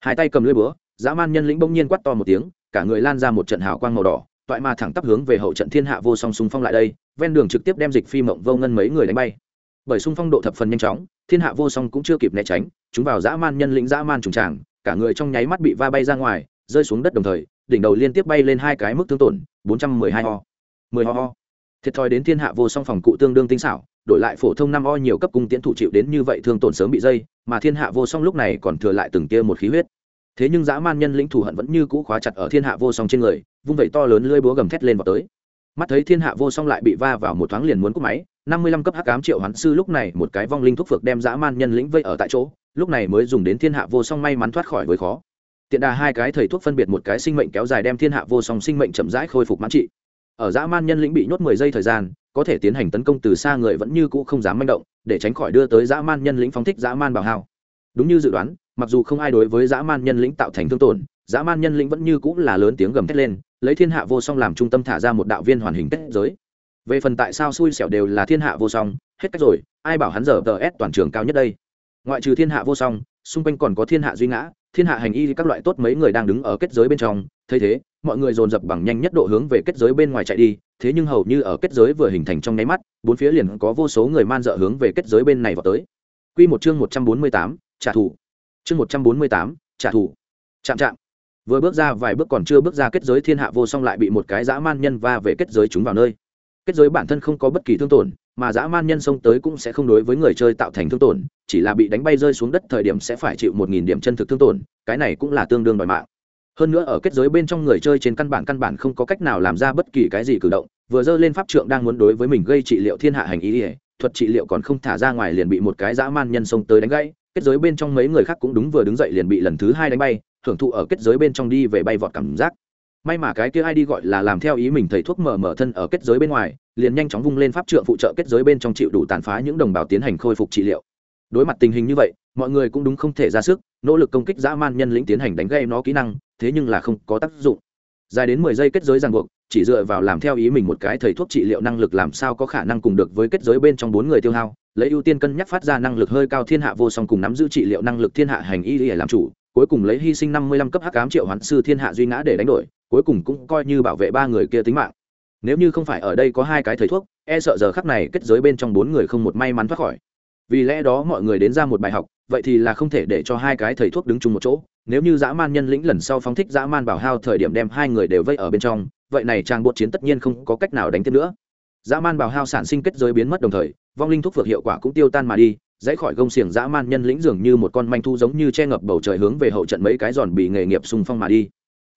S1: Hai tay cầm lưỡi búa, dã man nhân lĩnh bỗng nhiên quát to một tiếng, cả người lan ra một trận hào quang màu đỏ, toại mà thẳng tắp hướng về hậu trận thiên hạ vô song xung phong lại đây, ven đường trực tiếp đem dịch phi mộng vô ngân mấy người đánh bay. Bởi xung phong độ thập phần nhanh chóng, thiên hạ vô song cũng chưa kịp né tránh, chúng vào dã man nhân lĩnh dã man trùng tràng cả người trong nháy mắt bị va bay ra ngoài, rơi xuống đất đồng thời, đỉnh đầu liên tiếp bay lên hai cái mức thương tổn, bốn trăm mười hai ho mười ho ho thiệt thòi đến thiên hạ vô song phòng cụ tương đương tinh xảo, đổi lại phổ thông năm o nhiều cấp cung tiễn thủ chịu đến như vậy thương tổn sớm bị dây, mà thiên hạ vô song lúc này còn thừa lại từng tia một khí huyết. Thế nhưng dã man nhân lĩnh thủ hận vẫn như cũ khóa chặt ở thiên hạ vô song trên người, vung vẩy to lớn lưỡi búa gầm thét lên vào tới. Mắt thấy thiên hạ vô song lại bị va vào một thoáng liền muốn cúp máy, năm mươi lăm cấp hắc ám triệu hoán sư lúc này một cái vong linh thúc phược đem dã man nhân lĩnh vây ở tại chỗ lúc này mới dùng đến thiên hạ vô song may mắn thoát khỏi với khó. Tiện đà hai cái thầy thuốc phân biệt một cái sinh mệnh kéo dài đem thiên hạ vô song sinh mệnh chậm rãi khôi phục mãn trị. Ở dã man nhân lĩnh bị nhốt mười giây thời gian, có thể tiến hành tấn công từ xa người vẫn như cũ không dám manh động, để tránh khỏi đưa tới dã man nhân lĩnh phóng thích dã man bảo hao. Đúng như dự đoán, mặc dù không ai đối với dã man nhân lĩnh tạo thành thương tổn, dã man nhân lĩnh vẫn như cũ là lớn tiếng gầm thét lên, lấy thiên hạ vô song làm trung tâm thả ra một đạo viên hoàn hình kết giới. Về phần tại sao xui xẻo đều là thiên hạ vô song, hết cách rồi, ai bảo hắn giờ tờ s toàn trường cao nhất đây? Ngoại trừ thiên hạ vô song, xung quanh còn có thiên hạ duy ngã, thiên hạ hành y các loại tốt mấy người đang đứng ở kết giới bên trong. Thấy thế, mọi người dồn dập bằng nhanh nhất độ hướng về kết giới bên ngoài chạy đi, thế nhưng hầu như ở kết giới vừa hình thành trong nháy mắt, bốn phía liền có vô số người man dợ hướng về kết giới bên này vào tới. Quy một chương một trăm bốn mươi tám, trả thù. Chương một trăm bốn mươi tám, trả thù. Chạm chạm. Vừa bước ra vài bước còn chưa bước ra kết giới thiên hạ vô song lại bị một cái dã man nhân va về kết giới chúng vào nơi. Kết giới bản thân không có bất kỳ thương tổn mà dã man nhân xông tới cũng sẽ không đối với người chơi tạo thành thương tổn, chỉ là bị đánh bay rơi xuống đất thời điểm sẽ phải chịu một nghìn điểm chân thực thương tổn, cái này cũng là tương đương đòi mạng. Hơn nữa ở kết giới bên trong người chơi trên căn bản căn bản không có cách nào làm ra bất kỳ cái gì cử động, vừa dơ lên pháp trượng đang muốn đối với mình gây trị liệu thiên hạ hành ý ỉa thuật trị liệu còn không thả ra ngoài liền bị một cái dã man nhân xông tới đánh gãy, kết giới bên trong mấy người khác cũng đúng vừa đứng dậy liền bị lần thứ hai đánh bay, hưởng thụ ở kết giới bên trong đi về bay vọt cảm giác may mà cái kia ai đi gọi là làm theo ý mình thầy thuốc mở mở thân ở kết giới bên ngoài, liền nhanh chóng vung lên pháp trượng phụ trợ kết giới bên trong chịu đủ tàn phá những đồng bào tiến hành khôi phục trị liệu. Đối mặt tình hình như vậy, mọi người cũng đúng không thể ra sức, nỗ lực công kích dã man nhân lĩnh tiến hành đánh gây nó kỹ năng, thế nhưng là không có tác dụng. Dài đến mười giây kết giới ràng buộc, chỉ dựa vào làm theo ý mình một cái thầy thuốc trị liệu năng lực làm sao có khả năng cùng được với kết giới bên trong bốn người tiêu hao, lấy ưu tiên cân nhắc phát ra năng lực hơi cao thiên hạ vô song cùng nắm giữ trị liệu năng lực thiên hạ hành y để làm chủ, cuối cùng lấy hy sinh năm mươi lăm cấp hắc ám triệu hoán sư thiên hạ duy ngã để đánh đổi cuối cùng cũng coi như bảo vệ ba người kia tính mạng. Nếu như không phải ở đây có hai cái thầy thuốc e sợ giờ khắc này kết giới bên trong bốn người không một may mắn thoát khỏi. Vì lẽ đó mọi người đến ra một bài học, vậy thì là không thể để cho hai cái thầy thuốc đứng chung một chỗ. Nếu như dã man nhân lĩnh lần sau phóng thích dã man bảo hao thời điểm đem hai người đều vây ở bên trong, vậy này trang bột chiến tất nhiên không có cách nào đánh tiếp nữa. Dã man bảo hao sản sinh kết giới biến mất đồng thời, vong linh thuốc phược hiệu quả cũng tiêu tan mà đi, dãy khỏi gông xiềng dã man nhân lĩnh dường như một con manh thu giống như che ngập bầu trời hướng về hậu trận mấy cái giòn bị nghề nghiệp xung phong mà đi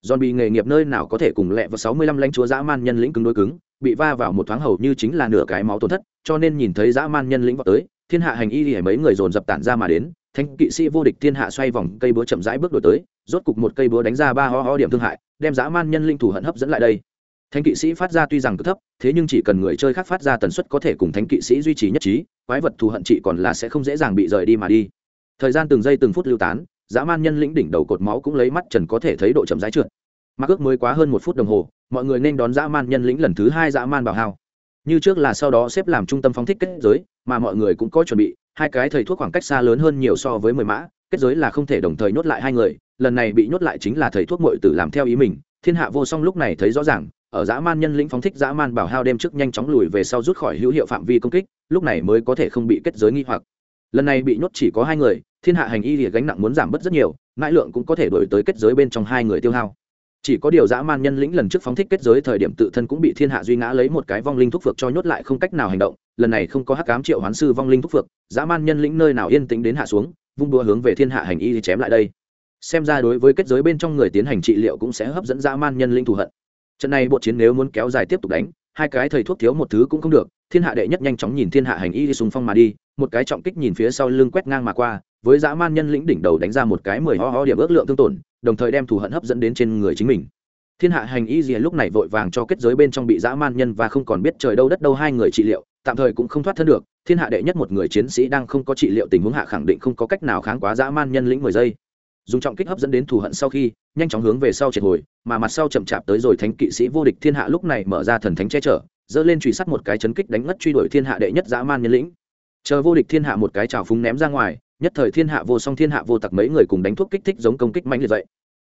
S1: giòn bị nghề nghiệp nơi nào có thể cùng lẹ và sáu mươi lăm lãnh chúa dã man nhân lĩnh cứng đối cứng, bị va vào một thoáng hầu như chính là nửa cái máu tổn thất, cho nên nhìn thấy dã man nhân lĩnh vào tới, thiên hạ hành y thì mấy người dồn dập tản ra mà đến, Thánh kỵ sĩ vô địch thiên hạ xoay vòng cây búa chậm rãi bước đổi tới, rốt cục một cây búa đánh ra ba ho ho điểm thương hại, đem dã man nhân linh thủ hận hấp dẫn lại đây. Thánh kỵ sĩ phát ra tuy rằng cực thấp, thế nhưng chỉ cần người chơi khác phát ra tần suất có thể cùng Thánh kỵ sĩ duy trì nhất trí, quái vật thù hận trị còn là sẽ không dễ dàng bị rời đi mà đi. Thời gian từng giây từng phút lưu tán, dã man nhân lĩnh đỉnh đầu cột máu cũng lấy mắt trần có thể thấy độ chậm rãi trượt mặc ước mới quá hơn một phút đồng hồ, mọi người nên đón dã man nhân lĩnh lần thứ hai dã man bảo hao. Như trước là sau đó xếp làm trung tâm phóng thích kết giới, mà mọi người cũng có chuẩn bị, hai cái thầy thuốc khoảng cách xa lớn hơn nhiều so với mười mã, kết giới là không thể đồng thời nhốt lại hai người, lần này bị nhốt lại chính là thầy thuốc mội tử làm theo ý mình, thiên hạ vô song lúc này thấy rõ ràng, ở dã man nhân lĩnh phóng thích dã man bảo hao đêm trước nhanh chóng lùi về sau rút khỏi hữu hiệu phạm vi công kích, lúc này mới có thể không bị kết giới nghi hoặc. Lần này bị nhốt chỉ có hai người, thiên hạ hành y thì gánh nặng muốn giảm bớt rất nhiều ngại lượng cũng có thể đổi tới kết giới bên trong hai người tiêu hao chỉ có điều dã man nhân lĩnh lần trước phóng thích kết giới thời điểm tự thân cũng bị thiên hạ duy ngã lấy một cái vong linh thúc phược cho nhốt lại không cách nào hành động, lần này không có hắc cám triệu hoán sư vong linh thúc phược dã man nhân lĩnh nơi nào yên tĩnh đến hạ xuống, vung đua hướng về thiên hạ hành y thì chém lại đây. Xem ra đối với kết giới bên trong người tiến hành trị liệu cũng sẽ hấp dẫn dã man nhân linh thù hận. Trận này bộ chiến nếu muốn kéo dài tiếp tục đánh, hai cái thầy thuốc thiếu một thứ cũng không được, thiên hạ đệ nhất nhanh chóng nhìn thiên hạ hành y đi xung phong mà đi, một cái trọng kích nhìn phía sau lưng quét ngang mà qua với dã man nhân lĩnh đỉnh đầu đánh ra một cái mười ho ho điểm ước lượng tương tổn, đồng thời đem thù hận hấp dẫn đến trên người chính mình. Thiên hạ hành y gì lúc này vội vàng cho kết giới bên trong bị dã man nhân và không còn biết trời đâu đất đâu hai người trị liệu, tạm thời cũng không thoát thân được, thiên hạ đệ nhất một người chiến sĩ đang không có trị liệu tình huống hạ khẳng định không có cách nào kháng quá dã man nhân lĩnh mười giây. Dùng trọng kích hấp dẫn đến thù hận sau khi, nhanh chóng hướng về sau triệt hồi, mà mặt sau chậm chạp tới rồi thánh kỵ sĩ vô địch thiên hạ lúc này mở ra thần thánh che chở dỡ lên truy sát một cái chấn kích đánh ngất truy đuổi thiên hạ đệ nhất dã man nhân lĩnh. Chờ vô địch thiên hạ một cái trào phúng ném ra ngoài nhất thời thiên hạ vô song thiên hạ vô tặc mấy người cùng đánh thuốc kích thích giống công kích mạnh liệt vậy.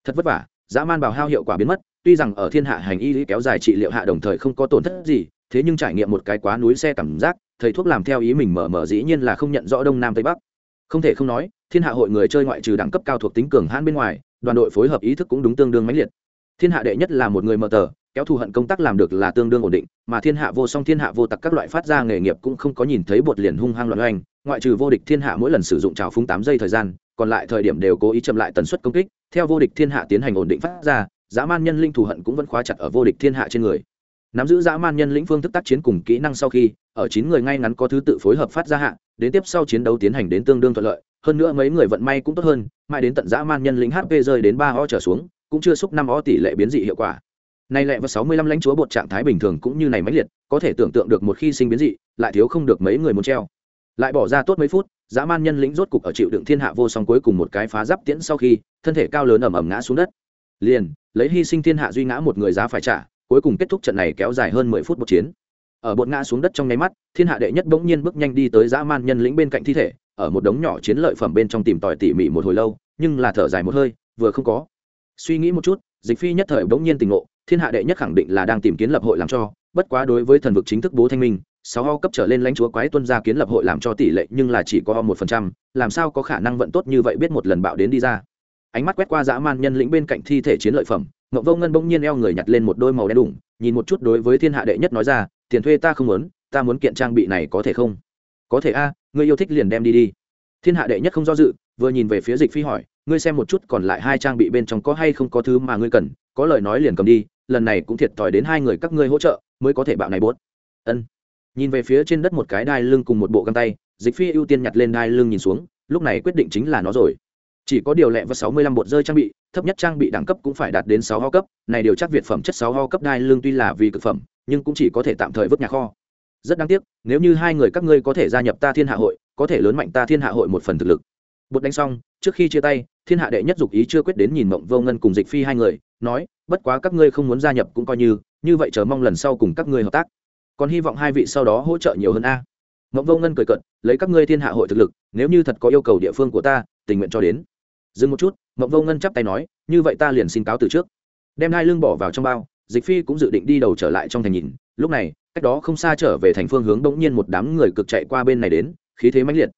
S1: Thật vất vả, dã man bào hao hiệu quả biến mất, tuy rằng ở thiên hạ hành y kéo dài trị liệu hạ đồng thời không có tổn thất gì, thế nhưng trải nghiệm một cái quá núi xe cảm giác, thầy thuốc làm theo ý mình mở mở dĩ nhiên là không nhận rõ đông nam tây bắc. Không thể không nói, thiên hạ hội người chơi ngoại trừ đẳng cấp cao thuộc tính cường hãn bên ngoài, đoàn đội phối hợp ý thức cũng đúng tương đương mãnh liệt. Thiên hạ đệ nhất là một người mở tờ, kéo thù hận công tác làm được là tương đương ổn định, mà thiên hạ vô song thiên hạ vô tặc các loại phát ra nghề nghiệp cũng không có nhìn thấy bột liền hung hăng loạn oanh ngoại trừ vô địch thiên hạ mỗi lần sử dụng trào phúng tám giây thời gian, còn lại thời điểm đều cố ý chậm lại tần suất công kích, theo vô địch thiên hạ tiến hành ổn định phát ra, dã man nhân linh thù hận cũng vẫn khóa chặt ở vô địch thiên hạ trên người. Nắm giữ dã man nhân lĩnh phương thức tác chiến cùng kỹ năng sau khi, ở chín người ngay ngắn có thứ tự phối hợp phát ra hạ, đến tiếp sau chiến đấu tiến hành đến tương đương thuận lợi, hơn nữa mấy người vận may cũng tốt hơn, mãi đến tận dã man nhân lĩnh hp rơi đến ba o trở xuống, cũng chưa xúc năm o tỷ lệ biến dị hiệu quả. Nay lẹ và sáu mươi lăm lãnh chúa bột trạng thái bình thường cũng như này mãnh liệt, có thể tưởng tượng được một khi sinh biến dị, lại thiếu không được mấy người muốn treo lại bỏ ra tốt mấy phút, dã man nhân lĩnh rốt cục ở chịu đựng thiên hạ vô song cuối cùng một cái phá giáp tiễn sau khi, thân thể cao lớn ẩm ẩm ngã xuống đất. Liền, lấy hy sinh thiên hạ duy ngã một người giá phải trả, cuối cùng kết thúc trận này kéo dài hơn mười phút một chiến. Ở bột ngã xuống đất trong nháy mắt, thiên hạ đệ nhất bỗng nhiên bước nhanh đi tới dã man nhân lĩnh bên cạnh thi thể, ở một đống nhỏ chiến lợi phẩm bên trong tìm tòi tỉ mỉ một hồi lâu, nhưng là thở dài một hơi, vừa không có. Suy nghĩ một chút, dịch phi nhất thời bỗng nhiên tình ngộ, thiên hạ đệ nhất khẳng định là đang tìm kiến lập hội làm cho, bất quá đối với thần vực chính thức bố thanh minh sáu ho cấp trở lên lãnh chúa quái tuân ra kiến lập hội làm cho tỷ lệ nhưng là chỉ có một phần trăm làm sao có khả năng vận tốt như vậy biết một lần bạo đến đi ra. Ánh mắt quét qua dã man nhân lĩnh bên cạnh thi thể chiến lợi phẩm ngậu vô ngân bỗng nhiên eo người nhặt lên một đôi màu đen đủng nhìn một chút đối với thiên hạ đệ nhất nói ra tiền thuê ta không muốn ta muốn kiện trang bị này có thể không? Có thể a à, ngươi yêu thích liền đem đi đi. Thiên hạ đệ nhất không do dự vừa nhìn về phía dịch phi hỏi ngươi xem một chút còn lại hai trang bị bên trong có hay không có thứ mà ngươi cần có lời nói liền cầm đi lần này cũng thiệt thòi đến hai người các ngươi hỗ trợ mới có thể bạo này bốt ân nhìn về phía trên đất một cái đai lưng cùng một bộ găng tay, dịch phi ưu tiên nhặt lên đai lưng nhìn xuống, lúc này quyết định chính là nó rồi. Chỉ có điều lẹ và sáu mươi lăm bột rơi trang bị, thấp nhất trang bị đẳng cấp cũng phải đạt đến sáu ho cấp, này điều chắc việt phẩm chất sáu ho cấp đai lưng tuy là vì cực phẩm, nhưng cũng chỉ có thể tạm thời vứt nhà kho. Rất đáng tiếc, nếu như hai người các ngươi có thể gia nhập ta thiên hạ hội, có thể lớn mạnh ta thiên hạ hội một phần thực lực. Bột đánh xong, trước khi chia tay, thiên hạ đệ nhất dục ý chưa quyết đến nhìn mộng vô ngân cùng dịch phi hai người, nói, bất quá các ngươi không muốn gia nhập cũng coi như như vậy chờ mong lần sau cùng các ngươi hợp tác còn hy vọng hai vị sau đó hỗ trợ nhiều hơn a. Mộng vô ngân cười cận lấy các ngươi thiên hạ hội thực lực, nếu như thật có yêu cầu địa phương của ta, tình nguyện cho đến. Dừng một chút, mộng vô ngân chắp tay nói, như vậy ta liền xin cáo từ trước. Đem hai lương bỏ vào trong bao, dịch phi cũng dự định đi đầu trở lại trong thành nhìn. Lúc này, cách đó không xa trở về thành phương hướng bỗng nhiên một đám người cực chạy qua bên này đến, khí thế mãnh liệt.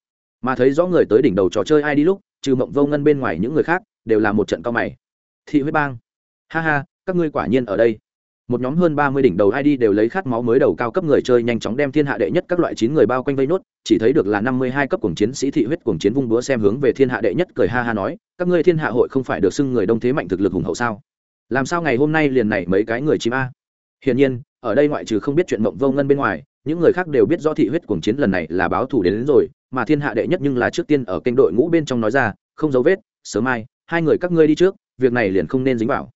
S1: Mà thấy rõ người tới đỉnh đầu trò chơi ai đi lúc, trừ mộng vô ngân bên ngoài những người khác, đều là một trận cao mày. Thị huyết bang. Ha ha, các ngươi quả nhiên ở đây một nhóm hơn ba mươi đỉnh đầu ID đều lấy khát máu mới đầu cao cấp người chơi nhanh chóng đem thiên hạ đệ nhất các loại chín người bao quanh vây nốt, chỉ thấy được là năm mươi hai cấp cuồng chiến sĩ thị huyết cuồng chiến vung búa xem hướng về thiên hạ đệ nhất cười ha ha nói, các ngươi thiên hạ hội không phải được xưng người đông thế mạnh thực lực hùng hậu sao? Làm sao ngày hôm nay liền này mấy cái người chim a? Hiển nhiên, ở đây ngoại trừ không biết chuyện mộng vô ngân bên ngoài, những người khác đều biết rõ thị huyết cuồng chiến lần này là báo thủ đến, đến rồi, mà thiên hạ đệ nhất nhưng là trước tiên ở kênh đội ngũ bên trong nói ra, không dấu vết, sớm mai, hai người các ngươi đi trước, việc này liền không nên dính vào.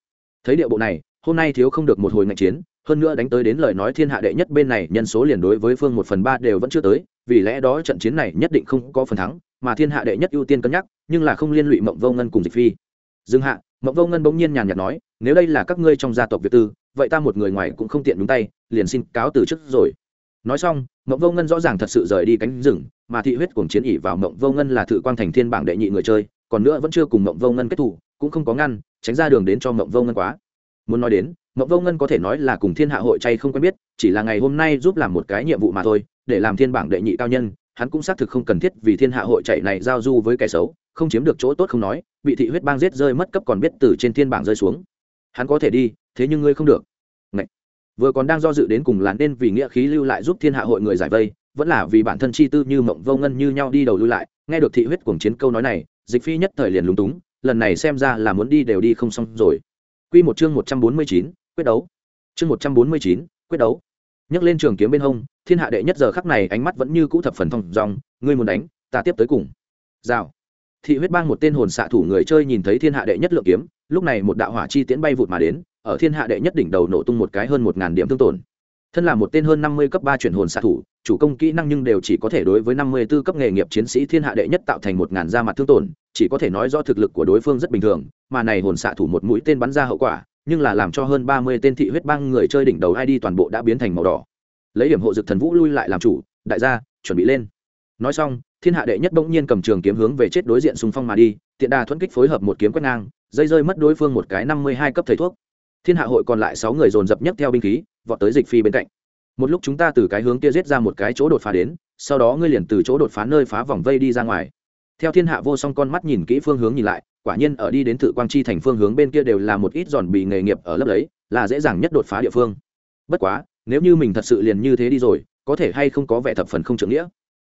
S1: Thấy địa bộ này, hôm nay thiếu không được một hồi ngạnh chiến, hơn nữa đánh tới đến lời nói thiên hạ đệ nhất bên này nhân số liền đối với phương một phần ba đều vẫn chưa tới vì lẽ đó trận chiến này nhất định không có phần thắng mà thiên hạ đệ nhất ưu tiên cân nhắc nhưng là không liên lụy mộng vô ngân cùng dịch phi. Dừng hạ mộng vô ngân bỗng nhiên nhàn nhạt nói nếu đây là các ngươi trong gia tộc việt tư vậy ta một người ngoài cũng không tiện đúng tay liền xin cáo từ chức rồi. Nói xong mộng vô ngân rõ ràng thật sự rời đi cánh rừng mà thị huyết cùng chiến ỉ vào mộng vô ngân là thự quan thành thiên bảng đệ nhị người chơi còn nữa vẫn chưa cùng mộng vô ngân kết thủ cũng không có ngăn tránh ra đường đến cho mộng vô ngân quá muốn nói đến mậu vô ngân có thể nói là cùng thiên hạ hội chay không quen biết, chỉ là ngày hôm nay giúp làm một cái nhiệm vụ mà thôi, để làm thiên bảng đệ nhị cao nhân, hắn cũng xác thực không cần thiết vì thiên hạ hội chạy này giao du với kẻ xấu, không chiếm được chỗ tốt không nói, bị thị huyết bang giết rơi mất cấp còn biết từ trên thiên bảng rơi xuống. Hắn có thể đi, thế nhưng ngươi không được. Ngậy. vừa còn đang do dự đến cùng là nên vì nghĩa khí lưu lại giúp thiên hạ hội người giải vây, vẫn là vì bản thân chi tư như mộng vô ngân như nhau đi đầu lưu lại, nghe được thị huyết cuồng chiến câu nói này, dịch phi nhất thời liền lúng túng, lần này xem ra là muốn đi đều đi không xong rồi. Quy một chương một trăm bốn mươi chín, quyết đấu. Chương một trăm bốn mươi chín, quyết đấu. Nhấc lên trường kiếm bên hông, thiên hạ đệ nhất giờ khắc này ánh mắt vẫn như cũ thập phần thông dong, ngươi muốn đánh, ta tiếp tới cùng. Rào. Thị huyết bang một tên hồn xạ thủ người chơi nhìn thấy thiên hạ đệ nhất lượng kiếm, lúc này một đạo hỏa chi tiễn bay vụt mà đến, ở thiên hạ đệ nhất đỉnh đầu nổ tung một cái hơn một ngàn điểm thương tổn. Thân là một tên hơn năm mươi cấp ba chuyển hồn xạ thủ, chủ công kỹ năng nhưng đều chỉ có thể đối với năm mươi 54 cấp nghề nghiệp chiến sĩ thiên hạ đệ nhất tạo thành một ngàn da mặt thương tổn, chỉ có thể nói rõ thực lực của đối phương rất bình thường, mà này hồn xạ thủ một mũi tên bắn ra hậu quả, nhưng là làm cho hơn ba mươi tên thị huyết bang người chơi đỉnh đầu ID toàn bộ đã biến thành màu đỏ. Lấy điểm hộ dược thần vũ lui lại làm chủ, đại gia, chuẩn bị lên. Nói xong, thiên hạ đệ nhất bỗng nhiên cầm trường kiếm hướng về chết đối diện xung phong mà đi, tiện đà thuẫn kích phối hợp một kiếm quét ngang, dây rơi mất đối phương một cái năm mươi hai cấp thầy thuốc. Thiên hạ hội còn lại sáu người dồn dập nhất theo binh khí, vọt tới dịch phi bên cạnh. Một lúc chúng ta từ cái hướng kia giết ra một cái chỗ đột phá đến sau đó ngươi liền từ chỗ đột phá nơi phá vòng vây đi ra ngoài. Theo thiên hạ vô song con mắt nhìn kỹ phương hướng nhìn lại quả nhiên ở đi đến thự quang chi thành phương hướng bên kia đều là một ít giòn bì nghề nghiệp ở lớp đấy, là dễ dàng nhất đột phá địa phương. Bất quá nếu như mình thật sự liền như thế đi rồi có thể hay không có vẻ thập phần không trưởng nghĩa.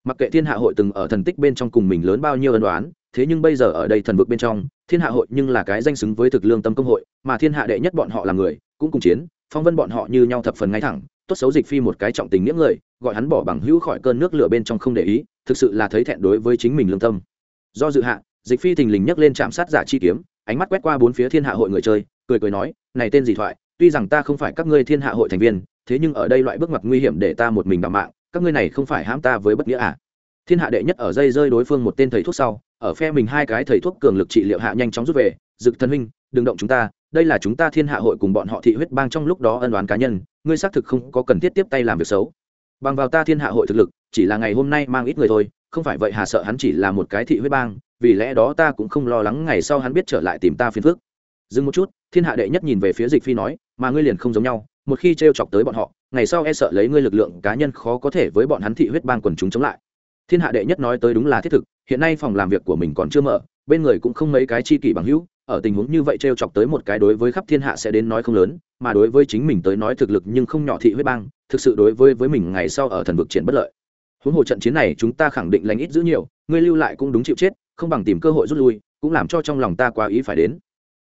S1: Mặc kệ thiên hạ hội từng ở thần tích bên trong cùng mình lớn bao nhiêu ân đoán thế nhưng bây giờ ở đây thần vực bên trong thiên hạ hội nhưng là cái danh xứng với thực lương tâm công hội mà thiên hạ đệ nhất bọn họ là người cũng cùng chiến phong vân bọn họ như nhau thập phần ngay thẳng, tốt xấu dịch phi một cái trọng tình nghĩa người, gọi hắn bỏ bằng hữu khỏi cơn nước lửa bên trong không để ý, thực sự là thấy thẹn đối với chính mình lương tâm. Do dự hạ, dịch phi thình lình nhấc lên chạm sát giả chi kiếm, ánh mắt quét qua bốn phía thiên hạ hội người chơi, cười cười nói, này tên gì thoại, tuy rằng ta không phải các ngươi thiên hạ hội thành viên, thế nhưng ở đây loại bước ngoặt nguy hiểm để ta một mình đảm mạng, các ngươi này không phải hãm ta với bất nghĩa à? Thiên hạ đệ nhất ở dây rơi đối phương một tên thầy thuốc sau, ở phe mình hai cái thầy thuốc cường lực trị liệu hạ nhanh chóng rút về, dực thân huynh, đừng động chúng ta đây là chúng ta thiên hạ hội cùng bọn họ thị huyết bang trong lúc đó ân đoán cá nhân, ngươi xác thực không có cần thiết tiếp tay làm việc xấu. Bằng vào ta thiên hạ hội thực lực, chỉ là ngày hôm nay mang ít người thôi, không phải vậy hà sợ hắn chỉ là một cái thị huyết bang, vì lẽ đó ta cũng không lo lắng ngày sau hắn biết trở lại tìm ta phiền phước dừng một chút, thiên hạ đệ nhất nhìn về phía dịch phi nói, mà ngươi liền không giống nhau, một khi t r e o chọc tới bọn họ, ngày sau e sợ lấy ngươi lực lượng cá nhân khó có thể với bọn hắn thị huyết bang quần chúng chống lại. Thiên hạ đệ nhất nói tới đúng là thiết thực, hiện nay phòng làm việc của mình còn chưa mở, bên người cũng không mấy cái chi kỷ bằng hữu ở tình huống như vậy t r e o chọc tới một cái đối với khắp thiên hạ sẽ đến nói không lớn, mà đối với chính mình tới nói thực lực nhưng không nhỏ thị huyết bang thực sự đối với với mình ngày sau ở thần vực triển bất lợi. Huống hồ trận chiến này chúng ta khẳng định lành ít giữ nhiều, ngươi lưu lại cũng đúng chịu chết, không bằng tìm cơ hội rút lui, cũng làm cho trong lòng ta quá ý phải đến.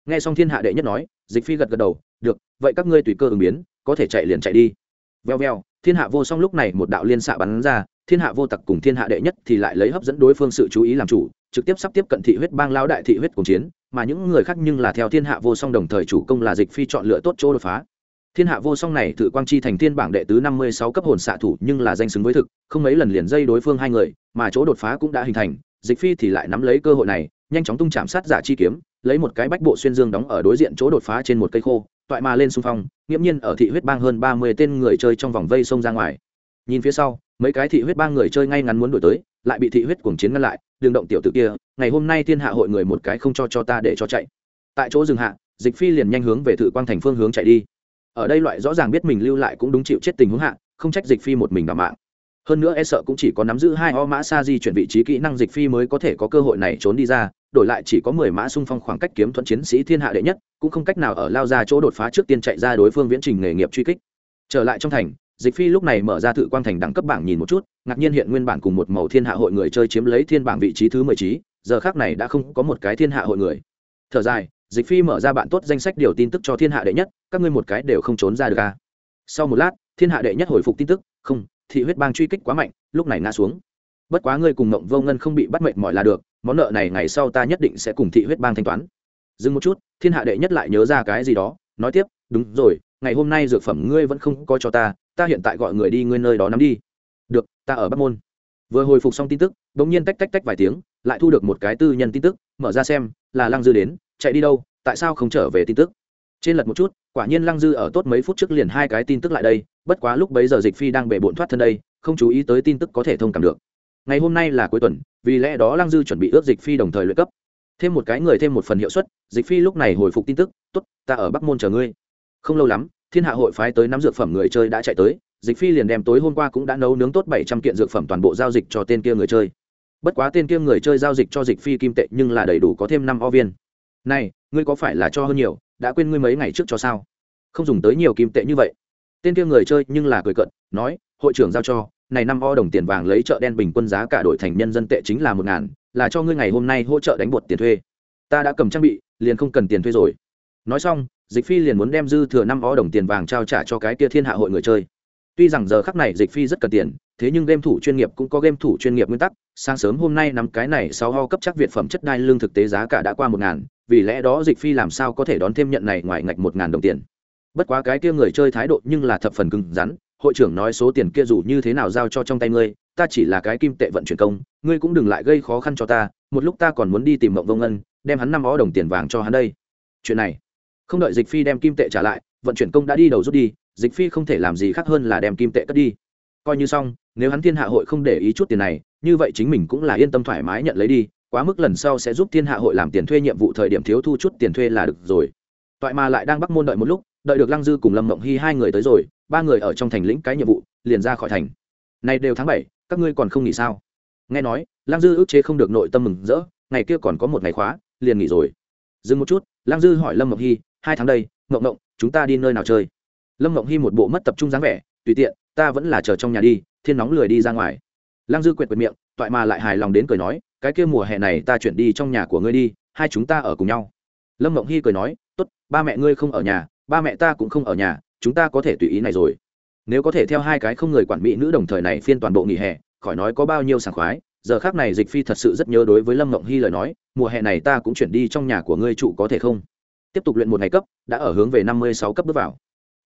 S1: Nghe xong thiên hạ đệ nhất nói, dịch phi gật gật đầu, được, vậy các ngươi tùy cơ ứng biến, có thể chạy liền chạy đi. Veo veo, thiên hạ vô song lúc này một đạo liên xạ bắn ra thiên hạ vô tặc cùng thiên hạ đệ nhất thì lại lấy hấp dẫn đối phương sự chú ý làm chủ, trực tiếp sắp tiếp cận thị huyết bang lao đại thị huyết cùng chiến, mà những người khác nhưng là theo thiên hạ vô song đồng thời chủ công là dịch phi chọn lựa tốt chỗ đột phá. Thiên hạ vô song này tự quang chi thành thiên bảng đệ tứ năm mươi sáu cấp hồn xạ thủ nhưng là danh xứng với thực, không mấy lần liền dây đối phương hai người, mà chỗ đột phá cũng đã hình thành, dịch phi thì lại nắm lấy cơ hội này, nhanh chóng tung chạm sát giả chi kiếm, lấy một cái bách bộ xuyên dương đóng ở đối diện chỗ đột phá trên một cây khô, toại mà lên xung phong, nghiễm nhiên ở thị huyết bang hơn ba mươi tên người chơi trong vòng vây xông ra ngoài. Nhìn phía sau mấy cái thị huyết ba người chơi ngay ngắn muốn đổi tới, lại bị thị huyết cuồng chiến ngăn lại đường động tiểu tử kia, ngày hôm nay thiên hạ hội người một cái không cho cho ta để cho chạy. Tại chỗ dừng hạ, dịch phi liền nhanh hướng về thự quang thành phương hướng chạy đi. Ở đây loại rõ ràng biết mình lưu lại cũng đúng chịu chết tình huống hạ, không trách dịch phi một mình đảm mạng. Hơn nữa e sợ cũng chỉ có nắm giữ hai o mã sa di chuyển vị trí kỹ năng dịch phi mới có thể có cơ hội này trốn đi ra, đổi lại chỉ có mười mã xung phong khoảng cách kiếm thuận chiến sĩ thiên hạ đệ nhất, cũng không cách nào ở lao ra chỗ đột phá trước tiên chạy ra đối phương viễn trình nghề nghiệp truy kích. Trở lại trong thành dịch phi lúc này mở ra thự quang thành đẳng cấp bảng nhìn một chút ngạc nhiên hiện nguyên bản cùng một màu thiên hạ hội người chơi chiếm lấy thiên bảng vị trí thứ mười trí, giờ khác này đã không có một cái thiên hạ hội người. Thở dài dịch phi mở ra bạn tốt danh sách điều tin tức cho thiên hạ đệ nhất các ngươi một cái đều không trốn ra được ca sau một lát thiên hạ đệ nhất hồi phục tin tức không thị huyết bang truy kích quá mạnh lúc này ngã xuống. Bất quá ngươi cùng mộng vô ngân không bị bắt mệnh mọi là được món nợ này ngày sau ta nhất định sẽ cùng thị huyết bang thanh toán. Dừng một chút thiên hạ đệ nhất lại nhớ ra cái gì đó nói tiếp đúng rồi ngày hôm nay dược phẩm ngươi vẫn không có cho ta ta hiện tại gọi người đi ngươi nơi đó nắm đi. Được, ta ở bắc môn. Vừa hồi phục xong tin tức đ ỗ n g nhiên tách tách tách vài tiếng, lại thu được một cái tư nhân tin tức, mở ra xem, là lăng dư đến, chạy đi đâu, tại sao không trở về tin tức. Trên lật một chút, quả nhiên lăng dư ở tốt mấy phút trước liền hai cái tin tức lại đây, bất quá lúc bấy giờ dịch phi đang bể bộn thoát thân đây, không chú ý tới tin tức có thể thông cảm được. Ngày hôm nay là cuối tuần, vì lẽ đó lăng dư chuẩn bị ước dịch phi đồng thời luyện cấp. Thêm một cái người, thêm một phần hiệu suất, dịch phi lúc này hồi phục tin tức t ố t ta ở bắc môn chờ ngươi. Không lâu lắm thiên hạ hội phái tới nắm dược phẩm người chơi đã chạy tới, dịch phi liền đem tối hôm qua cũng đã nấu nướng tốt bảy trăm kiện dược phẩm toàn bộ giao dịch cho tên kia người chơi. Bất quá tên kia người chơi giao dịch cho dịch phi kim tệ nhưng là đầy đủ có thêm năm o viên. Này, ngươi có phải là cho hơn nhiều, đã quên ngươi mấy ngày trước cho sao? Không dùng tới nhiều kim tệ như vậy. Tên kia người chơi nhưng là cười cận nói, hội trưởng giao cho, này năm o đồng tiền vàng lấy chợ đen bình quân giá cả đổi thành nhân dân tệ chính là một ngàn, là cho ngươi ngày hôm nay hỗ trợ đánh bột tiền thuê. Ta đã cầm trang bị, liền không cần tiền thuê rồi. Nói xong dịch phi liền muốn đem dư thừa năm ó đồng tiền vàng trao trả cho cái kia thiên hạ hội người chơi. Tuy rằng giờ khắc này dịch phi rất cần tiền thế nhưng game thủ chuyên nghiệp cũng có game thủ chuyên nghiệp nguyên tắc. Sáng sớm hôm nay nắm cái này sau ho cấp chắc việt phẩm chất đai lương thực tế giá cả đã qua một ngàn vì lẽ đó dịch phi làm sao có thể đón thêm nhận này ngoài ngạch một ngàn đồng tiền. Bất quá cái kia người chơi thái độ nhưng là thập phần cứng rắn. Hội trưởng nói số tiền kia dù như thế nào giao cho trong tay ngươi ta chỉ là cái kim tệ vận chuyển công ngươi cũng đừng lại gây khó khăn cho ta một lúc ta còn muốn đi tìm mộng vông ân, đem hắn năm ó đồng tiền vàng cho hắn đây. Chuyện này không đợi dịch phi đem kim tệ trả lại, vận chuyển công đã đi đầu rút đi, dịch phi không thể làm gì khác hơn là đem kim tệ cất đi. Coi như xong, nếu hắn thiên hạ hội không để ý chút tiền này, như vậy chính mình cũng là yên tâm thoải mái nhận lấy đi, quá mức lần sau sẽ giúp thiên hạ hội làm tiền thuê nhiệm vụ thời điểm thiếu thu chút tiền thuê là được rồi. Toại mà lại đang bắc môn đợi một lúc, đợi được lăng dư cùng lâm mộng hy hai người tới rồi, ba người ở trong thành lĩnh cái nhiệm vụ, liền ra khỏi thành. Này đều tháng bảy, các ngươi còn không nghỉ sao? Nghe nói, lăng dư ức chế không được nội tâm mừng rỡ, ngày kia còn có một ngày khóa, liền nghỉ rồi. Dừng một chút lăng dư hỏi lâm mộng hy, hai tháng đây mộng mộng chúng ta đi nơi nào chơi? Lâm mộng hy một bộ mất tập trung dáng vẻ, tùy tiện, ta vẫn là chờ trong nhà đi, thiên nóng lười đi ra ngoài. Lăng dư quệt quệt miệng, toại mà lại hài lòng đến cười nói, cái kia mùa hè này ta chuyển đi trong nhà của ngươi đi, hai chúng ta ở cùng nhau. Lâm mộng hy cười nói, tốt, ba mẹ ngươi không ở nhà, ba mẹ ta cũng không ở nhà, chúng ta có thể tùy ý này rồi. Nếu có thể theo hai cái không người quản mỹ nữ đồng thời này phiên toàn bộ nghỉ hè, khỏi nói có bao nhiêu sảng khoái giờ khác này dịch phi thật sự rất nhớ đối với lâm mộng hy lời nói, mùa hè này ta cũng chuyển đi trong nhà của ngươi trụ có thể không? Tiếp tục luyện một ngày cấp, đã ở hướng về năm mươi sáu cấp bước vào.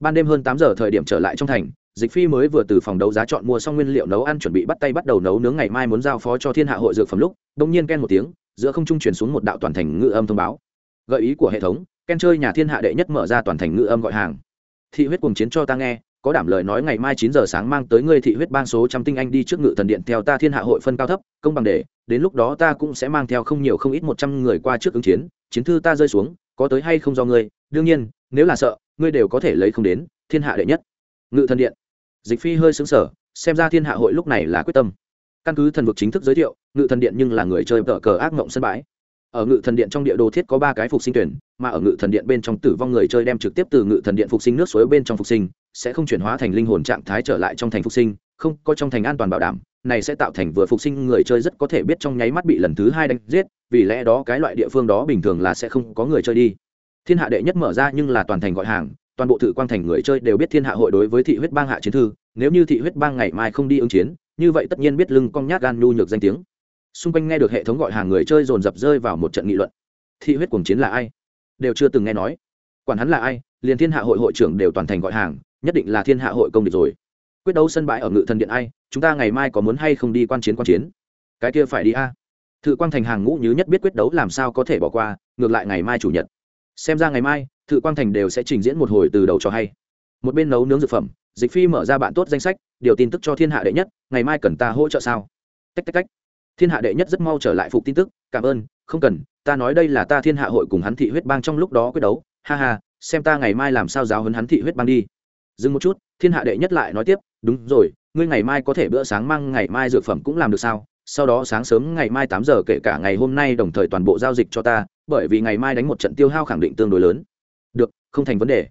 S1: Ban đêm hơn tám giờ thời điểm trở lại trong thành, dịch phi mới vừa từ phòng đấu giá chọn mua xong nguyên liệu nấu ăn chuẩn bị bắt tay bắt đầu nấu nướng ngày mai muốn giao phó cho thiên hạ hội dược phẩm lúc, đông nhiên ken một tiếng, giữa không trung chuyển xuống một đạo toàn thành ngự âm thông báo. Gợi ý của hệ thống, ken chơi nhà thiên hạ đệ nhất mở ra toàn thành ngự âm gọi hàng. Thị huyết cùng chiến cho ta nghe có đảm lời nói ngày mai chín giờ sáng mang tới ngươi thị huyết bang số trăm tinh anh đi trước ngự thần điện theo ta thiên hạ hội phân cao thấp, công bằng để, đến lúc đó ta cũng sẽ mang theo không nhiều không ít một trăm người qua trước ứng chiến chiến thư ta rơi xuống, có tới hay không do ngươi, đương nhiên, nếu là sợ, ngươi đều có thể lấy không đến, thiên hạ đệ nhất. Ngự thần điện. Dịch phi hơi xứng sở xem ra thiên hạ hội lúc này là quyết tâm. Căn cứ thần vực chính thức giới thiệu, ngự thần điện nhưng là người chơi tờ cờ ác mộng sân bãi ở ngự thần điện trong địa đồ thiết có ba cái phục sinh tuyển, mà ở ngự thần điện bên trong tử vong người chơi đem trực tiếp từ ngự thần điện phục sinh nước suối bên trong phục sinh, sẽ không chuyển hóa thành linh hồn trạng thái trở lại trong thành phục sinh, không có trong thành an toàn bảo đảm, này sẽ tạo thành vừa phục sinh người chơi rất có thể biết trong nháy mắt bị lần thứ hai đánh giết, vì lẽ đó cái loại địa phương đó bình thường là sẽ không có người chơi đi. Thiên hạ đệ nhất mở ra nhưng là toàn thành gọi hàng, toàn bộ thử quang thành người chơi đều biết thiên hạ hội đối với thị huyết bang hạ chiến thư, nếu như thị huyết bang ngày mai không đi ứng chiến, như vậy tất nhiên biết lưng cong nhát gan nhu nhược danh tiếng xung quanh nghe được hệ thống gọi hàng người chơi dồn dập rơi vào một trận nghị luận. Thị huyết cuồng chiến là ai? Đều chưa từng nghe nói. Quản hắn là ai, liền thiên hạ hội hội trưởng đều toàn thành gọi hàng, nhất định là thiên hạ hội công địch rồi. Quyết đấu sân bãi ở ngự thần điện ai, chúng ta ngày mai có muốn hay không đi quan chiến quan chiến? Cái kia phải đi a. Thự quang thành hàng ngũ như nhất biết quyết đấu làm sao có thể bỏ qua, ngược lại ngày mai chủ nhật. Xem ra ngày mai, thự quang thành đều sẽ trình diễn một hồi từ đầu cho hay. Một bên nấu nướng dược phẩm, dịch phi mở ra bạn tốt danh sách, điều tin tức cho thiên hạ đệ nhất, ngày mai cần ta hỗ trợ sao? Tách tách tách thiên hạ đệ nhất rất mau trở lại phục tin tức, cảm ơn, không cần, ta nói đây là ta thiên hạ hội cùng hắn thị huyết bang trong lúc đó quyết đấu, ha ha, xem ta ngày mai làm sao giáo hấn hắn thị huyết bang đi. Dừng một chút, thiên hạ đệ nhất lại nói tiếp, đúng rồi, ngươi ngày mai có thể bữa sáng mang ngày mai dược phẩm cũng làm được sao? Sau đó sáng sớm ngày mai tám giờ kể cả ngày hôm nay đồng thời toàn bộ giao dịch cho ta, bởi vì ngày mai đánh một trận tiêu hao khẳng định tương đối lớn. Được, không thành vấn đề.